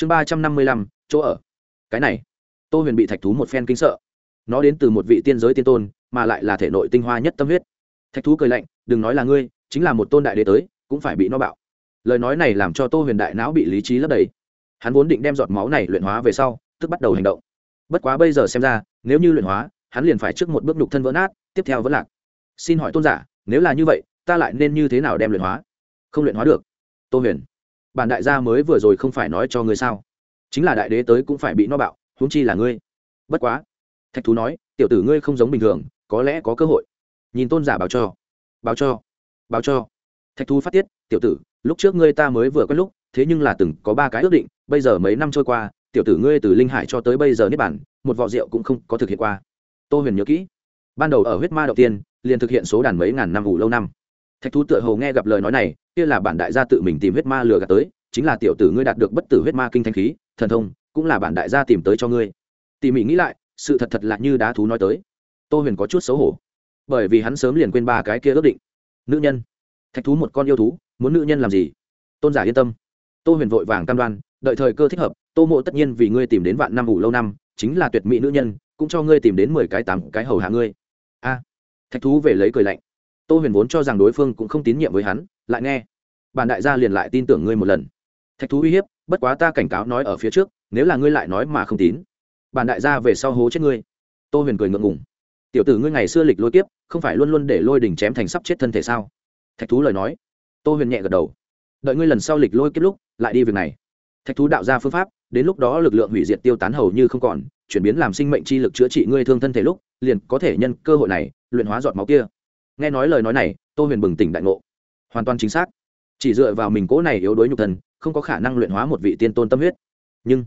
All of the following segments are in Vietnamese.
chương ba trăm năm mươi lăm, chỗ ở. Cái này, tô huyền bị thạch thú một phen kinh sợ. Nó đến từ một vị tiên giới tiên tôn, mà lại là thể nội tinh hoa nhất tâm huyết. Thạch thú cười lạnh, đừng nói là ngươi, chính là một tôn đại đế tới, cũng phải bị nó bạo. Lời nói này làm cho tô huyền đại não bị lý trí lấp đầy. Hắn vốn định đem giọt máu này luyện hóa về sau, tức bắt đầu hành động. Bất quá bây giờ xem ra, nếu như luyện hóa, hắn liền phải trước một bước đục thân vỡ nát, tiếp theo vẫn lạc. Xin hỏi tôn giả, nếu là như vậy, ta lại nên như thế nào đem luyện hóa? Không luyện hóa được. Tô huyền bản đại gia mới vừa rồi không phải nói cho ngươi sao? Chính là đại đế tới cũng phải bị no bạo, huống chi là ngươi. Bất quá, thạch thú nói, tiểu tử ngươi không giống bình thường, có lẽ có cơ hội. Nhìn tôn giả báo cho. Báo cho. Báo cho. Thạch thú phát tiết, tiểu tử, lúc trước ngươi ta mới vừa có lúc, thế nhưng là từng có ba cái ước định, bây giờ mấy năm trôi qua, tiểu tử ngươi từ linh hải cho tới bây giờ niết bản một vọ rượu cũng không có thực hiện qua. Tô huyền nhớ kỹ, ban đầu ở huyết ma đầu tiên, liền thực hiện số đàn mấy ngàn năm ủ lâu năm thạch thú tựa hồ nghe gặp lời nói này, kia là bản đại gia tự mình tìm huyết ma lừa gạt tới, chính là tiểu tử ngươi đạt được bất tử huyết ma kinh thanh khí, thần thông, cũng là bản đại gia tìm tới cho ngươi. Tỉ mỉ nghĩ lại, sự thật thật là như đá thú nói tới. Tô huyền có chút xấu hổ, bởi vì hắn sớm liền quên ba cái kia ước định. Nữ nhân. Thạch thú một con yêu thú, muốn nữ nhân làm gì? Tôn giả yên tâm. Tô huyền vội vàng cam đoan, đợi thời cơ thích hợp, tô mộ tất nhiên vì ngươi tìm đến vạn năm ủ lâu năm, chính là tuyệt mỹ nữ nhân, cũng cho ngươi tìm đến mười cái tám cái hầu hạ ngươi. A. Thạch thú về lấy cười lạnh tô huyền vốn cho rằng đối phương cũng không tín nhiệm với hắn lại nghe. Bản đại gia liền lại tin tưởng ngươi một lần. Thạch thú uy hiếp bất quá ta cảnh cáo nói ở phía trước nếu là ngươi lại nói mà không tín. Bản đại gia về sau hố chết ngươi. Tô huyền cười ngượng ngùng. Tiểu tử ngươi ngày xưa lịch lôi tiếp, không phải luôn luôn để lôi đỉnh chém thành sắp chết thân thể sao? Thạch thú lời nói. Tô huyền nhẹ gật đầu. Đợi ngươi lần sau lịch lôi kiếp lúc lại đi việc này. Thạch thú đạo ra phương pháp đến lúc đó lực lượng hủy diệt tiêu tán hầu như không còn chuyển biến làm sinh mệnh chi lực chữa trị ngươi thương thân thể lúc liền có thể nhân cơ hội này luyện hóa giọt máu kia nghe nói lời nói này, tô huyền bừng tỉnh đại ngộ. Hoàn toàn chính xác. Chỉ dựa vào mình cỗ này yếu đuối nhục thần không có khả năng luyện hóa một vị tiên tôn tâm huyết. Nhưng,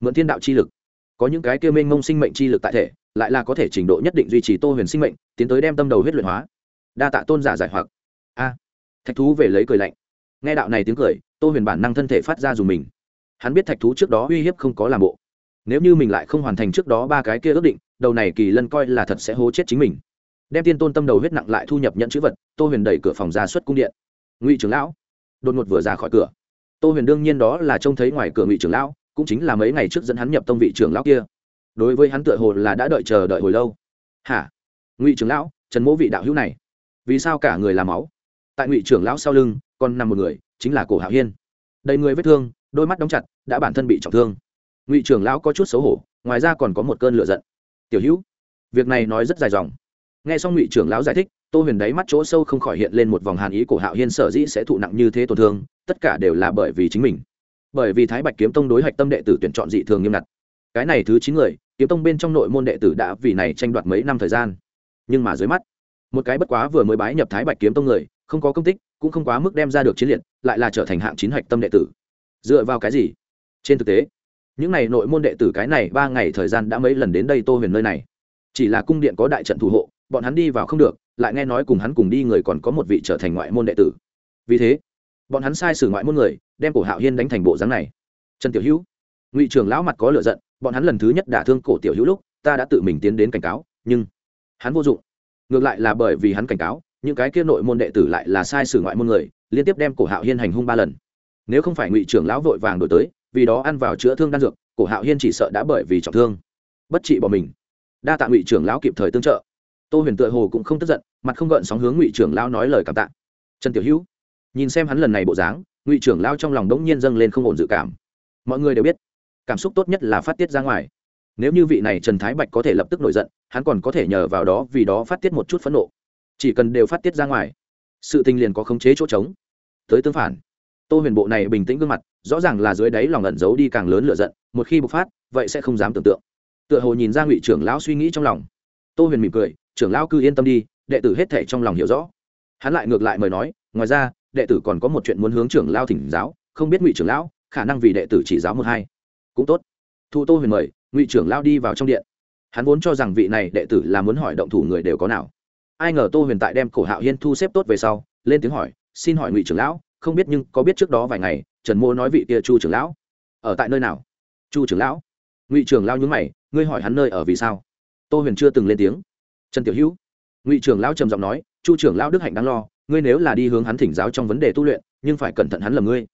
mượn thiên đạo chi lực, có những cái kia mênh mông sinh mệnh chi lực tại thể, lại là có thể trình độ nhất định duy trì tô huyền sinh mệnh, tiến tới đem tâm đầu huyết luyện hóa. Đa tạ tôn giả giải hoặc. A. Thạch thú về lấy cười lạnh. Nghe đạo này tiếng cười, tô huyền bản năng thân thể phát ra dùng mình. Hắn biết thạch thú trước đó uy hiếp không có làm bộ. Nếu như mình lại không hoàn thành trước đó ba cái kia ước định, đầu này kỳ lân coi là thật sẽ hố chết chính mình đem tiên tôn tâm đầu huyết nặng lại thu nhập nhận chữ vật, tô huyền đẩy cửa phòng ra xuất cung điện. Ngụy trưởng lão, đột ngột vừa ra khỏi cửa. Tô huyền đương nhiên đó là trông thấy ngoài cửa ngụy trưởng lão, cũng chính là mấy ngày trước dẫn hắn nhập tông vị trưởng lão kia. Đối với hắn tựa hồ là đã đợi chờ đợi hồi lâu. Hả? Ngụy trưởng lão, trần mỗ vị đạo hữu này, vì sao cả người làm máu? Tại ngụy trưởng lão sau lưng, còn nằm một người, chính là cổ hạo hiên. Đầy người vết thương, đôi mắt đóng chặt, đã bản thân bị trọng thương. Ngụy trưởng lão có chút xấu hổ, ngoài ra còn có một cơn lửa giận. Tiểu hữu, việc này nói rất dài dòng nghe xong ngụy trưởng lão giải thích, tô huyền đáy mắt chỗ sâu không khỏi hiện lên một vòng hàn ý cổ hạo hiên sở dĩ sẽ thụ nặng như thế tổn thương, tất cả đều là bởi vì chính mình. Bởi vì thái bạch kiếm tông đối hạch tâm đệ tử tuyển chọn dị thường nghiêm ngặt. Cái này thứ chín người, kiếm tông bên trong nội môn đệ tử đã vì này tranh đoạt mấy năm thời gian. Nhưng mà dưới mắt, một cái bất quá vừa mới bái nhập thái bạch kiếm tông người, không có công tích, cũng không quá mức đem ra được chiến liệt, lại là trở thành hạng chín hạch tâm đệ tử. Dựa vào cái gì? Trên thực tế, những n à y nội môn đệ tử cái này ba ngày thời gian đã mấy lần đến đây tô huyền nơi này. Chỉ là cung điện có đại trận thủ hộ bọn hắn đi vào không được, lại nghe nói cùng hắn cùng đi người còn có một vị trở thành ngoại môn đệ tử. Vì thế, bọn hắn sai sử ngoại môn người, đem cổ hạo hiên đánh thành bộ dáng này. Trần tiểu hữu, ngụy trưởng lão mặt có lựa giận, bọn hắn lần thứ nhất đả thương cổ tiểu hữu lúc, ta đã tự mình tiến đến cảnh cáo, nhưng hắn vô dụng. Ngược lại là bởi vì hắn cảnh cáo, những cái kia nội môn đệ tử lại là sai sử ngoại môn người, liên tiếp đem cổ hạo hiên hành hung ba lần. Nếu không phải ngụy trưởng lão vội vàng đổi tới, vì đó ăn vào chữa thương đan dược, cổ hạo hiên chỉ sợ đã bởi vì trọng thương. Bất trị bỏ mình. Đa tạ ngụy trưởng lão kịp thời tương trợ tô huyền tựa hồ cũng không tức giận, mặt không gợn sóng hướng ngụy trưởng lão nói lời cảm tạ. Trần tiểu hữu, nhìn xem hắn lần này bộ dáng, ngụy trưởng lão trong lòng đống nhiên dâng lên không ổn dự cảm. Mọi người đều biết, cảm xúc tốt nhất là phát tiết ra ngoài. Nếu như vị này trần thái bạch có thể lập tức nổi giận, hắn còn có thể nhờ vào đó vì đó phát tiết một chút phẫn nộ. Chỉ cần đều phát tiết ra ngoài, sự tình liền có khống chế chỗ trống. Tới tương phản, tô huyền bộ này bình tĩnh gương mặt, rõ ràng là dưới đáy lòng ẩn giấu đi càng lớn lựa giận, một khi bộc phát, vậy sẽ không dám tưởng tượng. Tựa hồ nhìn ra ngụy trưởng lão suy nghĩ trong lòng. Tô huyền mỉm cười trưởng lão cứ yên tâm đi, đệ tử hết thể trong lòng hiểu rõ. Hắn lại ngược lại mời nói, ngoài ra, đệ tử còn có một chuyện muốn hướng trưởng lao thỉnh giáo, không biết ngụy trưởng lão, khả năng vì đệ tử chỉ giáo một hai. Cũng tốt. Thu tô huyền mời, ngụy trưởng lao đi vào trong điện. Hắn vốn cho rằng vị này đệ tử là muốn hỏi động thủ người đều có nào. Ai ngờ tô huyền tại đem cổ hạo hiên thu xếp tốt về sau, lên tiếng hỏi, xin hỏi ngụy trưởng lão, không biết nhưng có biết trước đó vài ngày, trần mô nói vị kia chu trưởng lão ở tại nơi nào? Chu trưởng lão. Ngụy trưởng lão nhúng mày, ngươi hỏi hắn nơi ở vì sao? Tô huyền chưa từng lên tiếng trần tiểu hữu, ngụy trưởng lão trầm giọng nói, chu trưởng lão đức hạnh đáng lo, ngươi nếu là đi hướng hắn thỉnh giáo trong vấn đề tu luyện, nhưng phải cẩn thận hắn lầm ngươi.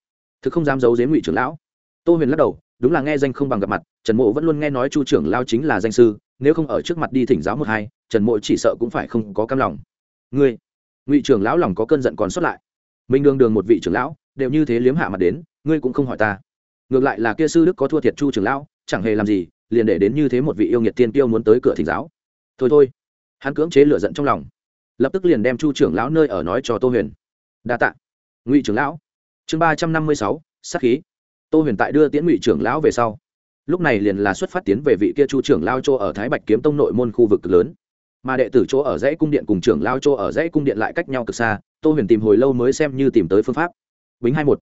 Thực không dám giấu giếm ngụy trưởng lão. Tô huyền lắc đầu, đúng là nghe danh không bằng gặp mặt, trần mộ vẫn luôn nghe nói chu trưởng lao chính là danh sư, nếu không ở trước mặt đi thỉnh giáo một hai, trần mộ chỉ sợ cũng phải không có cam lòng. Ngươi, ngụy trưởng lão lòng có cơn giận còn xuất lại. Mình đường đường một vị trưởng lão, đều như thế liếm hạ mặt đến, ngươi cũng không hỏi ta. Ngược lại là kia sư đức có thua thiệt chu trưởng lão, chẳng hề làm gì, liền để đến như thế một vị yêu nghiệt tiên tiêu muốn tới cửa thỉnh giáo. Thôi thôi hắn cưỡng chế lửa giận trong lòng. Lập tức liền đem chu trưởng lão nơi ở nói cho tô huyền. Đa tạ. Ngụy trưởng lão. Chương ba trăm năm mươi sáu sắc khí. Tô huyền tại đưa tiễn ngụy trưởng lão về sau. Lúc này liền là xuất phát tiến về vị kia chu trưởng lao chỗ ở thái bạch kiếm tông nội môn khu vực lớn. Mà đệ tử chỗ ở dãy cung điện cùng trưởng lao chỗ ở dãy cung điện lại cách nhau cực xa, tô huyền tìm hồi lâu mới xem như tìm tới phương pháp. Bính hai một.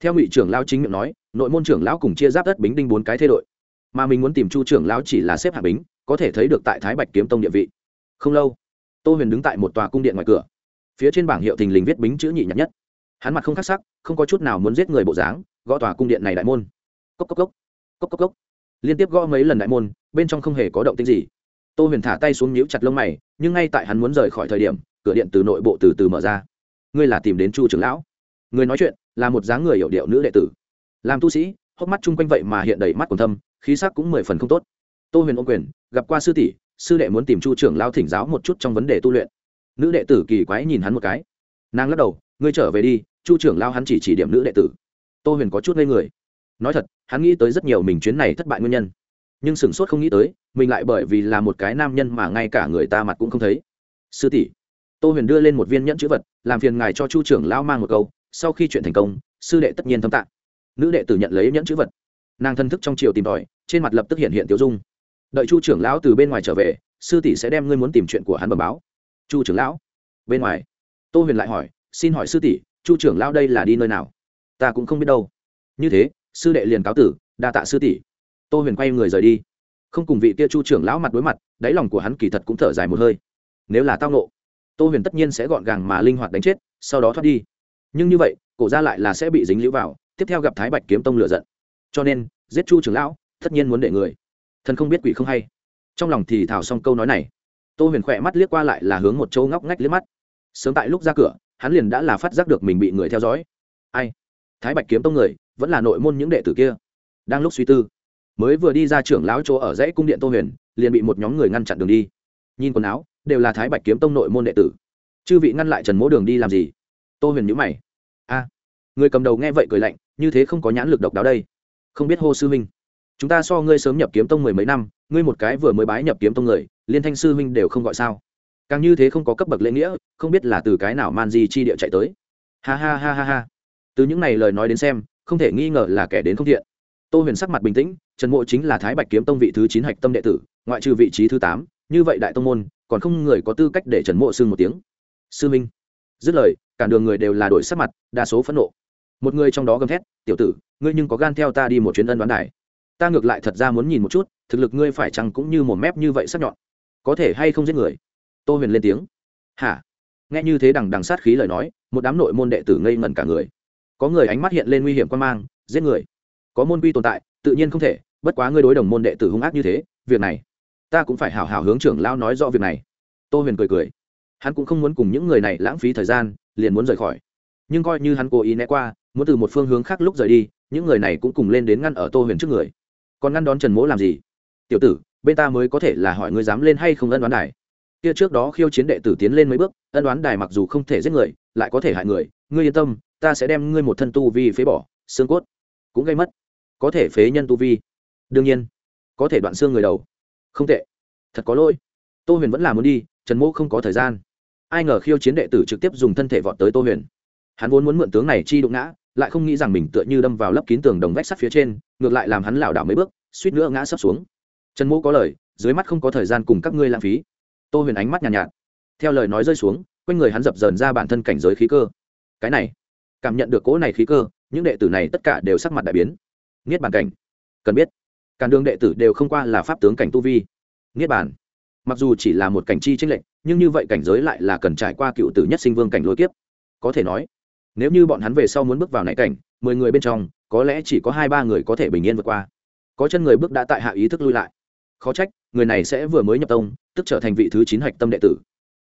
Theo ngụy trưởng lao chính miệng nói, nội môn trưởng lão cùng chia giáp đất bính đinh bốn cái thế đội. Mà mình muốn tìm chu trưởng lão chỉ là xếp hạ bính, có thể thấy được tại thái bạch kiếm tông địa vị không lâu, tô huyền đứng tại một tòa cung điện ngoài cửa. Phía trên bảng hiệu thình lình viết bính chữ nhị nhặt nhất. Hắn mặt không khắc sắc, không có chút nào muốn giết người bộ dáng, gõ tòa cung điện này đại môn. Cốc cốc cốc. Cốc cốc cốc. Liên tiếp gõ mấy lần đại môn, bên trong không hề có động tĩnh gì. Tô huyền thả tay xuống nhíu chặt lông mày, nhưng ngay tại hắn muốn rời khỏi thời điểm, cửa điện từ nội bộ từ từ mở ra. Ngươi là tìm đến chu trưởng lão. Người nói chuyện, là một dáng người hiểu điệu nữ đệ tử. Làm tu sĩ, hốc mắt chung quanh vậy mà hiện đầy mắt còn thâm, khí sắc cũng mười phần không tốt. Tô huyền ô quyền, gặp qua sư tỷ sư đệ muốn tìm chu trưởng lao thỉnh giáo một chút trong vấn đề tu luyện nữ đệ tử kỳ quái nhìn hắn một cái nàng lắc đầu ngươi trở về đi chu trưởng lao hắn chỉ chỉ điểm nữ đệ tử tô huyền có chút ngây người nói thật hắn nghĩ tới rất nhiều mình chuyến này thất bại nguyên nhân nhưng sửng sốt không nghĩ tới mình lại bởi vì là một cái nam nhân mà ngay cả người ta mặt cũng không thấy sư tỷ tô huyền đưa lên một viên nhẫn chữ vật làm phiền ngài cho chu trưởng lao mang một câu sau khi chuyện thành công sư đệ tất nhiên thâm tạng nữ đệ tử nhận lấy nhẫn chữ vật nàng thân thức trong chiều tìm tòi trên mặt lập tức hiện hiện tiêu dung đợi chu trưởng lão từ bên ngoài trở về, sư tỷ sẽ đem ngươi muốn tìm chuyện của hắn bẩm báo. Chu trưởng lão, bên ngoài. Tô huyền lại hỏi, xin hỏi sư tỷ, chu trưởng lão đây là đi nơi nào? Ta cũng không biết đâu. Như thế, sư đệ liền cáo tử, đa tạ sư tỷ. Tô huyền quay người rời đi. Không cùng vị kia chu trưởng lão mặt đối mặt, đáy lòng của hắn kỳ thật cũng thở dài một hơi. Nếu là tao nộ tô huyền tất nhiên sẽ gọn gàng mà linh hoạt đánh chết, sau đó thoát đi. Nhưng như vậy, cổ ra lại là sẽ bị dính lũ vào, tiếp theo gặp thái bạch kiếm tông lựa giận. Cho nên, giết chu trưởng lão, tất nhiên muốn để người thần không biết quỷ không hay. Trong lòng thì thảo xong câu nói này. Tô huyền khỏe mắt liếc qua lại là hướng một chỗ ngóc ngách liếc mắt. Sớm tại lúc ra cửa, hắn liền đã là phát giác được mình bị người theo dõi. Ai? Thái bạch kiếm tông người, vẫn là nội môn những đệ tử kia. Đang lúc suy tư, mới vừa đi ra trưởng lão chỗ ở dãy cung điện tô huyền, liền bị một nhóm người ngăn chặn đường đi. Nhìn quần áo, đều là thái bạch kiếm tông nội môn đệ tử. Chư vị ngăn lại trần mỗ đường đi làm gì? Tô huyền nhữ mày. A, người cầm đầu nghe vậy cười lạnh, như thế không có nhãn lực độc đáo đây. Không biết hô sư minh chúng ta so ngươi sớm nhập kiếm tông mười mấy năm, ngươi một cái vừa mới bái nhập kiếm tông người, liên thanh sư huynh đều không gọi sao? Càng như thế không có cấp bậc lễ nghĩa, không biết là từ cái nào man di chi địa chạy tới. Ha ha ha ha ha. Từ những này lời nói đến xem, không thể nghi ngờ là kẻ đến không thiện. Tô huyền sắc mặt bình tĩnh, trần mộ chính là thái bạch kiếm tông vị thứ chín hạch tâm đệ tử, ngoại trừ vị trí thứ tám, như vậy đại tông môn, còn không người có tư cách để trần mộ xưng một tiếng. Sư minh dứt lời, cả đường người đều là đổi sắc mặt, đa số phẫn nộ. Một người trong đó gầm thét, tiểu tử, ngươi nhưng có gan theo ta đi một chuyến ân đoán đài ta ngược lại thật ra muốn nhìn một chút, thực lực ngươi phải chăng cũng như một mép như vậy sắc nhọn? Có thể hay không giết người? Tô huyền lên tiếng. Hả? Nghe như thế đằng đằng sát khí lời nói, một đám nội môn đệ tử ngây ngẩn cả người. Có người ánh mắt hiện lên nguy hiểm quan mang, giết người? Có môn quy tồn tại, tự nhiên không thể, bất quá ngươi đối đồng môn đệ tử hung ác như thế, việc này, ta cũng phải hào hào hướng trưởng lao nói rõ việc này. Tô huyền cười cười. Hắn cũng không muốn cùng những người này lãng phí thời gian, liền muốn rời khỏi. Nhưng coi như hắn cố ý né qua, muốn từ một phương hướng khác lúc rời đi, những người này cũng cùng lên đến ngăn ở tô huyền trước người còn ngăn đón trần mỗ làm gì? Tiểu tử, bên ta mới có thể là hỏi ngươi dám lên hay không ân đoán đài. Kia trước đó khiêu chiến đệ tử tiến lên mấy bước, ân đoán đài mặc dù không thể giết người, lại có thể hại người. Ngươi yên tâm, ta sẽ đem ngươi một thân tu vi phế bỏ, xương cốt cũng gây mất. Có thể phế nhân tu vi. Đương nhiên, có thể đoạn xương người đầu. Không tệ. Thật có lỗi. Tô huyền vẫn là muốn đi, trần mỗ không có thời gian. Ai ngờ khiêu chiến đệ tử trực tiếp dùng thân thể vọt tới tô huyền. Hắn vốn muốn mượn tướng này chi đụng ngã lại không nghĩ rằng mình tựa như đâm vào lớp kín tường đồng vách sắt phía trên ngược lại làm hắn lảo đảo mấy bước suýt nữa ngã sấp xuống. Trần mỗ có lời dưới mắt không có thời gian cùng các ngươi lãng phí. Tô huyền ánh mắt nhàn nhạt, nhạt. Theo lời nói rơi xuống quanh người hắn dập dờn ra bản thân cảnh giới khí cơ. Cái này cảm nhận được cỗ này khí cơ những đệ tử này tất cả đều sắc mặt đại biến. Niết bàn cảnh. Cần biết cản đường đệ tử đều không qua là pháp tướng cảnh tu vi. Niết bàn. Mặc dù chỉ là một cảnh chi tranh lệch nhưng như vậy cảnh giới lại là cần trải qua cựu tử nhất sinh vương cảnh lối kiếp. Có thể nói nếu như bọn hắn về sau muốn bước vào nại cảnh, mười người bên trong, có lẽ chỉ có hai ba người có thể bình yên vượt qua. Có chân người bước đã tại hạ ý thức lui lại. Khó trách, người này sẽ vừa mới nhập tông, tức trở thành vị thứ chín hạch tâm đệ tử.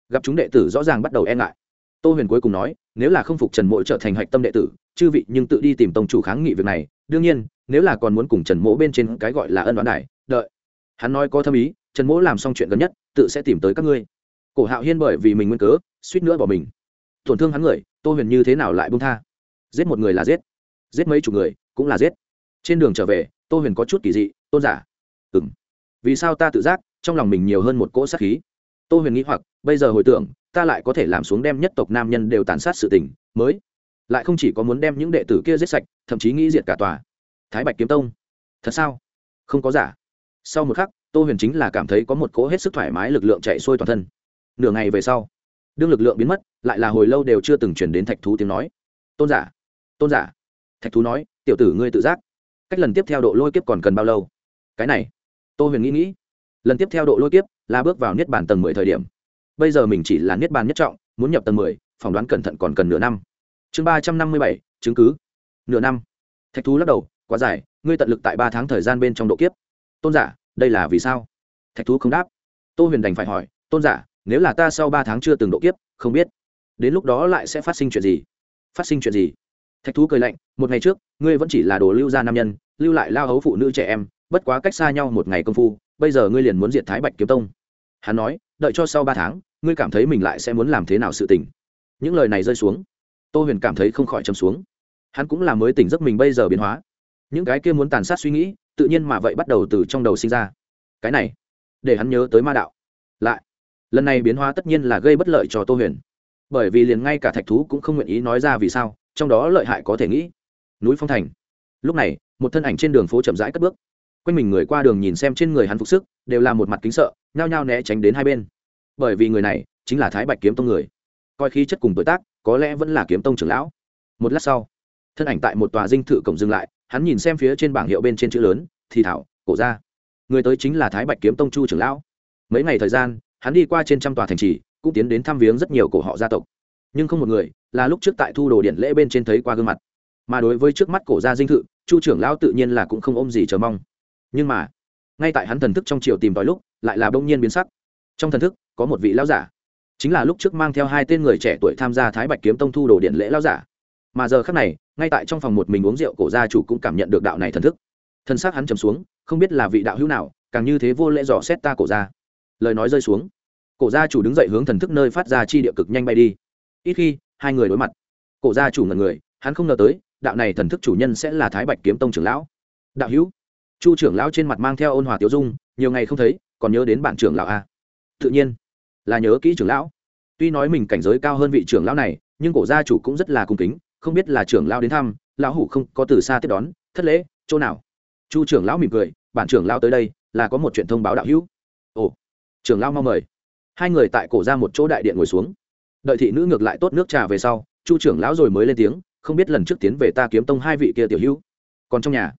Gặp chúng đệ tử rõ ràng bắt đầu e ngại. Tô huyền cuối cùng nói, nếu là không phục trần mỗ trở thành hạch tâm đệ tử, chư vị nhưng tự đi tìm tông chủ kháng nghị việc này. Đương nhiên, nếu là còn muốn cùng trần mỗ bên trên cái gọi là ân đoán đài, đợi. Hắn nói có thâm ý, trần mỗ làm xong chuyện gần nhất, tự sẽ tìm tới các ngươi. Cổ hạo hiên bởi vì mình nguyên cớ, suýt nữa bỏ mình tổn thương hắn người, tô huyền như thế nào lại bung tha? Giết một người là giết. Giết mấy chục người cũng là giết. Trên đường trở về, tô huyền có chút kỳ dị, tôn giả. Ừ m vì sao ta tự giác, trong lòng mình nhiều hơn một cỗ sát khí? Tô huyền nghĩ hoặc, bây giờ hồi tưởng, ta lại có thể làm xuống đem nhất tộc nam nhân đều tàn sát sự tình, mới lại không chỉ có muốn đem những đệ tử kia giết sạch, thậm chí nghĩ diệt cả tòa. Thái bạch kiếm tông? Thật sao? Không có giả. Sau một khắc, tô huyền chính là cảm thấy có một cỗ hết sức thoải mái lực lượng chạy xuôi toàn thân. Nửa ngày về sau đương lực lượng biến mất, lại là hồi lâu đều chưa từng chuyển đến thạch thú tiếng nói. Tôn giả tôn giả, thạch thú nói, tiểu tử ngươi tự giác. Cách lần tiếp theo độ lôi kiếp còn cần bao lâu? Cái này, tô huyền nghĩ nghĩ. Lần tiếp theo độ lôi kiếp là bước vào niết bàn tầng mười thời điểm. Bây giờ mình chỉ là niết bàn nhất trọng, muốn nhập tầng mười, phỏng đoán cẩn thận còn cần nửa năm. Chương ba trăm năm mươi bảy, chứng cứ. Nửa năm. Thạch thú lắc đầu, quá dài, ngươi tận lực tại ba tháng thời gian bên trong độ kiếp. Tôn giả, đây là vì sao? Thạch thú không đáp. Tô huyền đành phải hỏi, tôn giả nếu là ta sau ba tháng chưa từng độ kiếp, không biết. Đến lúc đó lại sẽ phát sinh chuyện gì? Phát sinh chuyện gì? Thạch thú cười lạnh, một ngày trước, ngươi vẫn chỉ là đồ lưu gia nam nhân, lưu lại lao hấu phụ nữ trẻ em, bất quá cách xa nhau một ngày công phu, bây giờ ngươi liền muốn diệt thái bạch kiếm tông. Hắn nói, đợi cho sau ba tháng, ngươi cảm thấy mình lại sẽ muốn làm thế nào sự tình. Những lời này rơi xuống. Tô huyền cảm thấy không khỏi châm xuống. Hắn cũng là mới tỉnh giấc mình bây giờ biến hóa. Những cái kia muốn tàn sát suy nghĩ, tự nhiên mà vậy bắt đầu từ trong đầu sinh ra. Cái này, để hắn nhớ tới ma đạo. Lại lần này biến hóa tất nhiên là gây bất lợi cho tô huyền bởi vì liền ngay cả thạch thú cũng không nguyện ý nói ra vì sao trong đó lợi hại có thể nghĩ núi phong thành lúc này một thân ảnh trên đường phố chậm rãi cất bước quanh mình người qua đường nhìn xem trên người hắn phục sức đều là một mặt kính sợ nhao nhao né tránh đến hai bên bởi vì người này chính là thái bạch kiếm tông người coi khí chất cùng tuổi tác có lẽ vẫn là kiếm tông trưởng lão một lát sau thân ảnh tại một tòa dinh thự cổng dừng lại hắn nhìn xem phía trên bảng hiệu bên trên chữ lớn thì thảo cổ ra người tới chính là thái bạch kiếm tông chu trưởng lão mấy ngày thời gian hắn đi qua trên trăm tòa thành trì, cũng tiến đến thăm viếng rất nhiều cổ họ gia tộc. Nhưng không một người, là lúc trước tại thu đồ điện lễ bên trên thấy qua gương mặt. Mà đối với trước mắt cổ gia dinh thự, chu trưởng lão tự nhiên là cũng không ôm gì chờ mong. Nhưng mà, ngay tại hắn thần thức trong triều tìm tòi lúc, lại là bỗng nhiên biến sắc. Trong thần thức, có một vị lão giả. Chính là lúc trước mang theo hai tên người trẻ tuổi tham gia thái bạch kiếm tông thu đồ điện lễ lão giả. Mà giờ khác này, ngay tại trong phòng một mình uống rượu, cổ gia chủ cũng cảm nhận được đạo này thần thức. Thân xác hắn trầm xuống, không biết là vị đạo hữu nào, càng như thế vô lễ dò xét ta cổ gia lời nói rơi xuống. Cổ gia chủ đứng dậy hướng thần thức nơi phát ra chi địa cực nhanh bay đi. Ít khi, hai người đối mặt. Cổ gia chủ ngần người, hắn không ngờ tới, đạo này thần thức chủ nhân sẽ là thái bạch kiếm tông trưởng lão. Đạo hữu, chu trưởng lão trên mặt mang theo ôn hòa tiêu dung, nhiều ngày không thấy, còn nhớ đến bạn trưởng lão a tự nhiên, là nhớ kỹ trưởng lão. Tuy nói mình cảnh giới cao hơn vị trưởng lão này, nhưng cổ gia chủ cũng rất là cung kính, không biết là trưởng lão đến thăm, lão hủ không có từ xa tiếp đón, thất lễ, chỗ nào? Chu trưởng lão mỉm cười bản trưởng lão tới đây, là có một chuyện thông báo đạo hữu. Ồ trưởng lão mau mời. Hai người tại cổ ra một chỗ đại điện ngồi xuống. Đợi thị nữ ngược lại tốt nước trà về sau, chu trưởng lão rồi mới lên tiếng, không biết lần trước tiến về ta kiếm tông hai vị kia tiểu hữu. Còn trong nhà,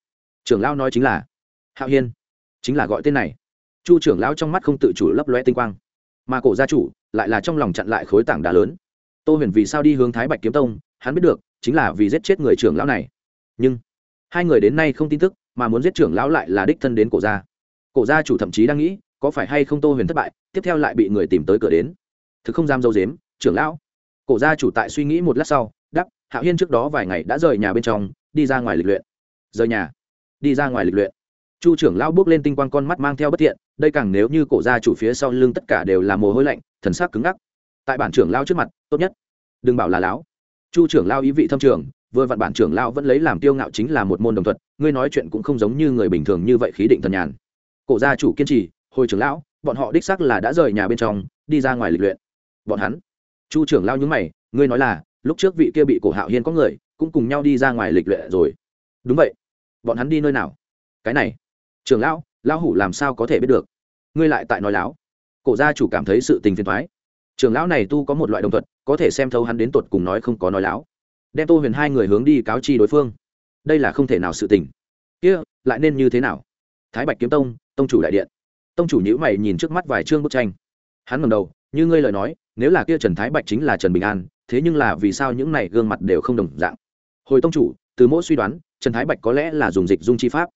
trưởng lão nói chính là, hạo hiên, chính là gọi tên này. Chu trưởng lão trong mắt không tự chủ lấp loe tinh quang. Mà cổ gia chủ lại là trong lòng chặn lại khối tảng đá lớn. Tô huyền vì sao đi hướng thái bạch kiếm tông, hắn biết được, chính là vì giết chết người trưởng lão này. Nhưng, hai người đến nay không tin tức, mà muốn giết trưởng lão lại là đích thân đến cổ gia. Cổ gia chủ thậm chí đang nghĩ có phải hay không tô huyền thất bại, tiếp theo lại bị người tìm tới cửa đến. Thực không dám dâu dếm, trưởng lão. Cổ gia chủ tại suy nghĩ một lát sau đắp hạo hiên trước đó vài ngày đã rời nhà bên trong, đi ra ngoài lịch luyện. Rời nhà. Đi ra ngoài lịch luyện. Chu trưởng lão bước lên tinh quang con mắt mang theo bất thiện, đây càng nếu như cổ gia chủ phía sau lưng tất cả đều là mồ hôi lạnh, thần sắc cứng ngắc. Tại bản trưởng lao trước mặt, tốt nhất. Đừng bảo là láo chu trưởng lao ý vị thâm trường, vừa vặn bản trưởng lao vẫn lấy làm tiêu ngạo chính là một môn đồng thuật, ngươi nói chuyện cũng không giống như người bình thường như vậy khí định thần nhàn. Cổ gia chủ kiên trì hồi trưởng lão, bọn họ đích xác là đã rời nhà bên trong, đi ra ngoài lịch luyện. Bọn hắn, chu trưởng lao nhúng mày, ngươi nói là, lúc trước vị kia bị cổ hạo hiên có người, cũng cùng nhau đi ra ngoài lịch luyện rồi. Đúng vậy. Bọn hắn đi nơi nào? Cái này. Trưởng lão lão hủ làm sao có thể biết được? Ngươi lại tại nói láo. Cổ gia chủ cảm thấy sự tình phiền thoái trưởng lão này tu có một loại đồng thuật có thể xem thấu hắn đến tột cùng nói không có nói láo. Đem tô huyền hai người hướng đi cáo chi đối phương. Đây là không thể nào sự tình. Kia, lại nên như thế nào? Thái bạch kiếm tông tông chủ đại điện tông chủ nhữ mày nhìn trước mắt vài chương bức tranh. Hắn ngầm đầu, như ngươi lời nói, nếu là kia trần thái bạch chính là trần bình an, thế nhưng là vì sao những này gương mặt đều không đồng dạng? Hồi tông chủ, từ mỗi suy đoán, trần thái bạch có lẽ là dùng dịch dung chi pháp.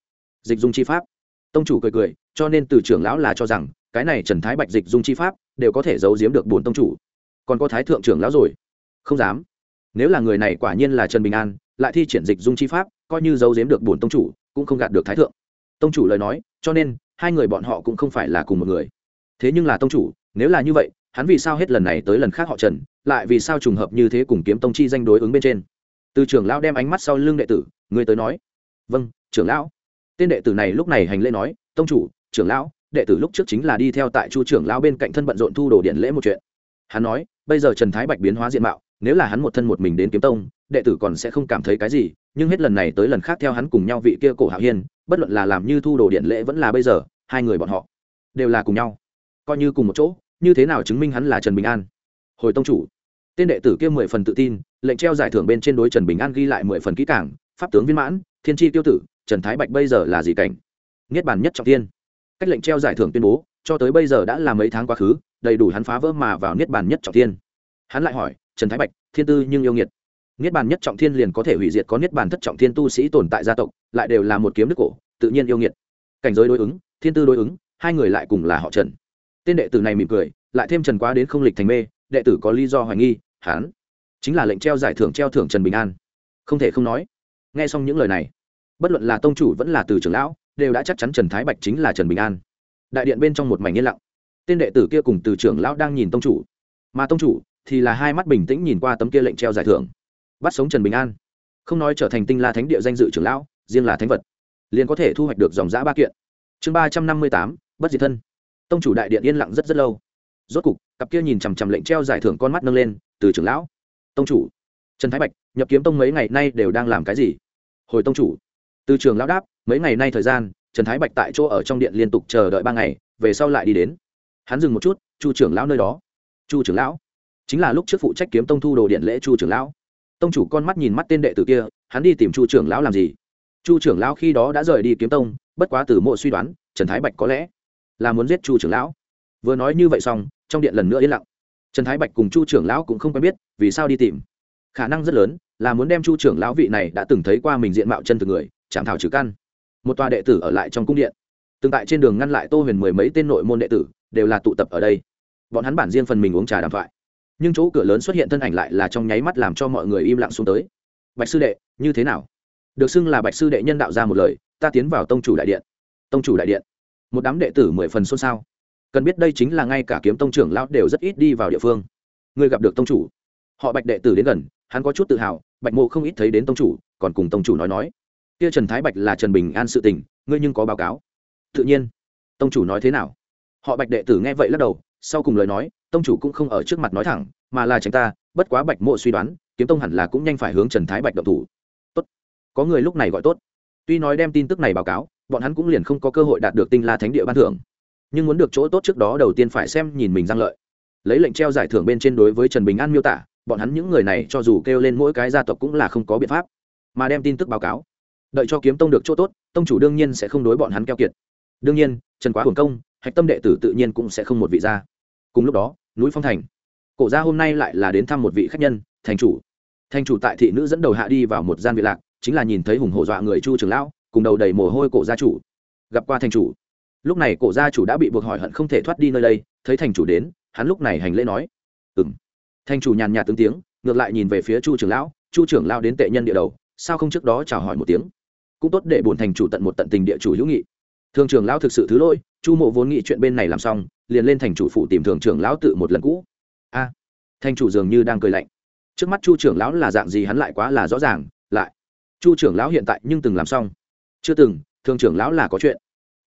Dịch dung chi pháp? Tông chủ cười cười, cho nên từ trưởng lão là cho rằng, cái này trần thái bạch dịch dung chi pháp đều có thể giấu giếm được bốn tông chủ. Còn có thái thượng trưởng lão rồi? Không dám. Nếu là người này quả nhiên là trần bình an, lại thi triển dịch dung chi pháp, coi như giấu giếm được bổn tông chủ, cũng không gạt được thái thượng. Tông chủ lời nói, cho nên hai người bọn họ cũng không phải là cùng một người. Thế nhưng là tông chủ, nếu là như vậy, hắn vì sao hết lần này tới lần khác họ trần, lại vì sao trùng hợp như thế cùng kiếm tông chi danh đối ứng bên trên? Từ trưởng lão đem ánh mắt sau lưng đệ tử, người tới nói. Vâng trưởng lão. Tên đệ tử này lúc này hành lễ nói, tông chủ, trưởng lão, đệ tử lúc trước chính là đi theo tại chu trưởng lão bên cạnh thân bận rộn thu đồ điện lễ một chuyện. Hắn nói, bây giờ trần thái bạch biến hóa diện mạo, nếu là hắn một thân một mình đến kiếm tông, đệ tử còn sẽ không cảm thấy cái gì, nhưng hết lần này tới lần khác theo hắn cùng nhau vị kia cổ hạo hiên bất luận là làm như thu đồ điện lễ vẫn là bây giờ, hai người bọn họ đều là cùng nhau, coi như cùng một chỗ, như thế nào chứng minh hắn là trần bình an? Hồi tông chủ, tên đệ tử kia mười phần tự tin, lệnh treo giải thưởng bên trên đối trần bình an ghi lại mười phần kỹ cảng pháp tướng viên mãn, thiên tri tiêu tử, trần thái bạch bây giờ là gì cảnh? Niết bàn nhất trọng tiên cách lệnh treo giải thưởng tuyên bố, cho tới bây giờ đã là mấy tháng quá khứ, đầy đủ hắn phá vỡ mà vào niết bàn nhất trọng tiên hắn lại hỏi, trần thái bạch, thiên tư nhưng yêu nghiệt niết bàn nhất trọng thiên liền có thể hủy diệt có niết bàn thất trọng thiên tu sĩ tồn tại gia tộc, lại đều là một kiếm đức cổ, tự nhiên yêu nghiệt. Cảnh giới đối ứng, thiên tư đối ứng, hai người lại cùng là họ trần. Tên đệ tử này mỉm cười, lại thêm trần quá đến không lịch thành mê, đệ tử có lý do hoài nghi, hắn chính là lệnh treo giải thưởng treo thưởng trần bình an. Không thể không nói, nghe xong những lời này, bất luận là tông chủ vẫn là từ trưởng lão, đều đã chắc chắn trần thái bạch chính là trần bình an. Đại điện bên trong một mảnh yên lặng. Tên đệ tử kia cùng từ trưởng lão đang nhìn tông chủ. Mà tông chủ thì là hai mắt bình tĩnh nhìn qua tấm kia lệnh treo giải thưởng bắt sống trần bình an. Không nói trở thành tinh la thánh địa danh dự trưởng lão, riêng là thánh vật, liền có thể thu hoạch được dòng giã ba kiện. Chương ba trăm năm mươi tám, bất diệt thân. Tông chủ đại điện yên lặng rất rất lâu. Rốt cục, cặp kia nhìn chằm chằm lệnh treo giải thưởng con mắt nâng lên, từ trưởng lão. Tông chủ. Trần thái bạch, nhập kiếm tông mấy ngày nay đều đang làm cái gì? Hồi tông chủ. Từ trường lão đáp, mấy ngày nay thời gian, trần thái bạch tại chỗ ở trong điện liên tục chờ đợi ba ngày, về sau lại đi đến. Hắn dừng một chút, chu trưởng lão nơi đó. Chu trưởng lão? Chính là lúc trước phụ trách kiếm tông thu đồ điện lễ chu trưởng lão tông chủ con mắt nhìn mắt tên đệ tử kia, hắn đi tìm chu trưởng lão làm gì? Chu trưởng lão khi đó đã rời đi kiếm tông, bất quá từ mộ suy đoán, trần thái bạch có lẽ là muốn giết chu trưởng lão. Vừa nói như vậy xong, trong điện lần nữa yên lặng. Trần thái bạch cùng chu trưởng lão cũng không quen biết, vì sao đi tìm? Khả năng rất lớn là muốn đem chu trưởng lão vị này đã từng thấy qua mình diện mạo chân từ người, chạm thảo trừ căn. Một tòa đệ tử ở lại trong cung điện. Từng tại trên đường ngăn lại tô huyền mười mấy tên nội môn đệ tử, đều là tụ tập ở đây. Bọn hắn bản riêng phần mình uống trà đàm thoại nhưng chỗ cửa lớn xuất hiện thân ảnh lại là trong nháy mắt làm cho mọi người im lặng xuống tới. Bạch sư đệ, như thế nào? Được xưng là bạch sư đệ nhân đạo ra một lời, ta tiến vào tông chủ đại điện. Tông chủ đại điện. Một đám đệ tử mười phần xôn xao. Cần biết đây chính là ngay cả kiếm tông trưởng lão đều rất ít đi vào địa phương. Người gặp được tông chủ. Họ bạch đệ tử đến gần, hắn có chút tự hào, bạch mộ không ít thấy đến tông chủ, còn cùng tông chủ nói nói. Kia trần thái bạch là trần bình an sự tình, ngươi nhưng có báo cáo. Tự nhiên. Tông chủ nói thế nào? Họ bạch đệ tử nghe vậy lắc đầu sau cùng lời nói, tông chủ cũng không ở trước mặt nói thẳng, mà là tránh ta, bất quá bạch mộ suy đoán, kiếm tông hẳn là cũng nhanh phải hướng trần thái bạch động thủ. Tốt. Có người lúc này gọi tốt. Tuy nói đem tin tức này báo cáo, bọn hắn cũng liền không có cơ hội đạt được tinh la thánh địa ban thưởng. Nhưng muốn được chỗ tốt trước đó đầu tiên phải xem nhìn mình giang lợi. Lấy lệnh treo giải thưởng bên trên đối với trần bình an miêu tả, bọn hắn những người này cho dù kêu lên mỗi cái gia tộc cũng là không có biện pháp. Mà đem tin tức báo cáo. Đợi cho kiếm tông được chỗ tốt, tông chủ đương nhiên sẽ không đối bọn hắn keo kiệt. Đương nhiên, trần quá hưởng công, hạch tâm đệ tử tự nhiên cũng sẽ không một vị gia cùng lúc đó, núi phong thành. Cổ gia hôm nay lại là đến thăm một vị khách nhân, thành chủ. Thành chủ tại thị nữ dẫn đầu hạ đi vào một gian vị lạc, chính là nhìn thấy hùng hổ dọa người chu trường lão, cùng đầu đầy mồ hôi cổ gia chủ. Gặp qua thành chủ. Lúc này cổ gia chủ đã bị buộc hỏi hận không thể thoát đi nơi đây, thấy thành chủ đến, hắn lúc này hành lễ nói. Ừ m thành chủ nhàn nhạt tướng tiếng, ngược lại nhìn về phía chu trưởng lão, chu trưởng lão đến tệ nhân địa đầu, sao không trước đó chào hỏi một tiếng? Cũng tốt để bổn thành chủ tận một tận tình địa chủ hữu nghị. Thường trưởng lão thực sự thứ lỗi chu mộ vốn nghĩ chuyện bên này làm xong, liền lên thành chủ phụ tìm thường trưởng lão tự một lần cũ. A, thành chủ dường như đang cười lạnh. Trước mắt chu trưởng lão là dạng gì hắn lại quá là rõ ràng, lại. Chu trưởng lão hiện tại nhưng từng làm xong. Chưa từng thường trưởng lão là có chuyện.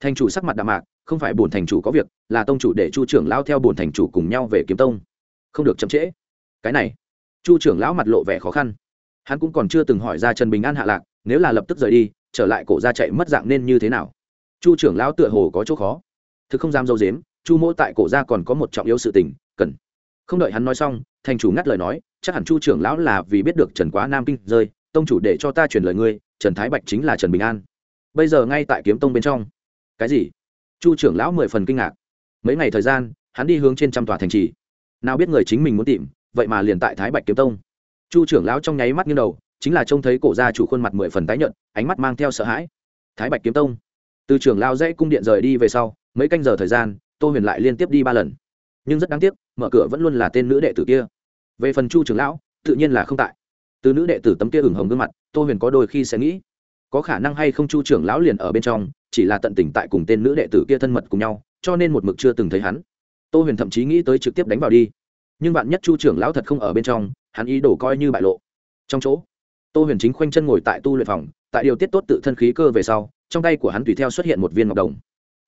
Thành chủ sắc mặt đạm mạc, không phải bổn thành chủ có việc, là tông chủ để chu trưởng lão theo bổn thành chủ cùng nhau về kiếm tông. Không được chậm trễ. Cái này, chu trưởng lão mặt lộ vẻ khó khăn. Hắn cũng còn chưa từng hỏi ra trần bình an hạ lạc, nếu là lập tức rời đi, trở lại cổ ra chạy mất dạng nên như thế nào? Chu trưởng lão tựa hồ có chỗ khó thực không dám dâu dếm, chu mỗ tại cổ ra còn có một trọng yếu sự tình, cần. Không đợi hắn nói xong, thành chủ ngắt lời nói, chắc hẳn chu trưởng lão là vì biết được trần quá nam kinh rơi, tông chủ để cho ta truyền lời ngươi, trần thái bạch chính là trần bình an. Bây giờ ngay tại kiếm tông bên trong. Cái gì? Chu trưởng lão mười phần kinh ngạc. Mấy ngày thời gian, hắn đi hướng trên trăm tòa thành trì. Nào biết người chính mình muốn tìm, vậy mà liền tại thái bạch kiếm tông. Chu trưởng lão trong nháy mắt như đầu, chính là trông thấy cổ gia chủ khuôn mặt mười phần tái nhợt, ánh mắt mang theo sợ hãi. Thái bạch kiếm tông. Từ trưởng lão dãy cung điện rời đi về sau mấy canh giờ thời gian, tô huyền lại liên tiếp đi ba lần. Nhưng rất đáng tiếc, mở cửa vẫn luôn là tên nữ đệ tử kia. Về phần chu trưởng lão, tự nhiên là không tại. Từ nữ đệ tử tấm kia hừng hồng gương mặt, tô huyền có đôi khi sẽ nghĩ, có khả năng hay không chu trưởng lão liền ở bên trong, chỉ là tận tình tại cùng tên nữ đệ tử kia thân mật cùng nhau, cho nên một mực chưa từng thấy hắn. Tô huyền thậm chí nghĩ tới trực tiếp đánh vào đi. Nhưng bạn nhất chu trưởng lão thật không ở bên trong, hắn ý đồ coi như bại lộ. Trong chỗ, tô huyền chính khoanh chân ngồi tại tu luyện phòng, tại điều tiết tốt tự thân khí cơ về sau, trong tay của hắn tùy theo xuất hiện một viên ngọc đồng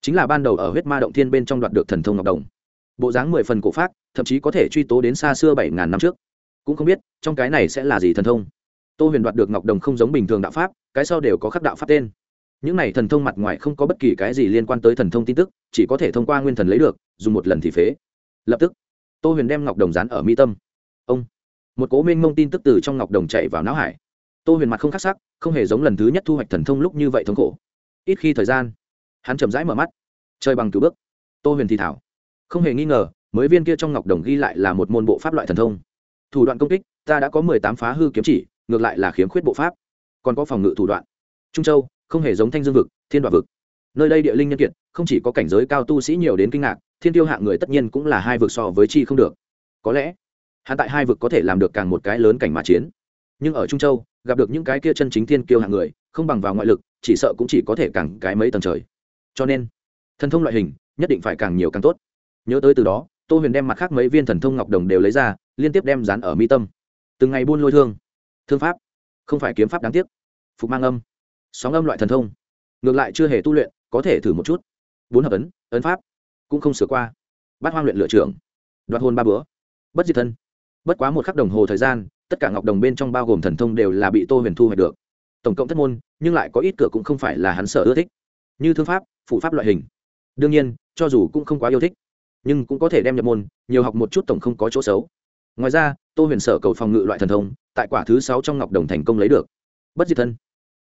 chính là ban đầu ở huyết ma động thiên bên trong đoạt được thần thông ngọc đồng. Bộ dáng mười phần cổ pháp thậm chí có thể truy tố đến xa xưa bảy ngàn năm trước. Cũng không biết, trong cái này sẽ là gì thần thông. Tô huyền đoạt được ngọc đồng không giống bình thường đạo pháp, cái sau đều có khắc đạo pháp tên. Những này thần thông mặt ngoài không có bất kỳ cái gì liên quan tới thần thông tin tức, chỉ có thể thông qua nguyên thần lấy được, dùng một lần thì phế. Lập tức, tô huyền đem ngọc đồng dán ở mi tâm. Ông, một cố minh mông tin tức từ trong ngọc đồng chạy vào não hải. Tô huyền mặt không khắc sắc, không hề giống lần thứ nhất thu hoạch thần thông lúc như vậy thống khổ. Ít khi thời gian hắn chậm rãi mở mắt. Chơi bằng cứu bước. Tô huyền thì thảo. Không hề nghi ngờ, mới viên kia trong ngọc đồng ghi lại là một môn bộ pháp loại thần thông. Thủ đoạn công kích, ta đã có mười tám phá hư kiếm chỉ, ngược lại là khiếm khuyết bộ pháp. Còn có phòng ngự thủ đoạn. Trung châu, không hề giống thanh dương vực, thiên đoạn vực. Nơi đây địa linh nhân kiệt, không chỉ có cảnh giới cao tu sĩ nhiều đến kinh ngạc, thiên tiêu hạng người tất nhiên cũng là hai vực so với chi không được. Có lẽ, hắn tại hai vực có thể làm được càng một cái lớn cảnh mà chiến. Nhưng ở trung châu, gặp được những cái kia chân chính thiên kiêu hạng người, không bằng vào ngoại lực, chỉ sợ cũng chỉ có thể càng cái mấy tầng trời cho nên thần thông loại hình nhất định phải càng nhiều càng tốt. Nhớ tới từ đó, tô huyền đem mặt khác mấy viên thần thông ngọc đồng đều lấy ra, liên tiếp đem dán ở mi tâm. Từng ngày buôn lôi thương. Thương pháp. Không phải kiếm pháp đáng tiếc. Phục mang âm. Sóng âm loại thần thông. Ngược lại chưa hề tu luyện, có thể thử một chút. Bốn hợp ấn ấn pháp. Cũng không sửa qua. Bát hoang luyện lựa trưởng. Đoạt hôn ba bữa. Bất diệt thân. Bất quá một khắc đồng hồ thời gian, tất cả ngọc đồng bên trong bao gồm thần thông đều là bị tô huyền thu hoạch được. Tổng cộng thất môn, nhưng lại có ít cửa cũng không phải là hắn sở ưa thích như thương pháp phụ pháp loại hình. Đương nhiên, cho dù cũng không quá yêu thích, nhưng cũng có thể đem nhập môn, nhiều học một chút tổng không có chỗ xấu. Ngoài ra, tô huyền sở cầu phòng ngự loại thần thông, tại quả thứ sáu trong ngọc đồng thành công lấy được. Bất diệt thân.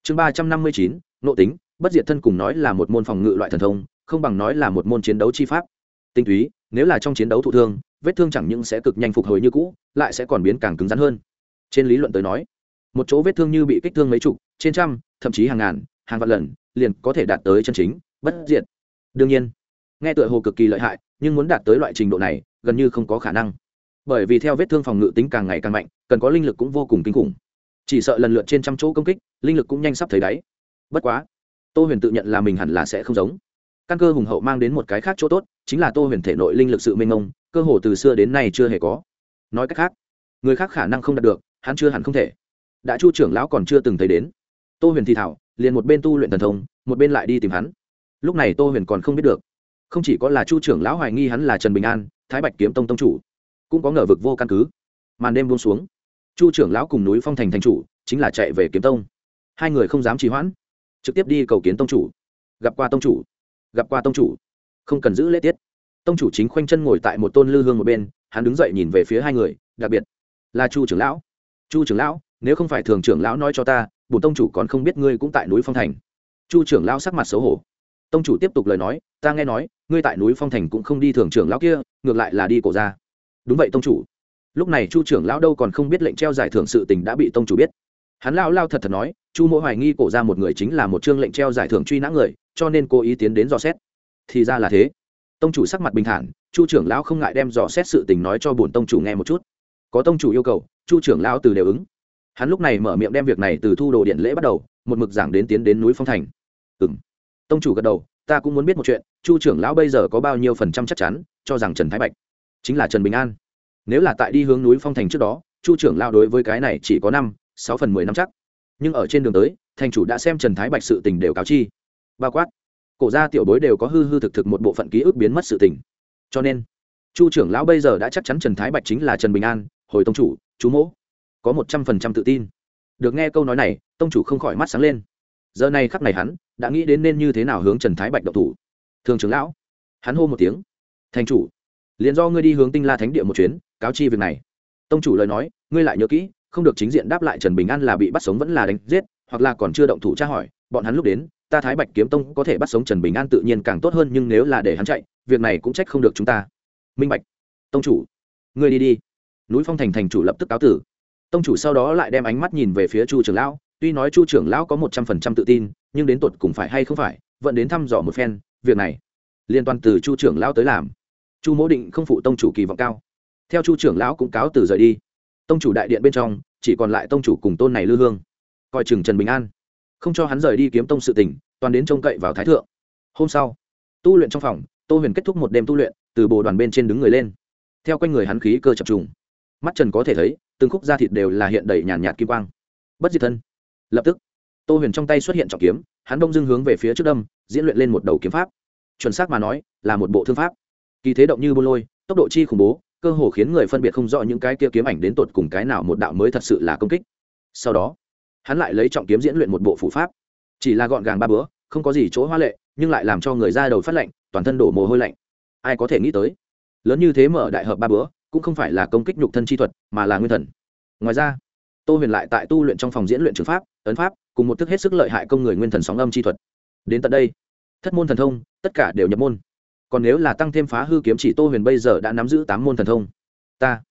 Chương ba trăm năm mươi chín nộ tính. Bất diệt thân cùng nói là một môn phòng ngự loại thần thông, không bằng nói là một môn chiến đấu chi pháp. Tinh túy, nếu là trong chiến đấu thụ thương, vết thương chẳng những sẽ cực nhanh phục hồi như cũ, lại sẽ còn biến càng cứng rắn hơn. Trên lý luận tới nói, một chỗ vết thương như bị kích thương mấy chục, trên trăm, thậm chí hàng ngàn, hàng vạn lần liền có thể đạt tới chân chính, bất diệt. Đương nhiên, nghe tựa hồ cực kỳ lợi hại, nhưng muốn đạt tới loại trình độ này, gần như không có khả năng. Bởi vì theo vết thương phòng ngự tính càng ngày càng mạnh, cần có linh lực cũng vô cùng kinh khủng. Chỉ sợ lần lượt trên trăm chỗ công kích, linh lực cũng nhanh sắp thấy đáy. Bất quá, tô huyền tự nhận là mình hẳn là sẽ không giống. Căn cơ hùng hậu mang đến một cái khác chỗ tốt, chính là tô huyền thể nội linh lực sự mênh mông, cơ hồ từ xưa đến nay chưa hề có. Nói cách khác, người khác khả năng không đạt được, hắn chưa hẳn không thể. Đã chu trưởng lão còn chưa từng thấy đến tô huyền thì thảo, liền một bên tu luyện thần thông, một bên lại đi tìm hắn. Lúc này tô huyền còn không biết được. Không chỉ có là chu trưởng lão hoài nghi hắn là trần bình an, thái bạch kiếm tông tông chủ, cũng có ngờ vực vô căn cứ. Màn đêm buông xuống, chu trưởng lão cùng núi phong thành thành chủ chính là chạy về kiếm tông. Hai người không dám trì hoãn, trực tiếp đi cầu kiến tông chủ. Gặp qua tông chủ, gặp qua tông chủ, không cần giữ lễ tiết. Tông chủ chính khoanh chân ngồi tại một tôn lư hương một bên, hắn đứng dậy nhìn về phía hai người, đặc biệt là chu trưởng lão. Chu trưởng lão, nếu không phải thường trưởng lão nói cho ta bùn tông chủ còn không biết ngươi cũng tại núi phong thành. Chu trưởng lão sắc mặt xấu hổ. Tông chủ tiếp tục lời nói, ta nghe nói, ngươi tại núi phong thành cũng không đi thường trưởng lão kia, ngược lại là đi cổ ra đúng vậy tông chủ. Lúc này chu trưởng lão đâu còn không biết lệnh treo giải thưởng sự tình đã bị tông chủ biết. Hắn lao lao thật thật nói, chu mỗi hoài nghi cổ ra một người chính là một chương lệnh treo giải thưởng truy nã người, cho nên cố ý tiến đến dò xét. Thì ra là thế. Tông chủ sắc mặt bình thản, chu trưởng lão không ngại đem dò xét sự tình nói cho bổn tông chủ nghe một chút. Có tông chủ yêu cầu, chu trưởng lão từ đều ứng hắn lúc này mở miệng đem việc này từ thu đồ điện lễ bắt đầu, một mực giảng đến tiến đến núi phong thành. Ừ m tông chủ gật đầu, ta cũng muốn biết một chuyện, chu trưởng lão bây giờ có bao nhiêu phần trăm chắc chắn, cho rằng trần thái bạch chính là trần bình an. Nếu là tại đi hướng núi phong thành trước đó, chu trưởng lão đối với cái này chỉ có năm, sáu phần mười năm chắc. Nhưng ở trên đường tới, thành chủ đã xem trần thái bạch sự tình đều cáo chi. Bao quát, cổ gia tiểu bối đều có hư hư thực thực một bộ phận ký ức biến mất sự tình. Cho nên, chu trưởng lão bây giờ đã chắc chắn trần thái bạch chính là trần bình an, hồi tông chủ, chú mỗ có một trăm phần trăm tự tin. Được nghe câu nói này, tông chủ không khỏi mắt sáng lên. Giờ này khắc này hắn đã nghĩ đến nên như thế nào hướng trần thái bạch độc thủ. Thường trưởng lão, hắn hô một tiếng. Thành chủ, liền do ngươi đi hướng tinh la thánh địa một chuyến, cáo chi việc này. Tông chủ lời nói, ngươi lại nhớ kỹ, không được chính diện đáp lại trần bình an là bị bắt sống vẫn là đánh giết, hoặc là còn chưa động thủ tra hỏi, bọn hắn lúc đến, ta thái bạch kiếm tông có thể bắt sống trần bình an tự nhiên càng tốt hơn nhưng nếu là để hắn chạy, việc này cũng trách không được chúng ta. Minh bạch, tông chủ, ngươi đi đi. Núi phong thành thành chủ lập tức cáo tử tông chủ sau đó lại đem ánh mắt nhìn về phía chu trưởng lão, tuy nói chu trưởng lão có một trăm phần trăm tự tin, nhưng đến tột cùng phải hay không phải, vẫn đến thăm dò một phen, việc này liên toàn từ chu trưởng lão tới làm. Chu mỗ định không phụ tông chủ kỳ vọng cao. Theo chu trưởng lão cũng cáo từ rời đi. Tông chủ đại điện bên trong, chỉ còn lại tông chủ cùng tôn này lư hương. Coi chừng trần bình an. Không cho hắn rời đi kiếm tông sự tỉnh toàn đến trông cậy vào thái thượng. Hôm sau, tu luyện trong phòng, tô huyền kết thúc một đêm tu luyện, từ bồ đoàn bên trên đứng người lên. Theo quanh người hắn khí cơ chập trùng. Mắt trần có thể thấy từng khúc da thịt đều là hiện đầy nhàn nhạt kim quang. Bất diệt thân. Lập tức, tô huyền trong tay xuất hiện trọng kiếm, hắn đông dưng hướng về phía trước đâm, diễn luyện lên một đầu kiếm pháp. Chuẩn xác mà nói, là một bộ thương pháp. Kỳ thế động như bôn lôi, tốc độ chi khủng bố, cơ hồ khiến người phân biệt không rõ những cái kia kiếm ảnh đến tột cùng cái nào một đạo mới thật sự là công kích. Sau đó, hắn lại lấy trọng kiếm diễn luyện một bộ phủ pháp. Chỉ là gọn gàng ba bữa, không có gì chỗ hoa lệ, nhưng lại làm cho người ra đầu phát lạnh, toàn thân đổ mồ hôi lạnh. Ai có thể nghĩ tới? Lớn như thế mở đại hợp ba bữa cũng không phải là công kích nhục thân chi thuật, mà là nguyên thần. Ngoài ra, tô huyền lại tại tu luyện trong phòng diễn luyện trường pháp, ấn pháp, cùng một thức hết sức lợi hại công người nguyên thần sóng âm chi thuật. Đến tận đây, thất môn thần thông, tất cả đều nhập môn. Còn nếu là tăng thêm phá hư kiếm chỉ, tô huyền bây giờ đã nắm giữ tám môn thần thông. Ta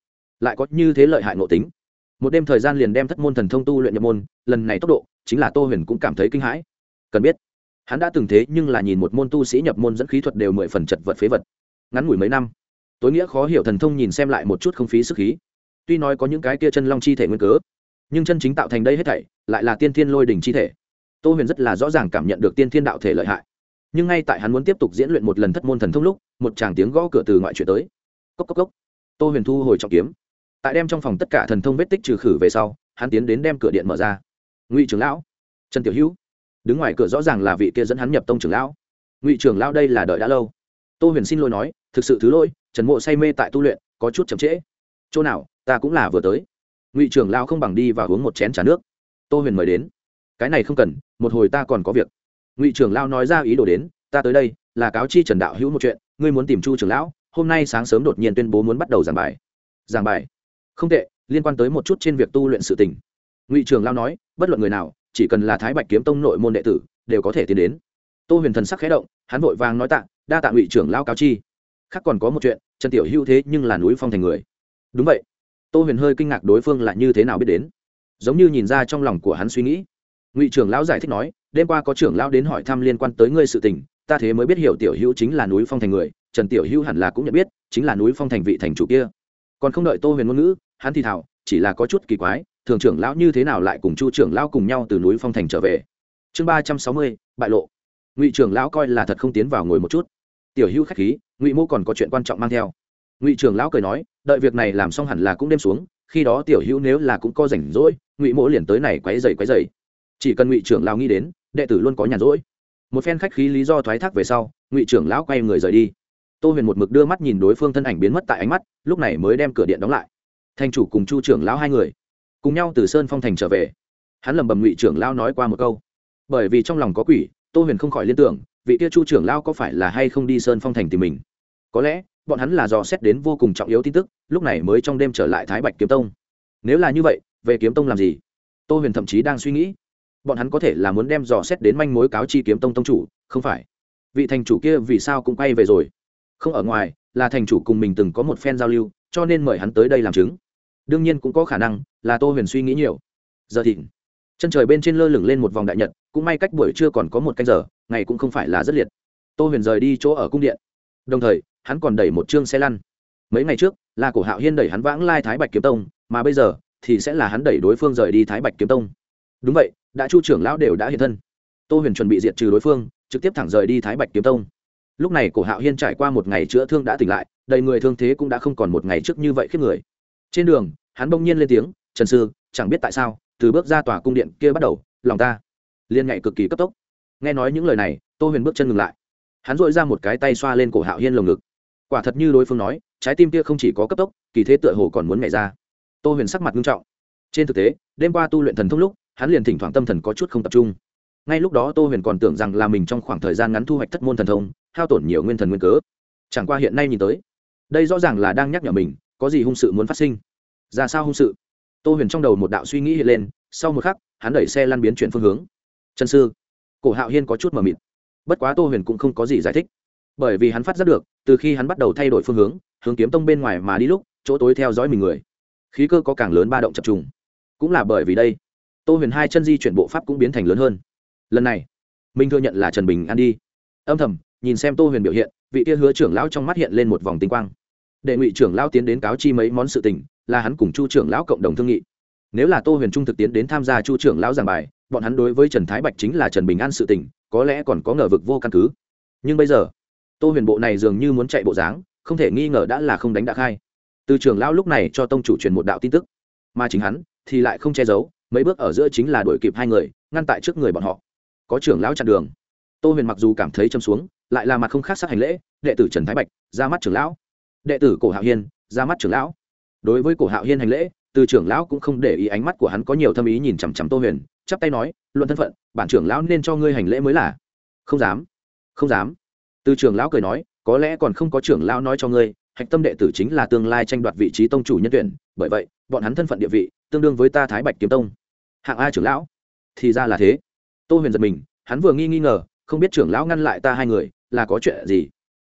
lại có như thế lợi hại ngộ tính. Một đêm thời gian liền đem thất môn thần thông tu luyện nhập môn, lần này tốc độ, chính là tô huyền cũng cảm thấy kinh hãi. Cần biết, hắn đã từng thế nhưng là nhìn một môn tu sĩ nhập môn dẫn khí thuật đều mười phần chật vật phế vật. Ngắn ngủi mấy năm tối nghĩa khó hiểu thần thông nhìn xem lại một chút không phí sức khí. Tuy nói có những cái kia chân long chi thể nguyên cớ, nhưng chân chính tạo thành đây hết thảy lại là tiên thiên lôi đỉnh chi thể. Tô huyền rất là rõ ràng cảm nhận được tiên thiên đạo thể lợi hại. Nhưng ngay tại hắn muốn tiếp tục diễn luyện một lần thất môn thần thông lúc, một chàng tiếng gõ cửa từ ngoại chuyện tới. Cốc cốc cốc. Tô huyền thu hồi trọng kiếm. Tại đem trong phòng tất cả thần thông vết tích trừ khử về sau, hắn tiến đến đem cửa điện mở ra. Ngụy trưởng lão. Trần tiểu hữu. Đứng ngoài cửa rõ ràng là vị kia dẫn hắn nhập tông trưởng lão. Ngụy trưởng lão đây là đợi đã lâu. Tô huyền xin lỗi nói, thực sự thứ lỗi trần mộ say mê tại tu luyện, có chút chậm trễ. Chỗ nào, ta cũng là vừa tới. Ngụy trưởng lão không bằng đi và uống một chén t r à nước. Tô huyền mời đến. Cái này không cần, một hồi ta còn có việc. Ngụy trưởng lão nói ra ý đồ đến, ta tới đây, là cáo chi trần đạo hữu một chuyện, ngươi muốn tìm chu trưởng lão, hôm nay sáng sớm đột nhiên tuyên bố muốn bắt đầu giảng bài. Giảng bài? Không tệ, liên quan tới một chút trên việc tu luyện sự tình. Ngụy trưởng lão nói, bất luận người nào, chỉ cần là thái bạch kiếm tông nội môn đệ tử, đều có thể tiến đến. Tô huyền thần sắc khé động, hắn vội vàng nói tạ, đa tạ ngụy trưởng lao cáo chi khác còn có một chuyện, trần tiểu hữu thế nhưng là núi phong thành người. Đúng vậy. Tô huyền hơi kinh ngạc đối phương là như thế nào biết đến. Giống như nhìn ra trong lòng của hắn suy nghĩ. Ngụy trưởng lão giải thích nói, đêm qua có trưởng lão đến hỏi thăm liên quan tới ngươi sự tình, ta thế mới biết hiểu tiểu hữu chính là núi phong thành người, trần tiểu hữu hẳn là cũng nhận biết, chính là núi phong thành vị thành chủ kia. Còn không đợi tô huyền ngôn ngữ, hắn thì thảo chỉ là có chút kỳ quái, thường trưởng lão như thế nào lại cùng chu trưởng lão cùng nhau từ núi phong thành trở về? Chương ba trăm sáu mươi, bại lộ. Ngụy trưởng lão coi là thật không tiến vào ngồi một chút tiểu hữu khách khí, ngụy mô còn có chuyện quan trọng mang theo. Ngụy trưởng lão cười nói, đợi việc này làm xong hẳn là cũng đêm xuống, khi đó tiểu hữu nếu là cũng có rảnh rỗi, ngụy mỗ liền tới này quấy dày quấy dày chỉ cần ngụy trưởng lão nghĩ đến, đệ tử luôn có nhàn rỗi. Một phen khách khí lý do thoái thác về sau, ngụy trưởng lão quay người rời đi. Tô huyền một mực đưa mắt nhìn đối phương thân ảnh biến mất tại ánh mắt, lúc này mới đem cửa điện đóng lại. Thanh chủ cùng chu trưởng lão hai người, cùng nhau từ sơn phong thành trở về. Hắn lầm bầm ngụy trưởng lão nói qua một câu. Bởi vì trong lòng có quỷ, tô huyền không khỏi liên tưởng vị kia chu trưởng lao có phải là hay không đi sơn phong thành tìm mình? Có lẽ, bọn hắn là dò xét đến vô cùng trọng yếu tin tức, lúc này mới trong đêm trở lại thái bạch kiếm tông. Nếu là như vậy, về kiếm tông làm gì? Tô huyền thậm chí đang suy nghĩ. Bọn hắn có thể là muốn đem dò xét đến manh mối cáo chi kiếm tông tông chủ, không phải. Vị thành chủ kia vì sao cũng quay về rồi? Không ở ngoài, là thành chủ cùng mình từng có một phen giao lưu, cho nên mời hắn tới đây làm chứng. Đương nhiên cũng có khả năng, là tô huyền suy nghĩ nhiều. Giờ thì chân trời bên trên lơ lửng lên một vòng đại nhật, cũng may cách buổi trưa còn có một canh giờ ngày cũng không phải là rất liệt. Tô huyền rời đi chỗ ở cung điện. Đồng thời, hắn còn đẩy một chương xe lăn. Mấy ngày trước là cổ hạo hiên đẩy hắn vãng lai thái bạch kiếm tông, mà bây giờ thì sẽ là hắn đẩy đối phương rời đi thái bạch kiếm tông. Đúng vậy, đã chu trưởng lão đều đã hiện thân. Tô huyền chuẩn bị diệt trừ đối phương, trực tiếp thẳng rời đi thái bạch kiếm tông. Lúc này cổ hạo hiên trải qua một ngày chữa thương đã tỉnh lại, đầy người thương thế cũng đã không còn một ngày trước như vậy khiếp người. Trên đường, hắn bỗng nhiên lên tiếng, trần sư, chẳng biết tại sao, từ bước ra tòa cung điện kia bắt đầu, lòng ta liên ngại cực kỳ cấp tốc nghe nói những lời này, tô huyền bước chân ngừng lại. Hắn dội ra một cái tay xoa lên cổ hạo hiên lồng ngực. Quả thật như đối phương nói, trái tim kia không chỉ có cấp tốc, kỳ thế tựa hồ còn muốn nhảy ra. Tô huyền sắc mặt nghiêm trọng. Trên thực tế, đêm qua tu luyện thần thông lúc, hắn liền thỉnh thoảng tâm thần có chút không tập trung. Ngay lúc đó tô huyền còn tưởng rằng là mình trong khoảng thời gian ngắn thu hoạch thất môn thần thông, hao tổn nhiều nguyên thần nguyên cớ. Chẳng qua hiện nay nhìn tới, đây rõ ràng là đang nhắc nhở mình, có gì hung sự muốn phát sinh. Ra sao hung sự? Tô huyền trong đầu một đạo suy nghĩ hiện lên, sau một khắc, hắn đẩy xe lăn biến chuyển phương hướng. Trần sư cổ hạo hiên có chút mờ mịt. Bất quá tô huyền cũng không có gì giải thích. Bởi vì hắn phát giác được, từ khi hắn bắt đầu thay đổi phương hướng hướng kiếm tông bên ngoài mà đi lúc, chỗ tối theo dõi mình người. Khí cơ có càng lớn ba động chập trùng. Cũng là bởi vì đây, tô huyền hai chân di chuyển bộ pháp cũng biến thành lớn hơn. Lần này minh thừa nhận là trần bình an đi. Âm thầm, nhìn xem tô huyền biểu hiện, vị kia hứa trưởng lão trong mắt hiện lên một vòng tinh quang. Đệ ngụy trưởng lão tiến đến cáo chi mấy món sự tình, là hắn cùng chu trưởng lão cộng đồng thương nghị. Nếu là tô huyền trung thực tiến đến tham gia chu trưởng lão giảng bài bọn hắn đối với trần thái bạch chính là trần bình an sự tình, có lẽ còn có ngờ vực vô căn cứ. Nhưng bây giờ, tô huyền bộ này dường như muốn chạy bộ dáng, không thể nghi ngờ đã là không đánh đã khai. Từ trưởng lão lúc này cho tông chủ truyền một đạo tin tức, mà chính hắn thì lại không che giấu, mấy bước ở giữa chính là đuổi kịp hai người, ngăn tại trước người bọn họ. Có trưởng lão chặn đường. Tô huyền mặc dù cảm thấy châm xuống, lại là mặt không khác sắc hành lễ, đệ tử trần thái bạch, ra mắt trưởng lão. Đệ tử cổ hạo hiên, ra mắt trưởng lão. Đối với cổ hạo hiên hành lễ từ trưởng lão cũng không để ý ánh mắt của hắn có nhiều thâm ý nhìn chằm chằm tô huyền, chắp tay nói, luận thân phận, bản trưởng lão nên cho ngươi hành lễ mới là. Không dám không dám. Từ trưởng lão cười nói, có lẽ còn không có trưởng lão nói cho ngươi, hạch tâm đệ tử chính là tương lai tranh đoạt vị trí tông chủ nhân tuyển, bởi vậy, bọn hắn thân phận địa vị, tương đương với ta thái bạch kiếm tông. Hạng a trưởng lão, thì ra là thế. Tô huyền giật mình, hắn vừa nghi nghi ngờ, không biết trưởng lão ngăn lại ta hai người, là có chuyện gì?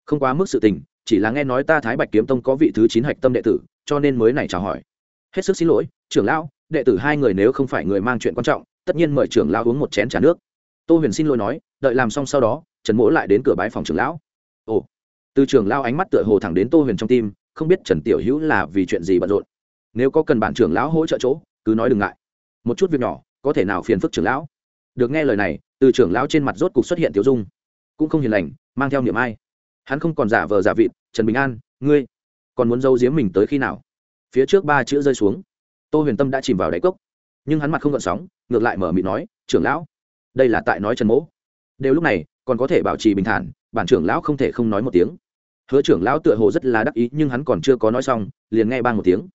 Không quá mức sự tình, chỉ là nghe nói ta thái bạch kiếm tông có vị thứ chín hạch tâm đệ tử, cho nên mới này chào hỏi hết sức xin lỗi, trưởng lão, đệ tử hai người nếu không phải người mang chuyện quan trọng, tất nhiên mời trưởng lão uống một chén trà nước. Tô huyền xin lỗi nói, đợi làm xong sau đó, trần mỗ lại đến cửa bái phòng trưởng lão. Ồ. Từ trưởng lão ánh mắt tựa hồ thẳng đến tô huyền trong tim, không biết trần tiểu hữu là vì chuyện gì bận rộn. Nếu có cần bản trưởng lão hỗ trợ chỗ, cứ nói đừng ngại. Một chút việc nhỏ, có thể nào phiền phức trưởng lão? Được nghe lời này, từ trưởng lão trên mặt rốt cục xuất hiện tiểu dung. Cũng không hiền lành, mang theo niềm ai. Hắn không còn giả vờ giả vịt, trần bình an, ngươi còn muốn giấu giếm mình tới khi nào? Phía trước ba chữ rơi xuống. Tô huyền tâm đã chìm vào đáy cốc, nhưng hắn mặt không gợn sóng, ngược lại mở mịt nói, trưởng lão, đây là tại nói trần mỗ. Đều lúc này, còn có thể bảo trì bình thản, bản trưởng lão không thể không nói một tiếng. Hứa trưởng lão tựa hồ rất là đắc ý, nhưng hắn còn chưa có nói xong, liền nghe ban một tiếng.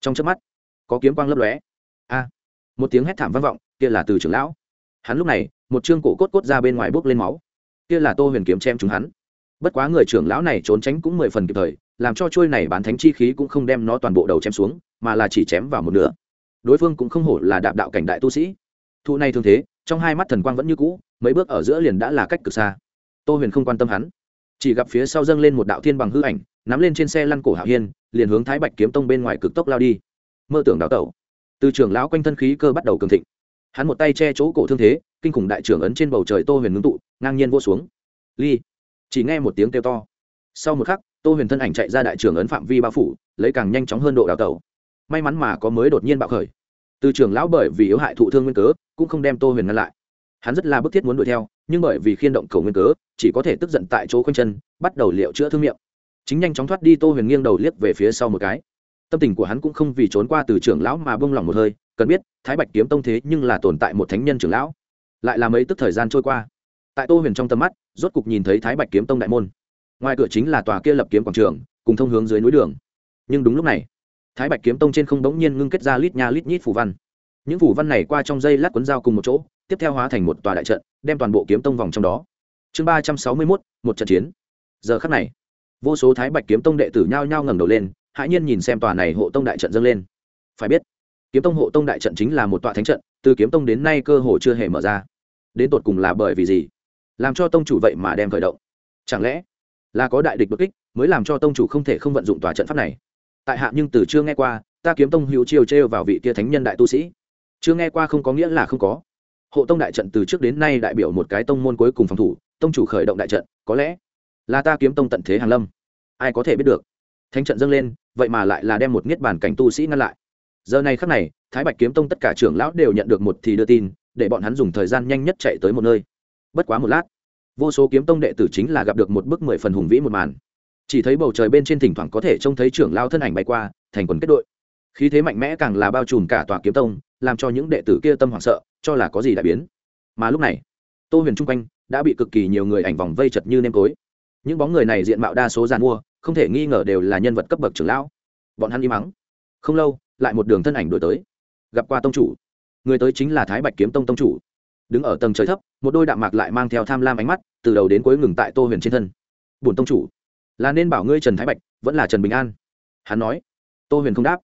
Trong chớp mắt, có kiếm quang lấp lóe. A, một tiếng hét thảm vang vọng, kia là từ trưởng lão. Hắn lúc này, một chương cổ cốt cốt ra bên ngoài bốc lên máu. Kia là tô huyền kiếm chém chúng hắn. Bất quá người trưởng lão này trốn tránh cũng mười phần kịp thời làm cho trôi này bán thánh chi khí cũng không đem nó toàn bộ đầu chém xuống, mà là chỉ chém vào một nửa. Đối phương cũng không hổ là đạp đạo cảnh đại tu sĩ. Thụ này thường thế, trong hai mắt thần quang vẫn như cũ, mấy bước ở giữa liền đã là cách cực xa. Tô huyền không quan tâm hắn. Chỉ gặp phía sau dâng lên một đạo thiên bằng hư ảnh, nắm lên trên xe lăn cổ hạo hiên, liền hướng thái bạch kiếm tông bên ngoài cực tốc lao đi. Mơ tưởng đào tẩu. Từ trưởng lão quanh thân khí cơ bắt đầu cường thịnh. Hắn một tay che chỗ cổ thương thế, kinh khủng đại trưởng ấn trên bầu trời tô huyền ngưng tụ, ngang nhiên vô xuống. Ly. Chỉ nghe một tiếng kêu to. Sau một khắc tô huyền thân ảnh chạy ra đại trưởng ấn phạm vi bao phủ, lấy càng nhanh chóng hơn độ đào tẩu. May mắn mà có mới đột nhiên bạo khởi. Từ trưởng lão bởi vì yếu hại thụ thương nguyên cớ, cũng không đem tô huyền ngăn lại. Hắn rất là bức thiết muốn đuổi theo, nhưng bởi vì khiên động cầu nguyên cớ, chỉ có thể tức giận tại chỗ khoanh chân, bắt đầu liệu chữa thương miệng. Chính nhanh chóng thoát đi tô huyền nghiêng đầu liếc về phía sau một cái. Tâm tình của hắn cũng không vì trốn qua từ trưởng lão mà bông lỏng một hơi, cần biết, thái bạch kiếm tông thế nhưng là tồn tại một thánh nhân trưởng lão. Lại là mấy tức thời gian trôi qua. Tại tô huyền trong tầm mắt, rốt cục nhìn thấy thái bạch kiếm tông đại môn ngoài cửa chính là tòa kia lập kiếm quảng trường, cùng thông hướng dưới núi đường. Nhưng đúng lúc này, thái bạch kiếm tông trên không bỗng nhiên ngưng kết ra lít nha lít nhít phủ văn. Những phủ văn này qua trong dây lát cuốn dao cùng một chỗ, tiếp theo hóa thành một tòa đại trận, đem toàn bộ kiếm tông vòng trong đó. Chương ba trăm sáu mươi mốt, một trận chiến. Giờ khắc này, vô số thái bạch kiếm tông đệ tử nhao nhao ngẩng đầu lên, hãi nhiên nhìn xem tòa này hộ tông đại trận dâng lên. Phải biết, kiếm tông hộ tông đại trận chính là một tòa thánh trận, từ kiếm tông đến nay cơ hồ chưa hề mở ra. Đến tột cùng là bởi vì gì? Làm cho tông chủ vậy mà đem khởi động? Chẳng lẽ là có đại địch bất kích, mới làm cho tông chủ không thể không vận dụng tòa trận pháp này. Tại hạ nhưng từ chưa nghe qua, ta kiếm tông hữu chiêu trêu vào vị kia thánh nhân đại tu sĩ. Chưa nghe qua không có nghĩa là không có. Hộ tông đại trận từ trước đến nay đại biểu một cái tông môn cuối cùng phòng thủ, tông chủ khởi động đại trận, có lẽ là ta kiếm tông tận thế hàn lâm. Ai có thể biết được? Thánh trận dâng lên, vậy mà lại là đem một niết bàn cảnh tu sĩ ngăn lại. Giờ này khắc này, thái bạch kiếm tông tất cả trưởng lão đều nhận được một thì đưa tin, để bọn hắn dùng thời gian nhanh nhất chạy tới một nơi. Bất quá một lát vô số kiếm tông đệ tử chính là gặp được một bức mười phần hùng vĩ một màn. Chỉ thấy bầu trời bên trên thỉnh thoảng có thể trông thấy trưởng lao thân ảnh bay qua, thành quần kết đội. Khí thế mạnh mẽ càng là bao trùm cả tòa kiếm tông, làm cho những đệ tử kia tâm hoảng sợ, cho là có gì đại biến. Mà lúc này, tô huyền chung quanh đã bị cực kỳ nhiều người ảnh vòng vây chật như nêm tối những bóng người này diện mạo đa số g i à n mua, không thể nghi ngờ đều là nhân vật cấp bậc trưởng lão. Bọn hắn im mắng. Không lâu, lại một đường thân ảnh đổi tới. Gặp qua tông chủ. Người tới chính là thái bạch kiếm tông tông chủ đứng ở tầng trời thấp, một đôi đạm mạc lại mang theo tham lam ánh mắt, từ đầu đến cuối ngừng tại tô huyền trên thân. Bổn tông chủ, là nên bảo ngươi trần thái bạch, vẫn là trần bình an. Hắn nói. Tô huyền không đáp.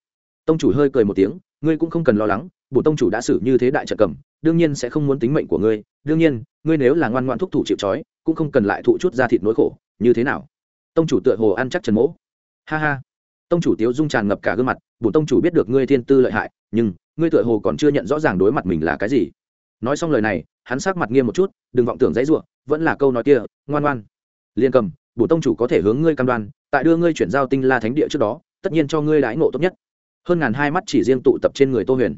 Tông chủ hơi cười một tiếng, ngươi cũng không cần lo lắng, bổn tông chủ đã xử như thế đại trợ cầm, đương nhiên sẽ không muốn tính mệnh của ngươi. Đương nhiên, ngươi nếu là ngoan ngoan thúc thủ chịu trói, cũng không cần lại thụ chút ra thịt nỗi khổ, như thế nào? Tông chủ tựa hồ ăn chắc trần mỗ. Ha ha. Tông chủ tiếu dung tràn ngập cả gương mặt, bổn tông chủ biết được ngươi thiên tư lợi hại, nhưng ngươi tựa hồ còn chưa nhận rõ ràng đối mặt mình là cái gì nói xong lời này, hắn sắc mặt nghiêm một chút, đừng vọng tưởng dãy ruộng vẫn là câu nói kia, ngoan ngoan. Liên cầm, bổ tông chủ có thể hướng ngươi cam đoan, tại đưa ngươi chuyển giao tinh la thánh địa trước đó, tất nhiên cho ngươi đãi ngộ tốt nhất. Hơn ngàn hai mắt chỉ riêng tụ tập trên người tô huyền.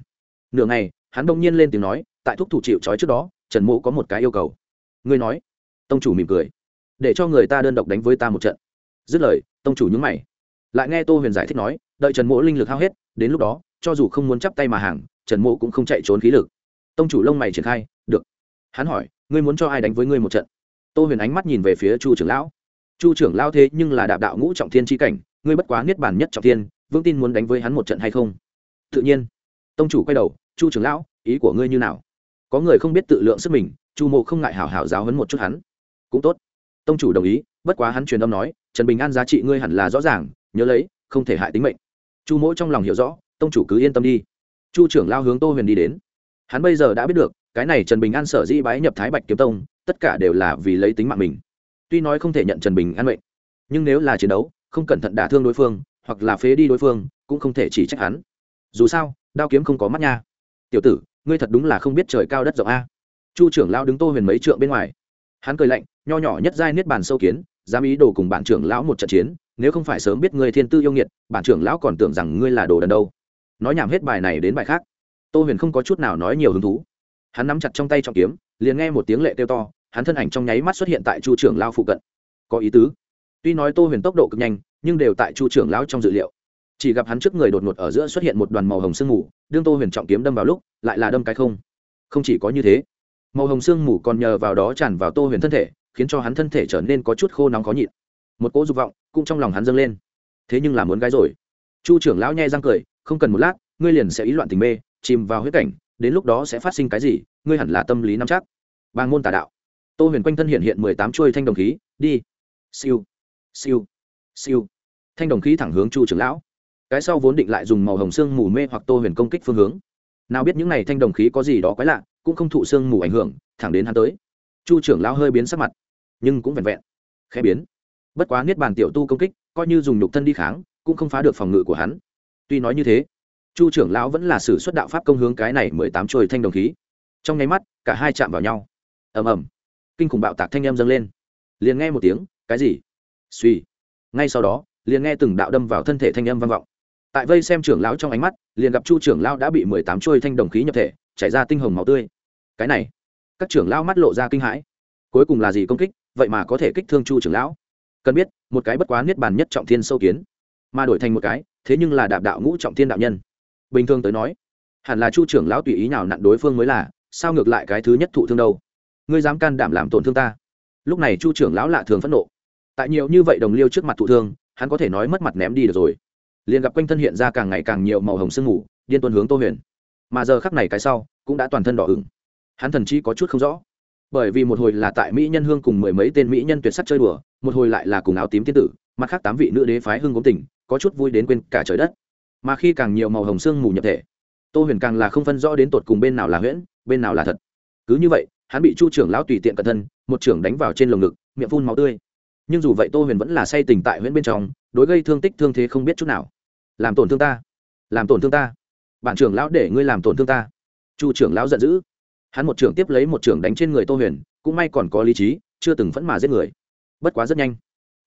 Nửa ngày, hắn đông nhiên lên tiếng nói, tại thúc thủ chịu trói trước đó, trần mộ có một cái yêu cầu. Ngươi nói. Tông chủ mỉm cười. Để cho người ta đơn độc đánh với ta một trận. Dứt lời, tông chủ nhúng mày. Lại nghe tô huyền giải thích nói, đợi trần mộ linh lực hao hết, đến lúc đó, cho dù không muốn chắp tay mà hàng, trần mộ cũng không chạy trốn khí lực tông chủ lông mày triển khai, được. Hắn hỏi, ngươi muốn cho ai đánh với ngươi một trận? Tô huyền ánh mắt nhìn về phía chu trưởng lão. Chu trưởng lão thế nhưng là đạp đạo ngũ trọng thiên tri cảnh, ngươi bất quá niết bàn nhất trọng thiên vương tin muốn đánh với hắn một trận hay không? Tự nhiên. Tông chủ quay đầu, chu trưởng lão, ý của ngươi như nào? Có người không biết tự lượng sức mình, chu mộ không ngại hảo hảo giáo hấn một chút hắn. Cũng tốt. Tông chủ đồng ý, bất quá hắn truyền âm nói, trần bình an giá trị ngươi hẳn là rõ ràng, nhớ lấy, không thể hại tính mệnh. Chu mỗ trong lòng hiểu rõ, tông chủ cứ yên tâm đi. Chu trưởng lao hướng tô huyền đi đến hắn bây giờ đã biết được, cái này trần bình an sở dĩ bái nhập thái bạch kiếm tông, tất cả đều là vì lấy tính mạng mình. Tuy nói không thể nhận trần bình an mệnh, nhưng nếu là chiến đấu, không cẩn thận đả thương đối phương, hoặc là phế đi đối phương, cũng không thể chỉ trách hắn. Dù sao, đao kiếm không có mắt nha. Tiểu tử, ngươi thật đúng là không biết trời cao đất rộng a. Chu trưởng lao đứng tô huyền mấy trượng bên ngoài. Hắn cười lạnh, nho nhỏ nhất giai niết bàn sâu kiến, dám ý đồ cùng bản trưởng lão một trận chiến, nếu không phải sớm biết ngươi thiên tư yêu nghiệt bản trưởng lão còn tưởng rằng ngươi là đồ đần đâu. Nói nhảm hết bài này đến bài khác tô huyền không có chút nào nói nhiều hứng thú. Hắn nắm chặt trong tay trọng kiếm, liền nghe một tiếng lệ kêu to, hắn thân ảnh trong nháy mắt xuất hiện tại chu trưởng lao phụ cận. Có ý tứ. Tuy nói tô huyền tốc độ cực nhanh, nhưng đều tại chu trưởng lão trong dự liệu. Chỉ gặp hắn trước người đột ngột ở giữa xuất hiện một đoàn màu hồng sương mù, đương tô huyền trọng kiếm đâm vào lúc, lại là đâm cái không. Không chỉ có như thế, màu hồng sương mù còn nhờ vào đó tràn vào tô huyền thân thể, khiến cho hắn thân thể trở nên có chút khô nóng khó nhịn. Một cỗ dục vọng cũng trong lòng hắn dâng lên. Thế nhưng là muốn gái rồi. Chu trưởng lão nhai răng cười, không cần một lát, ngươi liền sẽ ý loạn tình mê chìm vào huyết cảnh, đến lúc đó sẽ phát sinh cái gì, ngươi hẳn là tâm lý nắm chắc. Bang môn tà đạo. Tô huyền quanh thân hiện hiện mười tám chuôi thanh đồng khí, đi. Siêu. Siêu. Siêu. Thanh đồng khí thẳng hướng chu trưởng lão. Cái sau vốn định lại dùng màu hồng xương mù mê hoặc tô huyền công kích phương hướng. Nào biết những n à y thanh đồng khí có gì đó quái lạ, cũng không thụ xương mù ảnh hưởng, thẳng đến hắn tới. Chu trưởng lão hơi biến sắc mặt, nhưng cũng vẹn vẹn. Khẽ biến. Bất quá niết bàn tiểu tu công kích, coi như dùng nhục thân đi kháng, cũng không phá được phòng ngự của hắn. Tuy nói như thế chu trưởng lão vẫn là sử xuất đạo pháp công hướng cái này mười tám trôi thanh đồng khí. Trong nháy mắt, cả hai chạm vào nhau. Ầm ầm. Kinh khủng bạo tạc thanh em dâng lên. Liền nghe một tiếng, cái gì? Suy. Ngay sau đó, liền nghe từng đạo đâm vào thân thể thanh âm vang vọng. Tại vây xem trưởng lão trong ánh mắt, liền gặp chu trưởng lão đã bị mười tám trôi thanh đồng khí nhập thể, chảy ra tinh hồng màu tươi. Cái này, các trưởng lão mắt lộ ra kinh hãi. Cuối cùng là gì công kích? Vậy mà có thể kích thương chu trưởng lão. Cần biết, một cái bất quá niết bàn nhất trọng thiên sâu kiến, mà đổi thành một cái, thế nhưng là đạp đạo ngũ trọng thiên đạo nhân bình thường tới nói, hẳn là chu trưởng lão tùy ý nào nặn đối phương mới là, sao ngược lại cái thứ nhất thụ thương đâu? Ngươi dám can đảm làm tổn thương ta? Lúc này chu trưởng lão lạ thường phẫn nộ. Tại nhiều như vậy đồng liêu trước mặt thụ thương, hắn có thể nói mất mặt ném đi được rồi. Liền gặp quanh thân hiện ra càng ngày càng nhiều màu hồng sương mù, điên tuân hướng tô huyền. Mà giờ khắc này cái sau, cũng đã toàn thân đỏ ửng. Hắn thần chi có chút không rõ. Bởi vì một hồi là tại mỹ nhân hương cùng mười mấy tên mỹ nhân tuyệt sắc chơi đùa, một hồi lại là cùng áo tím tiên tử, mặt khác tám vị nữ đế phái hưng gốm tỉnh, có chút vui đến quên cả trời đất mà khi càng nhiều màu hồng sương mù nhập thể, tô huyền càng là không phân rõ đến tột cùng bên nào là huyễn, bên nào là thật. Cứ như vậy, hắn bị chu trưởng lão tùy tiện cẩn thân, một trưởng đánh vào trên lồng ngực, miệng phun máu tươi. Nhưng dù vậy tô huyền vẫn là say tình tại huyễn bên trong, đối gây thương tích thương thế không biết chút nào. Làm tổn thương ta. Làm tổn thương ta. Bản trưởng lão để ngươi làm tổn thương ta. Chu trưởng lão giận dữ. Hắn một trưởng tiếp lấy một trưởng đánh trên người tô huyền, cũng may còn có lý trí, chưa từng phẫn mà giết người. Bất quá rất nhanh,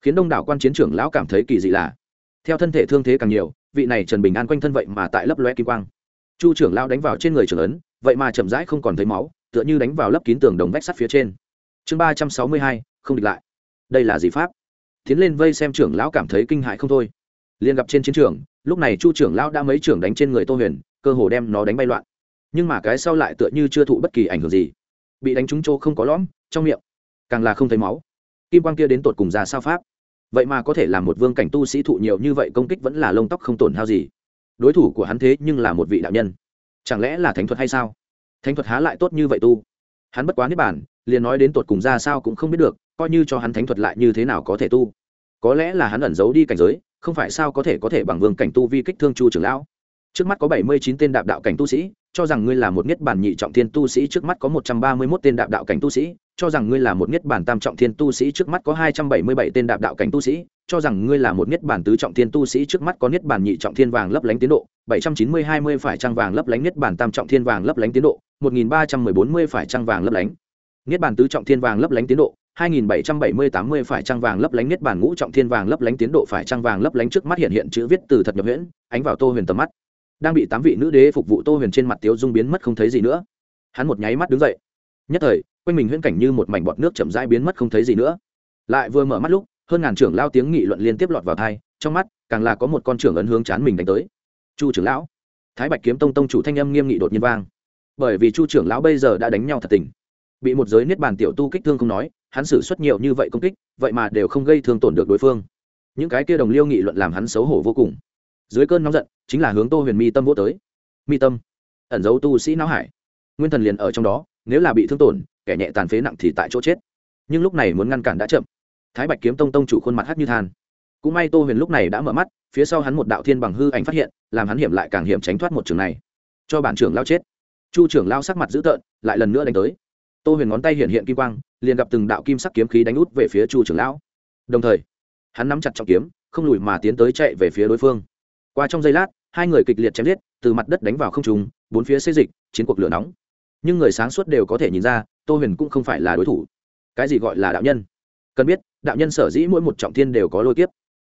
khiến đông đảo quan chiến trưởng lão cảm thấy kỳ dị là, theo thân thể thương thế càng nhiều vị này trần bình an quanh thân vậy mà tại lấp loe kim quang. Chu trưởng lão đánh vào trên người trưởng ấn, vậy mà chậm rãi không còn thấy máu, tựa như đánh vào lấp kín tường đồng vách sắt phía trên. Chương ba trăm sáu mươi hai, không địch lại. Đây là gì pháp? Tiến lên vây xem trưởng lão cảm thấy kinh hại không thôi. Liền gặp trên chiến trường, lúc này chu trưởng lão đã mấy trưởng đánh trên người tô huyền, cơ hồ đem nó đánh bay loạn. Nhưng mà cái sau lại tựa như chưa thụ bất kỳ ảnh hưởng gì. Bị đánh trúng chỗ không có lõm, trong miệng, càng là không thấy máu. Kim quang kia đến tột cùng ra sao pháp? Vậy mà có thể làm một vương cảnh tu sĩ thụ nhiều như vậy công kích vẫn là lông tóc không tổn hao gì. Đối thủ của hắn thế nhưng là một vị đạo nhân. Chẳng lẽ là thánh thuật hay sao? Thánh thuật há lại tốt như vậy tu? Hắn bất quá niết bản liền nói đến tột cùng ra sao cũng không biết được, coi như cho hắn thánh thuật lại như thế nào có thể tu? Có lẽ là hắn ẩn giấu đi cảnh giới, không phải sao có thể có thể bằng vương cảnh tu vi kích thương chu trưởng lão. Trước mắt có bảy mươi chín tên đạp đạo cảnh tu sĩ, cho rằng ngươi là một niết bản nhị trọng thiên tu sĩ, trước mắt có một trăm ba mươi 131 tên đạp đạo cảnh tu sĩ cho rằng ngươi là một niết bản tam trọng thiên tu sĩ trước mắt có hai trăm bảy mươi bảy tên đạp đạo cảnh tu sĩ, cho rằng ngươi là một niết bản tứ trọng thiên tu sĩ trước mắt có niết bản nhị trọng thiên vàng lấp lánh tiến độ, bảy trăm chín mươi hai mươi phải trang vàng lấp lánh niết bản tam trọng thiên vàng lấp lánh tiến độ, một nghìn ba trăm mười bốn mươi phải trang vàng lấp lánh. Niết bàn tứ trọng thiên vàng lấp lánh tiến độ 2770-80 phải trang vàng lấp lánh niết bàn ngũ trọng thiên vàng lấp lánh tiến độ phải trang vàng lấp lánh trước mắt hiện hiện chữ viết từ thật nhập huyễn, ánh vào tô huyền tầm mắt. Đang bị tám vị nữ đế phục vụ tô huyền trên mặt tiếu dung biến mất không thấy gì nữa. Hắn một nháy mắt đứng dậy. Nhất thời quanh mình huyễn cảnh như một mảnh bọt nước chậm rãi biến mất không thấy gì nữa. Lại vừa mở mắt lúc, hơn ngàn trưởng lao tiếng nghị luận liên tiếp lọt vào thai trong mắt, càng là có một con trưởng ấn hướng chán mình đánh tới. Chu trưởng lão. Thái bạch kiếm tông tông chủ thanh âm nghiêm nghị đột nhiên vang. Bởi vì chu trưởng lão bây giờ đã đánh nhau thật tình. Bị một giới niết bàn tiểu tu kích thương không nói, hắn xử suất nhiều như vậy công kích, vậy mà đều không gây thương tổn được đối phương. Những cái kia đồng liêu nghị luận làm hắn xấu hổ vô cùng. Dưới cơn nóng giận, chính là hướng tô huyền mi tâm vô tới. Mi tâm. Ẩn dấu tu sĩ não hải. Nguyên thần liền ở trong đó, nếu là bị thương tổn kẻ nhẹ tàn phế nặng thì tại chỗ chết. Nhưng lúc này muốn ngăn cản đã chậm. Thái bạch kiếm tông tông chủ khuôn mặt hắt như than. Cũng may tô huyền lúc này đã mở mắt, phía sau hắn một đạo thiên bằng hư ảnh phát hiện, làm hắn hiểm lại càng hiểm tránh thoát một trường này. Cho bản trưởng lao chết. Chu trưởng lao sắc mặt dữ tợn, lại lần nữa đánh tới. Tô huyền ngón tay hiện hiện kim quang, liền gặp từng đạo kim sắc kiếm khí đánh út về phía chu trưởng lão. Đồng thời, hắn nắm chặt trọng kiếm, không lùi mà tiến tới chạy về phía đối phương. Qua trong giây lát, hai người kịch liệt chém giết, từ mặt đất đánh vào không trùng bốn phía xây dịch, chiến cuộc lửa nóng. Nhưng người sáng suốt đều có thể nhìn ra tô huyền cũng không phải là đối thủ. Cái gì gọi là đạo nhân? Cần biết, đạo nhân sở dĩ mỗi một trọng thiên đều có lôi kiếp.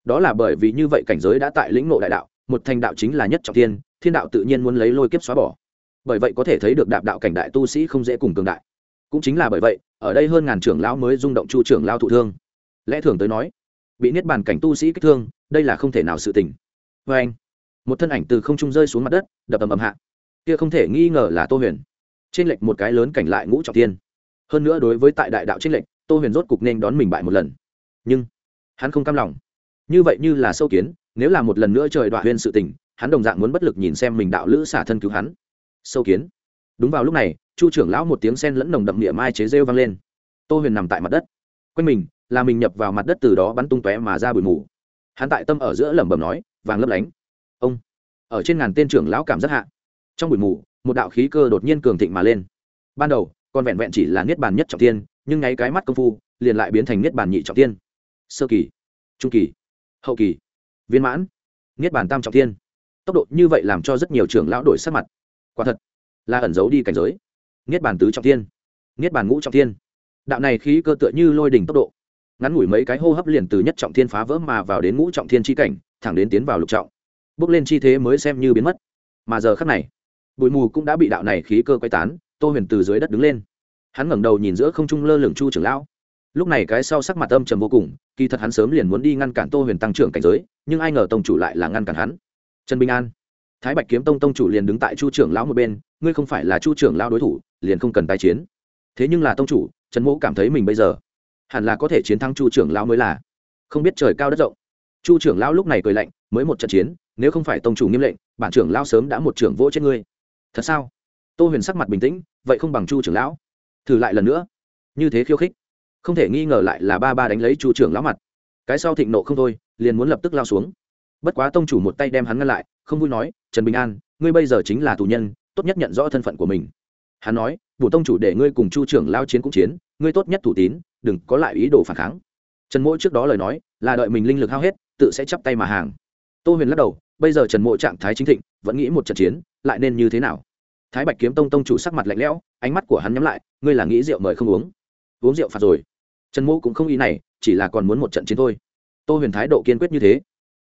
Đó là bởi vì như vậy cảnh giới đã tại lĩnh nộ đại đạo, một thành đạo chính là nhất trọng thiên thiên đạo tự nhiên muốn lấy lôi kiếp xóa bỏ. Bởi vậy có thể thấy được đạp đạo cảnh đại tu sĩ không dễ cùng cường đại. Cũng chính là bởi vậy, ở đây hơn ngàn trưởng lão mới rung động chu trưởng lao thụ thương. Lẽ thường tới nói, bị niết bàn cảnh tu sĩ kích thương, đây là không thể nào sự tình. Vê anh một thân ảnh từ không trung rơi xuống mặt đất, đập ầm ầm hạ. Kia không thể nghi ngờ là tô huyền trên lệch một cái lớn cảnh lại ngũ trọng thiên. hơn nữa đối với tại đại đạo trên lệch, tô huyền rốt cục nên đón mình bại một lần. Nhưng, hắn không cam lòng. Như vậy như là sâu kiến, nếu là một lần nữa trời đoạn huyên sự tình, hắn đồng dạng muốn bất lực nhìn xem mình đạo lữ xả thân cứu hắn. Sâu kiến. Đúng vào lúc này, chu trưởng lão một tiếng sen lẫn nồng đậm địa mai chế rêu vang lên. Tô huyền nằm tại mặt đất. Quanh mình, là mình nhập vào mặt đất từ đó bắn tung tóe mà ra bụi mù. Hắn tại tâm ở giữa lẩm bẩm nói, vàng lấp lánh. Ông, ở trên ngàn tên trưởng lão cảm giác hạ, trong bụi mù một đạo khí cơ đột nhiên cường thịnh mà lên. Ban đầu còn vẹn vẹn chỉ là niết bàn nhất trọng tiên nhưng ngay cái mắt công phu, liền lại biến thành niết bàn nhị trọng tiên sơ kỳ, trung kỳ, hậu kỳ, viên mãn, niết bàn tam trọng tiên tốc độ như vậy làm cho rất nhiều trưởng lão đổi sắc mặt. Quả thật, là ẩn giấu đi cảnh giới. Niết bàn tứ trọng tiên niết bàn ngũ trọng tiên đạo này khí cơ tựa như lôi đỉnh tốc độ. Ngắn ngủi mấy cái hô hấp liền từ nhất trọng thiên phá vỡ mà vào đến ngũ trọng thiên chi cảnh, thẳng đến tiến vào lục trọng. Bước lên chi thế mới xem như biến mất. Mà giờ khắc này bụi mù cũng đã bị đạo này khí cơ quay tán, tô huyền từ dưới đất đứng lên. Hắn ngẩng đầu nhìn giữa không trung lơ lửng chu trưởng lão. Lúc này cái sau sắc mặt âm trầm vô cùng, kỳ thật hắn sớm liền muốn đi ngăn cản tô huyền tăng trưởng cảnh giới, nhưng ai ngờ tông chủ lại là ngăn cản hắn. Trần bình an, thái bạch kiếm tông tông chủ liền đứng tại chu trưởng lão một bên, ngươi không phải là chu trưởng lão đối thủ, liền không cần tái chiến. Thế nhưng là tông chủ, trần mỗ cảm thấy mình bây giờ hẳn là có thể chiến thắng chu trưởng lão mới là. Không biết trời cao đất rộng. Chu trưởng lão lúc này cười lạnh, mới một trận chiến, nếu không phải tông chủ nghiêm lệnh, bản trưởng lão sớm đã một trưởng vỗ chết ngươi thật sao? Tô huyền sắc mặt bình tĩnh, vậy không bằng chu trưởng lão. Thử lại lần nữa. Như thế khiêu khích. Không thể nghi ngờ lại là ba ba đánh lấy chu trưởng lão mặt. Cái sau thịnh nộ không thôi, liền muốn lập tức lao xuống. Bất quá tông chủ một tay đem hắn ngăn lại, không vui nói, trần bình an, ngươi bây giờ chính là tù nhân, tốt nhất nhận rõ thân phận của mình. Hắn nói, bổ tông chủ để ngươi cùng chu trưởng lao chiến cũng chiến, ngươi tốt nhất thủ tín, đừng có lại ý đồ phản kháng. Trần mỗi trước đó lời nói, là đợi mình linh lực hao hết, tự sẽ chắp tay mà hàng. Tô huyền lắc đầu bây giờ trần mộ trạng thái chính thịnh, vẫn nghĩ một trận chiến, lại nên như thế nào? Thái bạch kiếm tông tông chủ sắc mặt lạnh lẽo, ánh mắt của hắn nhắm lại, ngươi là nghĩ rượu mời không uống? Uống rượu phạt rồi. Trần mộ cũng không ý này, chỉ là còn muốn một trận chiến thôi. Tô huyền thái độ kiên quyết như thế.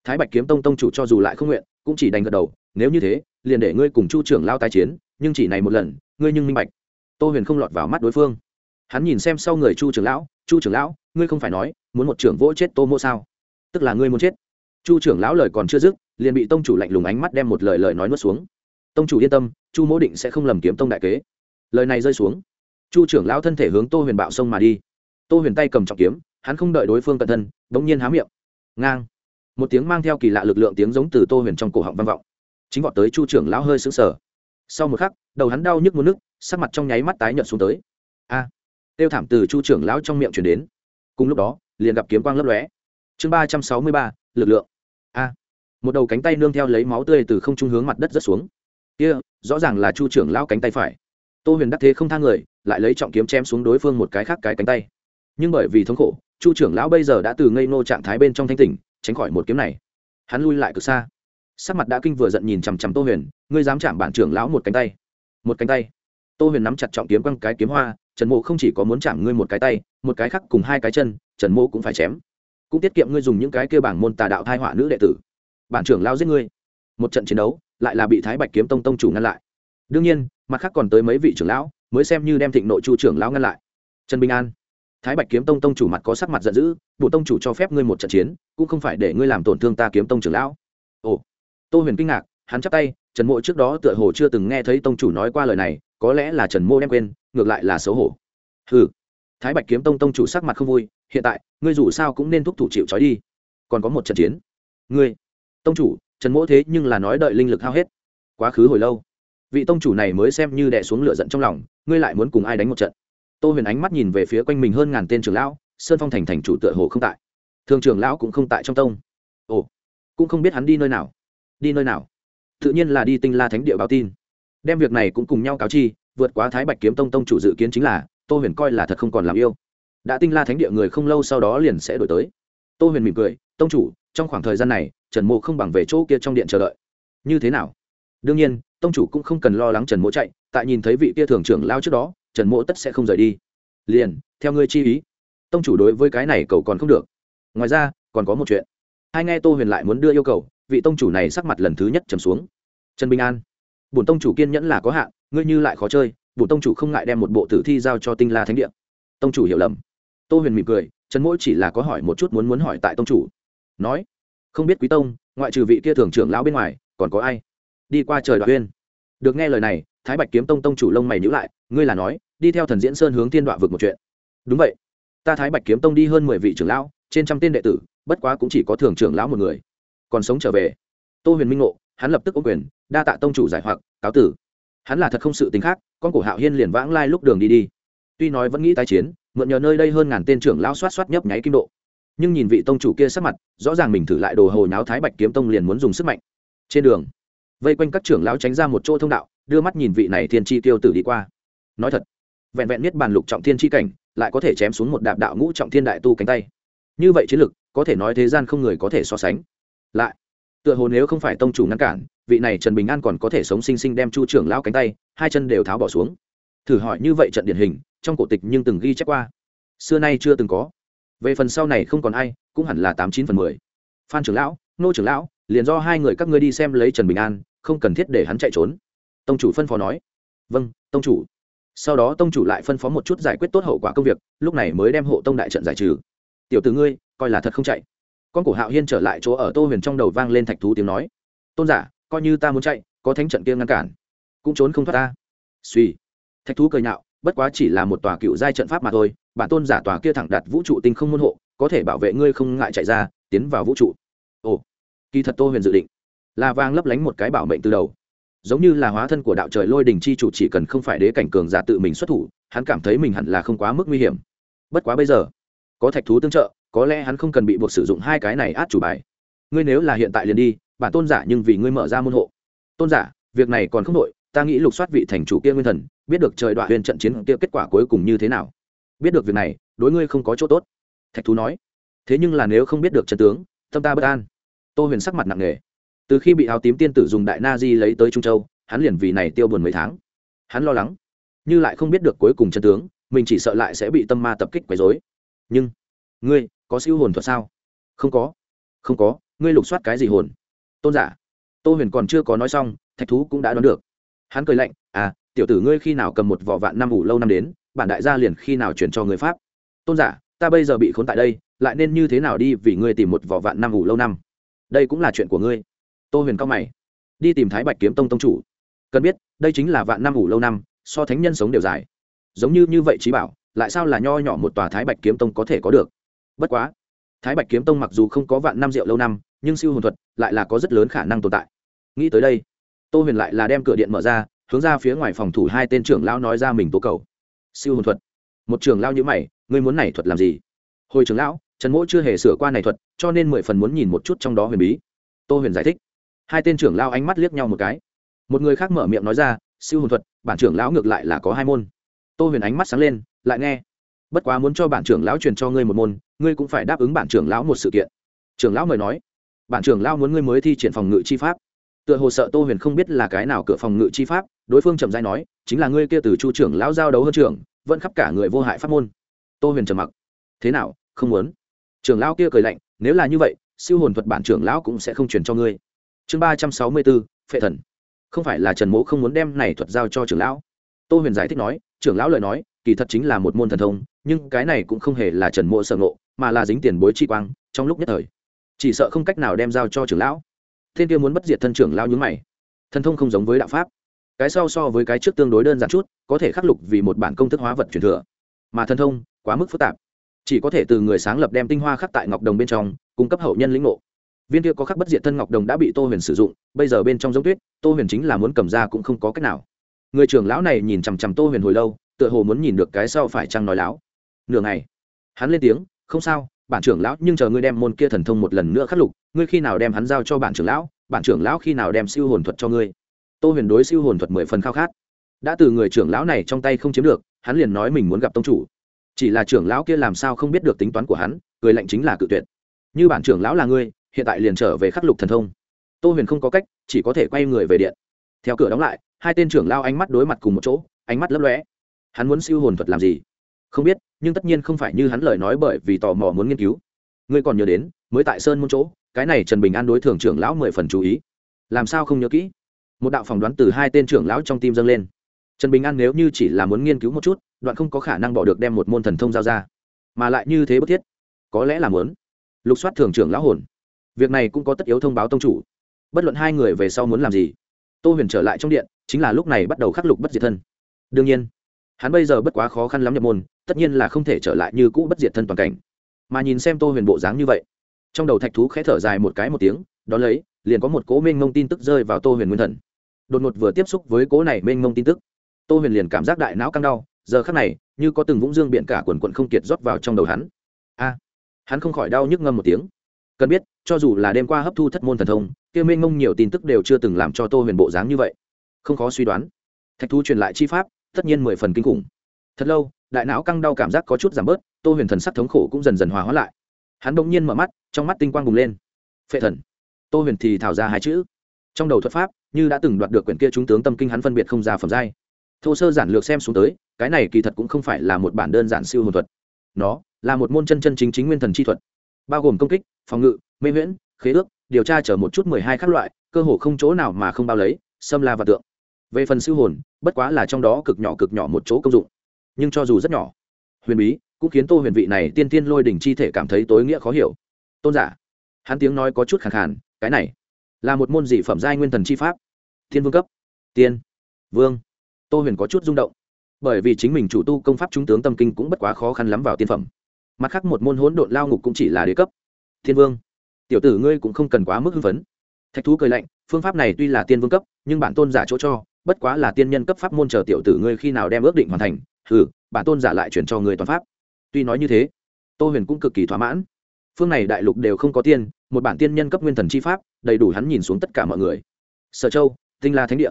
Thái bạch kiếm tông tông chủ cho dù lại không nguyện, cũng chỉ đành gật đầu, nếu như thế, liền để ngươi cùng chu trưởng lao tái chiến, nhưng chỉ này một lần, ngươi nhưng minh bạch. Tô huyền không lọt vào mắt đối phương. Hắn nhìn xem sau người chu trưởng lão, chu trưởng lão, ngươi không phải nói, muốn một trưởng vỗ chết tô mô sao? Tức là ngươi muốn chết. Chu trưởng lão lời còn chưa dứt liền bị tông chủ lạnh lùng ánh mắt đem một lời lời nói nuốt xuống. Tông chủ yên tâm, chu mỗ định sẽ không lầm kiếm tông đại kế. Lời này rơi xuống. Chu trưởng lão thân thể hướng tô huyền bạo sông mà đi. Tô huyền tay cầm trọng kiếm, hắn không đợi đối phương cận thân đ ỗ n g nhiên há miệng. Ngang. Một tiếng mang theo kỳ lạ lực lượng tiếng giống từ tô huyền trong cổ họng vang vọng. Chính vọt tới chu trưởng lão hơi xứng sở sau một khắc, đầu hắn đau nhức muốn nước sắc mặt trong nháy mắt tái nhợt xuống tới. A! Tiêu thảm từ chu trưởng lão trong miệng chuyển đến. Cùng lúc đó, liền gặp kiếm quang lấp lóe. Chương ba trăm sáu mươi ba, lực lượng. A! Một đầu cánh tay nương theo lấy máu tươi từ không trung hướng mặt đất rất xuống. Kia, rõ ràng là chu trưởng lão cánh tay phải. Tô huyền đắc thế không thang người, lại lấy trọng kiếm chém xuống đối phương một cái khác cái cánh tay. Nhưng bởi vì thống khổ, chu trưởng lão bây giờ đã từ ngây nô trạng thái bên trong thanh tỉnh, tránh khỏi một kiếm này. Hắn lui lại cực xa. Sắc mặt đã kinh vừa giận nhìn chằm chằm tô huyền, ngươi dám chạm bản trưởng lão một cánh tay. Một cánh tay. Tô huyền nắm chặt trọng kiếm quăng cái kiếm hoa, trần mộ không chỉ có muốn chạm ngươi một cái tay, một cái khác cùng hai cái chân, trần mộ cũng phải chém. Cũng tiết kiệm ngươi dùng những cái kêu bảng môn tà đạo thai họa nữ đệ tử bản trưởng lao giết ngươi. Một trận chiến đấu, lại là bị thái bạch kiếm tông tông chủ ngăn lại. Đương nhiên, mặt khác còn tới mấy vị trưởng lão, mới xem như đem thịnh nội chu trưởng lão ngăn lại. Trần bình an. Thái bạch kiếm tông tông chủ mặt có sắc mặt giận dữ bộ tông chủ cho phép ngươi một trận chiến, cũng không phải để ngươi làm tổn thương ta kiếm tông trưởng lão. Ồ. Tô huyền kinh ngạc, hắn chắp tay, trần mộ trước đó tựa hồ chưa từng nghe thấy tông chủ nói qua lời này, có lẽ là trần mô đem quên, ngược lại là xấu hổ. Ừ thái bạch kiếm tông tông chủ sắc mặt không vui, hiện tại, ngươi dù sao cũng nên thúc thủ chịu trói đi. Còn có một trận chiến. Ngươi tông chủ, trần mỗ thế nhưng là nói đợi linh lực hao hết. Quá khứ hồi lâu, vị tông chủ này mới xem như đẻ xuống lửa giận trong lòng, ngươi lại muốn cùng ai đánh một trận? Tô huyền ánh mắt nhìn về phía quanh mình hơn ngàn tên trưởng lão, sơn phong thành thành chủ tựa hồ không tại. Thường trưởng lão cũng không tại trong tông. Ồ, cũng không biết hắn đi nơi nào. Đi nơi nào? Tự nhiên là đi tinh la thánh địa báo tin. Đem việc này cũng cùng nhau cáo chi, vượt quá thái bạch kiếm tông tông chủ dự kiến chính là, tô huyền coi là thật không còn làm yêu. Đã tinh la thánh địa người không lâu sau đó liền sẽ đổi tới. Tô huyền mỉm cười, tông chủ, trong khoảng thời gian này trần mộ không bằng về chỗ kia trong điện chờ đợi. Như thế nào? Đương nhiên, tông chủ cũng không cần lo lắng trần mộ chạy, tại nhìn thấy vị kia thường trưởng lao trước đó, trần mộ tất sẽ không rời đi. Liền, theo ngươi chi ý, tông chủ đối với cái này cầu còn không được. Ngoài ra, còn có một chuyện. Hai nghe tô huyền lại muốn đưa yêu cầu, vị tông chủ này sắc mặt lần thứ nhất trầm xuống. Trần bình an, bổn tông chủ kiên nhẫn là có hạn, ngươi như lại khó chơi, bổn tông chủ không ngại đem một bộ tử thi giao cho tinh la thánh địa. Tông chủ hiểu lầm. Tô huyền mỉm cười, trần mỗi chỉ là có hỏi một chút muốn muốn hỏi tại tông chủ. Nói không biết quý tông, ngoại trừ vị kia thường trưởng lão bên ngoài, còn có ai? Đi qua trời đoạn uyên. Được nghe lời này, thái bạch kiếm tông tông chủ lông mày nhữ lại, ngươi là nói, đi theo thần diễn sơn hướng thiên đoạn vực một chuyện. Đúng vậy. Ta thái bạch kiếm tông đi hơn mười vị trưởng lão, trên trăm tên đệ tử, bất quá cũng chỉ có thường trưởng lão một người. Còn sống trở về. Tô huyền minh ngộ, hắn lập tức ô quyền, đa tạ tông chủ giải hoặc, cáo tử. Hắn là thật không sự tính khác, con cổ hạo hiên liền vãng lai lúc đường đi đi. Tuy nói vẫn nghĩ tái chiến, mượn nhờ nơi đây hơn ngàn tên trưởng lão soát soát nhấp nháy kim độ nhưng nhìn vị tông chủ kia sắc mặt, rõ ràng mình thử lại đồ hồi náo thái bạch kiếm tông liền muốn dùng sức mạnh. Trên đường, vây quanh các trưởng lão tránh ra một chỗ thông đạo, đưa mắt nhìn vị này thiên chi tiêu tử đi qua. Nói thật, vẹn vẹn biết bàn lục trọng thiên chi cảnh, lại có thể chém xuống một đạp đạo ngũ trọng thiên đại tu cánh tay. Như vậy chiến lực, có thể nói thế gian không người có thể so sánh. Lại, tựa hồ nếu không phải tông chủ ngăn cản, vị này trần bình an còn có thể sống sinh sinh đem chu trưởng lão cánh tay, hai chân đều tháo bỏ xuống. Thử hỏi như vậy trận điển hình, trong cổ tịch nhưng từng ghi chép qua. Xưa nay chưa từng có về phần sau này không còn ai, cũng hẳn là tám chín phần mười. Phan trưởng lão, nô trưởng lão, liền do hai người các ngươi đi xem lấy trần bình an, không cần thiết để hắn chạy trốn. Tông chủ phân phó nói. Vâng tông chủ. Sau đó tông chủ lại phân phó một chút giải quyết tốt hậu quả công việc, lúc này mới đem hộ tông đại trận giải trừ. Tiểu t ử ngươi, coi là thật không chạy. Con cổ hạo hiên trở lại chỗ ở tô huyền trong đầu vang lên thạch thú tiếng nói. Tôn giả, coi như ta muốn chạy, có thánh trận kia ngăn cản, cũng trốn không thoát ta. Suy thạch thú cười nhạo, bất quá chỉ là một tòa cựu giai trận pháp mà thôi bản tôn giả tòa kia thẳng đặt vũ trụ tinh không môn hộ, có thể bảo vệ ngươi không ngại chạy ra, tiến vào vũ trụ. Ồ, kỳ thật tô huyền dự định là vang lấp lánh một cái bảo mệnh từ đầu. Giống như là hóa thân của đạo trời lôi đình chi chủ chỉ cần không phải đế cảnh cường giả tự mình xuất thủ, hắn cảm thấy mình hẳn là không quá mức nguy hiểm. Bất quá bây giờ, có thạch thú tương trợ, có lẽ hắn không cần bị buộc sử dụng hai cái này át chủ bài. Ngươi nếu là hiện tại liền đi, bản tôn giả nhưng vì ngươi mở ra môn hộ. Tôn giả, việc này còn không đội ta nghĩ lục soát vị thành chủ kia nguyên thần, biết được trời đoạn huyền trận chiến kia kết quả cuối cùng như thế nào biết được việc này, đối ngươi không có chỗ tốt. Thạch thú nói. Thế nhưng là nếu không biết được trần tướng, tâm ta bất an. Tô huyền sắc mặt nặng nề. Từ khi bị áo tím tiên tử dùng đại na di lấy tới trung châu, hắn liền vì này tiêu buồn mấy tháng. Hắn lo lắng, như lại không biết được cuối cùng chân tướng, mình chỉ sợ lại sẽ bị tâm ma tập kích quấy dối nhưng, ngươi, có siêu hồn thuật sao? Không có không có, ngươi lục soát cái gì hồn? Tôn giả. Tô huyền còn chưa có nói xong, thạch thú cũng đã đoán được. Hắn cười lạnh à tiểu tử ngươi khi nào cầm một vỏ vạn năm ủ lâu năm đến bản đại gia liền khi nào chuyển cho người pháp? Tôn giả, ta bây giờ bị khốn tại đây, lại nên như thế nào đi vì ngươi tìm một vỏ vạn năm ngủ lâu năm? Đây cũng là chuyện của ngươi. Tô huyền cao mày. Đi tìm thái bạch kiếm tông tông chủ. Cần biết, đây chính là vạn năm ngủ lâu năm, so thánh nhân sống đều dài. Giống như như vậy trí bảo, lại sao là nho nhỏ một tòa thái bạch kiếm tông có thể có được? Bất quá, thái bạch kiếm tông mặc dù không có vạn năm rượu lâu năm, nhưng siêu hồn thuật lại là có rất lớn khả năng tồn tại. Nghĩ tới đây, tô huyền lại là đem cửa điện mở ra, hướng ra phía ngoài phòng thủ hai tên trưởng lão nói ra mình tố cầu siêu hồn thuật. Một trưởng lão như mày, ngươi muốn này thuật làm gì? Hồi trưởng lão, trần mỗ chưa hề sửa qua này thuật, cho nên mười phần muốn nhìn một chút trong đó huyền bí. Tô huyền giải thích. Hai tên trưởng lão ánh mắt liếc nhau một cái. Một người khác mở miệng nói ra, siêu hồn thuật, bản trưởng lão ngược lại là có hai môn. Tô huyền ánh mắt sáng lên, lại nghe, bất quá muốn cho bản trưởng lão truyền cho ngươi một môn, ngươi cũng phải đáp ứng bản trưởng lão một sự kiện. Trưởng lão mời nói, bản trưởng lão muốn ngươi mới thi triển phòng ngự chi pháp tựa hồ sợ tô huyền không biết là cái nào cửa phòng ngự chi pháp, đối phương chậm dai nói, chính là ngươi kia từ chu trưởng lão giao đấu hơn trưởng, vẫn khắp cả người vô hại pháp môn. Tô huyền trầm mặc. Thế nào, không muốn? Trưởng lão kia cười lạnh, nếu là như vậy, siêu hồn thuật bản trưởng lão cũng sẽ không truyền cho ngươi. Chương ba trăm sáu mươi bốn, phệ thần. Không phải là trần mỗ không muốn đem này thuật giao cho trưởng lão? Tô huyền giải thích nói, trưởng lão lời nói, kỳ thật chính là một môn thần thông, nhưng cái này cũng không hề là trần mộ sợ ngộ, mà là dính tiền bối chi quang, trong lúc nhất thời. Chỉ sợ không cách nào đem giao cho trưởng lão thiên kia muốn bất diệt thân trưởng lão nhúng mày. Thần thông không giống với đạo pháp. Cái sau so với cái trước tương đối đơn giản chút, có thể khắc lục vì một bản công thức hóa vật truyền thừa. Mà thần thông, quá mức phức tạp. Chỉ có thể từ người sáng lập đem tinh hoa khắc tại ngọc đồng bên trong, cung cấp hậu nhân lĩnh ngộ. Viên kia có khắc bất diệt thân ngọc đồng đã bị tô huyền sử dụng, bây giờ bên trong giống tuyết, tô huyền chính là muốn cầm ra cũng không có cách nào. Người trưởng lão này nhìn chằm chằm tô huyền hồi lâu, tựa hồ muốn nhìn được cái sau phải chăng nói láo. Nửa ngày, hắn lên tiếng, không sao bản trưởng lão nhưng chờ ngươi đem môn kia thần thông một lần nữa khắc lục, ngươi khi nào đem hắn giao cho bản trưởng lão, bản trưởng lão khi nào đem siêu hồn thuật cho ngươi? Tô huyền đối siêu hồn thuật mười phần khao khát. Đã từ người trưởng lão này trong tay không chiếm được, hắn liền nói mình muốn gặp tông chủ. Chỉ là trưởng lão kia làm sao không biết được tính toán của hắn, cười lạnh chính là cự tuyệt. Như bản trưởng lão là ngươi, hiện tại liền trở về khắc lục thần thông. Tô huyền không có cách, chỉ có thể quay người về điện. Theo cửa đóng lại, hai tên trưởng lao ánh mắt đối mặt cùng một chỗ, ánh mắt lấp lóe. Hắn muốn siêu hồn thuật làm gì? Không biết nhưng tất nhiên không phải như hắn lời nói bởi vì tò mò muốn nghiên cứu. Ngươi còn nhớ đến, mới tại sơn môn chỗ, cái này trần bình an đối thường trưởng lão mười phần chú ý. Làm sao không nhớ kỹ? Một đạo phỏng đoán từ hai tên trưởng lão trong tim dâng lên. Trần bình an nếu như chỉ là muốn nghiên cứu một chút, đoạn không có khả năng bỏ được đem một môn thần thông giao ra. Mà lại như thế bất thiết. Có lẽ là muốn. Lục soát thường trưởng lão hồn. Việc này cũng có tất yếu thông báo tông chủ. Bất luận hai người về sau muốn làm gì, tô huyền trở lại trong điện, chính là lúc này bắt đầu khắc lục bất diệt thân. Đương nhiên hắn bây giờ bất quá khó khăn lắm nhập môn, tất nhiên là không thể trở lại như cũ bất diệt thân toàn cảnh. Mà nhìn xem tô huyền bộ dáng như vậy, trong đầu thạch thú khẽ thở dài một cái một tiếng, đón lấy, liền có một cố mênh mông tin tức rơi vào tô huyền nguyên thần. Đột ngột vừa tiếp xúc với cố này mênh mông tin tức, tô huyền liền cảm giác đại não căng đau, giờ khắc này, như có từng vũng dương biện cả quần quận không kiệt rót vào trong đầu hắn. A! Hắn không khỏi đau nhức ngâm một tiếng. Cần biết, cho dù là đêm qua hấp thu thất môn thần thông, kia mênh mông nhiều tin tức đều chưa từng làm cho tô huyền bộ dáng như vậy. Không khó suy đoán. Thạch thú truyền lại chi pháp tất nhiên mười phần kinh khủng. Thật lâu đại não căng đau cảm giác có chút giảm bớt tô huyền thần sắc thống khổ cũng dần dần hòa hóa lại. Hắn bỗng nhiên mở mắt trong mắt tinh quang bùng lên. Phệ thần. Tô huyền thì thảo ra hai chữ. Trong đầu thuật pháp như đã từng đoạt được quyển kia chúng tướng tâm kinh hắn phân biệt không ra phẩm giai. Thô sơ giản lược xem xuống tới cái này kỳ thật cũng không phải là một bản đơn giản siêu hồn thuật. Nó là một môn chân chân chính chính nguyên thần chi thuật bao gồm công kích phòng ngự mê nguyễn, khế ước điều tra chở một chút mười hai các loại cơ hồ không chỗ nào mà không bao lấy xâm la và tượng về phần siêu hồn, bất quá là trong đó cực nhỏ cực nhỏ một chỗ công dụng. Nhưng cho dù rất nhỏ, huyền bí cũng khiến tô huyền vị này tiên tiên lôi đỉnh chi thể cảm thấy tối nghĩa khó hiểu. Tôn giả, hắn tiếng nói có chút khẳng khàn, cái này là một môn dị phẩm giai nguyên thần chi pháp. Thiên vương cấp, tiên, vương. Tô huyền có chút rung động, bởi vì chính mình chủ tu công pháp trung tướng tâm kinh cũng bất quá khó khăn lắm vào tiên phẩm. Mặt khác một môn hỗn độn lao ngục cũng chỉ là đế cấp. Thiên vương, tiểu tử ngươi cũng không cần quá mức hưng phấn. Thạch thú cười lạnh, phương pháp này tuy là tiên vương cấp, nhưng bản tôn giả chỗ cho bất quá là tiên nhân cấp pháp môn chờ tiểu tử ngươi khi nào đem ước định hoàn thành ừ bản tôn giả lại chuyển cho người toàn pháp. Tuy nói như thế, tô huyền cũng cực kỳ thỏa mãn. Phương này đại lục đều không có tiên, một bản tiên nhân cấp nguyên thần chi pháp, đầy đủ hắn nhìn xuống tất cả mọi người. Sở châu, tinh la thánh địa.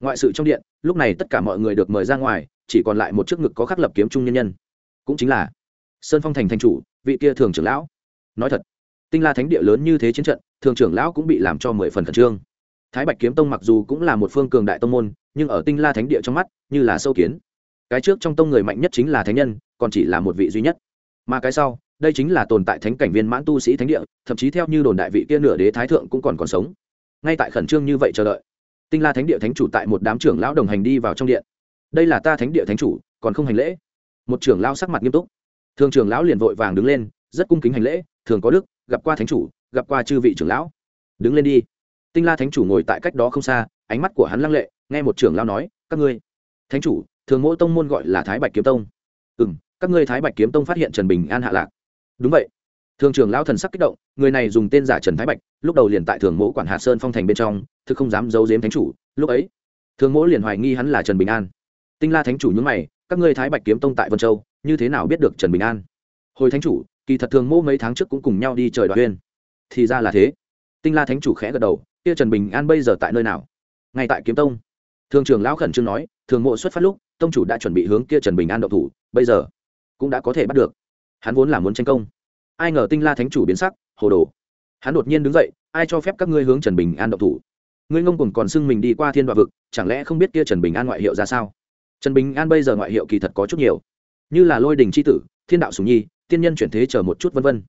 Ngoại sự trong điện, lúc này tất cả mọi người được mời ra ngoài, chỉ còn lại một chiếc ngực có khắc lập kiếm trung nhân nhân. Cũng chính là sơn phong thành thành chủ, vị kia thường trưởng lão. Nói thật, tinh la thánh địa lớn như thế chiến trận, thường trưởng lão cũng bị làm cho mười phần khẩn trương thái bạch kiếm tông mặc dù cũng là một phương cường đại tông môn, nhưng ở tinh la thánh địa trong mắt, như là sâu kiến. Cái trước trong tông người mạnh nhất chính là thánh nhân, còn chỉ là một vị duy nhất. Mà cái sau, đây chính là tồn tại thánh cảnh viên mãn tu sĩ thánh địa, thậm chí theo như đồn đại vị kia nửa đế thái thượng cũng còn còn sống. Ngay tại khẩn trương như vậy chờ đợi, tinh la thánh địa thánh chủ tại một đám trưởng lão đồng hành đi vào trong điện. Đây là ta thánh địa thánh chủ, còn không hành lễ. Một trưởng lão sắc mặt nghiêm túc. Thường trưởng lão liền vội vàng đứng lên, rất cung kính hành lễ, thường có đức, gặp qua thánh chủ, gặp qua chư vị trưởng lão. Đứng lên đi tinh la thánh chủ ngồi tại cách đó không xa, ánh mắt của hắn lăng lệ, nghe một trưởng lão nói, các ngươi, thánh chủ, thường mỗi tông môn gọi là thái bạch kiếm tông. Ừ m các ngươi thái bạch kiếm tông phát hiện trần bình an hạ lạc. Đúng vậy. Thường trưởng lão thần sắc kích động, người này dùng tên giả trần thái bạch, lúc đầu liền tại thường mỗ quản hạ sơn phong thành bên trong, thực không dám giấu giếm thánh chủ, lúc ấy, thường mỗ liền hoài nghi hắn là trần bình an. Tinh la thánh chủ nhúng mày, các ngươi thái bạch kiếm tông tại vân châu, như thế nào biết được trần bình an? Hồi thánh chủ, kỳ thật thường mỗ mấy tháng trước cũng cùng nhau đi trời đoạt huyên. Thì ra là thế. Tinh la thánh chủ khẽ gật đầu kia trần bình an bây giờ tại nơi nào? Ngay tại kiếm tông. Thường trưởng lão khẩn trương nói, thường mộ xuất phát lúc, tông chủ đã chuẩn bị hướng kia trần bình an đậu thủ, bây giờ cũng đã có thể bắt được. Hắn vốn là muốn tranh công. Ai ngờ tinh la thánh chủ biến sắc, hồ đồ. Hắn đột nhiên đứng dậy, ai cho phép các ngươi hướng trần bình an đậu thủ? Ngươi ngông cùng còn xưng mình đi qua thiên đoạn vực, chẳng lẽ không biết kia trần bình an ngoại hiệu ra sao? Trần bình an bây giờ ngoại hiệu kỳ thật có chút nhiều. Như là lôi đình c h i tử, thiên đạo sùng nhi, tiên nhân chuyển thế chờ một chút vân vân.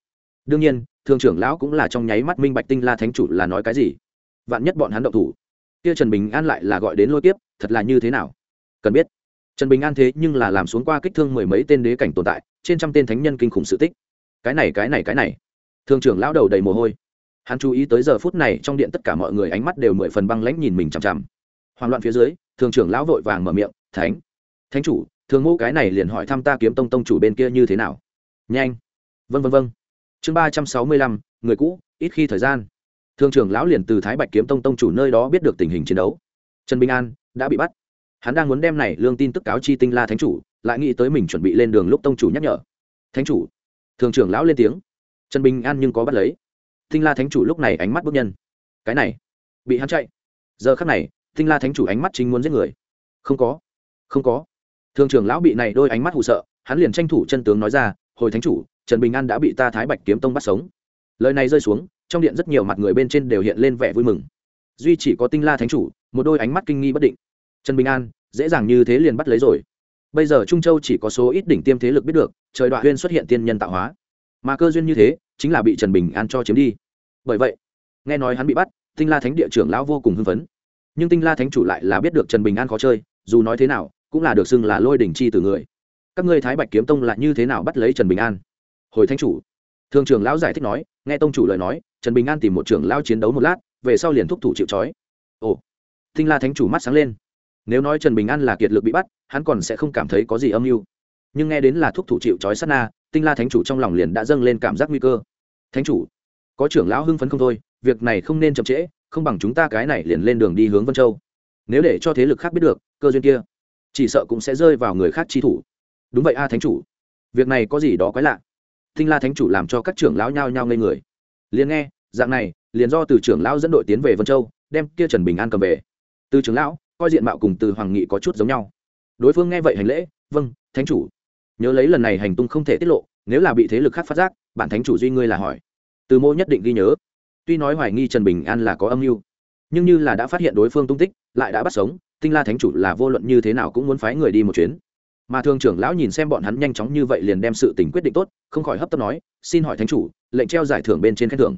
Đương nhiên, thường trưởng lão cũng là trong nháy mắt minh bạch tinh la thánh chủ là nói cái gì vạn nhất bọn hắn động thủ. Kia trần bình an lại là gọi đến lôi tiếp thật là như thế nào? Cần biết, trần bình an thế nhưng là làm xuống qua kích thương mười mấy tên đế cảnh tồn tại, trên trăm tên thánh nhân kinh khủng sự tích. Cái này cái này cái này. Thương trưởng lão đầu đầy mồ hôi. Hắn chú ý tới giờ phút này trong điện tất cả mọi người ánh mắt đều mười phần băng lãnh nhìn mình chằm chằm. Hoảng loạn phía dưới thường trưởng lão vội vàng mở miệng, thánh thánh chủ thường ngô cái này liền hỏi thăm ta kiếm tông tông chủ bên kia như thế nào? Nhanh. Vân vân vân chương ba trăm sáu mươi lăm, người cũ, ít khi thời gian thương trưởng lão liền từ thái bạch kiếm tông tông chủ nơi đó biết được tình hình chiến đấu. Trần bình an đã bị bắt. Hắn đang muốn đem này lương tin tức cáo chi tinh la thánh chủ, lại nghĩ tới mình chuẩn bị lên đường lúc tông chủ nhắc nhở. Thánh chủ thường trưởng lão lên tiếng. Trần bình an nhưng có bắt lấy. Tinh la thánh chủ lúc này ánh mắt bước nhân. Cái này, bị hắn chạy. Giờ khắc này, tinh la thánh chủ ánh mắt chính muốn giết người. Không có không có. Thường trưởng lão bị này đôi ánh mắt hụ sợ, hắn liền tranh thủ chân tướng nói ra, hồi thánh chủ, trần bình an đã bị ta thái bạch kiếm tông bắt sống. Lời này rơi xuống trong điện rất nhiều mặt người bên trên đều hiện lên vẻ vui mừng. Duy chỉ có tinh la thánh chủ, một đôi ánh mắt kinh nghi bất định. Trần bình an, dễ dàng như thế liền bắt lấy rồi. Bây giờ trung châu chỉ có số ít đỉnh tiêm thế lực biết được, trời đoạn huyên xuất hiện tiên nhân tạo hóa. Mà cơ duyên như thế, chính là bị trần bình an cho chiếm đi. Bởi vậy, nghe nói hắn bị bắt, tinh la thánh địa trưởng lão vô cùng hưng phấn. Nhưng tinh la thánh chủ lại là biết được trần bình an khó chơi, dù nói thế nào, cũng là được xưng là lôi đỉnh chi từ người. Các ngươi thái bạch kiếm tông là như thế nào bắt lấy trần bình an? Hồi thánh chủ thường trưởng lão giải thích nói, nghe tông chủ lời nói, trần bình an tìm một trưởng lão chiến đấu một lát, về sau liền thúc thủ chịu trói. Ồ tinh la thánh chủ mắt sáng lên. Nếu nói trần bình an là kiệt lực bị bắt, hắn còn sẽ không cảm thấy có gì âm mưu. Nhưng nghe đến là thúc thủ chịu trói sát na tinh la thánh chủ trong lòng liền đã dâng lên cảm giác nguy cơ. Thánh chủ, có trưởng lão hưng phấn không thôi, việc này không nên chậm trễ, không bằng chúng ta cái này liền lên đường đi hướng vân châu. Nếu để cho thế lực khác biết được, cơ duyên kia, chỉ sợ cũng sẽ rơi vào người khác chi thủ. Đúng vậy a thánh chủ, việc này có gì đó quái lạ tinh la thánh chủ làm cho các trưởng lão nhao nhao ngây người. Liền nghe, dạng này, liền do từ trưởng lão dẫn đội tiến về vân châu, đem kia trần bình an cầm về. Từ trưởng lão, coi diện mạo cùng từ hoàng nghị có chút giống nhau. Đối phương nghe vậy hành lễ vâng thánh chủ. Nhớ lấy lần này hành tung không thể tiết lộ, nếu là bị thế lực khác phát giác, bản thánh chủ duy ngươi là hỏi. Từ mô nhất định ghi nhớ. Tuy nói hoài nghi trần bình an là có âm mưu, nhưng như là đã phát hiện đối phương tung tích, lại đã bắt sống, tinh la thánh chủ là vô luận như thế nào cũng muốn phái người đi một chuyến mà thường trưởng lão nhìn xem bọn hắn nhanh chóng như vậy liền đem sự tình quyết định tốt không khỏi hấp tấp nói xin hỏi thánh chủ lệnh treo giải thưởng bên trên khen thưởng.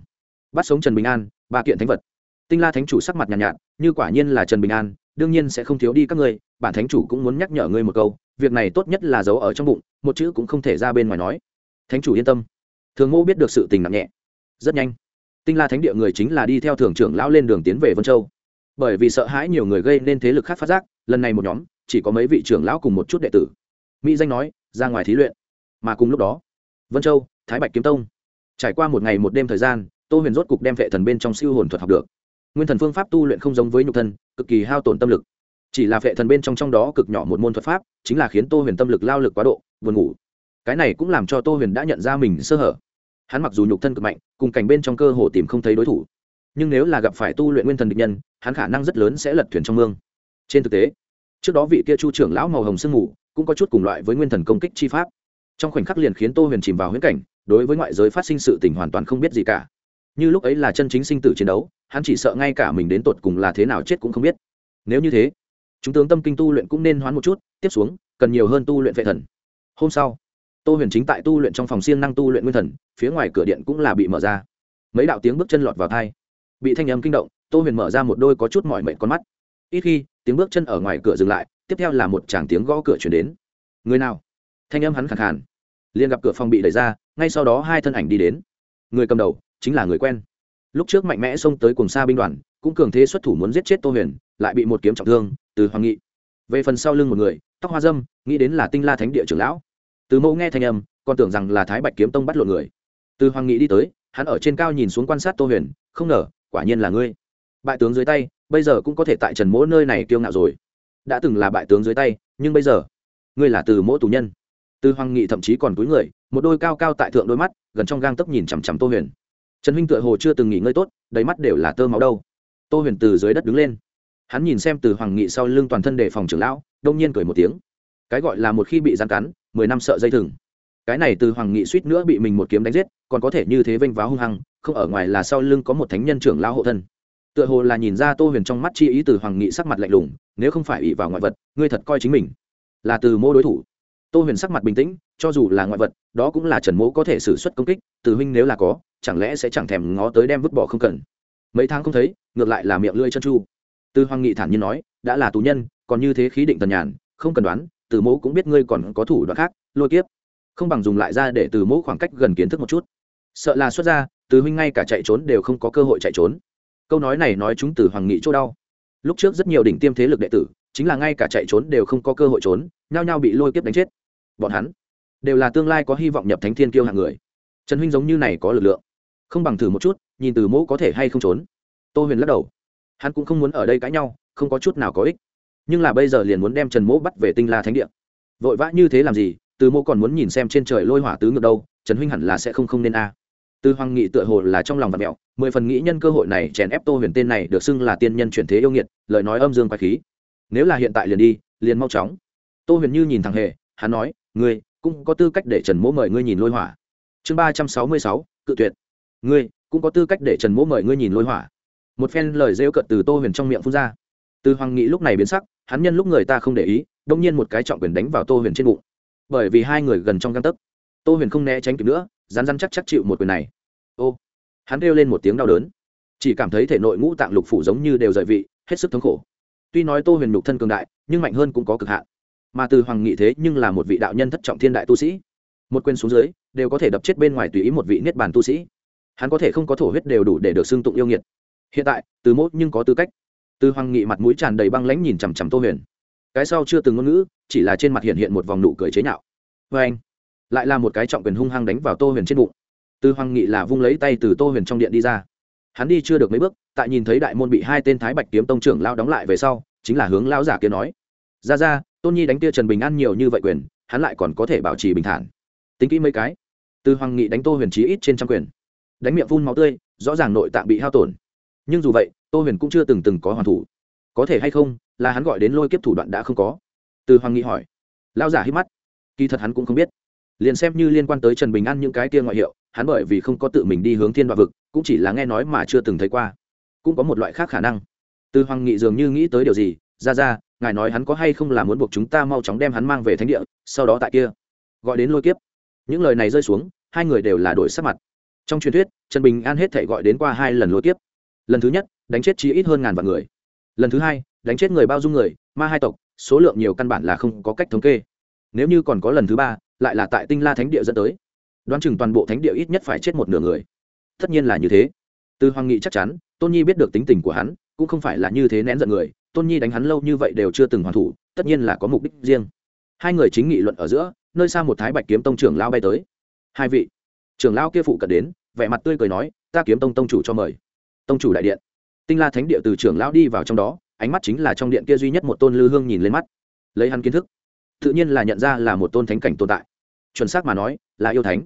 Bắt sống trần bình an ba kiện thánh vật. Tinh la thánh chủ sắc mặt nhàn nhạt, nhạt như quả nhiên là trần bình an đương nhiên sẽ không thiếu đi các ngươi bản thánh chủ cũng muốn nhắc nhở ngươi một câu việc này tốt nhất là giấu ở trong bụng một chữ cũng không thể ra bên ngoài nói. Thánh chủ yên tâm. Thường ngô biết được sự tình nặng nhẹ. Rất nhanh tinh la thánh địa người chính là đi theo thường trưởng lão lên đường tiến về vân châu. Bởi vì sợ hãi nhiều người gây nên thế lực khác phát giác lần này một nhóm chỉ có mấy vị trưởng lão cùng một chút đệ tử mỹ danh nói, ra ngoài thí luyện. Mà cùng lúc đó, vân châu, thái bạch kiếm tông. Trải qua một ngày một đêm thời gian, tô huyền rốt cục đem vệ thần bên trong siêu hồn thuật học được. Nguyên thần phương pháp tu luyện không giống với nhục thân, cực kỳ hao tổn tâm lực. Chỉ là vệ thần bên trong trong đó cực nhỏ một môn thuật pháp, chính là khiến tô huyền tâm lực lao lực quá độ, buồn ngủ. Cái này cũng làm cho tô huyền đã nhận ra mình sơ hở. Hắn mặc dù nhục thân cực mạnh, cùng cảnh bên trong cơ hồ tìm không thấy đối thủ. Nhưng nếu là gặp phải tu luyện nguyên thần địch nhân, hắn khả năng rất lớn sẽ lật thuyền trong mương. Trên thực tế, trước đó vị kia chu trưởng lão màu hồng sương ngủ cũng có chút cùng loại với nguyên thần công kích chi pháp. Trong khoảnh khắc liền khiến tô huyền chìm vào huyễn cảnh, đối với ngoại giới phát sinh sự tình hoàn toàn không biết gì cả. Như lúc ấy là chân chính sinh tử chiến đấu, hắn chỉ sợ ngay cả mình đến tột cùng là thế nào chết cũng không biết. Nếu như thế, chúng tướng tâm kinh tu luyện cũng nên hoán một chút, tiếp xuống, cần nhiều hơn tu luyện vệ thần. Hôm sau, tô huyền chính tại tu luyện trong phòng siêng năng tu luyện nguyên thần, phía ngoài cửa điện cũng là bị mở ra. Mấy đạo tiếng bước chân lọt vào thai bị thanh âm kinh động, tô huyền mở ra một đôi có chút mỏi mệt con mắt. Ít khi, tiếng bước chân ở ngoài cửa dừng lại tiếp theo là một tràng tiếng gõ cửa chuyển đến. Người nào? Thanh âm hắn khẳng hẳn liền gặp cửa phòng bị đẩy ra, ngay sau đó hai thân ảnh đi đến. Người cầm đầu chính là người quen. Lúc trước mạnh mẽ xông tới cùng xa binh đoàn, cũng cường thế xuất thủ muốn giết chết tô huyền, lại bị một kiếm trọng thương, từ hoàng nghị. Về phần sau lưng một người, tóc hoa dâm, nghĩ đến là tinh la thánh địa trưởng lão. Từ mẫu nghe thanh âm, còn tưởng rằng là thái bạch kiếm tông bắt lộn người. Từ hoàng nghị đi tới, hắn ở trên cao nhìn xuống quan sát tô huyền, không ngờ, quả nhiên là ngươi. Bại tướng dưới tay, bây giờ cũng có thể tại trần mỗ nơi này kiêu ngạo rồi đã từng là bại tướng dưới tay, nhưng bây giờ, ngươi là từ mỗi tù nhân. Từ hoàng nghị thậm chí còn túi người, một đôi cao cao tại thượng đôi mắt, gần trong gang tấc nhìn chằm chằm tô huyền. Trần huynh tựa hồ chưa từng nghỉ ngơi tốt, đầy mắt đều là tơ máu đâu. Tô huyền từ dưới đất đứng lên. Hắn nhìn xem từ hoàng nghị sau lưng toàn thân đề phòng trưởng lão, đông nhiên cười một tiếng. Cái gọi là một khi bị gian cắn, mười năm sợ dây thừng. Cái này từ hoàng nghị suýt nữa bị mình một kiếm đánh giết, còn có thể như thế vênh váo hung hăng, không ở ngoài là sau lưng có một thánh nhân trưởng lão hộ thân. Tựa hồ là nhìn ra tô huyền trong mắt chi ý từ hoàng nghị sắc mặt lạnh lùng nếu không phải ỷ vào ngoại vật, ngươi thật coi chính mình là từ mô đối thủ. Tô huyền sắc mặt bình tĩnh, cho dù là ngoại vật, đó cũng là trần mỗ có thể xử suất công kích, từ huynh nếu là có, chẳng lẽ sẽ chẳng thèm ngó tới đem vứt bỏ không cần. Mấy tháng không thấy, ngược lại là miệng lưỡi chân chu từ hoàng nghị thản nhiên nói, đã là tù nhân, còn như thế khí định tần nhàn, không cần đoán, từ mẫu cũng biết ngươi còn có thủ đoạn khác, lôi kiếp. Không bằng dùng lại ra để từ mẫu khoảng cách gần kiến thức một chút. Sợ là xuất ra, từ huynh ngay cả chạy trốn đều không có cơ hội chạy trốn. Câu nói này nói chúng từ hoàng nghị chỗ đau lúc trước rất nhiều đỉnh tiêm thế lực đệ tử, chính là ngay cả chạy trốn đều không có cơ hội trốn, nhao nhao bị lôi kiếp đánh chết. Bọn hắn đều là tương lai có hy vọng nhập thánh thiên kiêu hạng người. Trần huynh giống như này có lực lượng. Không bằng thử một chút, nhìn từ mẫu có thể hay không trốn. Tô huyền lắc đầu. Hắn cũng không muốn ở đây cãi nhau, không có chút nào có ích. Nhưng là bây giờ liền muốn đem trần mỗ bắt về tinh la thánh địa. Vội vã như thế làm gì, từ mẫu còn muốn nhìn xem trên trời lôi hỏa tứ ngược đâu, trần huynh hẳn là sẽ không không nên a từ hoàng nghị tựa hồ là trong lòng vật mẹo mười phần nghĩ nhân cơ hội này chèn ép tô huyền tên này được xưng là tiên nhân chuyển thế yêu nghiệt, lời nói âm dương quái khí. Nếu là hiện tại liền đi, liền mau chóng. Tô huyền như nhìn thằng hề, hắn nói, ngươi, cũng có tư cách để trần mỗ mời ngươi nhìn lôi hỏa. Chương ba trăm sáu mươi sáu, cự tuyệt. Ngươi, cũng có tư cách để trần mỗ mời ngươi nhìn lôi hỏa. Một phen lời rêu cợt từ tô huyền trong miệng phun ra. Từ hoàng nghị lúc này biến sắc, hắn nhân lúc người ta không để ý đông nhiên một cái trọng quyền đánh vào tô huyền trên bụng. Bởi vì hai người gần trong găng tấc, tô huyền không né tránh kịp nữa rắn rắn chắc chắc chịu một quyền này. Ô, hắn kêu lên một tiếng đau đớn. Chỉ cảm thấy thể nội ngũ tạng lục phủ giống như đều rời vị, hết sức thống khổ. Tuy nói tô huyền nhục thân cường đại, nhưng mạnh hơn cũng có cực hạn. Mà từ hoàng nghị thế nhưng là một vị đạo nhân thất trọng thiên đại tu sĩ. Một quyền xuống dưới, đều có thể đập chết bên ngoài tùy ý một vị niết bàn tu sĩ. Hắn có thể không có thổ huyết đều đủ để được xưng tụng yêu nghiệt. Hiện tại, từ mốt nhưng có tư cách. Từ hoàng nghị mặt mũi tràn đầy băng lãnh nhìn chằm chằm tô huyền. Cái sau chưa từng ngôn ngữ, chỉ là trên mặt hiện hiện một vòng nụ cười chế nhạo. Vê anh lại là một cái trọng quyền hung hăng đánh vào tô huyền trên bụng. Tư hoàng nghị là vung lấy tay từ tô huyền trong điện đi ra. Hắn đi chưa được mấy bước, tại nhìn thấy đại môn bị hai tên thái bạch kiếm tông trưởng lao đóng lại về sau, chính là hướng lao giả kia nói, ra ra, tôn nhi đánh tia trần bình an nhiều như vậy quyền, hắn lại còn có thể bảo trì bình thản. Tính kỹ mấy cái, tư hoàng nghị đánh tô huyền trí ít trên trăm quyền. Đánh miệng phun máu tươi, rõ ràng nội tạng bị hao tổn. Nhưng dù vậy, tô huyền cũng chưa từng từng có hoàn thủ. Có thể hay không, là hắn gọi đến lôi kiếp thủ đoạn đã không có. Từ hoàng nghị hỏi. Lao giả hít mắt. Kỳ thật hắn cũng không biết liền xem như liên quan tới trần bình an những cái kia ngoại hiệu, hắn bởi vì không có tự mình đi hướng thiên đoạn vực, cũng chỉ là nghe nói mà chưa từng thấy qua. Cũng có một loại khác khả năng. Từ hoàng nghị dường như nghĩ tới điều gì, ra ra, ngài nói hắn có hay không là muốn buộc chúng ta mau chóng đem hắn mang về thánh địa, sau đó tại kia. Gọi đến lôi kiếp. Những lời này rơi xuống, hai người đều là đổi sắc mặt. Trong truyền thuyết, trần bình an hết thể gọi đến qua hai lần lôi kiếp. Lần thứ nhất, đánh chết chí ít hơn ngàn vạn người. Lần thứ hai, đánh chết người bao dung người, ma hai tộc, số lượng nhiều căn bản là không có cách thống kê nếu như còn có lần thứ ba, lại là tại tinh la thánh địa dẫn tới. Đoán chừng toàn bộ thánh địa ít nhất phải chết một nửa người. Tất nhiên là như thế. Từ hoàng nghị chắc chắn, tôn nhi biết được tính tình của hắn, cũng không phải là như thế nén giận người, tôn nhi đánh hắn lâu như vậy đều chưa từng hoàn thủ, tất nhiên là có mục đích riêng. Hai người chính nghị luận ở giữa, nơi xa một thái bạch kiếm tông trưởng lao bay tới. Hai vị, trưởng lao kia phụ cận đến, vẻ mặt tươi cười nói, ta kiếm tông tông chủ cho mời. Tông chủ đại điện. Tinh la thánh địa từ trưởng lão đi vào trong đó, ánh mắt chính là trong điện kia duy nhất một tôn lư hương nhìn lên mắt. Lấy hắn kiến thức tự nhiên là nhận ra là một tôn thánh cảnh tồn tại. Chuẩn xác mà nói, là yêu thánh.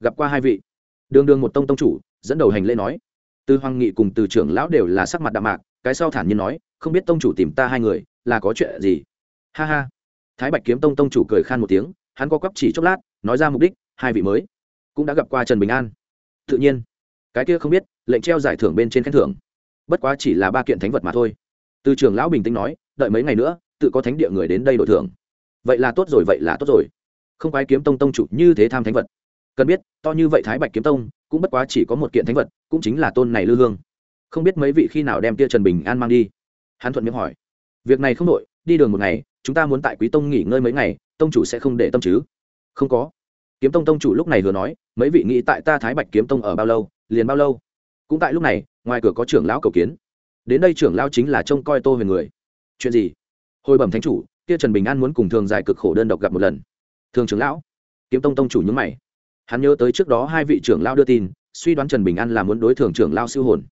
Gặp qua hai vị. Đường đường một tông tông chủ, dẫn đầu hành lễ nói. Từ hoàng nghị cùng từ trưởng lão đều là sắc mặt đạm mạc, cái sau thản nhiên nói, không biết tông chủ tìm ta hai người, là có chuyện gì? Ha ha. Thái bạch kiếm tông tông chủ cười khan một tiếng, hắn có quắp chỉ chốc lát, nói ra mục đích, hai vị mới cũng đã gặp qua trần bình an. Tự nhiên, cái kia không biết, lệnh treo giải thưởng bên trên khen thưởng. Bất quá chỉ là ba kiện thánh vật mà thôi. Từ trưởng lão bình tĩnh nói, đợi mấy ngày nữa, tự có thánh địa người đến đây đổi thưởng vậy là tốt rồi, vậy là tốt rồi. Không quái kiếm tông tông chủ như thế tham thánh vật. Cần biết, to như vậy thái bạch kiếm tông, cũng bất quá chỉ có một kiện thánh vật, cũng chính là tôn này lư hương. Không biết mấy vị khi nào đem tia trần bình an mang đi? Hắn thuận miệng hỏi. Việc này không đội đi đường một ngày, chúng ta muốn tại quý tông nghỉ ngơi mấy ngày, tông chủ sẽ không để tâm chứ? Không có. Kiếm tông tông chủ lúc này vừa nói, mấy vị nghĩ tại ta thái bạch kiếm tông ở bao lâu, liền bao lâu? Cũng tại lúc này, ngoài cửa có trưởng lão cầu kiến. Đến đây trưởng lão chính là trông coi tô huyền người. Chuyện gì? Hồi bẩm thánh chủ kia trần bình an muốn cùng thường Dài cực khổ đơn độc gặp một lần. Thường trưởng lão, kiếm tông tông chủ nhúng mày. Hắn nhớ tới trước đó hai vị trưởng lão đưa tin, suy đoán trần bình an là muốn đối thường trưởng lão siêu hồn.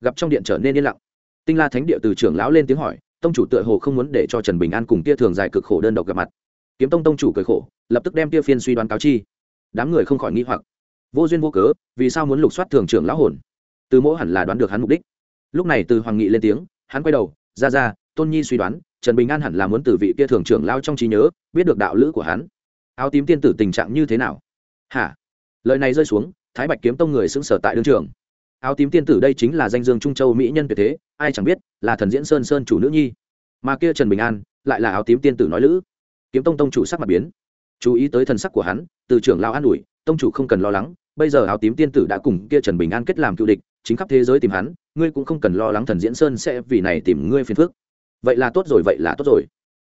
Gặp trong điện trở nên yên lặng. Tinh la thánh địa từ trưởng lão lên tiếng hỏi, tông chủ tựa hồ không muốn để cho trần bình an cùng kia thường Dài cực khổ đơn độc gặp mặt. Kiếm tông tông chủ cười khổ, lập tức đem kia phiên suy đoán cáo chi. Đám người không khỏi nghi hoặc. Vô duyên vô cớ, vì sao muốn lục soát thường trưởng lão hồn? Từ mỗi hẳn là đoán được hắn mục đích. Lúc này từ hoàng nghị lên tiếng, hắn quay đầu, ra ra tôn nhi suy đoán, trần bình an hẳn là muốn từ vị kia thường trưởng lao trong trí nhớ, biết được đạo lữ của hắn. Áo tím tiên tử tình trạng như thế nào? Hả? Lời này rơi xuống, thái bạch kiếm tông người xứng sở tại đương trường. Áo tím tiên tử đây chính là danh dương trung châu mỹ nhân tuyệt thế, ai chẳng biết, là thần diễn sơn sơn chủ nữ nhi. Mà kia trần bình an, lại là áo tím tiên tử nói lữ. Kiếm tông tông chủ sắc mặt biến. Chú ý tới thần sắc của hắn, từ trưởng lao an ủi, tông chủ không cần lo lắng, bây giờ áo tím tiên tử đã cùng kia trần bình an kết làm cựu địch, chính khắp thế giới tìm hắn, ngươi cũng không cần lo lắng thần diễn sơn sẽ vì này tìm ngươi phiền phước vậy là tốt rồi, vậy là tốt rồi.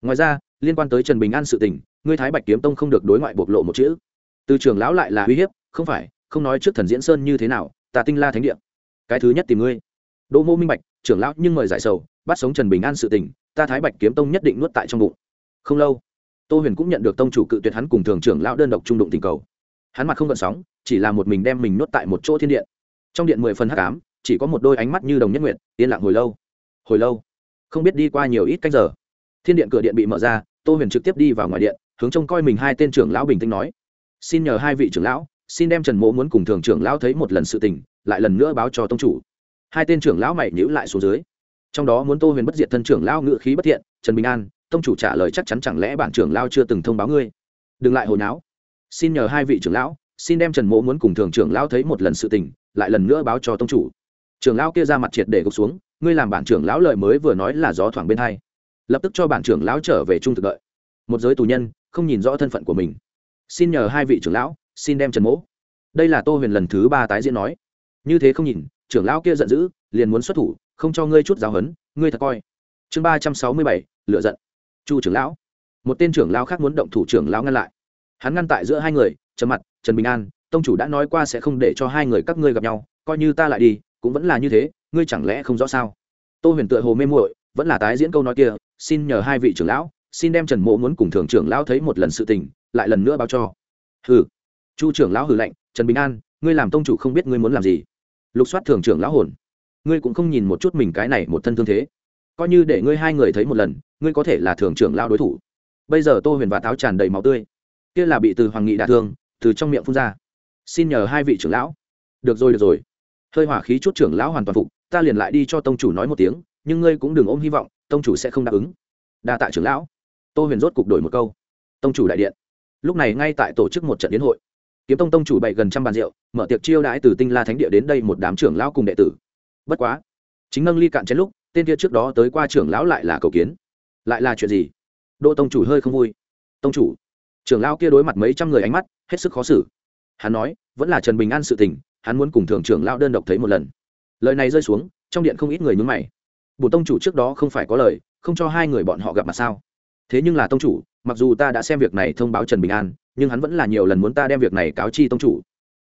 Ngoài ra, liên quan tới trần bình an sự tình, ngươi thái bạch kiếm tông không được đối ngoại bộc lộ một chữ. Từ trường lão lại là uy hiếp, không phải, không nói trước thần diễn sơn như thế nào, ta tinh la thánh địa. Cái thứ nhất tìm ngươi. Đỗ mô minh bạch, trưởng lão nhưng mời giải sầu, bắt sống trần bình an sự tình, ta thái bạch kiếm tông nhất định nuốt tại trong bụng. Không lâu, tô huyền cũng nhận được tông chủ cự tuyệt hắn cùng thường trưởng lão đơn độc trung đụng tình cầu. Hắn mặt không gợn sóng, chỉ là một mình đem mình nuốt tại một chỗ thiên điện. Trong điện mười phần hắc ám, chỉ có một đôi ánh mắt như đồng nhất nguyện yên lặng hồi lâu. Hồi lâu không biết đi qua nhiều ít cách giờ. Thiên điện cửa điện bị mở ra, tô huyền trực tiếp đi vào ngoài điện, hướng trông coi mình hai tên trưởng lão bình tĩnh nói. Xin nhờ hai vị trưởng lão, xin đem trần mỗ muốn cùng thường trưởng lão thấy một lần sự tình, lại lần nữa báo cho tông chủ. Hai tên trưởng lão mày nhữ lại xuống dưới. Trong đó muốn tô huyền bất diệt thân trưởng lão ngự khí bất thiện, trần bình an, tông chủ trả lời chắc chắn chẳng lẽ bản trưởng lão chưa từng thông báo ngươi. Đừng lại hồi náo. Xin nhờ hai vị trưởng lão, xin đem trần mỗ muốn cùng thường trưởng lão thấy một lần sự tình, lại lần nữa báo cho tông chủ. Trưởng lão kia ra mặt triệt để gục xuống ngươi làm bản trưởng lão lời mới vừa nói là gió thoảng bên hai. Lập tức cho bản trưởng lão trở về trung thực đợi. Một giới tù nhân, không nhìn rõ thân phận của mình. Xin nhờ hai vị trưởng lão, xin đem trần mỗ. Đây là tô huyền lần thứ ba tái diễn nói. Như thế không nhìn, trưởng lão kia giận dữ, liền muốn xuất thủ, không cho ngươi chút giáo hấn ngươi thật coi. Chương ba trăm sáu mươi bảy lựa giận. Chu trưởng lão. Một tên trưởng lão khác muốn động thủ trưởng lão ngăn lại. Hắn ngăn tại giữa hai người trầm mặt, trần bình an, tông chủ đã nói qua sẽ không để cho hai người các ngươi gặp nhau, coi như ta lại đi, cũng vẫn là như thế ngươi chẳng lẽ không rõ sao? Tô huyền tựa hồ mê muội, vẫn là tái diễn câu nói kia, xin nhờ hai vị trưởng lão, xin đem trần mộ muốn cùng thường trưởng lão thấy một lần sự tình, lại lần nữa báo cho. Hừ. Chu trưởng lão hừ lạnh, trần bình an, ngươi làm tông chủ không biết ngươi muốn làm gì. Lục soát thường trưởng lão hồn. Ngươi cũng không nhìn một chút mình cái này một thân thương thế. Coi như để ngươi hai người thấy một lần, ngươi có thể là thường trưởng lão đối thủ. Bây giờ tô huyền và táo tràn đầy máu tươi. Kia là bị từ hoàng nghị đả thương, từ trong miệng phun ra. Xin nhờ hai vị trưởng lão. Được rồi được rồi. Hơi hỏa khí chút trưởng lão hoàn toàn phục ta liền lại đi cho tông chủ nói một tiếng, nhưng ngươi cũng đừng ôm hy vọng, tông chủ sẽ không đáp ứng. Đa tạ trưởng lão. Tô huyền rốt cục đổi một câu. Tông chủ đại điện. Lúc này ngay tại tổ chức một trận yến hội. Kiếm tông tông chủ bày gần trăm bàn rượu, mở tiệc chiêu đãi từ tinh la thánh địa đến đây một đám trưởng lão cùng đệ tử. Bất quá, chính nâng ly cạn chén lúc, tên kia trước đó tới qua trưởng lão lại là cầu kiến. Lại là chuyện gì? Đỗ tông chủ hơi không vui. Tông chủ, trưởng lão kia đối mặt mấy trăm người ánh mắt, hết sức khó xử. Hắn nói, vẫn là trần bình an sự tình, hắn muốn cùng thường trưởng lão đơn độc thấy một lần lời này rơi xuống, trong điện không ít người nhúng mày. Bùn tông chủ trước đó không phải có lời, không cho hai người bọn họ gặp mặt sao? Thế nhưng là tông chủ, mặc dù ta đã xem việc này thông báo trần bình an, nhưng hắn vẫn là nhiều lần muốn ta đem việc này cáo chi tông chủ.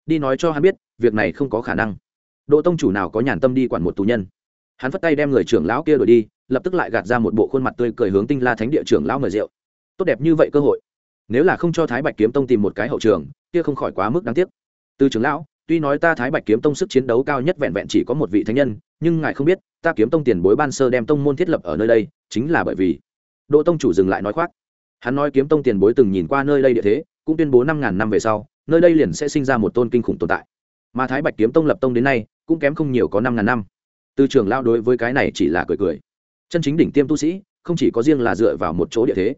Đi nói cho hắn biết, việc này không có khả năng. Đỗ tông chủ nào có nhàn tâm đi quản một tù nhân? Hắn phất tay đem người trưởng lão kia đuổi đi, lập tức lại gạt ra một bộ khuôn mặt tươi cười hướng tinh la thánh địa trưởng lão mời rượu. Tốt đẹp như vậy cơ hội. Nếu là không cho thái bạch kiếm tông tìm một cái hậu trường, kia không khỏi quá mức đáng tiếc. Từ trưởng lão tuy nói ta thái bạch kiếm tông sức chiến đấu cao nhất vẹn vẹn chỉ có một vị thánh nhân, nhưng ngài không biết, ta kiếm tông tiền bối ban sơ đem tông môn thiết lập ở nơi đây, chính là bởi vì đỗ tông chủ dừng lại nói khoác. Hắn nói kiếm tông tiền bối từng nhìn qua nơi đây địa thế, cũng tuyên bố năm ngàn năm về sau, nơi đây liền sẽ sinh ra một tôn kinh khủng tồn tại. Mà thái bạch kiếm tông lập tông đến nay, cũng kém không nhiều có năm ngàn năm. Từ trường lao đối với cái này chỉ là cười cười. Chân chính đỉnh tiêm tu sĩ, không chỉ có riêng là dựa vào một chỗ địa thế.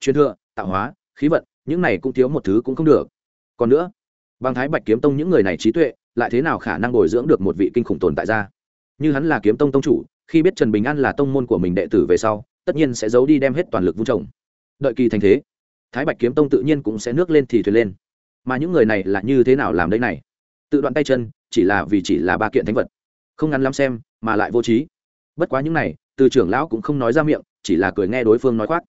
Truyền thừa, tạo hóa, khí vận, những này cũng thiếu một thứ cũng không được. Còn nữa bằng thái bạch kiếm tông những người này trí tuệ, lại thế nào khả năng bồi dưỡng được một vị kinh khủng tồn tại ra? Như hắn là kiếm tông tông chủ, khi biết trần bình an là tông môn của mình đệ tử về sau, tất nhiên sẽ giấu đi đem hết toàn lực vung trồng. Đợi kỳ thành thế, thái bạch kiếm tông tự nhiên cũng sẽ nước lên thì thuyền lên. Mà những người này là như thế nào làm đây này? Tự đoạn tay chân, chỉ là vì chỉ là ba kiện thánh vật. Không ngắn lắm xem, mà lại vô trí. Bất quá những này, từ trưởng lão cũng không nói ra miệng, chỉ là cười nghe đối phương nói khoác.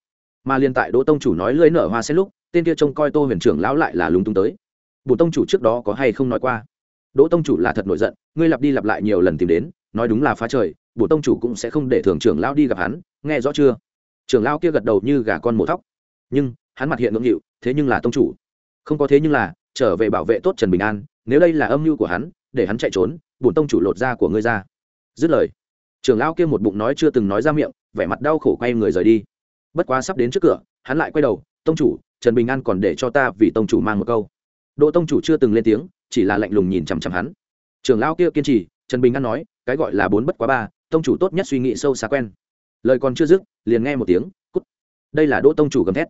Mà liên tại đỗ tông chủ nói lưỡi nở hoa xét lúc, tên kia trông coi tô huyền trưởng lão lại là lúng túng tới bổ tông chủ trước đó có hay không nói qua? Đỗ tông chủ là thật nổi giận, ngươi lặp đi lặp lại nhiều lần tìm đến, nói đúng là phá trời, bổ tông chủ cũng sẽ không để thường trưởng lao đi gặp hắn, nghe rõ chưa? Trưởng lao kia gật đầu như gà con mổ thóc. Nhưng, hắn mặt hiện ngưỡng hiệu thế nhưng là tông chủ. Không có thế nhưng là, trở về bảo vệ tốt trần bình an, nếu đây là âm mưu của hắn, để hắn chạy trốn, bổ tông chủ lột da của ngươi ra. Dứt lời, trưởng lao kia một bụng nói chưa từng nói ra miệng, vẻ mặt đau khổ quay người rời đi. Bất quá sắp đến trước cửa, hắn lại quay đầu, tông chủ, trần bình an còn để cho ta vì tông chủ mang một câu đỗ tông chủ chưa từng lên tiếng, chỉ là lạnh lùng nhìn chằm chằm hắn. Trưởng lão kia kiên trì, trần bình an nói, cái gọi là bốn bất quá ba, tông chủ tốt nhất suy nghĩ sâu xa quen. Lời còn chưa dứt, liền nghe một tiếng, cút. Đây là đỗ tông chủ gầm thét.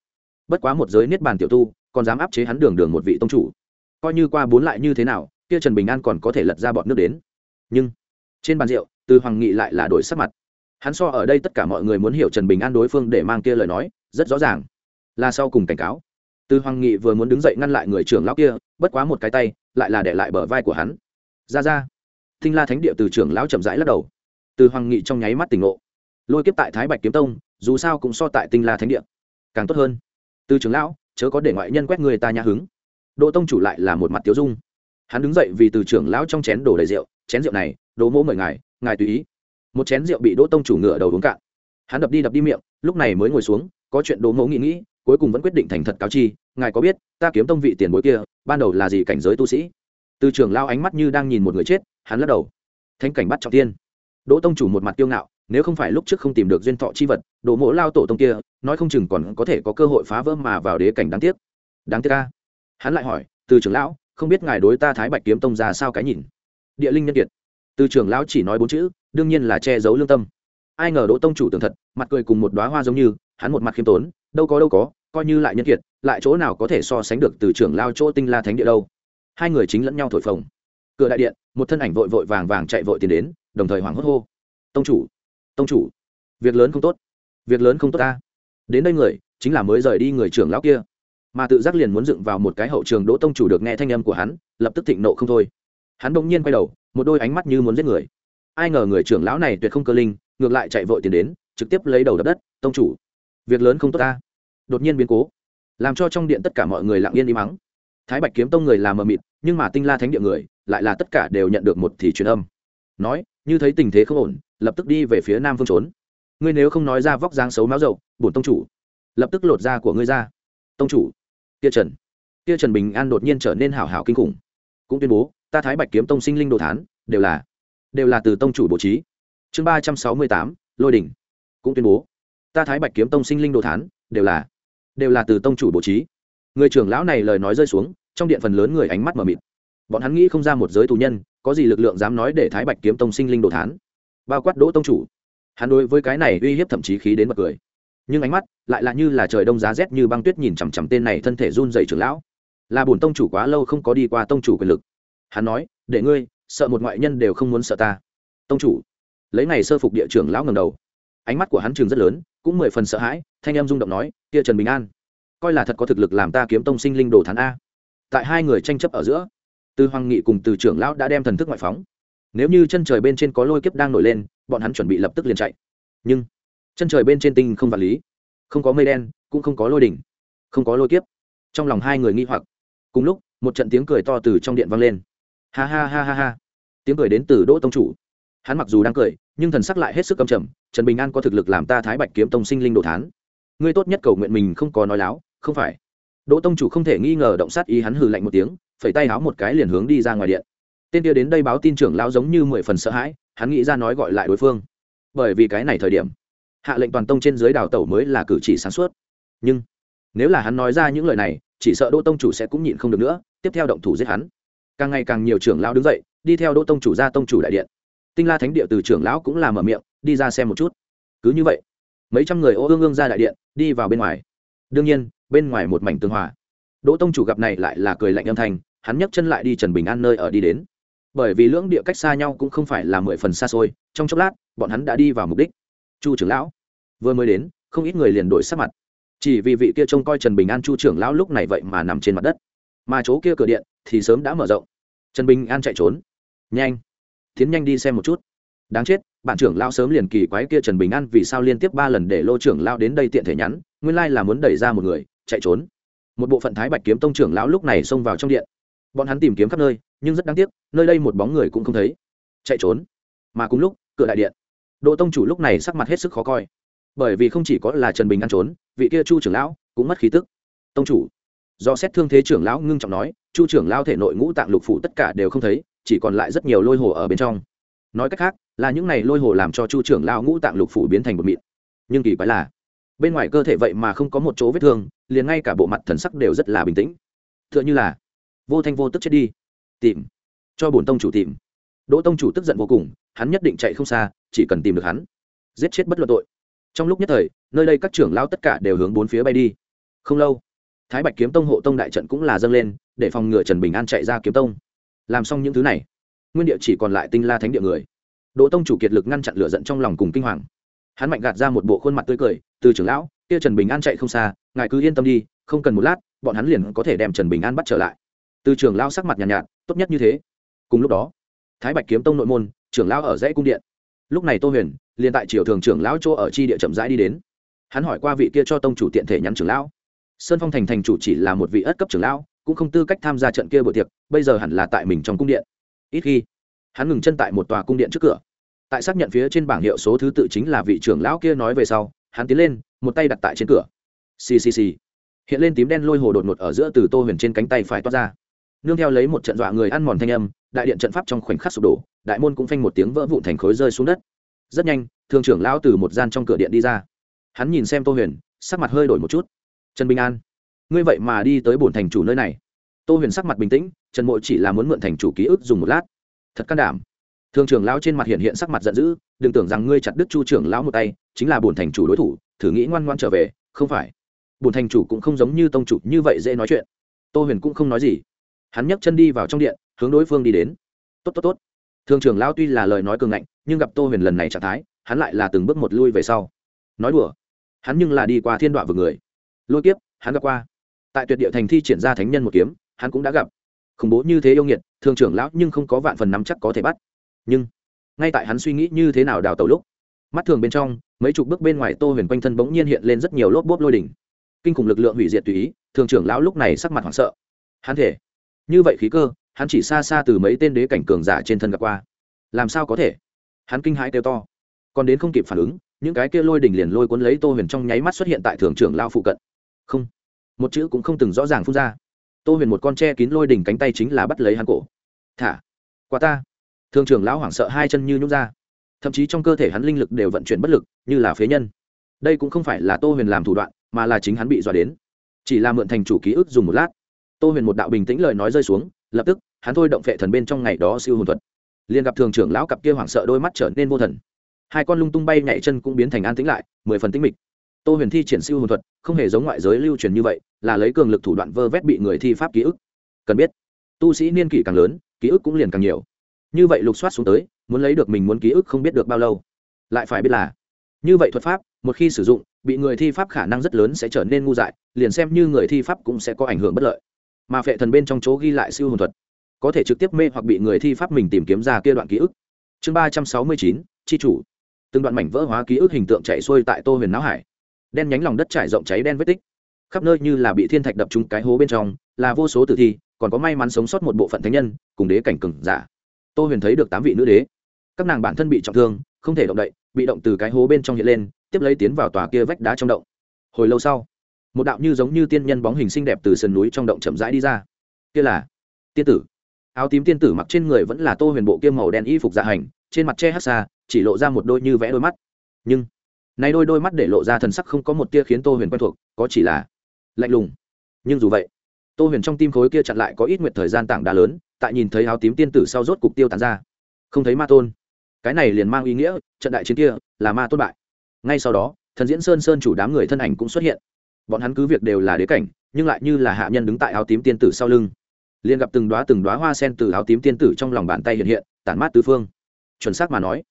Bất quá một giới niết bàn tiểu tu, còn dám áp chế hắn đường đường một vị tông chủ. Coi như qua bốn lại như thế nào, kia trần bình an còn có thể lật ra bọn nước đến. Nhưng, trên bàn rượu, từ hoàng nghị lại là đổi sắc mặt. Hắn so ở đây tất cả mọi người muốn hiểu trần bình an đối phương để mang kia lời nói, rất rõ ràng. Là sau cùng cảnh cáo từ hoàng nghị vừa muốn đứng dậy ngăn lại người trưởng lão kia, bất quá một cái tay, lại là để lại bờ vai của hắn. Ra ra. Thinh la thánh địa từ trưởng lão chậm rãi lắc đầu. Từ hoàng nghị trong nháy mắt tỉnh ngộ. Lôi kiếp tại thái bạch kiếm tông, dù sao cũng so tại tinh la thánh địa. Càng tốt hơn. Từ trưởng lão, chớ có để ngoại nhân quét người ta nhã hứng. Đỗ tông chủ lại là một mặt tiếu dung. Hắn đứng dậy vì từ trưởng lão trong chén đổ đầy rượu. Chén rượu này, đỗ mỗ mời ngài ngài tùy ý. Một chén rượu bị đỗ tông chủ ngửa đầu uống cạn. Hắn đập đi đập đi miệng, lúc này mới ngồi xuống, có chuyện đỗ mỗ nghĩ nghĩ cuối cùng vẫn quyết định thành thật cáo chi, ngài có biết, ta kiếm tông vị tiền bối kia, ban đầu là gì cảnh giới tu sĩ? Từ trưởng lao ánh mắt như đang nhìn một người chết, hắn lắc đầu. Thanh cảnh bắt trọng tiên đỗ tông chủ một mặt kiêu ngạo, nếu không phải lúc trước không tìm được duyên thọ chi vật, đỗ mỗ lao tổ tông kia, nói không chừng còn có thể có cơ hội phá vỡ mà vào đế cảnh đáng tiếc. Đáng tiếc ca hắn lại hỏi, từ trưởng lão, không biết ngài đối ta thái bạch kiếm tông ra sao cái nhìn? Địa linh nhân kiệt. Từ trưởng lão chỉ nói bốn chữ, đương nhiên là che giấu lương tâm. Ai ngờ đỗ tông chủ tưởng thật, mặt cười cùng một đoá hoa giống như, hắn một mặt khiêm tốn đâu có đâu có, coi như lại nhân kiệt, lại chỗ nào có thể so sánh được từ trưởng lao chỗ tinh la thánh địa đâu. Hai người chính lẫn nhau thổi phồng. Cửa đại điện, một thân ảnh vội vội vàng vàng chạy vội tiến đến, đồng thời hoảng hốt hô. Tông chủ tông chủ, việc lớn không tốt, việc lớn không tốt ta. Đến đây người, chính là mới rời đi người trưởng lão kia. Mà tự giác liền muốn dựng vào một cái hậu trường đỗ tông chủ được nghe thanh âm của hắn, lập tức thịnh nộ không thôi. Hắn bỗng nhiên quay đầu, một đôi ánh mắt như muốn giết người. Ai ngờ người trưởng lão này tuyệt không cơ linh, ngược lại chạy vội tiến đến, trực tiếp lấy đầu đập đất. Tông chủ việc lớn không tốt ta. Đột nhiên biến cố, làm cho trong điện tất cả mọi người lặng yên im mắng thái bạch kiếm tông người làm mờ mịt, nhưng mà tinh la thánh địa người, lại là tất cả đều nhận được một thì truyền âm. Nói, như thấy tình thế không ổn, lập tức đi về phía nam phương trốn. Ngươi nếu không nói ra vóc dáng xấu máu dậu bổn tông chủ, lập tức lột da của ngươi ra. Tông chủ, Tia trần. Tia trần bình an đột nhiên trở nên hảo hảo kinh khủng. Cũng tuyên bố, ta thái bạch kiếm tông sinh linh đồ thán, đều là đều là từ tông chủ bố trí. Chương ba trăm sáu mươi tám, lôi đỉnh. Cũng tuyên bố ta thái bạch kiếm tông sinh linh đồ thán, đều là đều là từ tông chủ bố trí. Người trưởng lão này lời nói rơi xuống, trong điện phần lớn người ánh mắt mờ mịt. Bọn hắn nghĩ không ra một giới tù nhân, có gì lực lượng dám nói để thái bạch kiếm tông sinh linh đồ thán? Bao quát đỗ tông chủ. Hắn đối với cái này uy hiếp thậm chí khí đến bật cười. Nhưng ánh mắt lại là như là trời đông giá rét như băng tuyết nhìn chằm chằm tên này thân thể run dày trưởng lão. Là bổn tông chủ quá lâu không có đi qua tông chủ quyền lực. Hắn nói, để ngươi, sợ một ngoại nhân đều không muốn sợ ta. Tông chủ. Lấy ngày sơ phục địa trưởng lão ngầm đầu ánh mắt của hắn trường rất lớn, cũng mười phần sợ hãi, thanh em rung động nói, kia trần bình an, coi là thật có thực lực làm ta kiếm tông sinh linh đồ thán a. Tại hai người tranh chấp ở giữa, từ hoàng nghị cùng từ trưởng lão đã đem thần thức ngoại phóng. Nếu như chân trời bên trên có lôi kiếp đang nổi lên, bọn hắn chuẩn bị lập tức liền chạy. Nhưng, chân trời bên trên tinh không vật lý, không có mây đen, cũng không có lôi đỉnh, không có lôi kiếp. Trong lòng hai người nghi hoặc. Cùng lúc, một trận tiếng cười to từ trong điện vang lên. Ha ha ha ha ha. Tiếng cười đến từ đỗ tông chủ. Hắn mặc dù đang cười nhưng thần sắc lại hết sức cầm trầm, trần bình an có thực lực làm ta thái bạch kiếm tông sinh linh đồ thán. Ngươi tốt nhất cầu nguyện mình không có nói láo, không phải. Đỗ tông chủ không thể nghi ngờ động sát ý hắn hừ lạnh một tiếng, phẩy tay háo một cái liền hướng đi ra ngoài điện. Tên kia đến đây báo tin trưởng lão giống như mười phần sợ hãi, hắn nghĩ ra nói gọi lại đối phương. Bởi vì cái này thời điểm, hạ lệnh toàn tông trên dưới đào tẩu mới là cử chỉ sáng suốt. Nhưng, nếu là hắn nói ra những lời này, chỉ sợ đỗ tông chủ sẽ cũng nhịn không được nữa, tiếp theo động thủ giết hắn. Càng ngày càng nhiều trưởng lão đứng dậy, đi theo đỗ tông chủ ra tông chủ đại điện tinh la thánh địa từ trưởng lão cũng làm ở miệng, đi ra xem một chút. Cứ như vậy, mấy trăm người ô ương ương ra đại điện, đi vào bên ngoài. Đương nhiên, bên ngoài một mảnh tương hòa. Đỗ tông chủ gặp này lại là cười lạnh âm thanh, hắn nhấc chân lại đi trần bình an nơi ở đi đến. Bởi vì lưỡng địa cách xa nhau cũng không phải là mười phần xa xôi, trong chốc lát, bọn hắn đã đi vào mục đích. Chu trưởng lão, vừa mới đến, không ít người liền đổi sắc mặt. Chỉ vì vị kia trông coi trần bình an chu trưởng lão lúc này vậy mà nằm trên mặt đất. Mà chỗ kia cửa điện thì sớm đã mở rộng. Trần bình an chạy trốn. Nhanh! Tiến nhanh đi xem một chút. Đáng chết, bạn trưởng lao sớm liền kỳ quái kia trần bình an vì sao liên tiếp ba lần để lô trưởng lao đến đây tiện thể nhắn, nguyên lai là muốn đẩy ra một người, chạy trốn. Một bộ phận thái bạch kiếm tông trưởng lão lúc này xông vào trong điện. Bọn hắn tìm kiếm khắp nơi, nhưng rất đáng tiếc, nơi đây một bóng người cũng không thấy. Chạy trốn. Mà cùng lúc, cửa đại điện. Đỗ tông chủ lúc này sắc mặt hết sức khó coi. Bởi vì không chỉ có là trần bình an trốn, vị kia chu trưởng lão cũng mất khí tức. Tông chủ. Do xét thương thế trưởng lão ngưng trọng nói, chu trưởng lão thể nội ngũ tạng lục phủ tất cả đều không thấy chỉ còn lại rất nhiều lôi hồ ở bên trong. Nói cách khác, là những này lôi hồ làm cho chu trưởng lão ngũ tạng lục phủ biến thành bột mịn. Nhưng kỳ quái là, bên ngoài cơ thể vậy mà không có một chỗ vết thương, liền ngay cả bộ mặt thần sắc đều rất là bình tĩnh. T h ư ợ n h ư là, vô thanh vô tức chết đi. Tìm. Cho bổn tông chủ tìm. Đỗ tông chủ tức giận vô cùng, hắn nhất định chạy không xa, chỉ cần tìm được hắn. Giết chết bất luận tội. Trong lúc nhất thời, nơi đây các trưởng lao tất cả đều hướng bốn phía bay đi. Không lâu, thái bạch kiếm tông hộ tông đại trận cũng là dâng lên, để phòng ngừa trần bình an chạy ra kiếm tông làm xong những thứ này. Nguyên địa chỉ còn lại tinh la thánh địa người. Đỗ tông chủ kiệt lực ngăn chặn lửa giận trong lòng cùng kinh hoàng. Hắn mạnh gạt ra một bộ khuôn mặt tươi cười từ trưởng lão kia trần bình an chạy không xa ngài cứ yên tâm đi không cần một lát bọn hắn liền có thể đem trần bình an bắt trở lại. Từ trưởng lão sắc mặt nhàn nhạt, nhạt tốt nhất như thế. Cùng lúc đó thái bạch kiếm tông nội môn trưởng lão ở dãy cung điện. Lúc này tô huyền liền tại triều thường trưởng lão chỗ ở chi địa chậm rãi đi đến. Hắn hỏi qua vị kia cho tông chủ tiện thể nhắn trưởng lão. Sơn phong thành thành chủ chỉ là một vị ất cấp trưởng lão cũng không tư cách tham gia trận kia buổi tiệc, bây giờ hẳn là tại mình trong cung điện. Ít khi, hắn ngừng chân tại một tòa cung điện trước cửa. Tại xác nhận phía trên bảng hiệu số thứ tự chính là vị trưởng lão kia nói về sau, hắn tiến lên, một tay đặt tại trên cửa. Ccc hiện lên tím đen lôi hồ đột ngột ở giữa từ tô huyền trên cánh tay phải toát ra. Nương theo lấy một trận dọa người ăn mòn thanh âm, đại điện trận pháp trong khoảnh khắc sụp đổ, đại môn cũng phanh một tiếng vỡ vụn thành khối rơi xuống đất. Rất nhanh, thương trưởng lão từ một gian trong cửa điện đi ra. Hắn nhìn xem tô huyền, sắc mặt hơi đổi một chút. Trần bình an ngươi vậy mà đi tới bổn thành chủ nơi này. Tô huyền sắc mặt bình tĩnh, trần mộ chỉ là muốn mượn thành chủ ký ức dùng một lát. Thật can đảm. Thương trưởng lão trên mặt hiện hiện sắc mặt giận dữ, đừng tưởng rằng ngươi chặt đức chu trưởng lão một tay, chính là bổn thành chủ đối thủ, thử nghĩ ngoan ngoan trở về, không phải. Bổn thành chủ cũng không giống như tông chủ như vậy dễ nói chuyện. Tô huyền cũng không nói gì. Hắn nhấc chân đi vào trong điện, hướng đối phương đi đến. Tốt tốt tốt. Thương trưởng lão tuy là lời nói cường ngạnh, nhưng gặp tô huyền lần này trạng thái, hắn lại là từng bước một lui về sau. Nói đùa. Hắn nhưng là đi qua thiên đoạn vừa người. Lôi kiếp, hắn gặp qua tại tuyệt địa thành thi triển ra thánh nhân một kiếm, hắn cũng đã gặp. Khủng bố như thế yêu nghiệt thường trưởng lão nhưng không có vạn phần nắm chắc có thể bắt. Nhưng, ngay tại hắn suy nghĩ như thế nào đào tàu lúc, mắt thường bên trong, mấy chục bước bên ngoài tô huyền quanh thân bỗng nhiên hiện lên rất nhiều lốp bốp lôi đỉnh. Kinh khủng lực lượng hủy diệt tùy ý thường trưởng lão lúc này sắc mặt hoảng sợ. Hắn thể, như vậy khí cơ, hắn chỉ xa xa từ mấy tên đế cảnh cường giả trên thân gặp qua. Làm sao có thể? Hắn kinh hãi kêu to. Còn đến không kịp phản ứng, những cái kia lôi đỉnh liền lôi cuốn lấy tô huyền trong nháy mắt xuất hiện tại thường trưởng lao phụ cận. Không một chữ cũng không từng rõ ràng phun ra. Tô huyền một con tre kín lôi đỉnh cánh tay chính là bắt lấy hắn cổ. Thả, qua ta. Thương trưởng lão hoảng sợ hai chân như nhút ra. Thậm chí trong cơ thể hắn linh lực đều vận chuyển bất lực, như là phế nhân. Đây cũng không phải là tô huyền làm thủ đoạn, mà là chính hắn bị dọa đến. Chỉ là mượn thành chủ ký ức dùng một lát. Tô huyền một đạo bình tĩnh lời nói rơi xuống, lập tức, hắn thôi động vệ thần bên trong ngày đó siêu hồn thuật. Liền gặp thường trưởng lão cặp kia hoảng sợ đôi mắt trở nên vô thần. Hai con lung tung bay nhảy chân cũng biến thành an tĩnh lại, mười phần tĩnh mịch tô huyền thi triển siêu hồn thuật, không hề giống ngoại giới lưu truyền như vậy, là lấy cường lực thủ đoạn vơ vét bị người thi pháp ký ức. Cần biết, tu sĩ niên kỷ càng lớn, ký ức cũng liền càng nhiều. Như vậy lục soát xuống tới, muốn lấy được mình muốn ký ức không biết được bao lâu. Lại phải biết là, như vậy thuật pháp, một khi sử dụng, bị người thi pháp khả năng rất lớn sẽ trở nên ngu dại, liền xem như người thi pháp cũng sẽ có ảnh hưởng bất lợi. Mà phệ thần bên trong chỗ ghi lại siêu hồn thuật, có thể trực tiếp mê hoặc bị người thi pháp mình tìm kiếm ra kia đoạn ký ức. Chương ba trăm sáu mươi chín tri chủ. Từng đoạn mảnh vỡ hóa ký ức hình tượng chạy xuôi tại tô huyền não hải đen nhánh lòng đất trải rộng cháy đen vết tích. Khắp nơi như là bị thiên thạch đập trúng cái hố bên trong, là vô số tử thi, còn có may mắn sống sót một bộ phận thánh nhân, cùng đế cảnh cừng giả. Tô huyền thấy được tám vị nữ đế. Các nàng bản thân bị trọng thương, không thể động đậy, bị động từ cái hố bên trong hiện lên, tiếp lấy tiến vào tòa kia vách đá trong động. Hồi lâu sau, một đạo như giống như tiên nhân bóng hình xinh đẹp từ sườn núi trong động chậm rãi đi ra. Kia là tiên tử. Áo tím tiên tử mặc trên người vẫn là tô huyền bộ kia màu đen y phục dạ hành, trên mặt che hát xa, chỉ lộ ra một đôi như vẽ đôi mắt. Nhưng nay đôi đôi mắt để lộ ra thần sắc không có một tia khiến tô huyền quen thuộc, có chỉ là lạnh lùng. Nhưng dù vậy, tô huyền trong tim khối kia chặn lại có ít nguyện thời gian tảng đá lớn, tại nhìn thấy áo tím tiên tử sau rốt cục tiêu tán ra. Không thấy ma tôn. Cái này liền mang ý nghĩa, trận đại chiến kia là ma tôn bại. Ngay sau đó, thần diễn sơn sơn chủ đám người thân ảnh cũng xuất hiện. Bọn hắn cứ việc đều là đế cảnh, nhưng lại như là hạ nhân đứng tại áo tím tiên tử sau lưng. Liền gặp từng đoá từng đoá hoa sen từ áo tím tiên tử trong lòng bàn tay hiện hiện, tản mát tứ phương. Chuẩn xác mà nói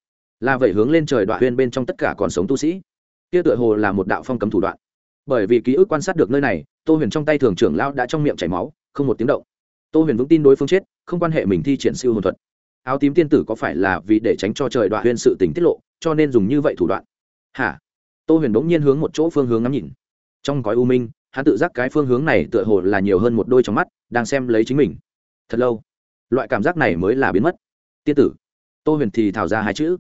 là vậy hướng lên trời đoạn huyên bên trong tất cả còn sống tu sĩ. Kia tựa hồ là một đạo phong cấm thủ đoạn. Bởi vì ký ức quan sát được nơi này, tô huyền trong tay thường trưởng lao đã trong miệng chảy máu, không một tiếng động. Tô huyền vững tin đối phương chết, không quan hệ mình thi triển siêu hồn thuật. Áo tím tiên tử có phải là vì để tránh cho trời đoạn huyên sự tình tiết lộ, cho nên dùng như vậy thủ đoạn? Hả? Tô huyền bỗng nhiên hướng một chỗ phương hướng ngắm nhìn. Trong gói u minh, hắn tự giác cái phương hướng này tựa hồ là nhiều hơn một đôi trong mắt, đang xem lấy chính mình. Thật lâu, loại cảm giác này mới là biến mất. Tiên tử, tô huyền thì thảo ra hai chữ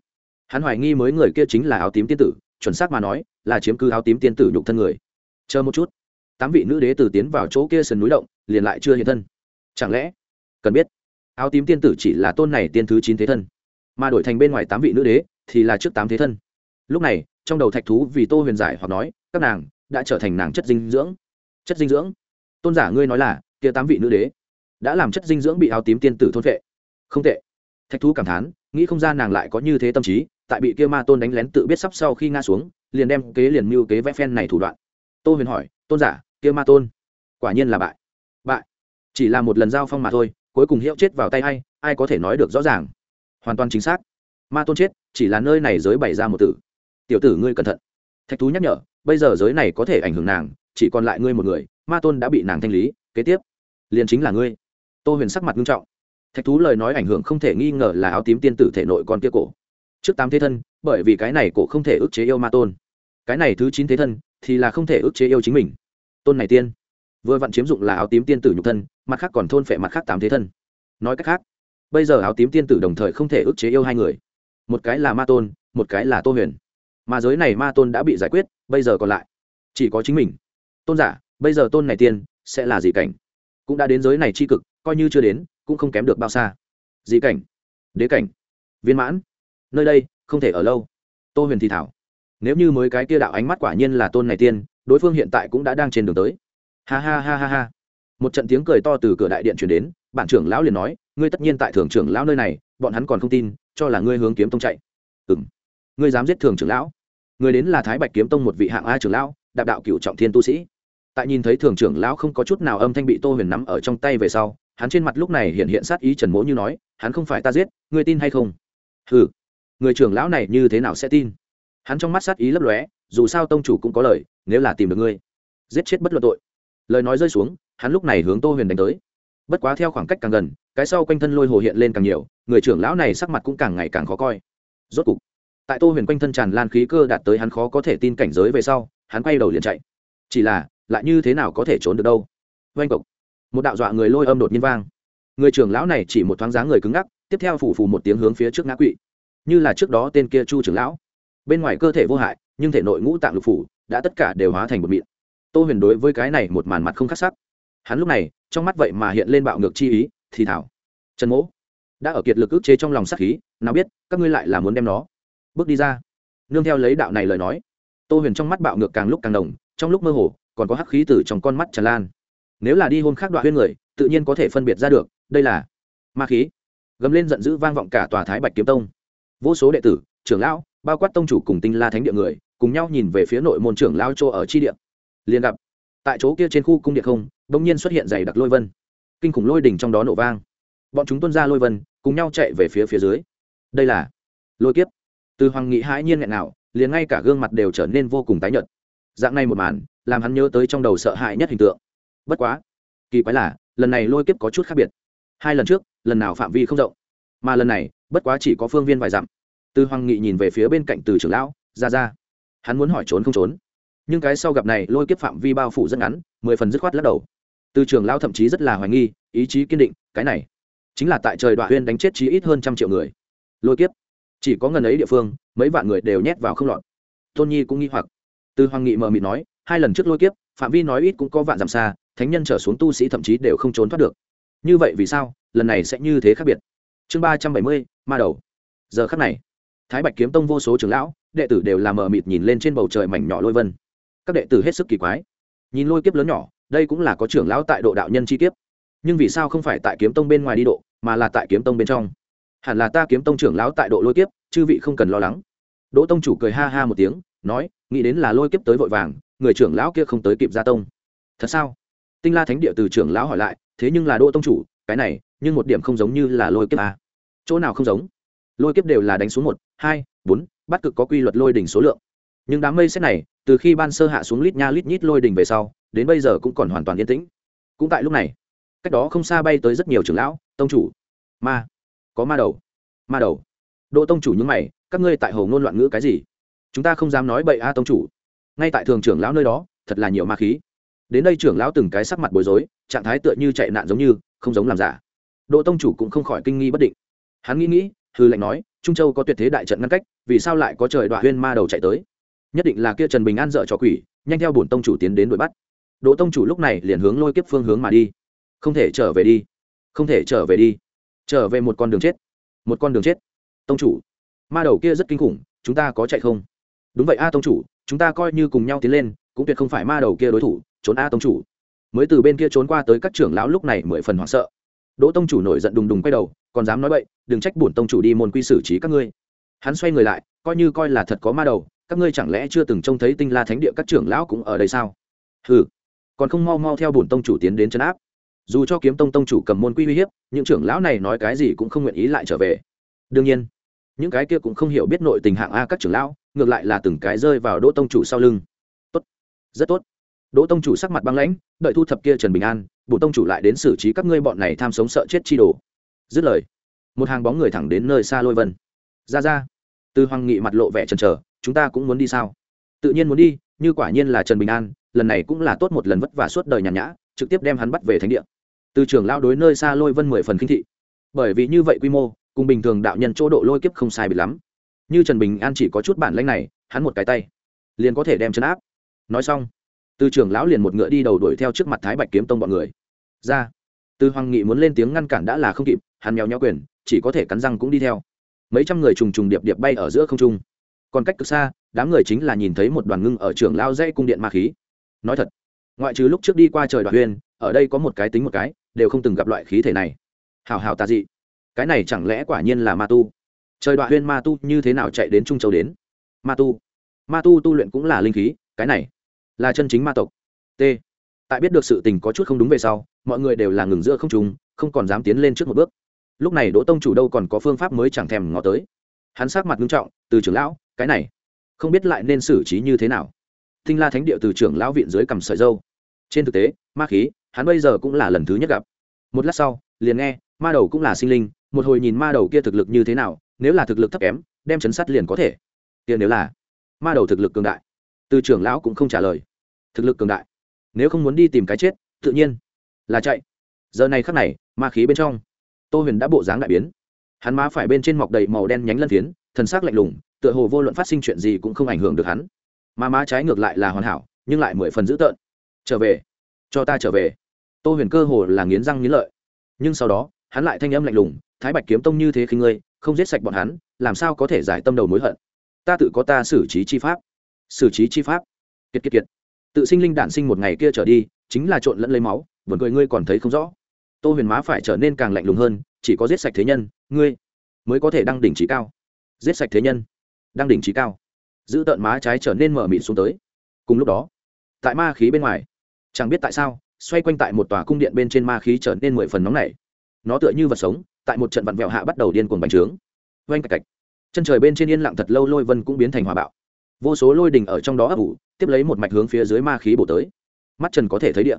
hắn hoài nghi mới người kia chính là áo tím tiên tử, chuẩn xác mà nói, là chiếm cứ áo tím tiên tử nhục thân người. Chờ một chút. Tám vị nữ đế tử tiến vào chỗ kia sườn núi động, liền lại chưa hiện thân. Chẳng lẽ, cần biết, áo tím tiên tử chỉ là tôn này tiên thứ chín thế thân, mà đổi thành bên ngoài tám vị nữ đế thì là trước tám thế thân. Lúc này, trong đầu thạch thú vì tô huyền giải hoặc nói, các nàng đã trở thành nàng chất dinh dưỡng. Chất dinh dưỡng? Tôn giả ngươi nói là, kia tám vị nữ đế đã làm chất dinh dưỡng bị áo tím tiên tử thôn vệ không tệ. Thạch thú cảm thán, nghĩ không ra nàng lại có như thế tâm trí tại bị kia ma tôn đánh lén tự biết sắp sau khi ngã xuống liền đem kế liền mưu kế vẽ phen này thủ đoạn. Tô huyền hỏi tôn giả kia ma tôn quả nhiên là bại. Bại? Chỉ là một lần giao phong mà thôi cuối cùng hiệu chết vào tay ai, ai có thể nói được rõ ràng? Hoàn toàn chính xác. Ma tôn chết chỉ là nơi này giới bày ra một tử. Tiểu tử ngươi cẩn thận. Thạch thú nhắc nhở bây giờ giới này có thể ảnh hưởng nàng chỉ còn lại ngươi một người ma tôn đã bị nàng thanh lý kế tiếp liền chính là ngươi. Tô huyền sắc mặt nghiêm trọng. Thạch thú lời nói ảnh hưởng không thể nghi ngờ là áo tím tiên tử thể nội con kia cổ trước tám thế thân, bởi vì cái này cổ không thể ức chế yêu ma tôn. Cái này thứ chín thế thân thì là không thể ức chế yêu chính mình. Tôn này tiên. Vừa vặn chiếm dụng là áo tím tiên tử nhục thân, mặt khác còn thôn phệ mặt khác tám thế thân. Nói cách khác, bây giờ áo tím tiên tử đồng thời không thể ức chế yêu hai người. Một cái là ma tôn, một cái là tô huyền. Mà giới này ma tôn đã bị giải quyết, bây giờ còn lại chỉ có chính mình. Tôn giả, bây giờ tôn này tiên sẽ là gì cảnh. Cũng đã đến giới này c h i cực, coi như chưa đến, cũng không kém được bao xa. Dị cảnh, đế cảnh, viên mãn nơi đây, không thể ở lâu. Tô huyền thì thảo. Nếu như mới cái kia đạo ánh mắt quả nhiên là tôn này tiên, đối phương hiện tại cũng đã đang trên đường tới. Ha ha ha ha ha. Một trận tiếng cười to từ cửa đại điện chuyển đến bản trưởng lão liền nói, ngươi tất nhiên tại thường trưởng lão nơi này, bọn hắn còn không tin, cho là ngươi hướng kiếm tông chạy. Ừ m ngươi dám giết thường trưởng lão? Người đến là thái bạch kiếm tông một vị hạng a trưởng lão, đạp đạo cựu trọng thiên tu sĩ. Tại nhìn thấy thường trưởng lão không có chút nào âm thanh bị tô huyền nắm ở trong tay về sau, hắn trên mặt lúc này hiện hiện sát ý trần mỗ như nói, hắn không phải ta giết, ngươi tin hay không? Ừ người trưởng lão này như thế nào sẽ tin? Hắn trong mắt sát ý lấp lóe, dù sao tông chủ cũng có lời, nếu là tìm được ngươi, giết chết bất luận tội. Lời nói rơi xuống, hắn lúc này hướng tô huyền đánh tới. Bất quá theo khoảng cách càng gần, cái sau quanh thân lôi hồ hiện lên càng nhiều, người trưởng lão này sắc mặt cũng càng ngày càng khó coi. Rốt cục, tại tô huyền quanh thân tràn lan khí cơ đạt tới hắn khó có thể tin cảnh giới về sau, hắn quay đầu liền chạy. Chỉ là, lại như thế nào có thể trốn được đâu? Oanh cộc một đạo dọa người lôi âm đột nhiên vang. Người trưởng lão này chỉ một thoáng dáng người cứng ngắc, tiếp theo phủ phù một tiếng hướng phía trước ngã quỵ như là trước đó tên kia chu trưởng lão. Bên ngoài cơ thể vô hại, nhưng thể nội ngũ tạng lục phủ đã tất cả đều hóa thành một mịn. Tô huyền đối với cái này một màn mặt không khắc sắc. Hắn lúc này, trong mắt vậy mà hiện lên bạo ngược chi ý, thì thảo. Trần mỗ, đã ở kiệt lực ức chế trong lòng sắc khí, nào biết, các ngươi lại là muốn đem nó. Bước đi ra. Nương theo lấy đạo này lời nói, tô huyền trong mắt bạo ngược càng lúc càng đồng trong lúc mơ hồ, còn có hắc khí từ trong con mắt tràn lan. Nếu là đi hôn khác đoạn huyên người, tự nhiên có thể phân biệt ra được, đây là ma khí. Gầm lên giận dữ vang vọng cả tòa thái bạch kiếm tông vô số đệ tử, trưởng lão, bao quát tông chủ cùng tinh la thánh địa người, cùng nhau nhìn về phía nội môn trưởng lao chỗ ở chi điện liền gặp, tại chỗ kia trên khu cung điện không đ ỗ n g nhiên xuất hiện dày đặc lôi vân. Kinh khủng lôi đỉnh trong đó nổ vang. Bọn chúng tuân ra lôi vân, cùng nhau chạy về phía phía dưới. Đây là lôi kiếp. Từ hoàng nghị hãi nhiên nghẹn nào liền ngay cả gương mặt đều trở nên vô cùng tái nhợt. Dạng này một màn, làm hắn nhớ tới trong đầu sợ hãi nhất hình tượng. Bất quá, kỳ quái là, lần này lôi kiếp có chút khác biệt. Hai lần trước, lần nào phạm vi không rộng, mà lần này bất quá chỉ có phương viên vài dặm. Từ hoàng nghị nhìn về phía bên cạnh từ trưởng lão, ra ra, hắn muốn hỏi trốn không trốn? Nhưng cái sau gặp này, lôi kiếp phạm vi bao phủ rất ngắn, mười phần dứt khoát lắc đầu. Từ trưởng lão thậm chí rất là hoài nghi, ý chí kiên định, cái này chính là tại trời đoạn huyên đánh chết chí ít hơn trăm triệu người. Lôi kiếp, chỉ có ngần ấy địa phương, mấy vạn người đều nhét vào không lọt. Tôn nhi cũng nghi hoặc. Từ hoàng nghị mờ mịt nói, hai lần trước lôi kiếp, phạm vi nói ít cũng có vạn dặm xa, thánh nhân trở xuống tu sĩ thậm chí đều không trốn thoát được. Như vậy vì sao, lần này sẽ như thế khác biệt? Chương ba trăm bảy mươi, ma đầu. Giờ khắc này, thái bạch kiếm tông vô số trưởng lão, đệ tử đều làm mờ mịt nhìn lên trên bầu trời mảnh nhỏ lôi vân. Các đệ tử hết sức kỳ quái. Nhìn lôi kiếp lớn nhỏ, đây cũng là có trưởng lão tại độ đạo nhân chi kiếp. Nhưng vì sao không phải tại kiếm tông bên ngoài đi độ, mà là tại kiếm tông bên trong? Hẳn là ta kiếm tông trưởng lão tại độ lôi kiếp, chư vị không cần lo lắng. Đỗ tông chủ cười ha ha một tiếng, nói, nghĩ đến là lôi kiếp tới vội vàng, người trưởng lão kia không tới kịp gia tông. Thật sao? Tinh la thánh địa từ trưởng lão hỏi lại, thế nhưng là đỗ tông chủ, cái này, nhưng một điểm không giống như là lôi kiếp à chỗ nào không giống? Lôi kiếp đều là đánh xuống một, hai, bốn, bắt cực có quy luật lôi đỉnh số lượng. Nhưng đám mây xét này, từ khi ban sơ hạ xuống lít nha lít nhít lôi đỉnh về sau, đến bây giờ cũng còn hoàn toàn yên tĩnh. Cũng tại lúc này, cách đó không xa bay tới rất nhiều trưởng lão, tông chủ. Ma. Có ma đầu. Ma đầu. Đỗ tông chủ những mày, các ngươi tại hồ ngôn loạn ngữ cái gì? Chúng ta không dám nói bậy a tông chủ. Ngay tại thường trưởng lão nơi đó, thật là nhiều ma khí. Đến đây trưởng lão từng cái sắc mặt bối rối, trạng thái tựa như chạy nạn giống như, không giống làm giả. Đỗ tông chủ cũng không khỏi kinh nghi bất định hắn nghĩ nghĩ, hư lệnh nói, trung châu có tuyệt thế đại trận ngăn cách, vì sao lại có trời đoạn huyên ma đầu chạy tới? Nhất định là kia trần bình an dợ cho quỷ, nhanh theo bổn tông chủ tiến đến đuổi bắt. Đỗ tông chủ lúc này liền hướng lôi kiếp phương hướng mà đi. Không thể trở về đi, không thể trở về đi. Trở về một con đường chết, một con đường chết. Tông chủ, ma đầu kia rất kinh khủng, chúng ta có chạy không? Đúng vậy a tông chủ, chúng ta coi như cùng nhau tiến lên, cũng tuyệt không phải ma đầu kia đối thủ, trốn a tông chủ. Mới từ bên kia trốn qua tới các trưởng lão lúc này mười phần hoảng sợ đỗ tông chủ nổi giận đùng đùng quay đầu, còn dám nói vậy đừng trách bổn tông chủ đi môn quy xử trí các ngươi. Hắn xoay người lại, coi như coi là thật có ma đầu, các ngươi chẳng lẽ chưa từng trông thấy tinh la thánh địa các trưởng lão cũng ở đây sao? Hừ, còn không mau mau theo bổn tông chủ tiến đến trấn áp. Dù cho kiếm tông tông chủ cầm môn quy uy hiếp, những trưởng lão này nói cái gì cũng không nguyện ý lại trở về. Đương nhiên, những cái kia cũng không hiểu biết nội tình hạng a các trưởng lão, ngược lại là từng cái rơi vào đỗ tông chủ sau lưng. Tốt, rất tốt. Đỗ tông chủ sắc mặt băng lãnh, đợi thu thập kia trần bình an bộ tông chủ lại đến xử trí các ngươi bọn này tham sống sợ chết chi đồ. Dứt lời, một hàng bóng người thẳng đến nơi xa lôi vân. Ra ra. Từ hoàng nghị mặt lộ vẻ trần trờ chúng ta cũng muốn đi sao? Tự nhiên muốn đi, như quả nhiên là trần bình an, lần này cũng là tốt một lần vất vả suốt đời nhàn nhã, trực tiếp đem hắn bắt về thánh địa. Từ trường lao đối nơi xa lôi vân mười phần kinh thị. Bởi vì như vậy quy mô, cùng bình thường đạo nhân chỗ độ lôi kiếp không sai bị lắm. Như trần bình an chỉ có chút bản lãnh này, hắn một cái tay, liền có thể đem chấn áp. Nói xong từ trường lão liền một ngựa đi đầu đuổi theo trước mặt thái bạch kiếm tông bọn người. Ra. Từ hoàng nghị muốn lên tiếng ngăn cản đã là không kịp, hắn mèo nhau quyền, chỉ có thể cắn răng cũng đi theo. Mấy trăm người trùng trùng điệp điệp bay ở giữa không trung. Còn cách cực xa, đám người chính là nhìn thấy một đoàn ngưng ở trường lao dãy cung điện ma khí. Nói thật, ngoại trừ lúc trước đi qua trời đoạn huyên ở đây có một cái tính một cái, đều không từng gặp loại khí thể này. Hào hào tà dị. Cái này chẳng lẽ quả nhiên là ma tu? Trời đoạn huyên ma tu như thế nào chạy đến trung châu đến? Ma tu. Ma tu tu luyện cũng là linh khí, cái này là chân chính ma tộc. T. Tại biết được sự tình có chút không đúng về sau, mọi người đều là ngừng giữa không trùng không còn dám tiến lên trước một bước. Lúc này đỗ tông chủ đâu còn có phương pháp mới chẳng thèm ngó tới. Hắn sát mặt nghiêm trọng, từ trưởng lão, cái này, không biết lại nên xử trí như thế nào? Thinh la thánh địa từ trưởng lão viện dưới cầm sợi dâu. Trên thực tế, ma khí, hắn bây giờ cũng là lần thứ nhất gặp. Một lát sau, liền nghe, ma đầu cũng là sinh linh, một hồi nhìn ma đầu kia thực lực như thế nào, nếu là thực lực thấp kém, đem chấn sát liền có thể. Tiền nếu là, ma đầu thực lực cường đại. Từ trưởng lão cũng không trả lời thực lực cường đại. Nếu không muốn đi tìm cái chết, tự nhiên là chạy. Giờ này khắc này, ma khí bên trong, tô huyền đã bộ dáng đại biến. Hắn má phải bên trên mọc đầy màu đen nhánh lân phiến, thần s ắ c lạnh lùng, tựa hồ vô luận phát sinh chuyện gì cũng không ảnh hưởng được hắn. Mà má trái ngược lại là hoàn hảo, nhưng lại mười phần dữ tợn. Trở về, cho ta trở về. Tô huyền cơ hồ là nghiến răng nghiến lợi. Nhưng sau đó, hắn lại thanh âm lạnh lùng, thái bạch kiếm tông như thế khi ngươi, không giết sạch bọn hắn, làm sao có thể giải tâm đầu mối hận? Ta tự có ta xử trí chi pháp. Xử trí chi pháp? Kiệt kiệt kiệt tự sinh linh đản sinh một ngày kia trở đi, chính là trộn lẫn lấy máu vườn cười ngươi còn thấy không rõ. Tô huyền má phải trở nên càng lạnh lùng hơn, chỉ có giết sạch thế nhân, ngươi mới có thể đăng đỉnh trí cao. Giết sạch thế nhân, đăng đỉnh trí cao. Giữ tợn má trái trở nên mở mịt xuống tới. Cùng lúc đó, tại ma khí bên ngoài, chẳng biết tại sao, xoay quanh tại một tòa cung điện bên trên ma khí trở nên mười phần nóng nảy. Nó tựa như vật sống, tại một trận vặn vẹo hạ bắt đầu điên cuồng bành trướng. Oanh cạch cạch. Chân trời bên trên yên lặng thật lâu lôi vân cũng biến thành hòa bạo vô số lôi đình ở trong đó ấp ủ, tiếp lấy một mạch hướng phía dưới ma khí bổ tới. Mắt trần có thể thấy điện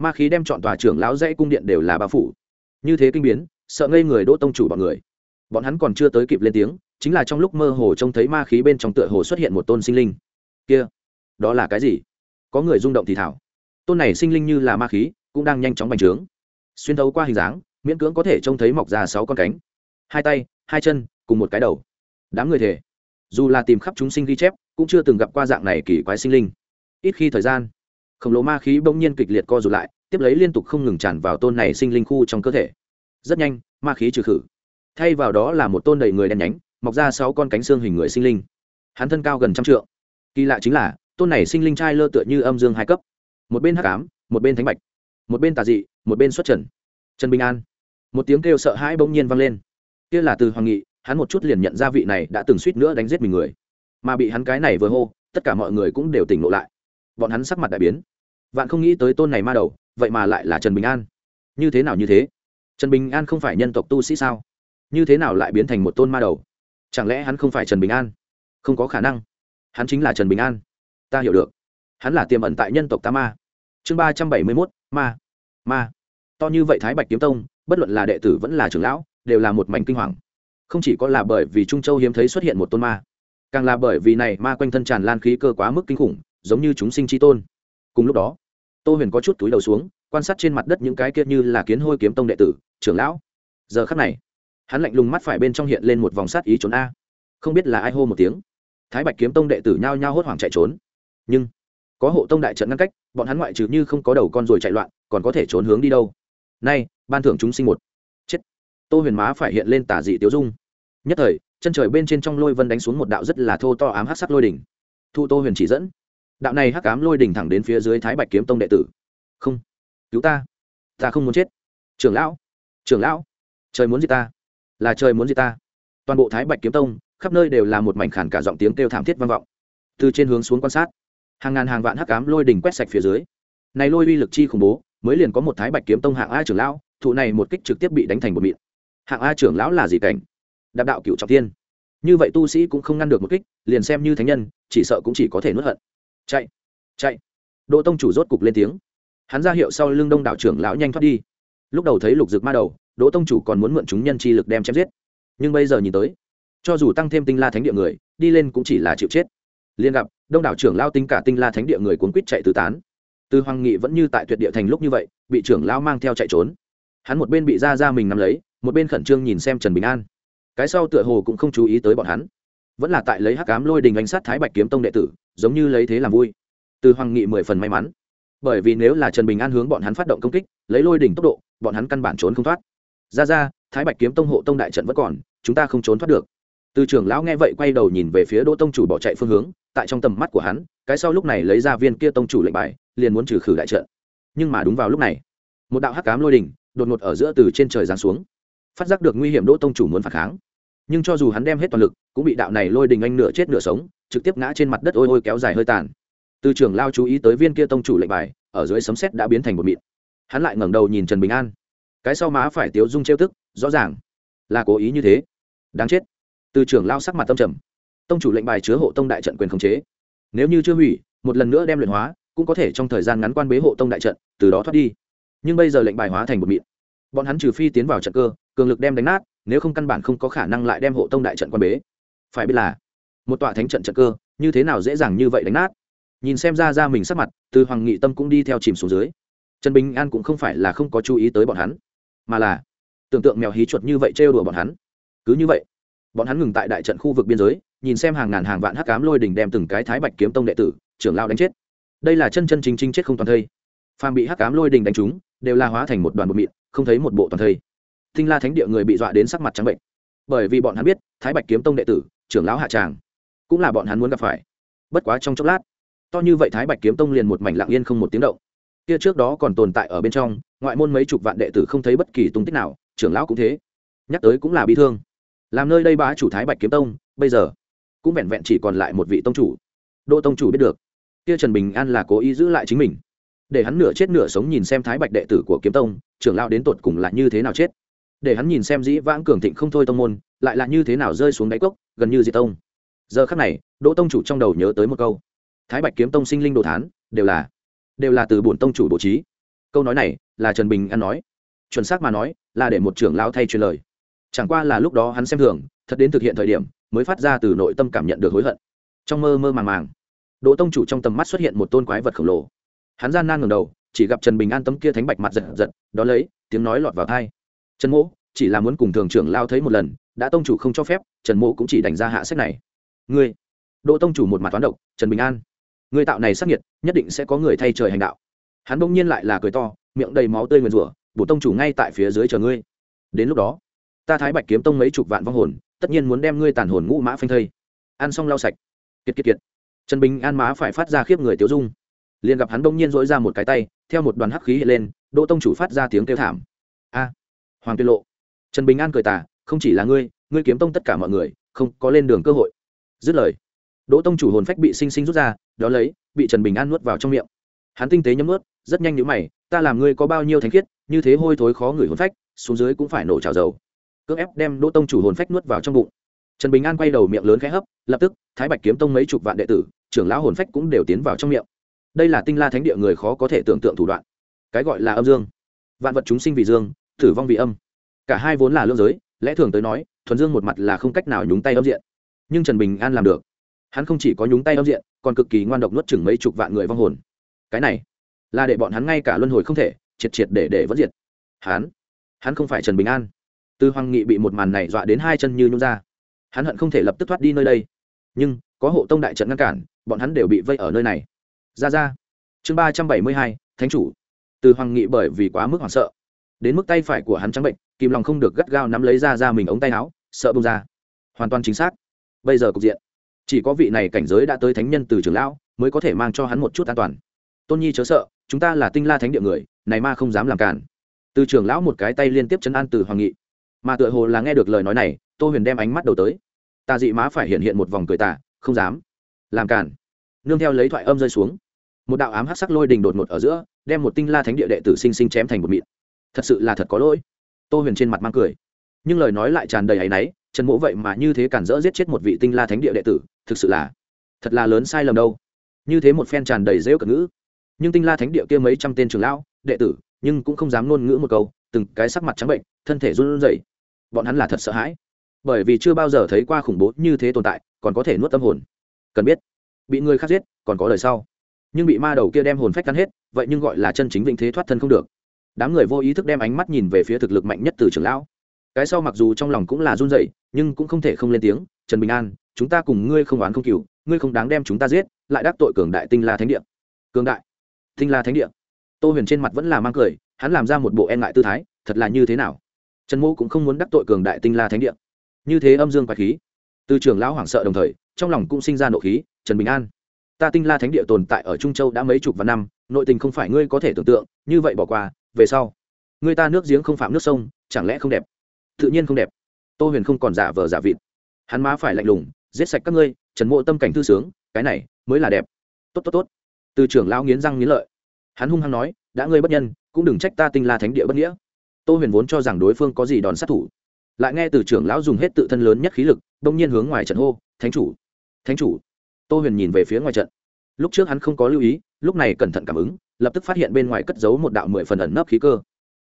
ma khí đem chọn tòa trưởng lão dãy cung điện đều là bao phủ. Như thế kinh biến, sợ ngây người đỗ tông chủ bọn người. Bọn hắn còn chưa tới kịp lên tiếng, chính là trong lúc mơ hồ trông thấy ma khí bên trong tựa hồ xuất hiện một tôn sinh linh. Kia, đó là cái gì? Có người rung động thì thảo. Tôn này sinh linh như là ma khí, cũng đang nhanh chóng bành trướng. Xuyên thấu qua hình dáng, miễn cưỡng có thể trông thấy mọc ra sáu con cánh. Hai tay, hai chân, cùng một cái đầu. Đám người thể dù là tìm khắp chúng sinh ghi chép cũng chưa từng gặp qua dạng này kỳ quái sinh linh. Ít khi thời gian, khổng lồ ma khí bỗng nhiên kịch liệt co rụt lại, tiếp lấy liên tục không ngừng tràn vào tôn này sinh linh khu trong cơ thể. Rất nhanh, ma khí trừ khử. Thay vào đó là một tôn đầy người đen nhánh, mọc ra sáu con cánh xương hình người sinh linh. Hắn thân cao gần trăm trượng. Kỳ lạ chính là, tôn này sinh linh trai lơ tựa như âm dương hai cấp. Một bên hắc ám, một bên thánh bạch. Một bên tà dị, một bên xuất trần. Trần bình an. Một tiếng kêu sợ hãi bỗng nhiên vang lên. Kia là từ hoàng nghị, hắn một chút liền nhận ra vị này đã từng suýt nữa đánh giết mình người mà bị hắn cái này vừa hô, tất cả mọi người cũng đều tỉnh ngộ lại. Bọn hắn sắc mặt đại biến. Vạn không nghĩ tới tôn này ma đầu, vậy mà lại là trần bình an. Như thế nào như thế? Trần bình an không phải nhân tộc tu sĩ sao? Như thế nào lại biến thành một tôn ma đầu? Chẳng lẽ hắn không phải trần bình an? Không có khả năng. Hắn chính là trần bình an. Ta hiểu được. Hắn là tiềm ẩn tại nhân tộc ta ma. Chương ba trăm bảy mươi mốt, ma. Ma. To như vậy thái bạch kiếm tông, bất luận là đệ tử vẫn là trưởng lão, đều là một mảnh kinh hoàng. Không chỉ có là bởi vì trung châu hiếm thấy xuất hiện một tôn ma càng là bởi vì này ma quanh thân tràn lan khí cơ quá mức kinh khủng, giống như chúng sinh chi tôn. Cùng lúc đó, tô huyền có chút túi đầu xuống, quan sát trên mặt đất những cái kia như là kiến hôi kiếm tông đệ tử, trưởng lão. Giờ khắc này, hắn lạnh lùng mắt phải bên trong hiện lên một vòng sát ý trốn a. Không biết là ai hô một tiếng. Thái bạch kiếm tông đệ tử nhao nhao hốt hoảng chạy trốn. Nhưng, có hộ tông đại trận ngăn cách, bọn hắn ngoại trừ như không có đầu con rồi chạy loạn, còn có thể trốn hướng đi đâu? Nay, ban thưởng chúng sinh một. Chết. Tô huyền má phải hiện lên tả dị tiếu dung. Nhất thời chân trời bên trên trong lôi vân đánh xuống một đạo rất là thô to ám hắc sắc lôi đỉnh. Thu tô huyền chỉ dẫn. Đạo này hắc ám lôi đỉnh thẳng đến phía dưới thái bạch kiếm tông đệ tử. Không. Cứu ta. Ta không muốn chết. Trưởng lão. Trưởng lão. Trời muốn gì ta. Là trời muốn gì ta. Toàn bộ thái bạch kiếm tông, khắp nơi đều là một mảnh khản cả giọng tiếng kêu thảm thiết vang vọng. Từ trên hướng xuống quan sát, hàng ngàn hàng vạn hắc ám lôi đỉnh quét sạch phía dưới. Này lôi uy lực chi khủng bố, mới liền có một thái bạch kiếm tông hạng a trưởng lão, thụ này một kích trực tiếp bị đánh thành một mịn. Hạng a trưởng lão là gì cảnh? Đạp đạo cựu trọng thiên, như vậy tu sĩ cũng không ngăn được một kích liền xem như thánh nhân chỉ sợ cũng chỉ có thể nuốt hận. Chạy chạy. Đỗ tông chủ rốt cục lên tiếng. Hắn ra hiệu sau lưng đông đảo trưởng lão nhanh thoát đi. Lúc đầu thấy lục dực ma đầu đỗ tông chủ còn muốn mượn chúng nhân chi lực đem chém giết. Nhưng bây giờ nhìn tới cho dù tăng thêm tinh la thánh địa người đi lên cũng chỉ là chịu chết. Liên gặp đông đảo trưởng lao tính cả tinh la thánh địa người cuốn quýt chạy tứ tán. Từ hoàng nghị vẫn như tại tuyệt địa thành lúc như vậy bị trưởng lao mang theo chạy trốn. Hắn một bên bị ra ra mình nắm lấy một bên khẩn trương nhìn xem trần bình an cái sau tựa hồ cũng không chú ý tới bọn hắn. Vẫn là tại lấy hắc cám lôi đình anh sát thái bạch kiếm tông đệ tử, giống như lấy thế làm vui. Từ hoàng nghị mười phần may mắn. Bởi vì nếu là trần bình an hướng bọn hắn phát động công kích, lấy lôi đỉnh tốc độ, bọn hắn căn bản trốn không thoát. Ra ra, thái bạch kiếm tông hộ tông đại trận vẫn còn, chúng ta không trốn thoát được. Từ trưởng lão nghe vậy quay đầu nhìn về phía đỗ tông chủ bỏ chạy phương hướng, tại trong tầm mắt của hắn, cái sau lúc này lấy ra viên kia tông chủ lệnh bài, liền muốn trừ khử đại trận. Nhưng mà đúng vào lúc này, một đạo hắc cám lôi đỉnh đột ngột ở giữa từ trên trời giáng xuống. Phát giác được nguy hiểm, đỗ tông chủ muốn phản kháng nhưng cho dù hắn đem hết toàn lực, cũng bị đạo này lôi đình anh nửa chết nửa sống, trực tiếp ngã trên mặt đất ôi ôi kéo dài hơi tàn. Từ trưởng lao chú ý tới viên kia tông chủ lệnh bài, ở dưới sấm sét đã biến thành một mịn. Hắn lại ngẩng đầu nhìn trần bình an. Cái sau má phải tiếu dung trêu tức, rõ ràng là cố ý như thế. Đáng chết. Từ trưởng lao sắc mặt tâm trầm. Tông chủ lệnh bài chứa hộ tông đại trận quyền khống chế. Nếu như chưa hủy, một lần nữa đem luyện hóa, cũng có thể trong thời gian ngắn quan bế hộ tông đại trận, từ đó thoát đi. Nhưng bây giờ lệnh bài hóa thành một mịn. Bọn hắn trừ phi tiến vào trận cơ, cường lực đem đánh nát nếu không căn bản không có khả năng lại đem hộ tông đại trận quan bế. Phải biết là, một tọa thánh trận trận cơ, như thế nào dễ dàng như vậy đánh nát? Nhìn xem ra ra mình sắc mặt, từ hoàng nghị tâm cũng đi theo chìm xuống dưới. Trần bình an cũng không phải là không có chú ý tới bọn hắn, mà là tưởng tượng mèo hí chuột như vậy trêu đùa bọn hắn. Cứ như vậy, bọn hắn ngừng tại đại trận khu vực biên giới, nhìn xem hàng ngàn hàng vạn hắc cám lôi đình đem từng cái thái bạch kiếm tông đệ tử, trưởng lao đánh chết. Đây là chân chân chính chính chết không toàn thây. Phàm bị hắc cám lôi đình đánh trúng, đều la hóa thành một đoàn bột mịn, không thấy một bộ toàn thây thinh la thánh địa người bị dọa đến sắc mặt trắng bệnh. Bởi vì bọn hắn biết, thái bạch kiếm tông đệ tử, trưởng lão hạ tràng, cũng là bọn hắn muốn gặp phải. Bất quá trong chốc lát, to như vậy thái bạch kiếm tông liền một mảnh lặng yên không một tiếng động. Kia trước đó còn tồn tại ở bên trong, ngoại môn mấy chục vạn đệ tử không thấy bất kỳ tung tích nào, trưởng lão cũng thế. Nhắc tới cũng là bi thương. Làm nơi đây bá chủ thái bạch kiếm tông, bây giờ, cũng vẹn vẹn chỉ còn lại một vị tông chủ. Đỗ tông chủ biết được, kia trần bình an là cố ý giữ lại chính mình, để hắn nửa chết nửa sống nhìn xem thái bạch đệ tử của kiếm tông, trưởng lão đến tột cùng là như thế nào chết để hắn nhìn xem dĩ vãng cường thịnh không thôi tông môn, lại là như thế nào rơi xuống đáy cốc, gần như diệt tông. Giờ khắc này, đỗ tông chủ trong đầu nhớ tới một câu. Thái bạch kiếm tông sinh linh đồ thán, đều là đều là từ bổn tông chủ bố trí. Câu nói này là trần bình an nói. Chuẩn xác mà nói, là để một trưởng lão thay truyền lời. Chẳng qua là lúc đó hắn xem thường, thật đến thực hiện thời điểm, mới phát ra từ nội tâm cảm nhận được hối hận. Trong mơ mơ màng màng, đỗ tông chủ trong tầm mắt xuất hiện một tôn quái vật khổng lồ. Hắn gian nan ngầm đầu, chỉ gặp trần bình an tấm kia thánh bạch mặt giật giật đó lấy, tiếng nói lọt vào thai trần mỗ, chỉ là muốn cùng thường trưởng lao thấy một lần, đã tông chủ không cho phép, trần mỗ cũng chỉ đánh ra hạ sách này. Ngươi, đỗ tông chủ một mặt toán độc, trần bình an. Người tạo này sắc nhiệt nhất định sẽ có người thay trời hành đạo. Hắn bỗng nhiên lại là cười to, miệng đầy máu tươi nguyền rủa, bổ tông chủ ngay tại phía dưới chờ ngươi. Đến lúc đó, ta thái bạch kiếm tông mấy chục vạn vong hồn, tất nhiên muốn đem ngươi tàn hồn ngũ mã phanh thây. Ăn xong lau sạch. Kiệt kiệt kiệt. Trần bình an má phải phát ra khiếp người tiêu dung. Liền gặp hắn bỗng nhiên dỗi ra một cái tay, theo một đoàn hắc khí hiện lên, đỗ tông chủ phát ra tiếng kêu thảm. A hoàng tuyên lộ. Trần bình an cười tả không chỉ là ngươi ngươi kiếm tông tất cả mọi người, không có lên đường cơ hội. Dứt lời, đỗ tông chủ hồn phách bị sinh sinh rút ra, đó lấy, bị trần bình an nuốt vào trong miệng. Hắn tinh tế nhấm ướt rất nhanh nhữ mày, ta làm ngươi có bao nhiêu thánh khiết, như thế hôi thối khó ngửi hồn phách, xuống dưới cũng phải nổ trào dầu. Cước ép đem đỗ tông chủ hồn phách nuốt vào trong bụng. Trần bình an quay đầu miệng lớn khẽ hấp, lập tức, thái bạch kiếm tông mấy chục vạn đệ tử, trưởng lão hồn phách cũng đều tiến vào trong miệng. Đây là tinh la thánh địa người khó có thể tưởng tượng thủ đoạn. Cái gọi là âm dương. Vạn vật chúng sinh vì dương tử vong vì âm. Cả hai vốn là lưỡng giới, lẽ thường tới nói, thuần dương một mặt là không cách nào nhúng tay âm diện. Nhưng trần bình an làm được. Hắn không chỉ có nhúng tay âm diện, còn cực kỳ ngoan độc nuốt chừng mấy chục vạn người vong hồn. Cái này, là để bọn hắn ngay cả luân hồi không thể, triệt triệt để để vẫn diệt. Hắn hắn không phải trần bình an. Tư hoàng nghị bị một màn này dọa đến hai chân như nhung ra. Hắn hận không thể lập tức thoát đi nơi đây. Nhưng, có hộ tông đại trận ngăn cản, bọn hắn đều bị vây ở nơi này. Ra ra. Chương ba trăm bảy mươi hai, thánh chủ. Từ hoàng nghị bởi vì quá mức hoảng sợ đến mức tay phải của hắn trắng bệnh, kìm lòng không được gắt gao nắm lấy ra ra mình ống tay áo, sợ bông ra. Hoàn toàn chính xác. Bây giờ cục diện. Chỉ có vị này cảnh giới đã tới thánh nhân từ trường lão mới có thể mang cho hắn một chút an toàn. Tôn nhi chớ sợ, chúng ta là tinh la thánh địa người, này ma không dám làm cản. Từ trường lão một cái tay liên tiếp chấn an từ hoàng nghị. Mà tựa hồ là nghe được lời nói này, tô huyền đem ánh mắt đầu tới. Tà dị má phải hiện hiện một vòng cười tà, không dám. Làm cản. Nương theo lấy thoại âm rơi xuống. Một đạo ám hắc sắc lôi đình đột ngột ở giữa, đem một tinh la thánh địa đệ tử sinh sinh chém thành một mịn thật sự là thật có lỗi. Tô huyền trên mặt mang cười. Nhưng lời nói lại tràn đầy áy náy, trần mỗ vậy mà như thế cản rỡ giết chết một vị tinh la thánh địa đệ tử, thực sự là, thật là lớn sai lầm đâu. Như thế một phen tràn đầy rêu cận ngữ. Nhưng tinh la thánh địa kia mấy trăm tên trường lão, đệ tử, nhưng cũng không dám ngôn ngữ một câu, từng cái sắc mặt trắng bệnh, thân thể run rẩy. Bọn hắn là thật sợ hãi. Bởi vì chưa bao giờ thấy qua khủng bố như thế tồn tại, còn có thể nuốt tâm hồn. Cần biết, bị người khác giết, còn có lời sau. Nhưng bị ma đầu kia đem hồn phách cắn hết, vậy nhưng gọi là chân chính vĩnh thế thoát thân không được đám người vô ý thức đem ánh mắt nhìn về phía thực lực mạnh nhất từ trường lão. Cái sau mặc dù trong lòng cũng là run rẩy, nhưng cũng không thể không lên tiếng, trần bình an, chúng ta cùng ngươi không oán không cừu, ngươi không đáng đem chúng ta giết, lại đắc tội cường đại tinh la thánh địa. Cường đại? Tinh la thánh địa? Tô huyền trên mặt vẫn là mang cười, hắn làm ra một bộ e ngại tư thái, thật là như thế nào? Trần mô cũng không muốn đắc tội cường đại tinh la thánh địa. Như thế âm dương quái khí. Từ trường lão hoảng sợ đồng thời, trong lòng cũng sinh ra nộ khí, trần bình an, ta tinh la thánh địa tồn tại ở trung châu đã mấy chục vạn năm, nội tình không phải ngươi có thể tưởng tượng, như vậy bỏ qua về sau. Người ta nước giếng không phạm nước sông, chẳng lẽ không đẹp? Tự nhiên không đẹp. Tô huyền không còn giả vờ giả vịt. Hắn má phải lạnh lùng, giết sạch các ngươi, trần mộ tâm cảnh thư sướng, cái này mới là đẹp. Tốt tốt tốt. Từ trưởng lão nghiến răng nghiến lợi. Hắn hung hăng nói, đã ngươi bất nhân, cũng đừng trách ta tinh la thánh địa bất nghĩa. Tô huyền vốn cho rằng đối phương có gì đòn sát thủ. Lại nghe từ trưởng lão dùng hết tự thân lớn nhất khí lực đông nhiên hướng ngoài trận hô, thánh chủ! Thánh chủ! Tô huyền nhìn về phía ngoài trận. Lúc trước hắn không có lưu ý, lúc này cẩn thận cảm ứng lập tức phát hiện bên ngoài cất giấu một đạo mười phần ẩn nấp khí cơ.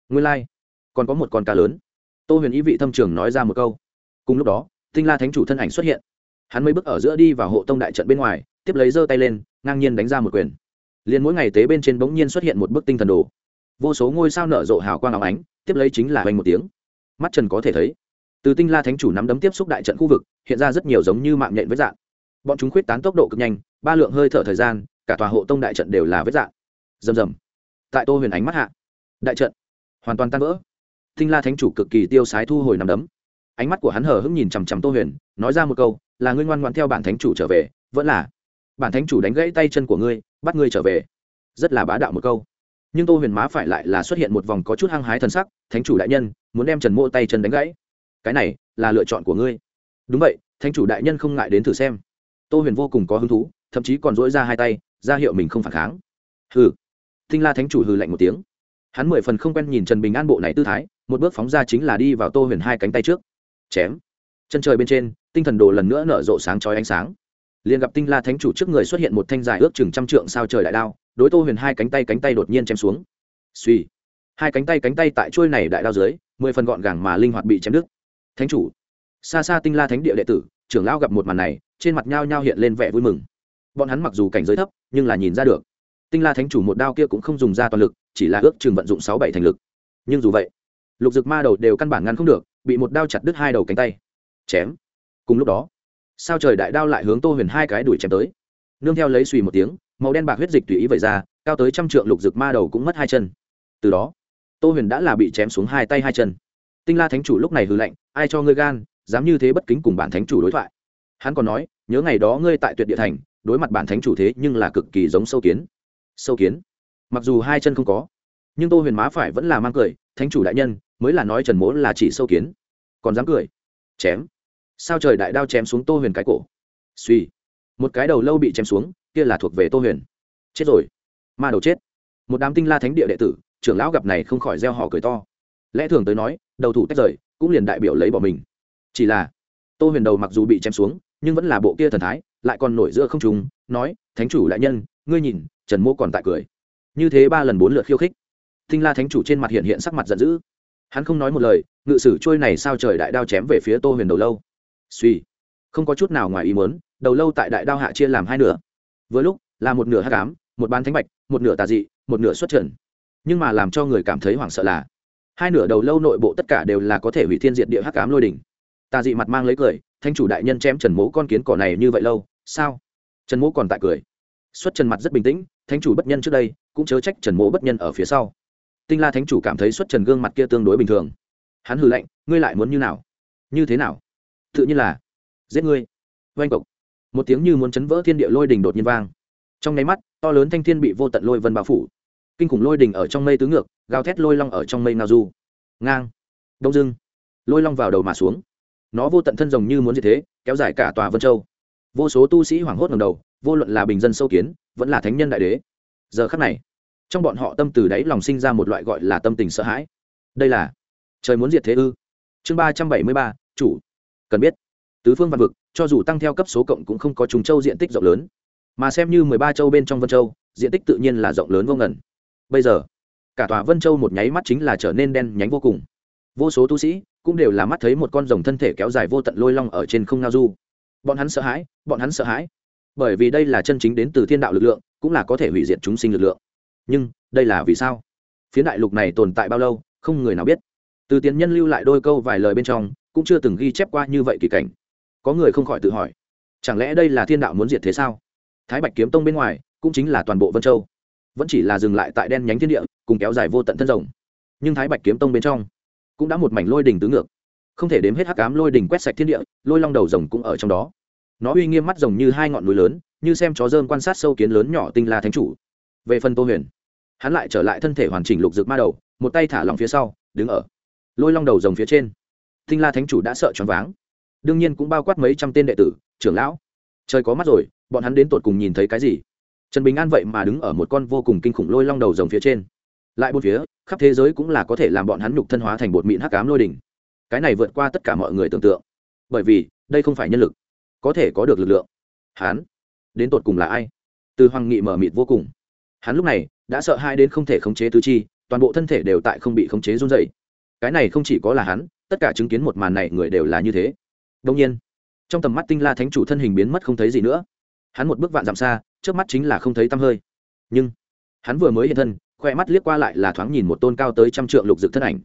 Nguyên lai、like. còn có một con cá lớn. Tô huyền ý vị thâm trường nói ra một câu. Cùng lúc đó, tinh la thánh chủ thân ảnh xuất hiện. Hắn mấy bước ở giữa đi vào hộ tông đại trận bên ngoài, tiếp lấy giơ tay lên, ngang nhiên đánh ra một quyền. Liền mỗi ngày tế bên trên bỗng nhiên xuất hiện một bức tinh thần đồ. Vô số ngôi sao nở rộ hào quang áo ánh, tiếp lấy chính là hoành một tiếng. Mắt trần có thể thấy, từ tinh la thánh chủ nắm đấm tiếp xúc đại trận khu vực, hiện ra rất nhiều giống như mạng nhện với dạng. Bọn chúng khuyết tán tốc độ cực nhanh, ba lượng hơi thở thời gian, cả tòa hộ tông đại trận đều là vết dạng rầm rầm. Tại tô huyền ánh mắt hạ, đại trận hoàn toàn tan vỡ. Tinh la thánh chủ cực kỳ tiêu sái thu hồi nằm đấm. Ánh mắt của hắn hờ hững nhìn chằm chằm tô huyền, nói ra một câu, là ngươi ngoan ngoan theo bản thánh chủ trở về, vẫn là bản thánh chủ đánh gãy tay chân của ngươi, bắt ngươi trở về. Rất là bá đạo một câu. Nhưng tô huyền má phải lại là xuất hiện một vòng có chút hăng hái thân sắc, thánh chủ đại nhân, muốn đem trần mô tay chân đánh gãy. Cái này là lựa chọn của ngươi. Đúng vậy, thánh chủ đại nhân không ngại đến thử xem. Tô huyền vô cùng có hứng thú, thậm chí còn dỗi ra hai tay, ra hiệu mình không phản kháng. Ừ tinh la thánh chủ hừ lạnh một tiếng. Hắn mười phần không quen nhìn trần bình an bộ này tư thái, một bước phóng ra chính là đi vào tô huyền hai cánh tay trước. Chém. Chân trời bên trên, tinh thần đồ lần nữa nở rộ sáng chói ánh sáng. Liền gặp tinh la thánh chủ trước người xuất hiện một thanh dài ước chừng trăm trượng sao trời đại đao, đối tô huyền hai cánh tay cánh tay đột nhiên chém xuống. Suy hai cánh tay cánh tay tại chuôi này đại đao dưới, mười phần gọn gàng mà linh hoạt bị chém đứt. Thánh chủ. Xa xa tinh la thánh địa đệ tử, trưởng lão gặp một màn này, trên mặt nhao nhao hiện lên vẻ vui mừng. Bọn hắn mặc dù cảnh giới thấp, nhưng là nhìn ra được tinh la thánh chủ một đao kia cũng không dùng ra toàn lực, chỉ là ước chừng vận dụng sáu bảy thành lực. Nhưng dù vậy, lục dực ma đầu đều căn bản ngăn không được, bị một đao chặt đứt hai đầu cánh tay. Chém. Cùng lúc đó, sao trời đại đao lại hướng tô huyền hai cái đuổi chém tới. Nương theo lấy suy một tiếng, màu đen bạc huyết dịch tùy ý vẩy ra, cao tới trăm trượng lục dực ma đầu cũng mất hai chân. Từ đó, tô huyền đã là bị chém xuống hai tay hai chân. Tinh la thánh chủ lúc này hư lệnh ai cho ngươi gan, dám như thế bất kính cùng bản thánh chủ đối thoại. Hắn còn nói, nhớ ngày đó ngươi tại tuyệt địa thành, đối mặt bản thánh chủ thế nhưng là cực kỳ giống sâu kiến sâu kiến. Mặc dù hai chân không có, nhưng tô huyền má phải vẫn là mang cười, thánh chủ đại nhân, mới là nói trần mỗ là chỉ sâu kiến, còn dám cười, chém. Sao trời đại đao chém xuống tô huyền cái cổ? Suy. Một cái đầu lâu bị chém xuống, kia là thuộc về tô huyền. Chết rồi. Ma đầu chết. Một đám tinh la thánh địa đệ tử, trưởng lão gặp này không khỏi gieo họ cười to. Lẽ thường tới nói, đầu thủ tách rời, cũng liền đại biểu lấy bỏ mình. Chỉ là, tô huyền đầu mặc dù bị chém xuống, nhưng vẫn là bộ kia thần thái, lại còn nổi giữa không trùng nói, thánh chủ đại nhân, ngươi nhìn trần mô còn tại cười. Như thế ba lần bốn lượt khiêu khích. Tinh la thánh chủ trên mặt hiện hiện sắc mặt giận dữ. Hắn không nói một lời, ngự sử trôi này sao trời đại đao chém về phía tô huyền đầu lâu. Suy không có chút nào ngoài ý muốn, đầu lâu tại đại đao hạ chia làm hai nửa. Vừa lúc, là một nửa hát cám một ban thánh bạch, một nửa tà dị, một nửa xuất trần. Nhưng mà làm cho người cảm thấy hoảng sợ là, hai nửa đầu lâu nội bộ tất cả đều là có thể hủy thiên diệt địa hắc cám lôi đỉnh. Tà dị mặt mang lấy cười thanh chủ đại nhân chém trần mố con kiến cỏ này như vậy lâu, sao? Trần mố còn tại cười xuất trần mặt rất bình tĩnh, thánh chủ bất nhân trước đây, cũng chớ trách trần mộ bất nhân ở phía sau. Tinh la thánh chủ cảm thấy xuất trần gương mặt kia tương đối bình thường. Hắn hừ lạnh, ngươi lại muốn như nào? Như thế nào? Tự nhiên là giết ngươi. Oanh cộc một tiếng như muốn chấn vỡ thiên địa lôi đình đột nhiên vang. Trong nháy mắt, to lớn thanh thiên bị vô tận lôi vân bao phủ. Kinh khủng lôi đình ở trong mây tứ ngược, gào thét lôi long ở trong mây ngao du. Ngang. Đông dưng. Lôi long vào đầu mà xuống. Nó vô tận thân rồng như muốn gì thế, kéo dài cả tòa vân châu vô số tu sĩ hoảng hốt ngầm đầu, vô luận là bình dân sâu kiến, vẫn là thánh nhân đại đế. Giờ khắc này, trong bọn họ tâm từ đáy lòng sinh ra một loại gọi là tâm tình sợ hãi. Đây là trời muốn diệt thế ư? Chương ba trăm bảy mươi ba, chủ. Cần biết, tứ phương văn vực, cho dù tăng theo cấp số cộng cũng không có trùng châu diện tích rộng lớn. Mà xem như mười ba châu bên trong vân châu, diện tích tự nhiên là rộng lớn vô ngần. Bây giờ, cả tòa vân châu một nháy mắt chính là trở nên đen nhánh vô cùng. Vô số tu sĩ cũng đều là mắt thấy một con rồng thân thể kéo dài vô tận lôi long ở trên không ngao du bọn hắn sợ hãi, bọn hắn sợ hãi. Bởi vì đây là chân chính đến từ thiên đạo lực lượng, cũng là có thể hủy diệt chúng sinh lực lượng. Nhưng, đây là vì sao? Phiến đại lục này tồn tại bao lâu, không người nào biết. Từ tiến nhân lưu lại đôi câu vài lời bên trong, cũng chưa từng ghi chép qua như vậy kỳ cảnh. Có người không khỏi tự hỏi, chẳng lẽ đây là thiên đạo muốn diệt thế sao? Thái bạch kiếm tông bên ngoài, cũng chính là toàn bộ vân châu. Vẫn chỉ là dừng lại tại đen nhánh thiên địa, cùng kéo dài vô tận thân rồng. Nhưng thái bạch kiếm tông bên trong, cũng đã một mảnh lôi đỉnh tứ ngược không thể đếm hết hắc ám lôi đỉnh quét sạch thiên địa, lôi long đầu rồng cũng ở trong đó. Nó uy nghiêm mắt rồng như hai ngọn núi lớn, như xem chó dơm quan sát sâu kiến lớn nhỏ tinh la thánh chủ. Về phần tô huyền, hắn lại trở lại thân thể hoàn chỉnh lục dược ma đầu, một tay thả lòng phía sau, đứng ở lôi long đầu rồng phía trên. Tinh la thánh chủ đã sợ choáng váng. Đương nhiên cũng bao quát mấy trăm tên đệ tử, trưởng lão. Trời có mắt rồi, bọn hắn đến tột cùng nhìn thấy cái gì? Trần bình an vậy mà đứng ở một con vô cùng kinh khủng lôi long đầu rồng phía trên. Lại bốn phía, khắp thế giới cũng là có thể làm bọn hắn nhục thân hóa thành bột mịn hắc cám lôi đỉnh cái này vượt qua tất cả mọi người tưởng tượng. Bởi vì, đây không phải nhân lực, có thể có được lực lượng. Hắn, đến tột cùng là ai? Từ hoàng nghị mở mịt vô cùng. Hắn lúc này, đã sợ hai đến không thể khống chế tứ chi, toàn bộ thân thể đều tại không bị khống chế run dày cái này không chỉ có là hắn, tất cả chứng kiến một màn này người đều là như thế. Đông nhiên, trong tầm mắt tinh la thánh chủ thân hình biến mất không thấy gì nữa. Hắn một bước vạn dặm xa, trước mắt chính là không thấy tăm hơi. Nhưng, hắn vừa mới hiện thân, khoe mắt liếc qua lại là thoáng nhìn một tôn cao tới trăm trượng lục dực thân ảnh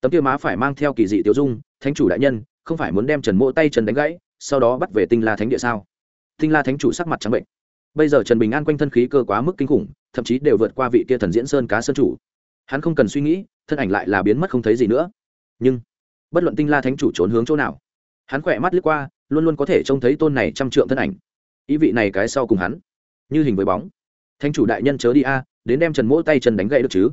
tấm kia má phải mang theo kỳ dị tiêu dung, thánh chủ đại nhân, không phải muốn đem trần mỗ tay trần đánh gãy, sau đó bắt về tinh la thánh địa sao? Tinh la thánh chủ sắc mặt trắng bệnh. Bây giờ trần bình an quanh thân khí cơ quá mức kinh khủng, thậm chí đều vượt qua vị kia thần diễn sơn cá sơn chủ. Hắn không cần suy nghĩ, thân ảnh lại là biến mất không thấy gì nữa. Nhưng, bất luận tinh la thánh chủ trốn hướng chỗ nào, hắn khỏe mắt lướt qua, luôn luôn có thể trông thấy tôn này trăm trượng thân ảnh. Ý vị này cái sau cùng hắn. Như hình với bóng. Thánh chủ đại nhân chớ đi a, đến đem trần mỗ tay chân đánh gậy được chứ?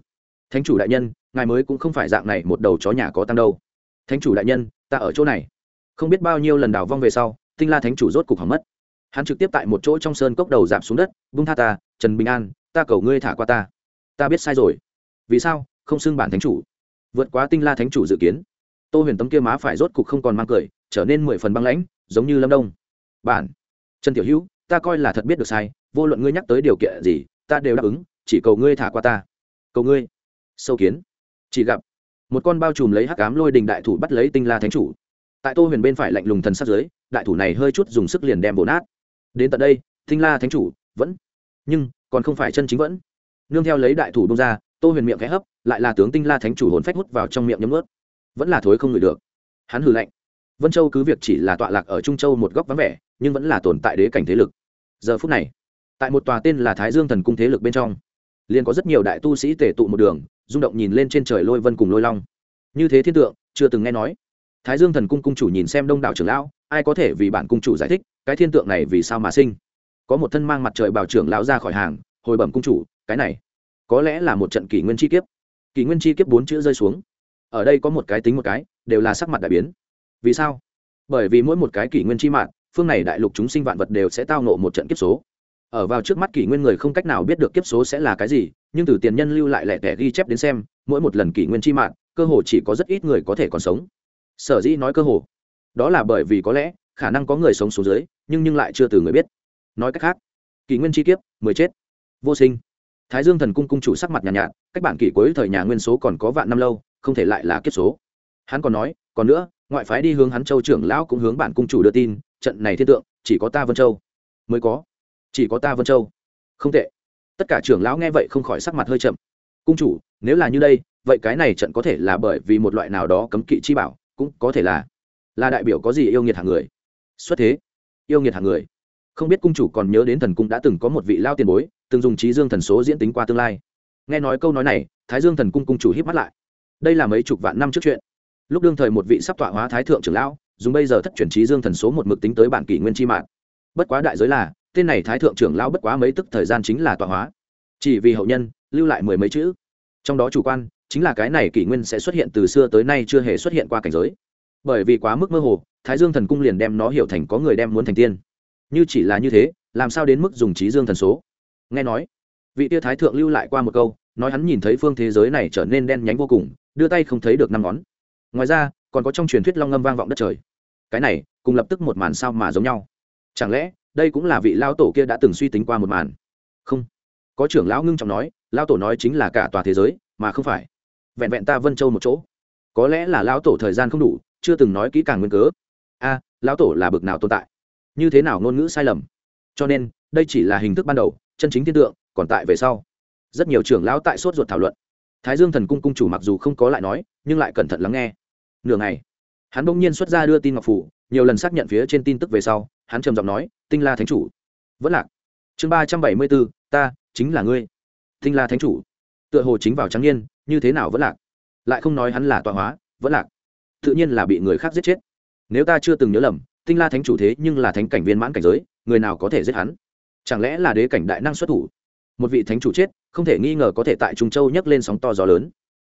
Thánh chủ đại nhân, ngài mới cũng không phải dạng này, một đầu chó nhà có tăng đâu. Thánh chủ đại nhân, ta ở chỗ này. Không biết bao nhiêu lần đào vong về sau, tinh la thánh chủ rốt cục hỏng mất. Hắn trực tiếp tại một chỗ trong sơn cốc đầu giảm xuống đất bung tha ta, trần bình an, ta cầu ngươi thả qua ta. Ta biết sai rồi. Vì sao? Không xưng bản thánh chủ. Vượt quá tinh la thánh chủ dự kiến. Tô huyền tấm kia má phải rốt cục không còn mang cười, trở nên mười phần băng lãnh, giống như lâm đông. Bản. Trần tiểu hữu, ta coi là thật biết được sai, vô luận ngươi nhắc tới điều kiện gì, ta đều đáp ứng, chỉ cầu ngươi thả qua ta. Cầu ngươi sâu kiến. Chỉ gặp, một con bao trùm lấy hắc cám lôi đình đại thủ bắt lấy tinh la thánh chủ. Tại tô huyền bên phải lạnh lùng thần sát giới đại thủ này hơi chút dùng sức liền đem bổ nát. Đến tận đây, tinh la thánh chủ vẫn, nhưng còn không phải chân chính vẫn. Nương theo lấy đại thủ bông ra, tô huyền miệng khẽ hấp, lại là tướng tinh la thánh chủ hồn phách hút vào trong miệng nhấm ướt vẫn là thối không ngửi được. Hắn hừ lạnh. Vân châu cứ việc chỉ là tọa lạc ở trung châu một góc vắng vẻ, nhưng vẫn là tồn tại đế cảnh thế lực. Giờ phút này, tại một tòa tên là thái dương thần cung thế lực bên trong, liền có rất nhiều đại tu sĩ tể tụ một đường rung động nhìn lên trên trời lôi vân cùng lôi long. Như thế thiên tượng, chưa từng nghe nói. Thái dương thần cung cung chủ nhìn xem đông đảo trưởng lão, ai có thể vì bản cung chủ giải thích, cái thiên tượng này vì sao mà sinh? Có một thân mang mặt trời bảo trưởng lão ra khỏi hàng, hồi bẩm cung chủ, cái này, có lẽ là một trận kỷ nguyên chi kiếp. Kỷ nguyên chi kiếp bốn chữ rơi xuống. Ở đây có một cái tính một cái, đều là sắc mặt đại biến. Vì sao? Bởi vì mỗi một cái kỷ nguyên chi mạng, phương này đại lục chúng sinh vạn vật đều sẽ tao nộ một trận kiếp số ở vào trước mắt kỷ nguyên người không cách nào biết được kiếp số sẽ là cái gì nhưng từ tiền nhân lưu lại lẻ tẻ ghi chép đến xem mỗi một lần kỷ nguyên chi mạng cơ hồ chỉ có rất ít người có thể còn sống. Sở dĩ nói cơ hồ đó là bởi vì có lẽ khả năng có người sống xuống dưới nhưng nhưng lại chưa từ người biết. Nói cách khác kỷ nguyên chi kiếp mười chết vô sinh. Thái dương thần cung cung chủ sắc mặt nhàn nhạt, nhạt cách bản kỷ cuối thời nhà nguyên số còn có vạn năm lâu không thể lại là kiếp số. Hắn còn nói còn nữa ngoại phái đi hướng hắn châu trưởng lão cũng hướng bản cung chủ đưa tin trận này thiên tượng chỉ có ta vân châu mới có chỉ có ta vân châu không tệ tất cả trưởng lão nghe vậy không khỏi sắc mặt hơi chậm cung chủ nếu là như đây vậy cái này trận có thể là bởi vì một loại nào đó cấm kỵ chi bảo cũng có thể là là đại biểu có gì yêu nghiệt hàng người xuất thế yêu nghiệt hàng người không biết cung chủ còn nhớ đến thần cung đã từng có một vị lao tiền bối từng dùng trí dương thần số diễn tính qua tương lai nghe nói câu nói này thái dương thần cung cung chủ hít mắt lại đây là mấy chục vạn năm trước chuyện lúc đương thời một vị sắp tọa hóa thái thượng trưởng lão dùng bây giờ thất chuyển trí dương thần số một mực tính tới bản kỷ nguyên chi mạng bất quá đại giới là tên này thái thượng trưởng lão bất quá mấy tức thời gian chính là tọa hóa. Chỉ vì hậu nhân, lưu lại mười mấy chữ. Trong đó chủ quan, chính là cái này kỷ nguyên sẽ xuất hiện từ xưa tới nay chưa hề xuất hiện qua cảnh giới. Bởi vì quá mức mơ hồ, thái dương thần cung liền đem nó hiểu thành có người đem muốn thành tiên. Như chỉ là như thế, làm sao đến mức dùng trí dương thần số? Nghe nói, vị tia thái thượng lưu lại qua một câu, nói hắn nhìn thấy phương thế giới này trở nên đen nhánh vô cùng, đưa tay không thấy được năm ngón. Ngoài ra, còn có trong truyền thuyết long ngâm vang vọng đất trời. Cái này, cùng lập tức một màn sao mà giống nhau. Chẳng lẽ đây cũng là vị lao tổ kia đã từng suy tính qua một màn. Không. Có trưởng lão ngưng trọng nói lao tổ nói chính là cả tòa thế giới mà không phải. Vẹn vẹn ta vân châu một chỗ. Có lẽ là lao tổ thời gian không đủ chưa từng nói kỹ càng nguyên cớ. A à, lão tổ là bực nào tồn tại? Như thế nào ngôn ngữ sai lầm? Cho nên đây chỉ là hình thức ban đầu chân chính thiên tượng còn tại về sau. Rất nhiều trưởng lão tại sốt ruột thảo luận. Thái dương thần cung cung chủ mặc dù không có lại nói nhưng lại cẩn thận lắng nghe. Nửa ngày hắn bỗng nhiên xuất ra đưa tin ngọc phủ nhiều lần xác nhận phía trên tin tức về sau hắn trầm giọng nói, tinh la thánh chủ. Vẫn lạc. Chương ba trăm bảy mươi bốn, ta chính là ngươi. Tinh la thánh chủ. Tựa hồ chính vào trắng n i ê n như thế nào vẫn lạc? Lại không nói hắn là tọa hóa, vẫn lạc. Tự nhiên là bị người khác giết chết. Nếu ta chưa từng nhớ lầm, tinh la thánh chủ thế nhưng là thánh cảnh viên mãn cảnh giới, người nào có thể giết hắn? Chẳng lẽ là đế cảnh đại năng xuất thủ? Một vị thánh chủ chết, không thể nghi ngờ có thể tại trung châu nhấc lên sóng to gió lớn.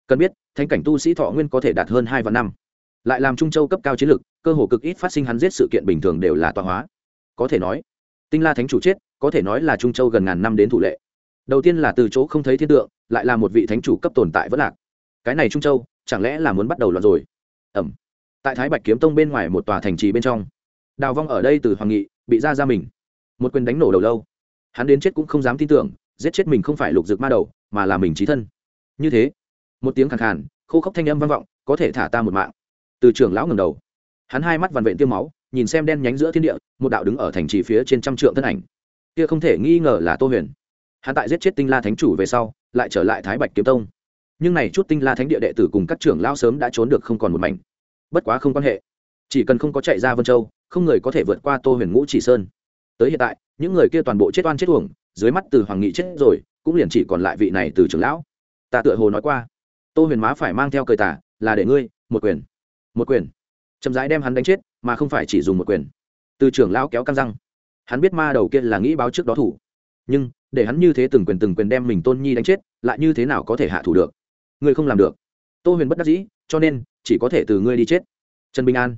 Cần biết, thánh cảnh tu sĩ thọ nguyên có thể đạt hơn hai vạn năm lại làm trung châu cấp cao chiến lực cơ hồ cực ít phát sinh hắn giết sự kiện bình thường đều là tọa hóa. Có thể nói, tinh la thánh chủ chết, có thể nói là trung châu gần ngàn năm đến thủ lệ. Đầu tiên là từ chỗ không thấy thiên tượng, lại là một vị thánh chủ cấp tồn tại vẫn lạc. Cái này trung châu, chẳng lẽ là muốn bắt đầu loạn rồi? Ẩm. Tại thái bạch kiếm tông bên ngoài một tòa thành trì bên trong, đào vong ở đây từ hoàng nghị bị ra ra mình. Một quyền đánh nổ đầu lâu. Hắn đến chết cũng không dám tin tưởng, giết chết mình không phải lục dược ma đầu, mà là mình trí thân. Như thế, một tiếng khàn khàn, khô khốc thanh âm vang vọng, có thể thả ta một mạng từ trưởng lão ngầm đầu, hắn hai mắt vằn vện tiêu máu, nhìn xem đen nhánh giữa thiên địa, một đạo đứng ở thành trì phía trên trăm trượng thân ảnh. Kia không thể nghi ngờ là tô huyền. Hắn tại giết chết tinh la thánh chủ về sau, lại trở lại thái bạch kiếm tông. Nhưng này chút tinh la thánh địa đệ tử cùng các trưởng lao sớm đã trốn được không còn một mảnh. Bất quá không quan hệ. Chỉ cần không có chạy ra vân châu, không người có thể vượt qua tô huyền ngũ chỉ sơn. Tới hiện tại, những người kia toàn bộ chết oan chết uổng, dưới mắt từ hoàng nghị chết rồi, cũng liền chỉ còn lại vị này từ trưởng lão. Ta tựa hồ nói qua. Tô huyền má phải mang theo cờ tả là để ngươi, một quyền một quyền. Chậm rãi đem hắn đánh chết, mà không phải chỉ dùng một quyền. Từ trưởng lão kéo căng răng. Hắn biết ma đầu kia là nghĩ báo trước đó thủ. Nhưng, để hắn như thế từng quyền từng quyền đem mình tôn nhi đánh chết, lại như thế nào có thể hạ thủ được? Ngươi không làm được. Tô huyền bất đắc dĩ, cho nên, chỉ có thể từ ngươi đi chết. Trần bình an.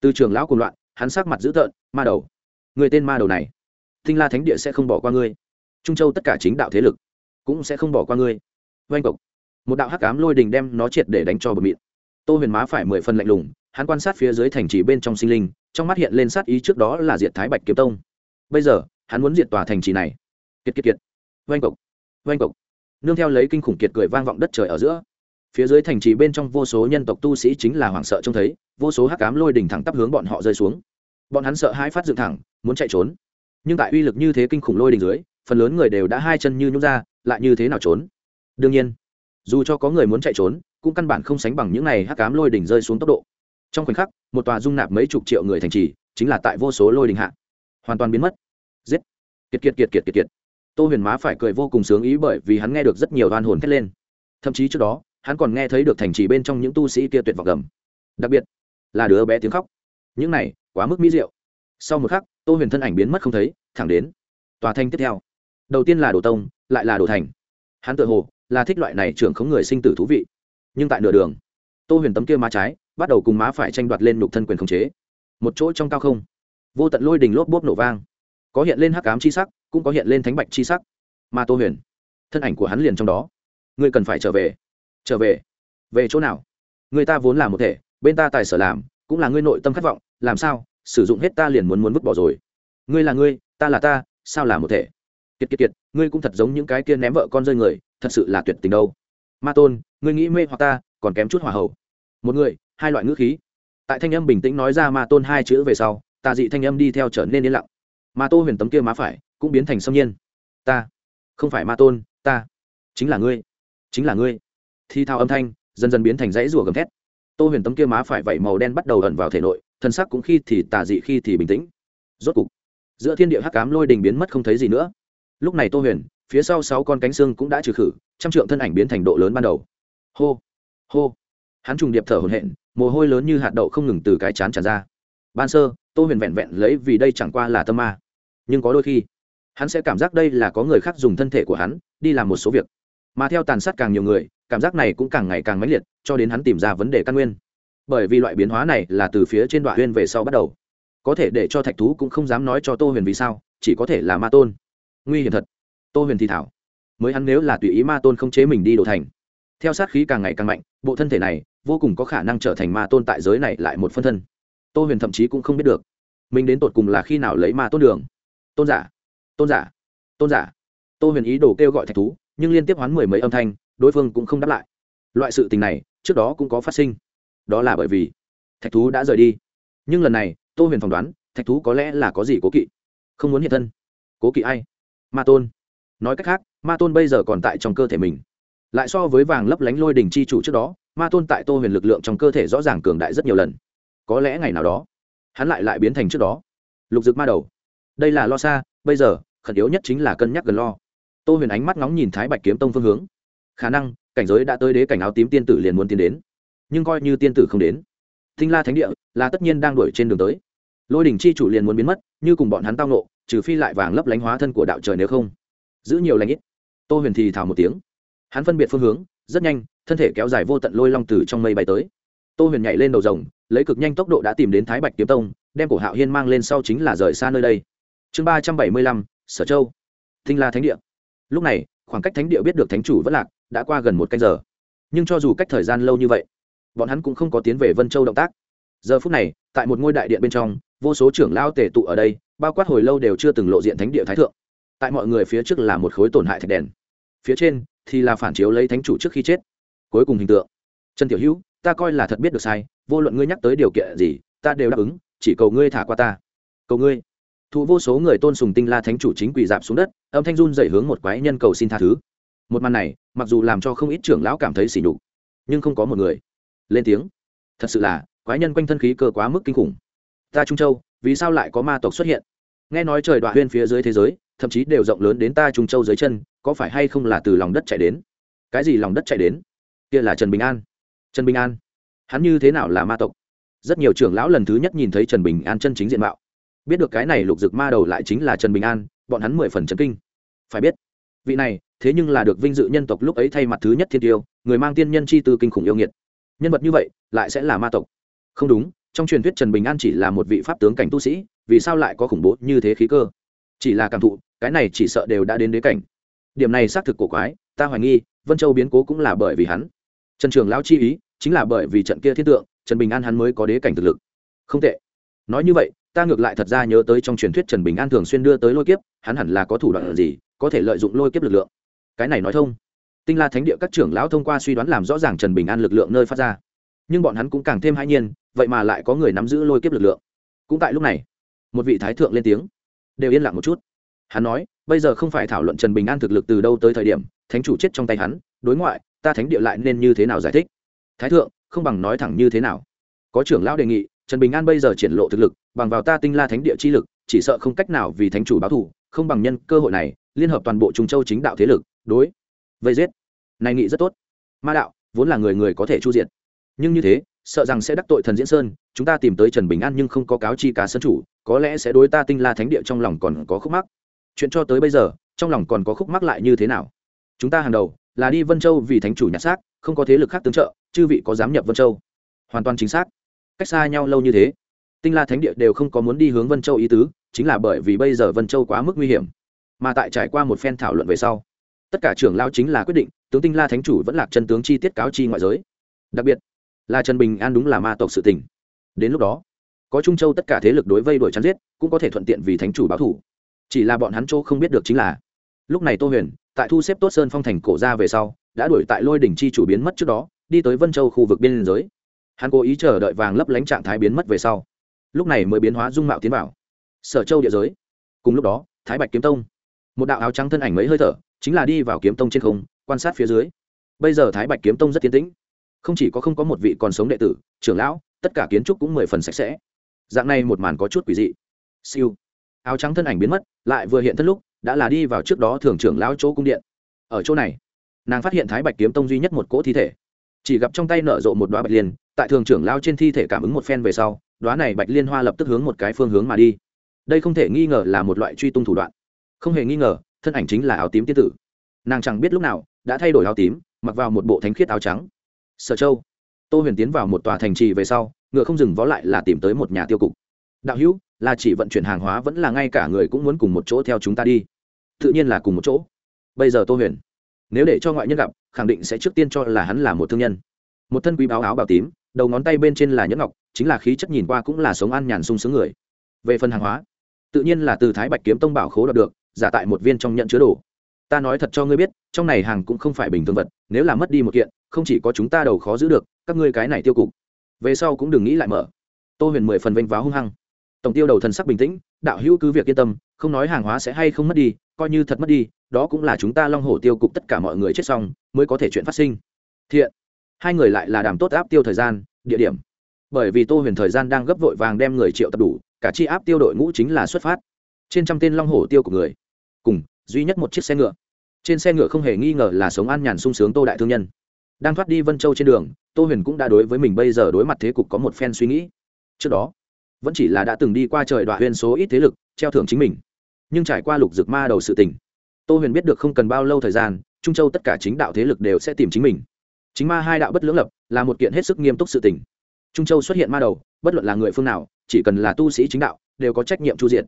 Từ trưởng lão cùng loạn, hắn sắc mặt dữ tợn, ma đầu. Người tên ma đầu này. Thinh la thánh địa sẽ không bỏ qua ngươi. Trung châu tất cả chính đạo thế lực cũng sẽ không bỏ qua ngươi. Oanh cộc một đạo hắc cám lôi đình đem nó triệt để đánh cho bờ mịn tô huyền má phải mười phần lạnh lùng, hắn quan sát phía dưới thành trì bên trong sinh linh, trong mắt hiện lên sát ý trước đó là diệt thái bạch kiếm tông. Bây giờ, hắn muốn diệt tòa thành trì này. Kiệt kiệt kiệt. Vanh cộc vanh cộc nương theo lấy kinh khủng kiệt cười vang vọng đất trời ở giữa. Phía dưới thành trì bên trong vô số nhân tộc tu sĩ chính là hoảng sợ trông thấy, vô số hắc cám lôi đỉnh thẳng tắp hướng bọn họ rơi xuống. Bọn hắn sợ hai phát dựng thẳng, muốn chạy trốn. Nhưng tại uy lực như thế kinh khủng lôi đỉnh dưới, phần lớn người đều đã hai chân như nhút ra, lại như thế nào trốn? Đương nhiên, dù cho có người muốn chạy trốn cũng căn bản không sánh bằng những này hắc cám lôi đỉnh rơi xuống tốc độ. Trong khoảnh khắc, một tòa dung nạp mấy chục triệu người thành trì, chính là tại vô số lôi đình hạ. Hoàn toàn biến mất. Giết. Kiệt kiệt kiệt kiệt kiệt kiệt. Tô huyền má phải cười vô cùng sướng ý bởi vì hắn nghe được rất nhiều đoan hồn thét lên. Thậm chí trước đó, hắn còn nghe thấy được thành trì bên trong những tu sĩ kia tuyệt vọng gầm. Đặc biệt là đứa bé tiếng khóc. Những này, quá mức mỹ diệu. Sau một khắc, tô huyền thân ảnh biến mất không thấy, thẳng đến tòa thanh tiếp theo. Đầu tiên là đồ tông, lại là đồ thành. Hắn tự hồ là thích loại này trưởng khống người sinh tử thú vị nhưng tại nửa đường, tô huyền tấm kia má trái bắt đầu cùng má phải tranh đoạt lên nục thân quyền khống chế. Một chỗ trong cao không, vô tận lôi đình lốp bốp nổ vang. Có hiện lên hắc ám chi sắc, cũng có hiện lên thánh bạch chi sắc. Mà tô huyền, thân ảnh của hắn liền trong đó. Ngươi cần phải trở về. Trở về? Về chỗ nào? Người ta vốn là một thể, bên ta tài sở làm, cũng là ngươi nội tâm khát vọng, làm sao? Sử dụng hết ta liền muốn muốn vứt bỏ rồi. Ngươi là ngươi, ta là ta, sao là một thể? Kiệt kiệt kiệt, ngươi cũng thật giống những cái kia ném vợ con rơi người, thật sự là tuyệt tình đâu ma tôn, ngươi nghĩ mê hoặc ta, còn kém chút hỏa hậu một người, hai loại ngữ khí. Tại thanh âm bình tĩnh nói ra ma tôn hai chữ về sau, tà dị thanh âm đi theo trở nên yên lặng. Ma tô huyền tấm kia má phải cũng biến thành sâm nhiên. Ta, không phải ma tôn, ta, chính là ngươi, chính là ngươi. Thi thao âm thanh dần dần biến thành dãy rùa gầm thét. Tô huyền tấm kia má phải vẩy màu đen bắt đầu ẩn vào thể nội, thân sắc cũng khi thì tà dị, khi thì bình tĩnh. Rốt cục, giữa thiên địa hắc cám lôi đình biến mất không thấy gì nữa. Lúc này tô huyền, phía sau sáu con cánh xương cũng đã trừ khử trăm trượng thân ảnh biến thành độ lớn ban đầu. Hô hô. Hắn trùng điệp thở hổn hển, mồ hôi lớn như hạt đậu không ngừng từ cái chán tràn ra. Ban sơ, tô huyền vẹn vẹn lấy vì đây chẳng qua là tâm ma. Nhưng có đôi khi, hắn sẽ cảm giác đây là có người khác dùng thân thể của hắn, đi làm một số việc. Mà theo tàn sát càng nhiều người, cảm giác này cũng càng ngày càng mãnh liệt, cho đến hắn tìm ra vấn đề căn nguyên. Bởi vì loại biến hóa này là từ phía trên đoạn huyên về sau bắt đầu. Có thể để cho thạch thú cũng không dám nói cho tô huyền vì sao, chỉ có thể là ma tôn. Nguy hiểm thật. Tô huyền thì thảo mới hắn nếu là tùy ý ma tôn không chế mình đi đồ thành. Theo sát khí càng ngày càng mạnh, bộ thân thể này vô cùng có khả năng trở thành ma tôn tại giới này lại một phân thân. Tô huyền thậm chí cũng không biết được, mình đến tột cùng là khi nào lấy ma tôn đường. Tôn giả tôn giả tôn giả. Tô huyền ý đồ kêu gọi thạch thú, nhưng liên tiếp hoán mười mấy âm thanh, đối phương cũng không đáp lại. Loại sự tình này, trước đó cũng có phát sinh. Đó là bởi vì thạch thú đã rời đi. Nhưng lần này, tô huyền phỏng đoán, thạch thú có lẽ là có gì cố kỵ. Không muốn hiện thân. Cố kỵ ai? Ma tôn nói cách khác, ma tôn bây giờ còn tại trong cơ thể mình. Lại so với vàng lấp lánh lôi đình chi chủ trước đó, ma tôn tại tô huyền lực lượng trong cơ thể rõ ràng cường đại rất nhiều lần. Có lẽ ngày nào đó, hắn lại lại biến thành trước đó. Lục dực ma đầu. Đây là lo xa, bây giờ, khẩn yếu nhất chính là cân nhắc gần lo. Tô huyền ánh mắt ngóng nhìn thái bạch kiếm tông phương hướng. Khả năng, cảnh giới đã tới đế cảnh áo tím tiên tử liền muốn tiến đến. Nhưng coi như tiên tử không đến, thinh la thánh địa là tất nhiên đang đuổi trên đường tới. Lôi đỉnh chi chủ liền muốn biến mất, như cùng bọn hắn tao nộ trừ phi lại vàng lấp lánh hóa thân của đạo trời nếu không giữ nhiều lành ít. Tô huyền thì thảo một tiếng. Hắn phân biệt phương hướng, rất nhanh, thân thể kéo dài vô tận lôi long từ trong mây bay tới. Tô huyền nhảy lên đầu rồng, lấy cực nhanh tốc độ đã tìm đến thái bạch kiếm tông, đem cổ hạo hiên mang lên sau chính là rời xa nơi đây. Chương ba trăm bảy mươi lăm, sở châu. Thinh la thánh địa. Lúc này, khoảng cách thánh địa biết được thánh chủ vẫn lạc, đã qua gần một canh giờ. Nhưng cho dù cách thời gian lâu như vậy, bọn hắn cũng không có tiến về vân châu động tác. Giờ phút này, tại một ngôi đại điện bên trong, vô số trưởng lao tề tụ ở đây, bao quát hồi lâu đều chưa từng lộ diện thánh địa thái thượng tại mọi người phía trước là một khối tổn hại thạch đèn. Phía trên thì là phản chiếu lấy thánh chủ trước khi chết. Cuối cùng hình tượng. Trần tiểu hữu, ta coi là thật biết được sai, vô luận ngươi nhắc tới điều kiện gì, ta đều đáp ứng, chỉ cầu ngươi thả qua ta. Cầu ngươi. Thụ vô số người tôn sùng tinh la thánh chủ chính quỳ dạp xuống đất, âm thanh run dậy hướng một quái nhân cầu xin tha thứ. Một màn này, mặc dù làm cho không ít trưởng lão cảm thấy sỉ nhục, nhưng không có một người lên tiếng. Thật sự là, quái nhân quanh thân khí cơ quá mức kinh khủng. Ta trung châu, vì sao lại có ma tộc xuất hiện? Nghe nói trời đoạn huyên phía dưới thế giới, thậm chí đều rộng lớn đến ta trung châu dưới chân, có phải hay không là từ lòng đất chạy đến? Cái gì lòng đất chạy đến? Kia là trần bình an. Trần bình an. Hắn như thế nào là ma tộc? Rất nhiều trưởng lão lần thứ nhất nhìn thấy trần bình an chân chính diện mạo. Biết được cái này lục dực ma đầu lại chính là trần bình an, bọn hắn mười phần trần kinh. Phải biết, vị này, thế nhưng là được vinh dự nhân tộc lúc ấy thay mặt thứ nhất thiên tiêu, người mang tiên nhân chi tư kinh khủng yêu nghiệt. Nhân vật như vậy, lại sẽ là ma tộc. Không đúng, trong truyền thuyết trần bình an chỉ là một vị pháp tướng cảnh tu sĩ vì sao lại có khủng bố như thế khí cơ? Chỉ là cảm thụ, cái này chỉ sợ đều đã đến đế cảnh. Điểm này xác thực cổ quái, ta hoài nghi, vân châu biến cố cũng là bởi vì hắn. Trần trường lão chi ý, chính là bởi vì trận kia thiết tượng, trần bình an hắn mới có đế cảnh thực lực. Không tệ. Nói như vậy, ta ngược lại thật ra nhớ tới trong truyền thuyết trần bình an thường xuyên đưa tới lôi kiếp, hắn hẳn là có thủ đoạn gì, có thể lợi dụng lôi kiếp lực lượng. Cái này nói thông. Tinh la thánh địa các trưởng lão thông qua suy đoán làm rõ ràng trần bình an lực lượng nơi phát ra. Nhưng bọn hắn cũng càng thêm hãi nhiên, vậy mà lại có người nắm giữ lôi kiếp lực lượng. Cũng tại lúc này một vị thái thượng lên tiếng. Đều yên lặng một chút. Hắn nói, bây giờ không phải thảo luận trần bình an thực lực từ đâu tới thời điểm, thánh chủ chết trong tay hắn, đối ngoại, ta thánh địa lại nên như thế nào giải thích? Thái thượng, không bằng nói thẳng như thế nào. Có trưởng lão đề nghị, trần bình an bây giờ triển lộ thực lực, bằng vào ta tinh la thánh địa chi lực, chỉ sợ không cách nào vì thánh chủ báo thù, không bằng nhân cơ hội này, liên hợp toàn bộ trung châu chính đạo thế lực, đối. Vây giết. Này nghị rất tốt. Ma đạo, vốn là người người có thể chu diện nhưng như thế sợ rằng sẽ đắc tội thần diễn sơn, chúng ta tìm tới trần bình an nhưng không có cáo chi cá sân chủ, có lẽ sẽ đối ta tinh la thánh địa trong lòng còn có khúc mắc. Chuyện cho tới bây giờ, trong lòng còn có khúc mắc lại như thế nào? Chúng ta hàng đầu là đi vân châu vì thánh chủ nhặt xác, không có thế lực khác tương trợ, chư vị có dám nhập vân châu? Hoàn toàn chính xác. Cách xa nhau lâu như thế, tinh la thánh địa đều không có muốn đi hướng vân châu ý tứ, chính là bởi vì bây giờ vân châu quá mức nguy hiểm. Mà tại trải qua một phen thảo luận về sau, tất cả trưởng lao chính là quyết định, tướng tinh la thánh chủ vẫn là chân tướng chi tiết cáo chi ngoại giới. Đặc biệt là trần bình an đúng là ma tộc sự tình. Đến lúc đó, có trung châu tất cả thế lực đối vây đuổi chắn giết, cũng có thể thuận tiện vì thánh chủ báo thủ. Chỉ là bọn hắn châu không biết được chính là, lúc này tô huyền, tại thu xếp tốt sơn phong thành cổ ra về sau, đã đuổi tại lôi đỉnh chi chủ biến mất trước đó, đi tới vân châu khu vực biên giới. Hắn cố ý chờ đợi vàng lấp lánh trạng thái biến mất về sau, lúc này mới biến hóa dung mạo tiến vào. Sở châu địa giới. Cùng lúc đó, thái bạch kiếm tông. Một đạo áo trắng thân ảnh mấy hơi thở, chính là đi vào kiếm tông trên không, quan sát phía dưới. Bây giờ thái bạch kiếm tông rất tiến tĩnh không chỉ có không có một vị còn sống đệ tử, trưởng lão, tất cả kiến trúc cũng mười phần sạch sẽ. Dạng này một màn có chút quỷ dị. Siêu. Áo trắng thân ảnh biến mất, lại vừa hiện thân lúc, đã là đi vào trước đó thường trưởng lão chỗ cung điện. Ở chỗ này, nàng phát hiện thái bạch kiếm tông duy nhất một cỗ thi thể. Chỉ gặp trong tay nở rộ một đoá bạch liên, tại thường trưởng lao trên thi thể cảm ứng một phen về sau đoá này bạch liên hoa lập tức hướng một cái phương hướng mà đi. Đây không thể nghi ngờ là một loại truy tung thủ đoạn. Không hề nghi ngờ, thân ảnh chính là áo tím tiên tử. Nàng chẳng biết lúc nào, đã thay đổi áo tím, mặc vào một bộ thánh khiết áo trắng sở châu. Tô huyền tiến vào một tòa thành trì về sau, ngựa không dừng vó lại là tìm tới một nhà tiêu cục. Đạo hữu, là chỉ vận chuyển hàng hóa vẫn là ngay cả người cũng muốn cùng một chỗ theo chúng ta đi. Tự nhiên là cùng một chỗ. Bây giờ tô huyền, nếu để cho ngoại nhân gặp, khẳng định sẽ trước tiên cho là hắn là một thương nhân. Một thân quý báo áo bào tím, đầu ngón tay bên trên là nhẫn ngọc, chính là khí chất nhìn qua cũng là sống an nhàn sung sướng người. Về phần hàng hóa, tự nhiên là từ thái bạch kiếm tông bảo khố đọc được, giả tại một viên trong nhận chứa đồ. Ta nói thật cho ngươi biết, trong này hàng cũng không phải bình thường vật, nếu là mất đi một kiện không chỉ có chúng ta đầu khó giữ được, các ngươi cái này tiêu cục. Về sau cũng đừng nghĩ lại mở. Tô huyền mười phần vênh váo hung hăng. Tổng tiêu đầu thần sắc bình tĩnh, đạo hữu cứ việc yên tâm, không nói hàng hóa sẽ hay không mất đi, coi như thật mất đi, đó cũng là chúng ta long hổ tiêu cục tất cả mọi người chết xong, mới có thể chuyện phát sinh. Thiện. Hai người lại là đàm tốt áp tiêu thời gian, địa điểm. Bởi vì tô huyền thời gian đang gấp vội vàng đem người triệu tập đủ, cả chi áp tiêu đội ngũ chính là xuất phát. Trên trăm tên long hổ tiêu của người, cùng duy nhất một chiếc xe ngựa. Trên xe ngựa không hề nghi ngờ là sống an nhàn sung sướng tô đại thương nhân đang thoát đi vân châu trên đường, tô huyền cũng đã đối với mình bây giờ đối mặt thế cục có một phen suy nghĩ. Trước đó, vẫn chỉ là đã từng đi qua trời đoạn huyền số ít thế lực, treo thưởng chính mình. Nhưng trải qua lục dược ma đầu sự tình, tô huyền biết được không cần bao lâu thời gian, trung châu tất cả chính đạo thế lực đều sẽ tìm chính mình. Chính ma hai đạo bất lưỡng lập, là một kiện hết sức nghiêm túc sự tình. Trung châu xuất hiện ma đầu, bất luận là người phương nào, chỉ cần là tu sĩ chính đạo, đều có trách nhiệm chu diện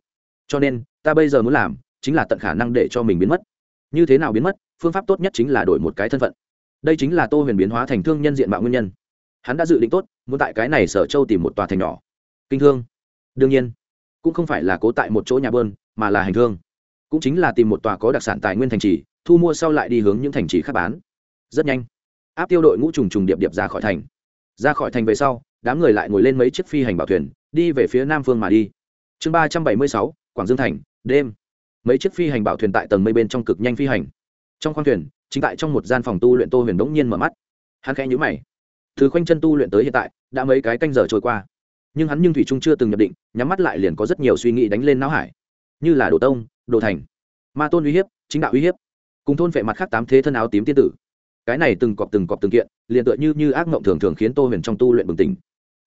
cho nên, ta bây giờ muốn làm, chính là tận khả năng để cho mình biến mất. Như thế nào biến mất, phương pháp tốt nhất chính là đổi một cái thân phận đây chính là tô huyền biến hóa thành thương nhân diện mạo nguyên nhân. Hắn đã dự định tốt, muốn tại cái này sở châu tìm một tòa thành nhỏ. Kinh thương. Đương nhiên, cũng không phải là cố tại một chỗ nhà bơn, mà là hành thương. Cũng chính là tìm một tòa có đặc sản tài nguyên thành trì, thu mua sau lại đi hướng những thành trì khác bán. Rất nhanh, áp tiêu đội ngũ trùng trùng điệp điệp ra khỏi thành. Ra khỏi thành về sau, đám người lại ngồi lên mấy chiếc phi hành bảo thuyền, đi về phía nam phương mà đi. Chương ba trăm bảy mươi sáu, quảng dương thành, đêm. Mấy chiếc phi hành bảo thuyền tại tầng mây bên trong cực nhanh phi hành. Trong khoang thuyền chính tại trong một gian phòng tu luyện tô huyền đống nhiên mở mắt. Hắn khẽ nhữ mày. Từ khoanh chân tu luyện tới hiện tại, đã mấy cái canh giờ trôi qua. Nhưng hắn nhưng thủy trung chưa từng nhập định, nhắm mắt lại liền có rất nhiều suy nghĩ đánh lên não hải. Như là đồ tông, đồ thành, ma tôn uy hiếp, chính đạo uy hiếp, cùng thôn vệ mặt khác tám thế thân áo tím tiên tử. Cái này từng cọp từng cọp từng kiện, liền tựa như như ác mộng thường thường khiến tô huyền trong tu luyện bừng tỉnh.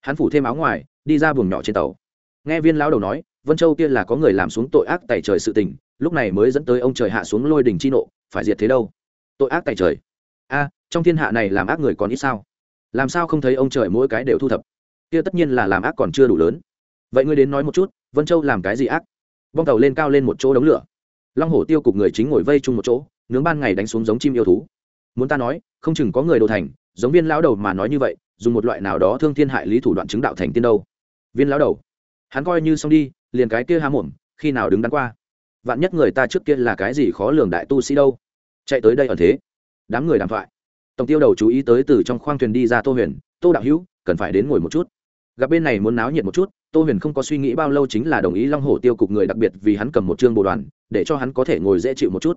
Hắn phủ thêm áo ngoài, đi ra buồng nhỏ trên tàu. Nghe viên lão đầu nói, vân châu kia là có người làm xuống tội ác tại trời sự tình, lúc này mới dẫn tới ông trời hạ xuống lôi đình chi nộ, phải diệt thế đâu? Tội ác tại trời. A, trong thiên hạ này làm ác người còn ít sao? Làm sao không thấy ông trời mỗi cái đều thu thập? Kia tất nhiên là làm ác còn chưa đủ lớn. Vậy ngươi đến nói một chút, vân châu làm cái gì ác? Bong tàu lên cao lên một chỗ đống lửa. Long hổ tiêu cục người chính ngồi vây chung một chỗ, nướng ban ngày đánh xuống giống chim yêu thú. Muốn ta nói, không chừng có người đồ thành, giống viên lão đầu mà nói như vậy, dùng một loại nào đó thương thiên hại lý thủ đoạn chứng đạo thành tiên đâu. Viên lão đầu, hắn coi như xong đi, liền cái kia há mồm, khi nào đứng đắn qua? Vạn nhất người ta trước kia là cái gì khó lường đại tu sĩ đâu? Chạy tới đây ẩn thế. Đám người đàm thoại. Tổng tiêu đầu chú ý tới từ trong khoang thuyền đi ra tô huyền, tô đạo hữu, cần phải đến ngồi một chút. Gặp bên này muốn náo nhiệt một chút, tô huyền không có suy nghĩ bao lâu chính là đồng ý long hổ tiêu cục người đặc biệt vì hắn cầm một chương bồ đoàn, để cho hắn có thể ngồi dễ chịu một chút.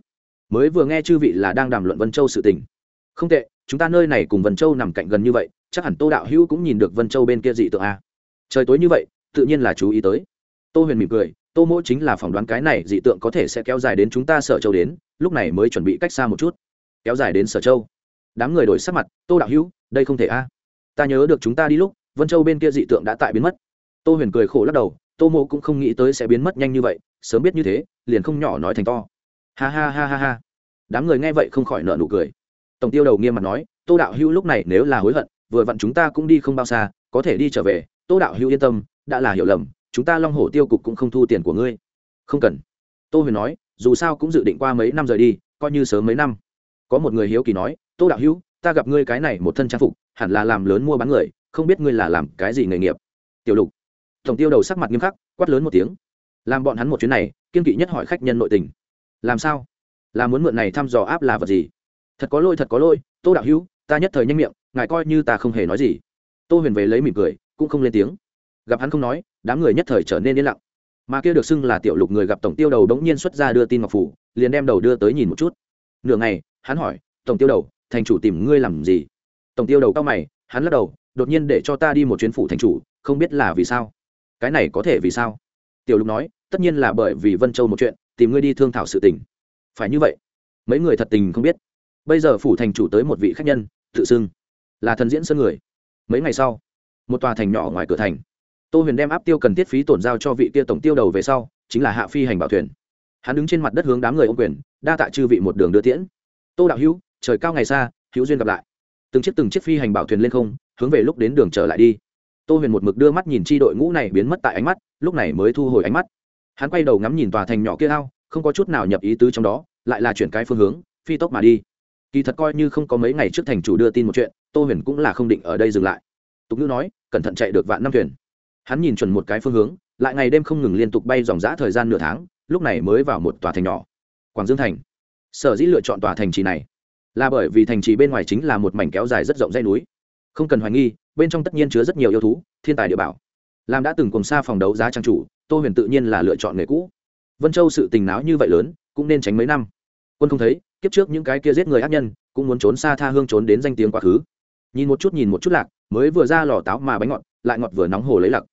Mới vừa nghe chư vị là đang đàm luận vân châu sự tình. Không tệ, chúng ta nơi này cùng vân châu nằm cạnh gần như vậy, chắc hẳn tô đạo hữu cũng nhìn được vân châu bên kia dị tượng a. Trời tối như vậy, tự nhiên là chú ý tới. Tô huyền mỉm cười, tô mỗ chính là phỏng đoán cái này dị tượng có thể sẽ kéo dài đến chúng ta sở châu đến lúc này mới chuẩn bị cách xa một chút. Kéo dài đến sở châu. Đám người đổi sắc mặt, tô đạo hữu, đây không thể a. Ta nhớ được chúng ta đi lúc, vân châu bên kia dị tượng đã tại biến mất. Tô huyền cười khổ lắc đầu, tô mộ cũng không nghĩ tới sẽ biến mất nhanh như vậy, sớm biết như thế, liền không nhỏ nói thành to. Ha ha ha ha ha. Đám người nghe vậy không khỏi nợ nụ cười. Tổng tiêu đầu nghiêm mặt nói, tô đạo hữu lúc này nếu là hối hận, vừa vặn chúng ta cũng đi không bao xa, có thể đi trở về. Tô đạo hữu yên tâm, đã là hiểu lầm, chúng ta long hổ tiêu cục cũng không thu tiền của ngươi. Không cần. Tô huyền nói dù sao cũng dự định qua mấy năm rời đi, coi như sớm mấy năm. Có một người hiếu kỳ nói, tô đạo hữu, ta gặp ngươi cái này một thân trang phục, hẳn là làm lớn mua bán người, không biết ngươi là làm cái gì nghề nghiệp. Tiểu lục. Tổng tiêu đầu sắc mặt nghiêm khắc, quát lớn một tiếng. Làm bọn hắn một chuyến này, kiên kỵ nhất hỏi khách nhân nội tình. Làm sao? Là muốn mượn này thăm dò áp là vật gì? Thật có lỗi, thật có lỗi, tô đạo hữu, ta nhất thời nhanh miệng, ngài coi như ta không hề nói gì. Tô huyền về lấy mỉm cười, cũng không lên tiếng. Gặp hắn không nói, đám người nhất thời trở nên yên lặng mà kia được xưng là tiểu lục người gặp tổng tiêu đầu đống nhiên xuất ra đưa tin ngọc phủ, liền đem đầu đưa tới nhìn một chút. Nửa ngày, hắn hỏi, tổng tiêu đầu, thành chủ tìm ngươi làm gì? Tổng tiêu đầu cao mày, hắn lắc đầu, đột nhiên để cho ta đi một chuyến phủ thành chủ, không biết là vì sao? Cái này có thể vì sao? Tiểu lục nói, tất nhiên là bởi vì vân châu một chuyện, tìm ngươi đi thương thảo sự tình. Phải như vậy. Mấy người thật tình không biết. Bây giờ phủ thành chủ tới một vị khách nhân, tự xưng là thần diễn sơn người. Mấy ngày sau, một tòa thành nhỏ ngoài cửa thành tô huyền đem áp tiêu cần thiết phí tổn giao cho vị kia tổng tiêu đầu về sau, chính là hạ phi hành bảo thuyền. Hắn đứng trên mặt đất hướng đám người ô quyền, đa tạ chư vị một đường đưa tiễn. Tô đạo hữu, trời cao ngày xa, hữu duyên gặp lại. Từng chiếc từng chiếc phi hành bảo thuyền lên không, hướng về lúc đến đường trở lại đi. Tô huyền một mực đưa mắt nhìn chi đội ngũ này biến mất tại ánh mắt, lúc này mới thu hồi ánh mắt. Hắn quay đầu ngắm nhìn tòa thành nhỏ kia ao, không có chút nào nhập ý tứ trong đó, lại là chuyển cái phương hướng, phi tốc mà đi. Kỳ thật coi như không có mấy ngày trước thành chủ đưa tin một chuyện, tô huyền cũng là không định ở đây dừng lại. Tục ngữ nói, cẩn thận chạy được vạn năm thuyền hắn nhìn chuẩn một cái phương hướng, lại ngày đêm không ngừng liên tục bay dòng g thời gian nửa tháng, lúc này mới vào một tòa thành nhỏ. Quảng dương thành. Sở dĩ lựa chọn tòa thành trì này là bởi vì thành trì bên ngoài chính là một mảnh kéo dài rất rộng dây núi. Không cần hoài nghi, bên trong tất nhiên chứa rất nhiều yêu thú, thiên tài địa bảo. Làm đã từng cùng xa phòng đấu giá trang chủ, tô huyền tự nhiên là lựa chọn nghề cũ. Vân châu sự tình náo như vậy lớn, cũng nên tránh mấy năm. Quân không thấy, kiếp trước những cái kia giết người ác nhân, cũng muốn trốn xa tha hương trốn đến danh tiếng quá khứ. Nhìn một chút, nhìn một chút lạc, mới vừa ra lò táo mà bánh ngọt, lại ngọt vừa nóng hồ lấy lặc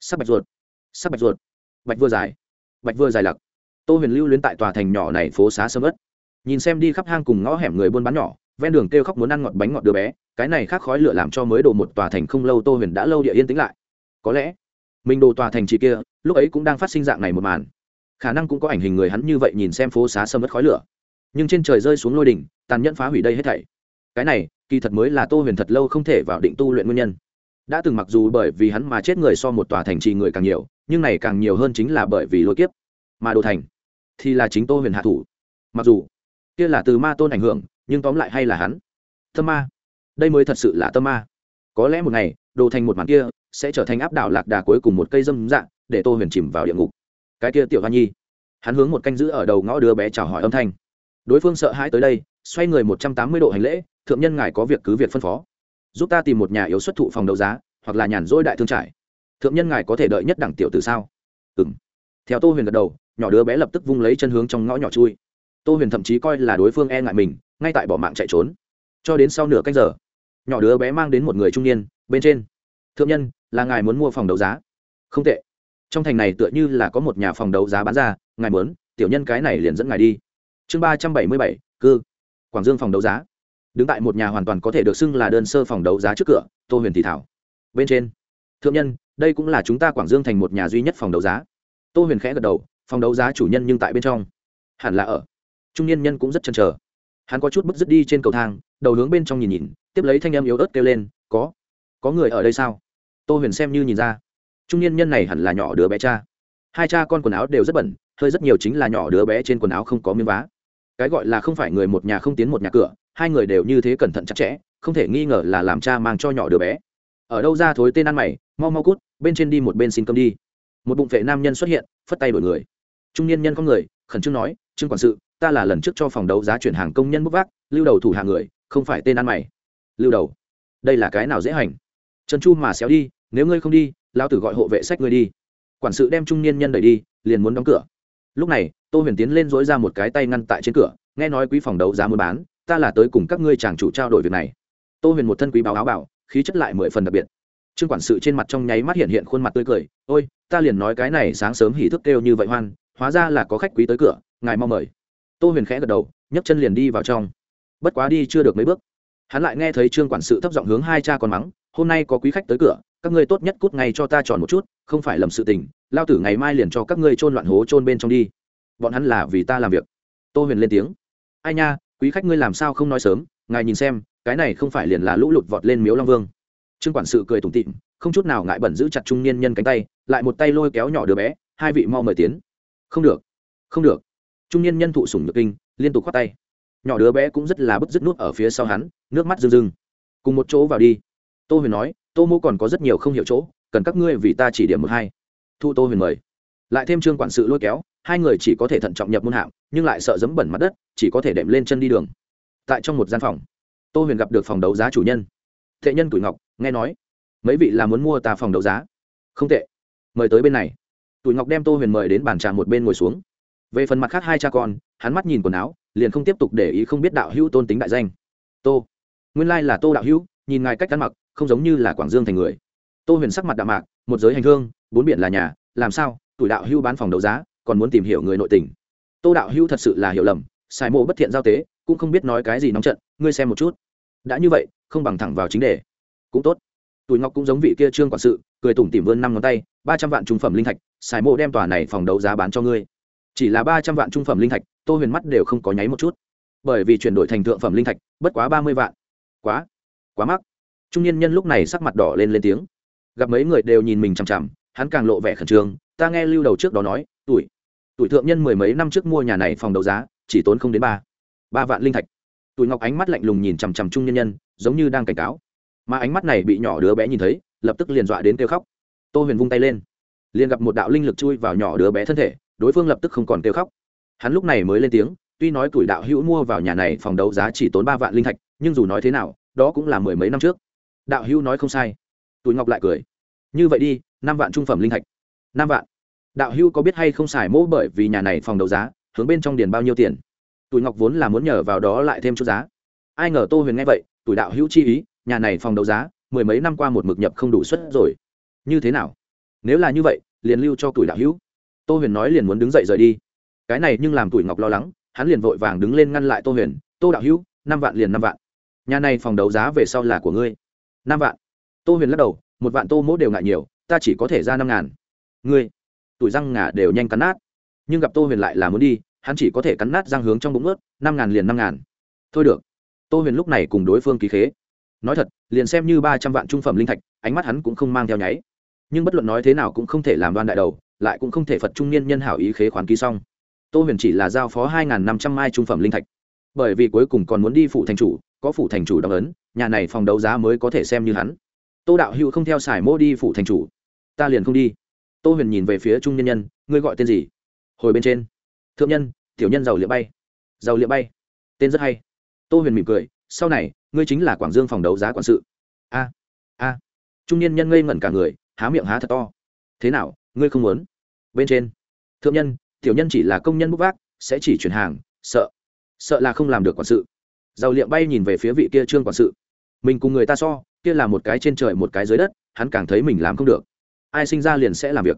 sắc bạch ruột, sắc bạch ruột, bạch vừa dài, bạch vừa dài lặc. Tô huyền lưu luyến tại tòa thành nhỏ này phố xá sâm ất nhìn xem đi khắp hang cùng ngõ hẻm người buôn bán nhỏ, ven đường kêu khóc muốn ăn ngọt bánh ngọt đứa bé, cái này khác khói lửa làm cho mới đổ một tòa thành không lâu tô huyền đã lâu địa yên tĩnh lại. Có lẽ, mình đồ tòa thành trì kia, lúc ấy cũng đang phát sinh dạng này một màn. Khả năng cũng có ảnh hình người hắn như vậy nhìn xem phố xá sâm ất khói lửa. Nhưng trên trời rơi xuống lôi đỉnh, tàn nhẫn phá hủy đây hết thảy. Cái này, kỳ thật mới là tô huyền thật lâu không thể vào định tu luyện nguyên nhân đã từng mặc dù bởi vì hắn mà chết người so một tòa thành trì người càng nhiều, nhưng này càng nhiều hơn chính là bởi vì lôi kiếp. Mà đồ thành thì là chính tô huyền hạ thủ. Mặc dù kia là từ ma tôn ảnh hưởng, nhưng tóm lại hay là hắn. Tâm ma. Đây mới thật sự là tâm ma. Có lẽ một ngày, đồ thành một màn kia sẽ trở thành áp đảo lạc đà cuối cùng một cây dâm dạng để tô huyền chìm vào địa ngục. Cái kia tiểu hoa nhi. Hắn hướng một canh giữ ở đầu ngõ đứa bé chào hỏi âm thanh. Đối phương sợ hãi tới đây, xoay người một trăm tám mươi độ hành lễ, thượng nhân ngài có việc cứ việc phân phó giúp ta tìm một nhà yếu xuất thụ phòng đấu giá, hoặc là nhàn rỗi đại thương trải thượng nhân ngài có thể đợi nhất đẳng tiểu từ sao? Ừ m theo tô huyền gật đầu, nhỏ đứa bé lập tức vung lấy chân hướng trong ngõ nhỏ chui. Tô huyền thậm chí coi là đối phương e ngại mình, ngay tại bỏ mạng chạy trốn. Cho đến sau nửa cách giờ, nhỏ đứa bé mang đến một người trung niên, bên trên. Thượng nhân, là ngài muốn mua phòng đấu giá? Không tệ. Trong thành này tựa như là có một nhà phòng đấu giá bán ra, ngài muốn, tiểu nhân cái này liền dẫn ngài đi. Chương ba trăm bảy mươi bảy, cư. Quảng dương phòng đấu giá đứng tại một nhà hoàn toàn có thể được xưng là đơn sơ phòng đấu giá trước cửa, tô huyền thì thảo. Bên trên, thượng nhân, đây cũng là chúng ta quảng dương thành một nhà duy nhất phòng đấu giá. Tô huyền khẽ gật đầu, phòng đấu giá chủ nhân nhưng tại bên trong. Hẳn là ở. Trung niên nhân cũng rất chăn trở hắn có chút bức dứt đi trên cầu thang, đầu hướng bên trong nhìn nhìn, tiếp lấy thanh em yếu ớt kêu lên, có có người ở đây sao? Tô huyền xem như nhìn ra. Trung niên nhân này hẳn là nhỏ đứa bé cha. Hai cha con quần áo đều rất bẩn, hơi rất nhiều chính là nhỏ đứa bé trên quần áo không có miếng vá cái gọi là không phải người một nhà không tiến một nhà cửa, hai người đều như thế cẩn thận chặt chẽ, không thể nghi ngờ là làm cha mang cho nhỏ đứa bé. Ở đâu ra thối tên ăn mày, mau mau cút, bên trên đi một bên xin cơm đi. Một bụng vệ nam nhân xuất hiện, phất tay đổi người. Trung niên nhân có người, khẩn trương nói, trương quản sự, ta là lần trước cho phòng đấu giá chuyển hàng công nhân bốc vác, lưu đầu thủ hàng người, không phải tên ăn mày. Lưu đầu? Đây là cái nào dễ hành? Trần chu mà xéo đi, nếu ngươi không đi lao tử gọi hộ vệ sách ngươi đi. Quản sự đem trung niên nhân đẩy đi, liền muốn đóng cửa lúc này, tô huyền tiến lên dối ra một cái tay ngăn tại trên cửa, nghe nói quý phòng đấu giá mua bán, ta là tới cùng các ngươi chàng chủ trao đổi việc này. Tô huyền một thân quý báo áo bảo, khí chất lại mười phần đặc biệt. Trương quản sự trên mặt trong nháy mắt hiện hiện khuôn mặt tươi cười, ôi, ta liền nói cái này sáng sớm hỉ thức kêu như vậy hoan, hóa ra là có khách quý tới cửa, ngài mau mời. Tô huyền khẽ gật đầu, nhấc chân liền đi vào trong. Bất quá đi chưa được mấy bước, hắn lại nghe thấy trương quản sự thấp giọng hướng hai cha con mắng, hôm nay có quý khách tới cửa, các ngươi tốt nhất cút ngay cho ta tròn một chút, không phải lầm sự tình lao tử ngày mai liền cho các ngươi trôn loạn hố trôn bên trong đi. Bọn hắn là vì ta làm việc. Tô huyền lên tiếng. Ai nha, quý khách ngươi làm sao không nói sớm, ngài nhìn xem, cái này không phải liền là lũ lụt vọt lên miếu long vương. Trương quản sự cười tủm tịm không chút nào ngại bẩn giữ chặt trung niên nhân cánh tay, lại một tay lôi kéo nhỏ đứa bé, hai vị mau mời tiến. Không được không được. Trung niên nhân thụ sủng nhược kinh, liên tục khoát tay. Nhỏ đứa bé cũng rất là bức dứt nút ở phía sau hắn, nước mắt rưng rưng. Cùng một chỗ vào đi. Tô huyền nói, tô mô còn có rất nhiều không hiểu chỗ, cần các ngươi vì ta chỉ điểm một hai thu tô huyền mời. Lại thêm trương quản sự lôi kéo, hai người chỉ có thể thận trọng nhập môn hạng, nhưng lại sợ dẫm bẩn mặt đất, chỉ có thể đệm lên chân đi đường. Tại trong một gian phòng, tô huyền gặp được phòng đấu giá chủ nhân. Thệ nhân tuổi ngọc, nghe nói, mấy vị là muốn mua ta phòng đấu giá? Không tệ. Mời tới bên này. Tuổi ngọc đem tô huyền mời đến bàn trà một bên ngồi xuống. Về phần mặt khác hai cha con, hắn mắt nhìn quần áo, liền không tiếp tục để ý không biết đạo hữu tôn tính đại danh. Tô, nguyên lai là tô đạo hữu, nhìn ngài cách ăn mặc, không giống như là quảng dương thành người. Tô huyền sắc mặt đạo mạc, một giới hành hương bốn biển là nhà, làm sao? Tuổi đạo hưu bán phòng đấu giá, còn muốn tìm hiểu người nội tình. Tô đạo hưu thật sự là hiểu lầm xài mộ bất thiện giao tế, cũng không biết nói cái gì nóng trận, ngươi xem một chút. Đã như vậy, không bằng thẳng vào chính đề. Cũng tốt. Tuổi ngọc cũng giống vị kia trương quản sự, cười tủm tỉm vươn năm ngón tay, ba trăm vạn trung phẩm linh thạch xài mộ đem tòa này phòng đấu giá bán cho ngươi. Chỉ là ba trăm vạn trung phẩm linh thạch, tô huyền mắt đều không có nháy một chút. Bởi vì chuyển đổi thành thượng phẩm linh thạch, bất quá ba mươi vạn. Quá. Quá mắc. Trung niên nhân lúc này sắc mặt đỏ lên lên tiếng. Gặp mấy người đều nhìn mình chằm chằm hắn càng lộ vẻ khẩn trương, ta nghe lưu đầu trước đó nói, tuổi tuổi thượng nhân mười mấy năm trước mua nhà này phòng đấu giá, chỉ tốn không đến ba ba vạn linh thạch. Tuổi ngọc ánh mắt lạnh lùng nhìn chằm chằm trung nhân nhân, giống như đang cảnh cáo. Mà ánh mắt này bị nhỏ đứa bé nhìn thấy, lập tức liền dọa đến kêu khóc. Tô huyền vung tay lên, liền gặp một đạo linh lực chui vào nhỏ đứa bé thân thể, đối phương lập tức không còn kêu khóc. Hắn lúc này mới lên tiếng, tuy nói tuổi đạo hữu mua vào nhà này phòng đấu giá chỉ tốn ba vạn linh thạch, nhưng dù nói thế nào, đó cũng là mười mấy năm trước. Đạo hữu nói không sai. Tuổi ngọc lại cười, như vậy đi năm vạn trung phẩm linh thạch. Năm vạn. Đạo hưu có biết hay không xài mỗ bởi vì nhà này phòng đấu giá, hướng bên trong điền bao nhiêu tiền? Tuổi ngọc vốn là muốn nhờ vào đó lại thêm chút giá. Ai ngờ tô huyền nghe vậy tuổi đạo hữu chi ý, nhà này phòng đấu giá, mười mấy năm qua một mực nhập không đủ suất rồi. Như thế nào? Nếu là như vậy, liền lưu cho tuổi đạo hữu. Tô huyền nói liền muốn đứng dậy rời đi. Cái này nhưng làm tuổi ngọc lo lắng, hắn liền vội vàng đứng lên ngăn lại tô huyền. Tô đạo hữu, năm vạn liền năm vạn. Nhà này phòng đấu giá về sau là của ngươi. Năm vạn. Tô huyền lắc đầu, một vạn tô mỗ đều ngại nhiều ta chỉ có thể ra năm ngàn. Ngươi, tuổi răng ngà đều nhanh cắn nát. Nhưng gặp tô huyền lại là muốn đi, hắn chỉ có thể cắn nát răng hướng trong bụng ướt, năm ngàn liền năm ngàn. Thôi được. Tô huyền lúc này cùng đối phương ký khế. Nói thật, liền xem như ba trăm vạn trung phẩm linh thạch, ánh mắt hắn cũng không mang theo nháy. Nhưng bất luận nói thế nào cũng không thể làm đoan đại đầu, lại cũng không thể phật trung niên nhân hảo ý khế khoán ký xong. Tô huyền chỉ là giao phó hai năm trăm mai trung phẩm linh thạch. Bởi vì cuối cùng còn muốn đi phụ thành chủ, có phụ thành chủ đóng ấn, nhà này phòng đấu giá mới có thể xem như hắn. Tô đạo hữu không theo xài mô đi phụ thành chủ ta liền không đi. Tô huyền nhìn về phía trung nhân nhân, ngươi gọi tên gì? Hồi bên trên. Thượng nhân, tiểu nhân giàu liệm bay. Giàu liệm bay. Tên rất hay. Tô huyền mỉm cười, sau này, ngươi chính là quảng dương phòng đấu giá quản sự. A a. Trung niên nhân ngây ngẩn cả người, há miệng há thật to. Thế nào, ngươi không muốn? Bên trên. Thượng nhân, tiểu nhân chỉ là công nhân bốc vác, sẽ chỉ chuyển hàng, sợ. Sợ là không làm được quản sự. Giàu liệm bay nhìn về phía vị kia trương quản sự. Mình cùng người ta so, kia là một cái trên trời một cái dưới đất, hắn càng thấy mình làm không được ai sinh ra liền sẽ làm việc.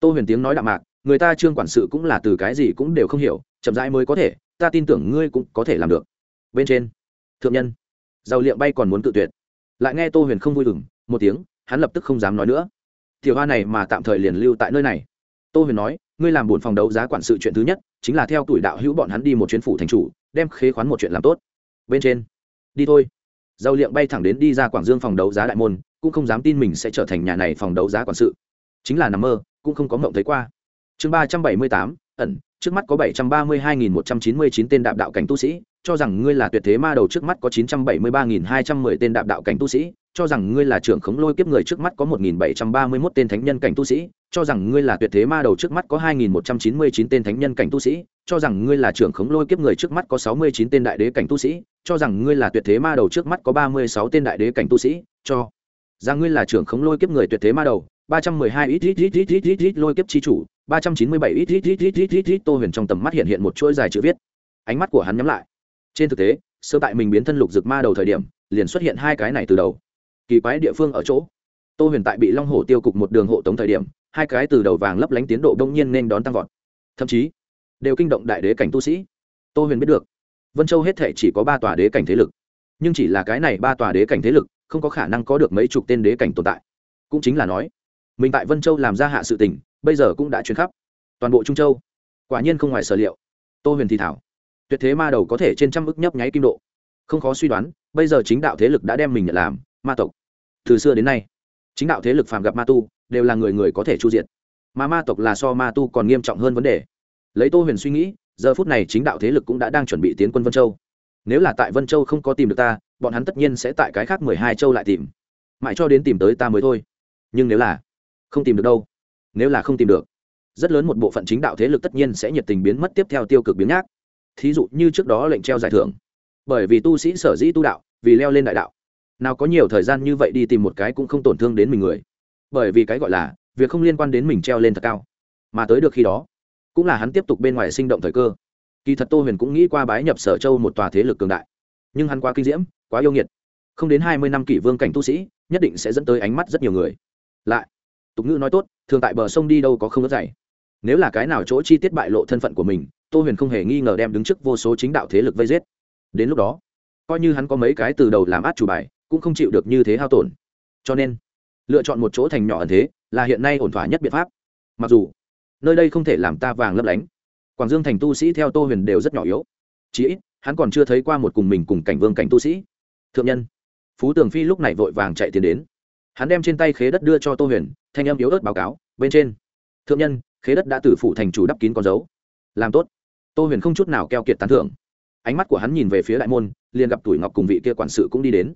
Tô huyền tiếng nói đạm mạc, người ta trương quản sự cũng là từ cái gì cũng đều không hiểu, chậm rãi mới có thể, ta tin tưởng ngươi cũng có thể làm được. Bên trên, thượng nhân giàu liệm bay còn muốn tự tuyệt. Lại nghe tô huyền không vui mừng một tiếng, hắn lập tức không dám nói nữa. Tiểu hoa này mà tạm thời liền lưu tại nơi này. Tô huyền nói, ngươi làm buồn phòng đấu giá quản sự chuyện thứ nhất, chính là theo tuổi đạo hữu bọn hắn đi một chuyến phủ thành chủ, đem khế khoán một chuyện làm tốt. Bên trên, đi thôi. Dầu liệm bay thẳng đến đi ra quảng dương phòng đấu giá đại môn cũng không dám tin mình sẽ trở thành nhà này phòng đấu giá quản sự. Chính là nằm mơ, cũng không có mộng thấy qua. Chương ba trăm bảy mươi tám, ẩn, trước mắt có bảy trăm ba mươi hai nghìn một trăm chín mươi chín tên đạp đạo cảnh tu sĩ, cho rằng ngươi là tuyệt thế ma đầu trước mắt có chín trăm bảy mươi ba nghìn hai trăm mười tên đạp đạo cảnh tu sĩ, cho rằng ngươi là trưởng khống lôi kiếp người trước mắt có một nghìn bảy trăm ba mươi mốt tên thánh nhân cảnh tu sĩ, cho rằng ngươi là tuyệt thế ma đầu trước mắt có hai nghìn một trăm chín mươi chín tên thánh nhân cảnh tu sĩ, cho rằng ngươi là trưởng khống lôi kiếp người trước mắt có sáu mươi chín tên đại đế cảnh tu sĩ, cho rằng ngươi là tuyệt thế ma đầu trước mắt có ba mươi sáu tên đại đế cảnh tu sĩ, cho rằng ngươi là trưởng khống lôi kiếp người tuyệt thế ma đầu ba trăm mười hai ít ít ít ít ít ít ít lôi kiếp chi chủ ba trăm chín mươi bảy ít ít ít ít ít ít ít tô huyền trong tầm mắt hiện hiện một chuỗi dài chữ viết ánh mắt của hắn nhắm lại trên thực tế sơ tại mình biến thân lục dược ma đầu thời điểm liền xuất hiện hai cái này từ đầu kỳ quái địa phương ở chỗ tô huyền tại bị long hổ tiêu cục một đường hộ tống thời điểm hai cái từ đầu vàng lấp lánh tiến độ đông nhiên nên đón tăng vọt thậm chí đều kinh động đại đế cảnh tu sĩ tô huyền biết được vân châu hết thể chỉ có ba tòa đế cảnh thế lực nhưng chỉ là cái này ba tòa đế cảnh thế lực không có khả năng có được mấy chục tên đế cảnh tồn tại. Cũng chính là nói, mình tại vân châu làm ra hạ sự tình, bây giờ cũng đã chuyển khắp toàn bộ trung châu. Quả nhiên không ngoài sở liệu. Tô huyền thì thảo, tuyệt thế ma đầu có thể trên trăm ức nhấp nháy kim độ. Không khó suy đoán, bây giờ chính đạo thế lực đã đem mình nhận làm ma tộc. Từ xưa đến nay, chính đạo thế lực phàm gặp ma tu, đều là người người có thể chu diện mà ma tộc là so ma tu còn nghiêm trọng hơn vấn đề. Lấy tô huyền suy nghĩ, giờ phút này chính đạo thế lực cũng đã đang chuẩn bị tiến quân vân châu. Nếu là tại vân châu không có tìm được ta bọn hắn tất nhiên sẽ tại cái khác mười hai châu lại tìm. Mãi cho đến tìm tới ta mới thôi. Nhưng nếu là không tìm được đâu? Nếu là không tìm được, rất lớn một bộ phận chính đạo thế lực tất nhiên sẽ nhiệt tình biến mất tiếp theo tiêu cực biến nhác. Thí dụ như trước đó lệnh treo giải thưởng. Bởi vì tu sĩ sở dĩ tu đạo, vì leo lên đại đạo. Nào có nhiều thời gian như vậy đi tìm một cái cũng không tổn thương đến mình người. Bởi vì cái gọi là việc không liên quan đến mình treo lên thật cao. Mà tới được khi đó, cũng là hắn tiếp tục bên ngoài sinh động thời cơ. Kỳ thật tô huyền cũng nghĩ qua bái nhập sở châu một tòa thế lực cường đại nhưng hắn quá kinh diễm, quá yêu nghiệt. Không đến hai mươi năm kỷ vương cảnh tu sĩ, nhất định sẽ dẫn tới ánh mắt rất nhiều người. Lại, tục ngữ nói tốt, thường tại bờ sông đi đâu có không ớt dày nếu là cái nào chỗ chi tiết bại lộ thân phận của mình, tô huyền không hề nghi ngờ đem đứng trước vô số chính đạo thế lực vây giết. Đến lúc đó, coi như hắn có mấy cái từ đầu làm át chủ bài, cũng không chịu được như thế hao tổn. Cho nên, lựa chọn một chỗ thành nhỏ ẩn thế là hiện nay ổn thỏa nhất biện pháp. Mặc dù, nơi đây không thể làm ta vàng lấp lánh. Quảng dương thành tu sĩ theo tô huyền đều rất nhỏ yếu. Chí ít hắn còn chưa thấy qua một cùng mình cùng cảnh vương cảnh tu sĩ. Thượng nhân, phú tường phi lúc này vội vàng chạy tiến đến. Hắn đem trên tay khế đất đưa cho tô huyền, thanh âm yếu ớt báo cáo, bên trên. Thượng nhân, khế đất đã từ phủ thành chủ đắp kín con dấu. Làm tốt. Tô huyền không chút nào keo kiệt tán thưởng. Ánh mắt của hắn nhìn về phía đại môn, liền gặp tuổi ngọc cùng vị kia quản sự cũng đi đến.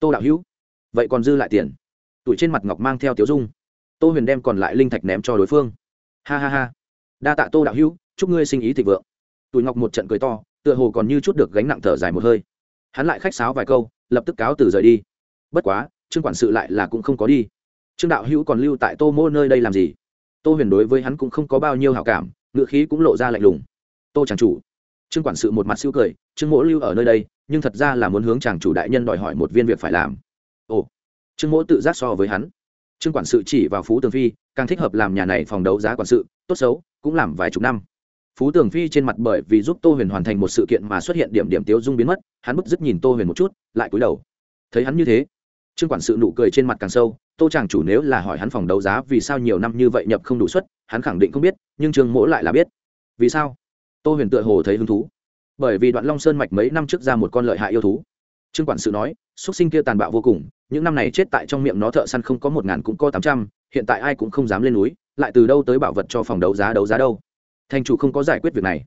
Tô đạo hữu, vậy còn dư lại tiền? Tuổi trên mặt ngọc mang theo tiếu dung. Tô huyền đem còn lại linh thạch ném cho đối phương. Ha ha ha. Đa tạ tô đạo hữu, chúc ngươi sinh ý thịnh vượng. Tuổi ngọc một trận cười to tựa hồ còn như chút được gánh nặng thở dài một hơi. Hắn lại khách sáo vài câu, lập tức cáo từ rời đi. Bất quá, trương quản sự lại là cũng không có đi. Trương đạo hữu còn lưu tại tô mô nơi đây làm gì? Tô huyền đối với hắn cũng không có bao nhiêu hảo cảm ngựa khí cũng lộ ra lạnh lùng. Tô chàng chủ. Trương quản sự một mặt siêu cười, trương mỗ lưu ở nơi đây, nhưng thật ra là muốn hướng chàng chủ đại nhân đòi hỏi một viên việc phải làm. Ồ. Trương mỗ tự giác so với hắn. Trương quản sự chỉ vào phú tường phi, càng thích hợp làm nhà này phòng đấu giá quản sự, tốt xấu, cũng làm vài chục năm phú tường phi trên mặt bởi vì giúp tô huyền hoàn thành một sự kiện mà xuất hiện điểm điểm tiêu dung biến mất, hắn bức dứt nhìn tô huyền một chút, lại cúi đầu. Thấy hắn như thế, trương quản sự nụ cười trên mặt càng sâu, tô chàng chủ nếu là hỏi hắn phòng đấu giá vì sao nhiều năm như vậy nhập không đủ suất, hắn khẳng định không biết, nhưng trương mỗ lại là biết. Vì sao? Tô huyền tựa hồ thấy hứng thú. Bởi vì đoạn long sơn mạch mấy năm trước ra một con lợi hại yêu thú. Trương quản sự nói xuất sinh kia tàn bạo vô cùng, những năm này chết tại trong miệng nó thợ săn không có một ngàn cũng có tám trăm, hiện tại ai cũng không dám lên núi, lại từ đâu tới bảo vật cho phòng đấu giá đấu giá đâu? Thành chủ không có giải quyết việc này.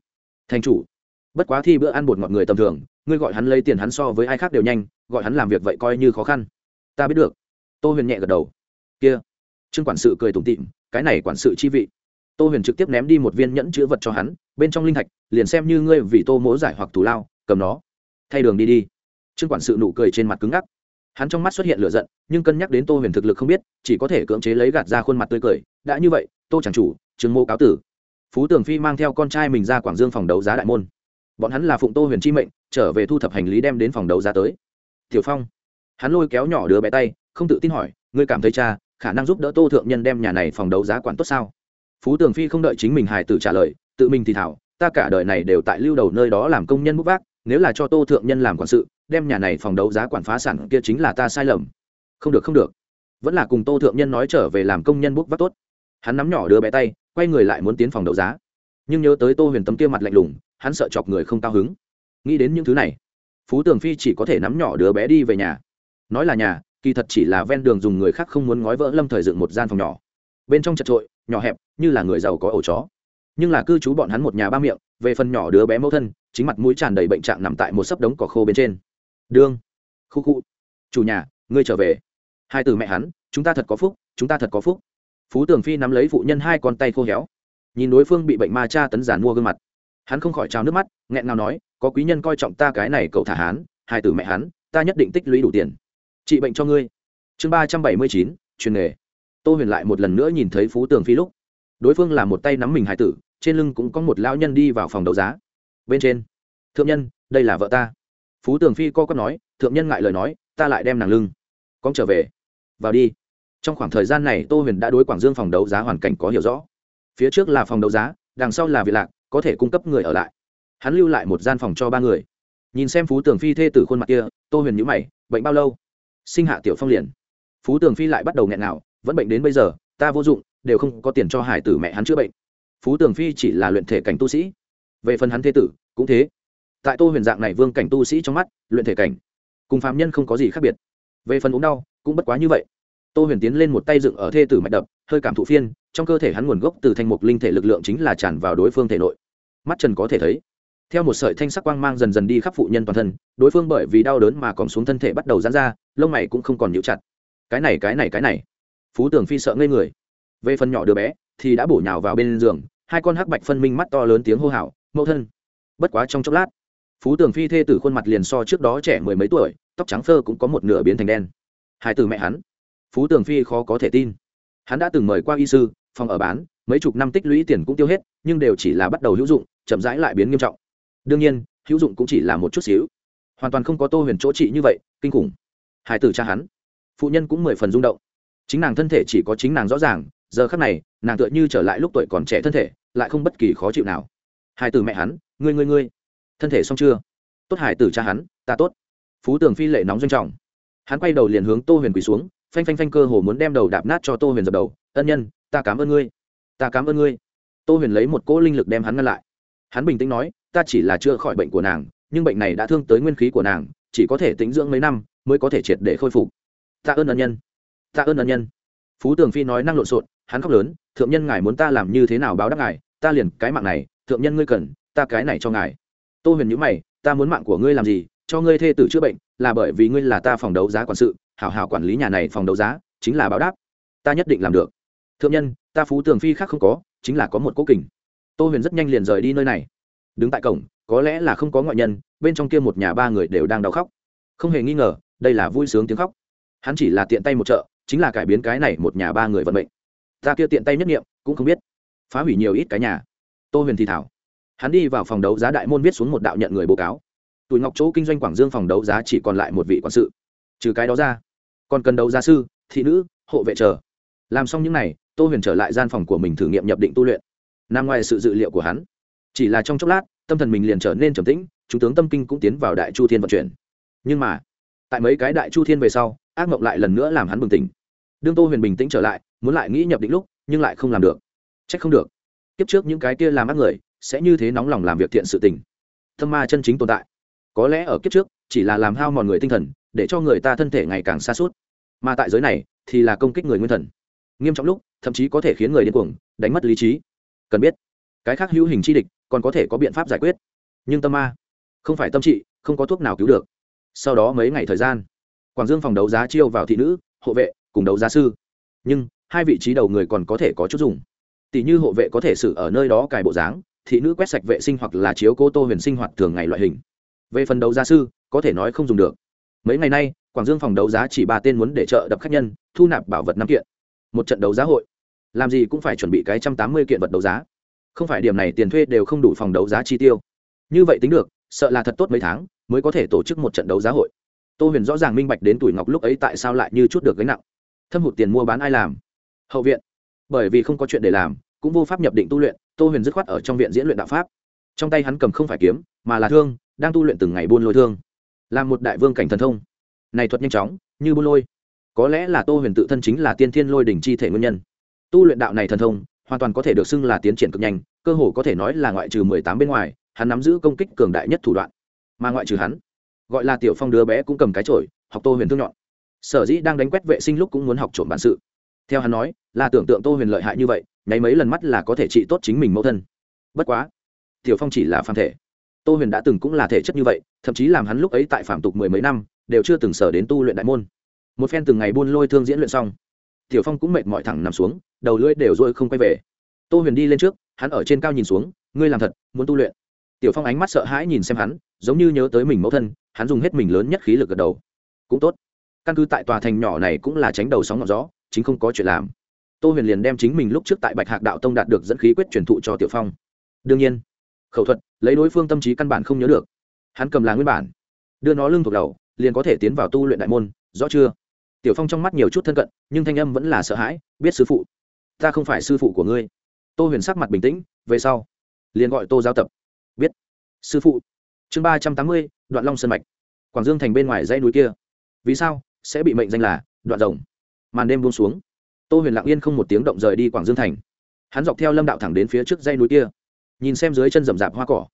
Thành chủ, bất quá thi bữa ăn bột ngọt người tầm thường, ngươi gọi hắn lấy tiền hắn so với ai khác đều nhanh, gọi hắn làm việc vậy coi như khó khăn. Ta biết được. Tô huyền nhẹ gật đầu. Kia. Trương quản sự cười tủm tịm cái này quản sự chi vị. Tô huyền trực tiếp ném đi một viên nhẫn chữ vật cho hắn, bên trong linh thạch, liền xem như ngươi vì tô mỗ giải hoặc thù lao, cầm nó. Thay đường đi đi. Trương quản sự nụ cười trên mặt cứng ngắc. Hắn trong mắt xuất hiện lửa giận, nhưng cân nhắc đến tô huyền thực lực không biết, chỉ có thể cưỡng chế lấy gạt ra khuôn mặt tươi cười. Đã như vậy, tô chẳng chủ, trương mô cáo tử phú tường phi mang theo con trai mình ra quảng dương phòng đấu giá đại môn. Bọn hắn là phụng tô huyền chi mệnh, trở về thu thập hành lý đem đến phòng đấu giá tới. Tiểu phong, hắn lôi kéo nhỏ đứa bé tay, không tự tin hỏi, ngươi cảm thấy cha, khả năng giúp đỡ tô thượng nhân đem nhà này phòng đấu giá quản tốt sao? Phú tường phi không đợi chính mình hài tử trả lời, tự mình thì thảo, ta cả đời này đều tại lưu đầu nơi đó làm công nhân bút vác, nếu là cho tô thượng nhân làm quản sự, đem nhà này phòng đấu giá quản phá sản kia chính là ta sai lầm. Không được không được. Vẫn là cùng tô thượng nhân nói trở về làm công nhân bút vác tốt. Hắn nắm nhỏ đứa bé tay quay người lại muốn tiến phòng đấu giá. Nhưng nhớ tới tô huyền tấm kia mặt lạnh lùng, hắn sợ chọc người không cao hứng. Nghĩ đến những thứ này, phú tường phi chỉ có thể nắm nhỏ đứa bé đi về nhà. Nói là nhà, kỳ thật chỉ là ven đường dùng người khác không muốn ngói vỡ lâm thời dựng một gian phòng nhỏ. Bên trong chật trội, nhỏ hẹp, như là người giàu có ổ chó. Nhưng là cư trú bọn hắn một nhà ba miệng, về phần nhỏ đứa bé mẫu thân, chính mặt mũi tràn đầy bệnh trạng nằm tại một sấp đống cỏ khô bên trên. Đương khu khu. Chủ nhà, ngươi trở về. Hai từ mẹ hắn, chúng ta thật có phúc, chúng ta thật có phúc phú tường phi nắm lấy phụ nhân hai con tay khô héo nhìn đối phương bị bệnh ma cha tấn giản mua gương mặt hắn không khỏi trào nước mắt nghẹn ngào nói có quý nhân coi trọng ta cái này cậu thả hán hai từ mẹ hắn ta nhất định tích lũy đủ tiền trị bệnh cho ngươi chương ba trăm bảy mươi chín truyền nghề tô huyền lại một lần nữa nhìn thấy phú tường phi lúc đối phương là một tay nắm mình hải tử trên lưng cũng có một lão nhân đi vào phòng đấu giá bên trên thượng nhân đây là vợ ta phú tường phi co có nói thượng nhân ngại lời nói ta lại đem nàng lưng con trở về vào đi trong khoảng thời gian này, tô huyền đã đối quảng dương phòng đấu giá hoàn cảnh có hiểu rõ. Phía trước là phòng đấu giá, đằng sau là việc lạc, có thể cung cấp người ở lại. Hắn lưu lại một gian phòng cho ba người. Nhìn xem phú tường phi thê tử khuôn mặt kia, tô huyền nhữ mày, bệnh bao lâu? Sinh hạ tiểu phong liền. Phú tường phi lại bắt đầu nghẹn nào vẫn bệnh đến bây giờ, ta vô dụng, đều không có tiền cho hải tử mẹ hắn chữa bệnh. Phú tường phi chỉ là luyện thể cảnh tu sĩ. Về phần hắn thế tử, cũng thế. Tại tô huyền dạng này vương cảnh tu sĩ trong mắt, luyện thể cảnh cùng phạm nhân không có gì khác biệt. Về phần ốm đau, cũng bất quá như vậy tô huyền tiến lên một tay dựng ở thê tử mạch đập, hơi cảm thụ phiên, trong cơ thể hắn nguồn gốc từ thanh mục linh thể lực lượng chính là tràn vào đối phương thể nội. Mắt trần có thể thấy, theo một sợi thanh sắc quang mang dần dần đi khắp phụ nhân toàn thân, đối phương bởi vì đau đớn mà còn xuống thân thể bắt đầu giãn ra, lông mày cũng không còn nhịu chặt. Cái này cái này cái này. Phú tường phi sợ ngây người. Về phần nhỏ đứa bé thì đã bổ nhào vào bên giường, hai con hắc bạch phân minh mắt to lớn tiếng hô hào, mẫu thân. Bất quá trong chốc lát, phú tường phi thê tử khuôn mặt liền so trước đó trẻ mười mấy tuổi, tóc trắng phơ cũng có một nửa biến thành đen. Hai từ mẹ hắn phú tường phi khó có thể tin. Hắn đã từng mời qua y sư, phòng ở bán, mấy chục năm tích lũy tiền cũng tiêu hết, nhưng đều chỉ là bắt đầu hữu dụng, chậm rãi lại biến nghiêm trọng. Đương nhiên, hữu dụng cũng chỉ là một chút xíu. Hoàn toàn không có tô huyền chỗ trị như vậy, kinh khủng. Hải tử cha hắn. Phụ nhân cũng mười phần rung động. Chính nàng thân thể chỉ có chính nàng rõ ràng, giờ khắc này, nàng tựa như trở lại lúc tuổi còn trẻ thân thể, lại không bất kỳ khó chịu nào. Hải tử mẹ hắn, ngươi ngươi ngươi. Thân thể xong chưa? Tốt, hải tử cha hắn, ta tốt. Phú tường phi lệ nóng doanh trọng. Hắn quay đầu liền hướng tô huyền quỳ xuống phanh phanh phanh cơ hồ muốn đem đầu đạp nát cho tô huyền dập đầu. Ân nhân, ta cảm ơn ngươi. Ta cảm ơn ngươi. Tô huyền lấy một cỗ linh lực đem hắn ngăn lại. Hắn bình tĩnh nói, ta chỉ là chữa khỏi bệnh của nàng, nhưng bệnh này đã thương tới nguyên khí của nàng, chỉ có thể tính dưỡng mấy năm mới có thể triệt để khôi phục. Ta ơn ân nhân. Ta ơn ân nhân. Phú tường phi nói năng lộn xộn, hắn khóc lớn, thượng nhân ngài muốn ta làm như thế nào báo đáp ngài? Ta liền cái mạng này, thượng nhân ngươi cần, ta cái này cho ngài. Tô huyền nhữ mày, ta muốn mạng của ngươi làm gì? Cho ngươi thê tử chữa bệnh, là bởi vì ngươi là ta phòng đấu giá quản sự hảo hảo quản lý nhà này phòng đấu giá, chính là báo đáp. Ta nhất định làm được. Thượng nhân, ta phú tường phi khác không có, chính là có một cố kình. Tô huyền rất nhanh liền rời đi nơi này. Đứng tại cổng, có lẽ là không có ngoại nhân, bên trong kia một nhà ba người đều đang đau khóc. Không hề nghi ngờ, đây là vui sướng tiếng khóc. Hắn chỉ là tiện tay một chợ, chính là cải biến cái này một nhà ba người vận mệnh. Ta kia tiện tay nhất nghiệm cũng không biết. Phá hủy nhiều ít cái nhà. Tô huyền thì thảo. Hắn đi vào phòng đấu giá đại môn viết xuống một đạo nhận người bố cáo. Tuổi ngọc chỗ kinh doanh quảng dương phòng đấu giá chỉ còn lại một vị quản sự. Trừ cái đó ra còn cần đấu gia sư, thị nữ, hộ vệ chờ. Làm xong những n à y tô huyền trở lại gian phòng của mình thử nghiệm nhập định tu luyện. Nằm ngoài sự dự liệu của hắn, chỉ là trong chốc lát, tâm thần mình liền trở nên trầm tĩnh, chúng tướng tâm kinh cũng tiến vào đại chu thiên vận chuyển. Nhưng mà, tại mấy cái đại chu thiên về sau, ác mộng lại lần nữa làm hắn bừng tỉnh. Đương tô huyền bình tĩnh trở lại, muốn lại nghĩ nhập định lúc, nhưng lại không làm được. C h ắ c không được. Kiếp trước những cái kia làm ác người, sẽ như thế nóng lòng làm việc thiện sự tình. Thâm ma chân chính tồn tại. Có lẽ ở kiếp trước, chỉ là làm hao mòn người tinh thần để cho người ta thân thể ngày càng xa suốt. Mà tại giới này, thì là công kích người nguyên thần. Nghiêm trọng lúc, thậm chí có thể khiến người điên cuồng, đánh mất lý trí. Cần biết, cái khác hữu hình chi địch còn có thể có biện pháp giải quyết. Nhưng tâm ma, không phải tâm trị, không có thuốc nào cứu được. Sau đó mấy ngày thời gian, quảng dương phòng đấu giá chiêu vào thị nữ, hộ vệ, cùng đấu giá sư. Nhưng, hai vị trí đầu người còn có thể có chút dùng. Tỷ như hộ vệ có thể xử ở nơi đó cài bộ dáng, thị nữ quét sạch vệ sinh hoặc là chiếu cô tô huyền sinh hoạt thường ngày loại hình. Về phần đấu giá sư, có thể nói không dùng được mấy ngày nay, quảng dương phòng đấu giá chỉ ba tên muốn để trợ đập khách nhân, thu nạp bảo vật năm kiện. Một trận đấu giá hội. Làm gì cũng phải chuẩn bị cái trăm tám mươi kiện vật đấu giá. Không phải điểm này tiền thuê đều không đủ phòng đấu giá chi tiêu. Như vậy tính được, sợ là thật tốt mấy tháng mới có thể tổ chức một trận đấu giá hội. Tô huyền rõ ràng minh bạch đến tuổi ngọc lúc ấy tại sao lại như chút được gánh nặng. Thâm hụt tiền mua bán ai làm? Hậu viện. Bởi vì không có chuyện để làm, cũng vô pháp nhập định tu luyện, tô huyền dứt khoát ở trong viện diễn luyện đạo pháp. Trong tay hắn cầm không phải kiếm, mà là thương, đang tu luyện từng ngày buôn lôi thương là một đại vương cảnh thần thông. Này thuật nhanh chóng, như buôn lôi. Có lẽ là tô huyền tự thân chính là tiên thiên lôi đỉnh chi thể nguyên nhân. Tu luyện đạo này thần thông, hoàn toàn có thể được xưng là tiến triển cực nhanh, cơ hồ có thể nói là ngoại trừ mười tám bên ngoài, hắn nắm giữ công kích cường đại nhất thủ đoạn. Mà ngoại trừ hắn, gọi là tiểu phong đứa bé cũng cầm cái chổi, học tô huyền thương nhọn. Sở dĩ đang đánh quét vệ sinh lúc cũng muốn học trộm bản sự. Theo hắn nói, là tưởng tượng tô huyền lợi hại như vậy, nháy mấy lần mắt là có thể trị tốt chính mình mẫu thân. Bất quá, tiểu phong chỉ là phàm thể tô huyền đã từng cũng là thể chất như vậy, thậm chí làm hắn lúc ấy tại phạm tục mười mấy năm, đều chưa từng sở đến tu luyện đại môn. Một phen từng ngày buôn lôi thương diễn luyện xong, tiểu phong cũng mệt mỏi thẳng nằm xuống, đầu lưỡi đều rồi không quay về. Tô huyền đi lên trước, hắn ở trên cao nhìn xuống, ngươi làm thật, muốn tu luyện. Tiểu phong ánh mắt sợ hãi nhìn xem hắn, giống như nhớ tới mình mẫu thân, hắn dùng hết mình lớn nhất khí lực gật đầu. Cũng tốt. Căn cứ tại tòa thành nhỏ này cũng là tránh đầu sóng ngọn gió, chính không có chuyện làm. Tô huyền liền đem chính mình lúc trước tại bạch hạc đạo tông đạt được dẫn khí quyết truyền thụ cho tiểu phong. Đương nhiên. Khẩu thuật lấy đối phương tâm trí căn bản không nhớ được. Hắn cầm là nguyên bản, đưa nó lưng thuộc đầu, liền có thể tiến vào tu luyện đại môn, rõ chưa? Tiểu phong trong mắt nhiều chút thân cận, nhưng thanh âm vẫn là sợ hãi, biết sư phụ, ta không phải sư phụ của ngươi. Tô huyền sắc mặt bình tĩnh, về sau, liền gọi tô giao tập. Biết, sư phụ. Chương ba trăm tám mươi, đoạn long sơn mạch. Quảng dương thành bên ngoài dãy núi kia. Vì sao sẽ bị mệnh danh là đoạn rồng? Màn đêm buông xuống. Tô huyền lặng yên không một tiếng động rời đi quảng dương thành. Hắn dọc theo lâm đạo thẳng đến phía trước dãy núi kia nhìn xem dưới chân rậm rạp hoa cỏ.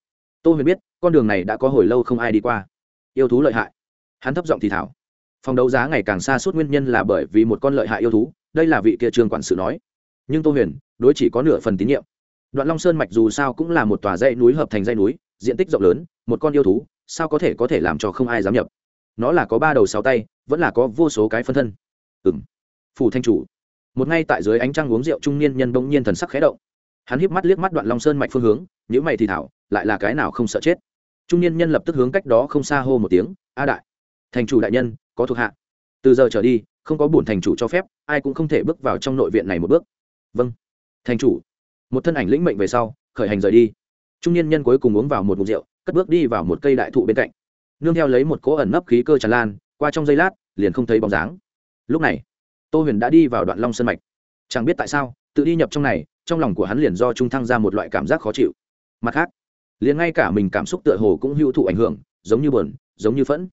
Tô huyền biết, con đường này đã có hồi lâu không ai đi qua. Yêu thú lợi hại. Hắn thấp giọng thì thảo. Phòng đấu giá ngày càng xa suốt nguyên nhân là bởi vì một con lợi hại yêu thú, đây là vị kia trường quản sự nói. Nhưng tô huyền, đối chỉ có nửa phần tín nhiệm. Đoạn long sơn mạch dù sao cũng là một tòa dãy núi hợp thành dãy núi, diện tích rộng lớn, một con yêu thú, sao có thể có thể làm cho không ai dám nhập? Nó là có ba đầu sáu tay, vẫn là có vô số cái phân thân. Ừ m phủ thanh chủ. Một ngay tại dưới ánh trăng uống rượu trung niên nhân bỗng nhiên thần sắc khé động hắn híp mắt liếc mắt đoạn long sơn mạch phương hướng nhữ mày thì thảo, lại là cái nào không sợ chết? Trung niên nhân lập tức hướng cách đó không xa hô một tiếng, a đại, thành chủ đại nhân, có thuộc hạ. Từ giờ trở đi, không có bổn thành chủ cho phép, ai cũng không thể bước vào trong nội viện này một bước. Vâng thành chủ. Một thân ảnh lĩnh mệnh về sau, khởi hành rời đi. Trung niên nhân cuối cùng uống vào một mục rượu, cất bước đi vào một cây đại thụ bên cạnh. Nương theo lấy một cỗ ẩn nấp khí cơ tràn lan, qua trong giây lát, liền không thấy bóng dáng. Lúc này, tô huyền đã đi vào đoạn long sân mạch. Chẳng biết tại sao, tự đi nhập trong này trong lòng của hắn liền do trung thăng ra một loại cảm giác khó chịu. Mặt khác liền ngay cả mình cảm xúc tựa hồ cũng hữu thụ ảnh hưởng giống như buồn, giống như phẫn.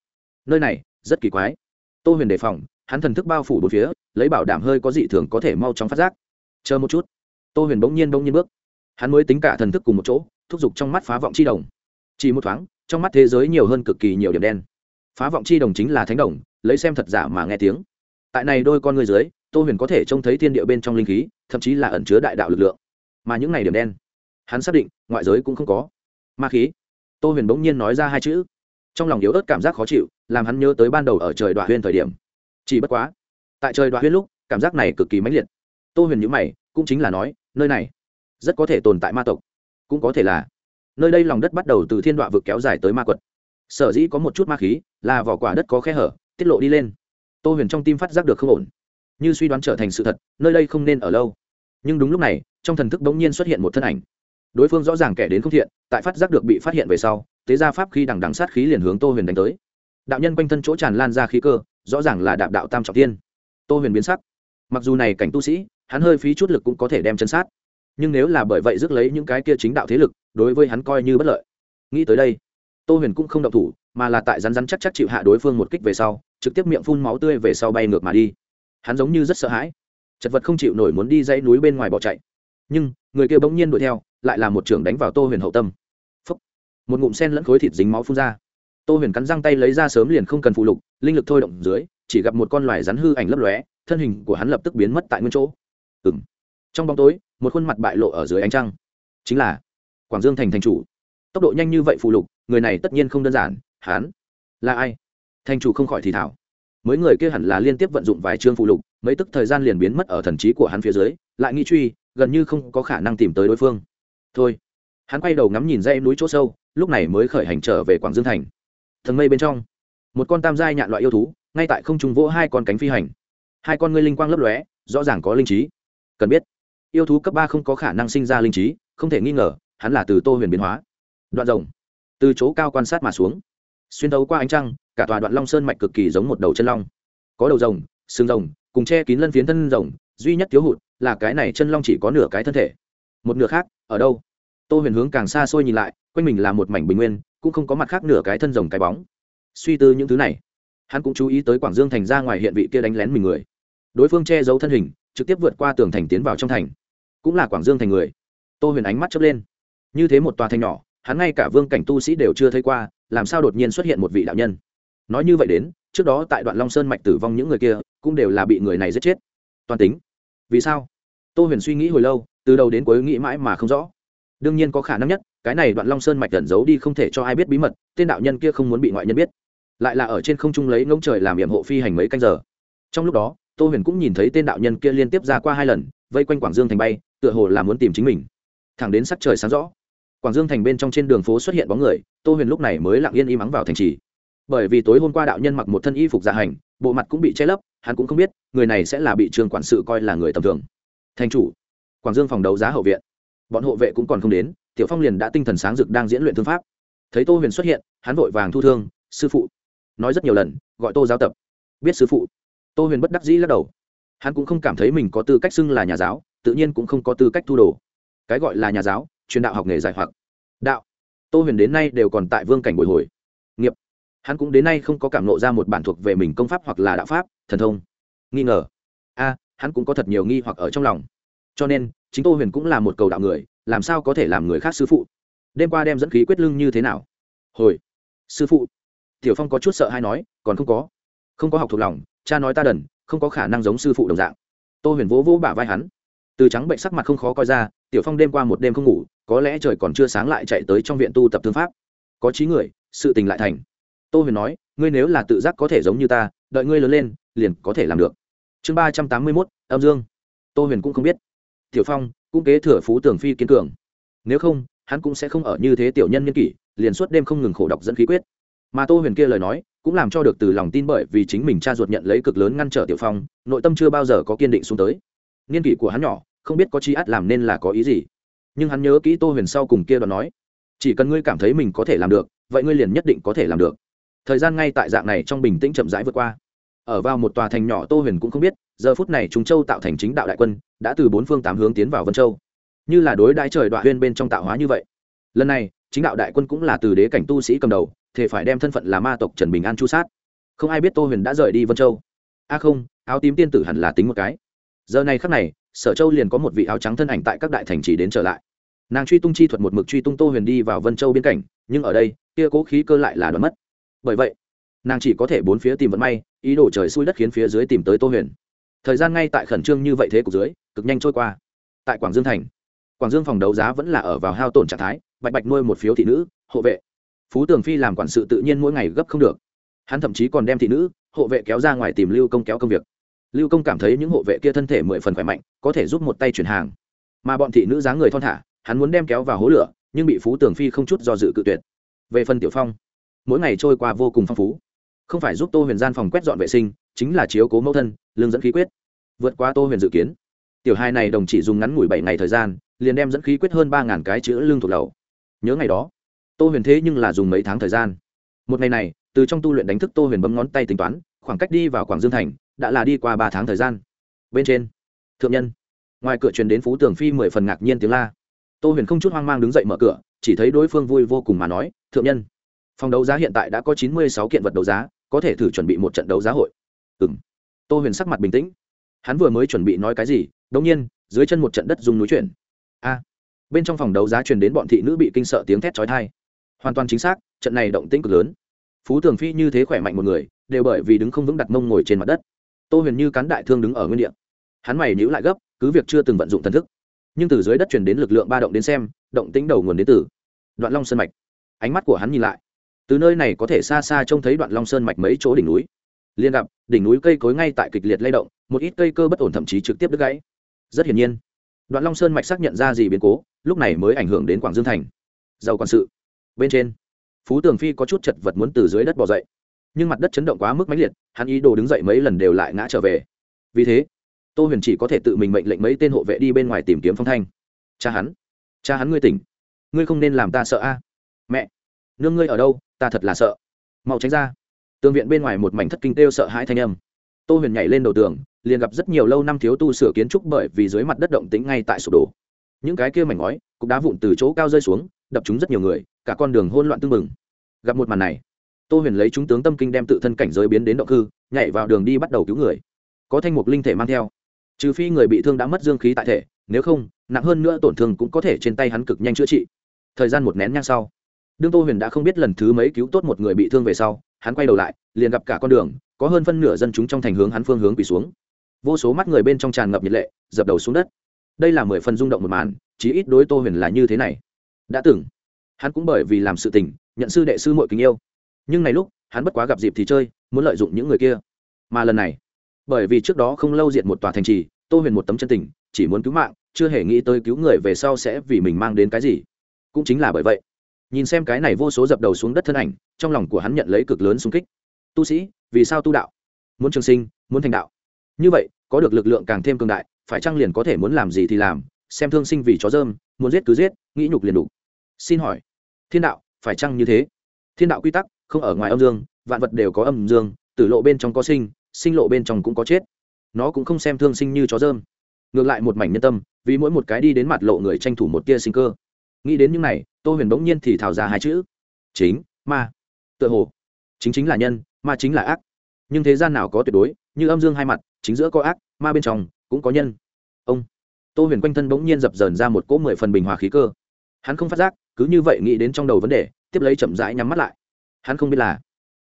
Nơi này rất kỳ quái. Tô huyền đề phòng hắn thần thức bao phủ bốn phía lấy bảo đảm hơi có dị thường có thể mau chóng phát giác. Chờ một chút. Tô huyền bỗng nhiên bỗng nhiên bước. Hắn mới tính cả thần thức cùng một chỗ thúc giục trong mắt phá vọng chi đồng. Chỉ một thoáng trong mắt thế giới nhiều hơn cực kỳ nhiều điểm đen. Phá vọng chi đồng chính là thánh đồng lấy xem thật giả mà nghe tiếng. Tại này đôi con người dưới tô huyền có thể trông thấy thiên địa bên trong linh khí, thậm chí là ẩn chứa đại đạo lực lượng. Mà những này điểm đen, hắn xác định, ngoại giới cũng không có. Ma khí. Tô huyền bỗng nhiên nói ra hai chữ. Trong lòng yếu ớt cảm giác khó chịu, làm hắn nhớ tới ban đầu ở trời đoạn huyên thời điểm. Chỉ bất quá, tại trời đoạn huyên lúc, cảm giác này cực kỳ mãnh liệt. Tô huyền nhữ mày, cũng chính là nói, nơi này, rất có thể tồn tại ma tộc. Cũng có thể là, nơi đây lòng đất bắt đầu từ thiên đoạn vực kéo dài tới ma quật. Sở dĩ có một chút ma khí, là vỏ quả đất có khe hở, tiết lộ đi lên. Tô huyền trong tim phát giác được không ổn như suy đoán trở thành sự thật, nơi đây không nên ở lâu. Nhưng đúng lúc này, trong thần thức bỗng nhiên xuất hiện một thân ảnh. Đối phương rõ ràng kẻ đến không thiện, tại phát giác được bị phát hiện về sau tế ra pháp khi đằng đằng sát khí liền hướng tô huyền đánh tới. Đạo nhân quanh thân chỗ tràn lan ra khí cơ, rõ ràng là đạp đạo tam trọng tiên tô huyền biến sắc. Mặc dù này cảnh tu sĩ, hắn hơi phí chút lực cũng có thể đem chân sát. Nhưng nếu là bởi vậy rước lấy những cái kia chính đạo thế lực, đối với hắn coi như bất lợi. Nghĩ tới đây, tô huyền cũng không động thủ, mà là tại rắn rắn chắc chắc chịu hạ đối phương một kích về sau, trực tiếp miệng phun máu tươi về sau bay ngược mà đi hắn giống như rất sợ hãi. Chật vật không chịu nổi muốn đi dãy núi bên ngoài bỏ chạy. Nhưng, người kia bỗng nhiên đuổi theo, lại là một trưởng đánh vào tô huyền hậu tâm. Phúc. một ngụm sen lẫn khối thịt dính máu phun ra. Tô huyền cắn răng tay lấy ra sớm liền không cần phụ lục, linh lực thôi động dưới, chỉ gặp một con loài rắn hư ảnh lấp lóe, thân hình của hắn lập tức biến mất tại nguyên chỗ. Ừng trong bóng tối, một khuôn mặt bại lộ ở dưới ánh trăng. Chính là quảng dương thành thành chủ. Tốc độ nhanh như vậy phụ lục, người này tất nhiên không đơn giản hán là ai? Thành chủ không khỏi thì thảo mấy người kia hẳn là liên tiếp vận dụng vài chương phụ lục, mấy tức thời gian liền biến mất ở thần trí của hắn phía dưới, lại nghĩ truy, gần như không có khả năng tìm tới đối phương. Thôi. Hắn quay đầu ngắm nhìn dãy núi chỗ sâu, lúc này mới khởi hành trở về quảng dương thành. Thần mây bên trong, một con tam giai nhạn loại yêu thú, ngay tại không trung vỗ hai con cánh phi hành. Hai con ngươi linh quang lấp lóe, rõ ràng có linh trí. Cần biết, yêu thú cấp ba không có khả năng sinh ra linh trí, không thể nghi ngờ, hắn là từ tô huyền biến hóa. Đoạn rồng, từ chỗ cao quan sát mà xuống. Xuyên thấu qua ánh trăng cả tòa đoạn long sơn mạch cực kỳ giống một đầu chân long. Có đầu rồng, xương rồng, cùng che kín lân phiến thân rồng, duy nhất thiếu hụt là cái này chân long chỉ có nửa cái thân thể. Một nửa khác, ở đâu? Tô huyền hướng càng xa xôi nhìn lại, quanh mình là một mảnh bình nguyên, cũng không có mặt khác nửa cái thân rồng cái bóng. Suy tư những thứ này, hắn cũng chú ý tới quảng dương thành ra ngoài hiện vị kia đánh lén mình người. Đối phương che giấu thân hình, trực tiếp vượt qua tường thành tiến vào trong thành. Cũng là quảng dương thành người. Tô huyền ánh mắt chớp lên. Như thế một tòa thành nhỏ, hắn ngay cả vương cảnh tu sĩ đều chưa thấy qua, làm sao đột nhiên xuất hiện một vị đạo nhân? Nói như vậy đến, trước đó tại đoạn long sơn mạch tử vong những người kia cũng đều là bị người này giết chết. Toàn tính. Vì sao? Tô huyền suy nghĩ hồi lâu, từ đầu đến cuối nghĩ mãi mà không rõ. Đương nhiên có khả năng nhất, cái này đoạn long sơn mạch gần giấu đi không thể cho ai biết bí mật, tên đạo nhân kia không muốn bị ngoại nhân biết. Lại là ở trên không trung lấy ngỗng trời làm hiểm hộ phi hành mấy canh giờ. Trong lúc đó, tô huyền cũng nhìn thấy tên đạo nhân kia liên tiếp ra qua hai lần, vây quanh quảng dương thành bay, tựa hồ là muốn tìm chính mình. Thẳng đến sắc trời sáng rõ, quảng dương thành bên trong trên đường phố xuất hiện bóng người, tô huyền lúc này mới lặng yên im ắng vào thành trì bởi vì tối hôm qua đạo nhân mặc một thân y phục dạ hành, bộ mặt cũng bị che lấp, hắn cũng không biết, người này sẽ là bị trường quản sự coi là người tầm thường. Thành chủ, quảng dương phòng đấu giá hậu viện. Bọn hộ vệ cũng còn không đến, tiểu phong liền đã tinh thần sáng rực đang diễn luyện thương pháp. Thấy tô huyền xuất hiện, hắn vội vàng thu thương, sư phụ. Nói rất nhiều lần, gọi tô giáo tập. Biết sư phụ. Tô huyền bất đắc dĩ lắc đầu. Hắn cũng không cảm thấy mình có tư cách xưng là nhà giáo, tự nhiên cũng không có tư cách thu đồ. Cái gọi là nhà giáo, truyền đạo học nghề giải hoặc. Đạo. Tô huyền đến nay đều còn tại vương cảnh bồi hồi. Nghiệp hắn cũng đến nay không có cảm nộ ra một bản thuộc về mình công pháp hoặc là đạo pháp, thần thông. Nghi ngờ. A, hắn cũng có thật nhiều nghi hoặc ở trong lòng. Cho nên, chính tô huyền cũng là một cầu đạo người, làm sao có thể làm người khác sư phụ? Đêm qua đem dẫn khí quyết lưng như thế nào? Hồi. Sư phụ. Tiểu phong có chút sợ hay nói, còn không có. Không có học thuộc lòng, cha nói ta đần, không có khả năng giống sư phụ đồng dạng. Tô huyền vỗ vỗ bả vai hắn. Từ trắng bệnh sắc mặt không khó coi ra, tiểu phong đêm qua một đêm không ngủ, có lẽ trời còn chưa sáng lại chạy tới trong viện tu tập thương pháp. Có trí người, sự tình lại thành tô huyền nói, ngươi nếu là tự giác có thể giống như ta, đợi ngươi lớn lên, liền có thể làm được. Chương ba trăm tám mươi mốt, âm dương. Tô huyền cũng không biết. Tiểu phong cũng kế thừa phú tường phi kiến cường. Nếu không, hắn cũng sẽ không ở như thế tiểu nhân nhân kỷ, liền suốt đêm không ngừng khổ đọc dẫn khí quyết. Mà tô huyền kia lời nói, cũng làm cho được từ lòng tin bởi vì chính mình cha ruột nhận lấy cực lớn ngăn trở tiểu phong, nội tâm chưa bao giờ có kiên định xuống tới. Niên kỷ của hắn nhỏ, không biết có chi át làm nên là có ý gì. Nhưng hắn nhớ kỹ tô huyền sau cùng kia đoạn nói, chỉ cần ngươi cảm thấy mình có thể làm được, vậy ngươi liền nhất định có thể làm được thời gian ngay tại dạng này trong bình tĩnh chậm rãi vượt qua. Ở vào một tòa thành nhỏ tô huyền cũng không biết, giờ phút này chúng châu tạo thành chính đạo đại quân, đã từ bốn phương tám hướng tiến vào vân châu. Như là đối đại trời đoạn huyên bên trong tạo hóa như vậy. Lần này, chính đạo đại quân cũng là từ đế cảnh tu sĩ cầm đầu thể phải đem thân phận là ma tộc trần bình an chu sát. Không ai biết tô huyền đã rời đi vân châu. A không, áo tím tiên tử hẳn là tính một cái. Giờ này khắc này, sở châu liền có một vị áo trắng thân ảnh tại các đại thành chỉ đến trở lại. Nàng truy tung chi thuật một mực truy tung tô huyền đi vào vân châu biên cảnh, nhưng ở đây, kia cố khí cơ lại là đoán mất bởi vậy, nàng chỉ có thể bốn phía tìm vận may, ý đồ trời xui đất khiến phía dưới tìm tới tô huyền. Thời gian ngay tại khẩn trương như vậy thế cục dưới, cực nhanh trôi qua. Tại quảng dương thành, quảng dương phòng đấu giá vẫn là ở vào hao tổn trạng thái, bạch bạch nuôi một phiếu thị nữ, hộ vệ. Phú tường phi làm quản sự tự nhiên mỗi ngày gấp không được. Hắn thậm chí còn đem thị nữ, hộ vệ kéo ra ngoài tìm lưu công kéo công việc. Lưu công cảm thấy những hộ vệ kia thân thể mười phần khỏe mạnh, có thể giúp một tay chuyển hàng. Mà bọn thị nữ dáng người thon thả, hắn muốn đem kéo vào hố lửa, nhưng bị phú tường phi không chút do dự cự tuyệt. Về phần tiểu phong mỗi ngày trôi qua vô cùng phong phú. Không phải giúp tô huyền gian phòng quét dọn vệ sinh, chính là chiếu cố mẫu thân, lương dẫn khí quyết. Vượt qua tô huyền dự kiến. Tiểu hai này đồng chỉ dùng ngắn ngủi bảy ngày thời gian, liền đem dẫn khí quyết hơn ba ngàn cái chữ lương thuộc lầu. Nhớ ngày đó, tô huyền thế nhưng là dùng mấy tháng thời gian. Một ngày này, từ trong tu luyện đánh thức tô huyền bấm ngón tay tính toán, khoảng cách đi vào quảng dương thành, đã là đi qua ba tháng thời gian. Bên trên, thượng nhân. Ngoài cửa truyền đến phú tường phi mười phần ngạc nhiên tiếng la. Tô huyền không chút hoang mang đứng dậy mở cửa, chỉ thấy đối phương vui vô cùng mà nói, thượng nhân phòng đấu giá hiện tại đã có chín mươi sáu kiện vật đấu giá, có thể thử chuẩn bị một trận đấu giá hội. Ừ m tô huyền sắc mặt bình tĩnh. Hắn vừa mới chuẩn bị nói cái gì đ ỗ n g nhiên, dưới chân một trận đất dùng núi chuyển. A. Bên trong phòng đấu giá truyền đến bọn thị nữ bị kinh sợ tiếng thét trói thai hoàn toàn chính xác, trận này động tĩnh cực lớn. Phú tường phi như thế khỏe mạnh một người, đều bởi vì đứng không vững đặt mông ngồi trên mặt đất. Tô huyền như cán đại thương đứng ở nguyên đ ị a hắn mày nhữ lại gấp, cứ việc chưa từng vận dụng thần thức. Nhưng từ dưới đất chuyển đến lực lượng ba động đến xem, động tĩnh đầu nguồn đến từ đoạn long sơn mạch. Ánh mắt của hắn nhìn lại từ nơi này có thể xa xa trông thấy đoạn long sơn mạch mấy chỗ đỉnh núi. Liên gặp, đỉnh núi cây cối ngay tại kịch liệt lay động, một ít cây cơ bất ổn thậm chí trực tiếp đứt gãy. Rất hiển nhiên, đoạn long sơn mạch xác nhận ra gì biến cố, lúc này mới ảnh hưởng đến quảng dương thành. Giàu quản sự. Bên trên, phú tường phi có chút chật vật muốn từ dưới đất bỏ dậy. Nhưng mặt đất chấn động quá mức mãnh liệt, hắn ý đồ đứng dậy mấy lần đều lại ngã trở về. Vì thế, tô huyền chỉ có thể tự mình mệnh lệnh mấy tên hộ vệ đi bên ngoài tìm kiếm phong thanh. Cha hắn cha hắn ngươi tỉnh. Ngươi không nên làm ta sợ a. Mẹ nương ngươi ở đâu, ta thật là sợ. Mau tránh ra. Tường viện bên ngoài một mảnh thất kinh têu sợ hãi thanh âm. Tô huyền nhảy lên đầu tường, liền gặp rất nhiều lâu năm thiếu tu sửa kiến trúc bởi vì dưới mặt đất động tính ngay tại sụp đổ. Những cái kia mảnh ngói, cục đá vụn từ chỗ cao rơi xuống, đập chúng rất nhiều người, cả con đường hôn loạn tưng bừng. Gặp một màn này, tô huyền lấy chúng tướng tâm kinh đem tự thân cảnh giới biến đến động cư nhảy vào đường đi bắt đầu cứu người. Có thanh mục linh thể mang theo. Trừ phi người bị thương đã mất dương khí tại thể, nếu không, nặng hơn nữa tổn thương cũng có thể trên tay hắn cực nhanh chữa trị. Thời gian một nén nhang sau đương tô huyền đã không biết lần thứ mấy cứu tốt một người bị thương về sau, hắn quay đầu lại, liền gặp cả con đường, có hơn phân nửa dân chúng trong thành hướng hắn phương hướng quỳ xuống. Vô số mắt người bên trong tràn ngập nhiệt lệ, dập đầu xuống đất. Đây là mười phần rung động một màn, chí ít đối tô huyền là như thế này. Đã từng, hắn cũng bởi vì làm sự tình, nhận sư đệ sư mội kính yêu. Nhưng này lúc, hắn bất quá gặp dịp thì chơi, muốn lợi dụng những người kia. Mà lần này, bởi vì trước đó không lâu diện một tòa thành trì, tô huyền một tấm chân tình, chỉ muốn cứu mạng, chưa hề nghĩ tới cứu người về sau sẽ vì mình mang đến cái gì. Cũng chính là bởi vậy nhìn xem cái này vô số dập đầu xuống đất thân ảnh, trong lòng của hắn nhận lấy cực lớn xung kích. Tu sĩ, vì sao tu đạo? Muốn trường sinh, muốn thành đạo. Như vậy, có được lực lượng càng thêm cường đại, phải chăng liền có thể muốn làm gì thì làm, xem thương sinh vì chó dơm, muốn giết cứ giết, nghĩ nhục liền đủ xin hỏi, thiên đạo, phải chăng như thế? Thiên đạo quy tắc, không ở ngoài âm dương, vạn vật đều có âm dương, tử lộ bên trong có sinh sinh lộ bên trong cũng có chết. Nó cũng không xem thương sinh như chó dơm. Ngược lại một mảnh nhân tâm, vì mỗi một cái đi đến mặt lộ người tranh thủ một tia sinh cơ nghĩ đến những này, tô huyền bỗng nhiên thì thảo ra hai chữ. Chính, ma. Tựa hồ. Chính chính là nhân, ma chính là ác. Nhưng thế gian nào có tuyệt đối, như âm dương hai mặt, chính giữa có ác, ma bên trong cũng có nhân. Ông. Tô huyền quanh thân bỗng nhiên dập dờn ra một cỗ mười phần bình hòa khí cơ. Hắn không phát giác, cứ như vậy nghĩ đến trong đầu vấn đề, tiếp lấy chậm rãi nhắm mắt lại. Hắn không biết là,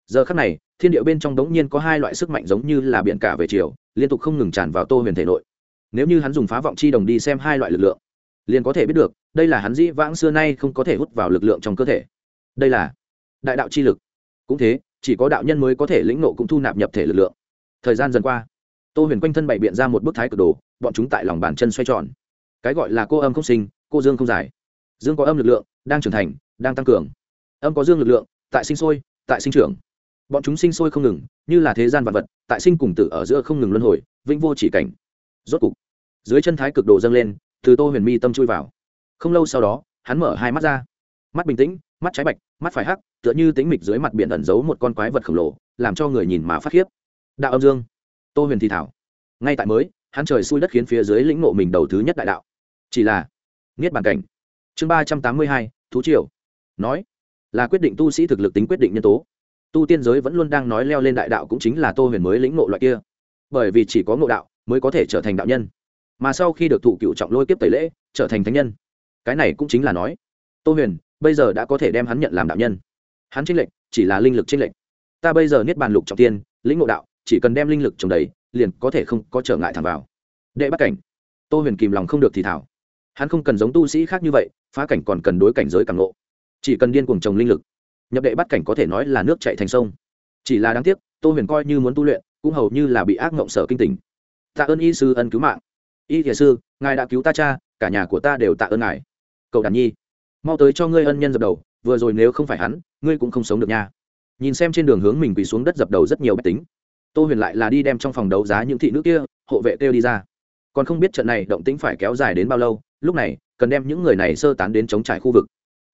giờ khắc này, thiên địa bên trong đống nhiên có hai loại sức mạnh giống như là biển cả về chiều, liên tục không ngừng tràn vào tô huyền thể nội. Nếu như hắn dùng phá vọng chi đồng đi xem hai loại lực lượng liền có thể biết được, đây là hắn dĩ vãng xưa nay không có thể hút vào lực lượng trong cơ thể. Đây là đại đạo chi lực. Cũng thế, chỉ có đạo nhân mới có thể lĩnh nộ cũng thu nạp nhập thể lực lượng. Thời gian dần qua, tô huyền quanh thân bày biện ra một bức thái cực đồ, bọn chúng tại lòng bàn chân xoay tròn. Cái gọi là cô âm không sinh, cô dương không giải. Dương có âm lực lượng, đang trưởng thành, đang tăng cường. Âm có dương lực lượng, tại sinh sôi, tại sinh trưởng. Bọn chúng sinh sôi không ngừng, như là thế gian vật vật, tại sinh cùng tử ở giữa không ngừng luân hồi, vĩnh vô chỉ cảnh. Rốt cục, dưới chân thái cực đồ dâng lên từ tô huyền mi tâm chui vào. Không lâu sau đó, hắn mở hai mắt ra. Mắt bình tĩnh, mắt trái bạch, mắt phải hắc, tựa như tính mịch dưới mặt biển ẩn giấu một con quái vật khổng lồ, làm cho người nhìn mà phát khiếp. Đạo âm dương. Tô huyền thì thảo. Ngay tại mới, hắn trời xui đất khiến phía dưới lĩnh ngộ mình đầu thứ nhất đại đạo. Chỉ là, niết bàn cảnh. Chương ba trăm tám mươi hai, thú triều. Nói, là quyết định tu sĩ thực lực tính quyết định nhân tố. Tu tiên giới vẫn luôn đang nói leo lên đại đạo cũng chính là tô huyền mới lĩnh ngộ loại kia. Bởi vì chỉ có ngộ đạo mới có thể trở thành đạo nhân mà sau khi được thụ cựu trọng lôi kiếp tẩy lễ trở thành thánh nhân. Cái này cũng chính là nói tô huyền bây giờ đã có thể đem hắn nhận làm đạo nhân. Hắn chính lệnh chỉ là linh lực chính lệnh, ta bây giờ niết bàn lục trọng tiên lĩnh ngộ đạo chỉ cần đem linh lực trồng đầy liền có thể không có trở ngại thẳng vào. Đệ bắt cảnh. Tô huyền kìm lòng không được thì thảo hắn không cần giống tu sĩ khác như vậy phá cảnh còn cần đối cảnh giới càng ngộ chỉ cần điên cuồng trồng linh lực nhập đệ bắt cảnh có thể nói là nước chạy thành sông. Chỉ là đáng tiếc tô huyền coi như muốn tu luyện cũng hầu như là bị ác mộng sở kinh tình tạ ơn y sư ân cứu mạng y thiền sư, ngài đã cứu ta cha, cả nhà của ta đều tạ ơn ngài. Cậu đàn nhi, mau tới cho ngươi ân nhân dập đầu, vừa rồi nếu không phải hắn, ngươi cũng không sống được nha. Nhìn xem trên đường hướng mình quỳ xuống đất dập đầu rất nhiều bách tính. Tô huyền lại là đi đem trong phòng đấu giá những thị nữ kia, hộ vệ kêu đi ra. Còn không biết trận này động tĩnh phải kéo dài đến bao lâu, lúc này, cần đem những người này sơ tán đến chống trải khu vực.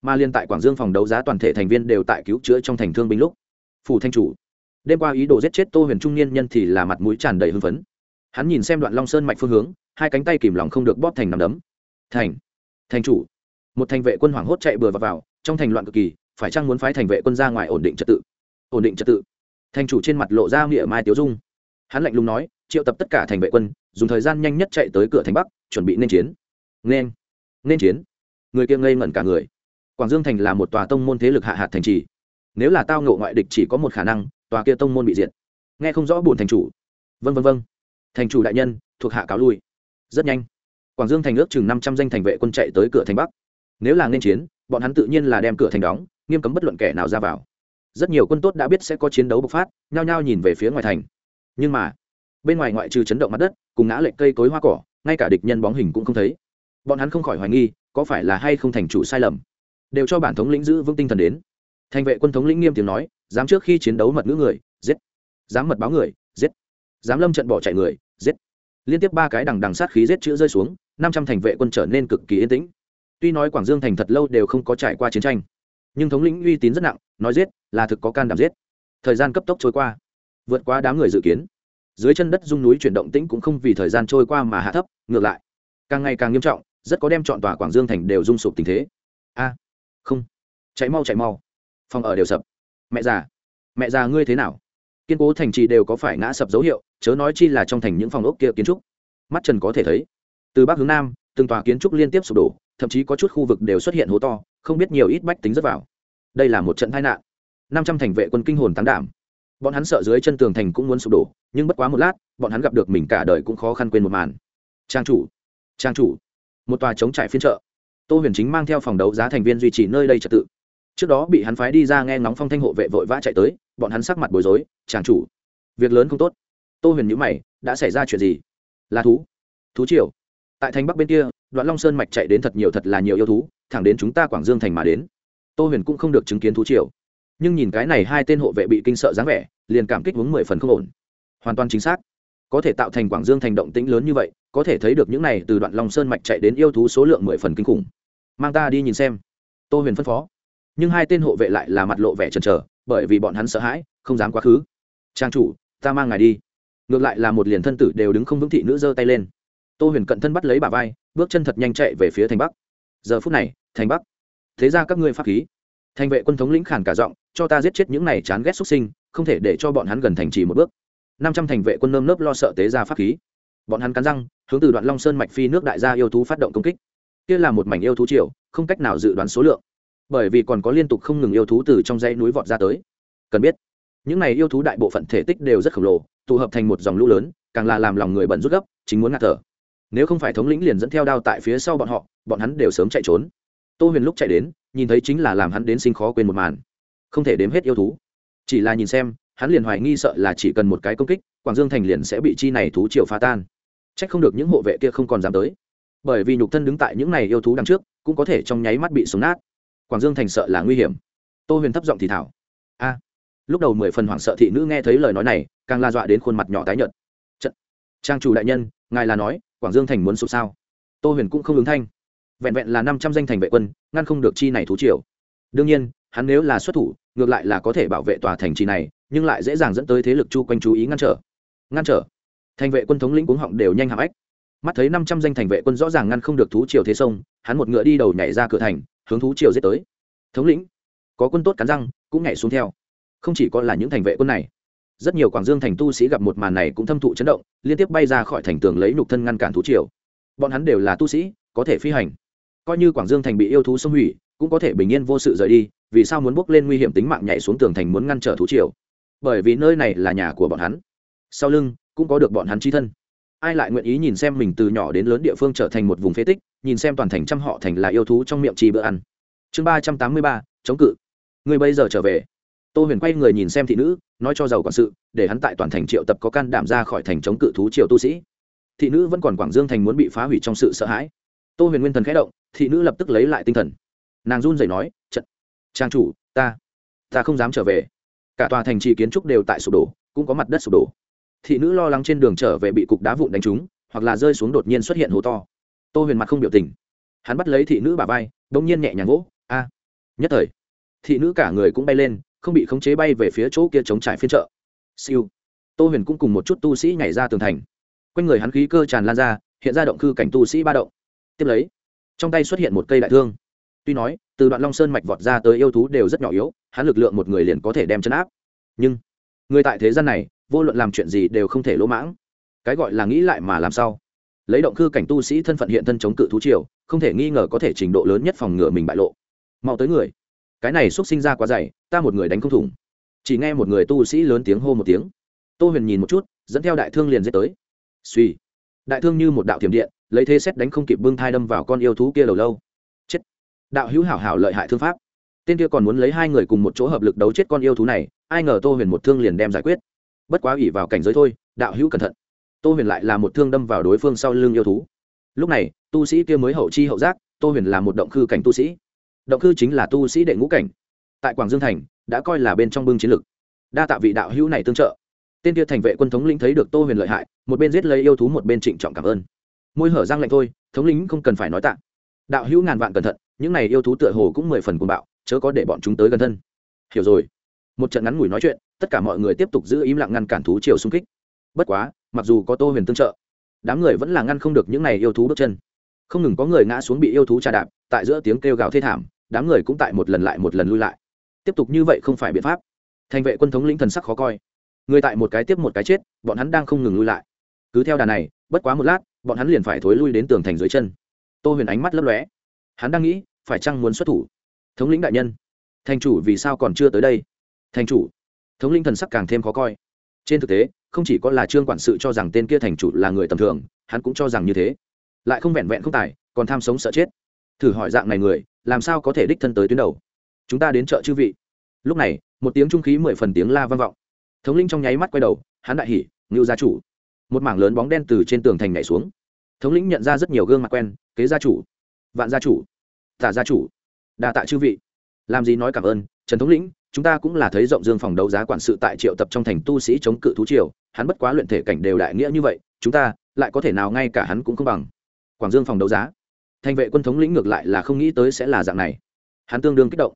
Mà liên tại quảng dương phòng đấu giá toàn thể thành viên đều tại cứu chữa trong thành thương binh lúc. Phủ thanh chủ. Đêm qua ý đồ giết chết tô huyền trung niên nhân thì là mặt mũi tràn đầy hưng phấn. Hắn nhìn xem đoạn long sơn mạch phương hướng hai cánh tay kìm lòng không được bóp thành nằm đấm. Thành thành chủ. Một thành vệ quân hoảng hốt chạy bừa vào, vào trong thành loạn cực kỳ phải chăng muốn phái thành vệ quân ra ngoài ổn định trật tự? Ổn định trật tự. Thành chủ trên mặt lộ ra nghĩa mai tiếu dung. Hắn lạnh lùng nói triệu tập tất cả thành vệ quân dùng thời gian nhanh nhất chạy tới cửa thành bắc chuẩn bị nên chiến. Nên nên chiến. Người kia ngây ngẩn cả người. Quảng dương thành là một tòa tông môn thế lực hạ hạt thành trì. Nếu là tao ngộ ngoại địch chỉ có một khả năng tòa kia tông môn bị diệt. Nghe không rõ bổn thành chủ. Vân vân vân thành chủ đại nhân thuộc hạ cáo lui rất nhanh. Quảng dương thành ước chừng năm trăm danh thành vệ quân chạy tới cửa thành bắc. Nếu là nên chiến, bọn hắn tự nhiên là đem cửa thành đóng, nghiêm cấm bất luận kẻ nào ra vào. Rất nhiều quân tốt đã biết sẽ có chiến đấu bộc phát, nhao nhao nhìn về phía ngoài thành. Nhưng mà, bên ngoài ngoại trừ chấn động mặt đất, cùng ngã lệch cây cối hoa cỏ, ngay cả địch nhân bóng hình cũng không thấy. Bọn hắn không khỏi hoài nghi, có phải là hay không thành chủ sai lầm. Đều cho bản thống lĩnh giữ vững tinh thần đến. Thành vệ quân thống lĩnh nghiêm tiếng nói, dám trước khi chiến đấu mật ngữ người, giết. Dám mật báo người, giết. Dám lâm trận bỏ chạy người, giết liên tiếp ba cái đằng đằng sát khí giết chữ rơi xuống, năm trăm thành vệ quân trở nên cực kỳ yên tĩnh. Tuy nói quảng dương thành thật lâu đều không có trải qua chiến tranh, nhưng thống lĩnh uy tín rất nặng, nói giết là thực có can đảm giết. Thời gian cấp tốc trôi qua, vượt qua đám người dự kiến. Dưới chân đất dung núi chuyển động tĩnh cũng không vì thời gian trôi qua mà hạ thấp, ngược lại, càng ngày càng nghiêm trọng, rất có đem chọn tòa quảng dương thành đều rung sụp tình thế. A, không, chạy mau chạy mau. Phòng ở đều sập. Mẹ già mẹ già ngươi thế nào? Kiên cố thành trì đều có phải ngã sập dấu hiệu chớ nói chi là trong thành những phòng ốc kia kiến trúc. Mắt trần có thể thấy, từ bắc hướng nam, từng tòa kiến trúc liên tiếp sụp đổ, thậm chí có chút khu vực đều xuất hiện hố to, không biết nhiều ít bách tính rất vào. Đây là một trận tai nạn. Năm trăm thành vệ quân kinh hồn tán đảm. Bọn hắn sợ dưới chân tường thành cũng muốn sụp đổ, nhưng bất quá một lát, bọn hắn gặp được mình cả đời cũng khó khăn quên một màn. Trang chủ trang chủ. Một tòa chống trải phiên chợ. Tô huyền chính mang theo phòng đấu giá thành viên duy trì nơi đây trật tự. Trước đó bị hắn phái đi ra nghe ngóng phong thanh hộ vệ vội vã chạy tới, bọn hắn sắc mặt bối rối, trang chủ, việc lớn không tốt tô huyền nhữ mày, đã xảy ra chuyện gì? Là thú. Thú triều. Tại thành bắc bên kia, đoạn long sơn mạch chạy đến thật nhiều thật là nhiều yêu thú, thẳng đến chúng ta quảng dương thành mà đến. Tô huyền cũng không được chứng kiến thú triều. Nhưng nhìn cái này hai tên hộ vệ bị kinh sợ dáng vẻ, liền cảm kích uống mười phần không ổn. Hoàn toàn chính xác. Có thể tạo thành quảng dương thành động tĩnh lớn như vậy, có thể thấy được những này từ đoạn long sơn mạch chạy đến yêu thú số lượng mười phần kinh khủng. Mang ta đi nhìn xem. Tô huyền phân phó. Nhưng hai tên hộ vệ lại là mặt lộ vẻ chần chờ, bởi vì bọn hắn sợ hãi, không dám quá khứ. Trang chủ, ta mang ngài đi ngược lại là một liền thân tử đều đứng không vững thị nữ giơ tay lên. Tô huyền cận thân bắt lấy bà vai, bước chân thật nhanh chạy về phía thành bắc. Giờ phút này, thành bắc. Thế ra các ngươi pháp khí. Thành vệ quân thống lĩnh khản cả giọng, cho ta giết chết những này chán ghét xuất sinh, không thể để cho bọn hắn gần thành trì một bước. Năm trăm thành vệ quân nơm nớp lo sợ tế ra pháp khí. Bọn hắn cắn răng, hướng từ đoạn long sơn mạch phi nước đại gia yêu thú phát động công kích. Kia là một mảnh yêu thú triều, không cách nào dự đoán số lượng. Bởi vì còn có liên tục không ngừng yêu thú từ trong dãy núi vọt ra tới. Cần biết, những này yêu thú đại bộ phận thể tích đều rất khổng lồ tụ hợp thành một dòng lũ lớn, càng là làm lòng người bận rút gấp, chính muốn ngạt thở. Nếu không phải thống lĩnh liền dẫn theo đao tại phía sau bọn họ, bọn hắn đều sớm chạy trốn. Tô huyền lúc chạy đến, nhìn thấy chính là làm hắn đến sinh khó quên một màn. Không thể đếm hết yêu thú. Chỉ là nhìn xem, hắn liền hoài nghi sợ là chỉ cần một cái công kích, quảng dương thành liền sẽ bị chi này thú triều phá tan. C h ắ c không được những hộ vệ kia không còn dám tới. Bởi vì nhục thân đứng tại những này yêu thú đằng trước, cũng có thể trong nháy mắt bị súng nát. Quảng dương thành sợ là nguy hiểm. Tô huyền thấp giọng thì thảo. A lúc đầu mười phần hoảng sợ thị nữ nghe thấy lời nói này, càng la dọa đến khuôn mặt nhỏ tái nhợt. Trận trang chủ đại nhân, ngài là nói, quảng dương thành muốn sụp sao? Tô huyền cũng không ứng thanh. Vẹn vẹn là năm trăm danh thành vệ quân, ngăn không được chi này thú triều. Đương nhiên, hắn nếu là xuất thủ, ngược lại là có thể bảo vệ tòa thành trì này, nhưng lại dễ dàng dẫn tới thế lực chu quanh chú ý ngăn trở. Ngăn trở! Thành vệ quân thống lĩnh cuống họng đều nhanh hạng ách mắt thấy năm trăm danh thành vệ quân rõ ràng ngăn không được thú triều thế sông, hắn một ngựa đi đầu nhảy ra cửa thành, hướng thú triều giết tới. Thống lĩnh! Có quân tốt cắn răng, cũng nhảy xuống theo không chỉ có là những thành vệ quân này, rất nhiều quảng dương thành tu sĩ gặp một màn này cũng thâm thụ chấn động, liên tiếp bay ra khỏi thành tường lấy nhục thân ngăn cản thú triều. Bọn hắn đều là tu sĩ, có thể phi hành. Coi như quảng dương thành bị yêu thú xâm hủy, cũng có thể bình yên vô sự rời đi, vì sao muốn bước lên nguy hiểm tính mạng nhảy xuống tường thành muốn ngăn trở thú triều? Bởi vì nơi này là nhà của bọn hắn. Sau lưng, cũng có được bọn hắn chi thân. Ai lại nguyện ý nhìn xem mình từ nhỏ đến lớn địa phương trở thành một vùng phế tích, nhìn xem toàn thành trăm họ thành là yêu thú trong miệng trì bữa ăn? Chương ba trăm tám mươi ba, chống cự. Người bây giờ trở về tô huyền quay người nhìn xem thị nữ, nói cho giàu quản sự, để hắn tại toàn thành triệu tập có can đảm ra khỏi thành chống cự thú triều tu sĩ. Thị nữ vẫn còn quảng dương thành muốn bị phá hủy trong sự sợ hãi. Tô huyền nguyên thần khẽ động, thị nữ lập tức lấy lại tinh thần. Nàng run rẩy nói trận trang chủ, ta ta không dám trở về. Cả tòa thành trì kiến trúc đều tại sụp đổ, cũng có mặt đất sụp đổ. Thị nữ lo lắng trên đường trở về bị cục đá vụn đánh trúng, hoặc là rơi xuống đột nhiên xuất hiện hố to. Tô huyền mặt không biểu tình. Hắn bắt lấy thị nữ bà vai đ ỗ n g nhiên nhẹ nhàng gỗ a, nhất thời. Thị nữ cả người cũng bay lên không bị khống chế bay về phía chỗ kia chống trải phiên trợ siêu. Tô huyền cũng cùng một chút tu sĩ nhảy ra tường thành. Quanh người hắn khí cơ tràn lan ra, hiện ra động cư cảnh tu sĩ ba động. Tiếp lấy, trong tay xuất hiện một cây đại thương. Tuy nói, từ đoạn long sơn mạch vọt ra tới yêu thú đều rất nhỏ yếu, hắn lực lượng một người liền có thể đem chấn áp. Nhưng, người tại thế gian này, vô luận làm chuyện gì đều không thể lỗ mãng. Cái gọi là nghĩ lại mà làm sao lấy động cư cảnh tu sĩ thân phận hiện thân chống cự thú triều, không thể nghi ngờ có thể trình độ lớn nhất phòng ngừa mình bại lộ. Mau tới người cái này xúc sinh ra quá dày, ta một người đánh không thủng. Chỉ nghe một người tu sĩ lớn tiếng hô một tiếng. Tô huyền nhìn một chút, dẫn theo đại thương liền dễ tới. Suy đại thương như một đạo thiểm điện, lấy thế xét đánh không kịp bưng thai đâm vào con yêu thú kia đầu lâu. Chết. Đạo hữu hảo hảo lợi hại thương pháp. Tên kia còn muốn lấy hai người cùng một chỗ hợp lực đấu chết con yêu thú này, ai ngờ tô huyền một thương liền đem giải quyết. Bất quá ủy vào cảnh giới thôi, đạo hữu cẩn thận. Tô huyền lại là một thương đâm vào đối phương sau lưng yêu thú. Lúc này, tu sĩ kia mới hậu chi hậu giác, tô huyền là một động khư cảnh tu sĩ động cư chính là tu sĩ đệ ngũ cảnh. Tại quảng dương thành, đã coi là bên trong bưng chiến lực. Đa tạ vị đạo hữu này tương trợ. Tên kia thành vệ quân thống lĩnh thấy được tô huyền lợi hại, một bên giết lấy yêu thú một bên trịnh trọng cảm ơn. Môi hở răng lạnh thôi, thống lĩnh không cần phải nói tạ. Đạo hữu ngàn vạn cẩn thận, những này yêu thú tựa hồ cũng mười phần cuồng bạo, chớ có để bọn chúng tới gần thân. Hiểu rồi. Một trận ngắn ngủi nói chuyện, tất cả mọi người tiếp tục giữ im lặng ngăn cản thú chiều xung kích. Bất quá, mặc dù có tô huyền tương trợ, đám người vẫn là ngăn không được những này yêu thú bước chân. Không ngừng có người ngã xuống bị yêu thú trà đạp, tại giữa tiếng kêu gào thê thảm đám người cũng tại một lần lại một lần lui lại. Tiếp tục như vậy không phải biện pháp. Thành vệ quân thống lĩnh thần sắc khó coi. Người tại một cái tiếp một cái chết, bọn hắn đang không ngừng lui lại. Cứ theo đà này, bất quá một lát, bọn hắn liền phải thối lui đến tường thành dưới chân. Tô huyền ánh mắt lấp lóe. Hắn đang nghĩ, phải chăng muốn xuất thủ? Thống lĩnh đại nhân. Thành chủ vì sao còn chưa tới đây? Thành chủ. Thống lĩnh thần sắc càng thêm khó coi. Trên thực tế, không chỉ có là trương quản sự cho rằng tên kia thành chủ là người tầm thường, hắn cũng cho rằng như thế. Lại không vẹn vẹn không tài, còn tham sống sợ chết. Thử hỏi dạng này người làm sao có thể đích thân tới tuyến đầu? Chúng ta đến chợ chư vị. Lúc này, một tiếng trung khí mười phần tiếng la vang vọng. Thống linh trong nháy mắt quay đầu, hắn đại hỉ, ngưu gia chủ. Một mảng lớn bóng đen từ trên tường thành nhảy xuống. Thống lĩnh nhận ra rất nhiều gương mặt quen, kế gia chủ. Vạn gia chủ. Tả gia chủ. Đà tạ chư vị. Làm gì nói cảm ơn, trần thống lĩnh, chúng ta cũng là thấy rộng dương phòng đấu giá quản sự tại triệu tập trong thành tu sĩ chống cự thú triều, hắn bất quá luyện thể cảnh đều đại nghĩa như vậy, chúng ta lại có thể nào ngay cả hắn cũng không bằng. Quảng dương phòng đấu giá thành vệ quân thống lĩnh ngược lại là không nghĩ tới sẽ là dạng này. Hắn tương đương kích động.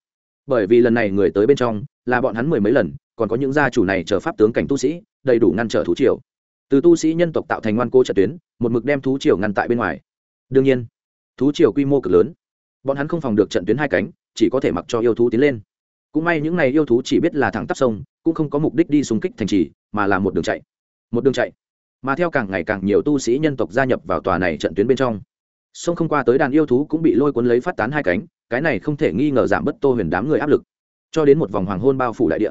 Bởi vì lần này người tới bên trong, là bọn hắn mười mấy lần, còn có những gia chủ này chờ pháp tướng cảnh tu sĩ, đầy đủ ngăn trở thú triều. Từ tu sĩ nhân tộc tạo thành ngoan cô trận tuyến, một mực đem thú triều ngăn tại bên ngoài. Đương nhiên, thú triều quy mô cực lớn. Bọn hắn không phòng được trận tuyến hai cánh, chỉ có thể mặc cho yêu thú tiến lên. Cũng may những n à y yêu thú chỉ biết là thẳng tắp sông, cũng không có mục đích đi xung kích thành trì, mà là một đường chạy. Một đường chạy. Mà theo càng ngày càng nhiều tu sĩ nhân tộc gia nhập vào tòa này trận tuyến bên trong sông không qua tới đàn yêu thú cũng bị lôi cuốn lấy phát tán hai cánh cái này không thể nghi ngờ giảm bớt tô huyền đám người áp lực. Cho đến một vòng hoàng hôn bao phủ đại địa,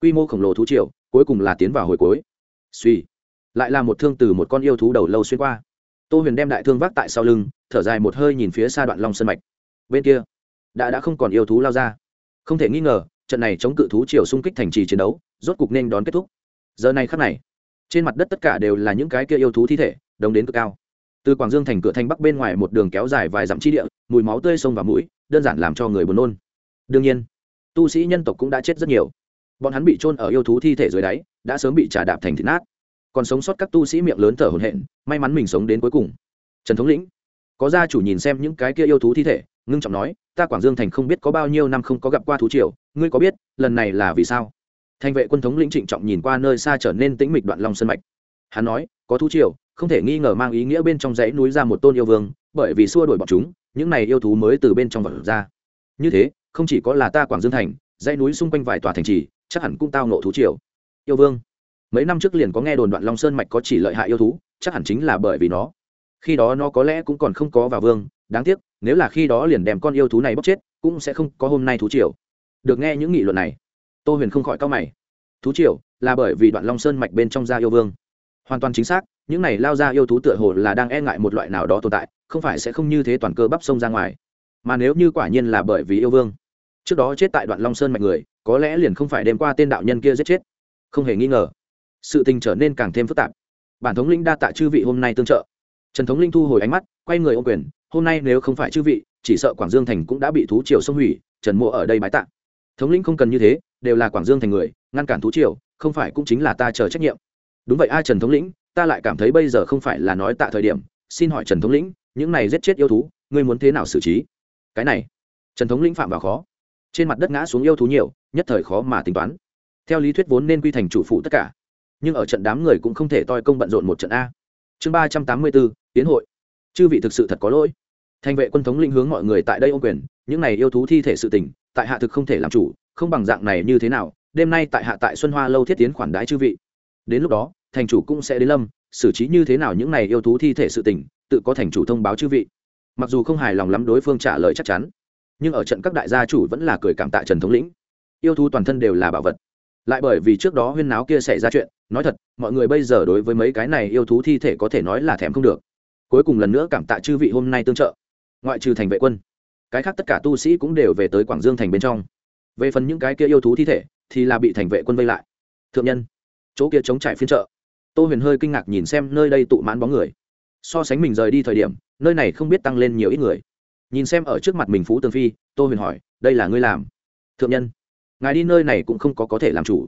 quy mô khổng lồ thú triều cuối cùng là tiến vào hồi cuối. Suy lại là một thương từ một con yêu thú đầu lâu xuyên qua. Tô huyền đem đại thương vác tại sau lưng thở dài một hơi nhìn phía xa đoạn long sân mạch. Bên kia đã đã không còn yêu thú lao ra. Không thể nghi ngờ trận này chống cự thú triều xung kích thành trì chiến đấu rốt cục nên đón kết thúc. Giờ này khắc này trên mặt đất tất cả đều là những cái kia yêu thú thi thể đồng đến cực cao từ quảng dương thành cửa thanh bắc bên ngoài một đường kéo dài vài dặm chi địa, mùi máu tươi sông vào mũi, đơn giản làm cho người buồn nôn. Đương nhiên, tu sĩ nhân tộc cũng đã chết rất nhiều. Bọn hắn bị trôn ở yêu thú thi thể dưới đáy, đã sớm bị trả đạp thành thịt nát. Còn sống sót các tu sĩ miệng lớn thở hổn hển, may mắn mình sống đến cuối cùng. Trần thống lĩnh, có gia chủ nhìn xem những cái kia yêu thú thi thể, ngưng trọng nói, ta quảng dương thành không biết có bao nhiêu năm không có gặp qua thú triều, ngươi có biết, lần này là vì sao? Thành vệ quân thống lĩnh trịnh trọng nhìn qua nơi xa trở nên tĩnh mịch đoạn long sân mạch hắn nói, có thú triều, không thể nghi ngờ mang ý nghĩa bên trong dãy núi ra một tôn yêu vương, bởi vì xua đuổi bọn chúng, những này yêu thú mới từ bên trong vật ra. Như thế, không chỉ có là ta quảng dương thành, dãy núi xung quanh vài tòa thành trì, chắc hẳn cũng tao nộ thú triều. Yêu vương? Mấy năm trước liền có nghe đồn đoạn long sơn mạch có chỉ lợi hại yêu thú, chắc hẳn chính là bởi vì nó. Khi đó nó có lẽ cũng còn không có vào vương, đáng tiếc, nếu là khi đó liền đem con yêu thú này bóc chết, cũng sẽ không có hôm nay thú triều. Được nghe những nghị luận này, tô huyền không khỏi cao mày. Thú triều là bởi vì đoạn long sơn mạch bên trong gia yêu vương hoàn toàn chính xác, những này lao ra yêu thú tựa hồ là đang e ngại một loại nào đó tồn tại, không phải sẽ không như thế toàn cơ bắp sông ra ngoài. Mà nếu như quả nhiên là bởi vì yêu vương, trước đó chết tại đoạn long sơn mạnh người, có lẽ liền không phải đêm qua tên đạo nhân kia giết chết. Không hề nghi ngờ, sự tình trở nên càng thêm phức tạp. Bản thống linh đa tạ chư vị hôm nay tương trợ. Trần thống linh thu hồi ánh mắt, quay người ô quyền, hôm nay nếu không phải chư vị, chỉ sợ quảng dương thành cũng đã bị thú triều xông hủy, trần mộ ở đây bái tạ. Thống linh không cần như thế, đều là quảng dương thành người, ngăn cản thú triều, không phải cũng chính là ta chờ trách nhiệm đúng vậy ai trần thống lĩnh, ta lại cảm thấy bây giờ không phải là nói tạ thời điểm. Xin hỏi trần thống lĩnh, những này giết chết yêu thú, ngươi muốn thế nào xử trí? Cái này, trần thống lĩnh phạm vào khó. Trên mặt đất ngã xuống yêu thú nhiều, nhất thời khó mà tính toán. Theo lý thuyết vốn nên quy thành chủ phụ tất cả. Nhưng ở trận đám người cũng không thể toi công bận rộn một trận a. Chương ba trăm tám mươi bốn, tiến hội. Chư vị thực sự thật có lỗi. Thành vệ quân thống lĩnh hướng mọi người tại đây ô quyền, những này yêu thú thi thể sự tình, tại hạ thực không thể làm chủ, không bằng dạng này như thế nào, đêm nay tại hạ tại xuân hoa lâu thiết tiến khoản đái chư vị. Đến lúc đó thành chủ cũng sẽ đến lâm, xử trí như thế nào những này yêu thú thi thể sự tình, tự có thành chủ thông báo chư vị. Mặc dù không hài lòng lắm đối phương trả lời chắc chắn, nhưng ở trận các đại gia chủ vẫn là cười cảm tạ trần thống lĩnh. Yêu thú toàn thân đều là bảo vật. Lại bởi vì trước đó huyên náo kia xảy ra chuyện, nói thật, mọi người bây giờ đối với mấy cái này yêu thú thi thể có thể nói là thèm không được. Cuối cùng lần nữa cảm tạ chư vị hôm nay tương trợ. Ngoại trừ thành vệ quân, cái khác tất cả tu sĩ cũng đều về tới quảng dương thành bên trong. Về phần những cái kia yêu thú thi thể, thì là bị thành vệ quân vây lại. Thượng nhân, chỗ kia chống trải phiên trợ tô huyền hơi kinh ngạc nhìn xem nơi đây tụ mãn bóng người. So sánh mình rời đi thời điểm, nơi này không biết tăng lên nhiều ít người. Nhìn xem ở trước mặt mình phú tường phi, tô huyền hỏi, đây là ngươi làm? Thượng nhân. Ngài đi nơi này cũng không có có thể làm chủ.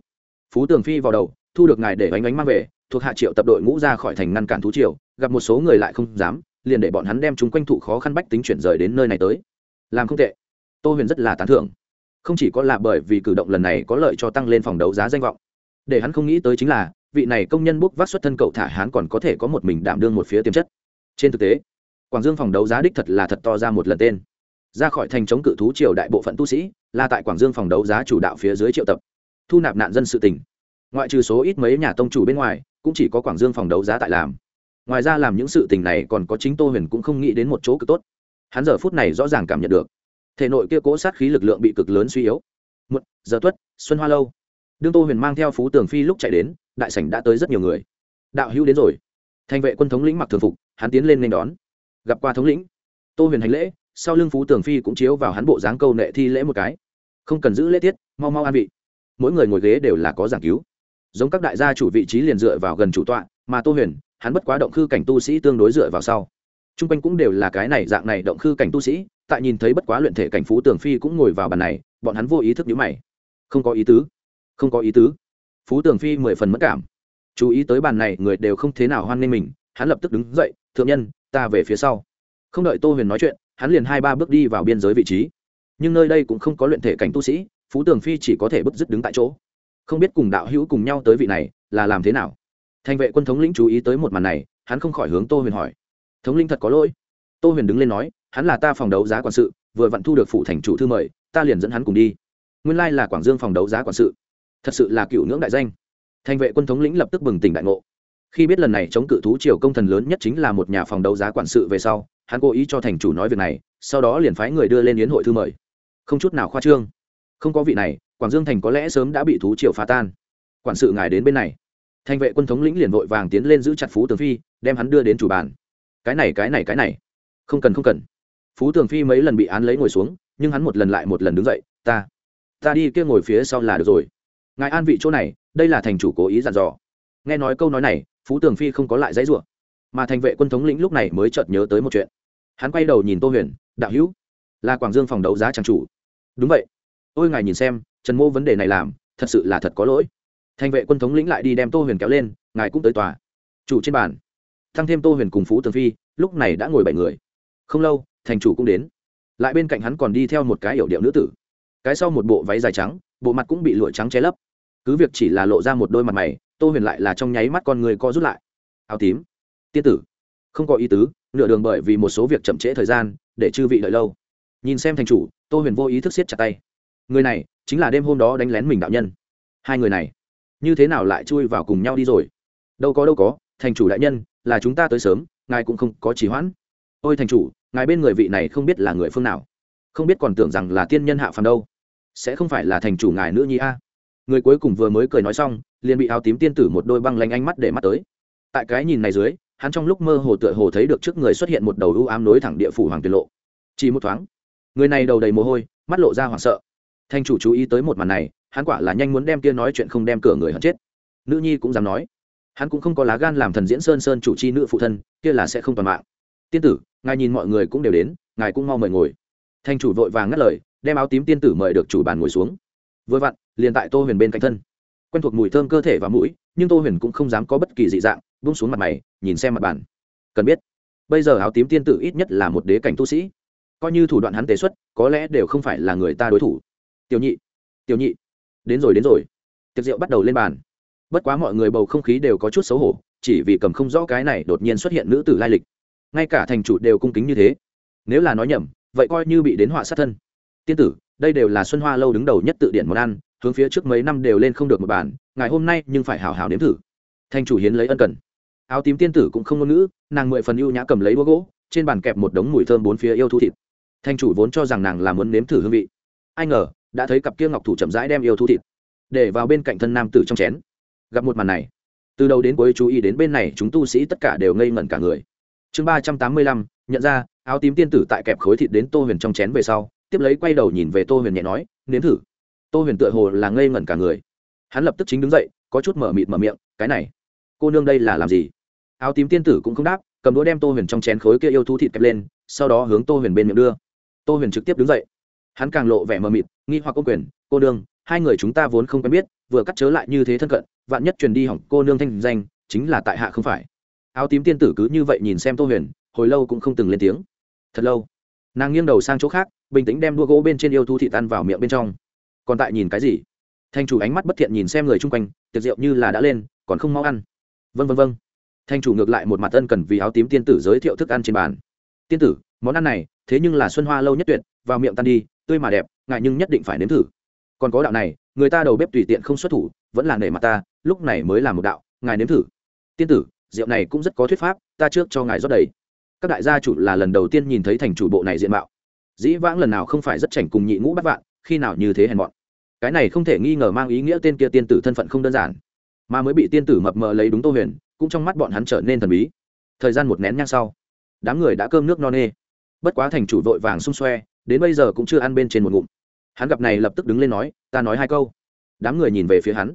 Phú tường phi vào đầu, thu được ngài để bánh bánh mang về, thuộc hạ triệu tập đội ngũ ra khỏi thành ngăn cản thú triều, gặp một số người lại không dám, liền để bọn hắn đem chúng quanh thụ khó khăn bách tính chuyển rời đến nơi này tới. Làm không tệ. Tô huyền rất là tán thưởng. Không chỉ có là bởi vì cử động lần này có lợi cho tăng lên phòng đấu giá danh vọng. Để hắn không nghĩ tới chính là vị này công nhân bốc vác xuất thân cậu thả hán còn có thể có một mình đảm đương một phía tiềm chất. Trên thực tế, quảng dương phòng đấu giá đích thật là thật to ra một lần tên. Ra khỏi thành chống cự thú triều đại bộ phận tu sĩ, là tại quảng dương phòng đấu giá chủ đạo phía dưới triệu tập, thu nạp nạn dân sự tỉnh ngoại trừ số ít mấy nhà tông chủ bên ngoài, cũng chỉ có quảng dương phòng đấu giá tại làm. Ngoài ra làm những sự tình này còn có chính tô huyền cũng không nghĩ đến một chỗ cực tốt. Hắn giờ phút này rõ ràng cảm nhận được, thể nội kia cố sát khí lực lượng bị cực lớn suy yếu. Một giờ tuất, xuân hoa lâu. Đương tô huyền mang theo phú tường phi lúc chạy đến đại sảnh đã tới rất nhiều người. Đạo hữu đến rồi. Thành vệ quân thống lĩnh mặc thường phục, hắn tiến lên nên đón. Gặp qua thống lĩnh. Tô huyền hành lễ, sau lưng phú tường phi cũng chiếu vào hắn bộ dáng câu nệ thi lễ một cái. Không cần giữ lễ tiết, mau mau an vị. Mỗi người ngồi ghế đều là có giảng cứu. Giống các đại gia chủ vị trí liền dựa vào gần chủ tọa, mà tô huyền, hắn bất quá động khư cảnh tu sĩ tương đối dựa vào sau. T r u n g quanh cũng đều là cái này dạng này động khư cảnh tu sĩ, tại nhìn thấy bất quá luyện thể cảnh phú tường phi cũng ngồi vào bàn này, bọn hắn vô ý thức nhữ mày. Không có ý tứ. Không có ý tứ phú tường phi mười phần mất cảm. Chú ý tới bàn này, người đều không thế nào hoan nghênh mình, hắn lập tức đứng dậy, thượng nhân, ta về phía sau. Không đợi tô huyền nói chuyện, hắn liền hai ba bước đi vào biên giới vị trí. Nhưng nơi đây cũng không có luyện thể cảnh tu sĩ, phú tường phi chỉ có thể bứt dứt đứng tại chỗ. Không biết cùng đạo hữu cùng nhau tới vị này, là làm thế nào? Thành vệ quân thống lĩnh chú ý tới một màn này, hắn không khỏi hướng tô huyền hỏi. Thống lĩnh thật có lỗi. Tô huyền đứng lên nói, hắn là ta phòng đấu giá quản sự, vừa vặn thu được phủ thành chủ thư mời, ta liền dẫn hắn cùng đi. Nguyên lai là quảng dương phòng đấu giá quản sự thật sự là cựu ngưỡng đại danh. Thành vệ quân thống lĩnh lập tức bừng tỉnh đại ngộ. Khi biết lần này chống cự thú triều công thần lớn nhất chính là một nhà phòng đấu giá quản sự về sau, hắn cố ý cho thành chủ nói việc này, sau đó liền phái người đưa lên yến hội thư mời. Không chút nào khoa trương. Không có vị này, quảng dương thành có lẽ sớm đã bị thú triều phá tan. Quản sự ngài đến bên này. Thành vệ quân thống lĩnh liền vội vàng tiến lên giữ chặt phú tường phi, đem hắn đưa đến chủ bàn. Cái này cái này cái này. Không cần không cần. Phú tường phi mấy lần bị án lấy ngồi xuống, nhưng hắn một lần lại một lần đứng dậy, ta ta đi kia ngồi phía sau là được rồi ngài an vị chỗ này, đây là thành chủ cố ý dặn dò. Nghe nói câu nói này, phú tường phi không có lại dãy rủa, mà thành vệ quân thống lĩnh lúc này mới chợt nhớ tới một chuyện. Hắn quay đầu nhìn tô huyền, đạo hữu, là quảng dương phòng đấu giá trang chủ. Đúng vậy. Ôi ngài nhìn xem, trần mô vấn đề này làm, thật sự là thật có lỗi. Thành vệ quân thống lĩnh lại đi đem tô huyền kéo lên, ngài cũng tới tòa. Chủ trên bàn. Thăng thêm tô huyền cùng phú tường phi, lúc này đã ngồi bảy người. Không lâu, thành chủ cũng đến. Lại bên cạnh hắn còn đi theo một cái yểu điệu nữ tử. Cái sau một bộ váy dài trắng, bộ mặt cũng bị lụa trắng che lấp cứ việc chỉ là lộ ra một đôi mặt mày, tô huyền lại là trong nháy mắt con người co rút lại. Áo tím. Tiên tử. Không có ý tứ, nửa đường bởi vì một số việc chậm trễ thời gian, để chư vị đợi lâu. Nhìn xem thành chủ, tô huyền vô ý thức siết chặt tay. Người này, chính là đêm hôm đó đánh lén mình đạo nhân. Hai người này, như thế nào lại chui vào cùng nhau đi rồi? Đâu có đâu có, thành chủ đại nhân, là chúng ta tới sớm, ngài cũng không có trì hoãn. Ôi thành chủ, ngài bên người vị này không biết là người phương nào. Không biết còn tưởng rằng là tiên nhân hạ phàm đâu. Sẽ không phải là thành chủ ngài nữa nhi a người cuối cùng vừa mới cười nói xong, liền bị áo tím tiên tử một đôi băng lanh ánh mắt để mắt tới. Tại cái nhìn này dưới, hắn trong lúc mơ hồ tựa hồ thấy được trước người xuất hiện một đầu ưu ám nối thẳng địa phủ hoàng tuyệt lộ. Chỉ một thoáng, người này đầu đầy mồ hôi, mắt lộ ra hoảng sợ. Thanh chủ chú ý tới một màn này, hắn quả là nhanh muốn đem kia nói chuyện không đem cửa người hận chết. Nữ nhi cũng dám nói. Hắn cũng không có lá gan làm thần diễn sơn sơn chủ chi nữ phụ thân, kia là sẽ không toàn mạng. Tiên tử, ngài nhìn mọi người cũng đều đến, ngài cũng mau mời ngồi. Thanh chủ vội vàng ngắt lời, đem áo tím tiên tử mời được chủ bàn ngồi xuống. Vừa vặn liền tại tô huyền bên cạnh thân. Quen thuộc mùi thơm cơ thể và mũi, nhưng tô huyền cũng không dám có bất kỳ dị dạng bung xuống mặt mày, nhìn xem mặt bàn. Cần biết, bây giờ áo tím tiên tử ít nhất là một đế cảnh tu sĩ. Coi như thủ đoạn hắn tế xuất, có lẽ đều không phải là người ta đối thủ. Tiểu nhị tiểu nhị, đến rồi đến rồi. Tiệc rượu bắt đầu lên bàn. Bất quá mọi người bầu không khí đều có chút xấu hổ, chỉ vì cầm không rõ cái này đột nhiên xuất hiện nữ tử lai lịch. Ngay cả thành chủ đều cung kính như thế. Nếu là nói nhầm, vậy coi như bị đến họa sát thân. Tiên tử, đây đều là xuân hoa lâu đứng đầu nhất tự điển món ăn hướng phía trước mấy năm đều lên không được một bàn, ngày hôm nay nhưng phải hào hào nếm thử. Thanh chủ hiến lấy ân cần. Áo tím tiên tử cũng không ngôn ngữ nàng mười phần ưu nhã cầm lấy búa gỗ trên bàn kẹp một đống mùi thơm bốn phía yêu thu thịt. Thanh chủ vốn cho rằng nàng là muốn nếm thử hương vị. Ai ngờ đã thấy cặp kia ngọc thủ chậm rãi đem yêu thu thịt để vào bên cạnh thân nam tử trong chén. Gặp một màn này từ đầu đến cuối chú ý đến bên này chúng tu sĩ tất cả đều ngây ngẩn cả người. Chương ba trăm tám mươi lăm nhận ra áo tím tiên tử tại kẹp khối thịt đến tô huyền trong chén về sau tiếp lấy quay đầu nhìn về tô huyền nhẹ nói nếm thử tô huyền tựa hồ là ngây ngẩn cả người. Hắn lập tức chính đứng dậy, có chút mở mịt mở miệng, cái này, cô nương đây là làm gì? Áo tím tiên tử cũng không đáp, cầm đũa đem tô huyền trong chén khối kia yêu thú thịt kẹp lên, sau đó hướng tô huyền bên miệng đưa. Tô huyền trực tiếp đứng dậy. Hắn càng lộ vẻ mờ mịt, nghi hoặc cô quyền, cô nương, hai người chúng ta vốn không quen biết, vừa cắt chớ lại như thế thân cận, vạn nhất truyền đi hỏng cô nương thanh danh, chính là tại hạ không phải. Áo tím tiên tử cứ như vậy nhìn xem tô huyền, hồi lâu cũng không từng lên tiếng. Thật lâu, nàng nghiêng đầu sang chỗ khác, bình tĩnh đem đua gỗ bên trên yêu thú thị tan vào miệng bên trong còn tại nhìn cái gì? Thanh chủ ánh mắt bất thiện nhìn xem người chung quanh, tiệc rượu như là đã lên, còn không mau ăn. Vân vân vân thanh chủ ngược lại một mặt ân cần vì áo tím tiên tử giới thiệu thức ăn trên bàn. Tiên tử, món ăn này, thế nhưng là xuân hoa lâu nhất tuyệt, vào miệng tan đi, tươi mà đẹp, ngại nhưng nhất định phải nếm thử. Còn có đạo này, người ta đầu bếp tùy tiện không xuất thủ, vẫn là nể mặt ta, lúc này mới là một đạo, ngài nếm thử. Tiên tử, rượu này cũng rất có thuyết pháp, ta trước cho ngài rót đầy. Các đại gia chủ là lần đầu tiên nhìn thấy thành chủ bộ này diện mạo. Dĩ vãng lần nào không phải rất chảnh cùng nhị ngũ bắt vạn, khi nào như thế hèn mọn cái này không thể nghi ngờ mang ý nghĩa tên kia tiên tử thân phận không đơn giản. Mà mới bị tiên tử mập mờ lấy đúng tô huyền, cũng trong mắt bọn hắn trở nên thần bí. Thời gian một nén nhang sau, đám người đã cơm nước no nê. Bất quá thành chủ vội vàng xung xoe, đến bây giờ cũng chưa ăn bên trên một ngụm. Hắn gặp này lập tức đứng lên nói, ta nói hai câu. Đám người nhìn về phía hắn.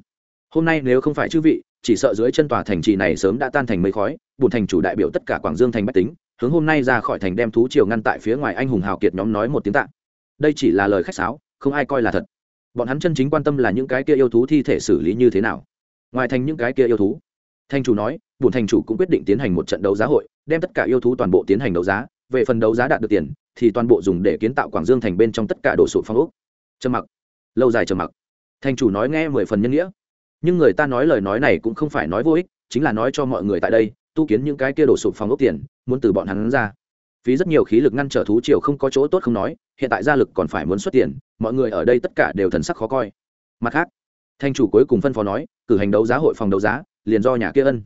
Hôm nay nếu không phải chư vị, chỉ sợ dưới chân tòa thành trì này sớm đã tan thành mây khói bùn thành chủ đại biểu tất cả quảng dương thành bách tính, hướng hôm nay ra khỏi thành đem thú triều ngăn tại phía ngoài anh hùng hào kiệt nhóm nói một tiếng tạ. Đây chỉ là lời khách sáo, không ai coi là thật bọn hắn chân chính quan tâm là những cái kia yêu thú thi thể xử lý như thế nào. Ngoài thành những cái kia yêu thú thành chủ nói bùn thành chủ cũng quyết định tiến hành một trận đấu giá hội, đem tất cả yêu thú toàn bộ tiến hành đấu giá. Về phần đấu giá đạt được tiền, thì toàn bộ dùng để kiến tạo quảng dương thành bên trong tất cả đồ sụp phong ốc. Trầm mặc. Lâu dài trầm mặc. Thành chủ nói nghe mười phần nhân nghĩa. Nhưng người ta nói lời nói này cũng không phải nói vô ích, chính là nói cho mọi người tại đây, tu kiến những cái kia đổ sụp phòng ốc tiền, muốn từ bọn hắn ra phí rất nhiều khí lực ngăn trở thú triều không có chỗ tốt không nói, hiện tại gia lực còn phải muốn xuất tiền, mọi người ở đây tất cả đều thần sắc khó coi. Mặt khác, thanh chủ cuối cùng phân phó nói, cử hành đấu giá hội phòng đấu giá, liền do nhà kia ân.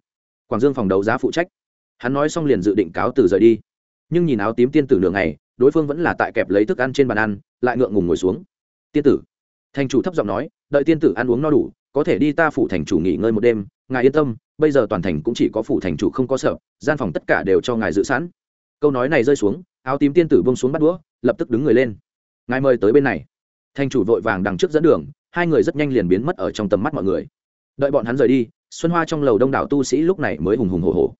Quảng dương phòng đấu giá phụ trách. Hắn nói xong liền dự định cáo từ rời đi. Nhưng nhìn áo tím tiên tử nửa ngày, đối phương vẫn là tại kẹp lấy thức ăn trên bàn ăn, lại ngượng ngùng ngồi xuống. Tiên tử thành chủ thấp giọng nói, đợi tiên tử ăn uống no đủ, có thể đi ta phủ thành chủ nghỉ ngơi một đêm, ngài yên tâm, bây giờ toàn thành cũng chỉ có phủ thành chủ không có sợ, gian phòng tất cả đều cho ngài giữ sẵn câu nói này rơi xuống, áo tím tiên tử bông xuống bắt đũa, lập tức đứng người lên. Ngài mời tới bên này. Thành chủ vội vàng đằng trước dẫn đường, hai người rất nhanh liền biến mất ở trong tầm mắt mọi người. Đợi bọn hắn rời đi, xuân hoa trong lầu đông đảo tu sĩ lúc này mới hùng hùng hồ hồ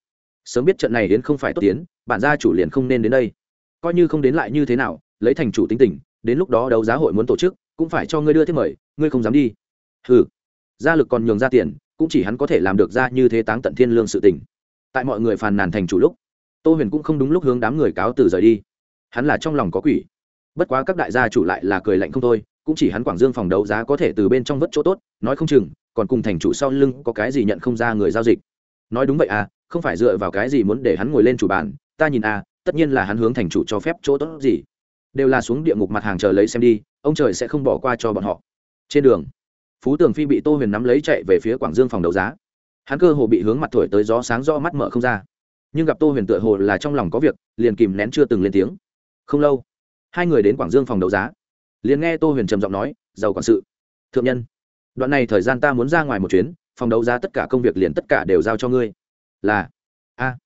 sớm biết trận này đến không phải tốt tiến, bản gia chủ liền không nên đến đây. Coi như không đến lại như thế nào, lấy thành chủ tính tình, đến lúc đó đấu giá hội muốn tổ chức, cũng phải cho ngươi đưa thiết mời, ngươi không dám đi. Ừ gia lực còn nhường ra tiền, cũng chỉ hắn có thể làm được ra như thế táng tận thiên lương sự tình. Tại mọi người phàn nàn thành chủ lúc tô huyền cũng không đúng lúc hướng đám người cáo từ rời đi. Hắn là trong lòng có quỷ. Bất quá các đại gia chủ lại là cười lạnh không thôi, cũng chỉ hắn quảng dương phòng đấu giá có thể từ bên trong vất chỗ tốt, nói không chừng, còn cùng thành chủ sau lưng có cái gì nhận không ra người giao dịch. Nói đúng vậy à không phải dựa vào cái gì muốn để hắn ngồi lên chủ bàn, ta nhìn à tất nhiên là hắn hướng thành chủ cho phép chỗ tốt gì. Đều là xuống địa ngục mặt hàng chờ lấy xem đi, ông trời sẽ không bỏ qua cho bọn họ. Trên đường, phú tường phi bị tô huyền nắm lấy chạy về phía quảng dương phòng đấu giá. Hắn cơ hồ bị hướng mặt thổi tới gió sáng, do mắt mở không ra nhưng gặp tô huyền tựa hồ là trong lòng có việc, liền kìm nén chưa từng lên tiếng. Không lâu, hai người đến quảng dương phòng đấu giá. Liền nghe tô huyền trầm giọng nói, giàu quản sự, thượng nhân, đoạn này thời gian ta muốn ra ngoài một chuyến, phòng đấu giá tất cả công việc liền tất cả đều giao cho ngươi. Là, a,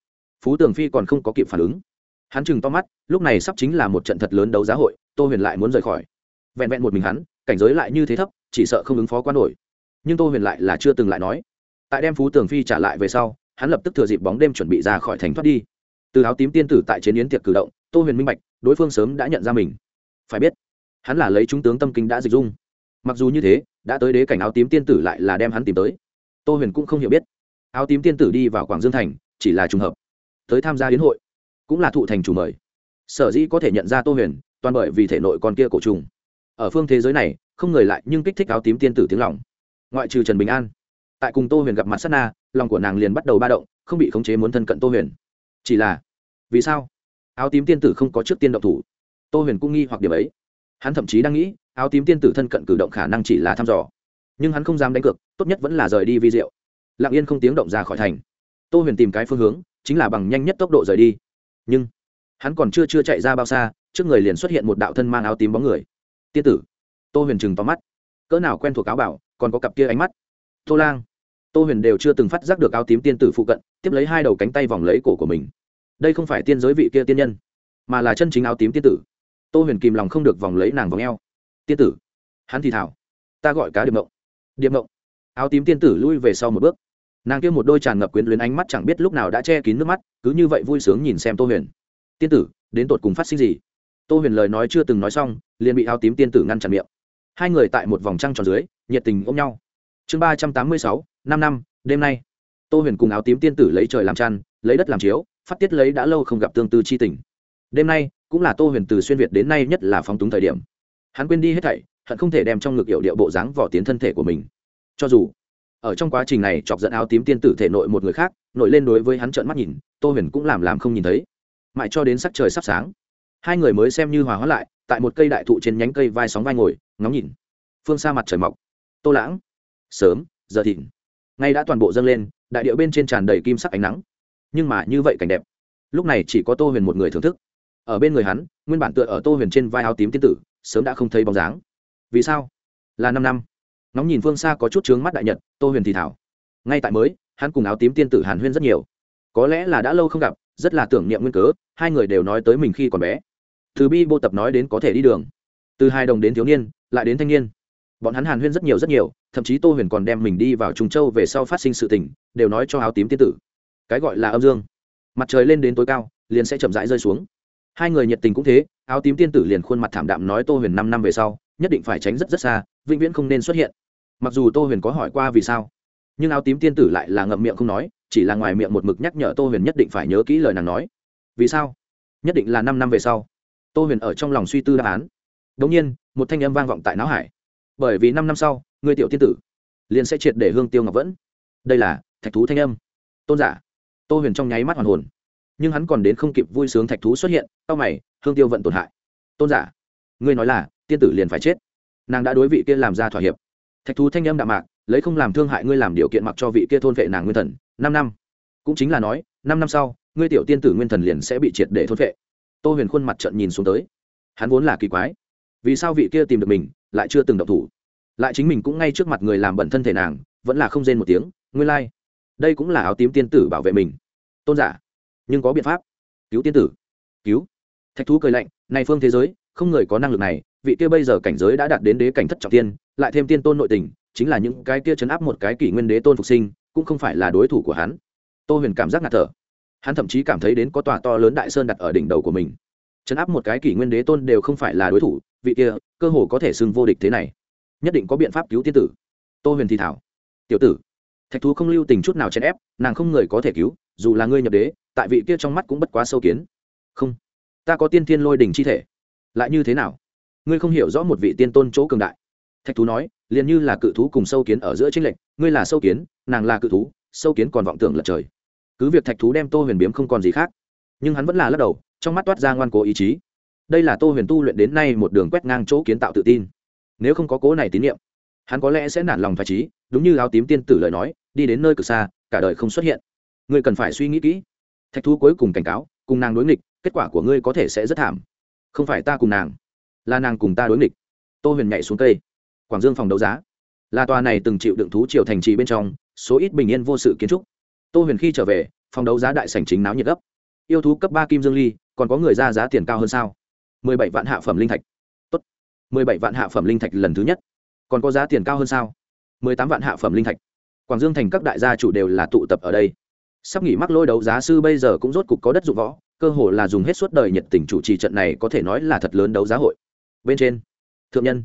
phú tường phi còn không có kịp phản ứng. Hắn chừng to mắt, lúc này sắp chính là một trận thật lớn đấu giá hội, tô huyền lại muốn rời khỏi. Vẹn vẹn một mình hắn, cảnh giới lại như thế thấp, chỉ sợ không ứng phó quá nổi. Nhưng tô huyền lại là chưa từng lại nói. Tại đem phú tường phi trả lại về sau hắn lập tức thừa dịp bóng đêm chuẩn bị ra khỏi thành thoát đi. Từ áo tím tiên tử tại chiến yến tiệc cử động, tô huyền minh bạch, đối phương sớm đã nhận ra mình. Phải biết, hắn là lấy trung tướng tâm kinh đã dịch dung. Mặc dù như thế, đã tới đế cảnh áo tím tiên tử lại là đem hắn tìm tới. Tô huyền cũng không hiểu biết. Áo tím tiên tử đi vào quảng dương thành, chỉ là trùng hợp. Tới tham gia hiến hội, cũng là thụ thành chủ mời. Sở dĩ có thể nhận ra tô huyền, toàn bởi vì thể nội con kia cổ trùng. Ở phương thế giới này, không người lại nhưng kích thích áo tím tiên tử tiếng lòng. Ngoại trừ trần bình an tại cùng tô huyền gặp mặt sát na, lòng của nàng liền bắt đầu ba động, không bị khống chế muốn thân cận tô huyền. Chỉ là, vì sao? Áo tím tiên tử không có trước tiên động thủ. Tô huyền cũng nghi hoặc điểm ấy. Hắn thậm chí đang nghĩ, áo tím tiên tử thân cận cử động khả năng chỉ là thăm dò. Nhưng hắn không dám đánh cược, tốt nhất vẫn là rời đi vi diệu. Lặng yên không tiếng động ra khỏi thành. Tô huyền tìm cái phương hướng, chính là bằng nhanh nhất tốc độ rời đi. Nhưng, hắn còn chưa chưa chạy ra bao xa, trước người liền xuất hiện một đạo thân mang áo tím bóng người. Tiên tử. Tô huyền chừng tóm mắt. Cỡ nào quen thuộc áo bảo, còn có cặp kia ánh mắt. Tô lang tô huyền đều chưa từng phát giác được áo tím tiên tử phụ cận, tiếp lấy hai đầu cánh tay vòng lấy cổ của mình. Đây không phải tiên giới vị kia tiên nhân, mà là chân chính áo tím tiên tử. Tô huyền kìm lòng không được vòng lấy nàng vòng e o tiên tử, hắn thì thảo. Ta gọi cá điệp mộng. Điệp mộng. Áo tím tiên tử lui về sau một bước. Nàng kia một đôi tràn ngập quyến luyến ánh mắt chẳng biết lúc nào đã che kín nước mắt, cứ như vậy vui sướng nhìn xem tô huyền. Tiên tử, đến tột cùng phát sinh gì? Tô huyền lời nói chưa từng nói xong, liền bị áo tím tiên tử ngăn chặn miệng. Hai người tại một vòng trăng tròn dưới, nhiệt tình ôm nhau. Chương ba trăm tám mươi sáu năm năm, đêm nay. Tô huyền cùng áo tím tiên tử lấy trời làm chăn, lấy đất làm chiếu, phát tiết lấy đã lâu không gặp tương tư c h i tình. Đêm nay cũng là tô huyền từ xuyên việt đến nay nhất là phóng túng thời điểm. Hắn quên đi hết thảy, hận không thể đem trong ngực hiệu điệu bộ dáng vỏ tiến thân thể của mình. Cho dù ở trong quá trình này chọc giận áo tím tiên tử thể nội một người khác, nổi lên đối với hắn trợn mắt nhìn, tô huyền cũng làm làm không nhìn thấy. Mãi cho đến sắc trời sắp sáng, hai người mới xem như hòa hóa lại, tại một cây đại thụ trên nhánh cây vai sóng vai ngồi, ngóng nhìn. Phương xa mặt trời mọc. Tô lãng, sớm, giờ thịnh ngay đã toàn bộ dâng lên, đại điệu bên trên tràn đầy kim sắc ánh nắng. Nhưng mà như vậy cảnh đẹp. Lúc này chỉ có tô huyền một người thưởng thức. Ở bên người hắn, nguyên bản tựa ở tô huyền trên vai áo tím tiên tử, sớm đã không thấy bóng dáng. Vì sao? Là năm năm. Nóng nhìn phương xa có chút trướng mắt đại nhật, tô huyền thì thảo. Ngay tại mới, hắn cùng áo tím tiên tử hàn huyên rất nhiều. Có lẽ là đã lâu không gặp, rất là tưởng niệm nguyên cớ, hai người đều nói tới mình khi còn bé. Từ bi bô tập nói đến có thể đi đường. Từ hai đồng đến thiếu niên, lại đến thanh niên bọn hắn hàn huyên rất nhiều rất nhiều, thậm chí tô huyền còn đem mình đi vào trung châu về sau phát sinh sự tình, đều nói cho áo tím tiên tử. Cái gọi là âm dương. Mặt trời lên đến tối cao, liền sẽ chậm rãi rơi xuống. Hai người nhiệt tình cũng thế, áo tím tiên tử liền khuôn mặt thảm đạm nói tô huyền năm năm về sau, nhất định phải tránh rất rất xa, vĩnh viễn không nên xuất hiện. Mặc dù tô huyền có hỏi qua vì sao, nhưng áo tím tiên tử lại là ngậm miệng không nói, chỉ là ngoài miệng một mực nhắc nhở tô huyền nhất định phải nhớ kỹ lời nàng nói. Vì sao? Nhất định là năm năm về sau. Tô huyền ở trong lòng suy tư đáp án. Đ ỗ n g nhiên, một thanh âm vang vọng tại não hải bởi vì năm năm sau người tiểu tiên tử liền sẽ triệt để hương tiêu ngọc vẫn. Đây là thạch thú thanh âm. Tôn giả, tô huyền trong nháy mắt hoàn hồn. Nhưng hắn còn đến không kịp vui sướng thạch thú xuất hiện sau mày, hương tiêu vận tổn hại. Tôn giả, ngươi nói là tiên tử liền phải chết. Nàng đã đối vị kia làm ra thỏa hiệp. Thạch thú thanh âm đạm mạc, lấy không làm thương hại ngươi làm điều kiện mặc cho vị kia thôn vệ nàng nguyên thần, năm năm. Cũng chính là nói, năm năm sau, ngươi tiểu tiên tử nguyên thần liền sẽ bị triệt để thôn vệ. Tô huyền khuôn mặt trận nhìn xuống tới. Hắn vốn là kỳ quái. Vì sao vị kia tìm được mình lại chưa từng động thủ. Lại chính mình cũng ngay trước mặt người làm bẩn thân thể nàng, vẫn là không rên một tiếng, nguyên lai、like. đây cũng là áo tím tiên tử bảo vệ mình. Tôn giả, nhưng có biện pháp. Cứu tiên tử. Cứu. Thạch thú cười lạnh, này phương thế giới, không người có năng lực này, vị kia bây giờ cảnh giới đã đạt đến đế cảnh thất trọng tiên, lại thêm tiên tôn nội tình, chính là những cái kia chấn áp một cái kỷ nguyên đế tôn phục sinh, cũng không phải là đối thủ của hắn. Tô huyền cảm giác ngạt thở. Hắn thậm chí cảm thấy đến có tòa to lớn đại sơn đặt ở đỉnh đầu của mình. Chấn áp một cái kỷ nguyên đế tôn đều không phải là đối thủ vị kia, cơ hồ có thể xưng vô địch thế này. Nhất định có biện pháp cứu tiên tử. Tô huyền thì thảo. Tiểu tử, thạch thú không lưu tình chút nào chèn ép, nàng không người có thể cứu, dù là ngươi nhập đế, tại vị kia trong mắt cũng bất quá sâu kiến. Không, ta có tiên thiên lôi đỉnh chi thể. Lại như thế nào? Ngươi không hiểu rõ một vị tiên tôn chỗ cường đại. Thạch thú nói, liền như là cự thú cùng sâu kiến ở giữa tranh lệch, ngươi là sâu kiến, nàng là cự thú, sâu kiến còn vọng tưởng lật trời. Cứ việc thạch thú đem tô huyền biếm không còn gì khác, nhưng hắn vẫn là lắc đầu, trong mắt toát ra ngoan cố ý chí đây là tô huyền tu luyện đến nay một đường quét ngang chỗ kiến tạo tự tin. Nếu không có cố này tín nhiệm hắn có lẽ sẽ nản lòng phải trí, đúng như áo tím tiên tử lời nói, đi đến nơi cực xa, cả đời không xuất hiện. Ngươi cần phải suy nghĩ kỹ. Thạch thú cuối cùng cảnh cáo, cùng nàng đối nghịch, kết quả của ngươi có thể sẽ rất thảm. Không phải ta cùng nàng, là nàng cùng ta đối nghịch. Tô huyền nhảy xuống cây. Quảng dương phòng đấu giá. Là tòa này từng chịu đựng thú triều thành trì bên trong, số ít bình yên vô sự kiến trúc. Tô huyền khi trở về, phòng đấu giá đại sảnh chính náo nhiệt gấp. Yêu thú cấp ba kim dương ly, còn có người ra giá tiền cao hơn sao? Mười bảy vạn hạ phẩm linh thạch. Tốt. mười bảy vạn hạ phẩm linh thạch lần thứ nhất. Còn có giá tiền cao hơn sao? mười tám vạn hạ phẩm linh thạch. Quảng dương thành các đại gia chủ đều là tụ tập ở đây. Sắp nghỉ mắc lôi đấu giá sư bây giờ cũng rốt cục có đất dụng võ, cơ hồ là dùng hết suốt đời nhiệt tình chủ trì trận này có thể nói là thật lớn đấu giá hội. Bên trên, thượng nhân,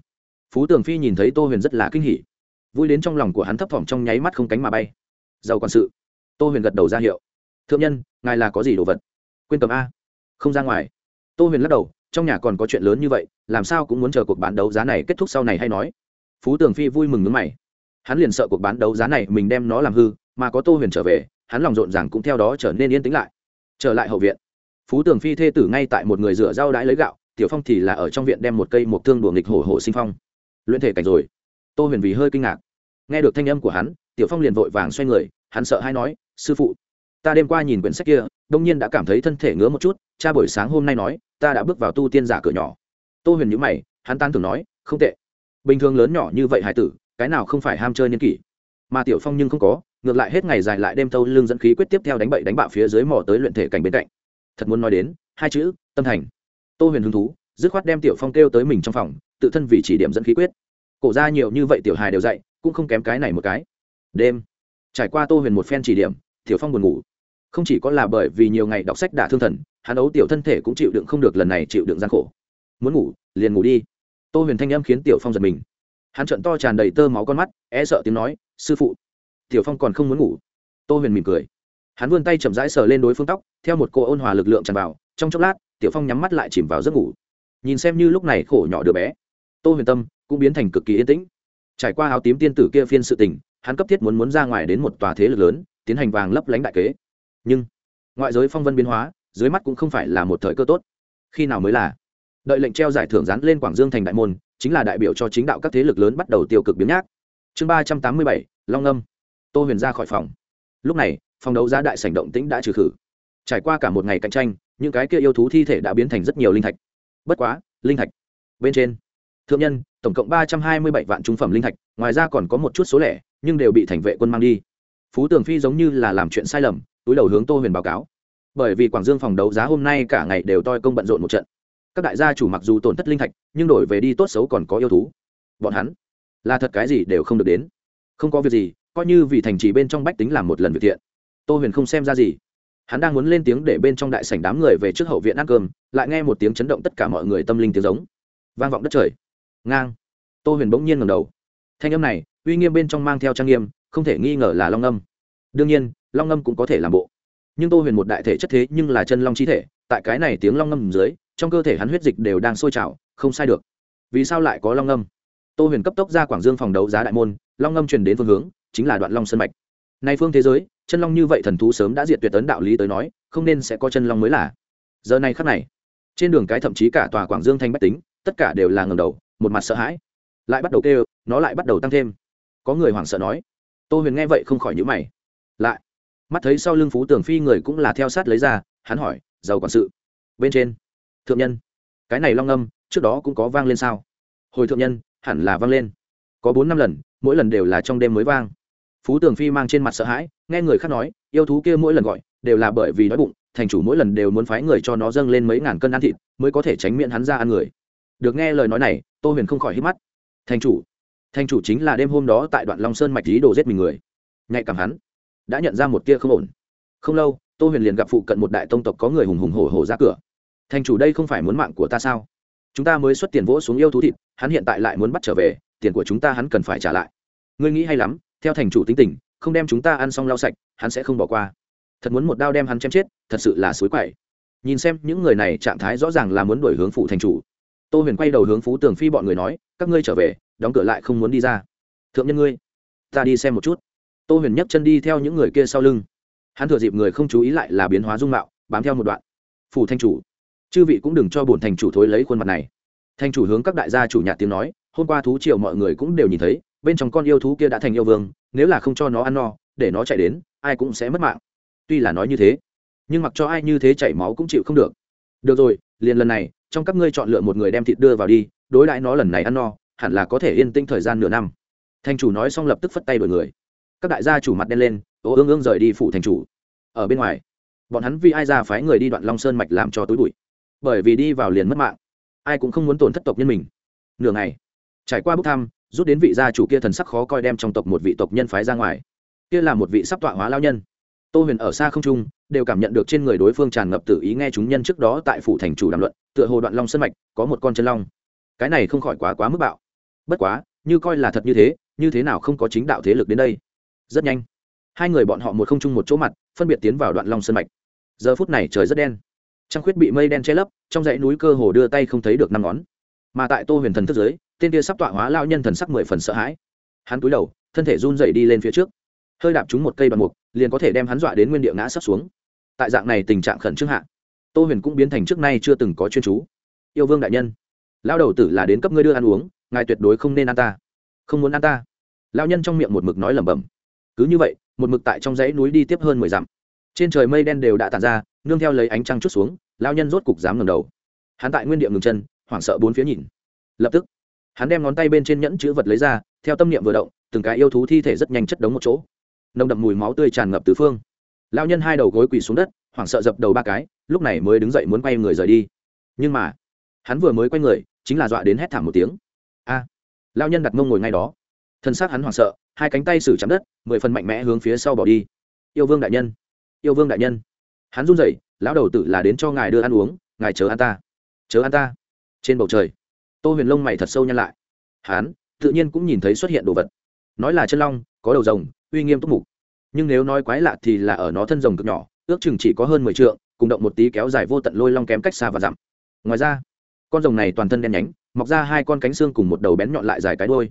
phú tường phi nhìn thấy tô huyền rất là kinh hỉ. Vui đến trong lòng của hắn thấp thỏm trong nháy mắt không cánh mà bay. Giàu quản sự, tô huyền gật đầu ra hiệu. Thượng nhân, ngài là có gì đồ vật? Quên cầm a. Không ra ngoài. Tô huyền lắc đầu trong nhà còn có chuyện lớn như vậy, làm sao cũng muốn chờ cuộc bán đấu giá này kết thúc sau này hay nói. Phú tường phi vui mừng nước mày. Hắn liền sợ cuộc bán đấu giá này mình đem nó làm hư, mà có tô huyền trở về, hắn lòng rộn ràng cũng theo đó trở nên yên tĩnh lại. Trở lại hậu viện, phú tường phi thê tử ngay tại một người rửa rau đãi lấy gạo, tiểu phong thì là ở trong viện đem một cây một thương đùa nghịch hổ hổ sinh phong. Luyện thể cảnh rồi. Tô huyền vì hơi kinh ngạc. Nghe được thanh âm của hắn, tiểu phong liền vội vàng xoay người, hắn sợ hay nói, sư phụ, ta đêm qua nhìn quyển sách kia, đông nhiên đã cảm thấy thân thể ngứa một chút, cha buổi sáng hôm nay nói ta đã bước vào tu tiên giả cửa nhỏ. Tô huyền nhữ mày, hắn tan thường nói, không tệ. Bình thường lớn nhỏ như vậy hải tử, cái nào không phải ham chơi niên kỷ? Mà tiểu phong nhưng không có, ngược lại hết ngày dài lại đêm tâu lưng dẫn khí quyết tiếp theo đánh bậy đánh bạo phía dưới mò tới luyện thể cảnh bên cạnh. Thật muốn nói đến, hai chữ, tâm thành. Tô huyền hứng thú, dứt khoát đem tiểu phong kêu tới mình trong phòng, tự thân vì chỉ điểm dẫn khí quyết. Cổ ra nhiều như vậy tiểu hài đều dạy cũng không kém cái này một cái. Đêm, trải qua tô huyền một phen chỉ điểm, tiểu phong buồn ngủ không chỉ có là bởi vì nhiều ngày đọc sách đả thương thần, hắn ấu tiểu thân thể cũng chịu đựng không được lần này chịu đựng gian khổ. Muốn ngủ, liền ngủ đi. Tô huyền thanh âm khiến tiểu phong giật mình. Hắn trận to tràn đầy tơ máu con mắt e sợ tiếng nói, sư phụ, tiểu phong còn không muốn ngủ. Tô huyền mỉm cười. Hắn vươn tay chậm rãi sờ lên đối phương tóc, theo một cô ôn hòa lực lượng tràn vào, trong chốc lát, tiểu phong nhắm mắt lại chìm vào giấc ngủ. Nhìn xem như lúc này khổ nhỏ đứa bé, tô huyền tâm cũng biến thành cực kỳ yên tĩnh. Trải qua áo tím tiên tử kia phiên sự tình, hắn cấp thiết muốn muốn ra ngoài đến một tòa thế lực lớn, tiến hành vàng lấp lánh đại kế nhưng ngoại giới phong vân biến hóa, dưới mắt cũng không phải là một thời cơ tốt. Khi nào mới là? Đợi lệnh treo giải thưởng dán lên quảng dương thành đại môn, chính là đại biểu cho chính đạo các thế lực lớn bắt đầu tiêu cực biến nhác. Chương ba trăm tám mươi bảy, long âm. Tô huyền ra khỏi phòng. Lúc này, phòng đấu giá đại sảnh động tĩnh đã trừ khử. Trải qua cả một ngày cạnh tranh, những cái kia yêu thú thi thể đã biến thành rất nhiều linh thạch. Bất quá, linh thạch bên trên, thượng nhân, tổng cộng ba trăm hai mươi bảy vạn trung phẩm linh thạch, ngoài ra còn có một chút số lẻ, nhưng đều bị thành vệ quân mang đi. Phú tường phi giống như là làm chuyện sai lầm túi đầu hướng tô huyền báo cáo. Bởi vì quảng dương phòng đấu giá hôm nay cả ngày đều toi công bận rộn một trận. Các đại gia chủ mặc dù tổn thất linh thạch, nhưng đổi về đi tốt xấu còn có yêu thú. Bọn hắn là thật cái gì đều không được đến. Không có việc gì, coi như vì thành trì bên trong bách tính làm một lần việc thiện. Tô huyền không xem ra gì. Hắn đang muốn lên tiếng để bên trong đại sảnh đám người về trước hậu viện ăn cơm, lại nghe một tiếng chấn động tất cả mọi người tâm linh tiếng giống. Vang vọng đất trời. Ngang. Tô huyền bỗng nhiên ngầm đầu. Thanh âm này uy nghiêm bên trong mang theo trang nghiêm, không thể nghi ngờ là long âm. Đương nhiên long Ngâm cũng có thể làm bộ. Nhưng tô huyền một đại thể chất thế nhưng là chân long chi thể, tại cái này tiếng long ngâm dưới, trong cơ thể hắn huyết dịch đều đang sôi trào, không sai được. Vì sao lại có long ngâm? Tô huyền cấp tốc ra quảng dương phòng đấu giá đại môn, long ngâm truyền đến phương hướng, chính là đoạn long sân mạch. Nay phương thế giới, chân long như vậy thần thú sớm đã diệt tuyệt tấn đạo lý tới nói, không nên sẽ có chân long mới là. Giờ này khắc này, trên đường cái thậm chí cả tòa quảng dương thanh bách tính, tất cả đều là ngầm đầu, một mặt sợ hãi. Lại bắt đầu kêu, nó lại bắt đầu tăng thêm. Có người hoảng sợ nói. Tô huyền nghe vậy không khỏi nhữ mày. Lại mắt thấy sau lưng phú tường phi người cũng là theo sát lấy ra, hắn hỏi, giàu quản sự, bên trên, thượng nhân, cái này long âm, trước đó cũng có vang lên sao? Hồi thượng nhân, hẳn là vang lên. Có bốn năm lần, mỗi lần đều là trong đêm mới vang. Phú tường phi mang trên mặt sợ hãi, nghe người khác nói, yêu thú kia mỗi lần gọi, đều là bởi vì đói bụng, thành chủ mỗi lần đều muốn phái người cho nó dâng lên mấy ngàn cân ăn thịt, mới có thể tránh miệng hắn ra ăn người. Được nghe lời nói này, tô huyền không khỏi hít mắt. Thành chủ thành chủ chính là đêm hôm đó tại đoạn long sơn mạch lý đồ giết mình người. Nhạy cảm hắn đã nhận ra một tia không ổn. Không lâu, tô huyền liền gặp phụ cận một đại tông tộc có người hùng hùng hổ hổ ra cửa. Thành chủ đây không phải muốn mạng của ta sao? Chúng ta mới xuất tiền vỗ xuống yêu thú thịt, hắn hiện tại lại muốn bắt trở về, tiền của chúng ta hắn cần phải trả lại. Ngươi nghĩ hay lắm, theo thành chủ tính tình, không đem chúng ta ăn xong lau sạch, hắn sẽ không bỏ qua. Thật muốn một đao đem hắn chém chết, thật sự là suối quậy. Nhìn xem những người này, trạng thái rõ ràng là muốn đổi hướng phụ thành chủ. Tô huyền quay đầu hướng phú tường phi bọn người nói, các ngươi trở về, đóng cửa lại không muốn đi ra. Thượng nhân ngươi, ta đi xem một chút tô huyền nhấc chân đi theo những người kia sau lưng. Hắn thừa dịp người không chú ý lại là biến hóa dung mạo, bám theo một đoạn. Phủ thanh chủ. Chư vị cũng đừng cho bổn thành chủ thối lấy khuôn mặt này. Thanh chủ hướng các đại gia chủ nhà tiếng nói, hôm qua thú triều mọi người cũng đều nhìn thấy, bên trong con yêu thú kia đã thành yêu vương, nếu là không cho nó ăn no, để nó chạy đến, ai cũng sẽ mất mạng. Tuy là nói như thế, nhưng mặc cho ai như thế chảy máu cũng chịu không được. Được rồi, liền lần này, trong các ngươi chọn lựa một người đem thịt đưa vào đi, đối đãi nó lần này ăn no, hẳn là có thể yên tĩnh thời gian nửa năm. Thanh chủ nói xong lập tức phất tay đổi người các đại gia chủ mặt đen lên, ô ương ương rời đi phủ thành chủ. Ở bên ngoài, bọn hắn vì ai ra phái người đi đoạn long sơn mạch làm cho túi bụi. Bởi vì đi vào liền mất mạng, ai cũng không muốn tổn thất tộc nhân mình. Nửa ngày, trải qua bốc thăm, rút đến vị gia chủ kia thần sắc khó coi đem trong tộc một vị tộc nhân phái ra ngoài. Kia là một vị sắp tọa hóa lao nhân. Tô huyền ở xa không trung, đều cảm nhận được trên người đối phương tràn ngập tự ý nghe chúng nhân trước đó tại phủ thành chủ đàm luận, tựa hồ đoạn long sân mạch có một con chân long. Cái này không khỏi quá quá mức bạo. Bất quá, như coi là thật như thế như thế nào không có chính đạo thế lực đến đây rất nhanh. Hai người bọn họ một không chung một chỗ mặt, phân biệt tiến vào đoạn long sơn mạch. Giờ phút này trời rất đen. Trăng khuyết bị mây đen che lấp, trong dãy núi cơ hồ đưa tay không thấy được năm ngón. Mà tại tô huyền thần thức giới tên kia sắp tọa hóa lao nhân thần sắc mười phần sợ hãi. Hắn cúi đầu, thân thể run dậy đi lên phía trước. Hơi đạp trúng một cây bằng mục, liền có thể đem hắn dọa đến nguyên địa ngã sắp xuống. Tại dạng này tình trạng khẩn trương hạ, tô huyền cũng biến thành trước nay chưa từng có chuyên chú. Yêu vương đại nhân lao đầu tử là đến cấp ngươi đưa ăn uống, ngài tuyệt đối không nên ăn ta. Không muốn ăn ta. Lao nhân trong miệng một mực nói lẩm bẩm cứ như vậy một mực tại trong dãy núi đi tiếp hơn mười dặm. Trên trời mây đen đều đã tàn ra nương theo lấy ánh trăng chút xuống lao nhân rốt cục dám ngầm đầu. Hắn tại nguyên địa ngừng chân hoảng sợ bốn phía nhìn. Lập tức hắn đem ngón tay bên trên nhẫn chữ vật lấy ra theo tâm niệm vừa động từng cái yêu thú thi thể rất nhanh chất đống một chỗ. Nồng đậm mùi máu tươi tràn ngập tứ phương. Lao nhân hai đầu gối quỳ xuống đất hoảng sợ dập đầu ba cái lúc này mới đứng dậy muốn quay người rời đi. Nhưng mà hắn vừa mới quay người chính là dọa đến hét thảm một tiếng. A à, lao nhân đặt mông ngồi ngay đó thân xác hắn hoảng sợ, hai cánh tay xử chạm đất, mười phần mạnh mẽ hướng phía sau bỏ đi. Yêu vương đại nhân, yêu vương đại nhân. Hắn run rẩy, lão đầu tử là đến cho ngài đưa ăn uống, ngài chờ ăn ta, chờ ăn ta. Trên bầu trời, tô huyền lông mày thật sâu nhăn lại. Hắn, tự nhiên cũng nhìn thấy xuất hiện đồ vật. Nói là chân long, có đầu rồng, uy nghiêm túc mục. Nhưng nếu nói quái lạ thì là ở nó thân rồng cực nhỏ, ước chừng chỉ có hơn mười t cùng động một tí kéo dài vô tận lôi long kém cách xa và dặm. Ngoài ra, con rồng này toàn thân đen nhánh, mọc ra hai con cánh xương cùng một đầu bén nhọn lại dài cái đôi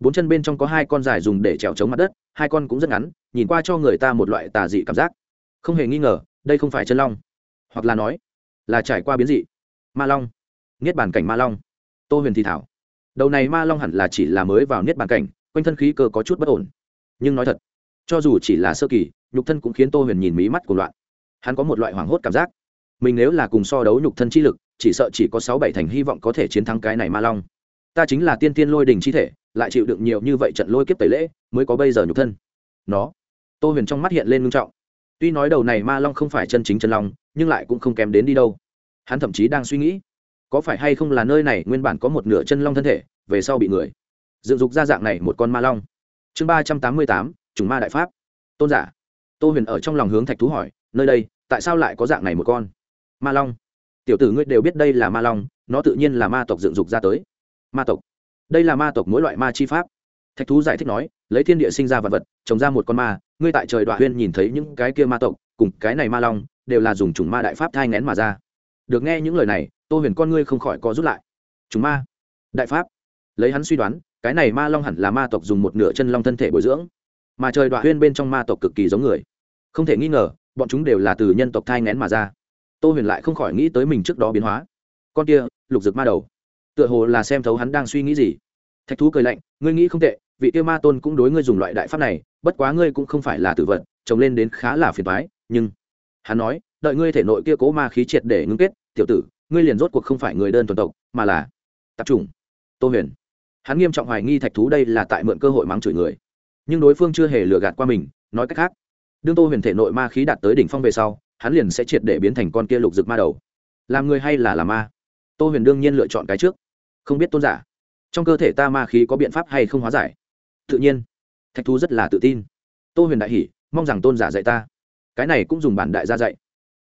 bốn chân bên trong có hai con dài dùng để trèo chống mặt đất, hai con cũng rất ngắn, nhìn qua cho người ta một loại tà dị cảm giác. Không hề nghi ngờ, đây không phải chân long, hoặc là nói là trải qua biến dị. Ma long, niết bàn cảnh ma long, tô huyền thì thảo. Đầu này ma long hẳn là chỉ là mới vào niết bàn cảnh, quanh thân khí cơ có chút bất ổn. Nhưng nói thật, cho dù chỉ là sơ kỳ, nhục thân cũng khiến tô huyền nhìn mí mắt của loạn. Hắn có một loại hoảng hốt cảm giác. Mình nếu là cùng so đấu nhục thân chi lực, chỉ sợ chỉ có sáu bảy thành hy vọng có thể chiến thắng cái này ma long ta chính là tiên tiên lôi đình chi thể, lại chịu đựng nhiều như vậy trận lôi kiếp tẩy lễ, mới có bây giờ nhục thân. Nó, tô huyền trong mắt hiện lên ngưng trọng. Tuy nói đầu này ma long không phải chân chính chân long, nhưng lại cũng không kém đến đi đâu. Hắn thậm chí đang suy nghĩ, có phải hay không là nơi này nguyên bản có một nửa chân long thân thể, về sau bị người dựng dục ra dạng này một con ma long. Chương ba trăm tám mươi tám chủng ma đại pháp. Tôn giả, tô huyền ở trong lòng hướng thạch thú hỏi, nơi đây, tại sao lại có dạng này một con ma long? Tiểu tử ngươi đều biết đây là ma long, nó tự nhiên là ma tộc dựng dục ra tới ma tộc. Đây là ma tộc mỗi loại ma chi pháp. Thạch thú giải thích nói, lấy thiên địa sinh ra vật vật, trồng ra một con ma, ngươi tại trời đoạn huyên nhìn thấy những cái kia ma tộc, cùng cái này ma long, đều là dùng chủng ma đại pháp thai ngén mà ra. Được nghe những lời này, tô huyền con ngươi không khỏi co rút lại. Chủng ma? Đại pháp. Lấy hắn suy đoán, cái này ma long hẳn là ma tộc dùng một nửa chân long thân thể bồi dưỡng. Mà trời đoạn huyên bên trong ma tộc cực kỳ giống người. Không thể nghi ngờ, bọn chúng đều là từ nhân tộc thai ngén mà ra. Tô huyền lại không khỏi nghĩ tới mình trước đó biến hóa. Con kia, lục rực ma đầu tựa hồ là xem thấu hắn đang suy nghĩ gì. Thạch thú cười lạnh, ngươi nghĩ không tệ, vị tiêu ma tôn cũng đối ngươi dùng loại đại pháp này, bất quá ngươi cũng không phải là tử vật, trồng lên đến khá là phiền toái, nhưng hắn nói, đợi ngươi thể nội kia cố ma khí triệt để ngưng kết, tiểu tử, ngươi liền rốt cuộc không phải người đơn thuần tộc, mà là tập trung tô huyền. Hắn nghiêm trọng hoài nghi thạch thú đây là tại mượn cơ hội mắng chửi người. Nhưng đối phương chưa hề lừa gạt qua mình, nói cách khác, đương tô huyền thể nội ma khí đạt tới đỉnh phong về sau, hắn liền sẽ triệt để biến thành con kia lục rực ma đầu. Làm người hay là làm ma? Tô huyền đương nhiên lựa chọn cái trước không biết tôn giả. Trong cơ thể ta ma khí có biện pháp hay không hóa giải? Tự nhiên. Thạch thú rất là tự tin. Tô huyền đại hỷ mong rằng tôn giả dạy ta. Cái này cũng dùng bản đại gia dạy.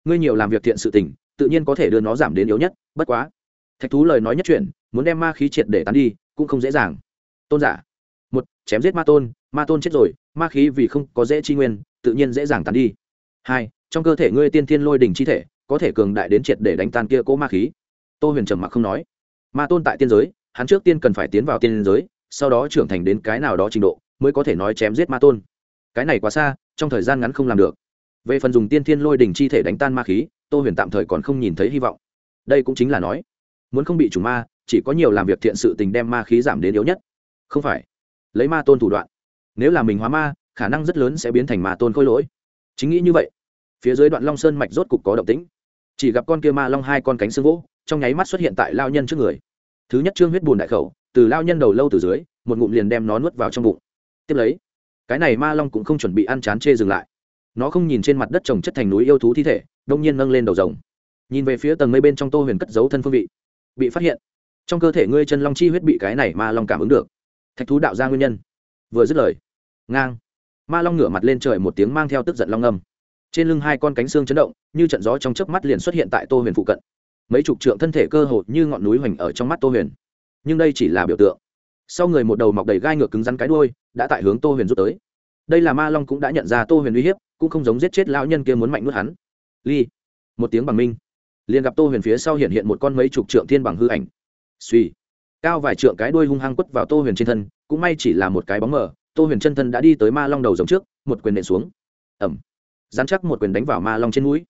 Ngươi nhiều làm việc thiện sự tình, tự nhiên có thể đưa nó giảm đến yếu nhất, bất quá. Thạch thú lời nói nhất chuyện, muốn đem ma khí triệt để tán đi, cũng không dễ dàng. Tôn giả. Một, chém giết ma tôn ma tôn chết rồi, ma khí vì không có dễ chi nguyên, tự nhiên dễ dàng tán đi. Hai, trong cơ thể ngươi tiên thiên lôi đình chi thể, có thể cường đại đến triệt để đánh tan kia cố ma khí. Tô huyền trầm mặc không nói ma tôn tại tiên giới, hắn trước tiên cần phải tiến vào tiên giới, sau đó trưởng thành đến cái nào đó trình độ, mới có thể nói chém giết ma tôn. Cái này quá xa, trong thời gian ngắn không làm được. Về phần dùng tiên thiên lôi đỉnh chi thể đánh tan ma khí, tô huyền tạm thời còn không nhìn thấy hy vọng. Đây cũng chính là nói, muốn không bị chủ ma, chỉ có nhiều làm việc thiện sự tình đem ma khí giảm đến yếu nhất. Không phải. Lấy ma tôn thủ đoạn. Nếu là mình hóa ma, khả năng rất lớn sẽ biến thành ma tôn khôi lỗi. Chính nghĩ như vậy. Phía dưới đoạn long sơn mạch rốt cục có động tĩnh. Chỉ gặp con kia ma long hai con cánh xương gỗ trong nháy mắt xuất hiện tại lao nhân trước người. Thứ nhất trương huyết bùn đại khẩu, từ lao nhân đầu lâu từ dưới, một ngụm liền đem nó nuốt vào trong bụng. Tiếp lấy, cái này ma long cũng không chuẩn bị ăn chán chê dừng lại. Nó không nhìn trên mặt đất trồng chất thành núi yêu thú thi thể, đông nhiên nâng lên đầu rồng. Nhìn về phía tầng mây bên trong tô huyền cất giấu thân phương vị. Bị phát hiện, trong cơ thể ngươi chân long chi huyết bị cái này ma long cảm ứng được. Thạch thú đạo ra nguyên nhân. Vừa dứt lời, ngang, ma long ngửa mặt lên trời một tiếng mang theo tức giận long âm trên lưng hai con cánh xương chấn động, như trận gió trong chớp mắt liền xuất hiện tại tô huyền phụ cận mấy chục trượng thân thể cơ hồ như ngọn núi hoành ở trong mắt tô huyền. Nhưng đây chỉ là biểu tượng. Sau người một đầu mọc đầy gai ngược cứng rắn cái đuôi, đã tại hướng tô huyền rút tới. Đây là ma long cũng đã nhận ra tô huyền uy hiếp, cũng không giống giết chết lão nhân kia muốn mạnh nuốt hắn. Ly. Một tiếng bằng minh. Liền gặp tô huyền phía sau hiện hiện một con mấy chục trượng thiên bằng hư ảnh. Suy cao vài trượng cái đuôi hung hăng quất vào tô huyền trên thân, cũng may chỉ là một cái bóng mờ, tô huyền chân thân đã đi tới ma long đầu giống trước, một quyền nện xuống. Ẩm dán chắc một quyền đánh vào ma long trên mũi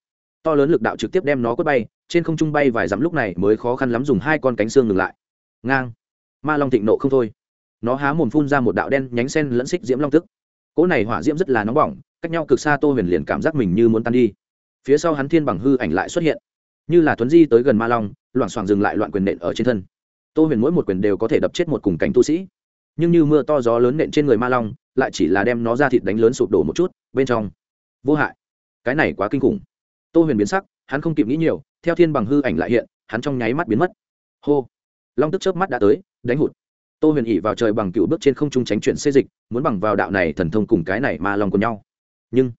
to lớn lực đạo trực tiếp đem nó quất bay, trên không trung bay vài dặm lúc này mới khó khăn lắm dùng hai con cánh xương ngừng lại. Ngang. Ma long thịnh nộ không thôi. Nó há mồm phun ra một đạo đen nhánh sen lẫn xích diễm long tức. Cỗ này hỏa diễm rất là nóng bỏng, cách nhau cực xa tô huyền liền cảm giác mình như muốn tan đi. Phía sau hắn thiên bằng hư ảnh lại xuất hiện. Như là tuấn di tới gần ma long, loảng xoảng dừng lại loạn quyền nện ở trên thân. Tô huyền mỗi một quyền đều có thể đập chết một cùng cảnh tu sĩ. Nhưng như mưa to gió lớn nện trên người ma long, lại chỉ là đem nó ra thịt đánh lớn sụp đổ một chút, bên trong. Vô hại. Cái này quá kinh khủng tô huyền biến sắc, hắn không kịp nghĩ nhiều, theo thiên bằng hư ảnh lại hiện, hắn trong nháy mắt biến mất. Hô! Long tức chớp mắt đã tới, đánh hụt. Tô huyền ỉ vào trời bằng cựu bước trên không trung tránh chuyển xê dịch, muốn bằng vào đạo này thần thông cùng cái này ma long cùng nhau. Nhưng,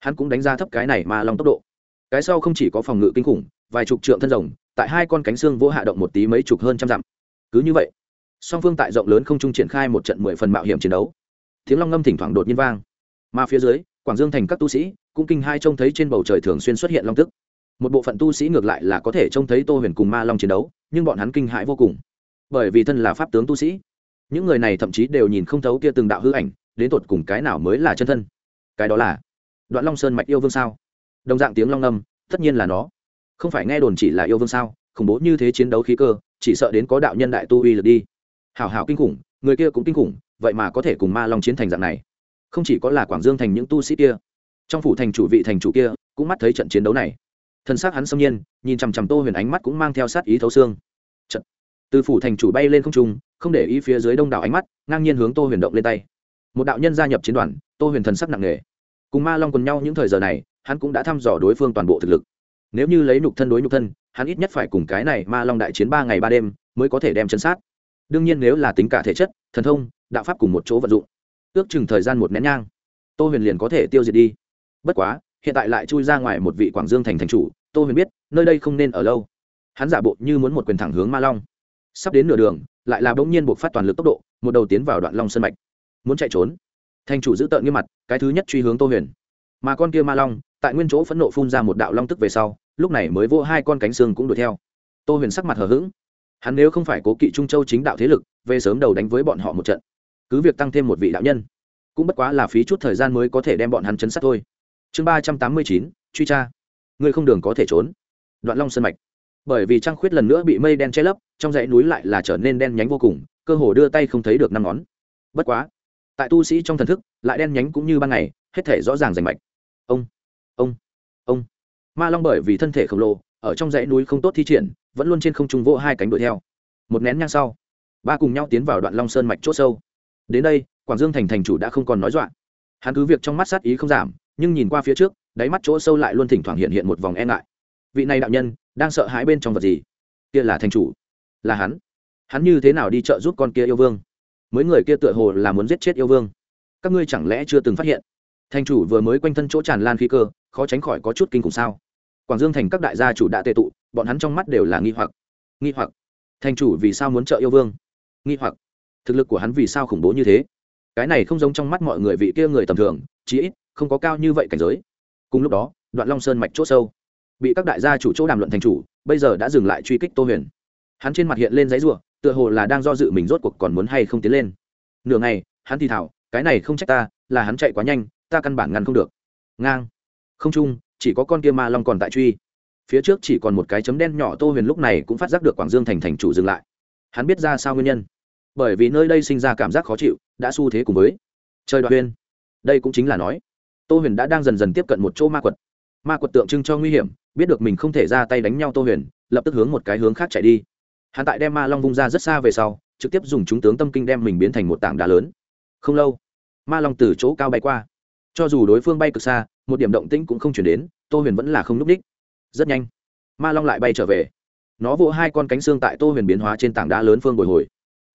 hắn cũng đánh ra thấp cái này ma long tốc độ. Cái sau không chỉ có phòng ngự kinh khủng, vài chục trượng thân rồng, tại hai con cánh xương vỗ hạ động một tí mấy chục hơn trăm dặm. Cứ như vậy, song phương tại rộng lớn không trung triển khai một trận mười phần mạo hiểm chiến đấu. Tiếng long ngâm thỉnh thoảng đột nhiên vang. Mà phía dưới, quảng dương thành các tu sĩ cũng kinh hai trông thấy trên bầu trời thường xuyên xuất hiện long tức. Một bộ phận tu sĩ ngược lại là có thể trông thấy tô huyền cùng ma long chiến đấu, nhưng bọn hắn kinh hãi vô cùng. Bởi vì thân là pháp tướng tu sĩ, những người này thậm chí đều nhìn không thấu kia từng đạo hư ảnh, đến tột cùng cái nào mới là chân thân? Cái đó là đoạn long sơn mạch yêu vương sao? Đồng dạng tiếng long âm, tất nhiên là nó. Không phải nghe đồn chỉ là yêu vương sao? Khủng bố như thế chiến đấu khí cơ, chỉ sợ đến có đạo nhân đại tu uy lực đi. Hảo hảo kinh khủng, người kia cũng kinh khủng, vậy mà có thể cùng ma long chiến thành dạng này. Không chỉ có là quảng dương thành những tu sĩ kia trong phủ thành chủ vị thành chủ kia cũng mắt thấy trận chiến đấu này. Thân xác hắn xâm nhiên, nhìn chằm chằm tô huyền ánh mắt cũng mang theo sát ý thấu xương. Trận. Từ phủ thành chủ bay lên không trung, không để ý phía dưới đông đảo ánh mắt, ngang nhiên hướng tô huyền động lên tay. Một đạo nhân gia nhập chiến đoàn, tô huyền thần sắc nặng nề. Cùng ma long quần nhau những thời giờ này, hắn cũng đã thăm dò đối phương toàn bộ thực lực. Nếu như lấy nhục thân đối nhục thân, hắn ít nhất phải cùng cái này ma long đại chiến ba ngày ba đêm mới có thể đem chân sát. Đương nhiên nếu là tính cả thể chất, thần thông, đạo pháp cùng một chỗ vận dụng, ước chừng thời gian một nén nhang, tô huyền liền có thể tiêu diệt đi bất quá, hiện tại lại chui ra ngoài một vị quảng dương thành thành chủ, tô huyền biết, nơi đây không nên ở lâu. Hắn giả bộ như muốn một quyền thẳng hướng ma long. Sắp đến nửa đường, lại là bỗng nhiên buộc phát toàn lực tốc độ, một đầu tiến vào đoạn long sân mạch. Muốn chạy trốn. Thành chủ giữ tợn nghiêm mặt, cái thứ nhất truy hướng tô huyền. Mà con kia ma long, tại nguyên chỗ phẫn nộ phun ra một đạo long tức về sau, lúc này mới vô hai con cánh xương cũng đuổi theo. Tô huyền sắc mặt hờ hững. Hắn nếu không phải cố kỵ trung châu chính đạo thế lực, về sớm đầu đánh với bọn họ một trận. Cứ việc tăng thêm một vị đạo nhân, cũng bất quá là phí chút thời gian mới có thể đem bọn hắn chấn sát thôi chương ba trăm tám mươi chín, truy tra. Ngươi không đường có thể trốn. Đoạn long sơn mạch. Bởi vì trăng khuyết lần nữa bị mây đen che lấp, trong dãy núi lại là trở nên đen nhánh vô cùng, cơ hồ đưa tay không thấy được năm ngón. Bất quá, tại tu sĩ trong thần thức, lại đen nhánh cũng như ban ngày, hết thể rõ ràng rành mạch. Ông ông ông. Ma long bởi vì thân thể khổng lồ, ở trong dãy núi không tốt thi triển, vẫn luôn trên không trung vỗ hai cánh đuổi theo. Một nén nhang sau, ba cùng nhau tiến vào đoạn long sơn mạch c h ỗ sâu. Đến đây, quảng dương thành thành chủ đã không còn nói dọa. Hắn cứ việc trong mắt sát ý không giảm nhưng nhìn qua phía trước, đáy mắt chỗ sâu lại luôn thỉnh thoảng hiện hiện một vòng e ngại. Vị này đạo nhân, đang sợ hãi bên trong vật gì? Kia là thành chủ. Là hắn. Hắn như thế nào đi chợ giúp con kia yêu vương? Mấy người kia tựa hồ là muốn giết chết yêu vương. Các ngươi chẳng lẽ chưa từng phát hiện? Thành chủ vừa mới quanh thân chỗ tràn lan khí cơ, khó tránh khỏi có chút kinh khủng sao? Quảng dương thành các đại gia chủ đã tệ tụ, bọn hắn trong mắt đều là nghi hoặc. Nghi hoặc. Thành chủ vì sao muốn trợ yêu vương? Nghi hoặc. Thực lực của hắn vì sao khủng bố như thế? Cái này không giống trong mắt mọi người vị kia người tầm thường, chí ít không có cao như vậy cảnh giới. Cùng lúc đó, đoạn long sơn mạch c h ỗ sâu, bị các đại gia chủ chỗ đàm luận thành chủ, bây giờ đã dừng lại truy kích tô huyền. Hắn trên mặt hiện lên giấy ruộng tựa hồ là đang do dự mình rốt cuộc còn muốn hay không tiến lên. Nửa ngày, hắn thì thảo cái này không trách ta, là hắn chạy quá nhanh, ta căn bản ngăn không được. Ngang. Không chung, chỉ có con kia ma long còn tại truy. Phía trước chỉ còn một cái chấm đen nhỏ tô huyền lúc này cũng phát giác được quảng dương thành thành chủ dừng lại. Hắn biết ra sao nguyên nhân. Bởi vì nơi đây sinh ra cảm giác khó chịu, đã xu thế cùng với. Trời đoạn huyên đây cũng chính là nói tô huyền đã đang dần dần tiếp cận một chỗ ma quật. Ma quật tượng trưng cho nguy hiểm, biết được mình không thể ra tay đánh nhau tô huyền, lập tức hướng một cái hướng khác chạy đi. Hắn tại đem ma long vung ra rất xa về sau, trực tiếp dùng chúng tướng tâm kinh đem mình biến thành một tảng đá lớn. Không lâu, ma long từ chỗ cao bay qua. Cho dù đối phương bay cực xa, một điểm động tĩnh cũng không chuyển đến, tô huyền vẫn là không n ú c ních rất nhanh, ma long lại bay trở về. Nó vỗ hai con cánh xương tại tô huyền biến hóa trên tảng đá lớn phương bồi hồi.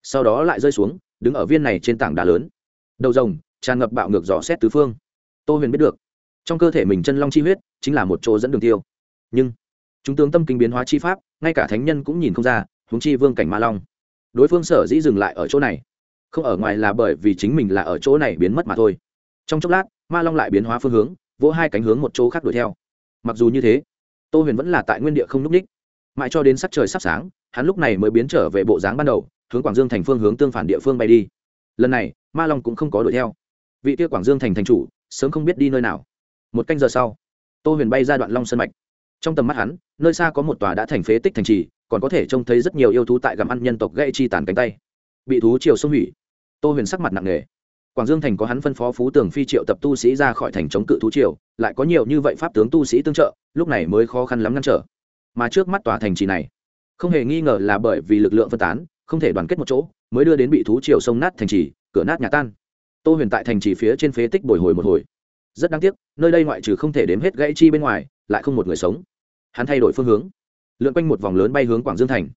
Sau đó lại rơi xuống, đứng ở viên này trên tảng đá lớn. Đầu rồng, tràn ngập bạo ngược dò xét tứ phương tô huyền biết được. Trong cơ thể mình chân long chi huyết chính là một chỗ dẫn đường tiêu. Nhưng, chúng tướng tâm kinh biến hóa chi pháp, ngay cả thánh nhân cũng nhìn không ra húng chi vương cảnh ma long. Đối phương sở dĩ dừng lại ở chỗ này, không ở ngoài là bởi vì chính mình là ở chỗ này biến mất mà thôi. Trong chốc lát, ma long lại biến hóa phương hướng, vỗ hai cánh hướng một chỗ khác đuổi theo. Mặc dù như thế, tô huyền vẫn là tại nguyên địa không núp ních. Mãi cho đến sắc trời sắp sáng, hắn lúc này mới biến trở về bộ dáng ban đầu, hướng quảng dương thành phương hướng tương phản địa phương bay đi. Lần này, ma long cũng không có đuổi theo. Vị kia quảng dương thành thành chủ sớm không biết đi nơi nào. Một canh giờ sau, tô huyền bay ra đoạn long sân mạch. Trong tầm mắt hắn, nơi xa có một tòa đã thành phế tích thành trì, còn có thể trông thấy rất nhiều yêu thú tại gặm ăn nhân tộc gây chi tàn cánh tay. Bị thú triều xông hủy. Tô huyền sắc mặt nặng nề. Quảng dương thành có hắn phân phó phú tường phi triệu tập tu sĩ ra khỏi thành chống cự thú triều, lại có nhiều như vậy pháp tướng tu sĩ tương trợ, lúc này mới khó khăn lắm ngăn trở. Mà trước mắt tòa thành trì này, không hề nghi ngờ là bởi vì lực lượng phân tán, không thể đoàn kết một chỗ, mới đưa đến bị thú triều sông nát thành trì, cửa nát nhà tan tô huyền tại thành trì phía trên phế tích bồi hồi một hồi. Rất đáng tiếc, nơi đây ngoại trừ không thể đếm hết gãy chi bên ngoài, lại không một người sống. Hắn thay đổi phương hướng, lượn quanh một vòng lớn bay hướng quảng dương thành.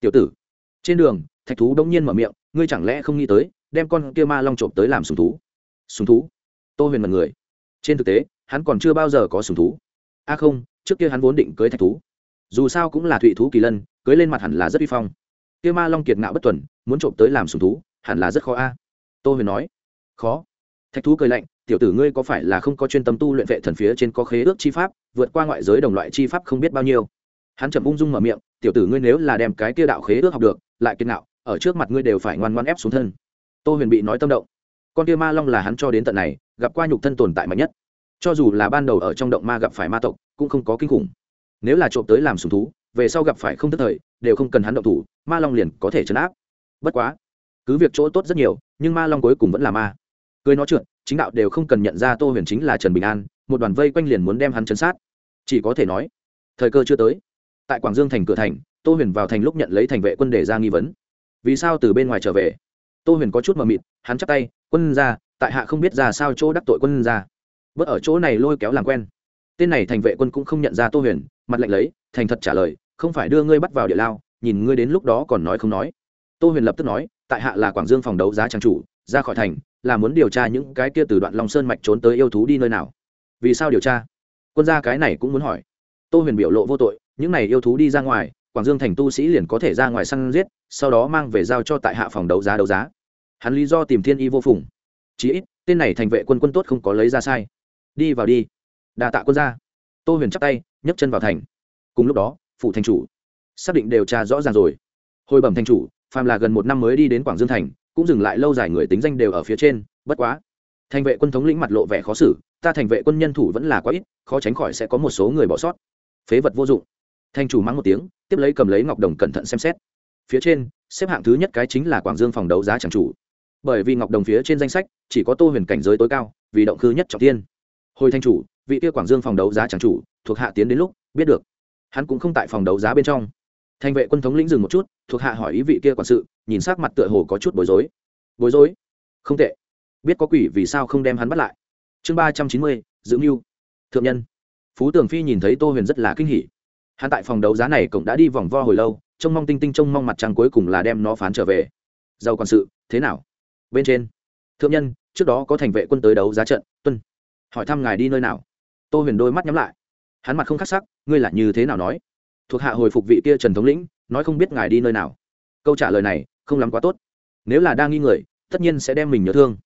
Tiểu tử, trên đường, thạch thú đông nhiên mở miệng, ngươi chẳng lẽ không nghĩ tới, đem con kia ma long trộm tới làm sùng thú? Sùng thú? Tô huyền mật người. Trên thực tế, hắn còn chưa bao giờ có sùng thú. A không, trước kia hắn vốn định cưới thạch thú. Dù sao cũng là thụy thú kỳ lân, cưới lên mặt hẳn là rất uy phong. Kia ma long kiệt ngạo bất tuần, muốn trộm tới làm sùng thú, hẳn là rất khó a. Tô huyền nói khó. Thạch thú cười lạnh, tiểu tử ngươi có phải là không có chuyên tâm tu luyện vệ thần phía trên có khế ước chi pháp, vượt qua ngoại giới đồng loại chi pháp không biết bao nhiêu? Hắn chậm ung dung mở miệng, tiểu tử ngươi nếu là đem cái kia đạo khế ước học được, lại kiên nạo ở trước mặt ngươi đều phải ngoan ngoan ép xuống thân. Tô huyền bị nói tâm động. Con kia ma long là hắn cho đến tận này, gặp qua nhục thân tồn tại mạnh nhất. Cho dù là ban đầu ở trong động ma gặp phải ma tộc, cũng không có kinh khủng. Nếu là trộm tới làm sùng thú, về sau gặp phải không tức thời, đều không cần hắn động thủ, ma long liền có thể chấn áp. Bất quá, cứ việc chỗ tốt rất nhiều, nhưng ma long cuối cùng vẫn là ma cười nó trượt, chính đạo đều không cần nhận ra tô huyền chính là trần bình an, một đoàn vây quanh liền muốn đem hắn chấn sát. Chỉ có thể nói, thời cơ chưa tới. Tại quảng dương thành cửa thành, tô huyền vào thành lúc nhận lấy thành vệ quân để ra nghi vấn. Vì sao từ bên ngoài trở về? Tô huyền có chút mờ mịt, hắn chắc tay, quân ra tại hạ không biết ra sao chỗ đắc tội quân ra bớt ở chỗ này lôi kéo làm quen. Tên này thành vệ quân cũng không nhận ra tô huyền, mặt lạnh lấy, thành thật trả lời, không phải đưa ngươi bắt vào địa lao, nhìn ngươi đến lúc đó còn nói không nói. Tô huyền lập tức nói, tại hạ là quảng dương phòng đấu giá trang chủ, ra khỏi thành là muốn điều tra những cái kia từ đoạn long sơn mạch trốn tới yêu thú đi nơi nào. Vì sao điều tra? Quân gia cái này cũng muốn hỏi. Tô huyền biểu lộ vô tội, những này yêu thú đi ra ngoài, quảng dương thành tu sĩ liền có thể ra ngoài săn giết, sau đó mang về giao cho tại hạ phòng đấu giá đấu giá. Hắn lý do tìm thiên y vô phùng. Chí ít, tên này thành vệ quân quân tốt không có lấy ra sai. Đi vào đi. Đà tạ quân ra tô huyền chắp tay, nhấc chân vào thành. Cùng lúc đó, phủ thành chủ. Xác định điều tra rõ ràng rồi. Hồi bẩm thành chủ, phàm là gần một năm mới đi đến quảng dương thành cũng dừng lại lâu dài người tính danh đều ở phía trên, bất quá. Thành vệ quân thống lĩnh mặt lộ vẻ khó xử, ta thành vệ quân nhân thủ vẫn là quá ít, khó tránh khỏi sẽ có một số người bỏ sót. Phế vật vô dụng. Thành chủ mắng một tiếng, tiếp lấy cầm lấy ngọc đồng cẩn thận xem xét. Phía trên, xếp hạng thứ nhất cái chính là quảng dương phòng đấu giá tràng chủ. Bởi vì ngọc đồng phía trên danh sách, chỉ có tô huyền cảnh giới tối cao, vì động cư nhất trọng tiên hồi thanh chủ, vị kia quảng dương phòng đấu giá tràng chủ, thuộc hạ tiến đến lúc, biết được. Hắn cũng không tại phòng đấu giá bên trong. Thành vệ quân thống lĩnh dừng một chút, thuộc hạ hỏi ý vị kia quản sự nhìn sắc mặt tựa hồ có chút bối rối. Bối rối? Không tệ. Biết có quỷ vì sao không đem hắn bắt lại. Chương ba trăm chín mươi, giữ mưu. Thượng nhân. Phú tường phi nhìn thấy tô huyền rất là kinh hỉ. Hắn tại phòng đấu giá này cũng đã đi vòng vo hồi lâu, trông mong tinh tinh trông mong mặt trăng cuối cùng là đem nó phán trở về. Giàu quản sự, thế nào? Bên trên. Thượng nhân, trước đó có thành vệ quân tới đấu giá trận, tuân. Hỏi thăm ngài đi nơi nào. Tô huyền đôi mắt nhắm lại. Hắn mặt không khắc sắc, ngươi là như thế nào nói? Thuộc hạ hồi phục vị kia trần thống lĩnh, nói không biết ngài đi nơi nào. Câu trả lời này không lắm quá tốt. Nếu là đang nghi người, tất nhiên sẽ đem mình nhớ thương.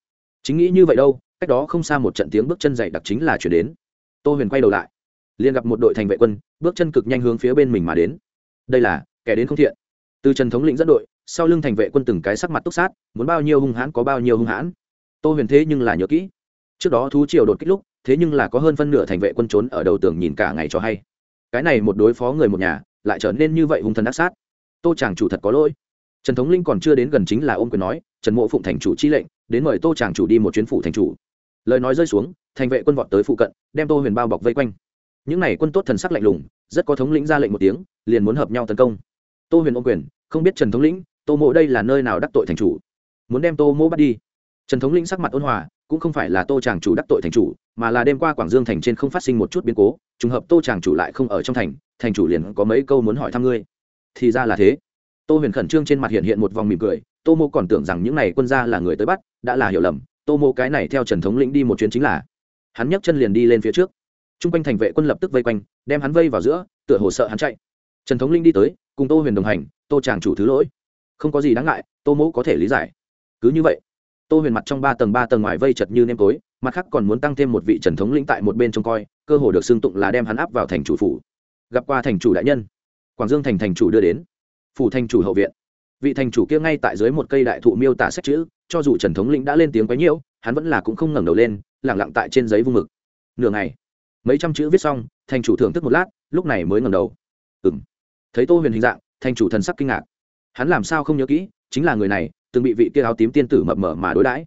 Chính nghĩ như vậy đâu, cách đó không xa một trận tiếng bước chân dày đặc chính là chuyển đến. Tô huyền quay đầu lại, liền gặp một đội thành vệ quân, bước chân cực nhanh hướng phía bên mình mà đến. Đây là, kẻ đến không thiện. Từ trần thống lĩnh dẫn đội, sau lưng thành vệ quân từng cái sắc mặt túc sát, muốn bao nhiêu hung hãn có bao nhiêu hung hãn. Tô huyền thế nhưng là nhớ kỹ. Trước đó thú triều đột kích lúc, thế nhưng là có hơn phân nửa thành vệ quân trốn ở đầu tường nhìn cả ngày cho hay. Cái này một đối phó người một nhà, lại trở nên như vậy hung thần đắc sát. Tô chàng chủ thật có lỗi trần thống linh còn chưa đến gần chính là ôm quyền nói, trần mộ phụng thành chủ chi lệnh, đến mời tô chàng chủ đi một chuyến phủ thành chủ. Lời nói rơi xuống, thành vệ quân vọt tới phụ cận, đem tô huyền bao bọc vây quanh. Những n à y quân tốt thần sắc lạnh lùng, rất có thống lĩnh ra lệnh một tiếng, liền muốn hợp nhau tấn công. Tô huyền ôm quyền, không biết trần thống lĩnh tô mộ đây là nơi nào đắc tội thành chủ? Muốn đem tô mộ bắt đi? Trần thống lĩnh sắc mặt ôn hòa, cũng không phải là tô chàng chủ đắc tội thành chủ, mà là đêm qua quảng dương thành trên không phát sinh một chút biến cố, trùng hợp tô chàng chủ lại không ở trong thành thành chủ liền có mấy câu muốn hỏi thăm ngươi. Thì ra là thế tô huyền khẩn trương trên mặt hiện hiện một vòng mỉm cười, tô mô còn tưởng rằng những n à y quân gia là người tới bắt, đã là hiểu lầm, tô mô cái này theo trần thống lĩnh đi một chuyến chính là, hắn nhấc chân liền đi lên phía trước. T r u n g quanh thành vệ quân lập tức vây quanh, đem hắn vây vào giữa, tựa hồ sợ hắn chạy. Trần thống linh đi tới, cùng tô huyền đồng hành, tô chàng chủ thứ lỗi. Không có gì đáng ngại, tô mẫu có thể lý giải. Cứ như vậy, tô huyền mặt trong ba tầng ba tầng ngoài vây chật như nêm tối, mặt khác còn muốn tăng thêm một vị trần thống lĩnh tại một bên trông coi, cơ hồ được xưng tụng là đem hắn áp vào thành chủ phủ. Gặp qua thành chủ đại nhân, quảng dương thành thành chủ đưa đến phủ thành chủ hậu viện. Vị thành chủ kia ngay tại dưới một cây đại thụ miêu tả sách chữ, cho dù trần thống lĩnh đã lên tiếng quấy nhiễu, hắn vẫn là cũng không ngẩng đầu lên lẳng lặng tại trên giấy vung mực. Nửa ngày, mấy trăm chữ viết xong, thành chủ thưởng thức một lát, lúc này mới ngẩng đầu. Ừng thấy tô huyền hình dạng, thành chủ thần sắc kinh ngạc. Hắn làm sao không nhớ kỹ, chính là người này, từng bị vị kia áo tím tiên tử mập mờ mà đối đãi.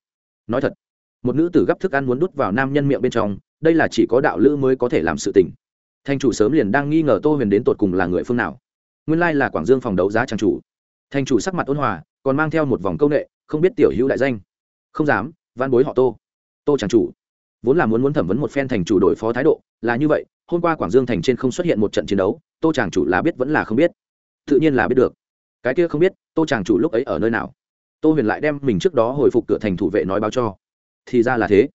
Nói thật, một nữ tử gấp thức ăn muốn đút vào nam nhân miệng bên trong, đây là chỉ có đạo lữ mới có thể làm sự tình. Thành chủ sớm liền đang nghi ngờ tô huyền đến tột cùng là người phương nào nguyên lai là quảng dương phòng đấu giá trang chủ. Thành chủ sắc mặt ôn hòa, còn mang theo một vòng công nghệ, không biết tiểu hữu đại danh. Không dám van bối họ tô. Tô trang chủ. Vốn là muốn muốn thẩm vấn một phen thành chủ đổi phó thái độ, là như vậy, hôm qua quảng dương thành trên không xuất hiện một trận chiến đấu, tô tràng chủ là biết vẫn là không biết. Tự nhiên là biết được. Cái kia không biết, tô tràng chủ lúc ấy ở nơi nào? Tô huyền lại đem mình trước đó hồi phục cửa thành thủ vệ nói báo cho. Thì ra là thế.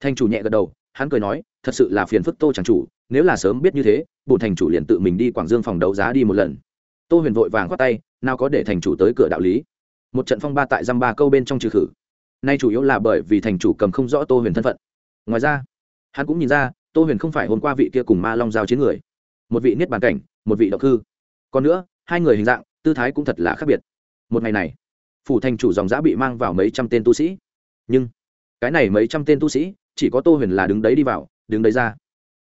Thành chủ nhẹ gật đầu, hắn cười nói, thật sự là phiền phức tô tràng chủ, nếu là sớm biết như thế bùn thành chủ liền tự mình đi quảng dương phòng đấu giá đi một lần tô huyền vội vàng khoát tay, nào có để thành chủ tới cửa đạo lý. Một trận phong ba tại dăm ba câu bên trong trừ khử. Nay chủ yếu là bởi vì thành chủ cầm không rõ tô huyền thân phận. Ngoài ra, hắn cũng nhìn ra, tô huyền không phải hôm qua vị kia cùng ma long giao chiến người. Một vị niết bàn cảnh, một vị độc hư. Còn nữa, hai người hình dạng, tư thái cũng thật là khác biệt. Một ngày này, phủ thành chủ dòng giã bị mang vào mấy trăm tên tu sĩ. Nhưng, cái này mấy trăm tên tu sĩ, chỉ có tô huyền là đứng đấy đi vào, đứng đấy ra.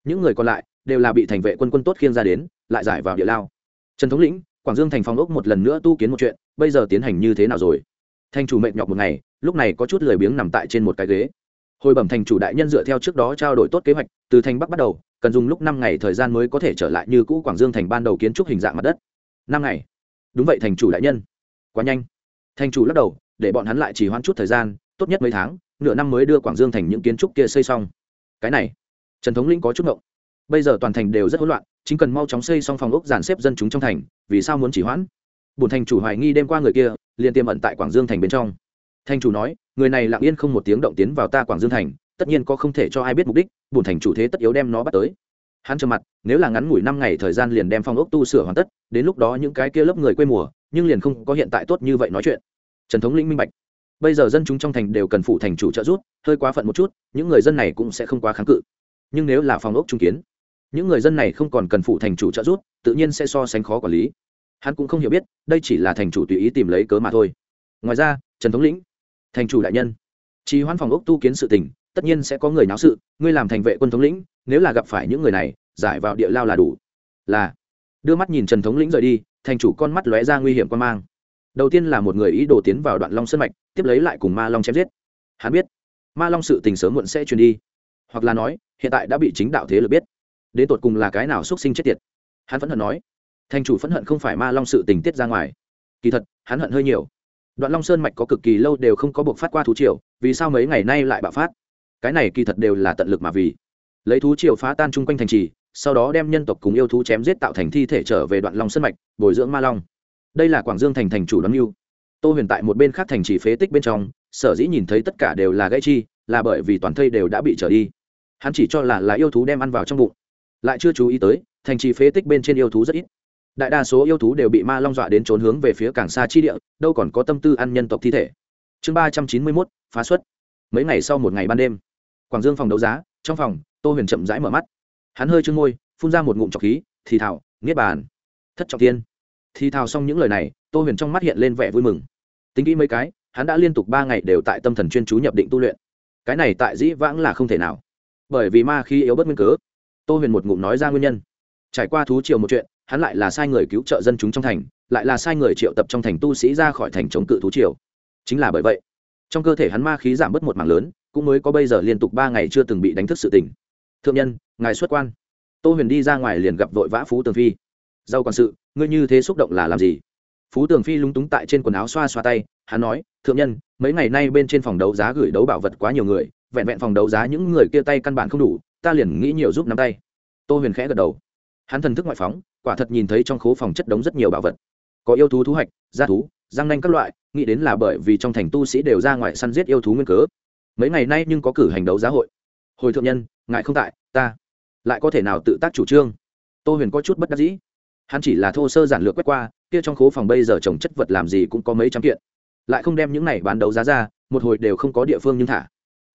Những người còn lại đều là bị thành vệ quân quân tốt khiêng ra đến, lại giải vào địa lao. Trần thống lĩnh quảng dương thành phong ốc một lần nữa tu kiến một chuyện, bây giờ tiến hành như thế nào rồi? Thành chủ mệt nhọc một ngày, lúc này có chút lười biếng nằm tại trên một cái ghế. Hồi bẩm thành chủ đại nhân dựa theo trước đó trao đổi tốt kế hoạch, từ thành bắc bắt đầu, cần dùng lúc năm ngày thời gian mới có thể trở lại như cũ quảng dương thành ban đầu kiến trúc hình dạng mặt đất. Năm ngày? Đúng vậy thành chủ đại nhân. Quá nhanh. Thành chủ lắc đầu, để bọn hắn lại chỉ hoãn chút thời gian, tốt nhất mấy tháng, nửa năm mới đưa quảng dương thành những kiến trúc kia xây xong. Cái này, trần thống linh có chút ngộng. Bây giờ toàn thành đều rất hỗn loạn chính cần mau chóng xây xong phòng ốc dàn xếp dân chúng trong thành, vì sao muốn chỉ hoãn? Bùn thành chủ hoài nghi đêm qua người kia, liền tiềm ẩn tại quảng dương thành bên trong. Thành chủ nói, người này lặng yên không một tiếng động tiến vào ta quảng dương thành, tất nhiên có không thể cho ai biết mục đích bùn thành chủ thế tất yếu đem nó bắt tới. Hắn trầm mặt, nếu là ngắn ngủi năm ngày thời gian liền đem phòng ốc tu sửa hoàn tất, đến lúc đó những cái kia lớp người quê mùa, nhưng liền không có hiện tại tốt như vậy nói chuyện. Trần thống lĩnh minh bạch. Bây giờ dân chúng trong thành đều cần phụ thành chủ trợ giúp, hơi quá phận một chút, những người dân này cũng sẽ không quá kháng cự. Nhưng nếu là phòng ốc trung kiến những người dân này không còn cần phụ thành chủ trợ giúp, tự nhiên sẽ so sánh khó quản lý. Hắn cũng không hiểu biết, đây chỉ là thành chủ tùy ý tìm lấy cớ mà thôi. Ngoài ra, trần thống lĩnh, thành chủ đại nhân, trì hoãn phòng ốc tu kiến sự tình, tất nhiên sẽ có người náo sự, ngươi làm thành vệ quân thống lĩnh, nếu là gặp phải những người này, giải vào địa lao là đủ. Là. Đưa mắt nhìn trần thống lĩnh rời đi, thành chủ con mắt lóe ra nguy hiểm quan mang. Đầu tiên là một người ý đồ tiến vào đoạn long sân mạch, tiếp lấy lại cùng ma long chém giết. Hắn biết, ma long sự tình sớm muộn sẽ truyền đi. Hoặc là nói, hiện tại đã bị chính đạo thế lực biết đến tột cùng là cái nào xuất sinh chết tiệt. Hắn phẫn hận nói, thành chủ phẫn hận không phải ma long sự tình tiết ra ngoài. Kỳ thật, hắn hận hơi nhiều. Đoạn long sơn mạch có cực kỳ lâu đều không có buộc phát qua thú triều, vì sao mấy ngày nay lại bạo phát? Cái này kỳ thật đều là tận lực mà vì. Lấy thú triều phá tan chung quanh thành trì, sau đó đem nhân tộc cùng yêu thú chém giết tạo thành thi thể trở về đoạn long sơn mạch, bồi dưỡng ma long. Đây là quảng dương thành thành chủ đón mưu tô huyền tại một bên khác thành trì phế tích bên trong, sở dĩ nhìn thấy tất cả đều là gãy chi, là bởi vì toàn thây đều đã bị trở đi. Hắn chỉ cho là là yêu thú đem ăn vào trong bụng lại chưa chú ý tới, thành trì phế tích bên trên yêu thú rất ít. Đại đa số yêu thú đều bị ma long dọa đến trốn hướng về phía càng xa chi địa, đâu còn có tâm tư ăn nhân tộc thi thể. Chương ba trăm chín mươi mốt, phá xuất. Mấy ngày sau một ngày ban đêm, quảng dương phòng đấu giá, trong phòng, tô huyền chậm rãi mở mắt. Hắn hơi chưng môi, phun ra một ngụm trọc khí, thì thảo niết bàn. Thất trọng tiên thì thào xong những lời này, tô huyền trong mắt hiện lên vẻ vui mừng. Tính kỹ mấy cái, hắn đã liên tục ba ngày đều tại tâm thần chuyên chú nhập định tu luyện. Cái này tại dĩ vãng là không thể nào. Bởi vì ma khi yếu bất nguyên cớ tô huyền một ngụm nói ra nguyên nhân. Trải qua thú triều một chuyện, hắn lại là sai người cứu trợ dân chúng trong thành, lại là sai người triệu tập trong thành tu sĩ ra khỏi thành chống cự thú triều. Chính là bởi vậy, trong cơ thể hắn ma khí giảm bớt một mảng lớn, cũng mới có bây giờ liên tục ba ngày chưa từng bị đánh thức sự tỉnh thượng nhân, ngài xuất quan. Tô huyền đi ra ngoài liền gặp vội vã phú tường phi. Giàu quản sự, ngươi như thế xúc động là làm gì? Phú tường phi lúng túng tại trên quần áo xoa xoa tay, hắn nói, thượng nhân, mấy ngày nay bên trên phòng đấu giá gửi đấu bảo vật quá nhiều người, vẹn vẹn phòng đấu giá những người kia tay căn bản không đủ ta liền nghĩ nhiều giúp nắm tay. Tô huyền khẽ gật đầu. Hắn thần thức ngoại phóng, quả thật nhìn thấy trong khố phòng chất đống rất nhiều bảo vật. Có yêu thú thú hạch gia thú giang nanh các loại, nghĩ đến là bởi vì trong thành tu sĩ đều ra ngoài săn giết yêu thú nguyên cớ. Mấy ngày nay nhưng có cử hành đấu giá hội. Hồi thượng nhân ngại không tại, ta lại có thể nào tự tác chủ trương? Tô huyền có chút bất đắc dĩ. Hắn chỉ là thô sơ giản lược quét qua, kia trong khố phòng bây giờ trồng chất vật làm gì cũng có mấy trăm kiện. Lại không đem những này bán đấu giá ra, một hồi đều không có địa phương nhưng thả.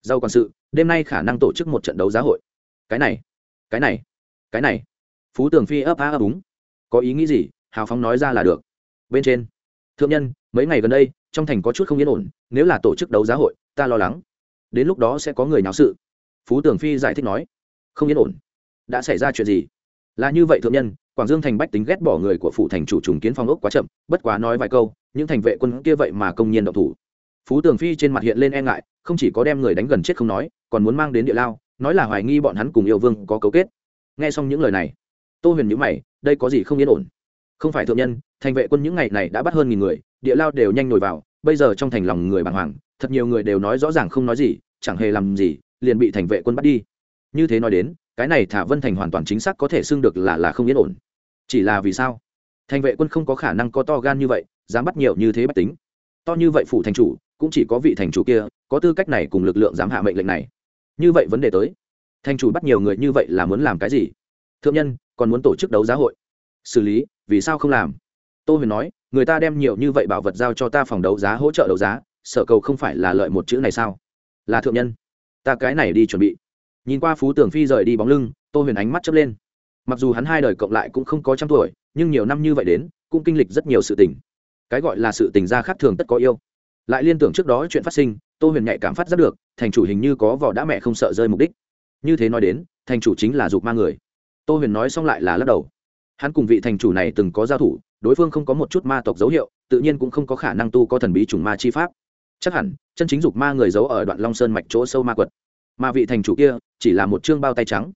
Giàu quản sự, đêm nay khả năng tổ chức một trận đấu giá hội cái này cái này cái này. Phú tường phi ấp á ấp úng. Có ý nghĩ gì? Hào phóng nói ra là được. Bên trên, thượng nhân, mấy ngày gần đây, trong thành có chút không yên ổn, nếu là tổ chức đấu giá hội, ta lo lắng. Đến lúc đó sẽ có người náo sự. Phú tường phi giải thích nói. Không yên ổn. Đã xảy ra chuyện gì? Là như vậy thượng nhân, quảng dương thành bách tính ghét bỏ người của phụ thành chủ trùng kiến phong ốc quá chậm, bất quá nói vài câu, những thành vệ quân kia vậy mà công nhiên động thủ. Phú tường phi trên mặt hiện lên e ngại, không chỉ có đem người đánh gần chết không nói, còn muốn mang đến địa lao nói là hoài nghi bọn hắn cùng yêu vương có cấu kết. Nghe xong những lời này, tô huyền nhữ mày, đây có gì không yên ổn? Không phải thượng nhân, thành vệ quân những ngày này đã bắt hơn nghìn người, địa lao đều nhanh nổi vào, bây giờ trong thành lòng người bàng hoàng, thật nhiều người đều nói rõ ràng không nói gì, chẳng hề làm gì, liền bị thành vệ quân bắt đi. Như thế nói đến, cái này thả vân thành hoàn toàn chính xác có thể xưng được là là không yên ổn. Chỉ là vì sao? Thành vệ quân không có khả năng có to gan như vậy, dám bắt nhiều như thế bách tính. To như vậy phủ thành chủ, cũng chỉ có vị thành chủ kia, có tư cách này cùng lực lượng dám hạ mệnh lệnh này như vậy vấn đề tới. Thành chủ bắt nhiều người như vậy là muốn làm cái gì? Thượng nhân, còn muốn tổ chức đấu giá hội. Xử lý, vì sao không làm? Tô huyền nói, người ta đem nhiều như vậy bảo vật giao cho ta phòng đấu giá, hỗ trợ đấu giá, sở cầu không phải là lợi một chữ này sao? Là thượng nhân. Ta cái này đi chuẩn bị. Nhìn qua phú tường phi rời đi bóng lưng, tô huyền ánh mắt chớp lên. Mặc dù hắn hai đời cộng lại cũng không có trăm tuổi, nhưng nhiều năm như vậy đến, cũng kinh lịch rất nhiều sự tình. Cái gọi là sự tình gia khác thường tất có yêu. Lại liên tưởng trước đó chuyện phát sinh, tô huyền nhạy cảm phát giác được thành chủ hình như có vỏ đã mẹ không sợ rơi mục đích. Như thế nói đến, thành chủ chính là dục ma người. Tô huyền nói xong lại là lắc đầu. Hắn cùng vị thành chủ này từng có giao thủ, đối phương không có một chút ma tộc dấu hiệu, tự nhiên cũng không có khả năng tu có thần bí chủng ma chi pháp. Chắc hẳn, chân chính dục ma người giấu ở đoạn long sơn mạch chỗ sâu ma quật. Mà vị thành chủ kia, chỉ là một chương bao tay trắng.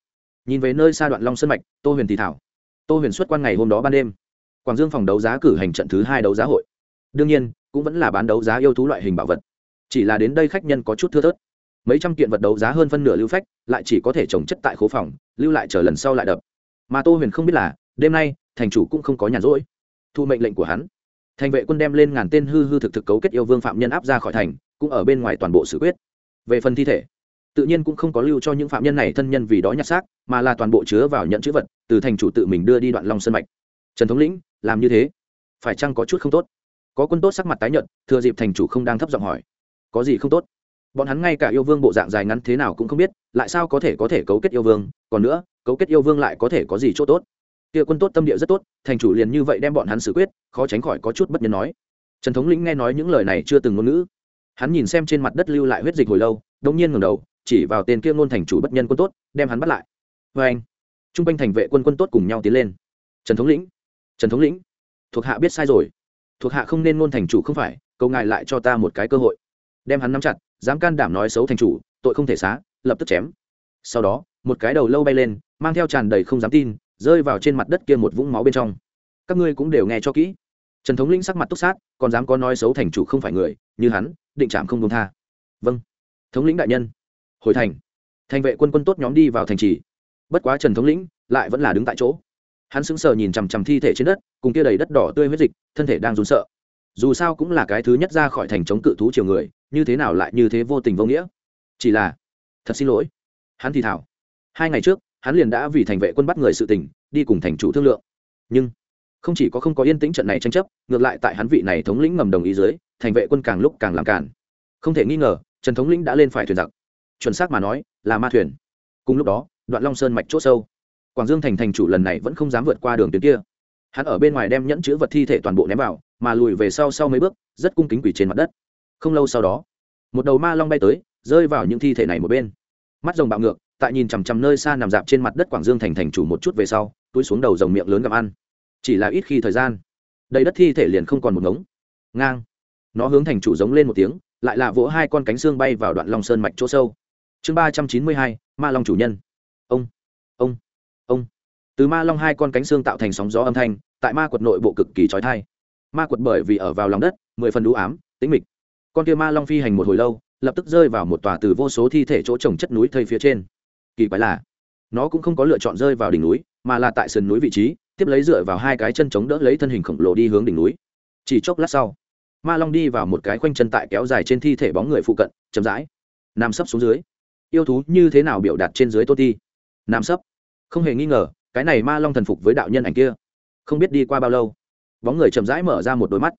Nhìn về nơi xa đoạn long sơn mạch, tô huyền thì thảo. Tô huyền xuất quan ngày hôm đó ban đêm. Quảng dương phòng đấu giá cử hành trận thứ hai đấu giá hội. Đương nhiên, cũng vẫn là bán đấu giá yêu thú loại hình bảo vật. Chỉ là đến đây khách nhân có chút thưa thớt mấy trăm kiện vật đấu giá hơn phân nửa lưu phách, lại chỉ có thể trồng chất tại khố phòng, lưu lại chờ lần sau lại đập. Mà tô huyền không biết là, đêm nay, thành chủ cũng không có nhàn rỗi. Thu mệnh lệnh của hắn. Thành vệ quân đem lên ngàn tên hư hư thực thực cấu kết yêu vương phạm nhân áp ra khỏi thành, cũng ở bên ngoài toàn bộ xử quyết. Về phần thi thể, tự nhiên cũng không có lưu cho những phạm nhân này thân nhân vì đó nhặt xác, mà là toàn bộ chứa vào nhận chữ vật, từ thành chủ tự mình đưa đi đoạn long sân mạch. Trần thống lĩnh, làm như thế, phải chăng có chút không tốt? Có quân tốt sắc mặt tái nhợt, thừa dịp thành chủ không đang thấp giọng hỏi. Có gì không tốt? Bọn hắn ngay cả yêu vương bộ dạng dài ngắn thế nào cũng không biết, lại sao có thể có thể cấu kết yêu vương, còn nữa, cấu kết yêu vương lại có thể có gì chỗ tốt? Kia quân tốt tâm địa rất tốt, thành chủ liền như vậy đem bọn hắn xử quyết, khó tránh khỏi có chút bất nhân nói. Trần thống lĩnh nghe nói những lời này chưa từng ngôn ngữ. Hắn nhìn xem trên mặt đất lưu lại huyết dịch hồi lâu đông nhiên ngẩng đầu, chỉ vào tên kia ngôn thành chủ bất nhân quân tốt, đem hắn bắt lại. Vê anh t r u n g quanh thành vệ quân quân tốt cùng nhau tiến lên. Trần thống lĩnh, trần thống lĩnh, thuộc hạ biết sai rồi. Thuộc hạ không nên ngôn thành chủ không phải câu ngài lại cho ta một cái cơ hội. Đem hắn nắm chặt dám can đảm nói xấu thành chủ, tội không thể xá, lập tức chém. Sau đó, một cái đầu lâu bay lên, mang theo tràn đầy không dám tin, rơi vào trên mặt đất kia một vũng máu bên trong. Các ngươi cũng đều nghe cho kỹ. Trần thống lĩnh sắc mặt túc sát, còn dám có nói xấu thành chủ không phải người, như hắn, định trạm không công tha. Vâng. Thống lĩnh đại nhân. Hồi thành. Thành vệ quân quân tốt nhóm đi vào thành trì. Bất quá trần thống lĩnh lại vẫn là đứng tại chỗ. Hắn sững sờ nhìn chằm chằm thi thể trên đất, cùng kia đầy đất đỏ tươi huyết dịch, thân thể đang run sợ. Dù sao cũng là cái thứ nhất ra khỏi thành chống cự thú chiều người như thế nào lại như thế vô tình vô nghĩa? Chỉ là, thật xin lỗi. Hắn thì thảo. Hai ngày trước, hắn liền đã vì thành vệ quân bắt người sự tình, đi cùng thành chủ thương lượng. Nhưng, không chỉ có không có yên tĩnh trận này tranh chấp, ngược lại tại hắn vị này thống lĩnh ngầm đồng ý dưới, thành vệ quân càng lúc càng làm cản không thể nghi ngờ, trần thống lĩnh đã lên phải thuyền giặc. Chuẩn xác mà nói, là ma thuyền. Cùng lúc đó, đoạn long sơn mạch c h ỗ sâu. Quảng dương thành thành chủ lần này vẫn không dám vượt qua đường tuyến kia. Hắn ở bên ngoài đem nhẫn chữ vật thi thể toàn bộ ném vào, mà lùi về sau sau mấy bước, rất cung kính quỷ trên mặt đất không lâu sau đó, một đầu ma long bay tới, rơi vào những thi thể này một bên. Mắt rồng bạo ngược, tại nhìn chằm chằm nơi xa nằm dạp trên mặt đất quảng dương thành thành chủ một chút về sau, túi xuống đầu rồng miệng lớn gặm ăn. Chỉ là ít khi thời gian, đầy đất thi thể liền không còn một ngống. Ngang. Nó hướng thành chủ giống lên một tiếng, lại là vỗ hai con cánh xương bay vào đoạn long sơn mạch chỗ sâu. Chương ba trăm chín mươi hai, ma long chủ nhân. Ông ông ông. Từ ma long hai con cánh xương tạo thành sóng gió âm thanh, tại ma quật nội bộ cực kỳ trói thai ma quật bởi vì ở vào lòng đất, mười phần đũ ám, tĩnh mịch con kia ma long phi hành một hồi lâu, lập tức rơi vào một tòa từ vô số thi thể chỗ trồng chất núi thây phía trên. Kỳ quái là, nó cũng không có lựa chọn rơi vào đỉnh núi, mà là tại sườn núi vị trí, tiếp lấy dựa vào hai cái chân chống đỡ lấy thân hình khổng lồ đi hướng đỉnh núi. Chỉ chốc lát sau, ma long đi vào một cái khoanh chân tại kéo dài trên thi thể bóng người phụ cận, chậm rãi, nằm sấp xuống dưới. Yêu thú như thế nào biểu đạt trên dưới tô ti? Nằm sấp. Không hề nghi ngờ, cái này ma long thần phục với đạo nhân ảnh kia. Không biết đi qua bao lâu, bóng người chậm rãi mở ra một đôi mắt.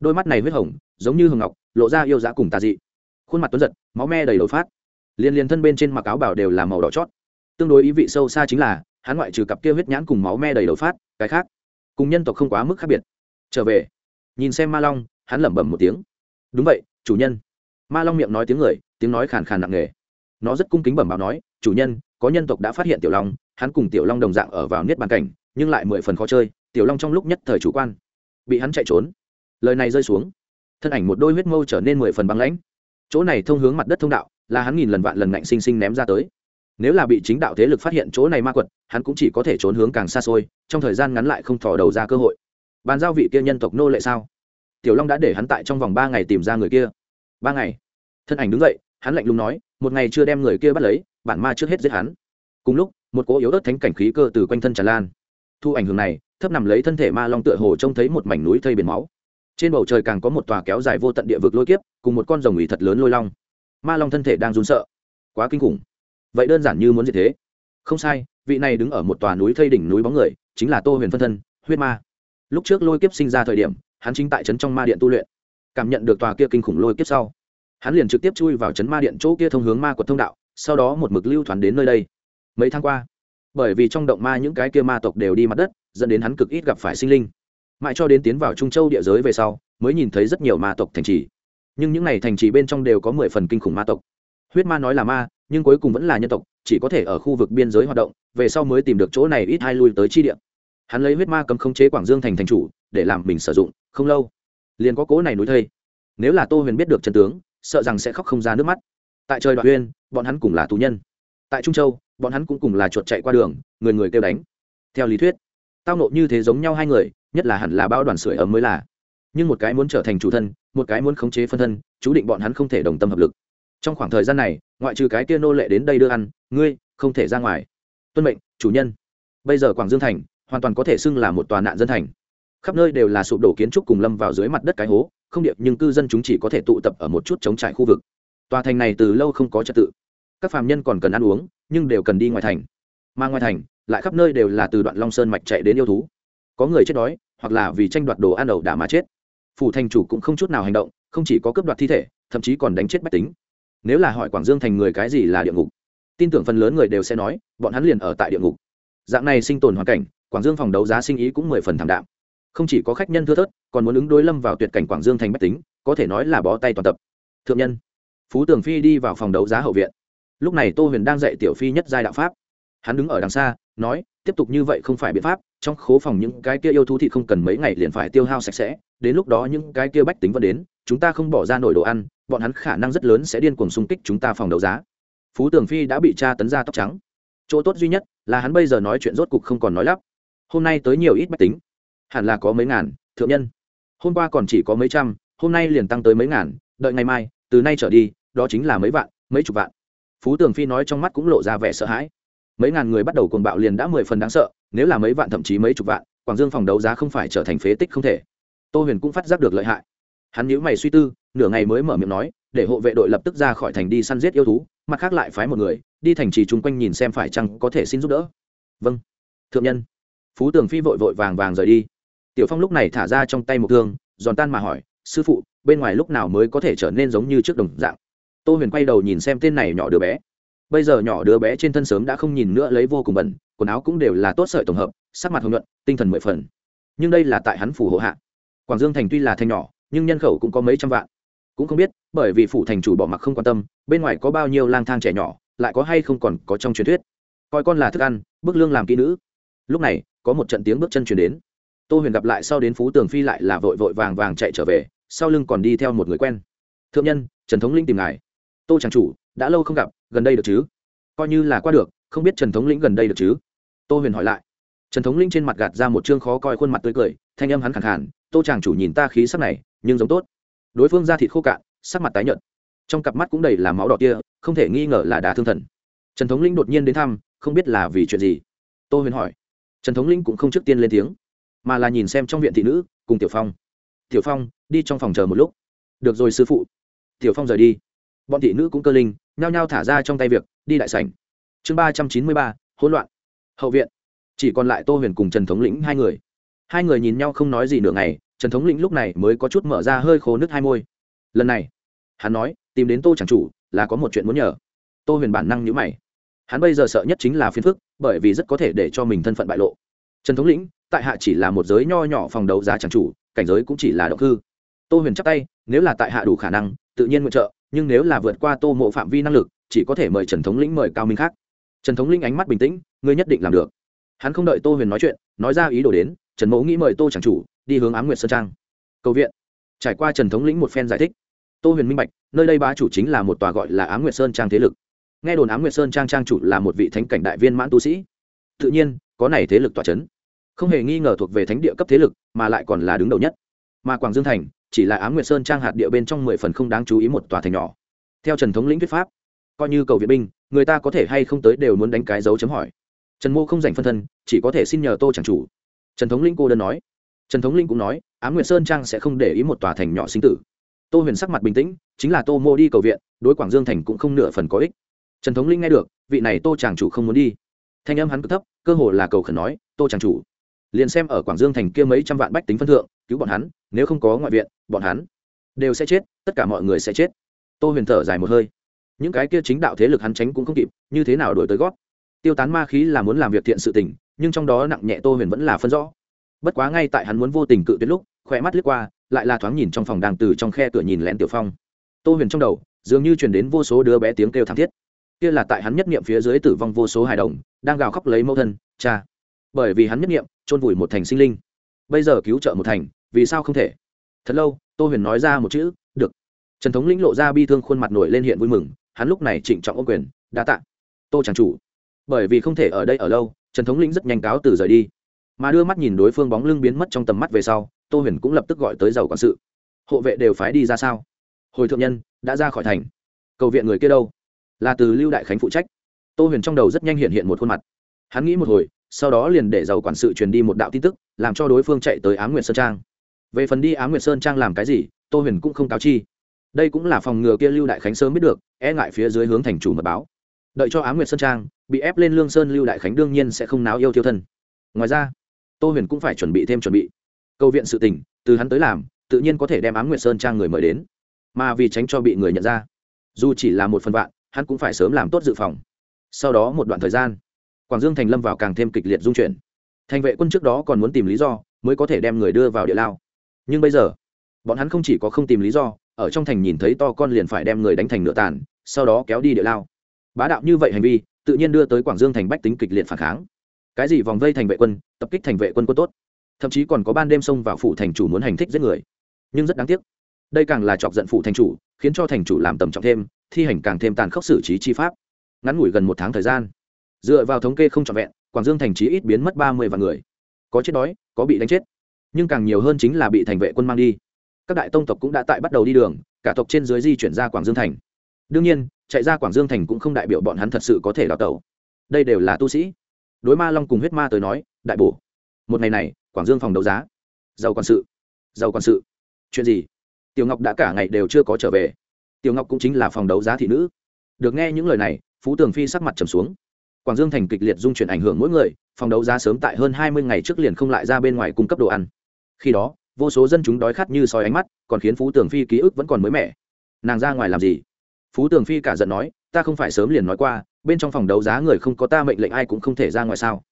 Đôi mắt này huyết hồng, giống như hồng ngọc lộ ra yêu dã cùng tà dị. Khuôn mặt tuấn giật, máu me đầy đầu phát. Liên liên thân bên trên mặc áo bảo đều là màu đỏ chót. Tương đối ý vị sâu xa chính là, hắn ngoại trừ cặp kia huyết nhãn cùng máu me đầy đầu phát, cái khác, cùng nhân tộc không quá mức khác biệt. Trở về, nhìn xem ma long, hắn lẩm bẩm một tiếng. Đúng vậy, chủ nhân. Ma long miệng nói tiếng người, tiếng nói khàn khàn nặng nề. Nó rất cung kính bẩm báo nói, chủ nhân, có nhân tộc đã phát hiện tiểu long, hắn cùng tiểu long đồng dạng ở vào niết bàn cảnh, nhưng lại mười phần khó chơi, tiểu long trong lúc nhất thời chủ quan, bị hắn chạy trốn. Lời này rơi xuống thân ảnh một đôi huyết mâu trở nên mười phần băng lãnh. Chỗ này thông hướng mặt đất thông đạo, là hắn nghìn lần vạn lần ngạnh sinh sinh ném ra tới. Nếu là bị chính đạo thế lực phát hiện chỗ này ma quật, hắn cũng chỉ có thể trốn hướng càng xa xôi, trong thời gian ngắn lại không thò đầu ra cơ hội. Bàn giao vị kia nhân tộc nô lệ sao? Tiểu long đã để hắn tại trong vòng ba ngày tìm ra người kia. Ba ngày? Thân ảnh đứng dậy, hắn lạnh lùng nói, một ngày chưa đem người kia bắt lấy, bản ma trước hết giết hắn. Cùng lúc, một cỗ yếu ớt thánh cảnh khí cơ từ quanh thân tràn lan. Thu ảnh hưởng này, thấp nằm lấy thân thể ma long tựa hồ trông thấy một mảnh núi thây biển máu trên bầu trời càng có một tòa kéo dài vô tận địa vực lôi kiếp, cùng một con rồng ủy thật lớn lôi long. Ma long thân thể đang run sợ. Quá kinh khủng. Vậy đơn giản như muốn gì thế. Không sai, vị này đứng ở một tòa núi thây đỉnh núi bóng người, chính là tô huyền phân thân, huyết ma. Lúc trước lôi kiếp sinh ra thời điểm, hắn chính tại trấn trong ma điện tu luyện. Cảm nhận được tòa kia kinh khủng lôi kiếp sau, hắn liền trực tiếp chui vào trấn ma điện chỗ kia thông hướng ma của thông đạo, sau đó một mực lưu thoán đến nơi đây. Mấy tháng qua, bởi vì trong động ma những cái kia ma tộc đều đi mặt đất, dẫn đến hắn cực ít gặp phải sinh linh mãi cho đến tiến vào trung châu địa giới về sau, mới nhìn thấy rất nhiều ma tộc thành trì. Nhưng những n à y thành trì bên trong đều có mười phần kinh khủng ma tộc. Huyết ma nói là ma, nhưng cuối cùng vẫn là nhân tộc, chỉ có thể ở khu vực biên giới hoạt động, về sau mới tìm được chỗ này ít hai lui tới chi địa. Hắn lấy huyết ma cấm khống chế quảng dương thành thành chủ, để làm mình sử dụng, không lâu, liền có cố này núi thây nếu là tô huyền biết được chân tướng, sợ rằng sẽ khóc không ra nước mắt. Tại trời đoạn huyên bọn hắn cùng là tù nhân. Tại trung châu, bọn hắn cũng cùng là chuột chạy qua đường, người người kêu đánh. Theo lý thuyết, tao nộ như thế giống nhau hai người nhất là hẳn là bao đoàn sưởi ấm mới là. Nhưng một cái muốn trở thành chủ thân, một cái muốn khống chế phân thân, chú định bọn hắn không thể đồng tâm hợp lực. Trong khoảng thời gian này, ngoại trừ cái kia nô lệ đến đây đưa ăn, ngươi không thể ra ngoài. Tuân mệnh, chủ nhân. Bây giờ quảng dương thành hoàn toàn có thể xưng là một tòa nạn dân thành. Khắp nơi đều là sụp đổ kiến trúc cùng lâm vào dưới mặt đất cái hố, không điệp nhưng cư dân chúng chỉ có thể tụ tập ở một chút chống trải khu vực. Tòa thành này từ lâu không có trật tự. Các phàm nhân còn cần ăn uống, nhưng đều cần đi ngoài thành. Mà ngoài thành, lại khắp nơi đều là từ đoạn long sơn mạch chạy đến yêu thú có người chết đói, hoặc là vì tranh đoạt đồ ăn ẩu đả mà chết. Phủ thành chủ cũng không chút nào hành động, không chỉ có cướp đoạt thi thể, thậm chí còn đánh chết bách tính. Nếu là hỏi quảng dương thành người cái gì là địa ngục, tin tưởng phần lớn người đều sẽ nói, bọn hắn liền ở tại địa ngục. Dạng này sinh tồn hoàn cảnh, quảng dương phòng đấu giá sinh ý cũng mười phần thảm đạm. Không chỉ có khách nhân thưa thớt, còn muốn ứng đối lâm vào tuyệt cảnh quảng dương thành bách tính, có thể nói là bó tay toàn tập. Thượng nhân, phú tường phi đi vào phòng đấu giá hậu viện. Lúc này tô huyền đang dạy tiểu phi nhất giai đạo pháp. Hắn đứng ở đằng xa nói, tiếp tục như vậy không phải biện pháp, trong khố phòng những cái kia yêu thú thị không cần mấy ngày liền phải tiêu hao sạch sẽ, đến lúc đó những cái kia bách tính vẫn đến, chúng ta không bỏ ra nổi đồ ăn, bọn hắn khả năng rất lớn sẽ điên cuồng xung kích chúng ta phòng đấu giá. Phú tường phi đã bị tra tấn ra tóc trắng. Chỗ tốt duy nhất là hắn bây giờ nói chuyện rốt cục không còn nói lắp. Hôm nay tới nhiều ít bách tính. Hẳn là có mấy ngàn, thượng nhân. Hôm qua còn chỉ có mấy trăm, hôm nay liền tăng tới mấy ngàn, đợi ngày mai, từ nay trở đi, đó chính là mấy vạn, mấy chục vạn. Phú tường phi nói trong mắt cũng lộ ra vẻ sợ hãi mấy ngàn người bắt đầu cuồng bạo liền đã mười phần đáng sợ, nếu là mấy vạn thậm chí mấy chục vạn, quảng dương phòng đấu giá không phải trở thành phế tích không thể. Tô huyền cũng phát giác được lợi hại. Hắn nhíu mày suy tư, nửa ngày mới mở miệng nói, để hộ vệ đội lập tức ra khỏi thành đi săn giết yêu thú, mặt khác lại phái một người, đi thành trì chung quanh nhìn xem phải chăng có thể xin giúp đỡ. Vâng. Thượng nhân. Phú tường phi vội vội vàng vàng rời đi. Tiểu phong lúc này thả ra trong tay một thương, giòn tan mà hỏi, sư phụ, bên ngoài lúc nào mới có thể trở nên giống như trước đồng dạng? Tô huyền quay đầu nhìn xem tên này nhỏ đứa bé bây giờ nhỏ đứa bé trên thân sớm đã không nhìn nữa lấy vô cùng bẩn, quần áo cũng đều là tốt sợi tổng hợp, sắc mặt hồng nhuận, tinh thần mười phần. Nhưng đây là tại hắn phủ hộ hạ. Quảng dương thành tuy là thành nhỏ, nhưng nhân khẩu cũng có mấy trăm vạn. Cũng không biết, bởi vì phủ thành chủ bỏ mặc không quan tâm, bên ngoài có bao nhiêu lang thang trẻ nhỏ, lại có hay không còn có trong truyền thuyết. Coi con là thức ăn bức lương làm kỹ nữ. Lúc này, có một trận tiếng bước chân chuyển đến. Tô huyền gặp lại sau đến phú tường phi lại là vội vội vàng vàng chạy trở về, sau lưng còn đi theo một người quen. Thượng nhân, trần thống linh tìm ngài. Tô tràng chủ, đã lâu không gặp gần đây được chứ? Coi như là qua được, không biết trần thống lĩnh gần đây được chứ? Tô huyền hỏi lại. Trần thống lĩnh trên mặt gạt ra một chương khó coi khuôn mặt tươi cười, thanh âm hắn khẳng hẳn tô chàng chủ nhìn ta khí sắc này, nhưng giống tốt. Đối phương da thịt khô cạn, sắc mặt tái nhợt. Trong cặp mắt cũng đầy là máu đỏ kia, không thể nghi ngờ là đà thương thần. Trần thống lĩnh đột nhiên đến thăm, không biết là vì chuyện gì. Tô huyền hỏi. Trần thống lĩnh cũng không trước tiên lên tiếng, mà là nhìn xem trong viện thị nữ, cùng tiểu phong. Tiểu phong, đi trong phòng chờ một lúc. Được rồi sư phụ. Tiểu phong rời đi bọn thị nữ cũng cơ linh, nhao nhao thả ra trong tay việc, đi đại sảnh. Chương ba trăm chín mươi ba, hỗn loạn. Hậu viện. Chỉ còn lại tô huyền cùng trần thống lĩnh hai người. Hai người nhìn nhau không nói gì nửa ngày, trần thống lĩnh lúc này mới có chút mở ra hơi khô nước hai môi. Lần này, hắn nói, tìm đến tô chẳng chủ, là có một chuyện muốn nhờ. Tô huyền bản năng nhữ mày. Hắn bây giờ sợ nhất chính là phiền phức, bởi vì rất có thể để cho mình thân phận bại lộ. Trần thống lĩnh, tại hạ chỉ là một giới nho nhỏ phòng đấu giá chẳng chủ, cảnh giới cũng chỉ là động hư. Tô huyền chắp tay, nếu là tại hạ đủ khả năng, tự nhiên nguyện trợ nhưng nếu là vượt qua tô mộ phạm vi năng lực, chỉ có thể mời trần thống lĩnh mời cao minh khác. Trần thống lĩnh ánh mắt bình tĩnh, ngươi nhất định làm được. Hắn không đợi tô huyền nói chuyện, nói ra ý đồ đến, trần mẫu nghĩ mời tô chẳng chủ đi hướng ám nguyệt sơn trang. Cầu viện. Trải qua trần thống lĩnh một phen giải thích, tô huyền minh bạch, nơi đây bá chủ chính là một tòa gọi là ám nguyệt sơn trang thế lực. Nghe đồn ám nguyệt sơn trang trang chủ là một vị thánh cảnh đại viên mãn tu sĩ. Tự nhiên, có này thế lực tòa c h ấ n không hề nghi ngờ thuộc về thánh địa cấp thế lực, mà lại còn là đứng đầu nhất. Mà quảng dương thành chỉ là ám nguyệt sơn trang hạt địa bên trong mười phần không đáng chú ý một tòa thành nhỏ. Theo trần thống lĩnh thuyết pháp, coi như cầu viện binh, người ta có thể hay không tới đều muốn đánh cái dấu chấm hỏi. Trần mô không dành phân thân, chỉ có thể xin nhờ tô chẳng chủ. Trần thống Linh cô đơn nói. Trần thống linh cũng nói á m nguyệt sơn trang sẽ không để ý một tòa thành nhỏ sinh tử. Tô huyền sắc mặt bình tĩnh, chính là tô mô đi cầu viện, đối quảng dương thành cũng không nửa phần có ích. Trần thống linh nghe được, vị này tô chàng chủ không muốn đi. Thanh âm hắn cực thấp, cơ hồ là cầu khẩn nói, tô chàng chủ, liền xem ở quảng dương thành kia mấy trăm vạn bách tính phân thượng cứu bọn hắn, nếu không có ngoại viện, bọn hắn đều sẽ chết, tất cả mọi người sẽ chết. Tô huyền thở dài một hơi. Những cái kia chính đạo thế lực hắn tránh cũng không kịp, như thế nào đổi tới gót? Tiêu tán ma khí là muốn làm việc thiện sự tình, nhưng trong đó nặng nhẹ tô huyền vẫn là phân rõ. Bất quá ngay tại hắn muốn vô tình cự tuyệt lúc, khỏe mắt lướt qua, lại là thoáng nhìn trong phòng đang từ trong khe cửa nhìn lén tiểu phong. Tô huyền trong đầu, dường như truyền đến vô số đứa bé tiếng kêu thảm thiết. Kia là tại hắn nhất niệm phía dưới tử vong vô số hài đồng, đang gào khóc lấy mẫu thân, cha! Bởi vì hắn nhất niệm, chôn vùi một thành sinh linh. Bây giờ cứu trợ một thành vì sao không thể? Thật lâu, tô huyền nói ra một chữ, được. Trần thống lĩnh lộ ra bi thương khuôn mặt nổi lên hiện vui mừng, hắn lúc này trịnh trọng ô quyền, đa tạ. Tô tràng chủ. Bởi vì không thể ở đây ở lâu, trần thống lĩnh rất nhanh cáo từ rời đi. Mà đưa mắt nhìn đối phương bóng lưng biến mất trong tầm mắt về sau, tô huyền cũng lập tức gọi tới giàu quản sự. Hộ vệ đều phái đi ra sao? Hồi thượng nhân, đã ra khỏi thành. Cầu viện người kia đâu? Là từ lưu đại khánh phụ trách. Tô huyền trong đầu rất nhanh hiện hiện một khuôn mặt. Hắn nghĩ một hồi, sau đó liền để giàu quản sự truyền đi một đạo tin tức, làm cho đối phương chạy tới á m nguyện sơn trang về phần đi á nguyệt sơn trang làm cái gì, tô huyền cũng không cáo chi. Đây cũng là phòng ngừa kia lưu đại khánh sớm biết được e ngại phía dưới hướng thành chủ mật báo. Đợi cho á nguyệt sơn trang bị ép lên lương sơn, lưu đại khánh đương nhiên sẽ không náo yêu thiêu thân. Ngoài ra, tô huyền cũng phải chuẩn bị thêm chuẩn bị. Câu viện sự tình, từ hắn tới làm, tự nhiên có thể đem ám nguyệt sơn trang người mời đến. Mà vì tránh cho bị người nhận ra, dù chỉ là một phần vạn, hắn cũng phải sớm làm tốt dự phòng. Sau đó một đoạn thời gian, quảng dương thành lâm vào càng thêm kịch liệt dung chuyển. Thành vệ quân trước đó còn muốn tìm lý do, mới có thể đem người đưa vào địa lao nhưng bây giờ, bọn hắn không chỉ có không tìm lý do, ở trong thành nhìn thấy to con liền phải đem người đánh thành nửa tàn, sau đó kéo đi địa lao. Bá đạo như vậy hành vi, tự nhiên đưa tới quảng dương thành bách tính kịch liệt phản kháng. Cái gì vòng vây thành vệ quân, tập kích thành vệ quân quân tốt. Thậm chí còn có ban đêm xông vào phủ thành chủ muốn hành thích giết người. Nhưng rất đáng tiếc, đây càng là chọc giận phủ thành chủ, khiến cho thành chủ làm tầm trọng thêm, thi hành càng thêm tàn khốc xử trí chi pháp. Ngắn ngủi gần một tháng thời gian, dựa vào thống kê không trọn vẹn, quảng dương thành trí ít biến mất ba mươi vạn người. Có chết đói, có bị đánh chết nhưng càng nhiều hơn chính là bị thành vệ quân mang đi. Các đại tông tộc cũng đã tại bắt đầu đi đường, cả tộc trên dưới di chuyển ra quảng dương thành. Đương nhiên, chạy ra quảng dương thành cũng không đại biểu bọn hắn thật sự có thể đào tẩu. Đây đều là tu sĩ. Đối ma long cùng huyết ma tới nói, đại bổ. Một ngày này, quảng dương phòng đấu giá. Giàu quản sự. Giàu quản sự. Chuyện gì? Tiểu ngọc đã cả ngày đều chưa có trở về. Tiểu ngọc cũng chính là phòng đấu giá thị nữ. Được nghe những lời này, phú tường phi sắc mặt trầm xuống. Quảng dương thành kịch liệt dung chuyển ảnh hưởng mỗi người, phòng đấu giá sớm tại hơn hai mươi ngày trước liền không lại ra bên ngoài cung cấp đồ ăn khi đó, vô số dân chúng đói khát như soi ánh mắt, còn khiến phú tường phi ký ức vẫn còn mới mẻ. Nàng ra ngoài làm gì? Phú tường phi cả giận nói, ta không phải sớm liền nói qua, bên trong phòng đấu giá người không có ta mệnh lệnh ai cũng không thể ra ngoài sao?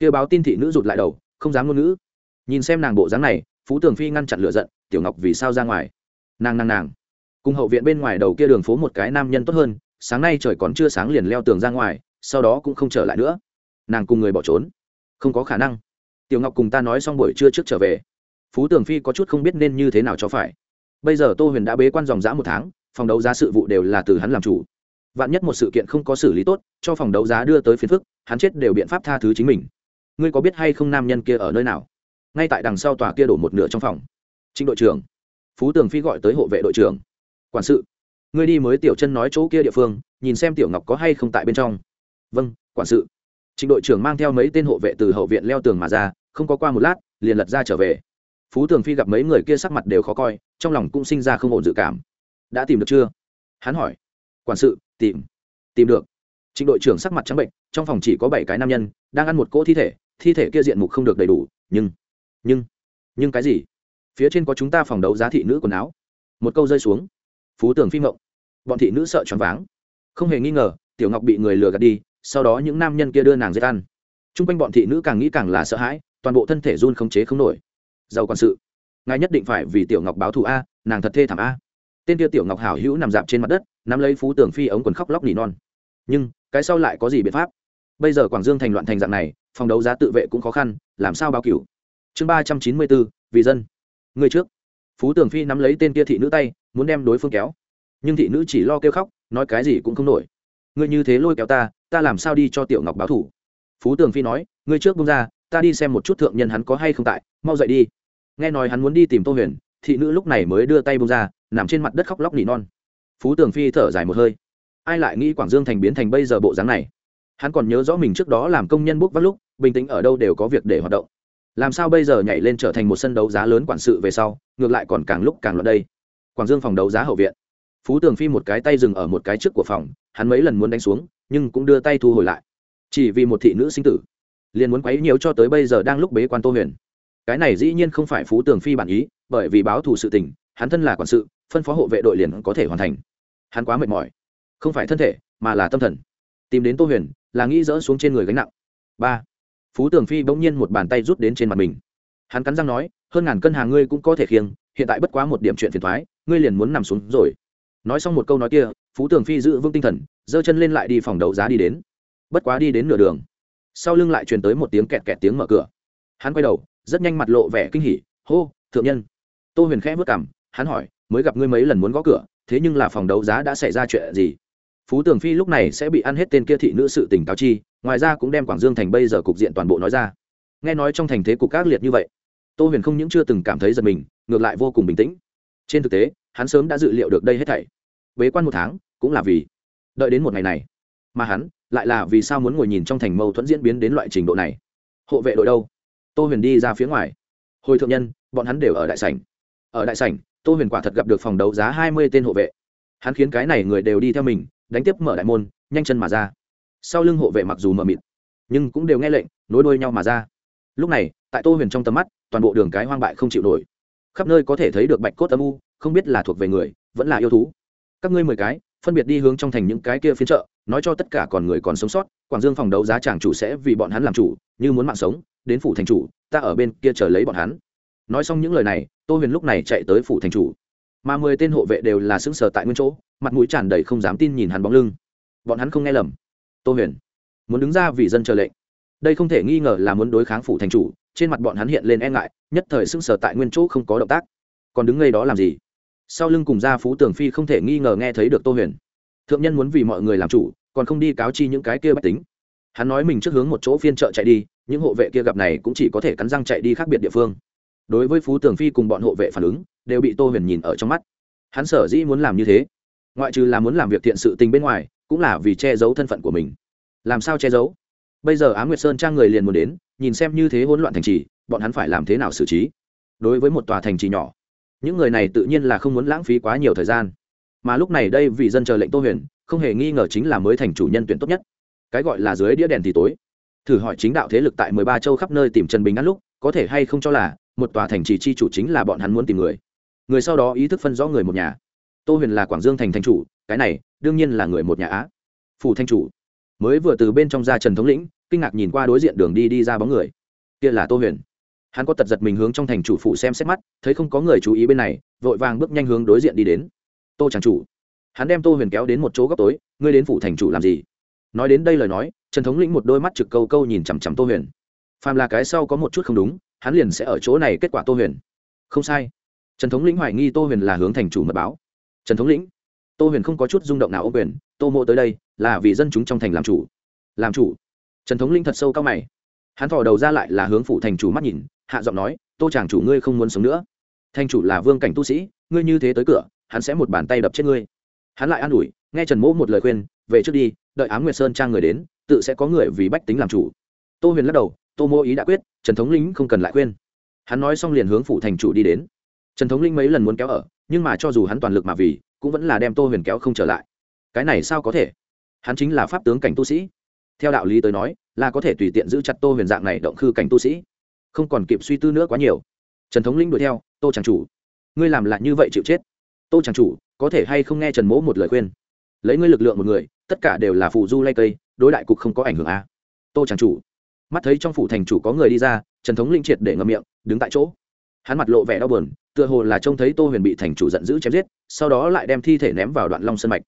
Kia báo tin thị nữ rụt lại đầu, không dám ngôn ngữ. Nhìn xem nàng bộ dáng này, phú tường phi ngăn chặn lựa giận, tiểu ngọc vì sao ra ngoài? Nàng nàng nàng. Cùng hậu viện bên ngoài đầu kia đường phố một cái nam nhân tốt hơn, sáng nay trời còn chưa sáng liền leo tường ra ngoài, sau đó cũng không trở lại nữa. Nàng cùng người bỏ trốn. Không có khả năng. Tiểu ngọc cùng ta nói xong buổi trưa trước trở về phú tường phi có chút không biết nên như thế nào cho phải. Bây giờ tô huyền đã bế quan dòng dã một tháng, phòng đấu giá sự vụ đều là từ hắn làm chủ. Vạn nhất một sự kiện không có xử lý tốt, cho phòng đấu giá đưa tới phiền phức, hắn chết đều biện pháp tha thứ chính mình. Ngươi có biết hay không nam nhân kia ở nơi nào? Ngay tại đằng sau tòa kia đổ một nửa trong phòng. Trịnh đội trưởng. Phú tường phi gọi tới hộ vệ đội trưởng. Quản sự. Ngươi đi mới tiểu chân nói chỗ kia địa phương, nhìn xem tiểu ngọc có hay không tại bên trong. Vâng quản sự. Trịnh đội trưởng mang theo mấy tên hộ vệ từ hậu viện leo tường mà ra, không có qua một lát, liền lật ra trở về phú tường phi gặp mấy người kia sắc mặt đều khó coi, trong lòng cũng sinh ra không ổn dự cảm. Đã tìm được chưa? Hắn hỏi. Quản sự, tìm. Tìm được. Trịnh đội trưởng sắc mặt trắng bệnh, trong phòng chỉ có bảy cái nam nhân, đang ăn một cỗ thi thể thi thể kia diện mục không được đầy đủ, nhưng nhưng nhưng cái gì? Phía trên có chúng ta phòng đấu giá thị nữ quần áo. Một câu rơi xuống. Phú tường phi mộng bọn thị nữ sợ choáng váng. Không hề nghi ngờ, tiểu ngọc bị người lừa gạt đi, sau đó những nam nhân kia đưa nàng dây ăn. T r u n g quanh bọn thị nữ càng nghĩ càng là sợ hãi, toàn bộ thân thể run không chế không nổi giàu quản sự. Ngài nhất định phải vì tiểu ngọc báo thù a, nàng thật thê thảm a. Tên kia tiểu ngọc hảo hữu nằm dạp trên mặt đất, nắm lấy phú tường phi ống quần khóc lóc nỉ non. Nhưng, cái sau lại có gì biện pháp? Bây giờ quảng dương thành loạn thành dạng này, phòng đấu giá tự vệ cũng khó khăn, làm sao báo cửu? Chương ba trăm chín mươi bốn, vì dân. Người trước. Phú tường phi nắm lấy tên kia thị nữ tay, muốn đem đối phương kéo. Nhưng thị nữ chỉ lo kêu khóc, nói cái gì cũng không nổi. Ngươi như thế lôi kéo ta ta làm sao đi cho tiểu ngọc báo thủ phú tường phi nói, ngươi trước bung ra ta đi xem một chút thượng nhân hắn có hay không tại, mau dậy đi. Nghe nói hắn muốn đi tìm tô huyền, thị nữ lúc này mới đưa tay bông ra, nằm trên mặt đất khóc lóc nỉ non. Phú tường phi thở dài một hơi. Ai lại nghĩ quảng dương thành biến thành bây giờ bộ dáng này? Hắn còn nhớ rõ mình trước đó làm công nhân bốc vác lúc, bình tĩnh ở đâu đều có việc để hoạt động. Làm sao bây giờ nhảy lên trở thành một sân đấu giá lớn quản sự về sau, ngược lại còn càng lúc càng loạn đây. Quảng dương phòng đấu giá hậu viện. Phú tường phi một cái tay dừng ở một cái trước của phòng, hắn mấy lần muốn đánh xuống, nhưng cũng đưa tay thu hồi lại. Chỉ vì một thị nữ sinh tử liền muốn quấy nhiều cho tới bây giờ đang lúc bế quan tô huyền. Cái này dĩ nhiên không phải phú tường phi bản ý, bởi vì báo thù sự tình, hắn thân là quản sự, phân phó hộ vệ đội liền có thể hoàn thành. Hắn quá mệt mỏi. Không phải thân thể, mà là tâm thần. Tìm đến tô huyền, là nghĩ dỡ xuống trên người gánh nặng. Ba. Phú tường phi bỗng nhiên một bàn tay rút đến trên mặt mình. Hắn cắn răng nói, hơn ngàn cân hàng ngươi cũng có thể khiêng, hiện tại bất quá một điểm chuyện phiền thoái ngươi liền muốn nằm xuống rồi. Nói xong một câu nói kia, phú tường phi giữ vững tinh thần, giơ chân lên lại đi phòng đấu giá đi đến. Bất quá đi đến nửa đường sau lưng lại truyền tới một tiếng kẹt kẹt tiếng mở cửa. Hắn quay đầu, rất nhanh mặt lộ vẻ kinh hỉ, hô, thượng nhân. Tô huyền khẽ vất cảm hắn hỏi, mới gặp ngươi mấy lần muốn gõ cửa, thế nhưng là phòng đấu giá đã xảy ra chuyện gì? Phú tường phi lúc này sẽ bị ăn hết tên kia thị nữ sự tỉnh cáo chi, ngoài ra cũng đem quảng dương thành bây giờ cục diện toàn bộ nói ra. Nghe nói trong thành thế cục ác liệt như vậy, tô huyền không những chưa từng cảm thấy giật mình, ngược lại vô cùng bình tĩnh. Trên thực tế, hắn sớm đã dự liệu được đây hết thảy. Bế quan một tháng, cũng là vì đợi đến một ngày này mà hắn lại là vì sao muốn ngồi nhìn trong thành mâu thuẫn diễn biến đến loại trình độ này? Hộ vệ đội đâu? Tô huyền đi ra phía ngoài. Hồi thượng nhân, bọn hắn đều ở đại sảnh. Ở đại sảnh, tô huyền quả thật gặp được phòng đấu giá hai mươi tên hộ vệ. Hắn khiến cái này người đều đi theo mình, đánh tiếp mở đại môn, nhanh chân mà ra. Sau lưng hộ vệ mặc dù mờ mịt, nhưng cũng đều nghe lệnh, nối đuôi nhau mà ra. Lúc này, tại tô huyền trong tầm mắt, toàn bộ đường cái hoang bại không chịu nổi. Khắp nơi có thể thấy được bạch cốt âm u, không biết là thuộc về người, vẫn là yêu thú. Các ngươi mười cái phân biệt đi hướng trong thành những cái kia phiên chợ, nói cho tất cả còn người còn sống sót, quảng dương phòng đấu giá chàng chủ sẽ vì bọn hắn làm chủ, như muốn mạng sống, đến phủ thành chủ, ta ở bên kia chờ lấy bọn hắn. Nói xong những lời này, tô huyền lúc này chạy tới phủ thành chủ. Mà mười tên hộ vệ đều là xứng sở tại nguyên chỗ, mặt mũi tràn đầy không dám tin nhìn hắn bóng lưng. Bọn hắn không nghe lầm. Tô huyền, muốn đứng ra vì dân chờ lệnh. Đây không thể nghi ngờ là muốn đối kháng phủ thành chủ, trên mặt bọn hắn hiện lên e ngại, nhất thời xưng sở tại nguyên chỗ không có động tác. Còn đứng ngay đó làm gì? Sau lưng cùng gia phú tường phi không thể nghi ngờ nghe thấy được tô huyền. Thượng nhân muốn vì mọi người làm chủ, còn không đi cáo chi những cái kia bách tính. Hắn nói mình trước hướng một chỗ phiên chợ chạy đi, những hộ vệ kia gặp này cũng chỉ có thể cắn răng chạy đi khác biệt địa phương. Đối với phú tường phi cùng bọn hộ vệ phản ứng, đều bị tô huyền nhìn ở trong mắt. Hắn sở dĩ muốn làm như thế, ngoại trừ là muốn làm việc thiện sự tình bên ngoài, cũng là vì che giấu thân phận của mình. Làm sao che giấu? Bây giờ á nguyệt sơn trang người liền muốn đến, nhìn xem như thế hỗn loạn thành trì, bọn hắn phải làm thế nào xử trí? Đối với một tòa thành trì nhỏ những người này tự nhiên là không muốn lãng phí quá nhiều thời gian. Mà lúc này đây vì dân chờ lệnh tô huyền, không hề nghi ngờ chính là mới thành chủ nhân tuyển tốt nhất. Cái gọi là dưới đĩa đèn thì tối. Thử hỏi chính đạo thế lực tại mười ba châu khắp nơi tìm trần bình ăn lúc, có thể hay không cho là một tòa thành trì chi chủ chính là bọn hắn muốn tìm người. Người sau đó ý thức phân rõ người một nhà. Tô huyền là quảng dương thành thành chủ, cái này đương nhiên là người một nhà á. Phủ thanh chủ. Mới vừa từ bên trong ra trần thống lĩnh, kinh ngạc nhìn qua đối diện đường đi đi ra bóng người. Kia là tô huyền hắn có tật giật mình hướng trong thành chủ phụ xem xét mắt, thấy không có người chú ý bên này, vội vàng bước nhanh hướng đối diện đi đến. Tô tràng chủ. Hắn đem tô huyền kéo đến một chỗ góc tối, ngươi đến phủ thành chủ làm gì? Nói đến đây lời nói, trần thống lĩnh một đôi mắt trực câu câu nhìn chằm chằm tô huyền. Phàm là cái sau có một chút không đúng, hắn liền sẽ ở chỗ này kết quả tô huyền. Không sai. Trần thống lĩnh hoài nghi tô huyền là hướng thành chủ mật báo. Trần thống lĩnh. Tô huyền không có chút rung động nào ô quyền, tô mộ tới đây, là vì dân chúng trong thành làm chủ. Làm chủ. Trần thống lĩnh thật sâu cao mày. Hắn thỏ đầu ra lại là hướng phủ thành chủ mắt nhìn hạ giọng nói, tô chàng chủ ngươi không muốn sống nữa. Thành chủ là vương cảnh tu sĩ, ngươi như thế tới cửa, hắn sẽ một bàn tay đập chết ngươi. Hắn lại an ủi, nghe trần mỗ một lời khuyên, về trước đi, đợi ám nguyệt sơn trang người đến, tự sẽ có người vì bách tính làm chủ. Tô huyền lắc đầu, tô mô ý đã quyết, trần thống lĩnh không cần lại khuyên. Hắn nói xong liền hướng phủ thành chủ đi đến. Trần thống linh mấy lần muốn kéo ở, nhưng mà cho dù hắn toàn lực mà vì, cũng vẫn là đem tô huyền kéo không trở lại. Cái này sao có thể? Hắn chính là pháp tướng cảnh tu sĩ. Theo đạo lý tới nói, là có thể tùy tiện giữ chặt tô huyền dạng này động khư cảnh tu sĩ không còn kịp suy tư nữa quá nhiều. Trần thống linh đuổi theo, tô tràng chủ, ngươi làm lại như vậy chịu chết. Tô tràng chủ, có thể hay không nghe trần mỗ một lời khuyên? Lấy ngươi lực lượng một người, tất cả đều là phụ du lay cây, đối đại cục không có ảnh hưởng à. tô tràng chủ. Mắt thấy trong phủ thành chủ có người đi ra, trần thống linh triệt để ngậm miệng, đứng tại chỗ. Hắn mặt lộ vẻ đau buồn, tựa hồ là trông thấy tô huyền bị thành chủ giận dữ chém giết, sau đó lại đem thi thể ném vào đoạn long sân mạch.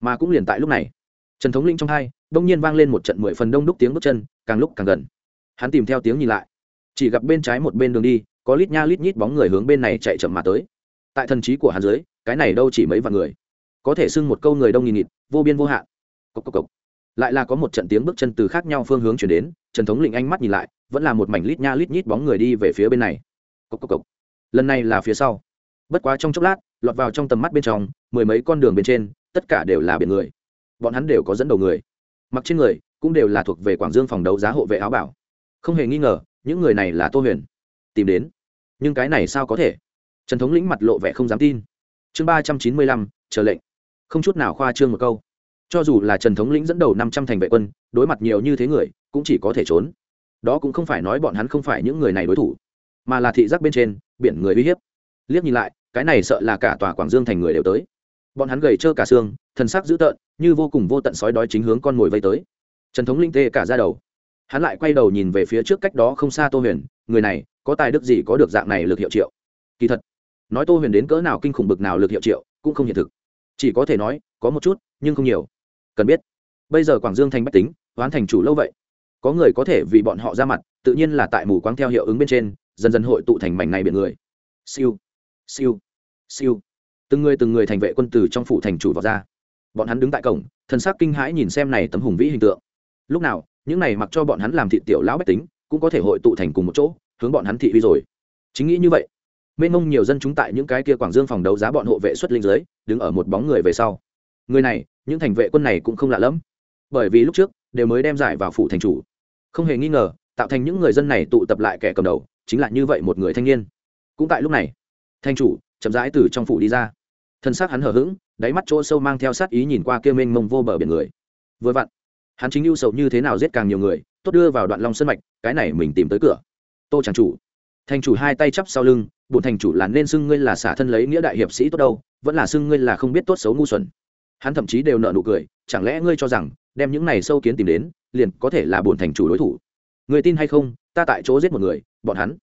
Mà cũng liền tại lúc này, trần thống linh trong hai đông nhiên vang lên một trận mười phần đông đúc tiếng bước chân, càng lúc càng gần. Hắn tìm theo tiếng nhìn lại chỉ gặp bên trái một bên đường đi, có lít nha lít nhít bóng người hướng bên này chạy chậm mà tới. Tại thần trí của hắn dưới, cái này đâu chỉ mấy vạn người. Có thể xưng một câu người đông nghìn nghịt, vô biên vô hạn. Cốc cốc cốc. lại là có một trận tiếng bước chân từ khác nhau phương hướng chuyển đến, trần thống lĩnh ánh mắt nhìn lại, vẫn là một mảnh lít nha lít nhít bóng người đi về phía bên này. Cốc cốc cốc. lần này là phía sau. Bất quá trong chốc lát, lọt vào trong tầm mắt bên trong, mười mấy con đường bên trên, tất cả đều là biển người. Bọn hắn đều có dẫn đầu người. Mặc trên người, cũng đều là thuộc về quảng dương phòng đấu giá hộ vệ áo bảo. Không hề nghi ngờ những người này là tô huyền tìm đến nhưng cái này sao có thể trần thống lĩnh mặt lộ vẻ không dám tin chương ba trăm chín mươi lăm, chờ lệnh không chút nào khoa trương một câu cho dù là trần thống lĩnh dẫn đầu năm trăm thành vệ quân đối mặt nhiều như thế người cũng chỉ có thể trốn đó cũng không phải nói bọn hắn không phải những người này đối thủ mà là thị giác bên trên biển người uy hiếp liếc nhìn lại cái này sợ là cả tòa quảng dương thành người đều tới bọn hắn gầy trơ cả xương thần sắc dữ tợn như vô cùng vô tận sói đói chính hướng con mồi vây tới trần thống linh tê cả ra đầu hắn lại quay đầu nhìn về phía trước cách đó không xa tô huyền, người này, có tài đức gì có được dạng này lực hiệu triệu? Kỳ thật, nói tô huyền đến cỡ nào kinh khủng bực nào lực hiệu triệu cũng không hiện thực. Chỉ có thể nói, có một chút, nhưng không nhiều. Cần biết, bây giờ quảng dương thành bách tính, hoán thành chủ lâu vậy. Có người có thể vì bọn họ ra mặt, tự nhiên là tại mù quáng theo hiệu ứng bên trên, dần dần hội tụ thành mảnh này biển người. Siêu siêu siêu. Từng người từng người thành vệ quân tử trong phủ thành chủ vào ra. Bọn hắn đứng tại cổng, thân xác kinh hãi nhìn xem này tấm hùng vĩ hình tượng. Lúc nào những này mặc cho bọn hắn làm thị tiểu lão bách tính, cũng có thể hội tụ thành cùng một chỗ, hướng bọn hắn thị uy rồi. Chính nghĩ như vậy, mênh mông nhiều dân chúng tại những cái kia quảng dương phòng đấu giá bọn hộ vệ xuất linh giới đứng ở một bóng người về sau. Người này, những thành vệ quân này cũng không lạ lẫm. Bởi vì lúc trước, đều mới đem giải vào phủ thành chủ. Không hề nghi ngờ, tạo thành những người dân này tụ tập lại kẻ cầm đầu, chính là như vậy một người thanh niên. Cũng tại lúc này thanh chủ chậm rãi từ trong phủ đi ra. Thân xác hắn hở h ữ g đáy mắt chỗ sâu mang theo sát ý nhìn qua kia mênh mông vô bờ biển người. Vừa vặn hắn chính ưu sầu như thế nào giết càng nhiều người, tốt đưa vào đoạn long sân mạch, cái này mình tìm tới cửa. Tô tràng chủ. Thành chủ hai tay chắp sau lưng, bổn thành chủ là nên xưng ngươi là xả thân lấy nghĩa đại hiệp sĩ tốt đâu, vẫn là xưng ngươi là không biết tốt xấu ngu xuẩn. Hắn thậm chí đều nợ nụ cười, chẳng lẽ ngươi cho rằng, đem những này sâu kiến tìm đến, liền có thể là bổn thành chủ đối thủ? Người tin hay không, ta tại chỗ giết một người, bọn hắn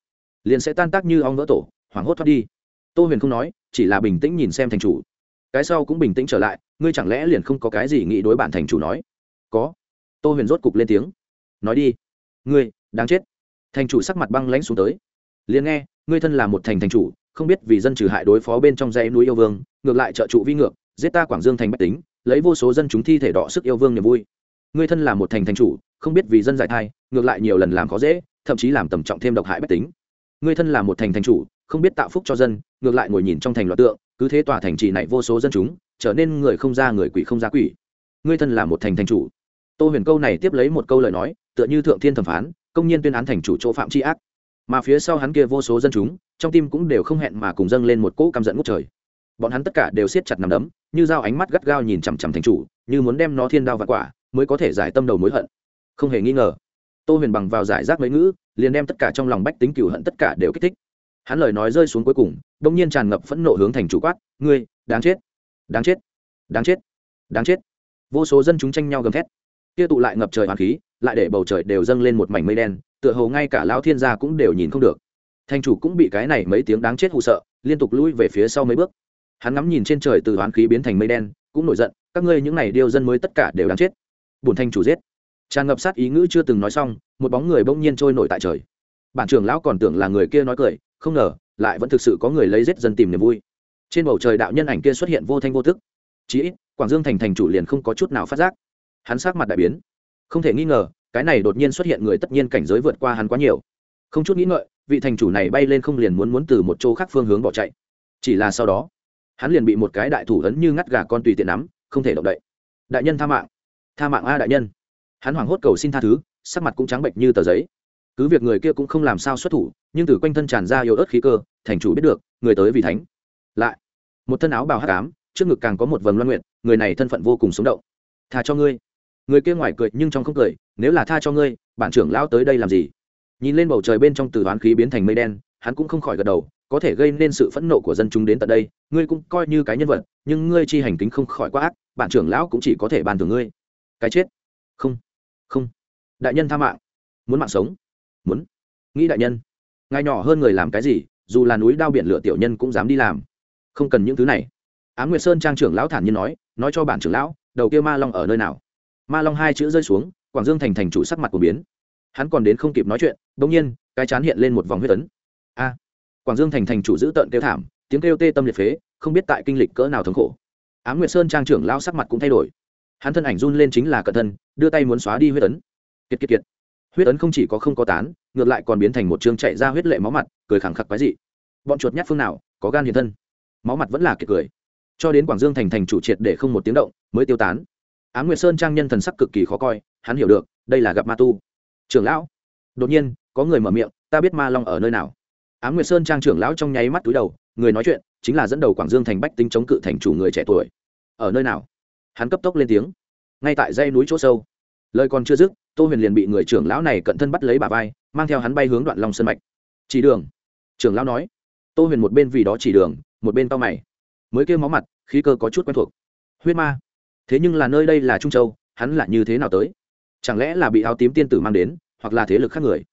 liền sẽ tan tác như ong vỡ tổ, hoảng hốt thoát đi. Tô huyền không nói, chỉ là bình tĩnh nhìn xem thành chủ. Cái sau cũng bình tĩnh trở lại, ngươi chẳng lẽ liền không có cái gì nghĩ đối bản thành chủ nói? Có tô huyền rốt cục lên tiếng. Nói đi. Ngươi, đáng chết. Thành chủ sắc mặt băng lãnh xuống tới. Liền nghe, ngươi thân là một thành thành chủ, không biết vì dân trừ hại đối phó bên trong dãy núi yêu vương, ngược lại trợ trụ vi ngược, giết ta quảng dương thành bách tính, lấy vô số dân chúng thi thể đọ sức yêu vương niềm vui. Ngươi thân là một thành thành chủ, không biết vì dân giải thai, ngược lại nhiều lần làm khó dễ, thậm chí làm tầm trọng thêm độc hại bách tính. Ngươi thân là một thành thành chủ, không biết tạo phúc cho dân, ngược lại ngồi nhìn trong thành loạt tượng, cứ thế tòa thành trì này vô số dân chúng, trở nên người không ra người quỷ không ra quỷ. Ngươi thân là một thành thành chủ tô huyền câu này tiếp lấy một câu lời nói, tựa như thượng thiên thẩm phán, công nhiên tuyên án thành chủ chỗ phạm tri ác. Mà phía sau hắn kia vô số dân chúng, trong tim cũng đều không hẹn mà cùng dâng lên một cỗ căm giận ngút trời. Bọn hắn tất cả đều siết chặt nằm đấm, như dao ánh mắt gắt gao nhìn chằm chằm thành chủ, như muốn đem nó thiên đao và quả, mới có thể giải tâm đầu mối hận. Không hề nghi ngờ, tô huyền bằng vào giải rác mấy ngữ, liền đem tất cả trong lòng bách tính cựu hận tất cả đều kích thích. Hắn lời nói rơi xuống cuối cùng đ ỗ n g nhiên tràn ngập phẫn nộ hướng thành chủ quát, ngươi đáng chết đáng chết đáng chết đáng chết. Vô số dân chúng tranh nhau gầm thét kia tụ lại ngập trời hoàn khí, lại để bầu trời đều dâng lên một mảnh mây đen, tựa hồ ngay cả lão thiên gia cũng đều nhìn không được. Thành chủ cũng bị cái này mấy tiếng đáng chết hụ sợ, liên tục lui về phía sau mấy bước. Hắn ngắm nhìn trên trời từ hoán khí biến thành mây đen, cũng nổi giận, các ngươi những này điêu dân mới tất cả đều đáng chết. Bùn thanh chủ giết. Tràn ngập sát ý ngữ chưa từng nói xong, một bóng người bỗng nhiên trôi nổi tại trời. Bản trưởng lão còn tưởng là người kia nói cười, không ngờ, lại vẫn thực sự có người lấy giết dân tìm niềm vui. Trên bầu trời đạo nhân ảnh kia xuất hiện vô thanh vô thức chí ít, quảng dương thành thành chủ liền không có chút nào phát giác hắn sát mặt đại biến. Không thể nghi ngờ, cái này đột nhiên xuất hiện người tất nhiên cảnh giới vượt qua hắn quá nhiều. Không chút nghĩ ngợi, vị thành chủ này bay lên không liền muốn muốn từ một chỗ khác phương hướng bỏ chạy. Chỉ là sau đó, hắn liền bị một cái đại thủ ấn như ngắt gà con tùy tiện nắm, không thể động đậy. Đại nhân tha mạng. Tha mạng a đại nhân. Hắn hoảng hốt cầu xin tha thứ, sắc mặt cũng trắng bệnh như tờ giấy. Cứ việc người kia cũng không làm sao xuất thủ, nhưng từ quanh thân tràn ra yếu ớt khí cơ, thành chủ biết được, người tới vì thánh. Lại, một thân áo bào hắc ám, trước ngực càng có một vầng loan nguyện người này thân phận vô cùng sống động. Tha cho ngươi người kia ngoài cười nhưng trong không cười, nếu là tha cho ngươi, bản trưởng lão tới đây làm gì? Nhìn lên bầu trời bên trong từ hoán khí biến thành mây đen, hắn cũng không khỏi gật đầu, có thể gây nên sự phẫn nộ của dân chúng đến tận đây, ngươi cũng coi như cái nhân vật, nhưng ngươi chi hành kính không khỏi quá ác, bản trưởng lão cũng chỉ có thể bàn thưởng ngươi. Cái chết. Không. Không. Đại nhân tha mạng. Muốn mạng sống. Muốn. Nghĩ đại nhân. Ngài nhỏ hơn người làm cái gì, dù là núi đao biển lửa tiểu nhân cũng dám đi làm. Không cần những thứ này. Á nguyệt sơn trang trưởng lão thản nhiên nói nói cho bản trưởng lão, đầu kia ma long ở nơi nào? Ma long hai chữ rơi xuống, quảng dương thành thành chủ sắc mặt của biến. Hắn còn đến không kịp nói chuyện bỗng nhiên, cái chán hiện lên một vòng huyết tấn a! Quảng dương thành thành chủ giữ tợn kêu thảm, tiếng kêu tê tâm liệt phế, không biết tại kinh lịch cỡ nào thống khổ. Á nguyệt sơn trang trưởng lao sắc mặt cũng thay đổi. Hắn thân ảnh run lên chính là cận thân, đưa tay muốn xóa đi huyết ấn. Kiệt kiệt kiệt. Huyết ấn không chỉ có không có tán, ngược lại còn biến thành một chương chạy ra huyết lệ máu mặt, cười khẳng khặc quái dị. Bọn chuột nhát phương nào, có gan hiện thân. Máu mặt vẫn là kiệt cười. Cho đến quảng dương thành thành chủ triệt để không một tiếng động, mới tiêu tán á nguyệt sơn trang nhân thần sắc cực kỳ khó coi, hắn hiểu được, đây là gặp ma tu. Trưởng lão. Đột nhiên, có người mở miệng, ta biết ma long ở nơi nào. Á nguyệt sơn trang trưởng lão trong nháy mắt túi đầu, người nói chuyện, chính là dẫn đầu quảng dương thành bách tính chống cự thành chủ người trẻ tuổi. Ở nơi nào? Hắn cấp tốc lên tiếng. Ngay tại Dây núi chỗ sâu. Lời còn chưa dứt, tô huyền liền bị người trưởng lão này cận thân bắt lấy bà vai, mang theo hắn bay hướng đoạn long sân mạch. Chỉ đường. Trưởng lão nói. Tô huyền một bên vì đó chỉ đường, một bên tao mày. Mới kêu máu mặt, khí cơ có chút quen thuộc. Huyết ma thế nhưng là nơi đây là trung châu, hắn là như thế nào tới? Chẳng lẽ là bị áo tím tiên tử mang đến, hoặc là thế lực khác người?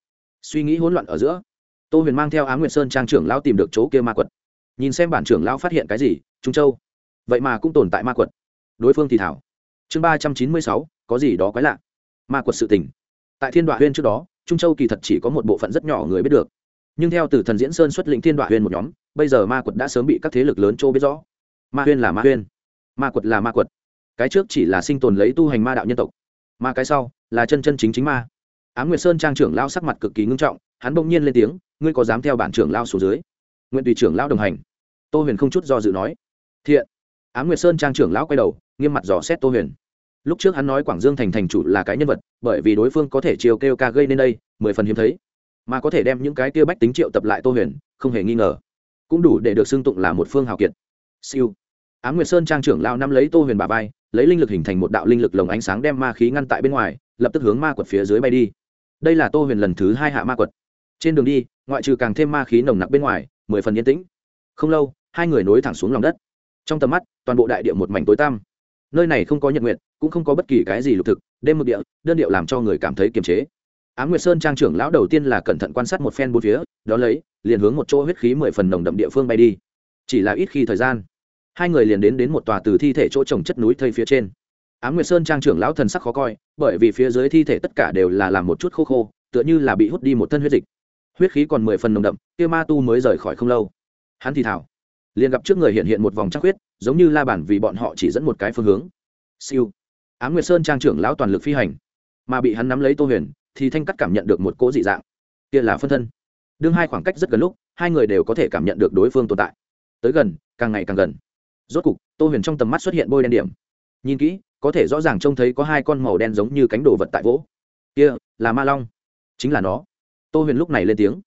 Suy nghĩ hỗn loạn ở giữa, tô huyền mang theo á nguyệt sơn trang trưởng lão tìm được chỗ kia ma quật. Nhìn xem bản trưởng lão phát hiện cái gì, trung châu. Vậy mà cũng tồn tại ma quật. Đối phương thì thảo. Chương ba trăm chín mươi sáu, có gì đó quái lạ. Ma quật sự tình. Tại thiên đoạn huyên trước đó, trung châu kỳ thật chỉ có một bộ phận rất nhỏ người biết được. Nhưng theo từ thần diễn sơn xuất lĩnh thiên đoạn huyên một nhóm, bây giờ ma quật đã sớm bị các thế lực lớn châu biết rõ. Ma huyên là ma huyên. Ma quật là ma quật cái trước chỉ là sinh tồn lấy tu hành ma đạo nhân tộc, mà cái sau là chân chân chính chính ma. Á m nguyệt sơn trang trưởng lao sắc mặt cực kỳ ngưng trọng, hắn bỗng nhiên lên tiếng, ngươi có dám theo bản trưởng lao xuống dưới? Nguyện tùy trưởng lao đồng hành. Tô huyền không chút do dự nói, thiện. Á m nguyệt sơn trang trưởng lão quay đầu, nghiêm mặt dò xét tô huyền. Lúc trước hắn nói quảng dương thành thành chủ là cái nhân vật, bởi vì đối phương có thể chiều kêu ca gây nên đây, mười phần hiếm thấy, mà có thể đem những cái kia bách tính triệu tập lại tô huyền, không hề nghi ngờ. Cũng đủ để được xưng tụng là một phương hào kiệt. Siêu á m nguyệt sơn trang trưởng lao năm lấy tô huyền bà vai, lấy linh lực hình thành một đạo linh lực lồng ánh sáng đem ma khí ngăn tại bên ngoài, lập tức hướng ma quật phía dưới bay đi. Đây là tô huyền lần thứ hai hạ ma quật. Trên đường đi, ngoại trừ càng thêm ma khí nồng nặc bên ngoài, mười phần yên tĩnh. Không lâu, hai người nối thẳng xuống lòng đất. Trong tầm mắt, toàn bộ đại địa một mảnh tối tăm. Nơi này không có nhật nguyện cũng không có bất kỳ cái gì lục thực, đêm một địa, đơn điệu làm cho người cảm thấy kiềm chế. Á nguyệt sơn trang trưởng lão đầu tiên là cẩn thận quan sát một phen bốn phía đó lấy, liền hướng một chỗ huyết khí mười phần nồng đậm địa phương bay đi. Chỉ là ít khi thời gian hai người liền đến đến một tòa từ thi thể chỗ trồng chất núi thây phía trên. Á nguyệt sơn trang trưởng lão thần sắc khó coi, bởi vì phía dưới thi thể tất cả đều là làm một chút khô khô, tựa như là bị hút đi một thân huyết dịch. Huyết khí còn mười phần nồng đậm, kia ma tu mới rời khỏi không lâu. Hắn thì thảo. Liền gặp trước người hiện hiện một vòng trắc huyết giống như la bản vì bọn họ chỉ dẫn một cái phương hướng. Siêu. Á nguyệt sơn trang trưởng lão toàn lực phi hành. Mà bị hắn nắm lấy tô huyền, thì thanh cắt cảm nhận được một cỗ dị dạng. Kia là phân thân. Đương hai khoảng cách rất gần lúc, hai người đều có thể cảm nhận được đối phương tồn tại. Tới gần, càng ngày càng gần rốt cục, tô huyền trong tầm mắt xuất hiện bôi đen điểm. Nhìn kỹ, có thể rõ ràng trông thấy có hai con màu đen giống như cánh đồ vật tại vỗ. Kia, là ma long. Chính là nó. Tô huyền lúc này lên tiếng.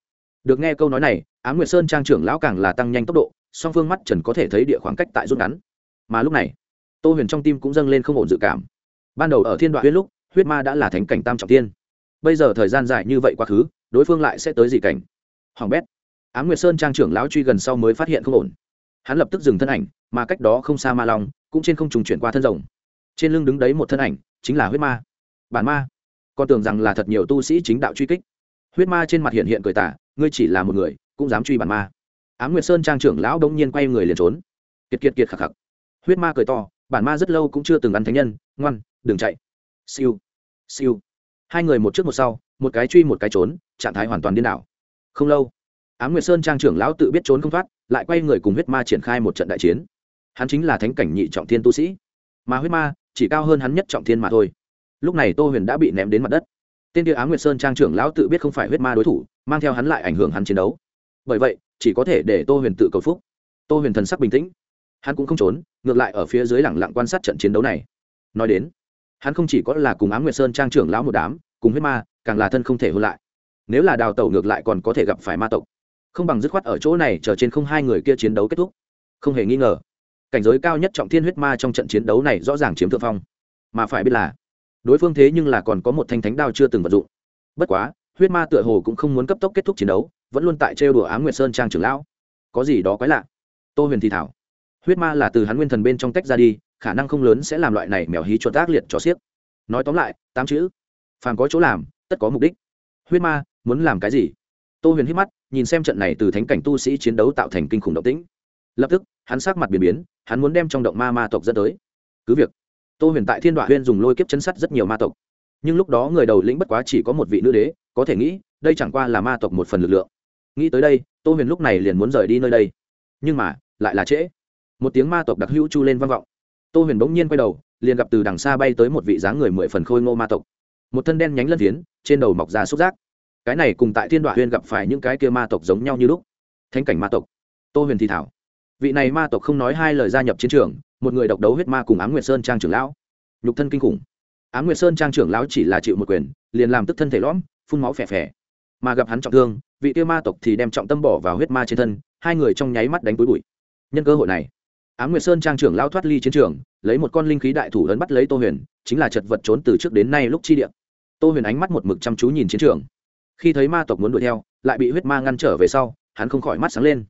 Được nghe câu nói này, á nguyệt sơn trang trưởng lão càng là tăng nhanh tốc độ, song phương mắt trần có thể thấy địa khoảng cách tại rút ngắn. Mà lúc này, tô huyền trong tim cũng dâng lên không ổn dự cảm. Ban đầu ở thiên đoạn huyết lúc, huyết ma đã là thánh cảnh tam trọng tiên. Bây giờ thời gian dài như vậy quá khứ, đối phương lại sẽ tới gì cảnh. Hoàng bét. Á nguyệt sơn trang trưởng lão truy gần sau mới phát hiện không ổn hắn lập tức dừng thân ảnh, mà cách đó không xa ma long, cũng trên không trùng chuyển qua thân rồng. Trên lưng đứng đấy một thân ảnh, chính là huyết ma. Bản ma, con tưởng rằng là thật nhiều tu sĩ chính đạo truy kích. Huyết ma trên mặt hiện hiện cười tả ngươi chỉ là một người, cũng dám truy bản ma. Á m nguyệt sơn trang trưởng lão đông nhiên quay người liền trốn. Kiệt kiệt kiệt khạc khạc huyết ma cười to, bản ma rất lâu cũng chưa từng ăn thánh nhân, ngoan, đừng chạy. Siêu siêu. Hai người một trước một sau, một cái truy một cái trốn, trạng thái hoàn toàn điên đảo. Không lâu á m nguyệt sơn trang trưởng lão tự biết trốn không thoát, lại quay người cùng huyết ma triển khai một trận đại chiến. Hắn chính là thánh cảnh nhị trọng thiên tu sĩ. Mà huyết ma, chỉ cao hơn hắn nhất trọng thiên mà thôi. Lúc này tô huyền đã bị ném đến mặt đất. Tên kia á nguyệt sơn trang trưởng lão tự biết không phải huyết ma đối thủ, mang theo hắn lại ảnh hưởng hắn chiến đấu. Bởi vậy, chỉ có thể để tô huyền tự cầu phúc. Tô huyền thần sắc bình tĩnh. Hắn cũng không trốn, ngược lại ở phía dưới lẳng lặng quan sát trận chiến đấu này. Nói đến, hắn không chỉ có là cùng á nguyệt sơn trang trưởng lão một đám, cùng huyết ma, càng là thân không thể hôn lại. Nếu là đào tẩu ngược lại còn có thể gặp phải ma tộc không bằng dứt khoát ở chỗ này chờ trên không hai người kia chiến đấu kết thúc. Không hề nghi ngờ, cảnh giới cao nhất trọng thiên huyết ma trong trận chiến đấu này rõ ràng chiếm thượng phong. Mà phải biết là, đối phương thế nhưng là còn có một thanh thánh đao chưa từng vận dụng. Bất quá, huyết ma tựa hồ cũng không muốn cấp tốc kết thúc chiến đấu, vẫn luôn tại trêu đùa á nguyệt sơn trang trưởng lão. Có gì đó quái lạ? Tô huyền thì thảo. Huyết ma là từ hắn nguyên thần bên trong tách ra đi, khả năng không lớn sẽ làm loại này mèo hí chuột ác liệt cho xiếc. Nói tóm lại, tám chữ. Phàm có chỗ làm, tất có mục đích. Huyết ma, muốn làm cái gì? Tô huyền hít mắt, nhìn xem trận này từ thánh cảnh tu sĩ chiến đấu tạo thành kinh khủng động tĩnh. Lập tức, hắn sắc mặt biến biến, hắn muốn đem trong động ma ma tộc dẫn tới. Cứ việc, tô huyền tại thiên đoạn huyên dùng lôi kiếp chân sắt rất nhiều ma tộc. Nhưng lúc đó người đầu lĩnh bất quá chỉ có một vị nữ đế, có thể nghĩ, đây chẳng qua là ma tộc một phần lực lượng. Nghĩ tới đây, tô huyền lúc này liền muốn rời đi nơi đây. Nhưng mà, lại là trễ. Một tiếng ma tộc đặc hữu chu lên vang vọng. Tô huyền bỗng nhiên quay đầu, liền gặp từ đằng xa bay tới một vị dáng người mười phần khôi ngô ma tộc. Một thân đen nhánh lân phiến, trên đầu mọc ra xúc giác cái này cùng tại thiên đoạn huyên gặp phải những cái kia ma tộc giống nhau như lúc. Thánh cảnh ma tộc, tô huyền thì thảo. Vị này ma tộc không nói hai lời gia nhập chiến trường, một người độc đấu huyết ma cùng ám nguyệt sơn trang trưởng lão. Nhục thân kinh khủng. Ám nguyệt sơn trang trưởng lão chỉ là chịu một quyền, liền làm tức thân thể lõm, phun máu phè phè. Mà gặp hắn trọng thương, vị kia ma tộc thì đem trọng tâm bỏ vào huyết ma trên thân, hai người trong nháy mắt đánh túi bụi. Nhân cơ hội này, ám nguyệt sơn trang trưởng lão thoát ly chiến trường, lấy một con linh khí đại thủ lớn bắt lấy tô huyền, chính là chật vật trốn từ trước đến nay lúc chi điện tô huyền ánh mắt một mực chăm chú nhìn chiến trường khi thấy ma tộc muốn đuổi theo, lại bị huyết ma ngăn trở về sau, hắn không khỏi mắt sáng lên.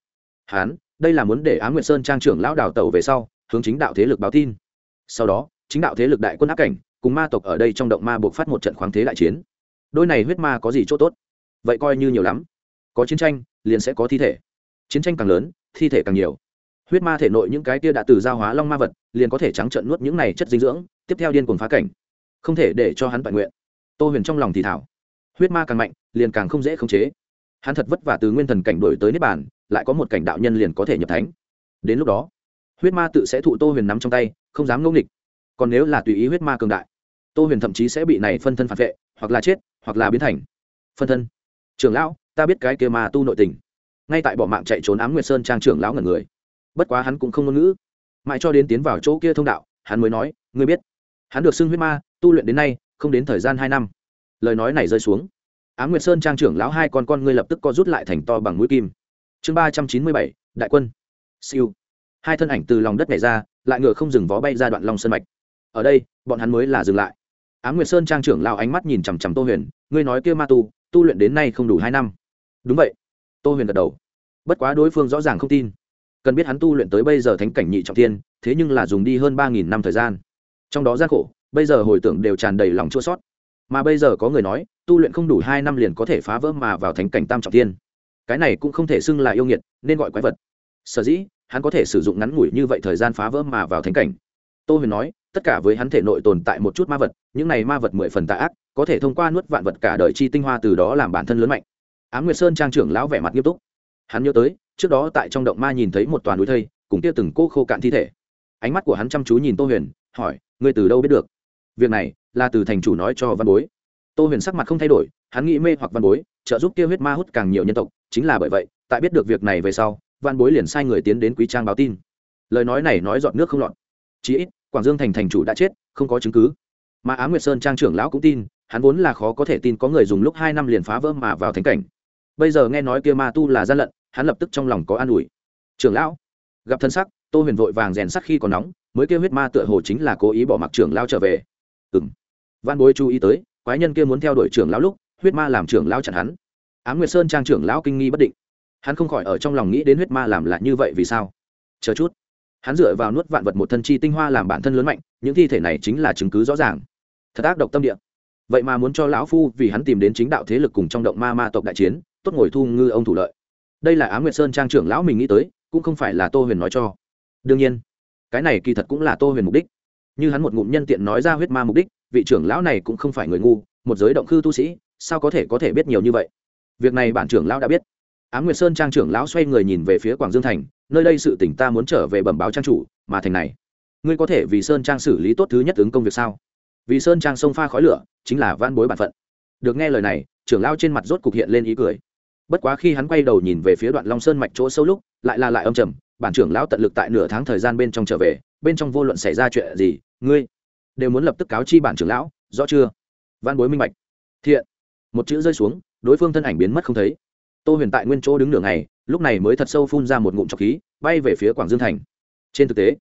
Hắn, đây là muốn để á nguyệt sơn trang trưởng lão đào tẩu về sau, hướng chính đạo thế lực báo tin. Sau đó, chính đạo thế lực đại quân áp cảnh, cùng ma tộc ở đây trong động ma buộc phát một trận khoáng thế đại chiến. Đôi này huyết ma có gì chỗ tốt? Vậy coi như nhiều lắm. Có chiến tranh, liền sẽ có thi thể. Chiến tranh càng lớn, thi thể càng nhiều. Huyết ma thể nội những cái tia đã từ giao hóa long ma vật, liền có thể trắng trợn nuốt những này chất dinh dưỡng, tiếp theo điên cuồng phá cảnh. Không thể để cho hắn bại nguyện. Tô huyền trong lòng thì thảo huyết ma càng mạnh, liền càng không dễ khống chế. Hắn thật vất vả từ nguyên thần cảnh đổi tới nếp bàn, lại có một cảnh đạo nhân liền có thể nhập thánh. Đến lúc đó, huyết ma tự sẽ thụ tô huyền nắm trong tay, không dám ngẫu nghịch. Còn nếu là tùy ý huyết ma cường đại, tô huyền thậm chí sẽ bị này phân thân phản vệ, hoặc là chết, hoặc là biến thành phân thân. Trưởng lão, ta biết cái kia ma tu nội tình. Ngay tại bỏ mạng chạy trốn ám nguyệt sơn trang trưởng lão ngẩn người. Bất quá hắn cũng không ngôn ngữ. Mãi cho đến tiến vào chỗ kia thông đạo, hắn mới nói, ngươi biết, hắn được xưng huyết ma, tu luyện đến nay, không đến thời gian hai năm lời nói này rơi xuống. Á m nguyệt sơn trang trưởng lão hai con con ngươi lập tức co rút lại thành to bằng mũi kim. Chương ba trăm chín mươi bảy, đại quân. Siêu. Hai thân ảnh từ lòng đất này ra, lại ngựa không dừng vó bay ra đoạn long sơn mạch. Ở đây, bọn hắn mới là dừng lại. Á m nguyệt sơn trang trưởng lão ánh mắt nhìn chằm chằm tô huyền, ngươi nói kia ma tu tu luyện đến nay không đủ hai năm. Đúng vậy. Tô huyền gật đầu. Bất quá đối phương rõ ràng không tin. Cần biết hắn tu luyện tới bây giờ thánh cảnh nhị trọng thiên, thế nhưng là dùng đi hơn ba nghìn năm thời gian. Trong đó gian khổ, bây giờ hồi tưởng đều tràn đầy lòng chua sót mà bây giờ có người nói, tu luyện không đủ hai năm liền có thể phá vỡ mà vào thánh cảnh tam trọng thiên. Cái này cũng không thể xưng là yêu nghiệt, nên gọi quái vật. Sở dĩ, hắn có thể sử dụng ngắn ngủi như vậy thời gian phá vỡ mà vào thánh cảnh. Tô huyền nói, tất cả với hắn thể nội tồn tại một chút ma vật, những này ma vật mười phần tạ ác, có thể thông qua nuốt vạn vật cả đời chi tinh hoa từ đó làm bản thân lớn mạnh. Á m nguyệt sơn trang trưởng lão vẻ mặt nghiêm túc. Hắn nhớ tới, trước đó tại trong động ma nhìn thấy một toàn núi thây, cùng kia từng cô khô cạn thi thể. Ánh mắt của hắn chăm chú nhìn tô huyền, hỏi, ngươi từ đâu biết được? Việc này là từ thành chủ nói cho văn bối. Tô huyền sắc mặt không thay đổi, hắn nghĩ mê hoặc văn bối, trợ giúp kia huyết ma hút càng nhiều nhân tộc, chính là bởi vậy, tại biết được việc này về sau, văn bối liền sai người tiến đến quý trang báo tin. Lời nói này nói dọn nước không lọt. Chí ít, quảng dương thành thành chủ đã chết, không có chứng cứ. Mà á nguyệt sơn trang trưởng lão cũng tin, hắn vốn là khó có thể tin có người dùng lúc hai năm liền phá vỡ mà vào thánh cảnh. Bây giờ nghe nói kia ma tu là gian lận, hắn lập tức trong lòng có an ủi. Trưởng lão, gặp thân sắc, tô huyền vội vàng rèn sắc khi còn nóng, mới kêu huyết ma tựa hồ chính là cố ý bỏ mặc trưởng lão trở về ừng văn bối chú ý tới, quái nhân kia muốn theo đuổi trưởng lão lúc, huyết ma làm trưởng lão chặn hắn. Á m nguyệt sơn trang trưởng lão kinh nghi bất định. Hắn không khỏi ở trong lòng nghĩ đến huyết ma làm lại như vậy vì sao? Chờ chút. Hắn dựa vào nuốt vạn vật một thân chi tinh hoa làm bản thân lớn mạnh, những thi thể này chính là chứng cứ rõ ràng. Thật ác độc tâm địa. Vậy mà muốn cho lão phu vì hắn tìm đến chính đạo thế lực cùng trong động ma ma tộc đại chiến, tốt ngồi thu ngư ông thủ lợi. Đây là á nguyệt sơn trang trưởng lão mình nghĩ tới, cũng không phải là tô huyền nói cho. Đương nhiên, cái này kỳ thật cũng là tô huyền mục đích như hắn một ngụm nhân tiện nói ra huyết ma mục đích, vị trưởng lão này cũng không phải người ngu, một giới động khư tu sĩ, sao có thể có thể biết nhiều như vậy? Việc này bản trưởng lão đã biết. Á nguyệt sơn trang trưởng lão xoay người nhìn về phía quảng dương thành, nơi đây sự tỉnh ta muốn trở về bẩm báo trang chủ, mà thành này, ngươi có thể vì sơn trang xử lý tốt thứ nhất ứng công việc sao? Vì sơn trang sông pha khói lửa, chính là van bối bản phận. Được nghe lời này, trưởng lão trên mặt rốt cục hiện lên ý cười. Bất quá khi hắn quay đầu nhìn về phía đoạn long sơn mạch chỗ sâu lúc, lại là lại âm trầm, bản trưởng lão tận lực tại nửa tháng thời gian bên trong trở về, bên trong vô luận xảy ra chuyện gì ngươi đều muốn lập tức cáo chi bản trưởng lão, rõ chưa? Văn bối minh bạch. Thiện. Một chữ rơi xuống, đối phương thân ảnh biến mất không thấy. Tô huyền tại nguyên chỗ đứng nửa ngày, lúc này mới thật sâu phun ra một ngụm trọc khí, bay về phía quảng dương thành. Trên thực tế,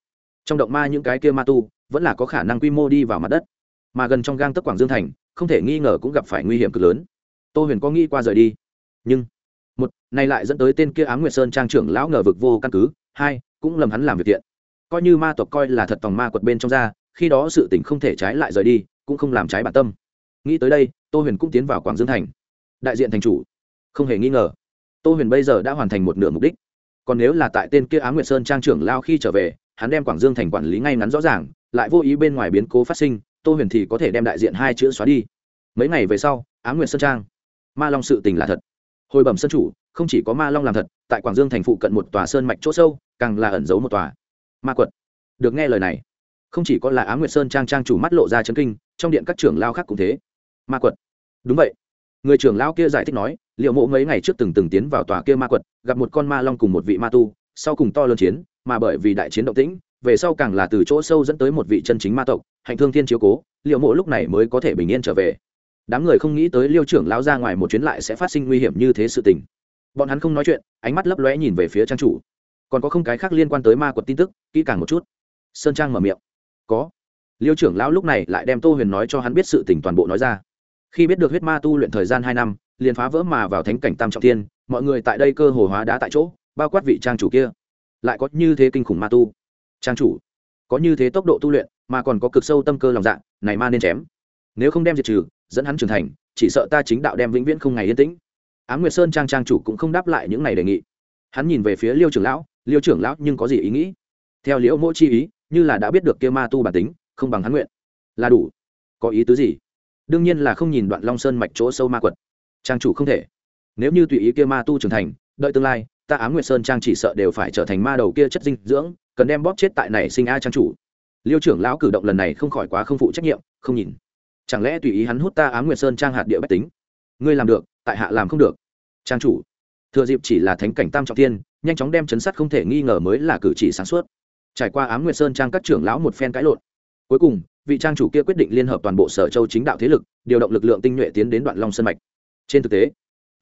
trong động ma những cái kia ma tu, vẫn là có khả năng quy mô đi vào mặt đất. Mà gần trong gang tấc quảng dương thành, không thể nghi ngờ cũng gặp phải nguy hiểm cực lớn. Tô huyền có nghĩ qua rời đi. Nhưng, một, này lại dẫn tới tên kia ám nguyệt sơn trang trưởng lão ngờ vực vô căn cứ. Hai, cũng lầm hắn làm việc thiện. Coi như ma tộc coi là thật tòng ma quật bên trong ra khi đó sự tình không thể trái lại rời đi, cũng không làm trái bản tâm. Nghĩ tới đây, tô huyền cũng tiến vào quảng dương thành. Đại diện thành chủ. Không hề nghi ngờ. Tô huyền bây giờ đã hoàn thành một nửa mục đích. Còn nếu là tại tên kia á nguyệt sơn trang trưởng lao khi trở về, hắn đem quảng dương thành quản lý ngay ngắn rõ ràng, lại vô ý bên ngoài biến cố phát sinh, tô huyền thì có thể đem đại diện hai chữ xóa đi. Mấy ngày về sau, á nguyệt sơn trang. Ma long sự tình là thật. Hồi bẩm sân chủ, không chỉ có ma long làm thật, tại quảng dương thành phụ cận một tòa sơn mạch chỗ sâu, càng là ẩn giấu một tòa. Ma quật. Được nghe lời này không chỉ có là á nguyệt sơn trang trang chủ mắt lộ ra chấn kinh, trong điện các trưởng lao khác cũng thế. Ma quật. Đúng vậy. Người trưởng lao kia giải thích nói, liệu mộ mấy ngày trước từng từng tiến vào tòa kia ma quật, gặp một con ma long cùng một vị ma tu, sau cùng to lớn chiến, mà bởi vì đại chiến động tĩnh, về sau càng là từ chỗ sâu dẫn tới một vị chân chính ma tộc, hạnh thương thiên chiếu cố, liệu mộ lúc này mới có thể bình yên trở về. Đám người không nghĩ tới liêu trưởng lao ra ngoài một chuyến lại sẽ phát sinh nguy hiểm như thế sự tình. Bọn hắn không nói chuyện, ánh mắt lấp lóe nhìn về phía trang chủ. Còn có không cái khác liên quan tới ma quật tin tức, kỹ càng một chút. Sơn trang mở miệng có. Liêu trưởng lão lúc này lại đem tô huyền nói cho hắn biết sự tình toàn bộ nói ra. Khi biết được huyết ma tu luyện thời gian hai năm, liền phá vỡ mà vào thánh cảnh tam trọng tiên mọi người tại đây cơ hồ hóa đá tại chỗ, bao quát vị trang chủ kia. Lại có như thế kinh khủng ma tu. Trang chủ, có như thế tốc độ tu luyện, mà còn có cực sâu tâm cơ lòng dạ này ma nên chém. Nếu không đem diệt trừ, dẫn hắn trưởng thành, chỉ sợ ta chính đạo đem vĩnh viễn không ngày yên tĩnh. Á nguyệt sơn trang trang chủ cũng không đáp lại những này đề nghị. Hắn nhìn về phía liêu trưởng lão, liêu trưởng lão, nhưng có gì ý nghĩ? Theo liễu mỗi chi ý như là đã biết được kia ma tu bản tính, không bằng hắn nguyện. Là đủ. Có ý tứ gì? Đương nhiên là không nhìn đoạn long sơn mạch chỗ sâu ma quật. Trang chủ không thể. Nếu như tùy ý kia ma tu trưởng thành, đợi tương lai, ta ám nguyệt sơn trang chỉ sợ đều phải trở thành ma đầu kia chất dinh dưỡng, cần đem bóp chết tại này sinh a trang chủ. Liêu trưởng lão cử động lần này không khỏi quá không phụ trách nhiệm, không nhìn. Chẳng lẽ tùy ý hắn hút ta ám nguyệt sơn trang hạt địa bách tính? Ngươi làm được, tại hạ làm không được. Trang chủ. Thừa dịp chỉ là thánh cảnh tam trọng tiên nhanh chóng đem chấn sát không thể nghi ngờ mới là cử chỉ sáng suốt trải qua ám nguyệt sơn trang các trưởng lão một phen cãi lộn. Cuối cùng, vị trang chủ kia quyết định liên hợp toàn bộ sở châu chính đạo thế lực, điều động lực lượng tinh nhuệ tiến đến đoạn long sơn mạch. Trên thực tế,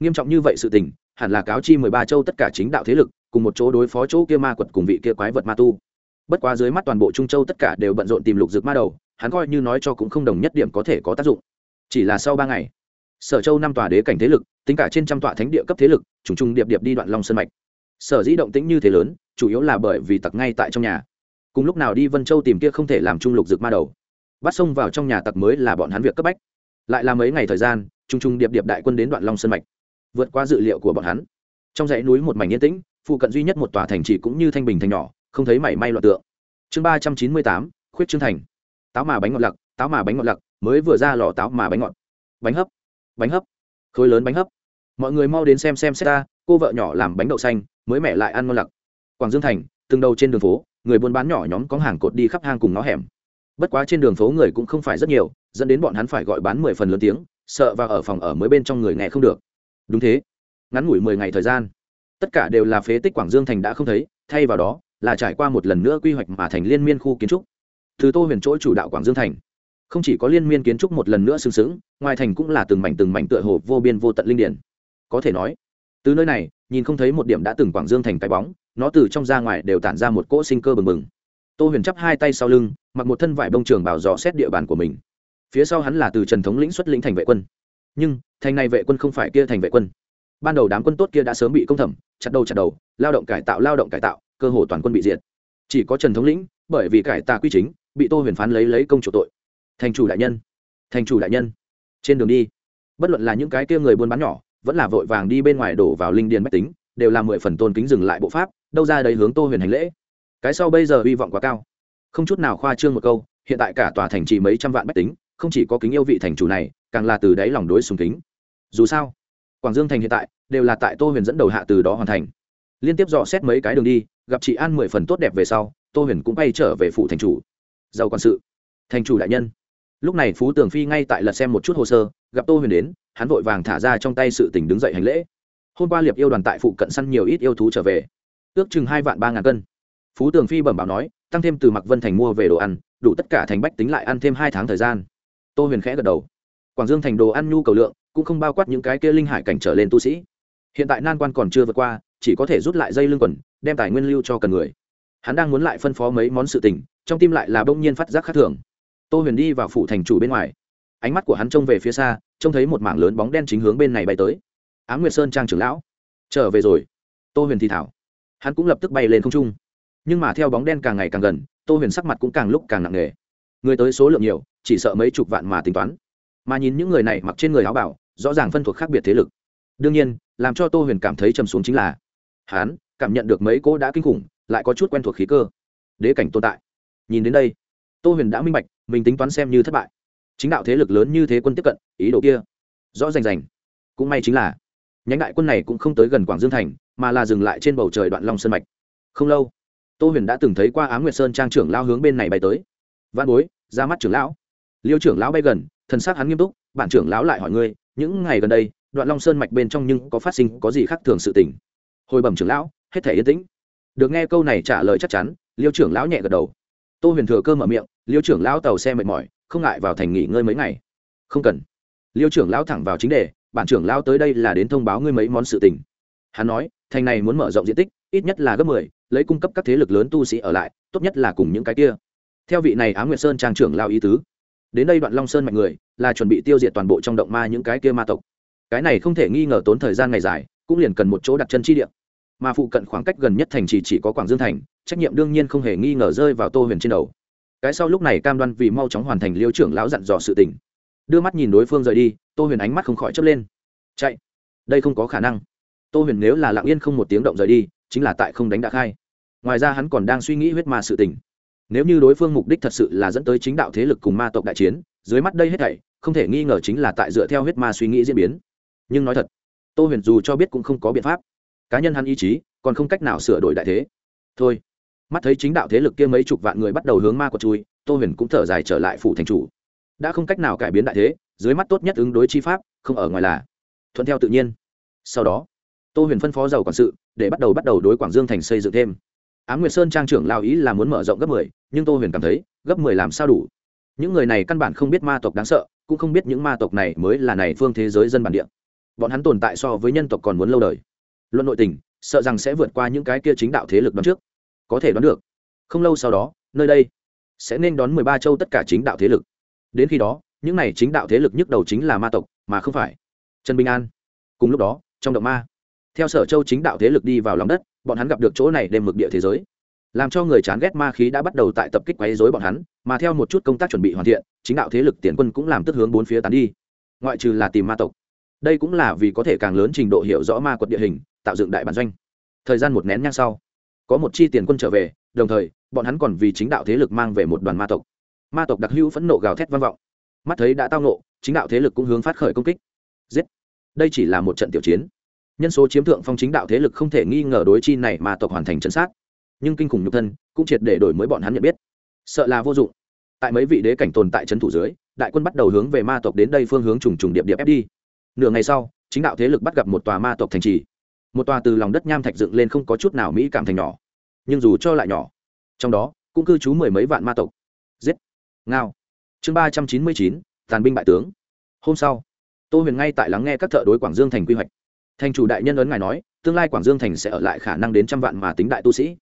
nghiêm trọng như vậy sự tình, hẳn là cáo chi mười ba châu tất cả chính đạo thế lực, cùng một chỗ đối phó chỗ kia ma quật cùng vị kia quái vật ma tu. Bất quá dưới mắt toàn bộ trung châu tất cả đều bận rộn tìm lục dược ma đầu, hắn coi như nói cho cũng không đồng nhất điểm có thể có tác dụng. Chỉ là sau ba ngày, sở châu năm tòa đế cảnh thế lực, tính cả trên trăm tọa thánh địa cấp thế lực, trùng trùng điệp điệp đi đoạn long sơn mạch sở dĩ động tĩnh như thế lớn, chủ yếu là bởi vì tặc ngay tại trong nhà. Cùng lúc nào đi vân châu tìm kia không thể làm trung lục dược ma đầu. Bắt xông vào trong nhà tặc mới là bọn hắn việc cấp bách. Lại là mấy ngày thời gian, trùng trùng điệp điệp đại quân đến đoạn long sơn mạch, vượt qua dự liệu của bọn hắn. Trong dãy núi một mảnh yên tĩnh, phụ cận duy nhất một tòa thành chỉ cũng như thanh bình thành nhỏ, không thấy mảy may loạn tượng. Chương ba trăm chín mươi tám, khuyết trương thành. Táo mà bánh ngọt lặc, táo mà bánh ngọt lặc, mới vừa ra lò táo mà bánh ngọt. Bánh hấp bánh hấp, khối lớn bánh hấp. Mọi người mau đến xem xem xét ta, cô vợ nhỏ làm bánh đậu xanh mới mẻ lại ăn ngon lặc. Quảng dương thành, từng đầu trên đường phố, người buôn bán nhỏ nhóm có hàng cột đi khắp hang cùng ngõ hẻm. Bất quá trên đường phố người cũng không phải rất nhiều, dẫn đến bọn hắn phải gọi bán mười phần lớn tiếng, sợ và ở phòng ở mới bên trong người nghe không được. Đúng thế. Ngắn ngủi mười ngày thời gian, tất cả đều là phế tích quảng dương thành đã không thấy, thay vào đó là trải qua một lần nữa quy hoạch mà thành liên miên khu kiến trúc. Từ tô huyền chỗ chủ đạo quảng dương thành, không chỉ có liên miên kiến trúc một lần nữa sừng sững, ngoài thành cũng là từng mảnh từng mảnh tựa hồ vô biên vô tận linh điển. Có thể nói, từ nơi này nhìn không thấy một điểm đã từng quảng dương thành cái bóng, nó từ trong ra ngoài đều tản ra một cỗ sinh cơ bừng bừng. Tô huyền chắp hai tay sau lưng, mặc một thân vải bông trường bảo dò xét địa bàn của mình. Phía sau hắn là từ trần thống lĩnh xuất lĩnh thành vệ quân. Nhưng, thành này vệ quân không phải kia thành vệ quân. Ban đầu đám quân tốt kia đã sớm bị công thẩm, chặt đầu chặt đầu, lao động cải tạo, lao động cải tạo, cơ hồ toàn quân bị diệt. Chỉ có trần thống lĩnh, bởi vì cải tà quy chính, bị tô huyền phán lấy lấy công chủ tội. Thành chủ đại nhân. Thành chủ đại nhân. Trên đường đi, bất luận là những cái kia người buôn bán nhỏ vẫn là vội vàng đi bên ngoài đổ vào linh điền bách tính, đều là mười phần tôn kính dừng lại bộ pháp, đâu ra đấy hướng tô huyền hành lễ. Cái sau bây giờ hy vọng quá cao. Không chút nào khoa trương một câu, hiện tại cả tòa thành chỉ mấy trăm vạn bách tính, không chỉ có kính yêu vị thành chủ này, càng là từ đáy lòng đối sùng kính. Dù sao, quảng dương thành hiện tại đều là tại tô huyền dẫn đầu hạ từ đó hoàn thành. Liên tiếp dò xét mấy cái đường đi, gặp chị an mười phần tốt đẹp về sau, tô huyền cũng bay trở về phủ thành chủ. Giàu quản sự, thành chủ đại nhân. Lúc này phú tường phi ngay tại lật xem một chút hồ sơ, gặp tô huyền đến hắn vội vàng thả ra trong tay sự tình đứng dậy hành lễ. Hôm qua liệp yêu đoàn tại phụ cận săn nhiều ít yêu thú trở về. Ước chừng hai vạn ba ngàn cân. Phú tường phi bẩm báo nói, tăng thêm từ mặc vân thành mua về đồ ăn, đủ tất cả thành bách tính lại ăn thêm hai tháng thời gian. Tô huyền khẽ gật đầu. Quảng dương thành đồ ăn nhu cầu lượng, cũng không bao quát những cái kia linh hải cảnh trở lên tu sĩ. Hiện tại nan quan còn chưa vượt qua, chỉ có thể rút lại dây lưng quần, đem tài nguyên lưu cho cần người. Hắn đang muốn lại phân phó mấy món sự tình, trong tim lại là bỗng nhiên phát giác khác thường. Tô huyền đi vào phủ thành chủ bên ngoài. Ánh mắt của hắn trông về phía xa trông thấy một mảng lớn bóng đen chính hướng bên này bay tới. Á nguyệt sơn trang trưởng lão, trở về rồi. Tô huyền thì thảo. Hắn cũng lập tức bay lên không trung. Nhưng mà theo bóng đen càng ngày càng gần, tô huyền sắc mặt cũng càng lúc càng nặng nề. Người tới số lượng nhiều, chỉ sợ mấy chục vạn mà tính toán. Mà nhìn những người này mặc trên người áo bảo, rõ ràng phân thuộc khác biệt thế lực. Đương nhiên, làm cho tô huyền cảm thấy trầm xuống chính là, hắn cảm nhận được mấy cỗ đã kinh khủng, lại có chút quen thuộc khí cơ. Đế cảnh tồn tại. Nhìn đến đây, tô huyền đã minh bạch, mình tính toán xem như thất bại chính đạo thế lực lớn như thế quân tiếp cận, ý đồ kia, rõ rành rành. Cũng may chính là, nhánh đại quân này cũng không tới gần quảng dương thành, mà là dừng lại trên bầu trời đoạn long sơn mạch. Không lâu, tô huyền đã từng thấy qua á nguyệt sơn trang trưởng lao hướng bên này bay tới. Văn bối, ra mắt trưởng lão. Liêu trưởng lão bay gần, thần s á c hắn nghiêm túc, bản trưởng lão lại hỏi ngươi, những ngày gần đây, đoạn long sơn mạch bên trong nhưng có phát sinh có gì khác thường sự tình? Hồi bẩm trưởng lão, hết thể yên tĩnh. Được nghe câu này trả lời chắc chắn, liêu trưởng lão nhẹ gật đầu. Tô huyền thừa cơ mở miệng, liêu trưởng lão tàu xe mệt mỏi không ngại vào thành nghỉ ngơi mấy ngày. Không cần. Liêu trưởng lão thẳng vào chính đề bản trưởng lão tới đây là đến thông báo ngươi mấy món sự tình. Hắn nói, thành này muốn mở rộng diện tích, ít nhất là gấp mười, lấy cung cấp các thế lực lớn tu sĩ ở lại, tốt nhất là cùng những cái kia. Theo vị này á nguyệt sơn trang trưởng lao ý tứ. Đến đây đoạn long sơn mạnh người, là chuẩn bị tiêu diệt toàn bộ trong động ma những cái kia ma tộc. Cái này không thể nghi ngờ tốn thời gian ngày dài, cũng liền cần một chỗ đặt chân chi địa. Mà phụ cận khoảng cách gần nhất thành chỉ chỉ có quảng dương thành, trách nhiệm đương nhiên không hề nghi ngờ rơi vào tô huyền trên đầu cái sau lúc này cam đoan vì mau chóng hoàn thành liêu trưởng lão dặn dò sự tình. Đưa mắt nhìn đối phương rời đi, tô huyền ánh mắt không khỏi chớp lên. Chạy. Đây không có khả năng. Tô huyền nếu là lặng yên không một tiếng động rời đi, chính là tại không đánh đã khai. Ngoài ra hắn còn đang suy nghĩ huyết ma sự tình. Nếu như đối phương mục đích thật sự là dẫn tới chính đạo thế lực cùng ma tộc đại chiến, dưới mắt đây hết thảy, không thể nghi ngờ chính là tại dựa theo huyết ma suy nghĩ diễn biến. Nhưng nói thật, tô huyền dù cho biết cũng không có biện pháp. Cá nhân hắn ý chí, còn không cách nào sửa đổi đại thế. Thôi mắt thấy chính đạo thế lực kia mấy chục vạn người bắt đầu hướng ma của chui, tô huyền cũng thở dài trở lại phủ thành chủ. Đã không cách nào cải biến đại thế, dưới mắt tốt nhất ứng đối chi pháp, không ở ngoài là thuận theo tự nhiên. Sau đó, tô huyền phân phó giàu quản sự để bắt đầu bắt đầu đối quảng dương thành xây dựng thêm. Á nguyệt sơn trang trưởng lao ý là muốn mở rộng gấp mười, nhưng tô huyền cảm thấy, gấp mười làm sao đủ? Những người này căn bản không biết ma tộc đáng sợ, cũng không biết những ma tộc này mới là này phương thế giới dân bản địa. Bọn hắn tồn tại so với nhân tộc còn muốn lâu đời. Luận nội tình, sợ rằng sẽ vượt qua những cái kia chính đạo thế lực đoán trước có thể đoán được. Không lâu sau đó, nơi đây sẽ nên đón mười ba châu tất cả chính đạo thế lực. Đến khi đó, những này chính đạo thế lực nhức đầu chính là ma tộc, mà không phải. Trần bình an. Cùng lúc đó, trong động ma, theo sở châu chính đạo thế lực đi vào lòng đất, bọn hắn gặp được chỗ này đêm mực địa thế giới. Làm cho người chán ghét ma khí đã bắt đầu tại tập kích quấy dối bọn hắn, mà theo một chút công tác chuẩn bị hoàn thiện, chính đạo thế lực tiền quân cũng làm tức hướng bốn phía tán đi. Ngoại trừ là tìm ma tộc. Đây cũng là vì có thể càng lớn trình độ hiểu rõ ma quật địa hình, tạo dựng đại bản doanh. Thời gian một nén nhang sau có một chi tiền quân trở về, đồng thời, bọn hắn còn vì chính đạo thế lực mang về một đoàn ma tộc. Ma tộc đặc hữu phẫn nộ gào thét vang vọng. Mắt thấy đã tao nộ chính đạo thế lực cũng hướng phát khởi công kích. Giết! Đây chỉ là một trận tiểu chiến. Nhân số chiếm thượng phong chính đạo thế lực không thể nghi ngờ đối chi này mà tộc hoàn thành trận sát. Nhưng kinh khủng nhục thân, cũng triệt để đổi mới bọn hắn nhận biết. Sợ là vô dụng. Tại mấy vị đế cảnh tồn tại trấn thủ dưới, đại quân bắt đầu hướng về ma tộc đến đây phương hướng trùng trùng điệp điệp ép đi. Nửa ngày sau, chính đạo thế lực bắt gặp một tòa ma tộc thành trì. Một tòa từ lòng đất nham thạch dựng lên không có chút nào mỹ cảm thành nhỏ nhưng dù cho lại nhỏ, trong đó cũng cư trú mười mấy vạn ma tộc. Giết. Ngao. Chương ba trăm chín mươi chín, tàn binh bại tướng. Hôm sau, tô huyền ngay tại lắng nghe các thợ đối quảng dương thành quy hoạch. Thành chủ đại nhân ấn ngài nói, tương lai quảng dương thành sẽ ở lại khả năng đến trăm vạn mà tính đại tu sĩ.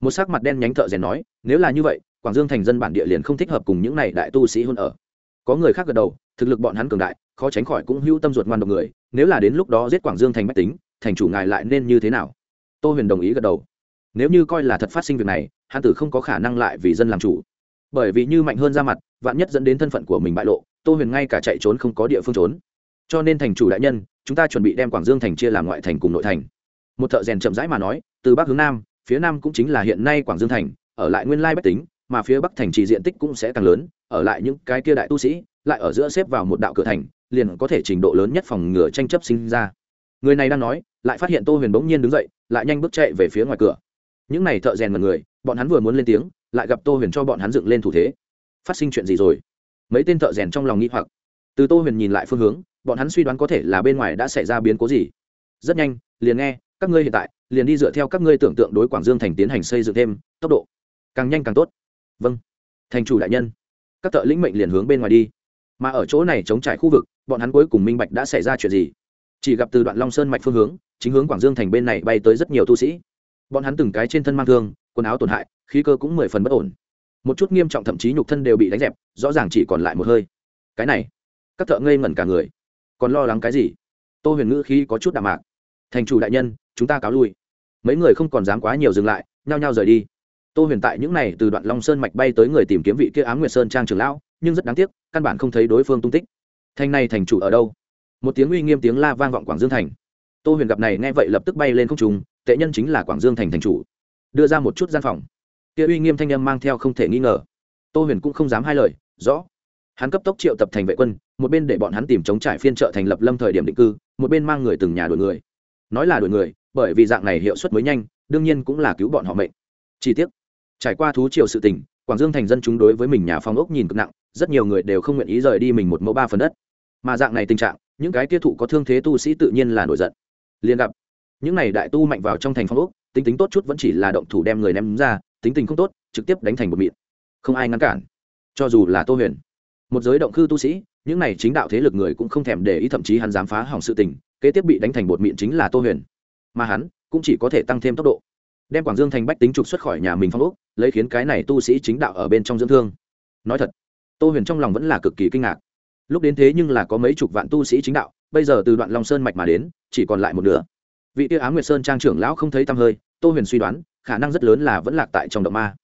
Một sắc mặt đen nhánh thợ rèn nói, nếu là như vậy, quảng dương thành dân bản địa liền không thích hợp cùng những này đại tu sĩ hôn ở. Có người khác gật đầu, thực lực bọn hắn cường đại, khó tránh khỏi cũng hưu tâm ruột ngoan độc người, nếu là đến lúc đó giết quảng dương thành bách tính, thành chủ ngài lại nên như thế nào? Tô huyền đồng ý gật đầu nếu như coi là thật phát sinh việc này hắn tử không có khả năng lại vì dân làm chủ. Bởi vì như mạnh hơn ra mặt, vạn nhất dẫn đến thân phận của mình bại lộ, tô huyền ngay cả chạy trốn không có địa phương trốn. Cho nên thành chủ đại nhân, chúng ta chuẩn bị đem quảng dương thành chia làm ngoại thành cùng nội thành. Một thợ rèn chậm rãi mà nói, từ bắc hướng nam, phía nam cũng chính là hiện nay quảng dương thành, ở lại nguyên lai bách tính, mà phía bắc thành trì diện tích cũng sẽ càng lớn, ở lại những cái kia đại tu sĩ, lại ở giữa xếp vào một đạo cửa thành, liền có thể trình độ lớn nhất phòng ngừa tranh chấp sinh ra. Người này đang nói, lại phát hiện tô huyền bỗng nhiên đứng dậy, lại nhanh bước chạy về phía ngoài cửa những này thợ rèn mật người, bọn hắn vừa muốn lên tiếng, lại gặp tô huyền cho bọn hắn dựng lên thủ thế. Phát sinh chuyện gì rồi? Mấy tên thợ rèn trong lòng nghĩ hoặc. Từ tô huyền nhìn lại phương hướng, bọn hắn suy đoán có thể là bên ngoài đã xảy ra biến cố gì. Rất nhanh, liền nghe, các ngươi hiện tại, liền đi dựa theo các ngươi tưởng tượng đối quảng dương thành tiến hành xây dựng thêm tốc độ. Càng nhanh càng tốt. Vâng. Thành chủ đại nhân. Các thợ lĩnh mệnh liền hướng bên ngoài đi. Mà ở chỗ này chống trải khu vực, bọn hắn cuối cùng minh bạch đã xảy ra chuyện gì. Chỉ gặp từ đoạn long sơn mạch phương hướng, chính hướng quảng dương thành bên này bay tới rất nhiều tu sĩ bọn hắn từng cái trên thân mang thương, quần áo tổn hại, khí cơ cũng mười phần bất ổn. Một chút nghiêm trọng thậm chí nhục thân đều bị đánh dẹp, rõ ràng chỉ còn lại một hơi. Cái này, các thợ ngây ngẩn cả người. Còn lo lắng cái gì? Tô huyền ngữ khi có chút đạm mạc. Thành chủ đại nhân, chúng ta cáo lui. Mấy người không còn dám quá nhiều dừng lại, nhao nhao rời đi. Tô huyền tại những n à y từ đoạn long sơn mạch bay tới người tìm kiếm vị kia á m nguyệt sơn trang trường lão, nhưng rất đáng tiếc, căn bản không thấy đối phương tung tích. Thành này thành chủ ở đâu? Một tiếng uy nghiêm tiếng la vang vọng quảng dương thành. Tô huyền gặp này nghe vậy lập tức bay lên không trùng tệ nhân chính là quảng dương thành thành chủ. Đưa ra một chút gian phòng. Kia uy nghiêm thanh âm mang theo không thể nghi ngờ. Tô huyền cũng không dám hai lời, rõ. Hắn cấp tốc triệu tập thành vệ quân, một bên để bọn hắn tìm chống trải phiên trợ thành lập lâm thời điểm định cư, một bên mang người từng nhà đuổi người. Nói là đuổi người, bởi vì dạng này hiệu suất mới nhanh, đương nhiên cũng là cứu bọn họ mệnh. Chi tiết trải qua thú triều sự tình, quảng dương thành dân chúng đối với mình nhà phong ốc nhìn cực nặng, rất nhiều người đều không nguyện ý rời đi mình một mẫu ba phần đất. Mà dạng này tình trạng, những cái tiêu thụ có thương thế tu sĩ tự nhiên là nổi giận. Liền gặp những này đại tu mạnh vào trong thành phong ốc, tính tính tốt chút vẫn chỉ là động thủ đem người ném ra, tính tình không tốt, trực tiếp đánh thành một mịn. Không ai ngăn cản. Cho dù là tô huyền, một giới động khư tu sĩ, những này chính đạo thế lực người cũng không thèm để ý, thậm chí hắn dám phá hỏng sự tình, kế tiếp bị đánh thành bột mịn chính là tô huyền. Mà hắn cũng chỉ có thể tăng thêm tốc độ. Đem quảng dương thành bách tính trục xuất khỏi nhà mình phong úc lấy khiến cái này tu sĩ chính đạo ở bên trong dưỡng thương. Nói thật, tô huyền trong lòng vẫn là cực kỳ kinh ngạc. Lúc đến thế nhưng là có mấy chục vạn tu sĩ chính đạo, bây giờ từ đoạn long sơn mạch mà đến, chỉ còn lại một nửa vị tiêu á nguyệt sơn trang trưởng lão không thấy tăm hơi, tô huyền suy đoán, khả năng rất lớn là vẫn lạc tại trong động ma.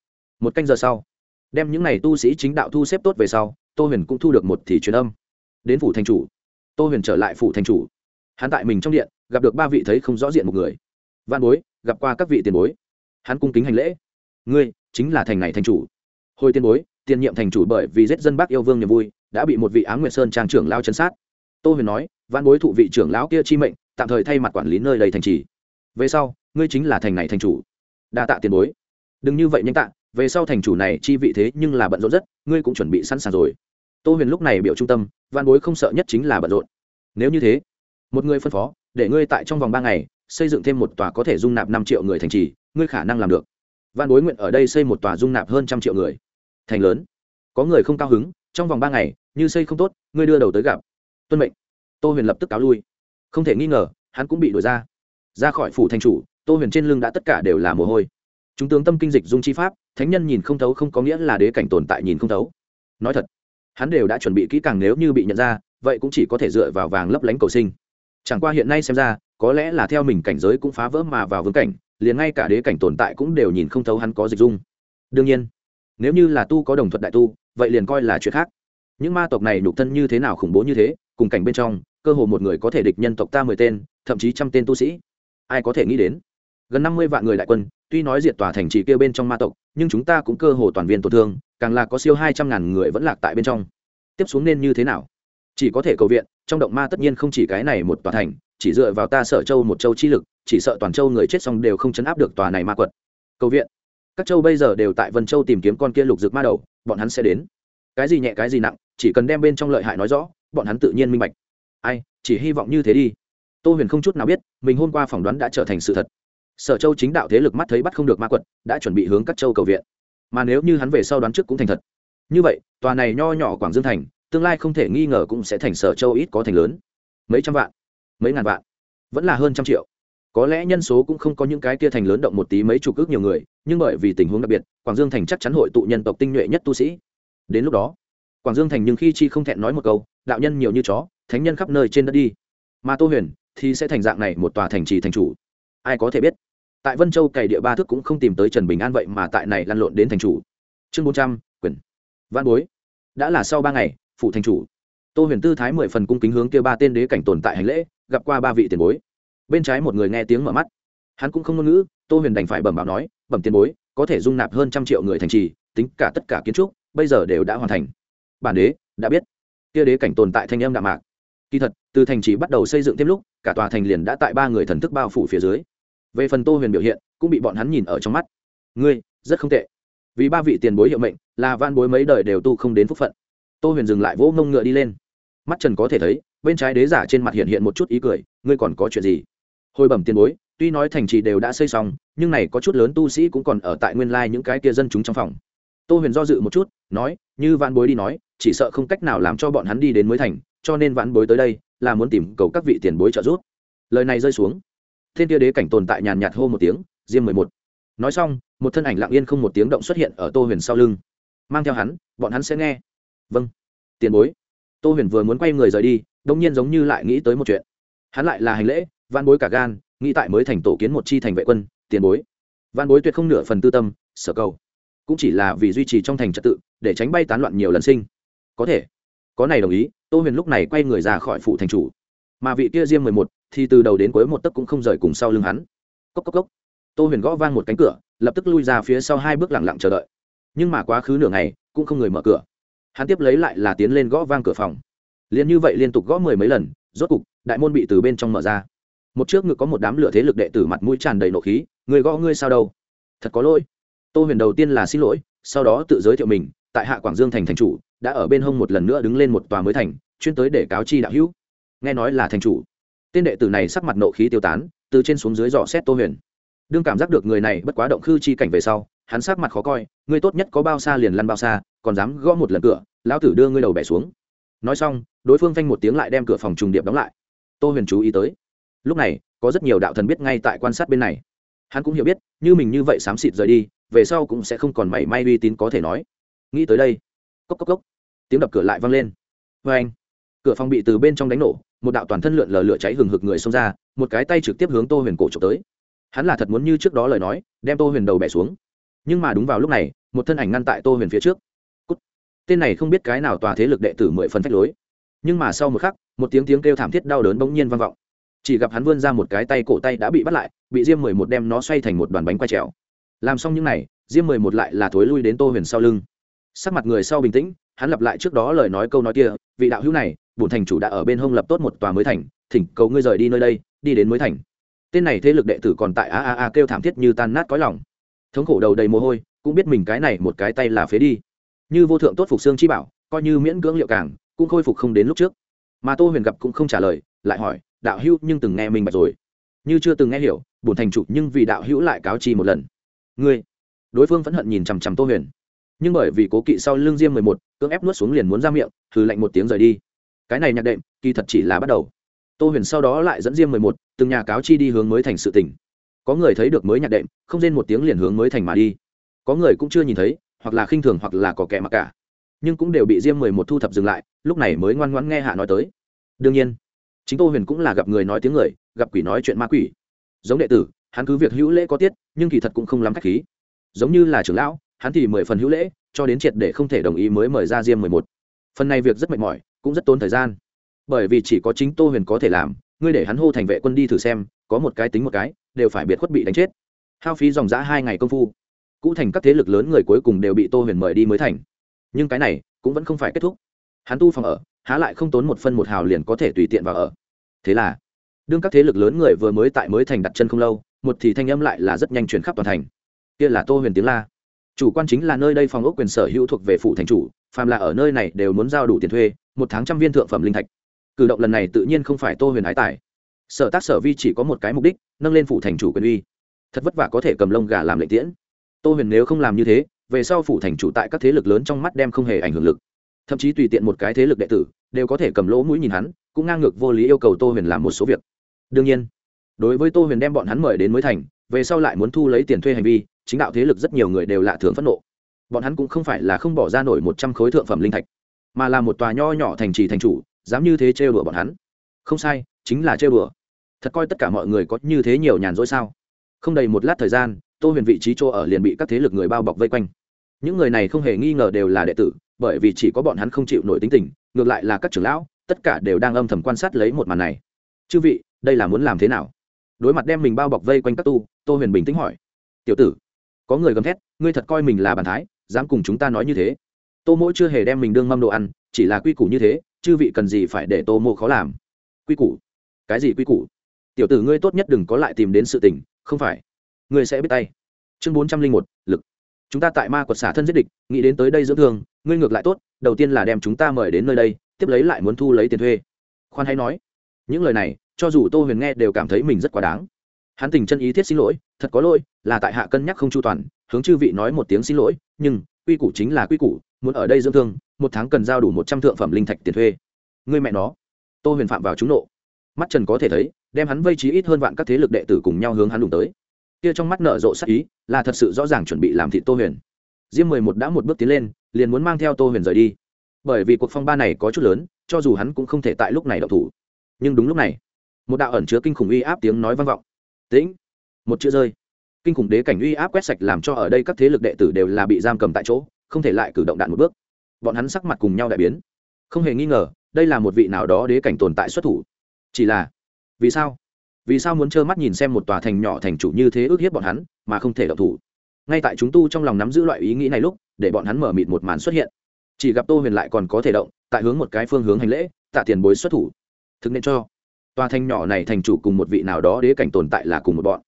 Một canh giờ sau, đem những n à y tu sĩ chính đạo thu xếp tốt về sau, tô huyền cũng thu được một thì truyền âm. Đến phủ thành chủ. Tô huyền trở lại phủ thành chủ. Hắn tại mình trong điện, gặp được ba vị thấy không rõ diện một người. Văn bối, gặp qua các vị tiền bối. Hắn cung kính hành lễ. Ngươi, chính là thành này thành chủ. Hồi tiền bối, tiền nhiệm thành chủ bởi vì giết dân bác yêu vương niềm vui, đã bị một vị á nguyệt sơn trang trưởng lao chân sát. Tô huyền nói văn bối thụ vị trưởng lão kia chi mệnh tạm thời thay mặt quản lý nơi đầy thành trì. Về sau, ngươi chính là thành này thành chủ. Đa tạ tiền bối. Đừng như vậy nhanh tạ, về sau thành chủ này chi vị thế nhưng là bận rộn rất, ngươi cũng chuẩn bị sẵn sàng rồi. Tô huyền lúc này biểu trung tâm văn bối không sợ nhất chính là bận rộn. Nếu như thế, một người phân phó, để ngươi tại trong vòng ba ngày, xây dựng thêm một tòa có thể dung nạp năm triệu người thành trì, ngươi khả năng làm được. Văn bối nguyện ở đây xây một tòa dung nạp hơn trăm triệu người. Thành lớn. Có người không cao hứng, trong vòng ba ngày, như xây không tốt, ngươi đưa đầu tới gặp. Tuân mệnh. Tô huyền lập tức cáo lui không thể nghi ngờ, hắn cũng bị đuổi ra. Ra khỏi phủ thành chủ, tô huyền trên lưng đã tất cả đều là mồ hôi. Chúng tướng tâm kinh dịch dung chi pháp, thánh nhân nhìn không thấu không có nghĩa là đế cảnh tồn tại nhìn không thấu. Nói thật, hắn đều đã chuẩn bị kỹ càng nếu như bị nhận ra, vậy cũng chỉ có thể dựa vào vàng lấp lánh cầu sinh. Chẳng qua hiện nay xem ra, có lẽ là theo mình cảnh giới cũng phá vỡ mà vào vương cảnh, liền ngay cả đế cảnh tồn tại cũng đều nhìn không thấu hắn có dịch dung. Đương nhiên, nếu như là tu có đồng thuật đại tu, vậy liền coi là chuyện khác. Những ma tộc này nhục thân như thế nào khủng bố như thế, cùng cảnh bên trong cơ hồ một người có thể địch nhân tộc ta mười tên, thậm chí trăm tên tu sĩ. Ai có thể nghĩ đến? Gần năm mươi vạn người đại quân, tuy nói diệt tòa thành trì kia bên trong ma tộc, nhưng chúng ta cũng cơ hồ toàn viên tổn thương, càng là có siêu hai trăm ngàn người vẫn lạc tại bên trong. Tiếp xuống nên như thế nào? Chỉ có thể cầu viện, trong động ma tất nhiên không chỉ cái này một tòa thành, chỉ dựa vào ta sở châu một châu chi lực, chỉ sợ toàn châu người chết xong đều không chấn áp được tòa này ma quật. Cầu viện. Các châu bây giờ đều tại vân châu tìm kiếm con kia lục dược ma đầu, bọn hắn sẽ đến. Cái gì nhẹ cái gì nặng, chỉ cần đem bên trong lợi hại nói rõ, bọn hắn tự nhiên minh bạch ai, chỉ hy vọng như thế đi. Tô huyền không chút nào biết, mình hôm qua phỏng đoán đã trở thành sự thật. Sở châu chính đạo thế lực mắt thấy bắt không được ma quật, đã chuẩn bị hướng các châu cầu viện. Mà nếu như hắn về sau đoán trước cũng thành thật. Như vậy, tòa này nho nhỏ quảng dương thành, tương lai không thể nghi ngờ cũng sẽ thành sở châu ít có thành lớn. Mấy trăm vạn, mấy ngàn vạn, vẫn là hơn trăm triệu. Có lẽ nhân số cũng không có những cái kia thành lớn động một tí mấy chục ước nhiều người, nhưng bởi vì tình huống đặc biệt, quảng dương thành chắc chắn hội tụ nhân tộc tinh nhuệ nhất tu sĩ. Đến lúc đó, quảng dương thành nhưng khi chi không thẹn nói một câu, đạo nhân nhiều như chó thánh nhân khắp nơi trên đất đi. Mà tô huyền thì sẽ thành dạng này một tòa thành trì thành chủ. Ai có thể biết? Tại vân châu cày địa ba thước cũng không tìm tới trần bình an vậy mà tại này lăn lộn đến thành chủ. Chương bốn trăm, quyền. Văn bối. Đã là sau ba ngày phụ thành chủ. Tô huyền tư thái mười phần cung kính hướng kêu ba tên đế cảnh tồn tại hành lễ, gặp qua ba vị tiền bối. Bên trái một người nghe tiếng mở mắt. Hắn cũng không ngôn ngữ, tô huyền đành phải bẩm bảo nói, bẩm tiền bối, có thể dung nạp hơn trăm triệu người thành trì, tính cả tất cả kiến trúc, bây giờ đều đã hoàn thành. Bản đế đã biết. Kia đế cảnh tồn tại thanh âm đạm mạc kỳ thật, từ thành trì bắt đầu xây dựng thêm lúc, cả tòa thành liền đã tại ba người thần thức bao phủ phía dưới. Về phần tô huyền biểu hiện, cũng bị bọn hắn nhìn ở trong mắt. Ngươi, rất không tệ. Vì ba vị tiền bối hiệu mệnh, là van bối mấy đời đều tu không đến phúc phận. Tô huyền dừng lại vỗ mông ngựa đi lên. Mắt trần có thể thấy, bên trái đế giả trên mặt hiện hiện một chút ý cười, ngươi còn có chuyện gì? Hồi bẩm tiền bối, tuy nói thành trì đều đã xây xong, nhưng này có chút lớn tu sĩ cũng còn ở tại nguyên lai những cái kia dân chúng trong phòng. Tô huyền do dự một chút, nói, như van bối đi nói, chỉ sợ không cách nào làm cho bọn hắn đi đến mới thành cho nên vạn bối tới đây là muốn tìm cầu các vị tiền bối trợ giúp. Lời này rơi xuống. Thiên tia đế cảnh tồn tại nhàn nhạt hô một tiếng, diêm mười một. Nói xong, một thân ảnh lặng yên không một tiếng động xuất hiện ở tô huyền sau lưng. Mang theo hắn, bọn hắn sẽ nghe. Vâng. Tiền bối. Tô huyền vừa muốn quay người rời đi đông nhiên giống như lại nghĩ tới một chuyện. Hắn lại là hành lễ văn bối cả gan, nghĩ tại mới thành tổ kiến một chi thành vệ quân, tiền bối. Văn bối tuyệt không nửa phần tư tâm, sở cầu. Cũng chỉ là vì duy trì trong thành trật tự, để tránh bay tán loạn nhiều lần sinh. Có thể có này đồng ý, tô huyền lúc này quay người ra khỏi phủ thành chủ. Mà vị kia diêm mười một thì từ đầu đến cuối một tấc cũng không rời cùng sau lưng hắn. Cốc cốc cốc. Tô huyền gõ vang một cánh cửa, lập tức lui ra phía sau hai bước lẳng lặng chờ đợi. Nhưng mà quá khứ nửa ngày, cũng không người mở cửa. Hắn tiếp lấy lại là tiến lên gõ vang cửa phòng. Liền như vậy liên tục gõ mười mấy lần, rốt cục, đại môn bị từ bên trong mở ra. Một trước ngực có một đám lửa thế lực đệ tử mặt mũi tràn đầy nộ khí, người gõ ngươi sao đâu? Thật có lỗi. Tô huyền đầu tiên là xin lỗi, sau đó tự giới thiệu mình, tại hạ quảng dương thành thành chủ đã ở bên hông một lần nữa đứng lên một tòa mới thành, chuyên tới để cáo chi đạo hữu. Nghe nói là thành chủ. Tên đệ tử này sắc mặt nộ khí tiêu tán, từ trên xuống dưới dò xét tô huyền. Đương cảm giác được người này bất quá động khư chi cảnh về sau, hắn sắc mặt khó coi ngươi tốt nhất có bao xa liền lăn bao xa, còn dám gõ một lần cửa, lão tử đưa ngươi đầu bẻ xuống. Nói xong, đối phương phanh một tiếng lại đem cửa phòng trùng điệp đóng lại. Tô huyền chú ý tới. Lúc này, có rất nhiều đạo thần biết ngay tại quan sát bên này. Hắn cũng hiểu biết, như mình như vậy xám xịt rời đi, về sau cũng sẽ không còn mảy may uy tín có thể nói. Nghĩ tới đây, cốc cốc cốc tiếng đập cửa lại vang lên. Vê anh. Cửa phòng bị từ bên trong đánh nổ, một đạo toàn thân lượn lờ lửa cháy hừng hực người xông ra, một cái tay trực tiếp hướng tô huyền cổ trộm tới. Hắn là thật muốn như trước đó lời nói, đem tô huyền đầu bẻ xuống. Nhưng mà đúng vào lúc này, một thân ảnh ngăn tại tô huyền phía trước. Cút. tên này không biết cái nào tòa thế lực đệ tử mười phân phách lối. Nhưng mà sau một khắc, một tiếng tiếng kêu thảm thiết đau đớn bỗng nhiên vang vọng. Chỉ gặp hắn vươn ra một cái tay cổ tay đã bị bắt lại, bị diêm mười một đem nó xoay thành một đoàn bánh quay trèo. Làm xong những n à y diêm mười một lại là thối lui đến tô huyền sau lưng. Sắc mặt người sau bình tĩnh hắn lặp lại trước đó lời nói câu nói kia, vị đạo hữu này bùn thành chủ đã ở bên hông lập tốt một tòa mới thành, thỉnh cầu ngươi rời đi nơi đây, đi đến mới thành. Tên này thế lực đệ tử còn tại a a a kêu thảm thiết như tan nát cõi lòng. Thống khổ đầu đầy mồ hôi, cũng biết mình cái này một cái tay là phế đi. Như vô thượng tốt phục xương chi bảo, coi như miễn cưỡng liệu càng, cũng khôi phục không đến lúc trước. Mà tô huyền gặp cũng không trả lời, lại hỏi, đạo hữu, nhưng từng nghe mình bạch rồi? Như chưa từng nghe hiểu bùn thành chủ, nhưng vì đạo hữu lại cáo chi một lần. Ngươi? Đối phương vẫn hận nhìn chằm chằm tô huyền nhưng bởi vì cố kỵ sau lưng diêm mười một, cưỡng ép nuốt xuống liền muốn ra miệng thử lạnh một tiếng rời đi. Cái này nhạc đệm, kỳ thật chỉ là bắt đầu. Tô huyền sau đó lại dẫn diêm mười một, từng nhà cáo chi đi hướng mới thành sự tỉnh có người thấy được mới nhạc đệm, không rên một tiếng liền hướng mới thành mà đi. Có người cũng chưa nhìn thấy, hoặc là khinh thường hoặc là có kẻ mặc cả. Nhưng cũng đều bị diêm mười một thu thập dừng lại, lúc này mới ngoan ngoãn nghe hạ nói tới. Đương nhiên, chính tô huyền cũng là gặp người nói tiếng người, gặp quỷ nói chuyện ma quỷ. Giống đệ tử, hắn cứ việc hữu lễ có tiết, nhưng kỳ thật cũng không lắm k h á c h khí. Giống như là trưởng lão hắn thì mười phần hữu lễ, cho đến triệt để không thể đồng ý mới mời ra diêm mười một. Phần này việc rất mệt mỏi, cũng rất tốn thời gian. Bởi vì chỉ có chính tô huyền có thể làm, ngươi để hắn hô thành vệ quân đi thử xem, có một cái tính một cái, đều phải biệt khuất bị đánh chết. Hao phí dòng giã hai ngày công phu. Cũ thành các thế lực lớn người cuối cùng đều bị tô huyền mời đi mới thành. Nhưng cái này, cũng vẫn không phải kết thúc. Hắn tu phòng ở, há lại không tốn một phân một hào liền có thể tùy tiện vào ở. Thế là, đương các thế lực lớn người vừa mới tại mới thành đặt chân không lâu, một thì thanh âm lại là rất nhanh chuyển khắp toàn thành. Kia là tô huyền tiếng la chủ quan chính là nơi đây phòng ốc quyền sở hữu thuộc về phủ thành chủ, phàm là ở nơi này đều muốn giao đủ tiền thuê, một tháng trăm viên thượng phẩm linh thạch. Cử động lần này tự nhiên không phải tô huyền ái tài. Sở tác sở vi chỉ có một cái mục đích, nâng lên phủ thành chủ quyền uy. Thật vất vả có thể cầm lông gà làm lệ tiễn. Tô huyền nếu không làm như thế, về sau phủ thành chủ tại các thế lực lớn trong mắt đem không hề ảnh hưởng lực. Thậm chí tùy tiện một cái thế lực đệ tử, đều có thể cầm lỗ mũi nhìn hắn, cũng ngang ngược vô lý yêu cầu tô huyền làm một số việc. Đương nhiên, đối với tô huyền đem bọn hắn mời đến mới thành, về sau lại muốn thu lấy tiền thuê hành vi chính đạo thế lực rất nhiều người đều lạ thường phẫn nộ. Bọn hắn cũng không phải là không bỏ ra nổi một trăm khối thượng phẩm linh thạch, mà là một tòa nho nhỏ thành trì thành chủ, dám như thế trêu đùa bọn hắn. Không sai, chính là trêu đùa. Thật coi tất cả mọi người có như thế nhiều nhàn rỗi sao? Không đầy một lát thời gian, tô huyền vị trí chỗ ở liền bị các thế lực người bao bọc vây quanh. Những người này không hề nghi ngờ đều là đệ tử, bởi vì chỉ có bọn hắn không chịu nổi tính tình, ngược lại là các trưởng lão, tất cả đều đang âm thầm quan sát lấy một màn này. Chư vị, đây là muốn làm thế nào? Đối mặt đem mình bao bọc vây quanh các tu, tô huyền bình tĩnh hỏi. Tiểu tử có người gầm thét, ngươi thật coi mình là bàn thái, dám cùng chúng ta nói như thế. Tô mỗi chưa hề đem mình đương mâm đồ ăn, chỉ là quy củ như thế, chư vị cần gì phải để tô Mỗ khó làm? Quy củ? Cái gì quy củ? Tiểu tử ngươi tốt nhất đừng có lại tìm đến sự tình, không phải. Ngươi sẽ biết tay. Chương bốn trăm linh một, lực. Chúng ta tại ma quật xả thân giết địch, nghĩ đến tới đây dưỡng thương, ngươi ngược lại tốt, đầu tiên là đem chúng ta mời đến nơi đây, tiếp lấy lại muốn thu lấy tiền thuê. Khoan hay nói. Những lời này, cho dù tô huyền nghe đều cảm thấy mình rất quá đáng. Hắn tình chân ý thiết xin lỗi, thật có lỗi là tại hạ cân nhắc không chu toàn, hướng chư vị nói một tiếng xin lỗi, nhưng, quy củ chính là quy củ, muốn ở đây dưỡng thương, một tháng cần giao đủ một trăm thượng phẩm linh thạch tiền thuê. Người mẹ nó, tô huyền phạm vào trúng nộ. Mắt trần có thể thấy, đem hắn vây trí ít hơn vạn các thế lực đệ tử cùng nhau hướng hắn đụng tới. Kia trong mắt nở rộ sắc ý, là thật sự rõ ràng chuẩn bị làm thị tô huyền. Diêm mười một đã một bước tiến lên, liền muốn mang theo tô huyền rời đi. Bởi vì cuộc phong ba này có chút lớn, cho dù hắn cũng không thể tại lúc này đậu thủ. Nhưng đúng lúc này, một đạo ẩn chứa kinh khủng uy áp tiếng nói vang vọng. Tĩnh, một chữ rơi kinh khủng đế cảnh uy áp quét sạch làm cho ở đây các thế lực đệ tử đều là bị giam cầm tại chỗ, không thể lại cử động đạn một bước. Bọn hắn sắc mặt cùng nhau đại biến. Không hề nghi ngờ, đây là một vị nào đó đế cảnh tồn tại xuất thủ. Chỉ là, vì sao? Vì sao muốn trơ mắt nhìn xem một tòa thành nhỏ thành chủ như thế ước hiếp bọn hắn, mà không thể đọc thủ? Ngay tại chúng tu trong lòng nắm giữ loại ý nghĩ này lúc, để bọn hắn mở mịt một màn xuất hiện. Chỉ gặp tô huyền lại còn có thể động, tại hướng một cái phương hướng hành lễ, tạ tiền bối xuất thủ. Thực nên cho. Tòa thành nhỏ này thành chủ cùng một vị nào đó đế cảnh tồn tại là cùng một bọn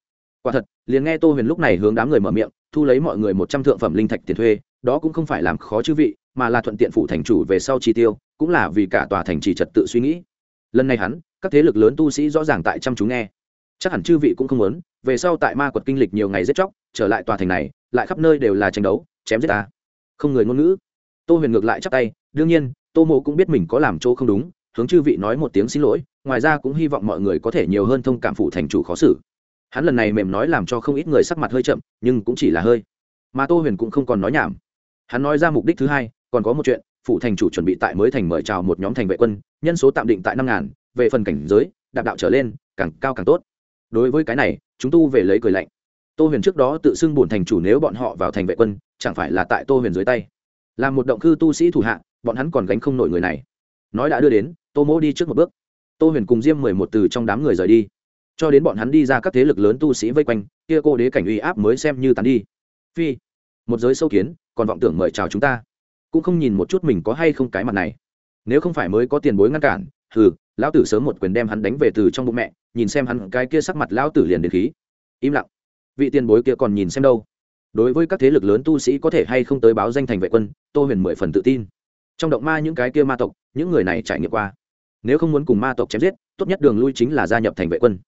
quả thật, liền nghe tô huyền lúc này hướng đám người mở miệng, thu lấy mọi người một trăm thượng phẩm linh thạch tiền thuê, đó cũng không phải làm khó chư vị, mà là thuận tiện phụ thành chủ về sau chi tiêu, cũng là vì cả tòa thành trì trật tự suy nghĩ. Lần này hắn, các thế lực lớn tu sĩ rõ ràng tại chăm chú nghe. Chắc hẳn chư vị cũng không muốn, về sau tại ma quật kinh lịch nhiều ngày giết chóc, trở lại tòa thành này, lại khắp nơi đều là tranh đấu, chém giết ta. Không người ngôn ngữ. Tô huyền ngược lại chắc tay, đương nhiên, tô mộ cũng biết mình có làm chỗ không đúng, hướng chư vị nói một tiếng xin lỗi, ngoài ra cũng hy vọng mọi người có thể nhiều hơn thông cảm phụ thành chủ khó xử hắn lần này mềm nói làm cho không ít người sắc mặt hơi chậm, nhưng cũng chỉ là hơi. Mà tô huyền cũng không còn nói nhảm. Hắn nói ra mục đích thứ hai, còn có một chuyện phụ thành chủ chuẩn bị tại mới thành mời chào một nhóm thành vệ quân, nhân số tạm định tại năm ngàn, về phần cảnh giới, đạp đạo trở lên, càng cao càng tốt. Đối với cái này, chúng tu về lấy cười lạnh. Tô huyền trước đó tự xưng bổn thành chủ nếu bọn họ vào thành vệ quân, chẳng phải là tại tô huyền dưới tay. Làm một động cư tu sĩ thủ hạ, bọn hắn còn gánh không nổi người này. Nói đã đưa đến, tô mỗ đi trước một bước. Tô huyền cùng diêm mười một từ trong đám người rời đi cho đến bọn hắn đi ra các thế lực lớn tu sĩ vây quanh, kia cô đế cảnh uy áp mới xem như tàn đi. Phi, một giới sâu kiến, còn vọng tưởng mời chào chúng ta. Cũng không nhìn một chút mình có hay không cái mặt này. Nếu không phải mới có tiền bối ngăn cản, hừ, lão tử sớm một quyền đem hắn đánh về từ trong bụng mẹ, nhìn xem hắn cái kia sắc mặt lão tử liền đến khí. Im lặng. Vị tiền bối kia còn nhìn xem đâu. Đối với các thế lực lớn tu sĩ có thể hay không tới báo danh thành vệ quân, tô huyền mười phần tự tin. Trong động ma những cái kia ma tộc, những người này trải nghiệm qua. Nếu không muốn cùng ma tộc chém giết, tốt nhất đường lui chính là gia nhập thành vệ quân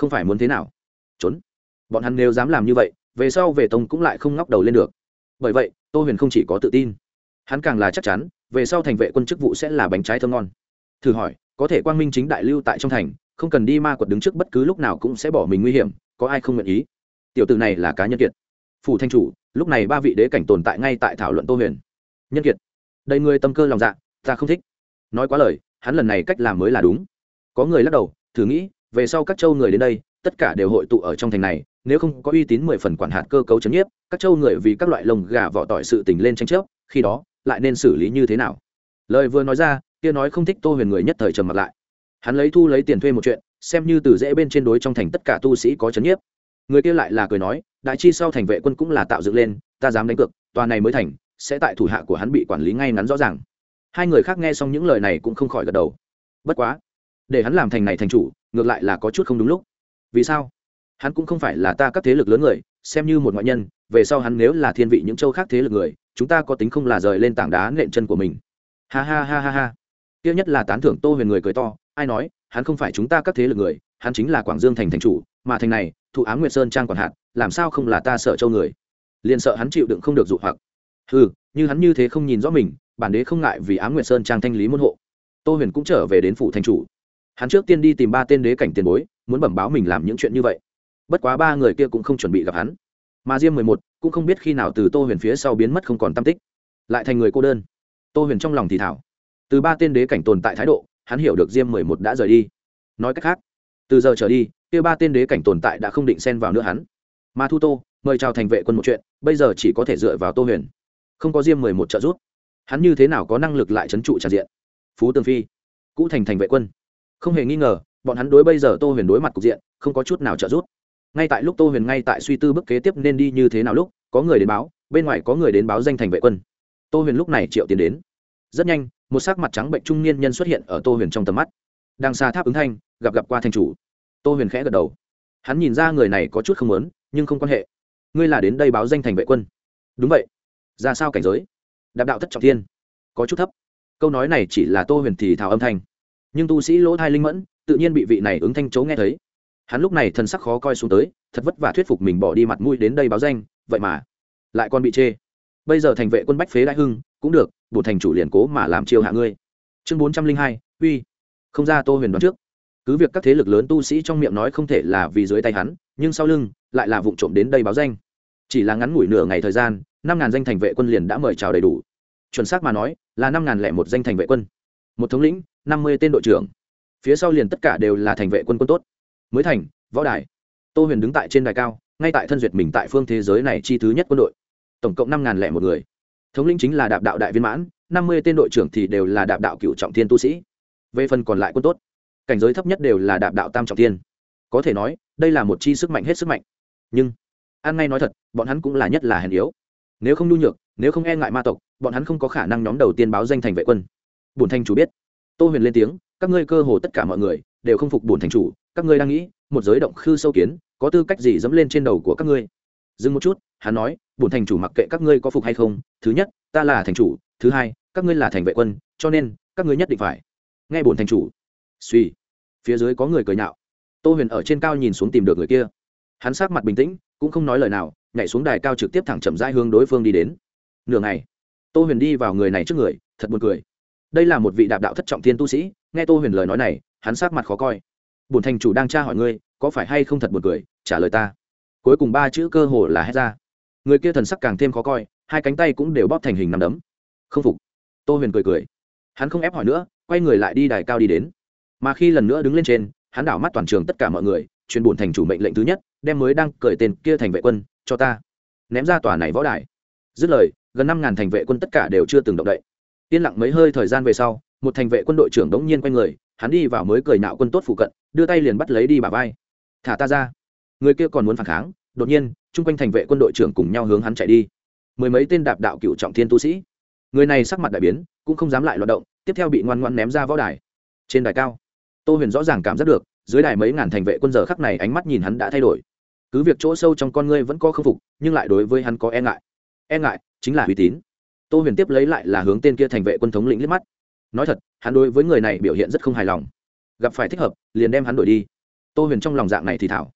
không phải muốn thế nào. Trốn. Bọn hắn nếu dám làm như vậy, về sau về tông cũng lại không ngóc đầu lên được. Bởi vậy, tô huyền không chỉ có tự tin, hắn càng là chắc chắn, về sau thành vệ quân chức vụ sẽ là bánh trái thơm ngon. Thử hỏi, có thể quang minh chính đại lưu tại trong thành, không cần đi ma quật đứng trước bất cứ lúc nào cũng sẽ bỏ mình nguy hiểm, có ai không nguyện ý? Tiểu từ này là cá nhân kiệt. Phủ thanh chủ, lúc này ba vị đế cảnh tồn tại ngay tại thảo luận tô huyền. Nhân kiệt. Đầy người tâm cơ lòng dạ ta không thích. Nói quá lời, hắn lần này cách làm mới là đúng. Có người lắc đầu, thử nghĩ về sau các châu người đến đây, tất cả đều hội tụ ở trong thành này, nếu không có uy tín mười phần quản hạt cơ cấu chấn nhiếp, các châu người vì các loại lồng gà vỏ tỏi sự tình lên tranh chấp, khi đó, lại nên xử lý như thế nào? Lời vừa nói ra, kia nói không thích tô huyền người nhất thời trầm mặt lại. Hắn lấy thu lấy tiền thuê một chuyện, xem như từ dễ bên trên đối trong thành tất cả tu sĩ có chấn nhiếp. Người kia lại là cười nói, đại chi sau thành vệ quân cũng là tạo dựng lên, ta dám đánh cược, tòa này mới thành, sẽ tại thủ hạ của hắn bị quản lý ngay ngắn rõ ràng. Hai người khác nghe xong những lời này cũng không khỏi gật đầu. Bất quá, để hắn làm thành này thành chủ ngược lại là có chút không đúng lúc. Vì sao? Hắn cũng không phải là ta các thế lực lớn người, xem như một ngoại nhân, về sau hắn nếu là thiên vị những châu khác thế lực người, chúng ta có tính không là rời lên tảng đá nện chân của mình. Ha ha ha ha ha. Tiếc nhất là tán thưởng tô huyền người cười to, ai nói, hắn không phải chúng ta các thế lực người, hắn chính là quảng dương thành thành chủ, mà thành này, thụ ám nguyệt sơn trang quản hạt làm sao không là ta sợ châu người? Liền sợ hắn chịu đựng không được dụ hoặc. Ừ như hắn như thế không nhìn rõ mình, bản đế không ngại vì ám nguyệt sơn trang thanh lý môn hộ. Tô huyền cũng trở về đến phủ thành chủ hắn trước tiên đi tìm ba tên đế cảnh tiền bối, muốn bẩm báo mình làm những chuyện như vậy. Bất quá ba người kia cũng không chuẩn bị gặp hắn. Mà diêm mười một cũng không biết khi nào từ tô huyền phía sau biến mất không còn tam tích. Lại thành người cô đơn. Tô huyền trong lòng thì thảo. Từ ba tên đế cảnh tồn tại thái độ, hắn hiểu được diêm mười một đã rời đi. Nói cách khác, từ giờ trở đi, kia ba tên đế cảnh tồn tại đã không định xen vào nữa hắn. Mà thu tô, mời chào thành vệ quân một chuyện, bây giờ chỉ có thể dựa vào tô huyền. Không có diêm mười một trợ giúp, hắn như thế nào có năng lực lại c h ấ n trụ tràn diện? Phú tương phi, cũ thành thành vệ quân không hề nghi ngờ, bọn hắn đối bây giờ tô huyền đối mặt cục diện, không có chút nào trợ giúp. Ngay tại lúc tô huyền ngay tại suy tư bức kế tiếp nên đi như thế nào lúc, có người đến báo, bên ngoài có người đến báo danh thành vệ quân. Tô huyền lúc này triệu tiến đến. Rất nhanh, một sắc mặt trắng bệnh trung niên nhân xuất hiện ở tô huyền trong tầm mắt. Đang xa tháp ứng thanh, gặp gặp qua thanh chủ. Tô huyền khẽ gật đầu. Hắn nhìn ra người này có chút không lớn nhưng không quan hệ. Ngươi là đến đây báo danh thành vệ quân. Đúng vậy. Ra sao cảnh giới? Đạp đạo thất trọng thiên. Có chút thấp. Câu nói này chỉ là tô huyền thì thào âm thanh nhưng tu sĩ lỗ thai linh mẫn, tự nhiên bị vị này ứng thanh chấu nghe thấy. Hắn lúc này thần sắc khó coi xuống tới, thật vất vả thuyết phục mình bỏ đi mặt mũi đến đây báo danh, vậy mà lại còn bị chê. Bây giờ thành vệ quân bách phế đại hưng, cũng được bổn thành chủ liền cố mà làm chiêu hạ ngươi. Chương bốn trăm linh hai, uy. Không ra tô huyền đoán trước. Cứ việc các thế lực lớn tu sĩ trong miệng nói không thể là vì dưới tay hắn, nhưng sau lưng lại là vụ trộm đến đây báo danh. Chỉ là ngắn ngủi nửa ngày thời gian, năm ngàn danh thành vệ quân liền đã mời chào đầy đủ. Chuẩn xác mà nói, là năm ngàn lẻ một danh thành vệ quân. Một thống lĩnh năm mươi tên đội trưởng. Phía sau liền tất cả đều là thành vệ quân quân tốt. Mới thành, võ đài. Tô huyền đứng tại trên đài cao, ngay tại thân duyệt mình tại phương thế giới này chi thứ nhất quân đội. Tổng cộng năm ngàn lẻ một người. Thống lĩnh chính là đạp đạo đại viên mãn, năm mươi tên đội trưởng thì đều là đạp đạo cựu trọng thiên tu sĩ. Về phần còn lại quân tốt, cảnh giới thấp nhất đều là đạp đạo tam trọng thiên. Có thể nói, đây là một chi sức mạnh hết sức mạnh. Nhưng an ngay nói thật, bọn hắn cũng là nhất là hèn yếu. Nếu không nhu nhược, nếu không e ngại ma tộc, bọn hắn không có khả năng nhóm đầu tiên báo danh thành vệ quân. Bùn thanh chủ biết tô huyền lên tiếng, các ngươi cơ hồ tất cả mọi người đều không phục Bổn thành chủ, các ngươi đang nghĩ, một giới động khư sâu kiến, có tư cách gì dẫm lên trên đầu của các ngươi? Dừng một chút, hắn nói, Bổn thành chủ mặc kệ các ngươi có phục hay không, thứ nhất, ta là thành chủ, thứ hai, các ngươi là thành vệ quân, cho nên, các ngươi nhất định phải. Nghe Bổn thành chủ, suy, phía dưới có người cười nhạo. Tô huyền ở trên cao nhìn xuống tìm được người kia. Hắn sát mặt bình tĩnh, cũng không nói lời nào, nhảy xuống đài cao trực tiếp thẳng chậm rãi hướng đối phương đi đến. Nửa ngày, tô huyền đi vào người này trước người, thật buồn cười đây là một vị đạp đạo thất trọng thiên tu sĩ, nghe tô huyền lời nói này, hắn sát mặt khó coi. Bùn thành chủ đang tra hỏi ngươi, có phải hay không thật buồn cười, trả lời ta. Cuối cùng ba chữ cơ hồ là hét ra. Người kia thần sắc càng thêm khó coi, hai cánh tay cũng đều bóp thành hình nằm đấm. Không phục. Tô huyền cười cười. Hắn không ép hỏi nữa, quay người lại đi đài cao đi đến. Mà khi lần nữa đứng lên trên, hắn đảo mắt toàn trường tất cả mọi người truyền bùn thành chủ mệnh lệnh thứ nhất, đem mới đang cởi tên kia thành vệ quân, cho ta. Ném ra tòa này võ đài. Dứt lời, gần năm ngàn thành vệ quân tất cả đều chưa từng động đậy yên lặng mấy hơi thời gian về sau, một thành vệ quân đội trưởng đống nhiên quay người, hắn đi vào mới cười nạo quân tốt phụ cận, đưa tay liền bắt lấy đi bà vai. Thả ta ra. Người kia còn muốn phản kháng, đột nhiên, chung quanh thành vệ quân đội trưởng cùng nhau hướng hắn chạy đi. Mười mấy tên đạp đạo cựu trọng thiên tu sĩ. Người này sắc mặt đại biến, cũng không dám lại loạt động, tiếp theo bị ngoan ngoan ném ra võ đài. Trên đài cao, tô huyền rõ ràng cảm giác được, dưới đài mấy ngàn thành vệ quân giờ khắc này ánh mắt nhìn hắn đã thay đổi. Cứ việc chỗ sâu trong con ngươi vẫn có khâm phục, nhưng lại đối với hắn có e ngại. E ngại chính là uy tín tô huyền tiếp lấy lại là hướng tên kia thành vệ quân thống lĩnh liếc mắt. Nói thật, hắn đối với người này biểu hiện rất không hài lòng. Gặp phải thích hợp, liền đem hắn đổi đi. Tô huyền trong lòng dạng này thì thảo.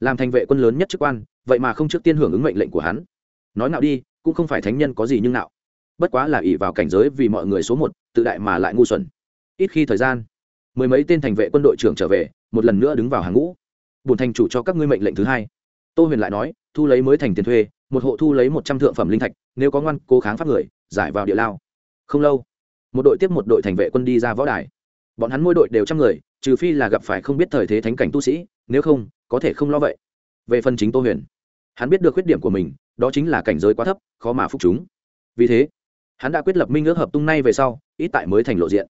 Làm thành vệ quân lớn nhất chức quan, vậy mà không trước tiên hưởng ứng mệnh lệnh của hắn. Nói nào đi, cũng không phải thánh nhân có gì nhưng nào bất quá là ỷ vào cảnh giới vì mọi người số một, tự đại mà lại ngu xuẩn. Ít khi thời gian, mười mấy tên thành vệ quân đội trưởng trở về, một lần nữa đứng vào hàng ngũ. Bùn thành chủ cho các ngươi mệnh lệnh thứ hai. Tô huyền lại nói, thu lấy mới thành tiền thuê, một hộ thu lấy một trăm thượng phẩm linh thạch, nếu có ngoan cố kháng pháp người giải vào địa lao. Không lâu, một đội tiếp một đội thành vệ quân đi ra võ đài. Bọn hắn mỗi đội đều trăm người, trừ phi là gặp phải không biết thời thế thánh cảnh tu sĩ, nếu không, có thể không lo vậy. Về phần chính tô huyền, hắn biết được khuyết điểm của mình, đó chính là cảnh giới quá thấp, khó mà phục chúng. Vì thế, hắn đã quyết lập minh ước hợp tung nay về sau, ít tại mới thành lộ diện.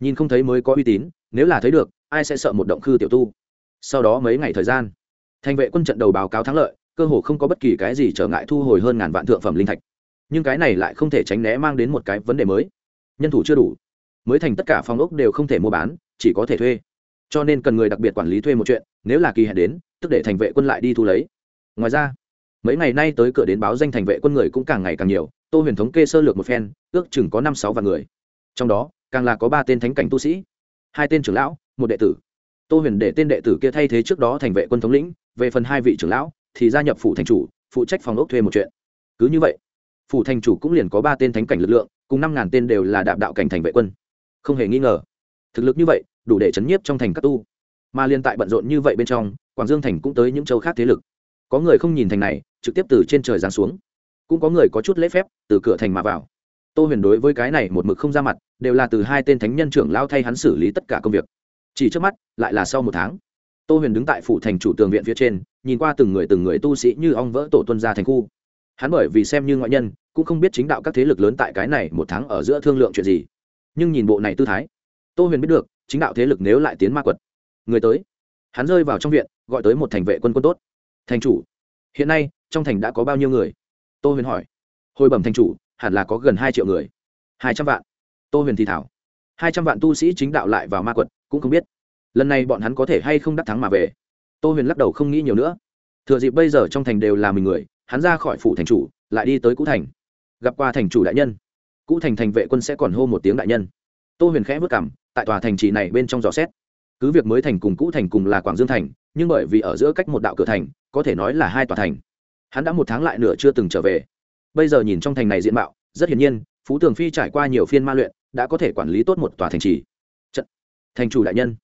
Nhìn không thấy mới có uy tín, nếu là thấy được, ai sẽ sợ một động khư tiểu tu? Sau đó mấy ngày thời gian, thành vệ quân trận đầu báo cáo thắng lợi, cơ hồ không có bất kỳ cái gì trở ngại thu hồi hơn ngàn vạn thượng phẩm linh thạch nhưng cái này lại không thể tránh né mang đến một cái vấn đề mới. Nhân thủ chưa đủ, mới thành tất cả phòng ốc đều không thể mua bán, chỉ có thể thuê. Cho nên cần người đặc biệt quản lý thuê một chuyện, nếu là kỳ hẹn đến, tức để thành vệ quân lại đi thu lấy. Ngoài ra, mấy ngày nay tới cửa đến báo danh thành vệ quân người cũng càng ngày càng nhiều, tô huyền thống kê sơ lược một phen, ước chừng có năm sáu vạn người. Trong đó, càng là có ba tên thánh cảnh tu sĩ, hai tên trưởng lão, một đệ tử. Tô huyền để tên đệ tử kia thay thế trước đó thành vệ quân thống lĩnh, về phần hai vị trưởng lão thì gia nhập phủ thành chủ, phụ trách phòng ốc thuê một chuyện. Cứ như vậy phủ thành chủ cũng liền có ba tên thánh cảnh lực lượng, cùng năm ngàn tên đều là đạp đạo cảnh thành vệ quân. Không hề nghi ngờ, thực lực như vậy, đủ để chấn nhiếp trong thành các tu. Mà liên tại bận rộn như vậy bên trong, quảng dương thành cũng tới những châu khác thế lực. Có người không nhìn thành này, trực tiếp từ trên trời giáng xuống. Cũng có người có chút lễ phép, từ cửa thành mà vào. Tô huyền đối với cái này một mực không ra mặt, đều là từ hai tên thánh nhân trưởng lao thay hắn xử lý tất cả công việc. Chỉ trước mắt, lại là sau một tháng. Tô huyền đứng tại phủ thành chủ tường viện phía trên, nhìn qua từng người từng người tu sĩ như ong vỡ tổ tuân ra thành khu hắn bởi vì xem như ngoại nhân, cũng không biết chính đạo các thế lực lớn tại cái này một tháng ở giữa thương lượng chuyện gì. Nhưng nhìn bộ này tư thái, tô huyền biết được, chính đạo thế lực nếu lại tiến ma quật, người tới. Hắn rơi vào trong viện, gọi tới một thành vệ quân quân tốt. Thành chủ, hiện nay, trong thành đã có bao nhiêu người? Tô huyền hỏi. Hồi bẩm thành chủ, hẳn là có gần hai triệu người. Hai trăm vạn. Tô huyền thì thảo. Hai trăm vạn tu sĩ chính đạo lại vào ma quật, cũng không biết. Lần này bọn hắn có thể hay không đắc thắng mà về? Tô huyền lắc đầu không nghĩ nhiều nữa. Thừa dịp bây giờ trong thành đều là mình người hắn ra khỏi phủ thành chủ, lại đi tới cũ thành. Gặp qua thành chủ đại nhân. Cũ thành thành vệ quân sẽ còn hô một tiếng đại nhân. Tô huyền khẽ vất cảm tại tòa thành trì này bên trong dò xét. Cứ việc mới thành cùng cũ thành cùng là quảng dương thành, nhưng bởi vì ở giữa cách một đạo cửa thành, có thể nói là hai tòa thành. Hắn đã một tháng lại nửa chưa từng trở về. Bây giờ nhìn trong thành này diện mạo, rất hiển nhiên, phú tường phi trải qua nhiều phiên ma luyện, đã có thể quản lý tốt một tòa thành trì. Trận. Thành chủ đại nhân.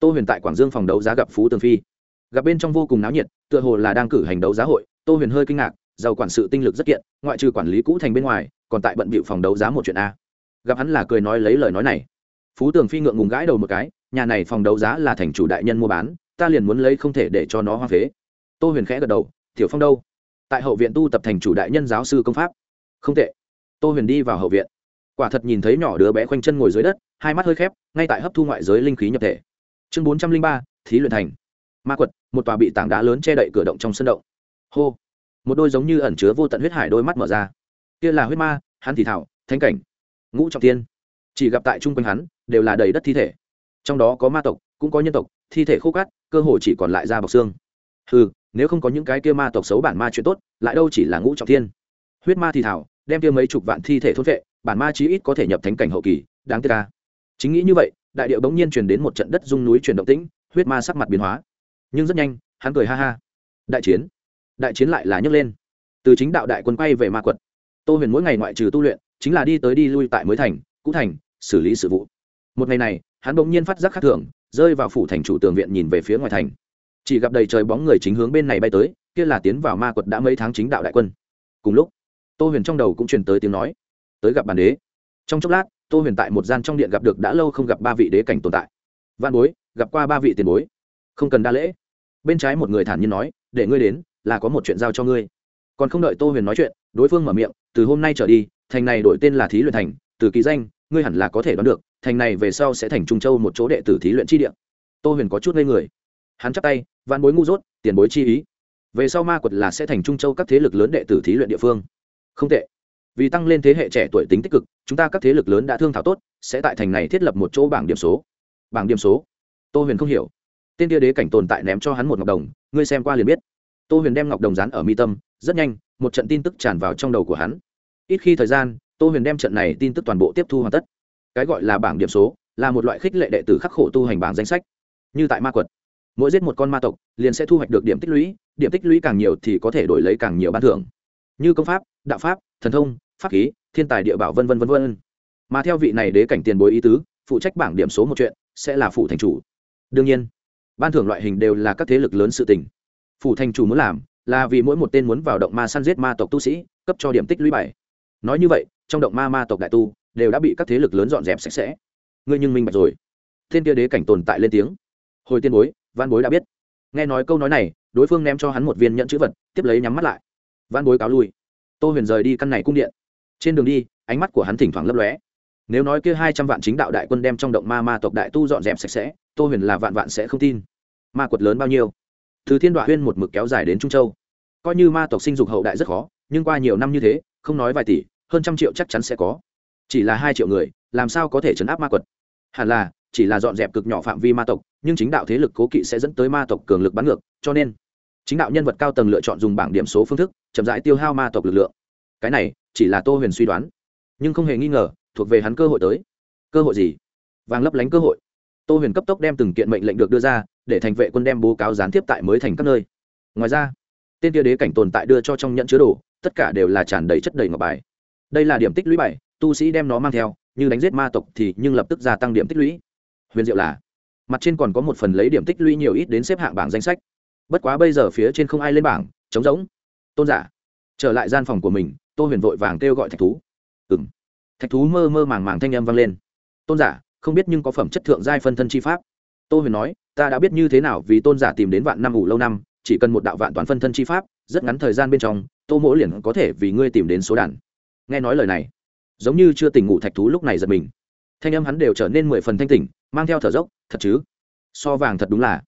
Tô huyền tại quảng dương phòng đấu giá gặp phú tường phi. Gặp bên trong vô cùng náo nhiệt, tựa hồ là đang cử hành đấu giá hội tô huyền hơi kinh ngạc, giàu quản sự tinh lực rất kiện, ngoại trừ quản lý cũ thành bên ngoài, còn tại bận bịu phòng đấu giá một chuyện a. Gặp hắn là cười nói lấy lời nói này. Phú tường phi ngượng ngùng gãi đầu một cái, nhà này phòng đấu giá là thành chủ đại nhân mua bán, ta liền muốn lấy không thể để cho nó hoa phế. Tô huyền khẽ gật đầu, tiểu phong đâu? Tại hậu viện tu tập thành chủ đại nhân giáo sư công pháp. Không tệ. Tô huyền đi vào hậu viện. Quả thật nhìn thấy nhỏ đứa bé khoanh chân ngồi dưới đất, hai mắt hơi khép, ngay tại hấp thu ngoại giới linh khí nhập thể. Chương bốn trăm linh ba, thí luyện thành. Ma quật, một tòa bị tảng đá lớn che đậy cửa động trong sân động hô. Một đôi giống như ẩn chứa vô tận huyết hải đôi mắt mở ra. Kia là huyết ma, hắn thì thảo thanh cảnh, ngũ trọng tiên. Chỉ gặp tại chung quanh hắn, đều là đầy đất thi thể. Trong đó có ma tộc, cũng có nhân tộc, thi thể khô cát, cơ hồ chỉ còn lại da bọc xương. Ừ nếu không có những cái kia ma tộc xấu bản ma chuyện tốt, lại đâu chỉ là ngũ trọng tiên. Huyết ma thì thảo, đem kia mấy chục vạn thi thể thốt vệ, bản ma chí ít có thể nhập thánh cảnh hậu kỳ, đáng tiếc ca chính nghĩ như vậy, đại điệu bỗng nhiên truyền đến một trận đất rung núi chuyển động tĩnh, huyết ma sắc mặt biến hóa. Nhưng rất nhanh, hắn cười ha ha. Đại chiến đại chiến lại là nhấc lên. Từ chính đạo đại quân quay về ma quật. Tô huyền mỗi ngày ngoại trừ tu luyện, chính là đi tới đi lui tại mới thành, cũ thành, xử lý sự vụ. Một ngày này, hắn bỗng nhiên phát giác khác thường, rơi vào phủ thành chủ tường viện nhìn về phía ngoài thành. Chỉ gặp đầy trời bóng người chính hướng bên này bay tới, kia là tiến vào ma quật đã mấy tháng chính đạo đại quân. Cùng lúc, tô huyền trong đầu cũng truyền tới tiếng nói, tới gặp bản đế. Trong chốc lát, tô huyền tại một gian trong điện gặp được đã lâu không gặp ba vị đế cảnh tồn tại. Văn bối, gặp qua ba vị tiền bối. Không cần đa lễ. Bên trái một người thản nhiên nói, để ngươi đến là có một chuyện giao cho ngươi. Còn không đợi tô huyền nói chuyện, đối phương mở miệng, từ hôm nay trở đi, thành này đổi tên là thí luyện thành, từ kỳ danh, ngươi hẳn là có thể đoán được, thành này về sau sẽ thành trung châu một chỗ đệ tử thí luyện chi địa. Tô huyền có chút ngây người. Hắn chắp tay văn bối ngu dốt, tiền bối chi ý. Về sau ma quật là sẽ thành trung châu các thế lực lớn đệ tử thí luyện địa phương. Không tệ. Vì tăng lên thế hệ trẻ tuổi tính tích cực, chúng ta các thế lực lớn đã thương thảo tốt, sẽ tại thành này thiết lập một chỗ bảng điểm số. Bảng điểm số? Tô huyền không hiểu. Tên tia đế cảnh tồn tại ném cho hắn một ngọc đồng, ngươi xem qua liền biết tô huyền đem ngọc đồng Rán ở mi tâm, rất nhanh, một trận tin tức tràn vào trong đầu của hắn. Ít khi thời gian, tô huyền đem trận này tin tức toàn bộ tiếp thu hoàn tất. Cái gọi là bảng điểm số, là một loại khích lệ đệ tử khắc khổ tu hành bảng danh sách. Như tại ma quật, mỗi giết một con ma tộc, liền sẽ thu hoạch được điểm tích lũy, điểm tích lũy càng nhiều thì có thể đổi lấy càng nhiều ban thưởng. Như công pháp, đạo pháp, thần thông, pháp khí, thiên tài địa bảo v v v v mà theo vị này đế cảnh tiền bối ý tứ, phụ trách bảng điểm số một chuyện, sẽ là phụ thành chủ. Đương nhiên, ban thưởng loại hình đều là các thế lực lớn sự tình phủ thành chủ muốn làm là vì mỗi một tên muốn vào động ma săn giết ma tộc tu sĩ, cấp cho điểm tích lũy bảy. Nói như vậy, trong động ma ma tộc đại tu đều đã bị các thế lực lớn dọn dẹp sạch sẽ. Ngươi nhưng minh bạch rồi. Thiên kia đế cảnh tồn tại lên tiếng. Hồi tiên bối, văn bối đã biết. Nghe nói câu nói này, đối phương ném cho hắn một viên nhận chữ vật, tiếp lấy nhắm mắt lại. Văn bối cáo lui. Tô huyền rời đi căn này cung điện. Trên đường đi, ánh mắt của hắn thỉnh thoảng lấp lóe. Nếu nói kia hai trăm vạn chính đạo đại quân đem trong động ma ma tộc đại tu dọn dẹp sạch sẽ, tô huyền là vạn vạn sẽ không tin. Ma quật lớn bao nhiêu? Từ thiên đoạn huyên một mực kéo dài đến trung châu. Coi như ma tộc sinh dục hậu đại rất khó, nhưng qua nhiều năm như thế, không nói vài tỷ, hơn trăm triệu chắc chắn sẽ có. Chỉ là hai triệu người, làm sao có thể chấn áp ma quật? Hẳn là, chỉ là dọn dẹp cực nhỏ phạm vi ma tộc, nhưng chính đạo thế lực cố kỵ sẽ dẫn tới ma tộc cường lực bắn ngược, cho nên, chính đạo nhân vật cao tầng lựa chọn dùng bảng điểm số phương thức, chậm rãi tiêu hao ma tộc lực lượng. Cái này, chỉ là tô huyền suy đoán. Nhưng không hề nghi ngờ, thuộc về hắn cơ hội tới. Cơ hội gì? Vàng lấp lánh cơ hội. Tô huyền cấp tốc đem từng kiện mệnh lệnh được đưa ra để thành vệ quân đem bố cáo gián tiếp tại mới thành các nơi. Ngoài ra, tên kia đế cảnh tồn tại đưa cho trong nhận chứa đồ, tất cả đều là tràn đầy chất đầy ngọc bài. Đây là điểm tích lũy bảy, tu sĩ đem nó mang theo, như đánh giết ma tộc thì nhưng lập tức gia tăng điểm tích lũy. Huyền diệu là, mặt trên còn có một phần lấy điểm tích lũy nhiều ít đến xếp hạng bảng danh sách. Bất quá bây giờ phía trên không ai lên bảng, trống rỗng. Tôn giả, trở lại gian phòng của mình, tô huyền vội vàng kêu gọi thạch thú. Ừng thạch thú mơ mơ màng màng thanh âm vang lên. Tôn giả, không biết nhưng có phẩm chất thượng giai phân thân chi pháp tô huyền nói, ta đã biết như thế nào vì tôn giả tìm đến vạn năm ủ lâu năm, chỉ cần một đạo vạn toàn phân thân chi pháp, rất ngắn thời gian bên trong, tô mỗ liền có thể vì ngươi tìm đến số đàn. Nghe nói lời này, giống như chưa tỉnh ngủ thạch thú lúc này giật mình. Thanh âm hắn đều trở nên mười phần thanh tỉnh, mang theo thở dốc, thật chứ? So vàng thật đúng là.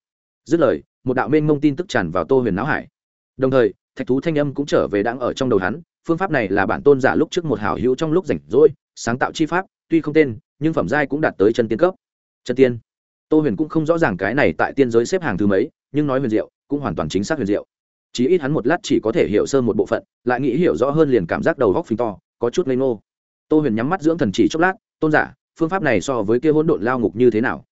Dứt lời, một đạo mênh mông tin tức tràn vào tô huyền não hải. Đồng thời, thạch thú thanh âm cũng trở về đang ở trong đầu hắn, phương pháp này là bản tôn giả lúc trước một hảo hữu trong lúc rảnh rỗi, sáng tạo chi pháp, tuy không tên, nhưng phẩm giai cũng đạt tới chân tiên cấp. Chân tiên tô huyền cũng không rõ ràng cái này tại tiên giới xếp hàng thứ mấy, nhưng nói huyền diệu, cũng hoàn toàn chính xác huyền diệu. Chỉ ít hắn một lát chỉ có thể hiểu sơ một bộ phận, lại nghĩ hiểu rõ hơn liền cảm giác đầu góc phình to, có chút lây ngô. Tô huyền nhắm mắt dưỡng thần chỉ chốc lát, tôn giả, phương pháp này so với kia hỗn độn lao ngục như thế nào?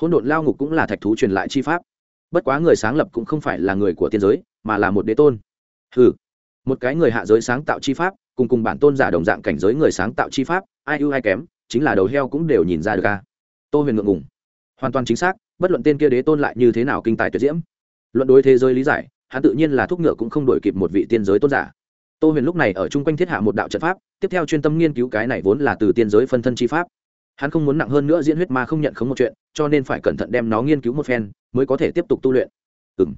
Hỗn độn lao ngục cũng là thạch thú truyền lại chi pháp. Bất quá người sáng lập cũng không phải là người của tiên giới, mà là một đế tôn. Ừ một cái người hạ giới sáng tạo chi pháp, cùng cùng bản tôn giả đồng dạng cảnh giới người sáng tạo chi pháp, ai ưu ai kém, chính là đầu heo cũng đều nhìn ra được ca tô huyền ngượng ngùng hoàn toàn chính xác, bất luận tên kia đế tôn lại như thế nào kinh tài tuyệt diễm. Luận đối thế giới lý giải, hắn tự nhiên là thúc ngựa cũng không đổi kịp một vị tiên giới tôn giả. Tô huyền lúc này ở chung quanh thiết hạ một đạo trận pháp, tiếp theo chuyên tâm nghiên cứu cái này vốn là từ tiên giới phân thân chi pháp. Hắn không muốn nặng hơn nữa diễn huyết ma không nhận khống một chuyện, cho nên phải cẩn thận đem nó nghiên cứu một phen, mới có thể tiếp tục tu luyện. Ừ m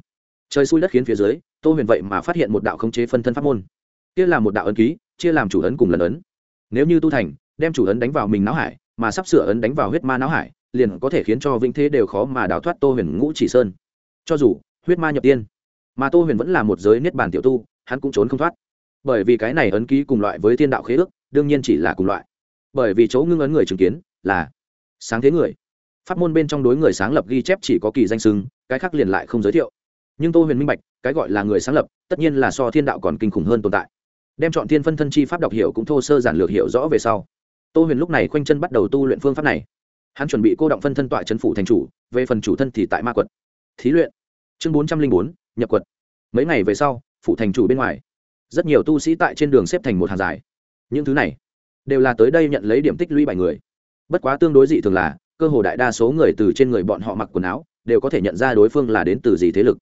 trời xui đất khiến phía dưới, tô huyền vậy mà phát hiện một đạo khống chế phân thân pháp môn. Kia là một đạo ấn ký, chia làm chủ ấn cùng lần ấn. Nếu như tu thành, đem chủ ấn đánh vào mình não hải, mà sắp sửa ấn đánh vào huyết ma não hải liền có thể khiến cho vĩnh thế đều khó mà đào thoát tô huyền ngũ chỉ sơn. Cho dù, huyết ma nhập tiên, mà tô huyền vẫn là một giới niết bàn tiểu tu, hắn cũng trốn không thoát. Bởi vì cái này ấn ký cùng loại với thiên đạo khế ước, đương nhiên chỉ là cùng loại. Bởi vì chỗ ngưng ấn người chứng kiến là sáng thế người. Pháp môn bên trong đối người sáng lập ghi chép chỉ có kỳ danh sưng cái khác liền lại không giới thiệu. Nhưng tô huyền minh bạch, cái gọi là người sáng lập, tất nhiên là so thiên đạo còn kinh khủng hơn tồn tại. Đem chọn thiên phân thân chi pháp đọc hiểu cũng thô sơ giản lược hiểu rõ về sau. Tô huyền lúc này khoanh chân bắt đầu tu luyện phương pháp này hắn chuẩn bị cô động phân thân tọa c phủ thành chủ, về phần chủ thân thì tại ma quật. Thí luyện. Chương bốn trăm linh bốn, nhập quật. Mấy ngày về sau, phủ thành chủ bên ngoài. Rất nhiều tu sĩ tại trên đường xếp thành một hàng dài. Những thứ này đều là tới đây nhận lấy điểm tích lũy bảy người. Bất quá tương đối dị thường là, cơ hồ đại đa số người từ trên người bọn họ mặc quần áo, đều có thể nhận ra đối phương là đến từ gì thế lực.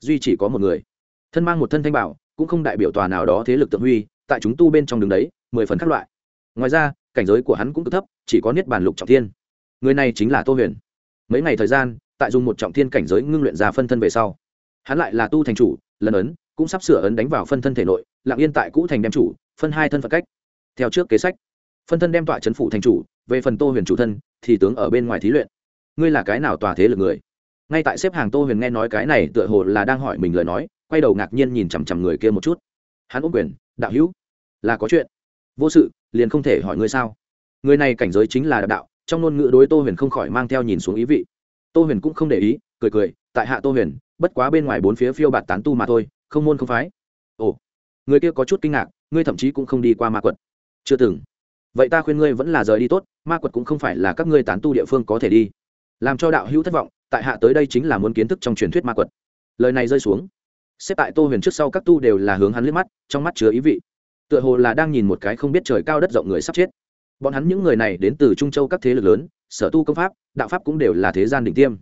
Duy chỉ có một người. Thân mang một thân thanh bảo, cũng không đại biểu tòa nào đó thế lực tượng huy, tại chúng tu bên trong đường đấy, mười phần các loại. Ngoài ra, cảnh giới của hắn cũng cực thấp, chỉ có niết bàn lục trọng thiên người này chính là tô huyền mấy ngày thời gian tại dùng một trọng thiên cảnh giới ngưng luyện ra phân thân về sau hắn lại là tu thành chủ lần ấn cũng sắp sửa ấn đánh vào phân thân thể nội lặng yên tại cũ thành đem chủ phân hai thân phận cách theo trước kế sách phân thân đem tọa chấn phủ thành chủ về phần tô huyền chủ thân thì tướng ở bên ngoài thí luyện ngươi là cái nào tòa thế lực người ngay tại xếp hàng tô huyền nghe nói cái này tựa hồ là đang hỏi mình lời nói quay đầu ngạc nhiên nhìn chằm chằm người kia một chút hắn ôm quyền đạo hữu là có chuyện vô sự liền không thể hỏi ngươi sao người này cảnh giới chính là đạo, đạo trong ngôn ngữ đối tô huyền không khỏi mang theo nhìn xuống ý vị. Tô huyền cũng không để ý, cười cười, tại hạ tô huyền, bất quá bên ngoài bốn phía phiêu bạt tán tu mà thôi, không môn không phái. Ồ, người kia có chút kinh ngạc, ngươi thậm chí cũng không đi qua ma quật. Chưa từng. Vậy ta khuyên ngươi vẫn là rời đi tốt, ma quật cũng không phải là các ngươi tán tu địa phương có thể đi. Làm cho đạo hữu thất vọng, tại hạ tới đây chính là muốn kiến thức trong truyền thuyết ma quật. Lời này rơi xuống. Xếp tại tô huyền trước sau các tu đều là hướng hắn liếc mắt, trong mắt chứa ý vị. Tựa hồ là đang nhìn một cái không biết trời cao đất rộng người sắp chết bọn hắn những người này đến từ trung châu các thế lực lớn, sở tu công pháp, đạo pháp cũng đều là thế gian đỉnh tiêm.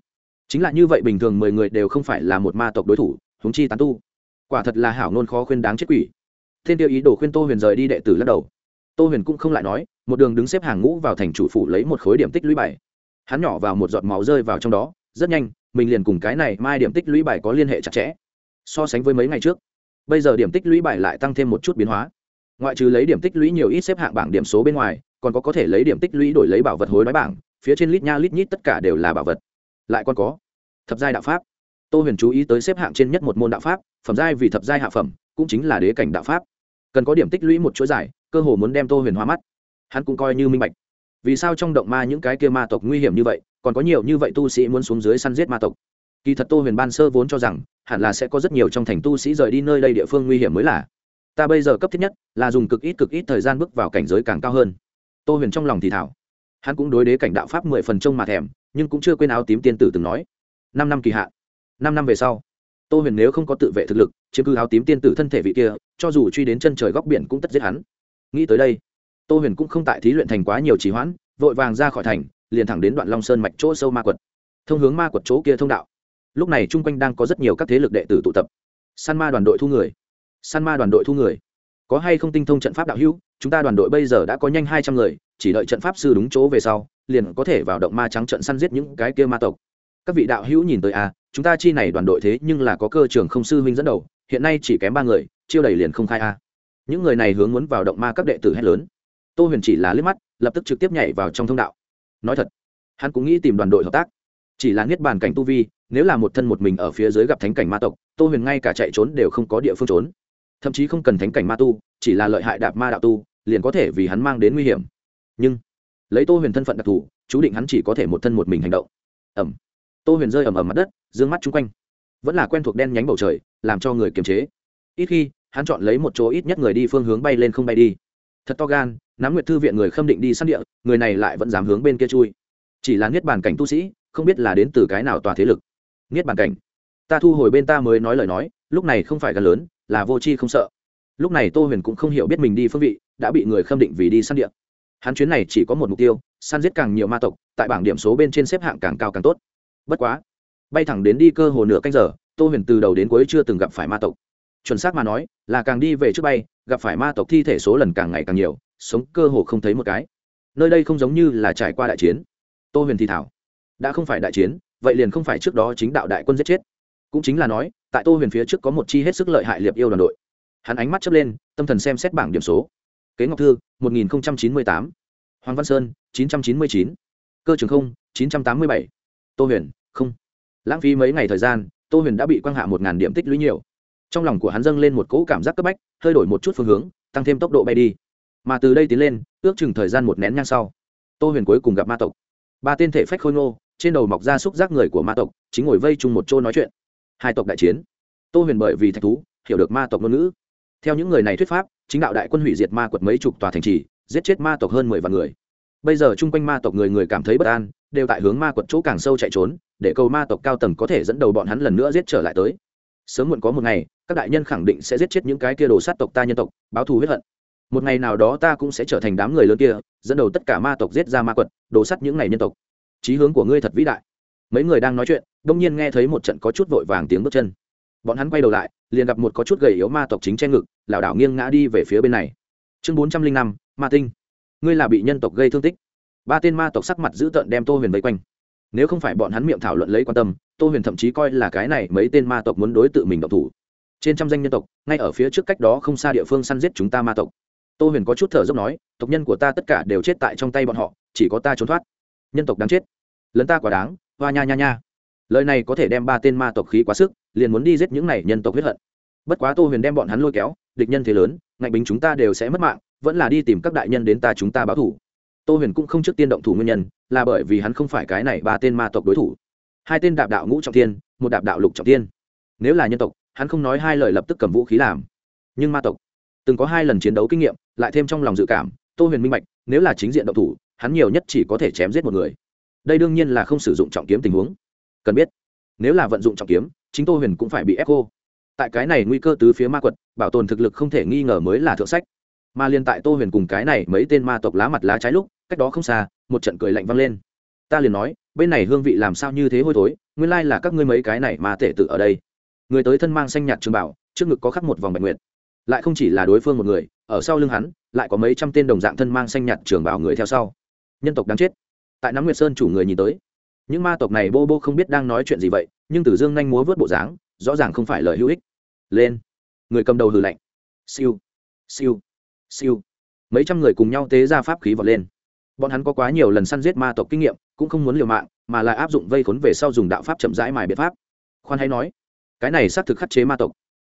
Chính là như vậy bình thường mười người đều không phải là một ma tộc đối thủ húng chi tán tu. Quả thật là hảo nôn khó khuyên đáng chết quỷ. Thiên tiêu ý đồ khuyên tô huyền rời đi đệ tử lắc đầu. Tô huyền cũng không lại nói, một đường đứng xếp hàng ngũ vào thành chủ phủ lấy một khối điểm tích lũy bảy hắn nhỏ vào một giọt máu rơi vào trong đó, rất nhanh, mình liền cùng cái này mai điểm tích lũy bài có liên hệ chặt chẽ. So sánh với mấy ngày trước, bây giờ điểm tích lũy bài lại tăng thêm một chút biến hóa. Ngoại trừ lấy điểm tích lũy nhiều ít xếp hạng bảng điểm số bên ngoài còn có có thể lấy điểm tích lũy đổi lấy bảo vật hối đoái bảng, phía trên lít nha lít nhít tất cả đều là bảo vật. Lại còn có thập giai đạo pháp. Tô huyền chú ý tới xếp hạng trên nhất một môn đạo pháp, phẩm giai vì thập giai hạ phẩm, cũng chính là đế cảnh đạo pháp. Cần có điểm tích lũy một chuỗi giải cơ hồ muốn đem tô huyền hoa mắt. Hắn cũng coi như minh bạch. Vì sao trong động ma những cái kia ma tộc nguy hiểm như vậy, còn có nhiều như vậy tu sĩ muốn xuống dưới săn giết ma tộc? Kỳ thật tô huyền ban sơ vốn cho rằng, hẳn là sẽ có rất nhiều trong thành tu sĩ rời đi nơi đây địa phương nguy hiểm mới là. Ta bây giờ cấp thiết nhất là dùng cực ít cực ít thời gian bước vào cảnh giới càng cao hơn tô huyền trong lòng thì thảo. Hắn cũng đối đế cảnh đạo pháp mười phần trông mà thèm, nhưng cũng chưa quên áo tím tiên tử từng nói. Năm năm kỳ hạn, năm năm về sau, tô huyền nếu không có tự vệ thực lực, chiếm cứ áo tím tiên tử thân thể vị kia, cho dù truy đến chân trời góc biển cũng tất giết hắn. Nghĩ tới đây, tô huyền cũng không tại thí luyện thành quá nhiều trì hoãn, vội vàng ra khỏi thành, liền thẳng đến đoạn long sơn mạch chỗ sâu ma quật. Thông hướng ma quật chỗ kia thông đạo. Lúc này chung quanh đang có rất nhiều các thế lực đệ tử tụ tập. San ma đoàn đội thu người. San ma đoàn đội thu người có hay không tinh thông trận pháp đạo hữu chúng ta đoàn đội bây giờ đã có nhanh hai trăm người chỉ đợi trận pháp sư đúng chỗ về sau liền có thể vào động ma trắng trận săn giết những cái kia ma tộc. Các vị đạo hữu nhìn tới a à, chúng ta chi này đoàn đội thế nhưng là có cơ trường không sư huynh dẫn đầu hiện nay chỉ kém ba người chiêu đầy liền không khai a những người này hướng muốn vào động ma các đệ tử hét lớn. Tô huyền chỉ là liếc mắt lập tức trực tiếp nhảy vào trong thông đạo. Nói thật hắn cũng nghĩ tìm đoàn đội hợp tác. Chỉ là niết bàn cảnh tu vi nếu là một thân một mình ở phía dưới gặp thánh cảnh ma tộc tô huyền ngay cả chạy trốn đều không có địa phương trốn thậm chí không cần thánh cảnh ma tu, chỉ là lợi hại đạp ma đạo tu, liền có thể vì hắn mang đến nguy hiểm. Nhưng, lấy tô huyền thân phận đặc thù, chú định hắn chỉ có thể một thân một mình hành động. Ẩm tô huyền rơi ẩm ẩm mặt đất d ư ơ n g mắt chung quanh. Vẫn là quen thuộc đen nhánh bầu trời, làm cho người kiềm chế. Ít khi, hắn chọn lấy một chỗ ít nhất người đi phương hướng bay lên không bay đi. Thật to gan nắm nguyệt thư viện người khâm định đi săn địa, người này lại vẫn dám hướng bên kia chui. Chỉ là niết bàn cảnh tu sĩ, không biết là đến từ cái nào tòa thế lực. Niết bàn cảnh. Ta thu hồi bên ta mới nói lời nói lúc này không phải gần lớn, là vô c h i không sợ. Lúc này tô huyền cũng không hiểu biết mình đi phương vị, đã bị người khâm định vì đi săn địa. Hắn chuyến này chỉ có một mục tiêu, săn giết càng nhiều ma tộc, tại bảng điểm số bên trên xếp hạng càng cao càng tốt. Bất quá, bay thẳng đến đi cơ hồ nửa canh giờ, tô huyền từ đầu đến cuối chưa từng gặp phải ma tộc. Chuẩn xác mà nói, là càng đi về trước bay, gặp phải ma tộc thi thể số lần càng ngày càng nhiều, sống cơ hồ không thấy một cái. Nơi đây không giống như là trải qua đại chiến. Tô huyền thì thảo. Đã không phải đại chiến, vậy liền không phải trước đó chính đạo đại quân giết chết cũng chính là nói, tại tô huyền phía trước có một chi hết sức lợi hại liệp yêu đoàn đội. Hắn ánh mắt chớp lên, tâm thần xem xét bảng điểm số. Kế ngọc thư, một nghìn chín mươi tám. Hoàng văn sơn, chín trăm chín mươi chín. Cơ trường không, chín trăm tám mươi bảy. Tô huyền, không. Lãng phí mấy ngày thời gian, tô huyền đã bị quang hạ một ngàn điểm tích lũy nhiều. Trong lòng của hắn dâng lên một cỗ cảm giác cấp bách, hơi đổi một chút phương hướng, tăng thêm tốc độ bay đi. Mà từ đây tiến lên, ước chừng thời gian một nén nhang sau, tô huyền cuối cùng gặp ma tộc. Ba tên thể phách khôi ngô, trên đầu mọc ra xúc giác người của ma tộc, chính ngồi vây chung một chỗ nói chuyện hai tộc đại chiến. Tô huyền bởi vì thạch thú, hiểu được ma tộc ngôn ngữ. Theo những người này thuyết pháp, chính đạo đại quân hủy diệt ma quật mấy chục tòa thành trì, giết chết ma tộc hơn mười vạn người. Bây giờ chung quanh ma tộc người người cảm thấy bất an, đều tại hướng ma quật chỗ càng sâu chạy trốn, để cầu ma tộc cao tầng có thể dẫn đầu bọn hắn lần nữa giết trở lại tới. Sớm muộn có một ngày, các đại nhân khẳng định sẽ giết chết những cái kia đồ sát tộc ta nhân tộc, báo thù huyết hận. Một ngày nào đó ta cũng sẽ trở thành đám người lớn kia, dẫn đầu tất cả ma tộc giết ra ma quật, đồ sắt những ngày nhân tộc. Chí hướng của ngươi thật vĩ đại. Mấy người đang nói chuyện đông nhiên nghe thấy một trận có chút vội vàng tiếng bước chân. Bọn hắn quay đầu lại, liền gặp một có chút gầy yếu ma tộc chính che ngực, lảo đảo nghiêng ngã đi về phía bên này. Chương bốn trăm linh năm, ma tinh. Ngươi là bị nhân tộc gây thương tích. Ba tên ma tộc sắc mặt dữ tợn đem tô huyền vây quanh. Nếu không phải bọn hắn miệng thảo luận lấy quan tâm, tô huyền thậm chí coi là cái này mấy tên ma tộc muốn đối tự mình độc thủ. Trên trăm danh nhân tộc, ngay ở phía trước cách đó không xa địa phương săn giết chúng ta ma tộc. Tô huyền có chút thở dốc nói, tộc nhân của ta tất cả đều chết tại trong tay bọn họ, chỉ có ta trốn thoát. Nhân tộc đáng chết. Lấn ta quả đáng, hoa nha nha nha lời này có thể đem ba tên ma tộc khí quá sức, liền muốn đi giết những này nhân tộc huyết hận. Bất quá tô huyền đem bọn hắn lôi kéo, địch nhân thế lớn, ngạnh bính chúng ta đều sẽ mất mạng, vẫn là đi tìm các đại nhân đến ta chúng ta báo thủ. Tô huyền cũng không trước tiên động thủ nguyên nhân, là bởi vì hắn không phải cái này ba tên ma tộc đối thủ. Hai tên đạp đạo ngũ trọng tiên một đạp đạo lục trọng tiên nếu là nhân tộc, hắn không nói hai lời lập tức cầm vũ khí làm. Nhưng ma tộc, từng có hai lần chiến đấu kinh nghiệm, lại thêm trong lòng dự cảm, tô huyền minh bạch, nếu là chính diện động thủ, hắn nhiều nhất chỉ có thể chém giết một người. Đây đương nhiên là không sử dụng trọng kiếm tình huống cần biết. Nếu là vận dụng trọng kiếm, chính tô huyền cũng phải bị ép cô tại cái này nguy cơ tứ phía ma quật, bảo tồn thực lực không thể nghi ngờ mới là thượng sách. Mà liên tại tô huyền cùng cái này mấy tên ma tộc lá mặt lá trái lúc, cách đó không xa, một trận cười lạnh vang lên. Ta liền nói, bên này hương vị làm sao như thế hôi thối, nguyên lai là các ngươi mấy cái này mà tể tự ở đây. Người tới thân mang xanh nhạt trường bảo, trước ngực có khắc một vòng bạch nguyệt. Lại không chỉ là đối phương một người, ở sau lưng hắn, lại có mấy trăm tên đồng dạng thân mang xanh nhạt trường bảo người theo sau. Nhân tộc đáng chết. Tại nắm nguyệt sơn chủ người nhìn tới những ma tộc này bô bô không biết đang nói chuyện gì vậy, nhưng tử dương nhanh múa vớt bộ dáng, rõ ràng không phải lời hữu ích. Lên. Người cầm đầu hừ lạnh. Siêu. Siêu. Siêu. Mấy trăm người cùng nhau tế ra pháp khí vọt lên. Bọn hắn có quá nhiều lần săn giết ma tộc kinh nghiệm, cũng không muốn liều mạng, mà lại áp dụng vây khốn về sau dùng đạo pháp chậm rãi mài biện pháp. Khoan hay nói, cái này xác thực khắc chế ma tộc.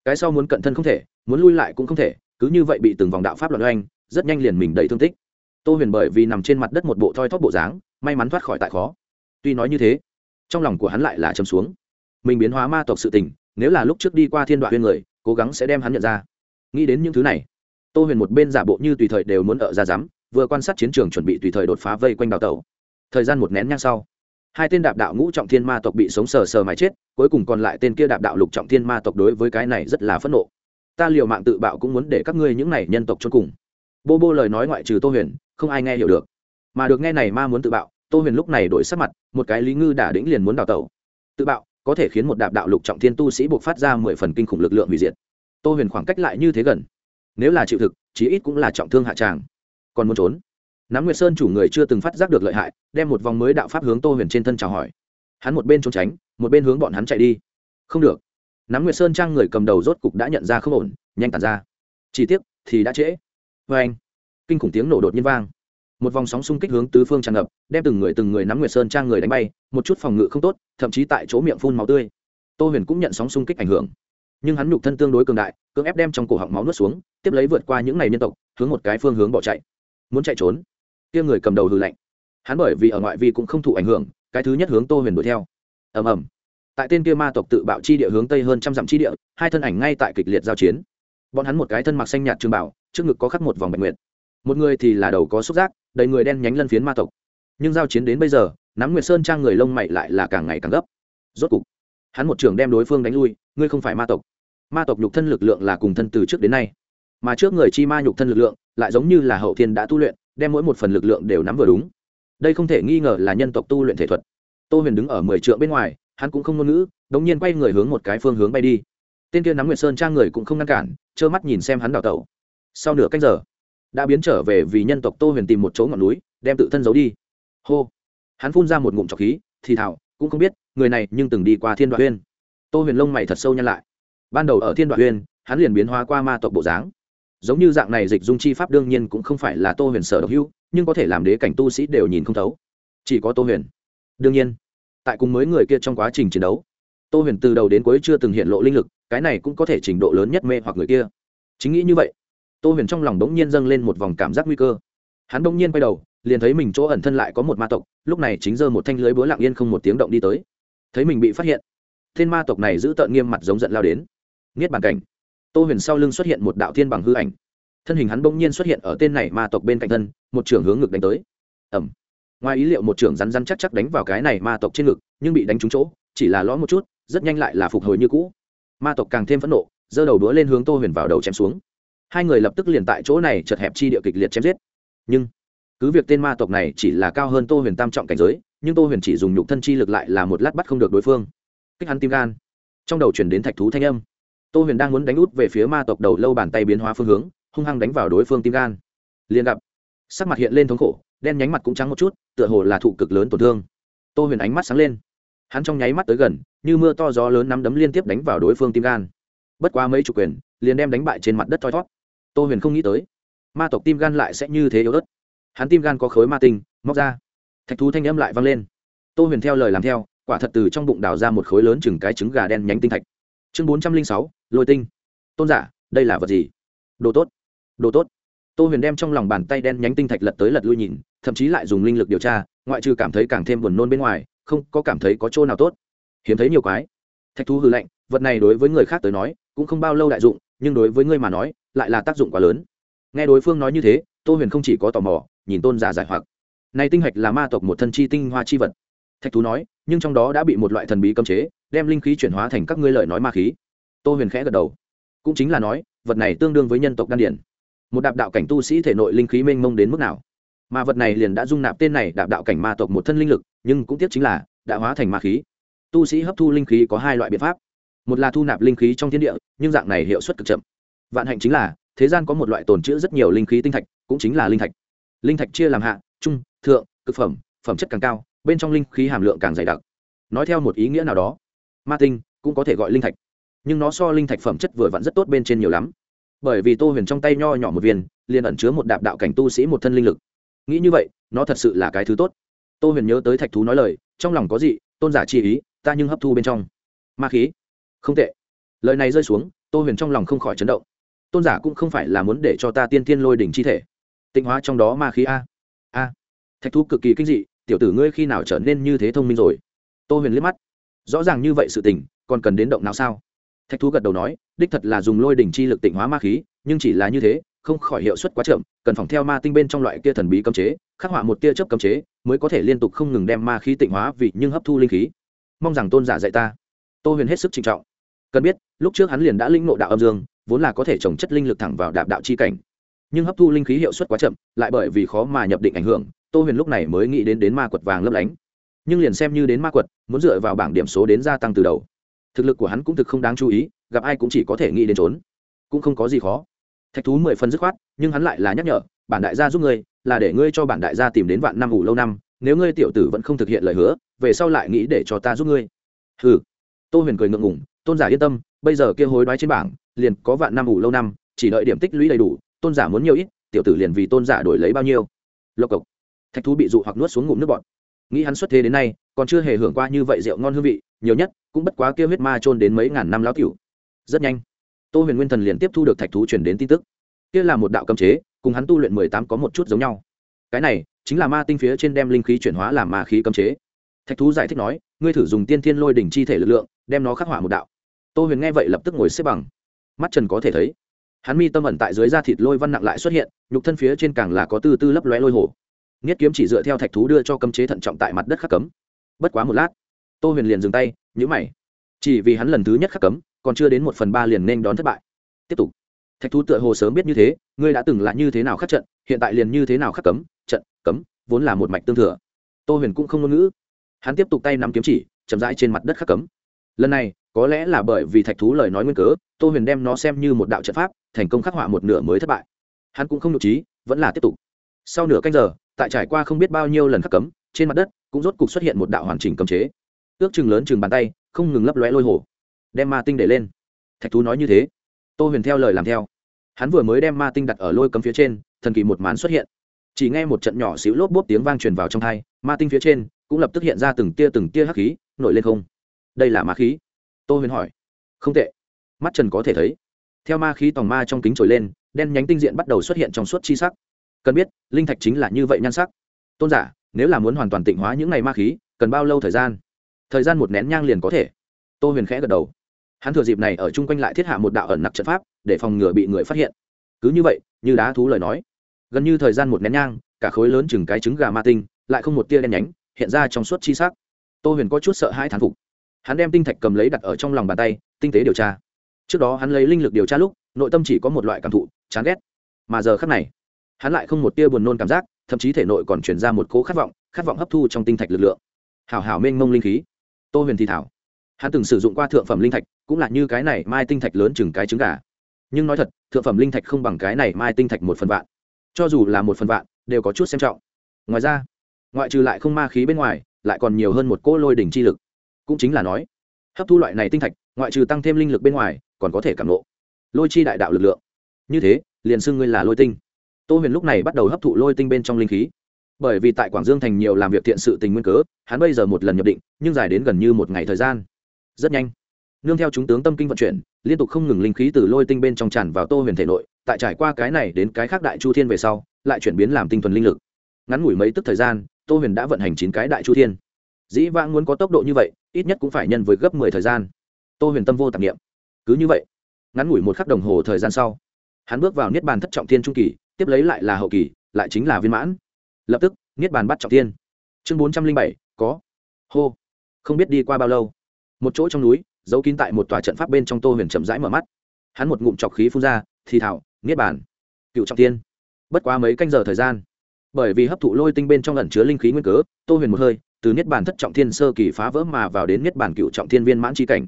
Cái sau muốn cận thân không thể, muốn lui lại cũng không thể, cứ như vậy bị từng vòng đạo pháp loạn oanh, rất nhanh liền mình đầy thương tích. Tô huyền bởi vì nằm trên mặt đất một bộ thoi thóp bộ dáng, may mắn thoát khỏi tại khó tuy nói như thế trong lòng của hắn lại là châm xuống. Mình biến hóa ma tộc sự tình nếu là lúc trước đi qua thiên đoạn huyên người cố gắng sẽ đem hắn nhận ra. Nghĩ đến những thứ này tô huyền một bên giả bộ như tùy thời đều muốn ở ra dám, vừa quan sát chiến trường chuẩn bị tùy thời đột phá vây quanh đào tẩu thời gian một nén nhang sau hai tên đạp đạo ngũ trọng thiên ma tộc bị sống sờ sờ mà chết cuối cùng còn lại tên kia đạp đạo lục trọng thiên ma tộc đối với cái này rất là phẫn nộ. Ta liều mạng tự bạo cũng muốn để các ngươi những này nhân tộc cho cùng. Bô bô lời nói ngoại trừ tô huyền không ai nghe hiểu được. Mà được nghe này ma muốn tự bạo tô huyền lúc này đổi sắc mặt, một cái lý ngư đả đĩnh liền muốn đào tẩu. Tự bạo, có thể khiến một đạp đạo lục trọng thiên tu sĩ buộc phát ra mười phần kinh khủng lực lượng hủy diệt. Tô huyền khoảng cách lại như thế gần. Nếu là chịu thực, chí ít cũng là trọng thương hạ tràng. Còn muốn trốn? Nắm nguyệt sơn chủ người chưa từng phát giác được lợi hại, đem một vòng mới đạo pháp hướng tô huyền trên thân chào hỏi. Hắn một bên trốn tránh, một bên hướng bọn hắn chạy đi. Không được. Nắm nguyệt sơn trang người cầm đầu rốt cục đã nhận ra không ổn, nhanh tàn ra. Chỉ tiếc, thì đã trễ. Vê anh kinh khủng tiếng nổ đột nhiên vang một vòng sóng xung kích hướng tứ phương tràn ngập, đem từng người từng người nắm nguyệt sơn trang người đánh bay, một chút phòng ngự không tốt, thậm chí tại chỗ miệng phun máu tươi. Tô huyền cũng nhận sóng xung kích ảnh hưởng. Nhưng hắn nhục thân tương đối cường đại, cưỡng ép đem trong cổ họng máu nuốt xuống, tiếp lấy vượt qua những ngày nhân tộc, hướng một cái phương hướng bỏ chạy. Muốn chạy trốn? Kia người cầm đầu hư lạnh. Hắn bởi vì ở ngoại vi cũng không thụ ảnh hưởng, cái thứ nhất hướng tô huyền đuổi theo. Ầm ầm. Tại tên kia ma tộc tự bạo chi địa hướng tây hơn trăm dặm chi địa, hai thân ảnh ngay tại kịch liệt giao chiến. Bọn hắn một cái thân mặc xanh nhạt trường bảo, trước ngực có khắc một vòng bạch nguyệt. Một người thì là đầu có xúc giác đầy người đen nhánh lân phiến ma tộc. Nhưng giao chiến đến bây giờ, nắm nguyệt sơn trang người lông mày lại là càng ngày càng gấp. Rốt cục, hắn một trường đem đối phương đánh lui, ngươi không phải ma tộc. Ma tộc nhục thân lực lượng là cùng thân từ trước đến nay. Mà trước người chi ma nhục thân lực lượng, lại giống như là hậu thiên đã tu luyện, đem mỗi một phần lực lượng đều nắm vừa đúng. Đây không thể nghi ngờ là nhân tộc tu luyện thể thuật. Tô huyền đứng ở mười trượng bên ngoài, hắn cũng không ngôn ngữ, đống nhiên quay người hướng một cái phương hướng bay đi. Tên kia nắm nguyệt sơn trang người cũng không ngăn cản, trơ mắt nhìn xem hắn đào tẩu. Sau nửa cách giờ đã biến trở về vì nhân tộc tô huyền tìm một chỗ ngọn núi, đem tự thân giấu đi. Hô. Hắn phun ra một ngụm trọc khí, thì thảo cũng không biết, người này nhưng từng đi qua thiên đoạn huyên tô huyền lông mày thật sâu nhăn lại. Ban đầu ở thiên đoạn huyên hắn liền biến hóa qua ma tộc bộ dáng. Giống như dạng này dịch dung chi pháp đương nhiên cũng không phải là tô huyền sở độc hữu, nhưng có thể làm đế cảnh tu sĩ đều nhìn không thấu. Chỉ có tô huyền. Đương nhiên, tại cùng mới người kia trong quá trình chiến đấu, tô huyền từ đầu đến cuối chưa từng hiện lộ linh lực, cái này cũng có thể trình độ lớn nhất mê hoặc người kia. Chính nghĩ như vậy tô huyền trong lòng đ ố n g nhiên dâng lên một vòng cảm giác nguy cơ. Hắn đ ố n g nhiên quay đầu, liền thấy mình chỗ ẩn thân lại có một ma tộc, lúc này chính giơ một thanh lưới búa lặng yên không một tiếng động đi tới. Thấy mình bị phát hiện thiên ma tộc này giữ tợn nghiêm mặt giống giận lao đến. Nghiết bàn cảnh. Tô huyền sau lưng xuất hiện một đạo thiên bằng hư ảnh. Thân hình hắn bỗng nhiên xuất hiện ở tên này ma tộc bên cạnh thân, một trưởng hướng ngực đánh tới. Ẩm ngoài ý liệu một trưởng rắn rắn chắc chắc đánh vào cái này ma tộc trên ngực, nhưng bị đánh trúng chỗ, chỉ là lõ một chút, rất nhanh lại là phục hồi như cũ. Ma tộc càng thêm phẫn nộ, giơ đầu đũa lên hướng tô huyền vào đầu chém xuống hai người lập tức liền tại chỗ này chật hẹp chi địa kịch liệt chém giết. Nhưng, cứ việc tên ma tộc này chỉ là cao hơn tô huyền tam trọng cảnh giới, nhưng tô huyền chỉ dùng nhục thân chi lực lại là một lát bắt không được đối phương. Kích hắn tim gan. Trong đầu chuyển đến thạch thú thanh âm. Tô huyền đang muốn đánh út về phía ma tộc đầu lâu bàn tay biến hóa phương hướng, hung hăng đánh vào đối phương tim gan. Liền gặp, sắc mặt hiện lên thống khổ, đen nhánh mặt cũng trắng một chút, tựa hồ là thụ cực lớn tổn thương. Tô huyền ánh mắt sáng lên. Hắn trong nháy mắt tới gần, như mưa to gió lớn nắm đấm liên tiếp đánh vào đối phương tim gan. Bất quá mấy chủ quyền, liền đem đánh bại trên mặt đất thoi thót tô huyền không nghĩ tới, ma tộc tim gan lại sẽ như thế yếu ớt. Hắn tim gan có khối ma tinh móc ra. Thạch thú thanh âm lại vang lên. Tô huyền theo lời làm theo, quả thật từ trong bụng đào ra một khối lớn chừng cái trứng gà đen nhánh tinh thạch. Chương bốn trăm linh sáu, lôi tinh. Tôn giả, đây là vật gì? Đồ tốt. Đồ tốt. Tô huyền đem trong lòng bàn tay đen nhánh tinh thạch lật tới lật lui nhìn, thậm chí lại dùng linh lực điều tra, ngoại trừ cảm thấy càng thêm buồn nôn bên ngoài, không có cảm thấy có chỗ nào tốt. Hiếm thấy nhiều quái. Thạch thú hư lệnh vật này đối với người khác tới nói, cũng không bao lâu đại dụng, nhưng đối với ngươi mà nói lại là tác dụng quá lớn. Nghe đối phương nói như thế, tô huyền không chỉ có tò mò, nhìn tôn giả giải hoặc. Này tinh hạch là ma tộc một thân chi tinh hoa chi vật. Thạch thú nói, nhưng trong đó đã bị một loại thần bí cấm chế, đem linh khí chuyển hóa thành các ngươi lợi nói ma khí. Tô huyền khẽ gật đầu. Cũng chính là nói, vật này tương đương với nhân tộc đan điển một đạp đạo cảnh tu sĩ thể nội linh khí mênh mông đến mức nào. Mà vật này liền đã dung nạp tên này đạp đạo cảnh ma tộc một thân linh lực, nhưng cũng tiếc chính là, đã hóa thành ma khí. Tu sĩ hấp thu linh khí có hai loại biện pháp. Một là thu nạp linh khí trong thiên địa, nhưng dạng này hiệu suất cực chậm vạn hạnh chính là, thế gian có một loại tồn chữ rất nhiều linh khí tinh thạch, cũng chính là linh thạch. Linh thạch chia làm hạ, trung, thượng, cực phẩm phẩm chất càng cao, bên trong linh khí hàm lượng càng dày đặc. Nói theo một ý nghĩa nào đó, ma tinh cũng có thể gọi linh thạch. Nhưng nó so linh thạch phẩm chất vừa vặn rất tốt bên trên nhiều lắm. Bởi vì tô huyền trong tay nho nhỏ một viên, liền ẩn chứa một đạp đạo cảnh tu sĩ một thân linh lực. Nghĩ như vậy, nó thật sự là cái thứ tốt. Tô huyền nhớ tới thạch thú nói lời, trong lòng có gì tôn giả chi ý, ta nhưng hấp thu bên trong. Ma khí, không tệ. Lời này rơi xuống, tô huyền trong lòng không khỏi chấn động tôn giả cũng không phải là muốn để cho ta tiên tiên lôi đỉnh chi thể. Tịnh hóa trong đó ma khí a. A. Thạch thu cực kỳ kinh dị, tiểu tử ngươi khi nào trở nên như thế thông minh rồi? Tô huyền liếc mắt. Rõ ràng như vậy sự tình, còn cần đến động não sao? Thạch thú gật đầu nói, đích thật là dùng lôi đỉnh chi lực tịnh hóa ma khí, nhưng chỉ là như thế, không khỏi hiệu suất quá chậm, cần phòng theo ma tinh bên trong loại kia thần bí cấm chế, khắc họa một tia chớp cấm chế, mới có thể liên tục không ngừng đem ma khí tịnh hóa vì nhưng hấp thu linh khí. Mong rằng tôn giả dạy ta. Tô huyền hết sức trịnh trọng. Cần biết, lúc trước hắn liền đã linh ngộ đạo âm dương vốn là có thể trồng chất linh lực thẳng vào đạp đạo chi cảnh. Nhưng hấp thu linh khí hiệu suất quá chậm, lại bởi vì khó mà nhập định ảnh hưởng, tô huyền lúc này mới nghĩ đến đến ma quật vàng lấp lánh. Nhưng liền xem như đến ma quật, muốn dựa vào bảng điểm số đến gia tăng từ đầu. Thực lực của hắn cũng thực không đáng chú ý, gặp ai cũng chỉ có thể nghĩ đến trốn. Cũng không có gì khó. Thạch thú mười phân dứt khoát, nhưng hắn lại là nhắc nhở, bản đại gia giúp ngươi, là để ngươi cho bản đại gia tìm đến vạn năm ủ lâu năm, nếu ngươi tiểu tử vẫn không thực hiện lời hứa, về sau lại nghĩ để cho ta giúp ngươi. Ừ tô huyền cười ngượng ngủng tôn giả yên tâm, bây giờ kia hối đoái trên bảng liền có vạn năm ủ lâu năm, chỉ đợi điểm tích lũy đầy đủ, tôn giả muốn nhiều ít, tiểu tử liền vì tôn giả đổi lấy bao nhiêu. Lộc cộc. Thạch thú bị dụ hoặc nuốt xuống ngụm nước bọt. Nghĩ hắn xuất thế đến nay, còn chưa hề hưởng qua như vậy rượu ngon hương vị, nhiều nhất cũng bất quá kia huyết ma trôn đến mấy ngàn năm lão cửu. Rất nhanh, tô huyền nguyên thần liền tiếp thu được thạch thú truyền đến tin tức. Kia là một đạo cấm chế, cùng hắn tu luyện mười tám có một chút giống nhau. Cái này chính là ma tinh phía trên đem linh khí chuyển hóa làm ma khí cấm chế. Thạch thú giải thích nói, ngươi thử dùng tiên thiên lôi đỉnh chi thể lực lượng, đem nó khắc hỏa một đạo. Tô huyền nghe vậy lập tức ngồi xếp bằng mắt trần có thể thấy. Hắn mi tâm ẩn tại dưới da thịt lôi văn nặng lại xuất hiện, nhục thân phía trên càng là có tư tư lấp lóe lôi hổ nghiết kiếm chỉ dựa theo thạch thú đưa cho cấm chế thận trọng tại mặt đất khắc cấm. Bất quá một lát, tô huyền liền dừng tay nhữ mày. Chỉ vì hắn lần thứ nhất khắc cấm, còn chưa đến một phần ba liền nên đón thất bại. Tiếp tục. Thạch thú tựa hồ sớm biết như thế, ngươi đã từng là như thế nào khắc trận, hiện tại liền như thế nào khắc cấm, trận, cấm, vốn là một mạch tương thừa. Tô huyền cũng không ngôn ngữ. Hắn tiếp tục tay nắm kiếm chỉ, chậm rãi trên mặt đất khắc cấm lần này, có lẽ là bởi vì thạch thú lời nói nguyên cớ, tô huyền đem nó xem như một đạo trận pháp, thành công khắc họa một nửa mới thất bại. Hắn cũng không nhục trí, vẫn là tiếp tục. Sau nửa canh giờ, tại trải qua không biết bao nhiêu lần khắc cấm, trên mặt đất cũng rốt cục xuất hiện một đạo hoàn chỉnh cấm chế. Ước chừng lớn chừng bàn tay, không ngừng lấp lóe lôi hổ đem ma tinh để lên. Thạch thú nói như thế. Tô huyền theo lời làm theo. Hắn vừa mới đem ma tinh đặt ở lôi cấm phía trên, thần kỳ một màn xuất hiện. Chỉ nghe một trận nhỏ xíu lốp bốp tiếng vang truyền vào trong thai ma tinh phía trên cũng lập tức hiện ra từng tia từng tia hắc khí, nổi lên không đây là ma khí. Tô huyền hỏi. Không tệ. Mắt trần có thể thấy. Theo ma khí tòng ma trong kính trồi lên, đen nhánh tinh diện bắt đầu xuất hiện trong suốt chi sắc. Cần biết, linh thạch chính là như vậy nhan sắc. Tôn giả, nếu là muốn hoàn toàn tịnh hóa những ngày ma khí, cần bao lâu thời gian? Thời gian một nén nhang liền có thể. Tô huyền khẽ gật đầu. Hắn thừa dịp này ở chung quanh lại thiết hạ một đạo ẩn nặc trận pháp, để phòng ngừa bị người phát hiện. Cứ như vậy, như đá thú lời nói. Gần như thời gian một nén nhang, cả khối lớn chừng cái trứng gà ma tinh, lại không một tia đen nhánh, hiện ra trong suốt chi sắc. Tô huyền có chút sợ hai thán phục hắn đem tinh thạch cầm lấy đặt ở trong lòng bàn tay, tinh tế điều tra. Trước đó hắn lấy linh lực điều tra lúc, nội tâm chỉ có một loại cảm thụ, chán ghét. Mà giờ khắc này, hắn lại không một tia buồn nôn cảm giác, thậm chí thể nội còn chuyển ra một cỗ khát vọng khát vọng hấp thu trong tinh thạch lực lượng. Hảo hảo mênh mông linh khí. Tô huyền thì thảo. Hắn từng sử dụng qua thượng phẩm linh thạch, cũng là như cái này mai tinh thạch lớn chừng cái trứng gà. Nhưng nói thật, thượng phẩm linh thạch không bằng cái này mai tinh thạch một phần vạn. Cho dù là một phần vạn, đều có chút xem trọng. Ngoài ra, ngoại trừ lại không ma khí bên ngoài, lại còn nhiều hơn một cỗ lôi đỉnh chi lực cũng chính là nói, hấp thu loại này tinh thạch, ngoại trừ tăng thêm linh lực bên ngoài, còn có thể cảm lộ lôi chi đại đạo lực lượng. Như thế, liền xưng ngươi là lôi tinh. Tô huyền lúc này bắt đầu hấp thụ lôi tinh bên trong linh khí. Bởi vì tại quảng dương thành nhiều làm việc thiện sự tình nguyên cớ, hắn bây giờ một lần nhập định, nhưng dài đến gần như một ngày thời gian. Rất nhanh. Nương theo chúng tướng tâm kinh vận chuyển, liên tục không ngừng linh khí từ lôi tinh bên trong tràn vào tô huyền thể nội, tại trải qua cái này đến cái khác đại chu thiên về sau, lại chuyển biến làm tinh thuần linh lực. Ngắn ngủi mấy tức thời gian, tô huyền đã vận hành chín cái đại chu thiên. Dĩ vãng muốn có tốc độ như vậy ít nhất cũng phải nhân với gấp mười thời gian. Tô huyền tâm vô tạp nghiệm cứ như vậy, ngắn ngủi một khắc đồng hồ thời gian sau, hắn bước vào niết bàn thất trọng thiên trung kỳ, tiếp lấy lại là hậu kỳ, lại chính là viên mãn. Lập tức, niết bàn bắt trọng thiên. Chương bốn trăm linh bảy, có. Hô. Không biết đi qua bao lâu, một chỗ trong núi, giấu kín tại một tòa trận pháp bên trong tô huyền chậm rãi mở mắt. Hắn một ngụm trọc khí phun ra, thì thảo niết bàn, cựu trọng tiên bất quá mấy canh giờ thời gian, bởi vì hấp thụ lôi tinh bên trong ẩn chứa linh khí nguyên cớ, tô huyền một hơi từ niết bàn thất trọng thiên sơ kỳ phá vỡ mà vào đến niết bàn cựu trọng thiên viên mãn chi cảnh.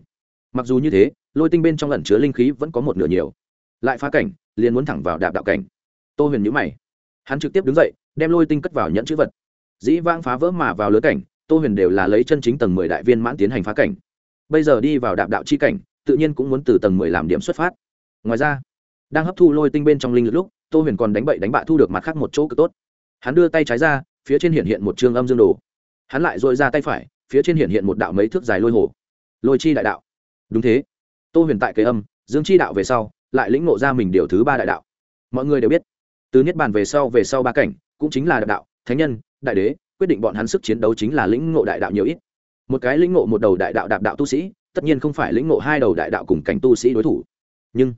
Mặc dù như thế, lôi tinh bên trong ẩn chứa linh khí vẫn có một nửa nhiều. Lại phá cảnh, liền muốn thẳng vào đạp đạo cảnh. Tô huyền nhữ mày. Hắn trực tiếp đứng dậy, đem lôi tinh cất vào nhẫn chữ vật. Dĩ vãng phá vỡ mà vào lứa cảnh, tô huyền đều là lấy chân chính tầng mười đại viên mãn tiến hành phá cảnh. Bây giờ đi vào đạp đạo chi cảnh, tự nhiên cũng muốn từ tầng mười làm điểm xuất phát. Ngoài ra, đang hấp thu lôi tinh bên trong linh lực lúc, tô huyền còn đánh bậy đánh bạ thu được mặt khác một chỗ cực tốt. Hắn đưa tay trái ra, phía trên hiện hiện một chương âm dương đồ hắn lại dội ra tay phải, phía trên hiện hiện một đạo mấy thước dài lôi hồ. Lôi chi đại đạo. Đúng thế. Tô huyền tại kế âm, dương chi đạo về sau, lại lĩnh ngộ ra mình điều thứ ba đại đạo. Mọi người đều biết, từ niết bàn về sau về sau ba cảnh, cũng chính là đại đạo, thánh nhân, đại đế, quyết định bọn hắn sức chiến đấu chính là lĩnh ngộ đại đạo nhiều ít. Một cái lĩnh ngộ một đầu đại đạo đạp đạo tu sĩ, tất nhiên không phải lĩnh ngộ hai đầu đại đạo cùng cảnh tu sĩ đối thủ. Nhưng,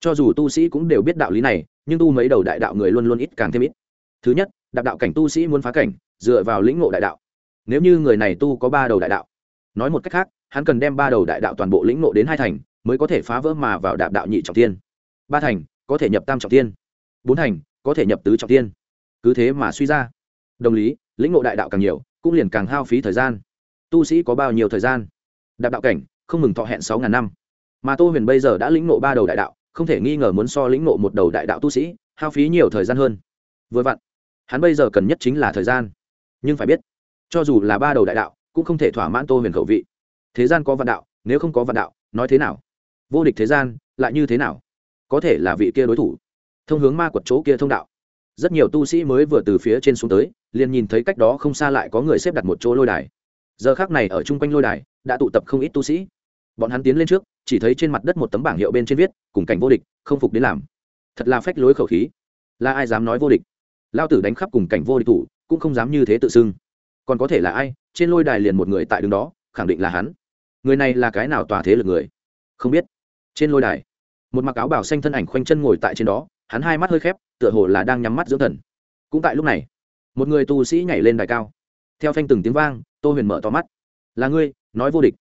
cho dù tu sĩ cũng đều biết đạo lý này, nhưng tu mấy đầu đại đạo người luôn luôn ít càng thêm ít. Thứ nhất, đạp đạo cảnh tu sĩ muốn phá cảnh, dựa vào lĩnh ngộ đại đạo nếu như người này tu có ba đầu đại đạo, nói một cách khác, hắn cần đem ba đầu đại đạo toàn bộ lĩnh ngộ đến hai thành, mới có thể phá vỡ mà vào đạp đạo nhị trọng tiên ba thành, có thể nhập tam trọng tiên bốn thành, có thể nhập tứ trọng tiên cứ thế mà suy ra. Đồng lý, lĩnh ngộ đại đạo càng nhiều, cũng liền càng hao phí thời gian. Tu sĩ có bao nhiêu thời gian? Đạp đạo cảnh, không mừng thọ hẹn sáu ngàn năm. Mà tô huyền bây giờ đã lĩnh ngộ ba đầu đại đạo, không thể nghi ngờ muốn so lĩnh ngộ một đầu đại đạo tu sĩ, hao phí nhiều thời gian hơn. Vừa vặn, hắn bây giờ cần nhất chính là thời gian. Nhưng phải biết cho dù là ba đầu đại đạo, cũng không thể thỏa mãn tô huyền khẩu vị. Thế gian có vạn đạo, nếu không có vạn đạo, nói thế nào? Vô địch thế gian, lại như thế nào? Có thể là vị kia đối thủ. Thông hướng ma quật chỗ kia thông đạo. Rất nhiều tu sĩ mới vừa từ phía trên xuống tới, liền nhìn thấy cách đó không xa lại có người xếp đặt một chỗ lôi đài. Giờ khác này ở chung quanh lôi đài, đã tụ tập không ít tu sĩ. Bọn hắn tiến lên trước, chỉ thấy trên mặt đất một tấm bảng hiệu bên trên viết, cùng cảnh vô địch, không phục đến làm. Thật là phách lối khẩu khí. Là ai dám nói vô địch? Lao tử đánh khắp cùng cảnh vô địch thủ, cũng không dám như thế tự xưng còn có thể là ai, trên lôi đài liền một người tại đứng đó, khẳng định là hắn. Người này là cái nào tòa thế lực người? Không biết. Trên lôi đài, một mặc áo bảo xanh thân ảnh khoanh chân ngồi tại trên đó, hắn hai mắt hơi khép, tựa hồ là đang nhắm mắt dưỡng thần. Cũng tại lúc này, một người tu sĩ nhảy lên đài cao. Theo phanh từng tiếng vang, tô huyền mở to mắt. Là ngươi, nói vô địch.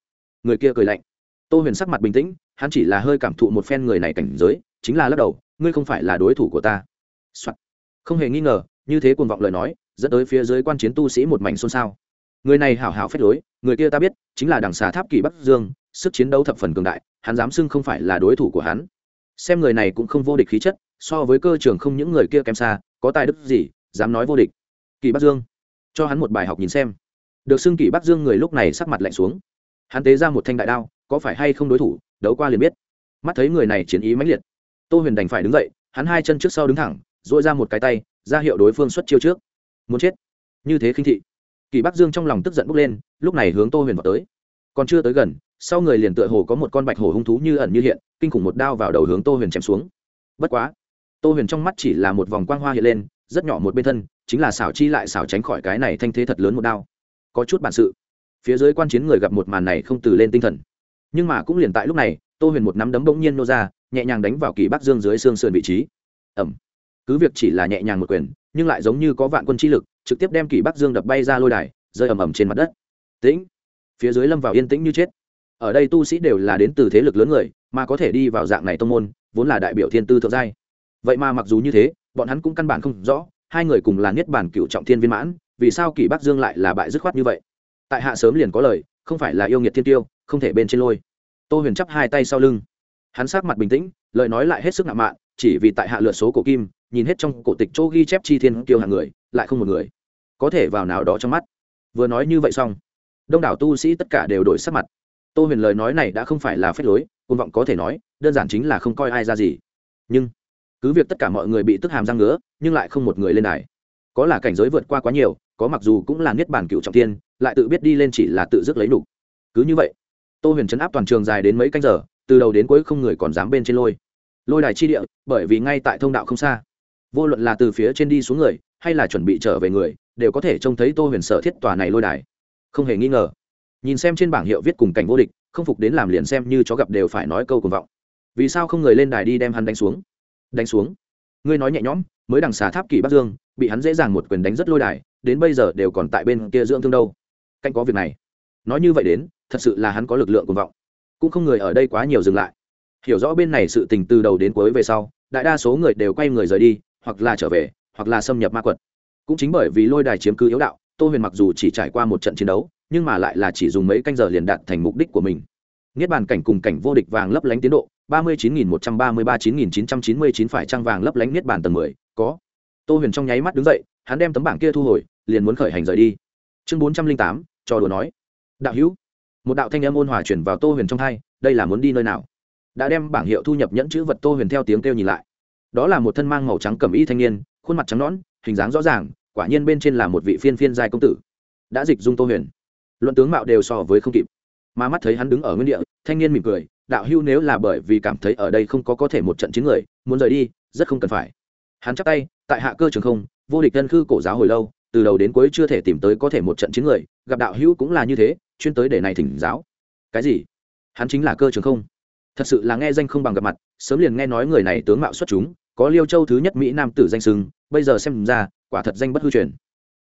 Người kia cười lạnh. Tô huyền sắc mặt bình tĩnh, hắn chỉ là hơi cảm thụ một phen người này cảnh giới, chính là lắc đầu, ngươi không phải là đối thủ của ta、Soạn. không hề nghi ngờ, như thế cuồng vọng lời nói dẫn tới phía dưới quan chiến tu sĩ một mảnh xôn xao. Người này hảo hảo phép lối, người kia ta biết, chính là đằng xà tháp kỳ bắc dương, sức chiến đấu thập phần cường đại, hắn dám xưng không phải là đối thủ của hắn. Xem người này cũng không vô địch khí chất, so với cơ trường không những người kia kém xa, có tài đức gì, dám nói vô địch. Kỳ bắc dương, cho hắn một bài học nhìn xem. Được xưng kỳ bắc dương người lúc này sắc mặt lạnh xuống. Hắn tế ra một thanh đại đao, có phải hay không đối thủ, đấu qua liền biết. Mắt thấy người này chiến ý mãnh liệt. Tô huyền đành phải đứng dậy, hắn hai chân trước sau đứng thẳng dội ra một cái tay, ra hiệu đối phương xuất chiêu trước muốn chết. Như thế khinh thị. Kỳ bắc dương trong lòng tức giận bốc lên, lúc này hướng tô huyền vào tới. Còn chưa tới gần, sau người liền tựa hồ có một con bạch hổ hung thú như ẩn như hiện, kinh khủng một đao vào đầu hướng tô huyền chém xuống. Bất quá, tô huyền trong mắt chỉ là một vòng quang hoa hiện lên, rất nhỏ một bên thân, chính là xảo chi lại xảo tránh khỏi cái này thanh thế thật lớn một đao. Có chút bản sự. Phía dưới quan chiến người gặp một màn này không từ lên tinh thần. Nhưng mà cũng liền tại lúc này, tô huyền một nắm đấm bỗng nhiên nô ra, nhẹ nhàng đánh vào kỳ bắc dương dưới xương sườn vị trí. Ẩm cứ việc chỉ là nhẹ nhàng một quyền, nhưng lại giống như có vạn quân chi lực, trực tiếp đem Kỷ bắc dương đập bay ra lôi đài, rơi ầm ầm trên mặt đất. Tĩnh! Phía dưới lâm vào yên tĩnh như chết. Ở đây tu sĩ đều là đến từ thế lực lớn người, mà có thể đi vào dạng này tông môn, vốn là đại biểu thiên tư thượng giai. Vậy mà mặc dù như thế, bọn hắn cũng căn bản không rõ, hai người cùng là niết bản cựu trọng thiên viên mãn, vì sao Kỷ bắc dương lại là bại dứt khoát như vậy? Tại hạ sớm liền có lời, không phải là yêu nghiệt thiên tiêu, không thể bên trên lôi. Tô huyền chắp hai tay sau lưng. Hắn sát mặt bình tĩnh, lời nói lại hết sức nặng mạn, chỉ vì tại hạ lượt số cổ kim nhìn hết trong cổ tịch chỗ ghi chép chi thiên kiêu hàng người, lại không một người có thể vào nào đó trong mắt. Vừa nói như vậy xong, đông đảo tu sĩ tất cả đều đổi sắc mặt. Tô huyền lời nói này đã không phải là phép lối côn vọng có thể nói, đơn giản chính là không coi ai ra gì. Nhưng, cứ việc tất cả mọi người bị tức hàm răng ngứa, nhưng lại không một người lên đài. Có là cảnh giới vượt qua quá nhiều, có mặc dù cũng là niết bản cựu trọng tiên lại tự biết đi lên chỉ là tự dứt lấy đủ. cứ như vậy, tô huyền chấn áp toàn trường dài đến mấy canh giờ, từ đầu đến cuối không người còn dám bên trên lôi. Lôi đài chi địa, bởi vì ngay tại thông đạo không xa vô luận là từ phía trên đi xuống người, hay là chuẩn bị trở về người, đều có thể trông thấy tô huyền sở thiết tòa này lôi đài. Không hề nghi ngờ. Nhìn xem trên bảng hiệu viết cùng cảnh vô địch, không phục đến làm liền xem như chó gặp đều phải nói câu cùng vọng. Vì sao không người lên đài đi đem hắn đánh xuống? Đánh xuống? Ngươi nói nhẹ nhõm, mới đằng xà tháp kỳ bắc dương, bị hắn dễ dàng một quyền đánh rất lôi đài, đến bây giờ đều còn tại bên kia dưỡng thương đâu. Canh có việc này. Nói như vậy đến, thật sự là hắn có lực lượng cùng vọng. Cũng không người ở đây quá nhiều dừng lại. Hiểu rõ bên này sự tình từ đầu đến cuối về sau, đại đa số người đều quay người rời đi hoặc là trở về, hoặc là xâm nhập ma quật. Cũng chính bởi vì lôi đài chiếm cứ yếu đạo, tô huyền mặc dù chỉ trải qua một trận chiến đấu, nhưng mà lại là chỉ dùng mấy canh giờ liền đạt thành mục đích của mình. Niết bàn cảnh cùng cảnh vô địch vàng lấp lánh tiến độ, ba mươi chín nghìn một trăm ba mươi ba chín nghìn chín trăm chín mươi chín phải trăng vàng lấp lánh niết bàn tầng mười, có. Tô huyền trong nháy mắt đứng dậy, hắn đem tấm bảng kia thu hồi, liền muốn khởi hành rời đi. Chương bốn trăm linh tám, trò đùa nói. Đạo hữu. Một đạo thanh âm ôn hòa chuyển vào tô huyền trong hai, đây là muốn đi nơi nào? Đã đem bảng hiệu thu nhập nhẫn chữ vật, tô huyền theo tiếng kêu nhìn lại đó là một thân mang màu trắng cầm y thanh niên, khuôn mặt trắng nõn, hình dáng rõ ràng, quả nhiên bên trên là một vị phiên phiên giai công tử. Đã dịch dung tô huyền. Luận tướng mạo đều so với không kịp. Mà mắt thấy hắn đứng ở nguyên địa, thanh niên mỉm cười, đạo hưu nếu là bởi vì cảm thấy ở đây không có có thể một trận chiến người, muốn rời đi, rất không cần phải. Hắn chắc tay, tại hạ cơ trường không, vô địch tân khư cổ giáo hồi lâu, từ đầu đến cuối chưa thể tìm tới có thể một trận chiến người, gặp đạo hữu cũng là như thế, chuyên tới để này thỉnh giáo. Cái gì? Hắn chính là cơ trường không. Thật sự là nghe danh không bằng gặp mặt sớm liền nghe nói người này tướng mạo xuất chúng, có liêu châu thứ nhất mỹ nam tử danh sưng bây giờ xem ra, quả thật danh bất hư truyền.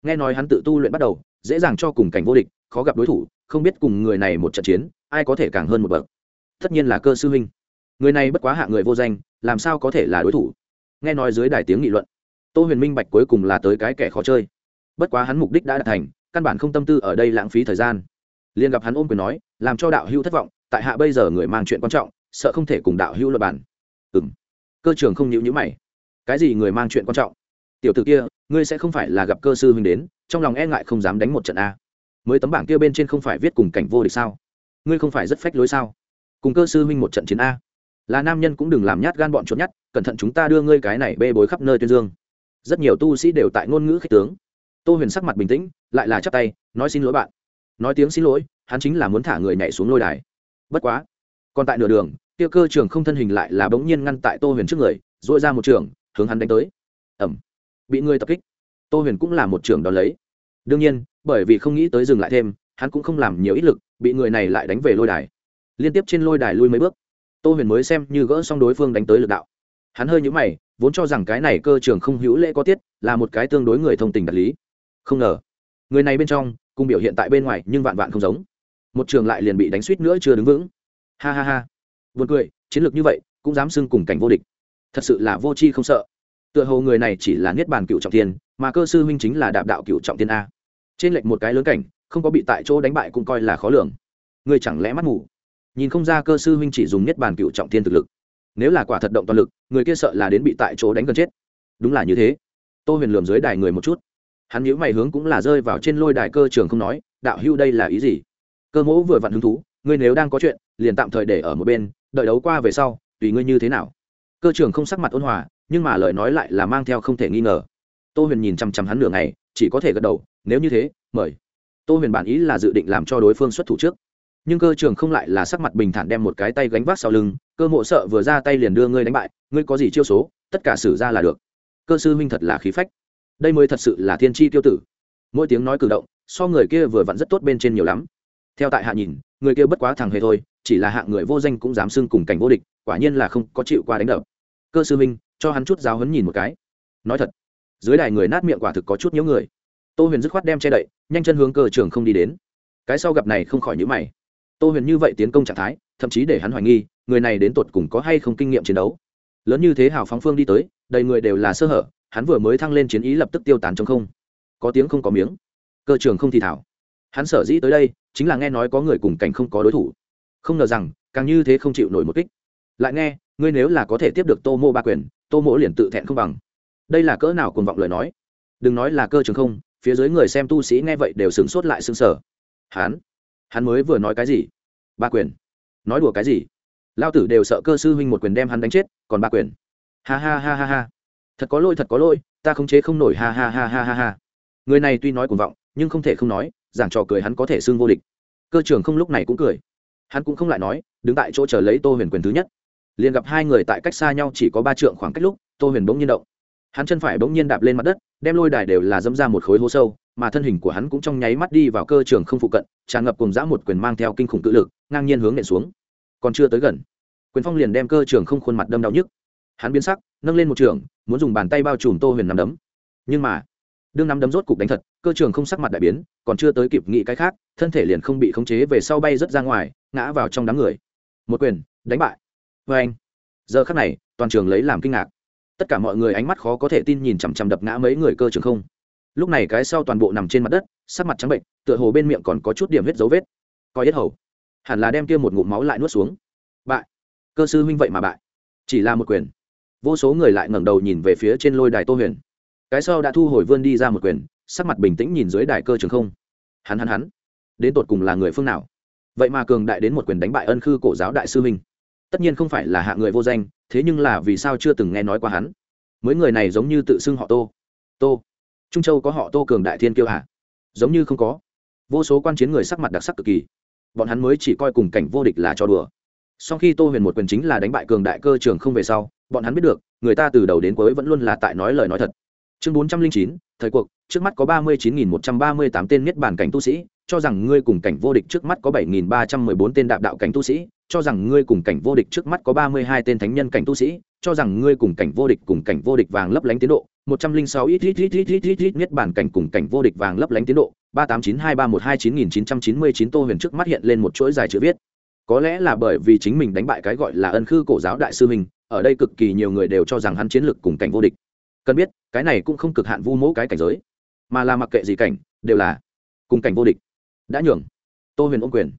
Nghe nói hắn tự tu luyện bắt đầu, dễ dàng cho cùng cảnh vô địch, khó gặp đối thủ, không biết cùng người này một trận chiến, ai có thể càng hơn một bậc. Tất nhiên là cơ sư huynh. Người này bất quá hạ người vô danh, làm sao có thể là đối thủ? Nghe nói dưới đài tiếng nghị luận, tô huyền minh bạch cuối cùng là tới cái kẻ khó chơi. Bất quá hắn mục đích đã đạt thành, căn bản không tâm tư ở đây lãng phí thời gian. Liền gặp hắn ôm quyền nói, làm cho đạo hữu thất vọng, tại hạ bây giờ người mang chuyện quan trọng sợ không thể cùng đạo hữu luật bản ừng cơ trường không nhịu nhữ mày. Cái gì người mang chuyện quan trọng? Tiểu t ử kia, ngươi sẽ không phải là gặp cơ sư huynh đến, trong lòng e ngại không dám đánh một trận a. Mới tấm bảng kia bên trên không phải viết cùng cảnh vô địch sao? Ngươi không phải rất phách lối sao? Cùng cơ sư huynh một trận chiến a. Là nam nhân cũng đừng làm nhát gan bọn trốn nhát, cẩn thận chúng ta đưa ngươi cái này bê bối khắp nơi tuyên dương. Rất nhiều tu sĩ đều tại ngôn ngữ khích tướng. Tô huyền sắc mặt bình tĩnh, lại là chắp tay, nói xin lỗi bạn. Nói tiếng xin lỗi, hắn chính là muốn thả người nhảy xuống lôi đài. Bất quá, còn tại nửa đường tiêu cơ trường không thân hình lại là bỗng nhiên ngăn tại tô huyền trước người dội ra một trường, hướng hắn đánh tới. Ẩm bị người tập kích. Tô huyền cũng là một trường đón lấy. Đương nhiên, bởi vì không nghĩ tới dừng lại thêm, hắn cũng không làm nhiều ít lực, bị người này lại đánh về lôi đài. Liên tiếp trên lôi đài lui mấy bước, tô huyền mới xem như gỡ xong đối phương đánh tới lực đạo. Hắn hơi nhũ mày, vốn cho rằng cái này cơ trường không hữu lễ có tiết, là một cái tương đối người thông tình đạt lý. Không ngờ, người này bên trong, cùng biểu hiện tại bên ngoài nhưng vạn vạn không giống. Một trường lại liền bị đánh suýt nữa chưa đứng vững. Ha ha ha. Buồn cười chiến lược như vậy cũng dám xưng cùng cảnh vô địch. Thật sự là vô tri không sợ. Tựa hồ người này chỉ là niết bàn cựu trọng thiên, mà cơ sư huynh chính là đạp đạo cựu trọng thiên a. Trên lệch một cái lớn cảnh không có bị tại chỗ đánh bại cũng coi là khó lường. Người chẳng lẽ mắt mù, nhìn không ra cơ sư huynh chỉ dùng niết bàn cựu trọng thiên thực lực. Nếu là quả thật động toàn lực người kia sợ là đến bị tại chỗ đánh gần chết. Đúng là như thế. Tô huyền lườm dưới đài người một chút. Hắn nhíu mày hướng cũng là rơi vào trên lôi đài cơ trường không nói đạo hưu đây là ý gì? Cơ Mỗ vừa vặn hứng thú ngươi nếu đang có chuyện liền tạm thời để ở một bên đợi đấu qua về sau, tùy ngươi như thế nào. Cơ trường không sắc mặt ôn hòa, nhưng mà lời nói lại là mang theo không thể nghi ngờ. Tô huyền nhìn chằm chằm hắn nửa ngày, chỉ có thể gật đầu, nếu như thế, mời. Tô huyền bản ý là dự định làm cho đối phương xuất thủ trước. Nhưng cơ trường không lại là sắc mặt bình thản đem một cái tay gánh vác sau lưng, cơ mộ sợ vừa ra tay liền đưa ngươi đánh bại, ngươi có gì chiêu số, tất cả xử ra là được. Cơ sư huynh thật là khí phách. Đây mới thật sự là thiên tri tiêu tử. Mỗi tiếng nói cử động, so người kia vừa vặn rất tốt bên trên nhiều lắm. Theo tại hạ nhìn, người kia bất quá thằng hề thôi chỉ là hạng người vô danh cũng dám xưng cùng cảnh vô địch, quả nhiên là không có chịu qua đánh đập. Cơ sư minh cho hắn chút giáo hấn nhìn một cái. Nói thật, dưới đài người nát miệng quả thực có chút nhớ người. Tô huyền dứt khoát đem che đậy, nhanh chân hướng cơ trường không đi đến. Cái sau gặp này không khỏi nhữ mày. Tô huyền như vậy tiến công trạng thái, thậm chí để hắn hoài nghi, người này đến tột cùng có hay không kinh nghiệm chiến đấu. Lớn như thế hào phóng phương đi tới, đầy người đều là sơ hở, hắn vừa mới thăng lên chiến ý lập tức tiêu tán trong không. Có tiếng không có miếng. Cơ trường không thì thảo. Hắn sở dĩ tới đây, chính là nghe nói có người cùng cảnh không có đối thủ không ngờ rằng, càng như thế không chịu nổi một kích. Lại nghe, ngươi nếu là có thể tiếp được tô mô ba quyền, tô mỗ liền tự thẹn không bằng. Đây là cỡ nào cuồng vọng lời nói? Đừng nói là cơ trường không, phía dưới người xem tu sĩ nghe vậy đều sửng sốt lại sững sờ. Hắn hắn mới vừa nói cái gì? Ba quyền. Nói đùa cái gì? Lao tử đều sợ cơ sư huynh một quyền đem hắn đánh chết, còn ba quyền. Ha ha ha ha ha. Thật có lỗi, thật có lỗi, ta không chế không nổi, ha ha ha ha ha ha. Người này tuy nói cuồng vọng, nhưng không thể không nói, giảng trò cười hắn có thể xưng vô địch. Cơ trường không lúc này cũng cười hắn cũng không lại nói, đứng tại chỗ chờ lấy tô huyền quyền thứ nhất. Liền gặp hai người tại cách xa nhau chỉ có ba trượng khoảng cách lúc, tô huyền bỗng nhiên động. Hắn chân phải bỗng nhiên đạp lên mặt đất, đem lôi đài đều là dẫm ra một khối hố sâu, mà thân hình của hắn cũng trong nháy mắt đi vào cơ trường không phụ cận, tràn ngập cùng dã một quyền mang theo kinh khủng tự lực, ngang nhiên hướng nện xuống. Còn chưa tới gần, quyền phong liền đem cơ trường không khuôn mặt đâm đau nhức. Hắn biến sắc, nâng lên một trường, muốn dùng bàn tay bao trùm tô huyền nằm đấm. Nhưng mà đương nắm đấm rốt cục đánh thật, cơ trường không sắc mặt đại biến, còn chưa tới kịp nghĩ cái khác, thân thể liền không bị khống chế về sau bay rớt ra ngoài, ngã vào trong đám người. Một quyền, đánh bại. Vê anh. Giờ khắc này, toàn trường lấy làm kinh ngạc. Tất cả mọi người ánh mắt khó có thể tin nhìn chằm chằm đập ngã mấy người cơ trường không. Lúc này cái sau toàn bộ nằm trên mặt đất, sắc mặt trắng bệnh, tựa hồ bên miệng còn có chút điểm huyết dấu vết. Coi hết hầu. Hẳn là đem kia một ngụm máu lại nuốt xuống. Bại. Cơ sư huynh vậy mà bại. Chỉ là một quyền. Vô số người lại ngẩng đầu nhìn về phía trên lôi đài tô huyền cái sau đã thu hồi vươn đi ra một quyền, sắc mặt bình tĩnh nhìn dưới đài cơ trường không. Hắn hắn hắn, đến tột cùng là người phương nào? Vậy mà cường đại đến một quyền đánh bại ân khư cổ giáo đại sư minh tất nhiên không phải là hạ người vô danh, thế nhưng là vì sao chưa từng nghe nói qua hắn? Mấy người này giống như tự xưng họ tô. Tô. Trung châu có họ tô cường đại thiên kiêu hạ giống như không có. Vô số quan chiến người sắc mặt đặc sắc cực kỳ. Bọn hắn mới chỉ coi cùng cảnh vô địch là cho đùa. Sau khi tô huyền một quyền chính là đánh bại cường đại cơ trường không về sau, bọn hắn biết được, người ta từ đầu đến cuối vẫn luôn là tại nói lời nói thật chương bốn trăm linh chín, thời cuộc, trước mắt có ba mươi chín nghìn một trăm ba mươi tám tên niết bàn cảnh tu sĩ, cho rằng ngươi cùng cảnh vô địch trước mắt có bảy nghìn ba trăm mười bốn tên đạp đạo cảnh tu sĩ, cho rằng ngươi cùng cảnh vô địch trước mắt có ba mươi hai tên thánh nhân cảnh tu sĩ, cho rằng ngươi cùng cảnh vô địch cùng cảnh vô địch vàng lấp lánh tiến độ, một trăm linh sáu ít ít ít ít ít ít ít niết bàn cảnh cùng cảnh vô địch vàng lấp lánh tiến độ, ba tám chín hai ba một hai chín nghìn chín trăm chín mươi chín tô huyền trước mắt hiện lên một chuỗi dài chữ viết. Có lẽ là bởi vì chính mình đánh bại cái gọi là ân khư cổ giáo đại sư mình, ở đây cực kỳ nhiều người đều cho rằng hắn chiến lược cùng cảnh vô địch. Cần biết cái này cũng không cực hạn vu mẫu cái cảnh giới, mà là mặc kệ gì cảnh, đều là cùng cảnh vô địch. Đã nhường, tô huyền ôm quyền.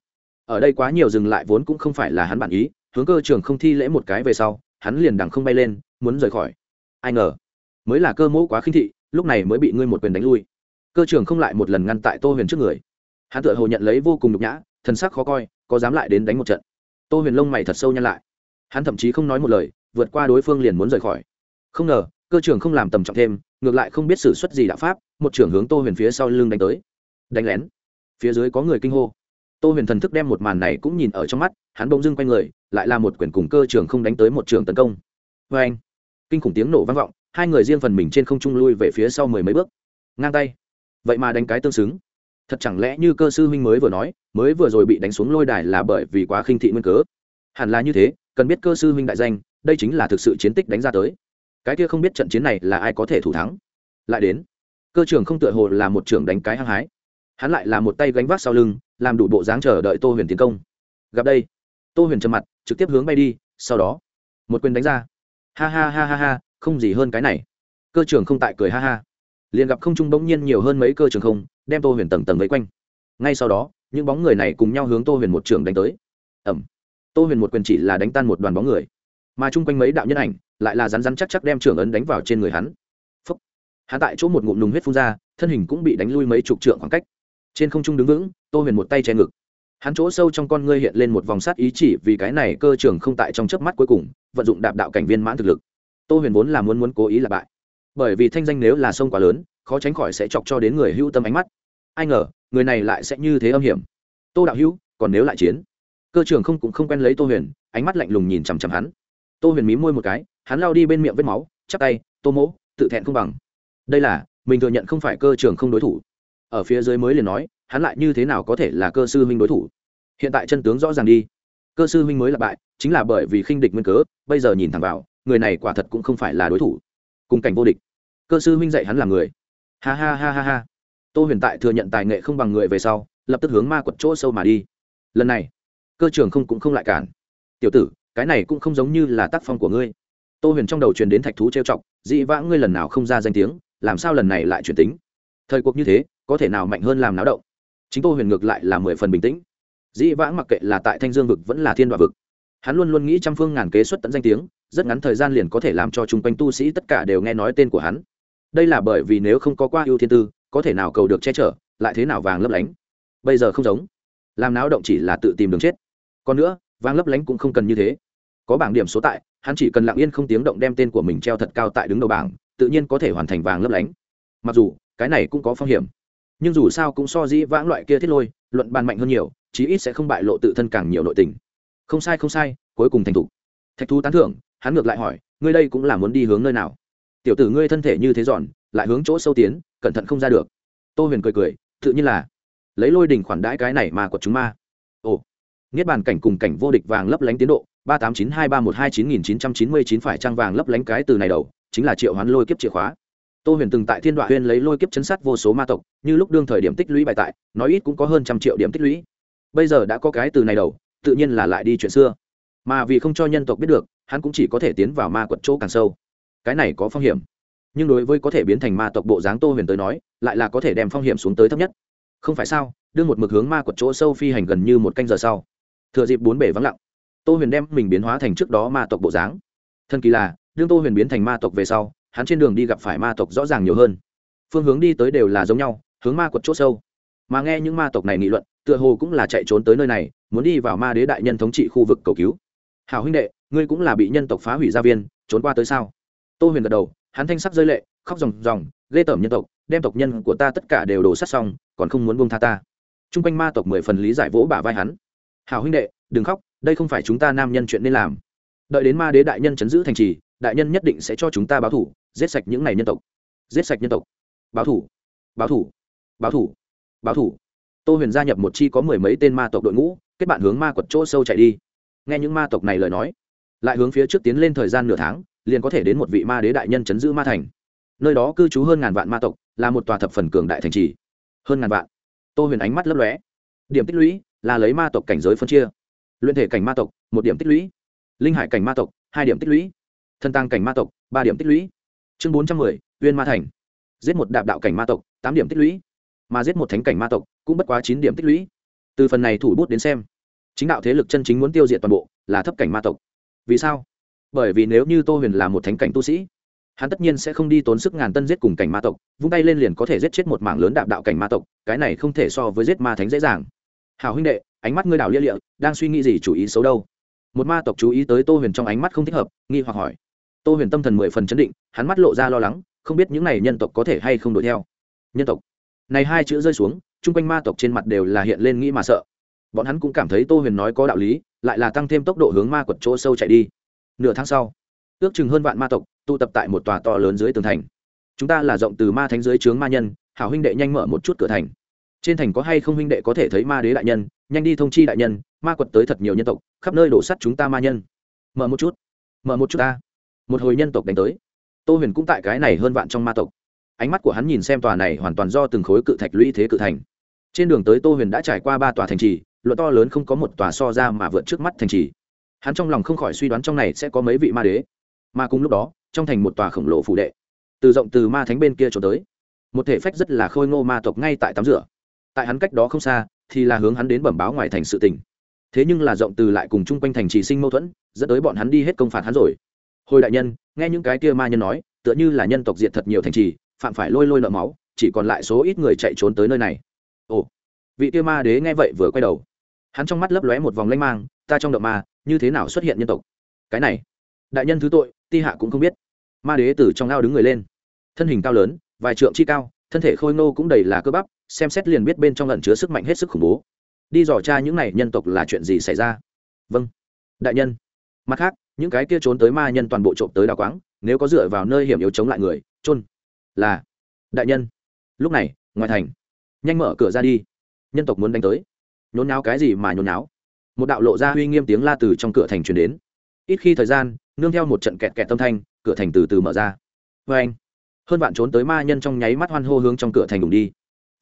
Ở đây quá nhiều dừng lại vốn cũng không phải là hắn bản ý, hướng cơ trường không thi lễ một cái về sau, hắn liền đằng không bay lên, muốn rời khỏi. Ai ngờ, mới là cơ mẫu quá khinh thị, lúc này mới bị ngươi một quyền đánh lui. Cơ trường không lại một lần ngăn tại tô huyền trước người. Hắn tự hồ nhận lấy vô cùng nhục nhã, thần sắc khó coi, có dám lại đến đánh một trận. Tô huyền lông mày thật sâu nhăn lại. Hắn thậm chí không nói một lời, vượt qua đối phương liền muốn rời khỏi. Không ngờ cơ trưởng không làm tầm trọng thêm, ngược lại không biết xử suất gì đạo pháp, một trưởng hướng tô huyền phía sau lưng đánh tới. Đánh lén. Phía dưới có người kinh hô. Tô huyền thần thức đem một màn này cũng nhìn ở trong mắt, hắn bỗng dưng quay người, lại là một quyển cùng cơ trường không đánh tới một trường tấn công. Vê anh, kinh khủng tiếng nổ vang vọng, hai người riêng phần mình trên không trung lui về phía sau mười mấy bước. Ngang tay. Vậy mà đánh cái tương xứng. Thật chẳng lẽ như cơ sư huynh mới vừa nói, mới vừa rồi bị đánh xuống lôi đài là bởi vì quá khinh thị nguyên cớ? Hẳn là như thế, cần biết cơ sư huynh đại danh, đây chính là thực sự chiến tích đánh ra tới cái kia không biết trận chiến này là ai có thể thủ thắng. Lại đến, cơ trưởng không tựa hồ là một trưởng đánh cái hăng hái. Hắn lại là một tay gánh vác sau lưng, làm đủ bộ dáng chờ đợi tô huyền tiến công. Gặp đây, tô huyền trầm mặt, trực tiếp hướng bay đi, sau đó, một quyền đánh ra. Ha ha ha ha ha, không gì hơn cái này. Cơ trưởng không tại cười ha ha. Liền gặp không trung bỗng nhiên nhiều hơn mấy cơ trường không, đem tô huyền tầng tầng vây quanh. Ngay sau đó, những bóng người này cùng nhau hướng tô huyền một trường đánh tới. Ẩm tô huyền một quyền chỉ là đánh tan một đoàn bóng người mà chung quanh mấy đạo nhân ảnh lại là rắn rắn chắc chắc đem trưởng ấn đánh vào trên người hắn. Phấp hắn tại chỗ một ngụm nùng huyết phun ra, thân hình cũng bị đánh lui mấy chục trượng khoảng cách. Trên không trung đứng vững, tô huyền một tay che ngực. Hắn chỗ sâu trong con ngươi hiện lên một vòng sát ý chỉ vì cái này cơ trường không tại trong chớp mắt cuối cùng, vận dụng đạp đạo cảnh viên mãn thực lực. Tô huyền vốn là muốn muốn cố ý là bại. Bởi vì thanh danh nếu là sông quá lớn, khó tránh khỏi sẽ chọc cho đến người hữu tâm ánh mắt. Ai ngờ, người này lại sẽ như thế âm hiểm. Tô đạo hữu, còn nếu lại chiến? Cơ trường không cũng không quen lấy tô huyền, ánh mắt lạnh lùng nhìn chằm chằm hắn tô huyền mí môi một cái, hắn lao đi bên miệng vết máu, chắp tay, tô mỗ, tự thẹn không bằng. Đây là, mình thừa nhận không phải cơ trường không đối thủ. Ở phía dưới mới liền nói, hắn lại như thế nào có thể là cơ sư huynh đối thủ? Hiện tại chân tướng rõ ràng đi. Cơ sư huynh mới là bại, chính là bởi vì khinh địch nguyên cớ, bây giờ nhìn thẳng vào, người này quả thật cũng không phải là đối thủ. Cùng cảnh vô địch. Cơ sư huynh dạy hắn là người. Ha ha ha ha ha. Tô huyền tại thừa nhận tài nghệ không bằng người về sau, lập tức hướng ma quật chỗ sâu mà đi. Lần này, cơ trường không cũng không lại cản. Tiểu tử cái này cũng không giống như là tác phong của ngươi. Tô huyền trong đầu truyền đến thạch thú trêu chọc dị vãng ngươi lần nào không ra danh tiếng, làm sao lần này lại truyền tính? Thời cuộc như thế, có thể nào mạnh hơn làm náo động? Chính tô huyền ngược lại là mười phần bình tĩnh. Dĩ vãng mặc kệ là tại thanh dương vực vẫn là thiên đoạ vực, hắn luôn luôn nghĩ trăm phương ngàn kế xuất tận danh tiếng, rất ngắn thời gian liền có thể làm cho chung quanh tu sĩ tất cả đều nghe nói tên của hắn. Đây là bởi vì nếu không có qua ưu thiên tư, có thể nào cầu được che chở, lại thế nào vàng lấp lánh? Bây giờ không giống. Làm náo động chỉ là tự tìm đường chết. Còn nữa, vàng lấp lánh cũng không cần như thế có bảng điểm số tại, hắn chỉ cần lặng yên không tiếng động đem tên của mình treo thật cao tại đứng đầu bảng, tự nhiên có thể hoàn thành vàng lấp lánh. Mặc dù, cái này cũng có phong hiểm. Nhưng dù sao cũng so dĩ vãng loại kia thiết lôi, luận bàn mạnh hơn nhiều, chí ít sẽ không bại lộ tự thân càng nhiều nội tình. Không sai không sai, cuối cùng thành thục. Thạch thú tán thưởng, hắn ngược lại hỏi, ngươi đây cũng là muốn đi hướng nơi nào? Tiểu tử ngươi thân thể như thế giòn, lại hướng chỗ sâu tiến, cẩn thận không ra được. Tô huyền cười cười, tự nhiên là. Lấy lôi đỉnh khoản đãi cái này mà quật chúng ma. Ồ, niết bàn cảnh cùng cảnh vô địch vàng lấp lánh tiến độ ba tám chín hai ba một hai chín nghìn chín trăm chín mươi chín phải trang vàng lấp lánh cái từ này đầu, chính là triệu hoán lôi kiếp chìa khóa. Tô huyền từng tại thiên đoạn huyên lấy lôi kiếp chấn sát vô số ma tộc, như lúc đương thời điểm tích lũy bài tại, nói ít cũng có hơn trăm triệu điểm tích lũy. Bây giờ đã có cái từ này đầu, tự nhiên là lại đi chuyện xưa. Mà vì không cho nhân tộc biết được, hắn cũng chỉ có thể tiến vào ma quật chỗ càng sâu. Cái này có phong hiểm. Nhưng đối với có thể biến thành ma tộc bộ dáng tô huyền tới nói, lại là có thể đem phong hiểm xuống tới thấp nhất. Không phải sao, đưa một mực hướng ma quật chỗ sâu phi hành gần như một canh giờ sau. Thừa dịp bốn bể vắng lặng tô huyền đem mình biến hóa thành trước đó ma tộc bộ dáng. Thân kỳ là, đương tô huyền biến thành ma tộc về sau, hắn trên đường đi gặp phải ma tộc rõ ràng nhiều hơn. Phương hướng đi tới đều là giống nhau, hướng ma quật c h ỗ sâu. Mà nghe những ma tộc này nghị luận, tựa hồ cũng là chạy trốn tới nơi này, muốn đi vào ma đế đại nhân thống trị khu vực cầu cứu. Hào huynh đệ, ngươi cũng là bị nhân tộc phá hủy gia viên, trốn qua tới sao? Tô huyền gật đầu, hắn thanh sắc rơi lệ, khóc ròng ròng, ghê tởm nhân tộc, đem tộc nhân của ta tất cả đều đổ sát xong, còn không muốn bông tha ta. T r u n g quanh ma tộc mười phần lý giải vỗ bả vai hắn. Hào huynh đệ, đừng khóc đây không phải chúng ta nam nhân chuyện nên làm. Đợi đến ma đế đại nhân chấn giữ thành trì, đại nhân nhất định sẽ cho chúng ta báo thủ, giết sạch những này nhân tộc. Giết sạch nhân tộc. Báo thủ. Báo thủ. Báo thủ. Báo thủ. Tô huyền gia nhập một chi có mười mấy tên ma tộc đội ngũ, kết bạn hướng ma quật chỗ sâu chạy đi. Nghe những ma tộc này lời nói, lại hướng phía trước tiến lên thời gian nửa tháng, liền có thể đến một vị ma đế đại nhân chấn giữ ma thành. Nơi đó cư trú hơn ngàn vạn ma tộc, là một tòa thập phần cường đại thành trì. Hơn ngàn vạn. Tô huyền ánh mắt lấp lóe. Điểm tích lũy là lấy ma tộc cảnh giới phân chia luyện thể cảnh ma tộc, một điểm tích lũy. Linh hải cảnh ma tộc, hai điểm tích lũy. Thân tăng cảnh ma tộc, ba điểm tích lũy. Chương bốn trăm mười, uyên ma thành. Giết một đạp đạo cảnh ma tộc, tám điểm tích lũy. Mà giết một thánh cảnh ma tộc, cũng bất quá chín điểm tích lũy. Từ phần này thủ bút đến xem, chính đạo thế lực chân chính muốn tiêu diệt toàn bộ, là thấp cảnh ma tộc. Vì sao? Bởi vì nếu như tô huyền là một thánh cảnh tu sĩ, hắn tất nhiên sẽ không đi tốn sức ngàn tân giết cùng cảnh ma tộc, vung tay lên liền có thể giết chết một mảng lớn đạp đạo cảnh ma tộc, cái này không thể so với giết ma thánh dễ dàng. Hào huynh đệ ánh mắt ngươi đảo lia lịa, đang suy nghĩ gì chủ ý xấu đâu? Một ma tộc chú ý tới tô huyền trong ánh mắt không thích hợp, nghi hoặc hỏi. Tô huyền tâm thần mười phần chấn định, hắn mắt lộ ra lo lắng, không biết những n à y nhân tộc có thể hay không đuổi theo. Nhân tộc. Này hai chữ rơi xuống, chung quanh ma tộc trên mặt đều là hiện lên nghĩ mà sợ. Bọn hắn cũng cảm thấy tô huyền nói có đạo lý, lại là tăng thêm tốc độ hướng ma quật chỗ sâu chạy đi. Nửa tháng sau, ước chừng hơn vạn ma tộc tụ tập tại một tòa to lớn dưới tường thành. Chúng ta là rộng từ ma thánh dưới trướng ma nhân, hảo huynh đệ nhanh mở một chút cửa thành. Trên thành có hay không huynh đệ có thể thấy ma đế đại nhân nhanh đi thông chi đại nhân, ma quật tới thật nhiều nhân tộc, khắp nơi đổ sắt chúng ta ma nhân. Mở một chút, mở một chút ta. Một hồi nhân tộc đánh tới. Tô huyền cũng tại cái này hơn vạn trong ma tộc. Ánh mắt của hắn nhìn xem tòa này hoàn toàn do từng khối cự thạch lũy thế cự thành. Trên đường tới tô huyền đã trải qua ba tòa thành trì luận to lớn không có một tòa so ra mà vượt trước mắt thành trì. Hắn trong lòng không khỏi suy đoán trong này sẽ có mấy vị ma đế. Mà cùng lúc đó, trong thành một tòa khổng lồ phủ đệ, từ rộng từ ma thánh bên kia trốn tới. Một thể phách rất là khôi ngô ma tộc ngay tại tắm rửa. Tại hắn cách đó không xa thì là hướng hắn đến bẩm báo ngoài thành sự tình. Thế nhưng là rộng từ lại cùng chung quanh thành trì sinh mâu thuẫn, dẫn tới bọn hắn đi hết công phạt hắn rồi. Hồi đại nhân, nghe những cái kia ma nhân nói, tựa như là nhân tộc diệt thật nhiều thành trì, phạm phải lôi lôi nợ máu, chỉ còn lại số ít người chạy trốn tới nơi này. Ồ, vị kia ma đế nghe vậy vừa quay đầu. Hắn trong mắt lấp lóe một vòng lanh mang, ta trong động ma, như thế nào xuất hiện nhân tộc? Cái này, đại nhân thứ tội, ti hạ cũng không biết. Ma đế từ trong ao đứng người lên. Thân hình cao lớn, vài trượng chi cao thân thể khôi ngô cũng đầy là cơ bắp, xem xét liền biết bên trong lần chứa sức mạnh hết sức khủng bố. Đi dò tra những này nhân tộc là chuyện gì xảy ra? Vâng. Đại nhân. Mặt khác, những cái kia trốn tới ma nhân toàn bộ trộm tới đào quáng, nếu có dựa vào nơi hiểm yếu chống lại người trôn là. Đại nhân. Lúc này, ngoài thành. Nhanh mở cửa ra đi. Nhân tộc muốn đánh tới. Nhốn náo cái gì mà nhốn náo một đạo lộ ra uy nghiêm tiếng la từ trong cửa thành truyền đến. Ít khi thời gian, nương theo một trận kẹt kẹt tâm thanh, cửa thành từ từ mở ra. Vê anh hơn vạn trốn tới ma nhân trong nháy mắt hoan hô hướng trong cửa thành đùng đi.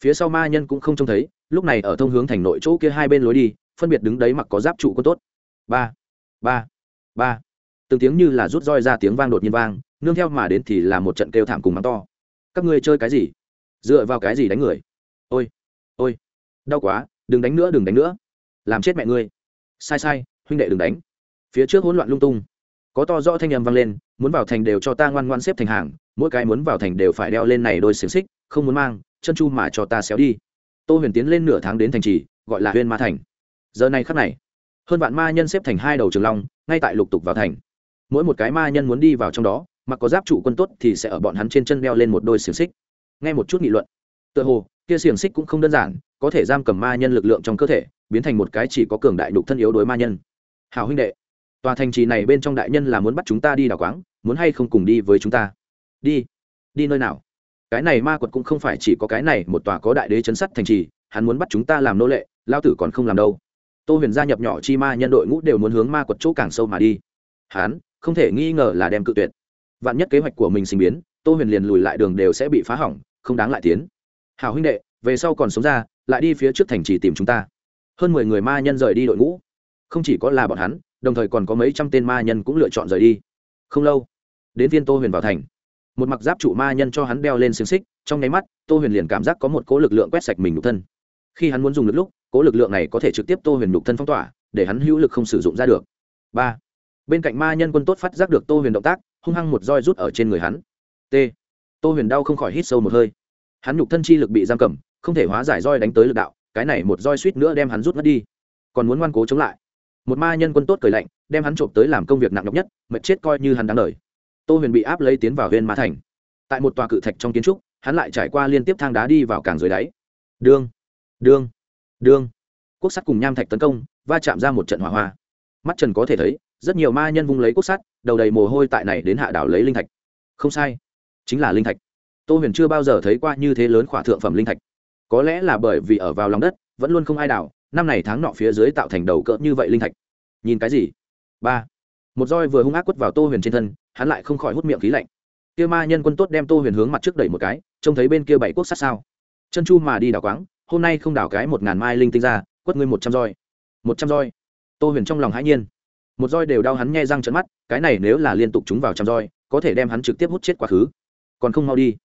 Phía sau ma nhân cũng không trông thấy, lúc này ở thông hướng thành nội chỗ kia hai bên lối đi, phân biệt đứng đấy mặc có giáp trụ có tốt. Ba ba ba. Từng tiếng như là rút roi ra tiếng vang đột nhiên vang, nương theo mà đến thì là một trận kêu thảm cùng mắng to. Các ngươi chơi cái gì? Dựa vào cái gì đánh người? Ôi ôi, đau quá, đừng đánh nữa, đừng đánh nữa. Làm chết mẹ ngươi. Sai sai, huynh đệ đừng đánh. Phía trước hỗn loạn lung tung có to rõ thanh âm vang lên, muốn vào thành đều cho ta ngoan ngoan xếp thành hàng, mỗi cái muốn vào thành đều phải đeo lên này đôi xiềng xích, không muốn mang, chân chu mà cho ta xéo đi. Tô huyền tiến lên nửa tháng đến thành trì, gọi là huyên ma thành. Giờ này khắc này, hơn vạn ma nhân xếp thành hai đầu trường long, ngay tại lục tục vào thành. Mỗi một cái ma nhân muốn đi vào trong đó, mặc có giáp trụ quân tốt thì sẽ ở bọn hắn trên chân đeo lên một đôi xiềng xích. Nghe một chút nghị luận, tựa hồ, kia xiềng xích cũng không đơn giản, có thể giam cầm ma nhân lực lượng trong cơ thể, biến thành một cái chỉ có cường đại đục thân yếu đối ma nhân. Hào huynh đệ tòa thành trì này bên trong đại nhân là muốn bắt chúng ta đi đào quáng, muốn hay không cùng đi với chúng ta? Đi. Đi nơi nào? Cái này ma quật cũng không phải chỉ có cái này, một tòa có đại đế chấn sắt thành trì, hắn muốn bắt chúng ta làm nô lệ, lao tử còn không làm đâu. Tô huyền gia nhập nhỏ chi ma nhân đội ngũ đều muốn hướng ma quật chỗ càng sâu mà đi. Hắn không thể nghi ngờ là đem cự tuyệt. Vạn nhất kế hoạch của mình sinh biến, tô huyền liền lùi lại đường đều sẽ bị phá hỏng, không đáng lại tiến. Hào huynh đệ, về sau còn sống ra, lại đi phía trước thành trì tìm chúng ta. Hơn mười người ma nhân rời đi đội ngũ. Không chỉ có là bọn hắn đồng thời còn có mấy trăm tên ma nhân cũng lựa chọn rời đi. Không lâu, đến viên tô huyền vào thành. Một mặc giáp trụ ma nhân cho hắn đeo lên xiềng xích, trong nháy mắt, tô huyền liền cảm giác có một cố lực lượng quét sạch mình nhục thân. Khi hắn muốn dùng lực lúc cố lực lượng này có thể trực tiếp tô huyền nhục thân phong tỏa, để hắn hữu lực không sử dụng ra được. Ba. Bên cạnh ma nhân quân tốt phát giác được tô huyền động tác, hung hăng một roi rút ở trên người hắn. T. Tô huyền đau không khỏi hít sâu một hơi. Hắn nhục thân chi lực bị giam cầm, không thể hóa giải roi đánh tới lực đạo, cái này một roi suýt nữa đem hắn rút mất đi. Còn muốn ngoan cố chống lại một ma nhân quân tốt cười lạnh, đem hắn trộm tới làm công việc nặng nhọc nhất mệt chết coi như hắn đáng lời tô huyền bị áp lấy tiến vào huyền ma thành. Tại một tòa cự thạch trong kiến trúc, hắn lại trải qua liên tiếp thang đá đi vào càng dưới đáy. Đương đương đương quốc sắt cùng nham thạch tấn công, va chạm ra một trận hỏa hoa. Mắt trần có thể thấy, rất nhiều ma nhân vung lấy quốc sắt, đầu đầy mồ hôi tại này đến hạ đảo lấy linh thạch. Không sai, chính là linh thạch. Tô huyền chưa bao giờ thấy qua như thế lớn khỏa thượng phẩm linh thạch. Có lẽ là bởi vì ở vào lòng đất, vẫn luôn không ai đảo năm này tháng nọ phía dưới tạo thành đầu cỡ như vậy linh thạch. Nhìn cái gì? Ba. Một roi vừa hung ác quất vào tô huyền trên thân, hắn lại không khỏi hút miệng khí lạnh. Kia ma nhân quân tốt đem tô huyền hướng mặt trước đẩy một cái, trông thấy bên kia bảy quốc sát sao. Chân chu mà đi đào quáng, hôm nay không đào cái một ngàn mai linh tinh ra, quất ngươi một trăm roi. Một trăm roi. Tô huyền trong lòng hãi nhiên. Một roi đều đau hắn nghe răng trận mắt, cái này nếu là liên tục trúng vào trăm roi, có thể đem hắn trực tiếp hút chết quá khứ. Còn không mau đi.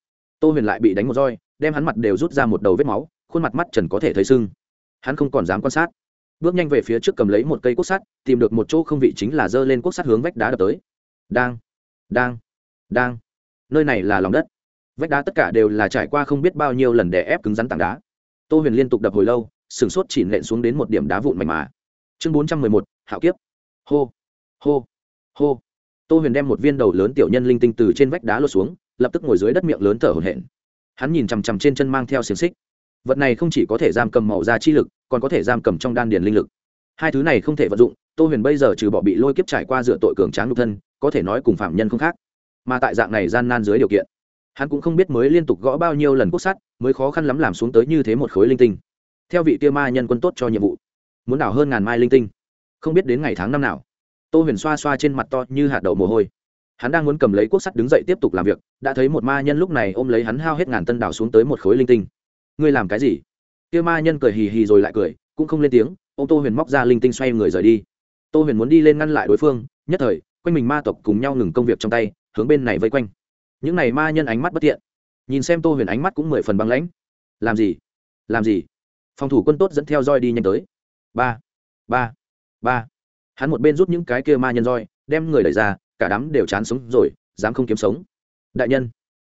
Tô huyền lại bị đánh một roi, đem hắn mặt đều rút ra một đầu vết máu, khuôn mặt mắt trần có thể thấy sưng hắn không còn dám quan sát. Bước nhanh về phía trước cầm lấy một cây cốt sắt, tìm được một chỗ không vị chính là giơ lên cốt sắt hướng vách đá đập tới. Đang đang đang. Nơi này là lòng đất. Vách đá tất cả đều là trải qua không biết bao nhiêu lần để ép cứng rắn tảng đá. Tô huyền liên tục đập hồi lâu sửng sốt chỉ nện xuống đến một điểm đá vụn mảnh mà. Chương bốn trăm mười một, hạo kiếp. Hô hô hô. Tô huyền đem một viên đầu lớn tiểu nhân linh tinh từ trên vách đá lột xuống, lập tức ngồi dưới đất miệng lớn thở hổn hển. Hắn nhìn chằm chằm trên chân mang theo xiềng xích vật này không chỉ có thể giam cầm màu da chi lực, còn có thể giam cầm trong đan điền linh lực. Hai thứ này không thể vận dụng, tô huyền bây giờ trừ bỏ bị lôi kiếp trải qua dựa tội cường tráng nhục thân, có thể nói cùng phạm nhân không khác. Mà tại dạng này gian nan dưới điều kiện, hắn cũng không biết mới liên tục gõ bao nhiêu lần quốc sắt mới khó khăn lắm làm xuống tới như thế một khối linh tinh. Theo vị kia ma nhân quân tốt cho nhiệm vụ, muốn đảo hơn ngàn mai linh tinh. Không biết đến ngày tháng năm nào, tô huyền xoa xoa trên mặt to như hạt đậu mồ hôi. Hắn đang muốn cầm lấy quốc sắt đứng dậy tiếp tục làm việc, đã thấy một ma nhân lúc này ôm lấy hắn hao hết ngàn tân đảo xuống tới một khối linh tinh ngươi làm cái gì? Kia ma nhân cười hì hì rồi lại cười, cũng không lên tiếng ô tô huyền móc ra linh tinh xoay người rời đi. Tô huyền muốn đi lên ngăn lại đối phương, nhất thời, quanh mình ma tộc cùng nhau ngừng công việc trong tay, hướng bên này vây quanh. Những này ma nhân ánh mắt bất thiện. Nhìn xem tô huyền ánh mắt cũng mười phần băng lãnh. Làm gì? Làm gì? Phòng thủ quân tốt dẫn theo roi đi nhanh tới. Ba ba ba. Hắn một bên rút những cái kia ma nhân roi, đem người đẩy ra, cả đám đều chán sống rồi, dám không kiếm sống. Đại nhân,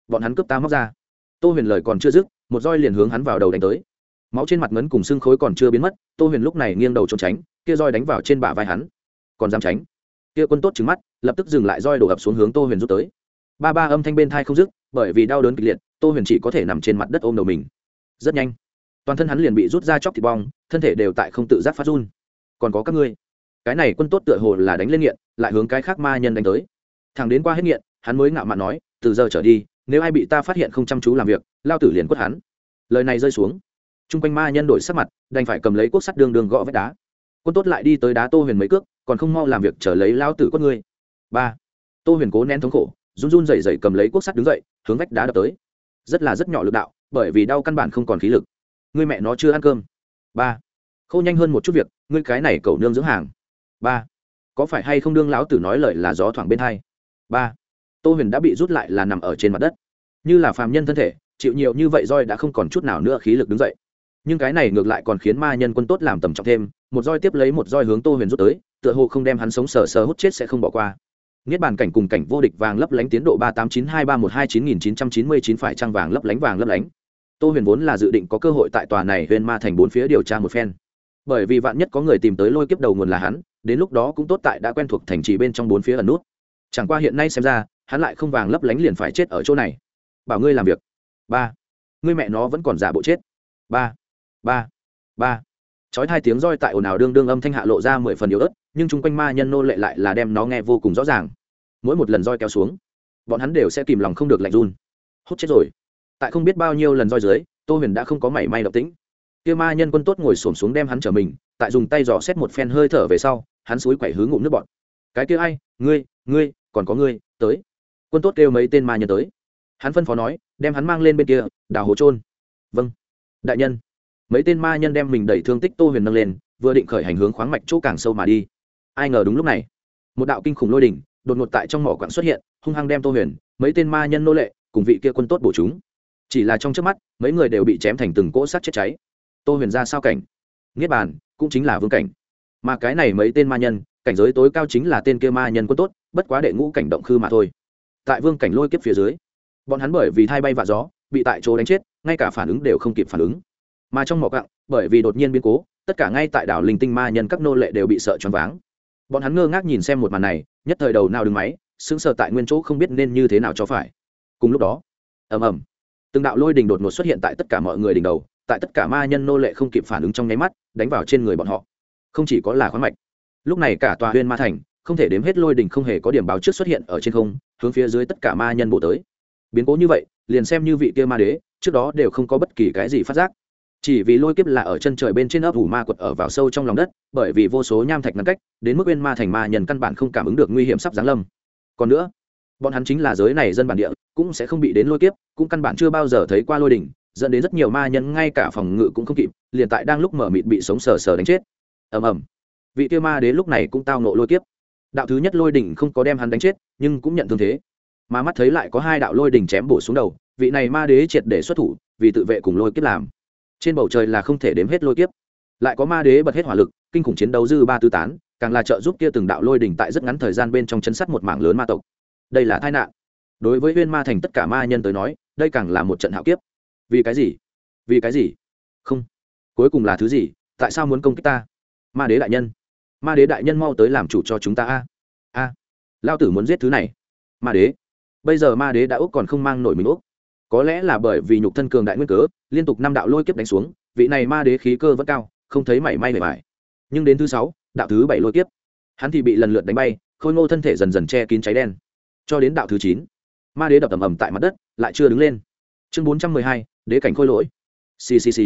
bọn hắn cướp ta móc ra. Tô huyền lời còn chưa dứt một roi liền hướng hắn vào đầu đánh tới. Máu trên mặt ngấn cùng xương khối còn chưa biến mất, tô huyền lúc này nghiêng đầu trốn tránh, kia roi đánh vào trên bả vai hắn. Còn dám tránh? Kia quân tốt trứng mắt, lập tức dừng lại roi đổ ập xuống hướng tô huyền rút tới. Ba ba âm thanh bên thai không dứt, bởi vì đau đớn kịch liệt, tô huyền chỉ có thể nằm trên mặt đất ôm đầu mình. Rất nhanh, toàn thân hắn liền bị rút ra chóc thịt bong, thân thể đều tại không tự giác phát run. Còn có các ngươi, cái này quân tốt tựa hồ là đánh lên nghiện, lại hướng cái khác ma nhân đánh tới. Thằng đến qua hết nghiện, hắn mới ngạo mạn nói, từ giờ trở đi nếu ai bị ta phát hiện không chăm chú làm việc, lao tử liền quất hắn. Lời này rơi xuống. T r u n g quanh ma nhân đổi sắc mặt, đành phải cầm lấy cuốc sắt đường đường gõ vách đá. Quân tốt lại đi tới đá tô huyền mấy cước, còn không mau làm việc trở lấy lao tử quất ngươi. Ba. Tô huyền cố nén thống khổ, run run dày dày cầm lấy cuốc sắt đứng dậy, hướng vách đá đập tới. Rất là rất nhỏ lực đạo, bởi vì đau căn bản không còn khí lực. Ngươi mẹ nó chưa ăn cơm. Ba. Khâu nhanh hơn một chút việc, ngươi cái này cầu nương dưỡng hàng. Ba. Có phải hay không đương lão tử nói lời là gió thoảng bên hai? Ba tô huyền đã bị rút lại là nằm ở trên mặt đất như là phàm nhân thân thể chịu nhiều như vậy roi đã không còn chút nào nữa khí lực đứng dậy nhưng cái này ngược lại còn khiến ma nhân quân tốt làm tầm trọng thêm một roi tiếp lấy một roi hướng tô huyền rút tới tựa hồ không đem hắn sống sờ sờ hút chết sẽ không bỏ qua Niết bàn cảnh cùng cảnh vô địch vàng lấp lánh tiến độ ba tám chín hai ba một hai chín nghìn chín trăm chín mươi chín phải trăng vàng lấp lánh vàng lấp lánh. Tô Huyền vốn là dự định có cơ hội tại tòa này Huyền Ma thành bốn phía điều tra một phen. Bởi vì vạn nhất có người tìm tới lôi kiếp đầu nguồn là hắn, đến lúc đó cũng tốt tại đã quen thuộc thành trì bên trong bốn phía ẩn nút. Chẳng qua hiện nay xem ra, hắn lại không vàng lấp lánh liền phải chết ở chỗ này. Bảo ngươi làm việc. Ba. Ngươi mẹ nó vẫn còn giả bộ chết. Ba. Ba. Ba. Chói hai tiếng roi tại ồn ào đương đương âm thanh hạ lộ ra mười phần yếu ớt, nhưng chung quanh ma nhân nô lệ lại là đem nó nghe vô cùng rõ ràng. Mỗi một lần roi kéo xuống, bọn hắn đều sẽ kìm lòng không được lạnh run. Hốt chết rồi. Tại không biết bao nhiêu lần roi dưới, tô huyền đã không có mảy may động tĩnh. Kia ma nhân quân tốt ngồi xổm xuống đem hắn trở mình, tại dùng tay dò xét một phen hơi thở về sau, hắn suối quẩy hướng ngụm nước bọn cái kia ai? Ngươi ngươi, còn có ngươi, tới quân tốt kêu mấy tên ma nhân tới. Hắn phân phó nói, đem hắn mang lên bên kia đào hố trôn vâng. Đại nhân. Mấy tên ma nhân đem mình đẩy thương tích tô huyền nâng lên, vừa định khởi hành hướng khoáng mạch chỗ càng sâu mà đi. Ai ngờ đúng lúc này, một đạo kinh khủng lôi đỉnh, đột ngột tại trong mỏ quặng xuất hiện, hung hăng đem tô huyền, mấy tên ma nhân nô lệ, cùng vị kia quân tốt bổ chúng. Chỉ là trong trước mắt, mấy người đều bị chém thành từng cỗ sắt chết cháy. Tô huyền ra sao cảnh? Niết bàn, cũng chính là vương cảnh. Mà cái này mấy tên ma nhân, cảnh giới tối cao chính là tên kia ma nhân quân tốt, bất quá đệ ngũ cảnh động khư mà thôi tại vương cảnh lôi kiếp phía dưới. Bọn hắn bởi vì thay bay vạ gió, bị tại chỗ đánh chết, ngay cả phản ứng đều không kịp phản ứng. Mà trong mỏ cặng bởi vì đột nhiên biến cố, tất cả ngay tại đảo linh tinh ma nhân các nô lệ đều bị sợ choáng váng. Bọn hắn ngơ ngác nhìn xem một màn này, nhất thời đầu nào đứng máy, sững sờ tại nguyên chỗ không biết nên như thế nào cho phải. Cùng lúc đó, ầm ầm, từng đạo lôi đình đột ngột xuất hiện tại tất cả mọi người đỉnh đầu, tại tất cả ma nhân nô lệ không kịp phản ứng trong nháy mắt, đánh vào trên người bọn họ. Không chỉ có là khoáng mạch, lúc này cả tòa huyên ma thành, không thể đếm hết lôi đình không hề có điểm báo trước xuất hiện ở trên không hướng phía dưới tất cả ma nhân bộ tới. Biến cố như vậy, liền xem như vị kia ma đế, trước đó đều không có bất kỳ cái gì phát giác. Chỉ vì lôi kiếp là ở chân trời bên trên ấp ủ ma quật ở vào sâu trong lòng đất, bởi vì vô số nham thạch ngăn cách, đến mức bên ma thành ma nhân căn bản không cảm ứng được nguy hiểm sắp giáng lâm. Còn nữa, bọn hắn chính là giới này dân bản địa, cũng sẽ không bị đến lôi kiếp, cũng căn bản chưa bao giờ thấy qua lôi đỉnh, dẫn đến rất nhiều ma nhân ngay cả phòng ngự cũng không kịp, liền tại đang lúc mở mịt bị sống sờ sờ đánh chết. Ầm ầm. Vị kia ma đế lúc này cũng tao nộ lôi kiếp đạo thứ nhất lôi đỉnh không có đem hắn đánh chết, nhưng cũng nhận thương thế. Mà mắt thấy lại có hai đạo lôi đỉnh chém bổ xuống đầu, vị này ma đế triệt để xuất thủ, vì tự vệ cùng lôi kiếp làm. Trên bầu trời là không thể đếm hết lôi kiếp. Lại có ma đế bật hết hỏa lực, kinh khủng chiến đấu dư ba tư tán, càng là trợ giúp kia từng đạo lôi đỉnh tại rất ngắn thời gian bên trong chấn sát một mảng lớn ma tộc. Đây là tai nạn. Đối với huyên ma thành tất cả ma nhân tới nói, đây càng là một trận hạo kiếp. Vì cái gì? Vì cái gì? Không. Cuối cùng là thứ gì? Tại sao muốn công kích ta? Ma đế đại nhân ma đế đại nhân mau tới làm chủ cho chúng ta a. A. Lao tử muốn giết thứ này. Ma đế. Bây giờ ma đế đã úc còn không mang nổi mình úc có lẽ là bởi vì nhục thân cường đại nguyên cớ, liên tục năm đạo lôi kiếp đánh xuống, vị này ma đế khí cơ vẫn cao, không thấy mảy may mảy mải nhưng đến thứ sáu, đạo thứ bảy lôi kiếp, hắn thì bị lần lượt đánh bay, khôi ngô thân thể dần dần che kín cháy đen. Cho đến đạo thứ chín, ma đế đập ầm ầm tại mặt đất, lại chưa đứng lên. Chương bốn trăm mười hai, đế cảnh khôi lỗi. Ccc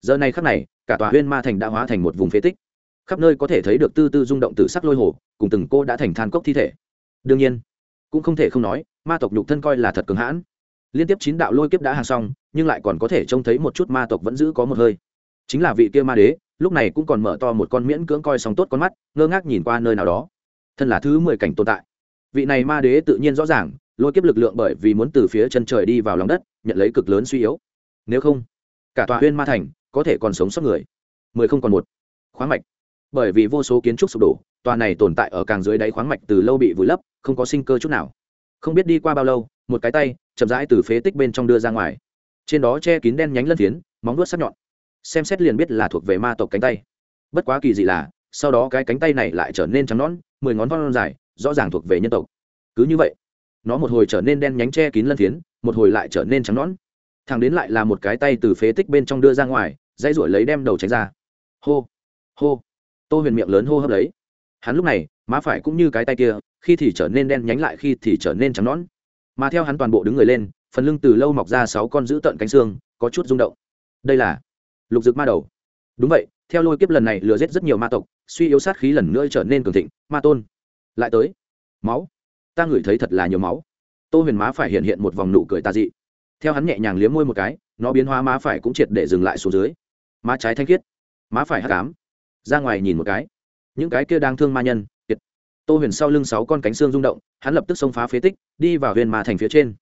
giờ này khắc này, cả tòa huyên ma thành đã hóa thành một vùng phế tích khắp nơi có thể thấy được tư tư rung động từ sắc lôi hồ, cùng từng cô đã thành than cốc thi thể. Đương nhiên, cũng không thể không nói, ma tộc nhục thân coi là thật cường hãn. Liên tiếp chín đạo lôi kiếp đã hàng xong, nhưng lại còn có thể trông thấy một chút ma tộc vẫn giữ có một hơi. Chính là vị kia ma đế, lúc này cũng còn mở to một con miễn cưỡng coi xong tốt con mắt, ngơ ngác nhìn qua nơi nào đó. Thân là thứ mười cảnh tồn tại. Vị này ma đế tự nhiên rõ ràng, lôi kiếp lực lượng bởi vì muốn từ phía chân trời đi vào lòng đất, nhận lấy cực lớn suy yếu. Nếu không, cả tòa huyên ma thành có thể còn sống sót người. Mười không còn một. Khoáng mạch bởi vì vô số kiến trúc sụp đổ, tòa này tồn tại ở càng dưới đáy khoáng mạch từ lâu bị vùi lấp, không có sinh cơ chút nào. Không biết đi qua bao lâu, một cái tay, chậm rãi từ phế tích bên trong đưa ra ngoài. Trên đó che kín đen nhánh lân phiến, móng vuốt sắc nhọn. Xem xét liền biết là thuộc về ma tộc cánh tay. Bất quá kỳ dị là, sau đó cái cánh tay này lại trở nên trắng nõn, mười ngón thon dài, rõ ràng thuộc về nhân tộc. Cứ như vậy, nó một hồi trở nên đen nhánh che kín lân phiến, một hồi lại trở nên trắng nõn. Thằng đến lại là một cái tay từ phế tích bên trong đưa ra ngoài dây ruổi lấy đem đầu tránh ra. Hô hô tô huyền miệng lớn hô hấp lấy. Hắn lúc này, má phải cũng như cái tay kia, khi thì trở nên đen nhánh lại khi thì trở nên trắng nón mà theo hắn toàn bộ đứng người lên, phần lưng từ lâu mọc ra sáu con dữ tận cánh xương, có chút rung động. Đây là lục dực ma đầu. Đúng vậy, theo lôi kiếp lần này lừa giết rất nhiều ma tộc, suy yếu sát khí lần nữa trở nên cường thịnh, ma tôn. Lại tới. Máu. Ta ngửi thấy thật là nhiều máu. Tô huyền má phải hiện hiện một vòng nụ cười tà dị. Theo hắn nhẹ nhàng liếm môi một cái, nó biến hóa má phải cũng triệt để dừng lại xuống dưới. Má trái thanh khiết. Má phải hát cám ra ngoài nhìn một cái. Những cái kia đang thương ma nhân, kiệt. Tô huyền sau lưng sáu con cánh xương rung động, hắn lập tức xông phá phế tích, đi vào huyền ma thành phía trên.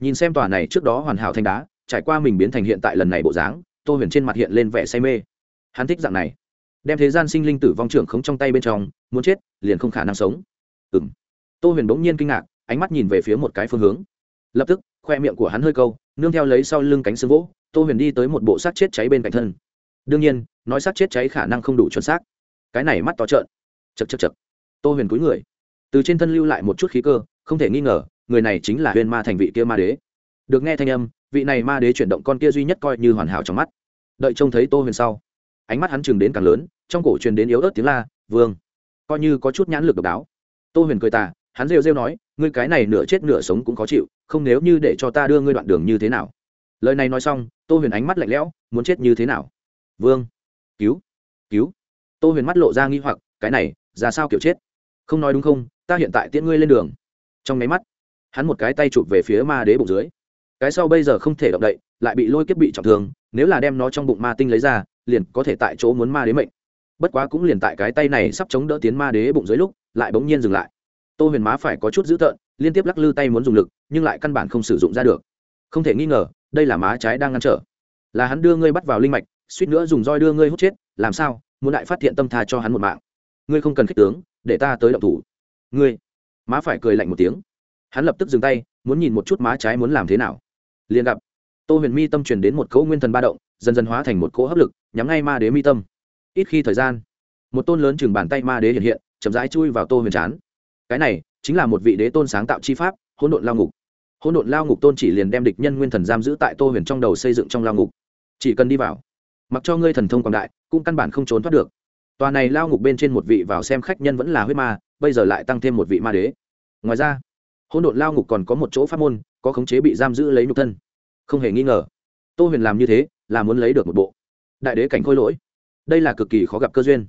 Nhìn xem tòa này trước đó hoàn hảo thanh đá, trải qua mình biến thành hiện tại lần này bộ dáng, tô huyền trên mặt hiện lên vẻ say mê. Hắn thích dạng này. Đem thế gian sinh linh tử vong trưởng khống trong tay bên trong, muốn chết, liền không khả năng sống. Ừ m tô huyền bỗng nhiên kinh ngạc, ánh mắt nhìn về phía một cái phương hướng. Lập tức, khoe miệng của hắn hơi câu, nương theo lấy sau lưng cánh xương vỗ tô huyền đi tới một bộ xác chết cháy bên cạnh thân. Đương nhiên nói sát chết cháy khả năng không đủ chuẩn xác. Cái này mắt to trợn. Chật chật chật tô huyền cúi người. Từ trên thân lưu lại một chút khí cơ, không thể nghi ngờ, người này chính là huyền ma thành vị kia ma đế. Được nghe thanh âm, vị này ma đế chuyển động con kia duy nhất coi như hoàn hảo trong mắt. Đợi trông thấy tô huyền sau, ánh mắt hắn chừng đến càng lớn, trong cổ truyền đến yếu ớt tiếng la, vương, coi như có chút nhãn lực độc đáo. Tô huyền cười tà, hắn rêu rêu nói, ngươi cái này nửa chết nửa sống cũng khó chịu, không nếu như để cho ta đưa ngươi đoạn đường như thế nào. Lời này nói xong, tô huyền ánh mắt lạnh lẽo, muốn chết như thế nào? Vương cứu cứu. Tô huyền mắt lộ ra nghi hoặc, cái này, ra sao kiểu chết? Không nói đúng không, ta hiện tại tiễn ngươi lên đường. Trong nháy mắt, hắn một cái tay chụp về phía ma đế bụng dưới. Cái sau bây giờ không thể động đậy, lại bị lôi kiếp bị trọng thương, nếu là đem nó trong bụng ma tinh lấy ra, liền có thể tại chỗ muốn ma đế mệnh. Bất quá cũng liền tại cái tay này sắp chống đỡ tiến ma đế bụng dưới lúc, lại bỗng nhiên dừng lại. Tô huyền má phải có chút dữ tợn, liên tiếp lắc lư tay muốn dùng lực, nhưng lại căn bản không sử dụng ra được. Không thể nghi ngờ, đây là má trái đang ngăn trở. Là hắn đưa ngươi bắt vào linh mạch suýt nữa dùng roi đưa ngươi hút chết, làm sao? Muốn đại phát hiện tâm tha cho hắn một mạng. Ngươi không cần khích tướng, để ta tới động thủ. Ngươi. Má phải cười lạnh một tiếng. Hắn lập tức dừng tay, muốn nhìn một chút má trái muốn làm thế nào. Liền gặp, tô huyền mi tâm truyền đến một cỗ nguyên thần ba động, dần dần hóa thành một cỗ hấp lực, nhắm ngay ma đế mi tâm. Ít khi thời gian, một tôn lớn chừng bàn tay ma đế hiện hiện, chậm rãi chui vào tô huyền chán. Cái này chính là một vị đế tôn sáng tạo chi pháp, hỗn độn lao ngục. Hỗn độn lao ngục tôn chỉ liền đem địch nhân nguyên thần giam giữ tại tô huyền trong đầu xây dựng trong lao ngục. Chỉ cần đi vào mặc cho ngươi thần thông quảng đại, cũng căn bản không trốn thoát được. Tòa này lao ngục bên trên một vị vào xem khách nhân vẫn là huyết ma, bây giờ lại tăng thêm một vị ma đế. Ngoài ra, hỗn độn lao ngục còn có một chỗ pháp môn, có khống chế bị giam giữ lấy nhục thân. Không hề nghi ngờ, tô huyền làm như thế, là muốn lấy được một bộ. Đại đế cảnh khôi lỗi. Đây là cực kỳ khó gặp cơ duyên.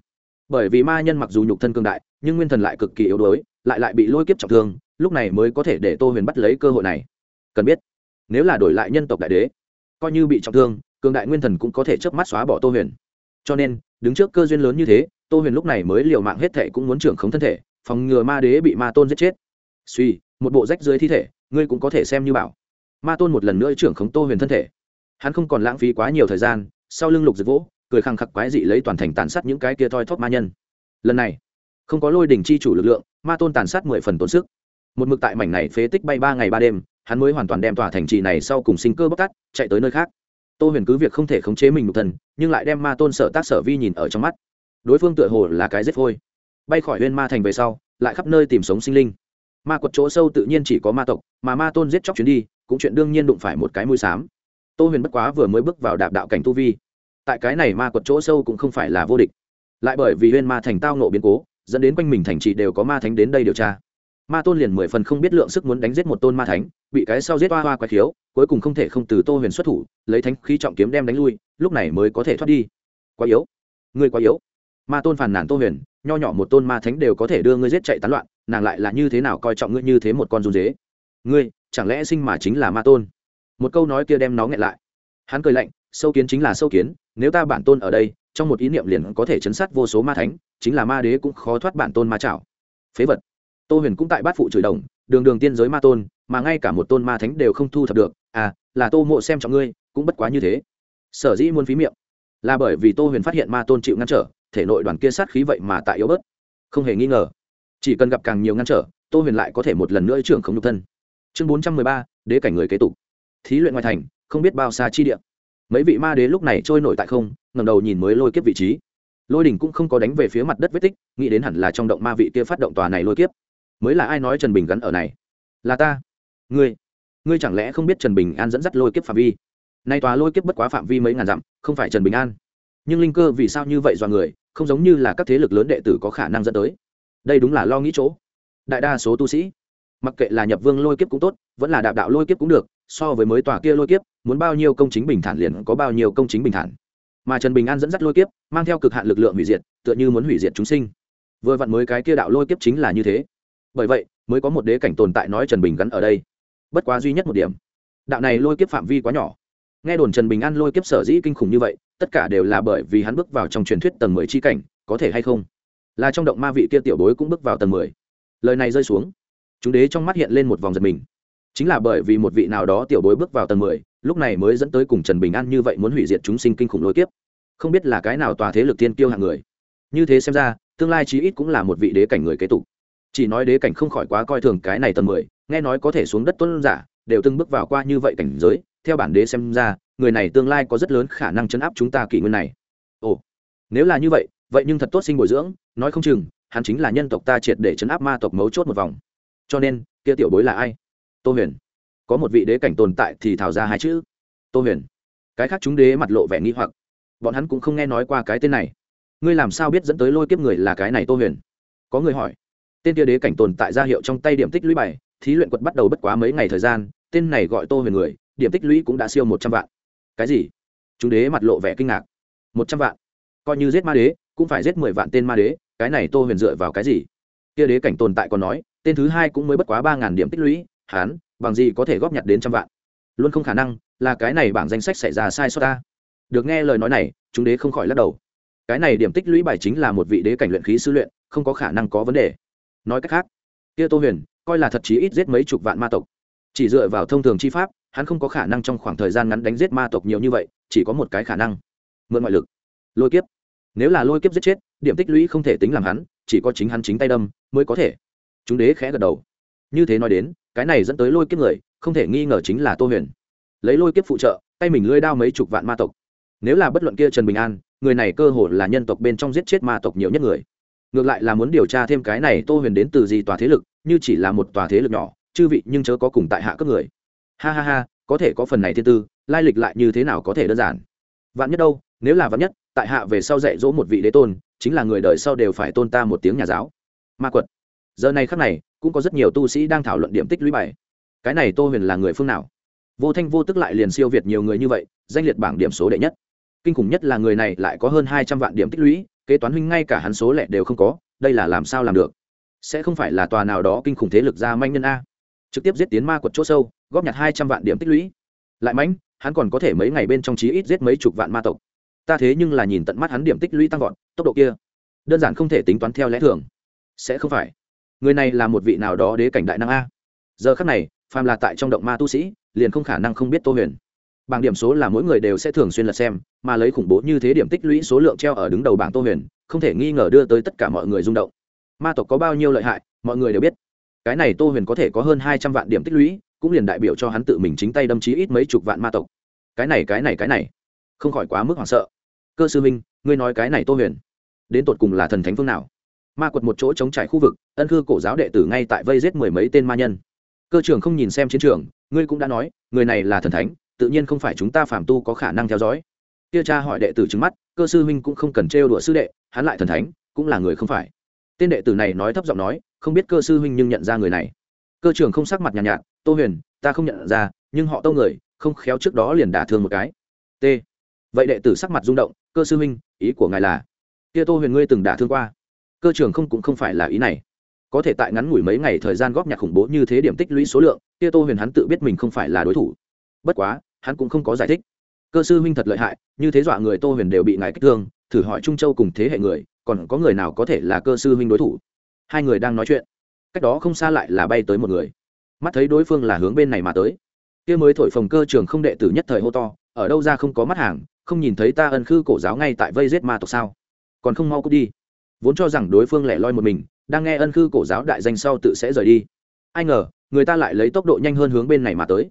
Bởi vì ma nhân mặc dù nhục thân cương đại, nhưng nguyên thần lại cực kỳ yếu đuối, lại lại bị lôi kiếp trọng thương, lúc này mới có thể để tô huyền bắt lấy cơ hội này. Cần biết, nếu là đổi lại nhân tộc đại đế, coi như bị trọng thương cường đại nguyên thần cũng có thể chớp mắt xóa bỏ tô huyền. Cho nên, đứng trước cơ duyên lớn như thế, tô huyền lúc này mới liều mạng hết thệ cũng muốn trưởng khống thân thể, phòng ngừa ma đế bị ma tôn giết chết. Suy một bộ rách dưới thi thể, ngươi cũng có thể xem như bảo. Ma tôn một lần nữa trưởng khống tô huyền thân thể. Hắn không còn lãng phí quá nhiều thời gian, sau lưng lục giật vỗ, cười khăng khắc quái dị lấy toàn thành tàn sát những cái kia thoi thóp ma nhân. Lần này, không có lôi đỉnh chi chủ lực lượng, ma tôn tàn sát mười phần tốn sức. Một mực tại mảnh này phế tích bay ba ngày ba đêm, hắn mới hoàn toàn đem tòa thành trì này sau cùng sinh cơ bóc tắt chạy tới nơi khác tô huyền cứ việc không thể khống chế mình một thần nhưng lại đem ma tôn sở tác sở vi nhìn ở trong mắt. Đối phương tựa hồ là cái rết phôi. Bay khỏi huyên ma thành về sau, lại khắp nơi tìm sống sinh linh. Ma quật chỗ sâu tự nhiên chỉ có ma tộc, mà ma tôn giết chóc chuyến đi, cũng chuyện đương nhiên đụng phải một cái mũi xám. Tô huyền bất quá vừa mới bước vào đạp đạo cảnh tu vi. Tại cái này ma quật chỗ sâu cũng không phải là vô địch. Lại bởi vì huyên ma thành tao nộ biến cố, dẫn đến quanh mình thành trị đều có ma thánh đến đây điều tra ma tôn liền mười phần không biết lượng sức muốn đánh giết một tôn ma thánh, bị cái sau giết hoa hoa quái khiếu, cuối cùng không thể không từ tô huyền xuất thủ, lấy thánh khí trọng kiếm đem đánh lui, lúc này mới có thể thoát đi. Quá yếu. Ngươi quá yếu. Ma tôn phàn nàn tô huyền, nho nhỏ một tôn ma thánh đều có thể đưa ngươi giết chạy tán loạn, nàng lại là như thế nào coi trọng ngươi như thế một con run dế? Ngươi, chẳng lẽ sinh mà chính là ma tôn? Một câu nói kia đem nó nghẹn lại. Hắn cười lạnh, sâu kiến chính là sâu kiến, nếu ta bản tôn ở đây, trong một ý niệm liền có thể chấn sát vô số ma thánh, chính là ma đế cũng khó thoát bản tôn ma chảo phế vật tô huyền cũng tại bát phụ chửi đồng, đường đường tiên giới ma tôn, mà ngay cả một tôn ma thánh đều không thu thập được. À là tô mộ xem trọng ngươi, cũng bất quá như thế. Sở dĩ muốn phí miệng, là bởi vì tô huyền phát hiện ma tôn chịu ngăn trở, thể nội đoàn kia sát khí vậy mà tại yếu bớt. Không hề nghi ngờ, chỉ cần gặp càng nhiều ngăn trở, tô huyền lại có thể một lần nữa trưởng không nhục thân. Chương bốn trăm mười ba, đế cảnh người kế tục. Thí luyện ngoài thành, không biết bao xa chi địa. Mấy vị ma đế lúc này trôi nổi tại không ngầm đầu nhìn mới lôi kiếp vị trí. Lôi đỉnh cũng không có đánh về phía mặt đất vết tích, nghĩ đến hẳn là trong động ma vị kia phát động tòa này lôi kiếp mới là ai nói trần bình gắn ở này? Là ta. Ngươi. Ngươi chẳng lẽ không biết trần bình an dẫn dắt lôi kiếp phạm vi? Nay tòa lôi kiếp bất quá phạm vi mấy ngàn dặm, không phải trần bình an. Nhưng linh cơ vì sao như vậy do người, không giống như là các thế lực lớn đệ tử có khả năng dẫn tới. Đây đúng là lo nghĩ chỗ. Đại đa số tu sĩ, mặc kệ là nhập vương lôi kiếp cũng tốt, vẫn là đạp đạo lôi kiếp cũng được, so với mới tòa kia lôi kiếp, muốn bao nhiêu công chính bình thản liền có bao nhiêu công chính bình thản. Mà trần bình an dẫn dắt lôi kiếp, mang theo cực hạn lực lượng hủy diệt, tựa như muốn hủy diệt chúng sinh. Vừa vặn mới cái kia đạo lôi kiếp chính là như thế bởi vậy, mới có một đế cảnh tồn tại nói trần bình gắn ở đây. Bất quá duy nhất một điểm, đạo này lôi kiếp phạm vi quá nhỏ. Nghe đồn trần bình an lôi kiếp sở dĩ kinh khủng như vậy, tất cả đều là bởi vì hắn bước vào trong truyền thuyết tầng mười chi cảnh, có thể hay không? Là trong động ma vị kia tiểu bối cũng bước vào tầng mười. Lời này rơi xuống, chúng đế trong mắt hiện lên một vòng giật mình. Chính là bởi vì một vị nào đó tiểu bối bước vào tầng mười, lúc này mới dẫn tới cùng trần bình an như vậy muốn hủy diệt chúng sinh kinh khủng lôi kiếp. Không biết là cái nào tòa thế lực tiên kiêu hạng người. Như thế xem ra, tương lai chí ít cũng là một vị đế cảnh người kế tục chỉ nói đế cảnh không khỏi quá coi thường cái này tầng mười, nghe nói có thể xuống đất tuân giả, đều từng bước vào qua như vậy cảnh giới, theo bản đế xem ra, người này tương lai có rất lớn khả năng chấn áp chúng ta kỷ nguyên này. Ồ, nếu là như vậy vậy nhưng thật tốt sinh bồi dưỡng, nói không chừng, hắn chính là nhân tộc ta triệt để chấn áp ma tộc mấu chốt một vòng. Cho nên, kia tiểu bối là ai? Tô huyền. Có một vị đế cảnh tồn tại thì thảo ra hai chữ. Tô huyền. Cái khác chúng đế mặt lộ vẻ nghi hoặc. Bọn hắn cũng không nghe nói qua cái tên này. Ngươi làm sao biết dẫn tới lôi kiếp người là cái này tô huyền? Có người hỏi tên kia đế cảnh tồn tại ra hiệu trong tay điểm tích lũy bảy thí luyện quật bắt đầu bất quá mấy ngày thời gian, tên này gọi tô huyền người, điểm tích lũy cũng đã siêu một trăm vạn. Cái gì? Chúng đế mặt lộ vẻ kinh ngạc. Một trăm vạn? Coi như giết ma đế, cũng phải giết mười vạn tên ma đế, cái này tô huyền dựa vào cái gì? Kia đế cảnh tồn tại còn nói, tên thứ hai cũng mới bất quá ba ngàn điểm tích lũy, hán, bằng gì có thể góp nhặt đến trăm vạn? Luôn không khả năng, là cái này bảng danh sách xảy ra sai sót ta. Được nghe lời nói này, chúng đế không khỏi lắc đầu. Cái này điểm tích lũy bài chính là một vị đế cảnh luyện khí sư luyện, không có khả năng có vấn đề nói cách khác, kia tô huyền, coi là thật chí ít giết mấy chục vạn ma tộc. Chỉ dựa vào thông thường chi pháp, hắn không có khả năng trong khoảng thời gian ngắn đánh giết ma tộc nhiều như vậy, chỉ có một cái khả năng, mượn ngoại lực. Lôi kiếp. Nếu là lôi kiếp giết chết, điểm tích lũy không thể tính làm hắn, chỉ có chính hắn chính tay đâm mới có thể. Chúng đế khẽ gật đầu. Như thế nói đến, cái này dẫn tới lôi kiếp người, không thể nghi ngờ chính là tô huyền. Lấy lôi kiếp phụ trợ, tay mình lưới đao mấy chục vạn ma tộc. Nếu là bất luận kia trần bình an, người này cơ hồ là nhân tộc bên trong giết chết ma tộc nhiều nhất người ngược lại là muốn điều tra thêm cái này tô huyền đến từ gì tòa thế lực, như chỉ là một tòa thế lực nhỏ, chư vị nhưng chớ có cùng tại hạ cấp người. Ha ha ha, có thể có phần này thiên tư, lai lịch lại như thế nào có thể đơn giản? Vạn nhất đâu, nếu là vạn nhất, tại hạ về sau dạy dỗ một vị đế tôn, chính là người đời sau đều phải tôn ta một tiếng nhà giáo. Ma quật. Giờ này khắc này, cũng có rất nhiều tu sĩ đang thảo luận điểm tích lũy bài. Cái này tô huyền là người phương nào? Vô thanh vô tức lại liền siêu việt nhiều người như vậy, danh liệt bảng điểm số đệ nhất. Kinh khủng nhất là người này lại có hơn hai trăm vạn điểm tích lũy kế toán huynh ngay cả hắn số lẻ đều không có, đây là làm sao làm được? Sẽ không phải là tòa nào đó kinh khủng thế lực ra manh nhân a? Trực tiếp giết tiến ma quật chỗ sâu, góp nhặt hai trăm vạn điểm tích lũy. Lại mãnh, hắn còn có thể mấy ngày bên trong chí ít giết mấy chục vạn ma tộc. Ta thế nhưng là nhìn tận mắt hắn điểm tích lũy tăng vọt, tốc độ kia, đơn giản không thể tính toán theo lẽ thường. Sẽ không phải. Người này là một vị nào đó đế cảnh đại năng a? Giờ khắc này, phàm là tại trong động ma tu sĩ, liền không khả năng không biết tô huyền bảng điểm số là mỗi người đều sẽ thường xuyên lật xem, mà lấy khủng bố như thế điểm tích lũy số lượng treo ở đứng đầu bảng tô huyền, không thể nghi ngờ đưa tới tất cả mọi người rung động. Ma tộc có bao nhiêu lợi hại, mọi người đều biết. Cái này tô huyền có thể có hơn hai trăm vạn điểm tích lũy, cũng liền đại biểu cho hắn tự mình chính tay đâm chí ít mấy chục vạn ma tộc. Cái này cái này cái này. Không khỏi quá mức hoảng sợ. Cơ sư minh, ngươi nói cái này tô huyền, đến tột cùng là thần thánh phương nào? Ma quật một chỗ chống trải khu vực, ân khư cổ giáo đệ tử ngay tại vây giết mười mấy tên ma nhân. Cơ trưởng không nhìn xem chiến trường, ngươi cũng đã nói, người này là thần thánh tự nhiên không phải chúng ta phạm tu có khả năng theo dõi. Kia cha hỏi đệ tử trứng mắt cơ sư huynh cũng không cần trêu đùa sư đệ hắn lại thần thánh cũng là người không phải. Tên đệ tử này nói thấp giọng nói không biết cơ sư huynh nhưng nhận ra người này. Cơ trưởng không sắc mặt nhàn nhạt, nhạt tô huyền ta không nhận ra nhưng họ tâu người không khéo trước đó liền đả thương một cái. T. Vậy đệ tử sắc mặt rung động cơ sư huynh ý của ngài là kia tô huyền ngươi từng đả thương qua. Cơ trưởng không cũng không phải là ý này. Có thể tại ngắn ngủi mấy ngày thời gian góp nhặt khủng bố như thế điểm tích lũy số lượng kia tô huyền hắn tự biết mình không phải là đối thủ. Bất quá hắn cũng không có giải thích. Cơ sư huynh thật lợi hại, như thế dọa người tô huyền đều bị ngài kích thương, thử hỏi trung châu cùng thế hệ người, còn có người nào có thể là cơ sư huynh đối thủ? Hai người đang nói chuyện. Cách đó không xa lại là bay tới một người. Mắt thấy đối phương là hướng bên này mà tới. Kia mới thổi phồng cơ trường không đệ tử nhất thời hô to, ở đâu ra không có mắt hàng, không nhìn thấy ta ân khư cổ giáo ngay tại vây giết ma tộc sao? Còn không mau cút đi. Vốn cho rằng đối phương lẻ loi một mình, đang nghe ân khư cổ giáo đại danh sau tự sẽ rời đi. Ai ngờ, người ta lại lấy tốc độ nhanh hơn hướng bên này mà tới.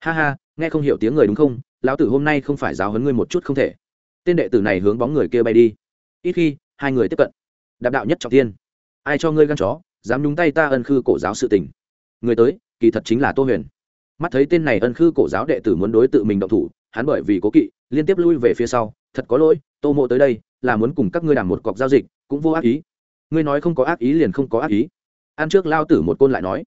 Ha ha nghe không hiểu tiếng người đúng không? Lão tử hôm nay không phải giáo hấn ngươi một chút không thể. Tên đệ tử này hướng bóng người kia bay đi. Ít khi, hai người tiếp cận. Đạp đạo nhất trọng tiên ai cho ngươi gan chó, dám nhúng tay ta ân khư cổ giáo sự tình. Người tới, kỳ thật chính là tô huyền. Mắt thấy tên này ân khư cổ giáo đệ tử muốn đối tự mình động thủ, hắn bởi vì cố kỵ, liên tiếp lui về phía sau. Thật có lỗi, tô mộ tới đây, là muốn cùng các ngươi đàm một cọc giao dịch, cũng vô ác ý. Ngươi nói không có ác ý liền không có ác ý. Ăn trước lao tử một côn lại nói.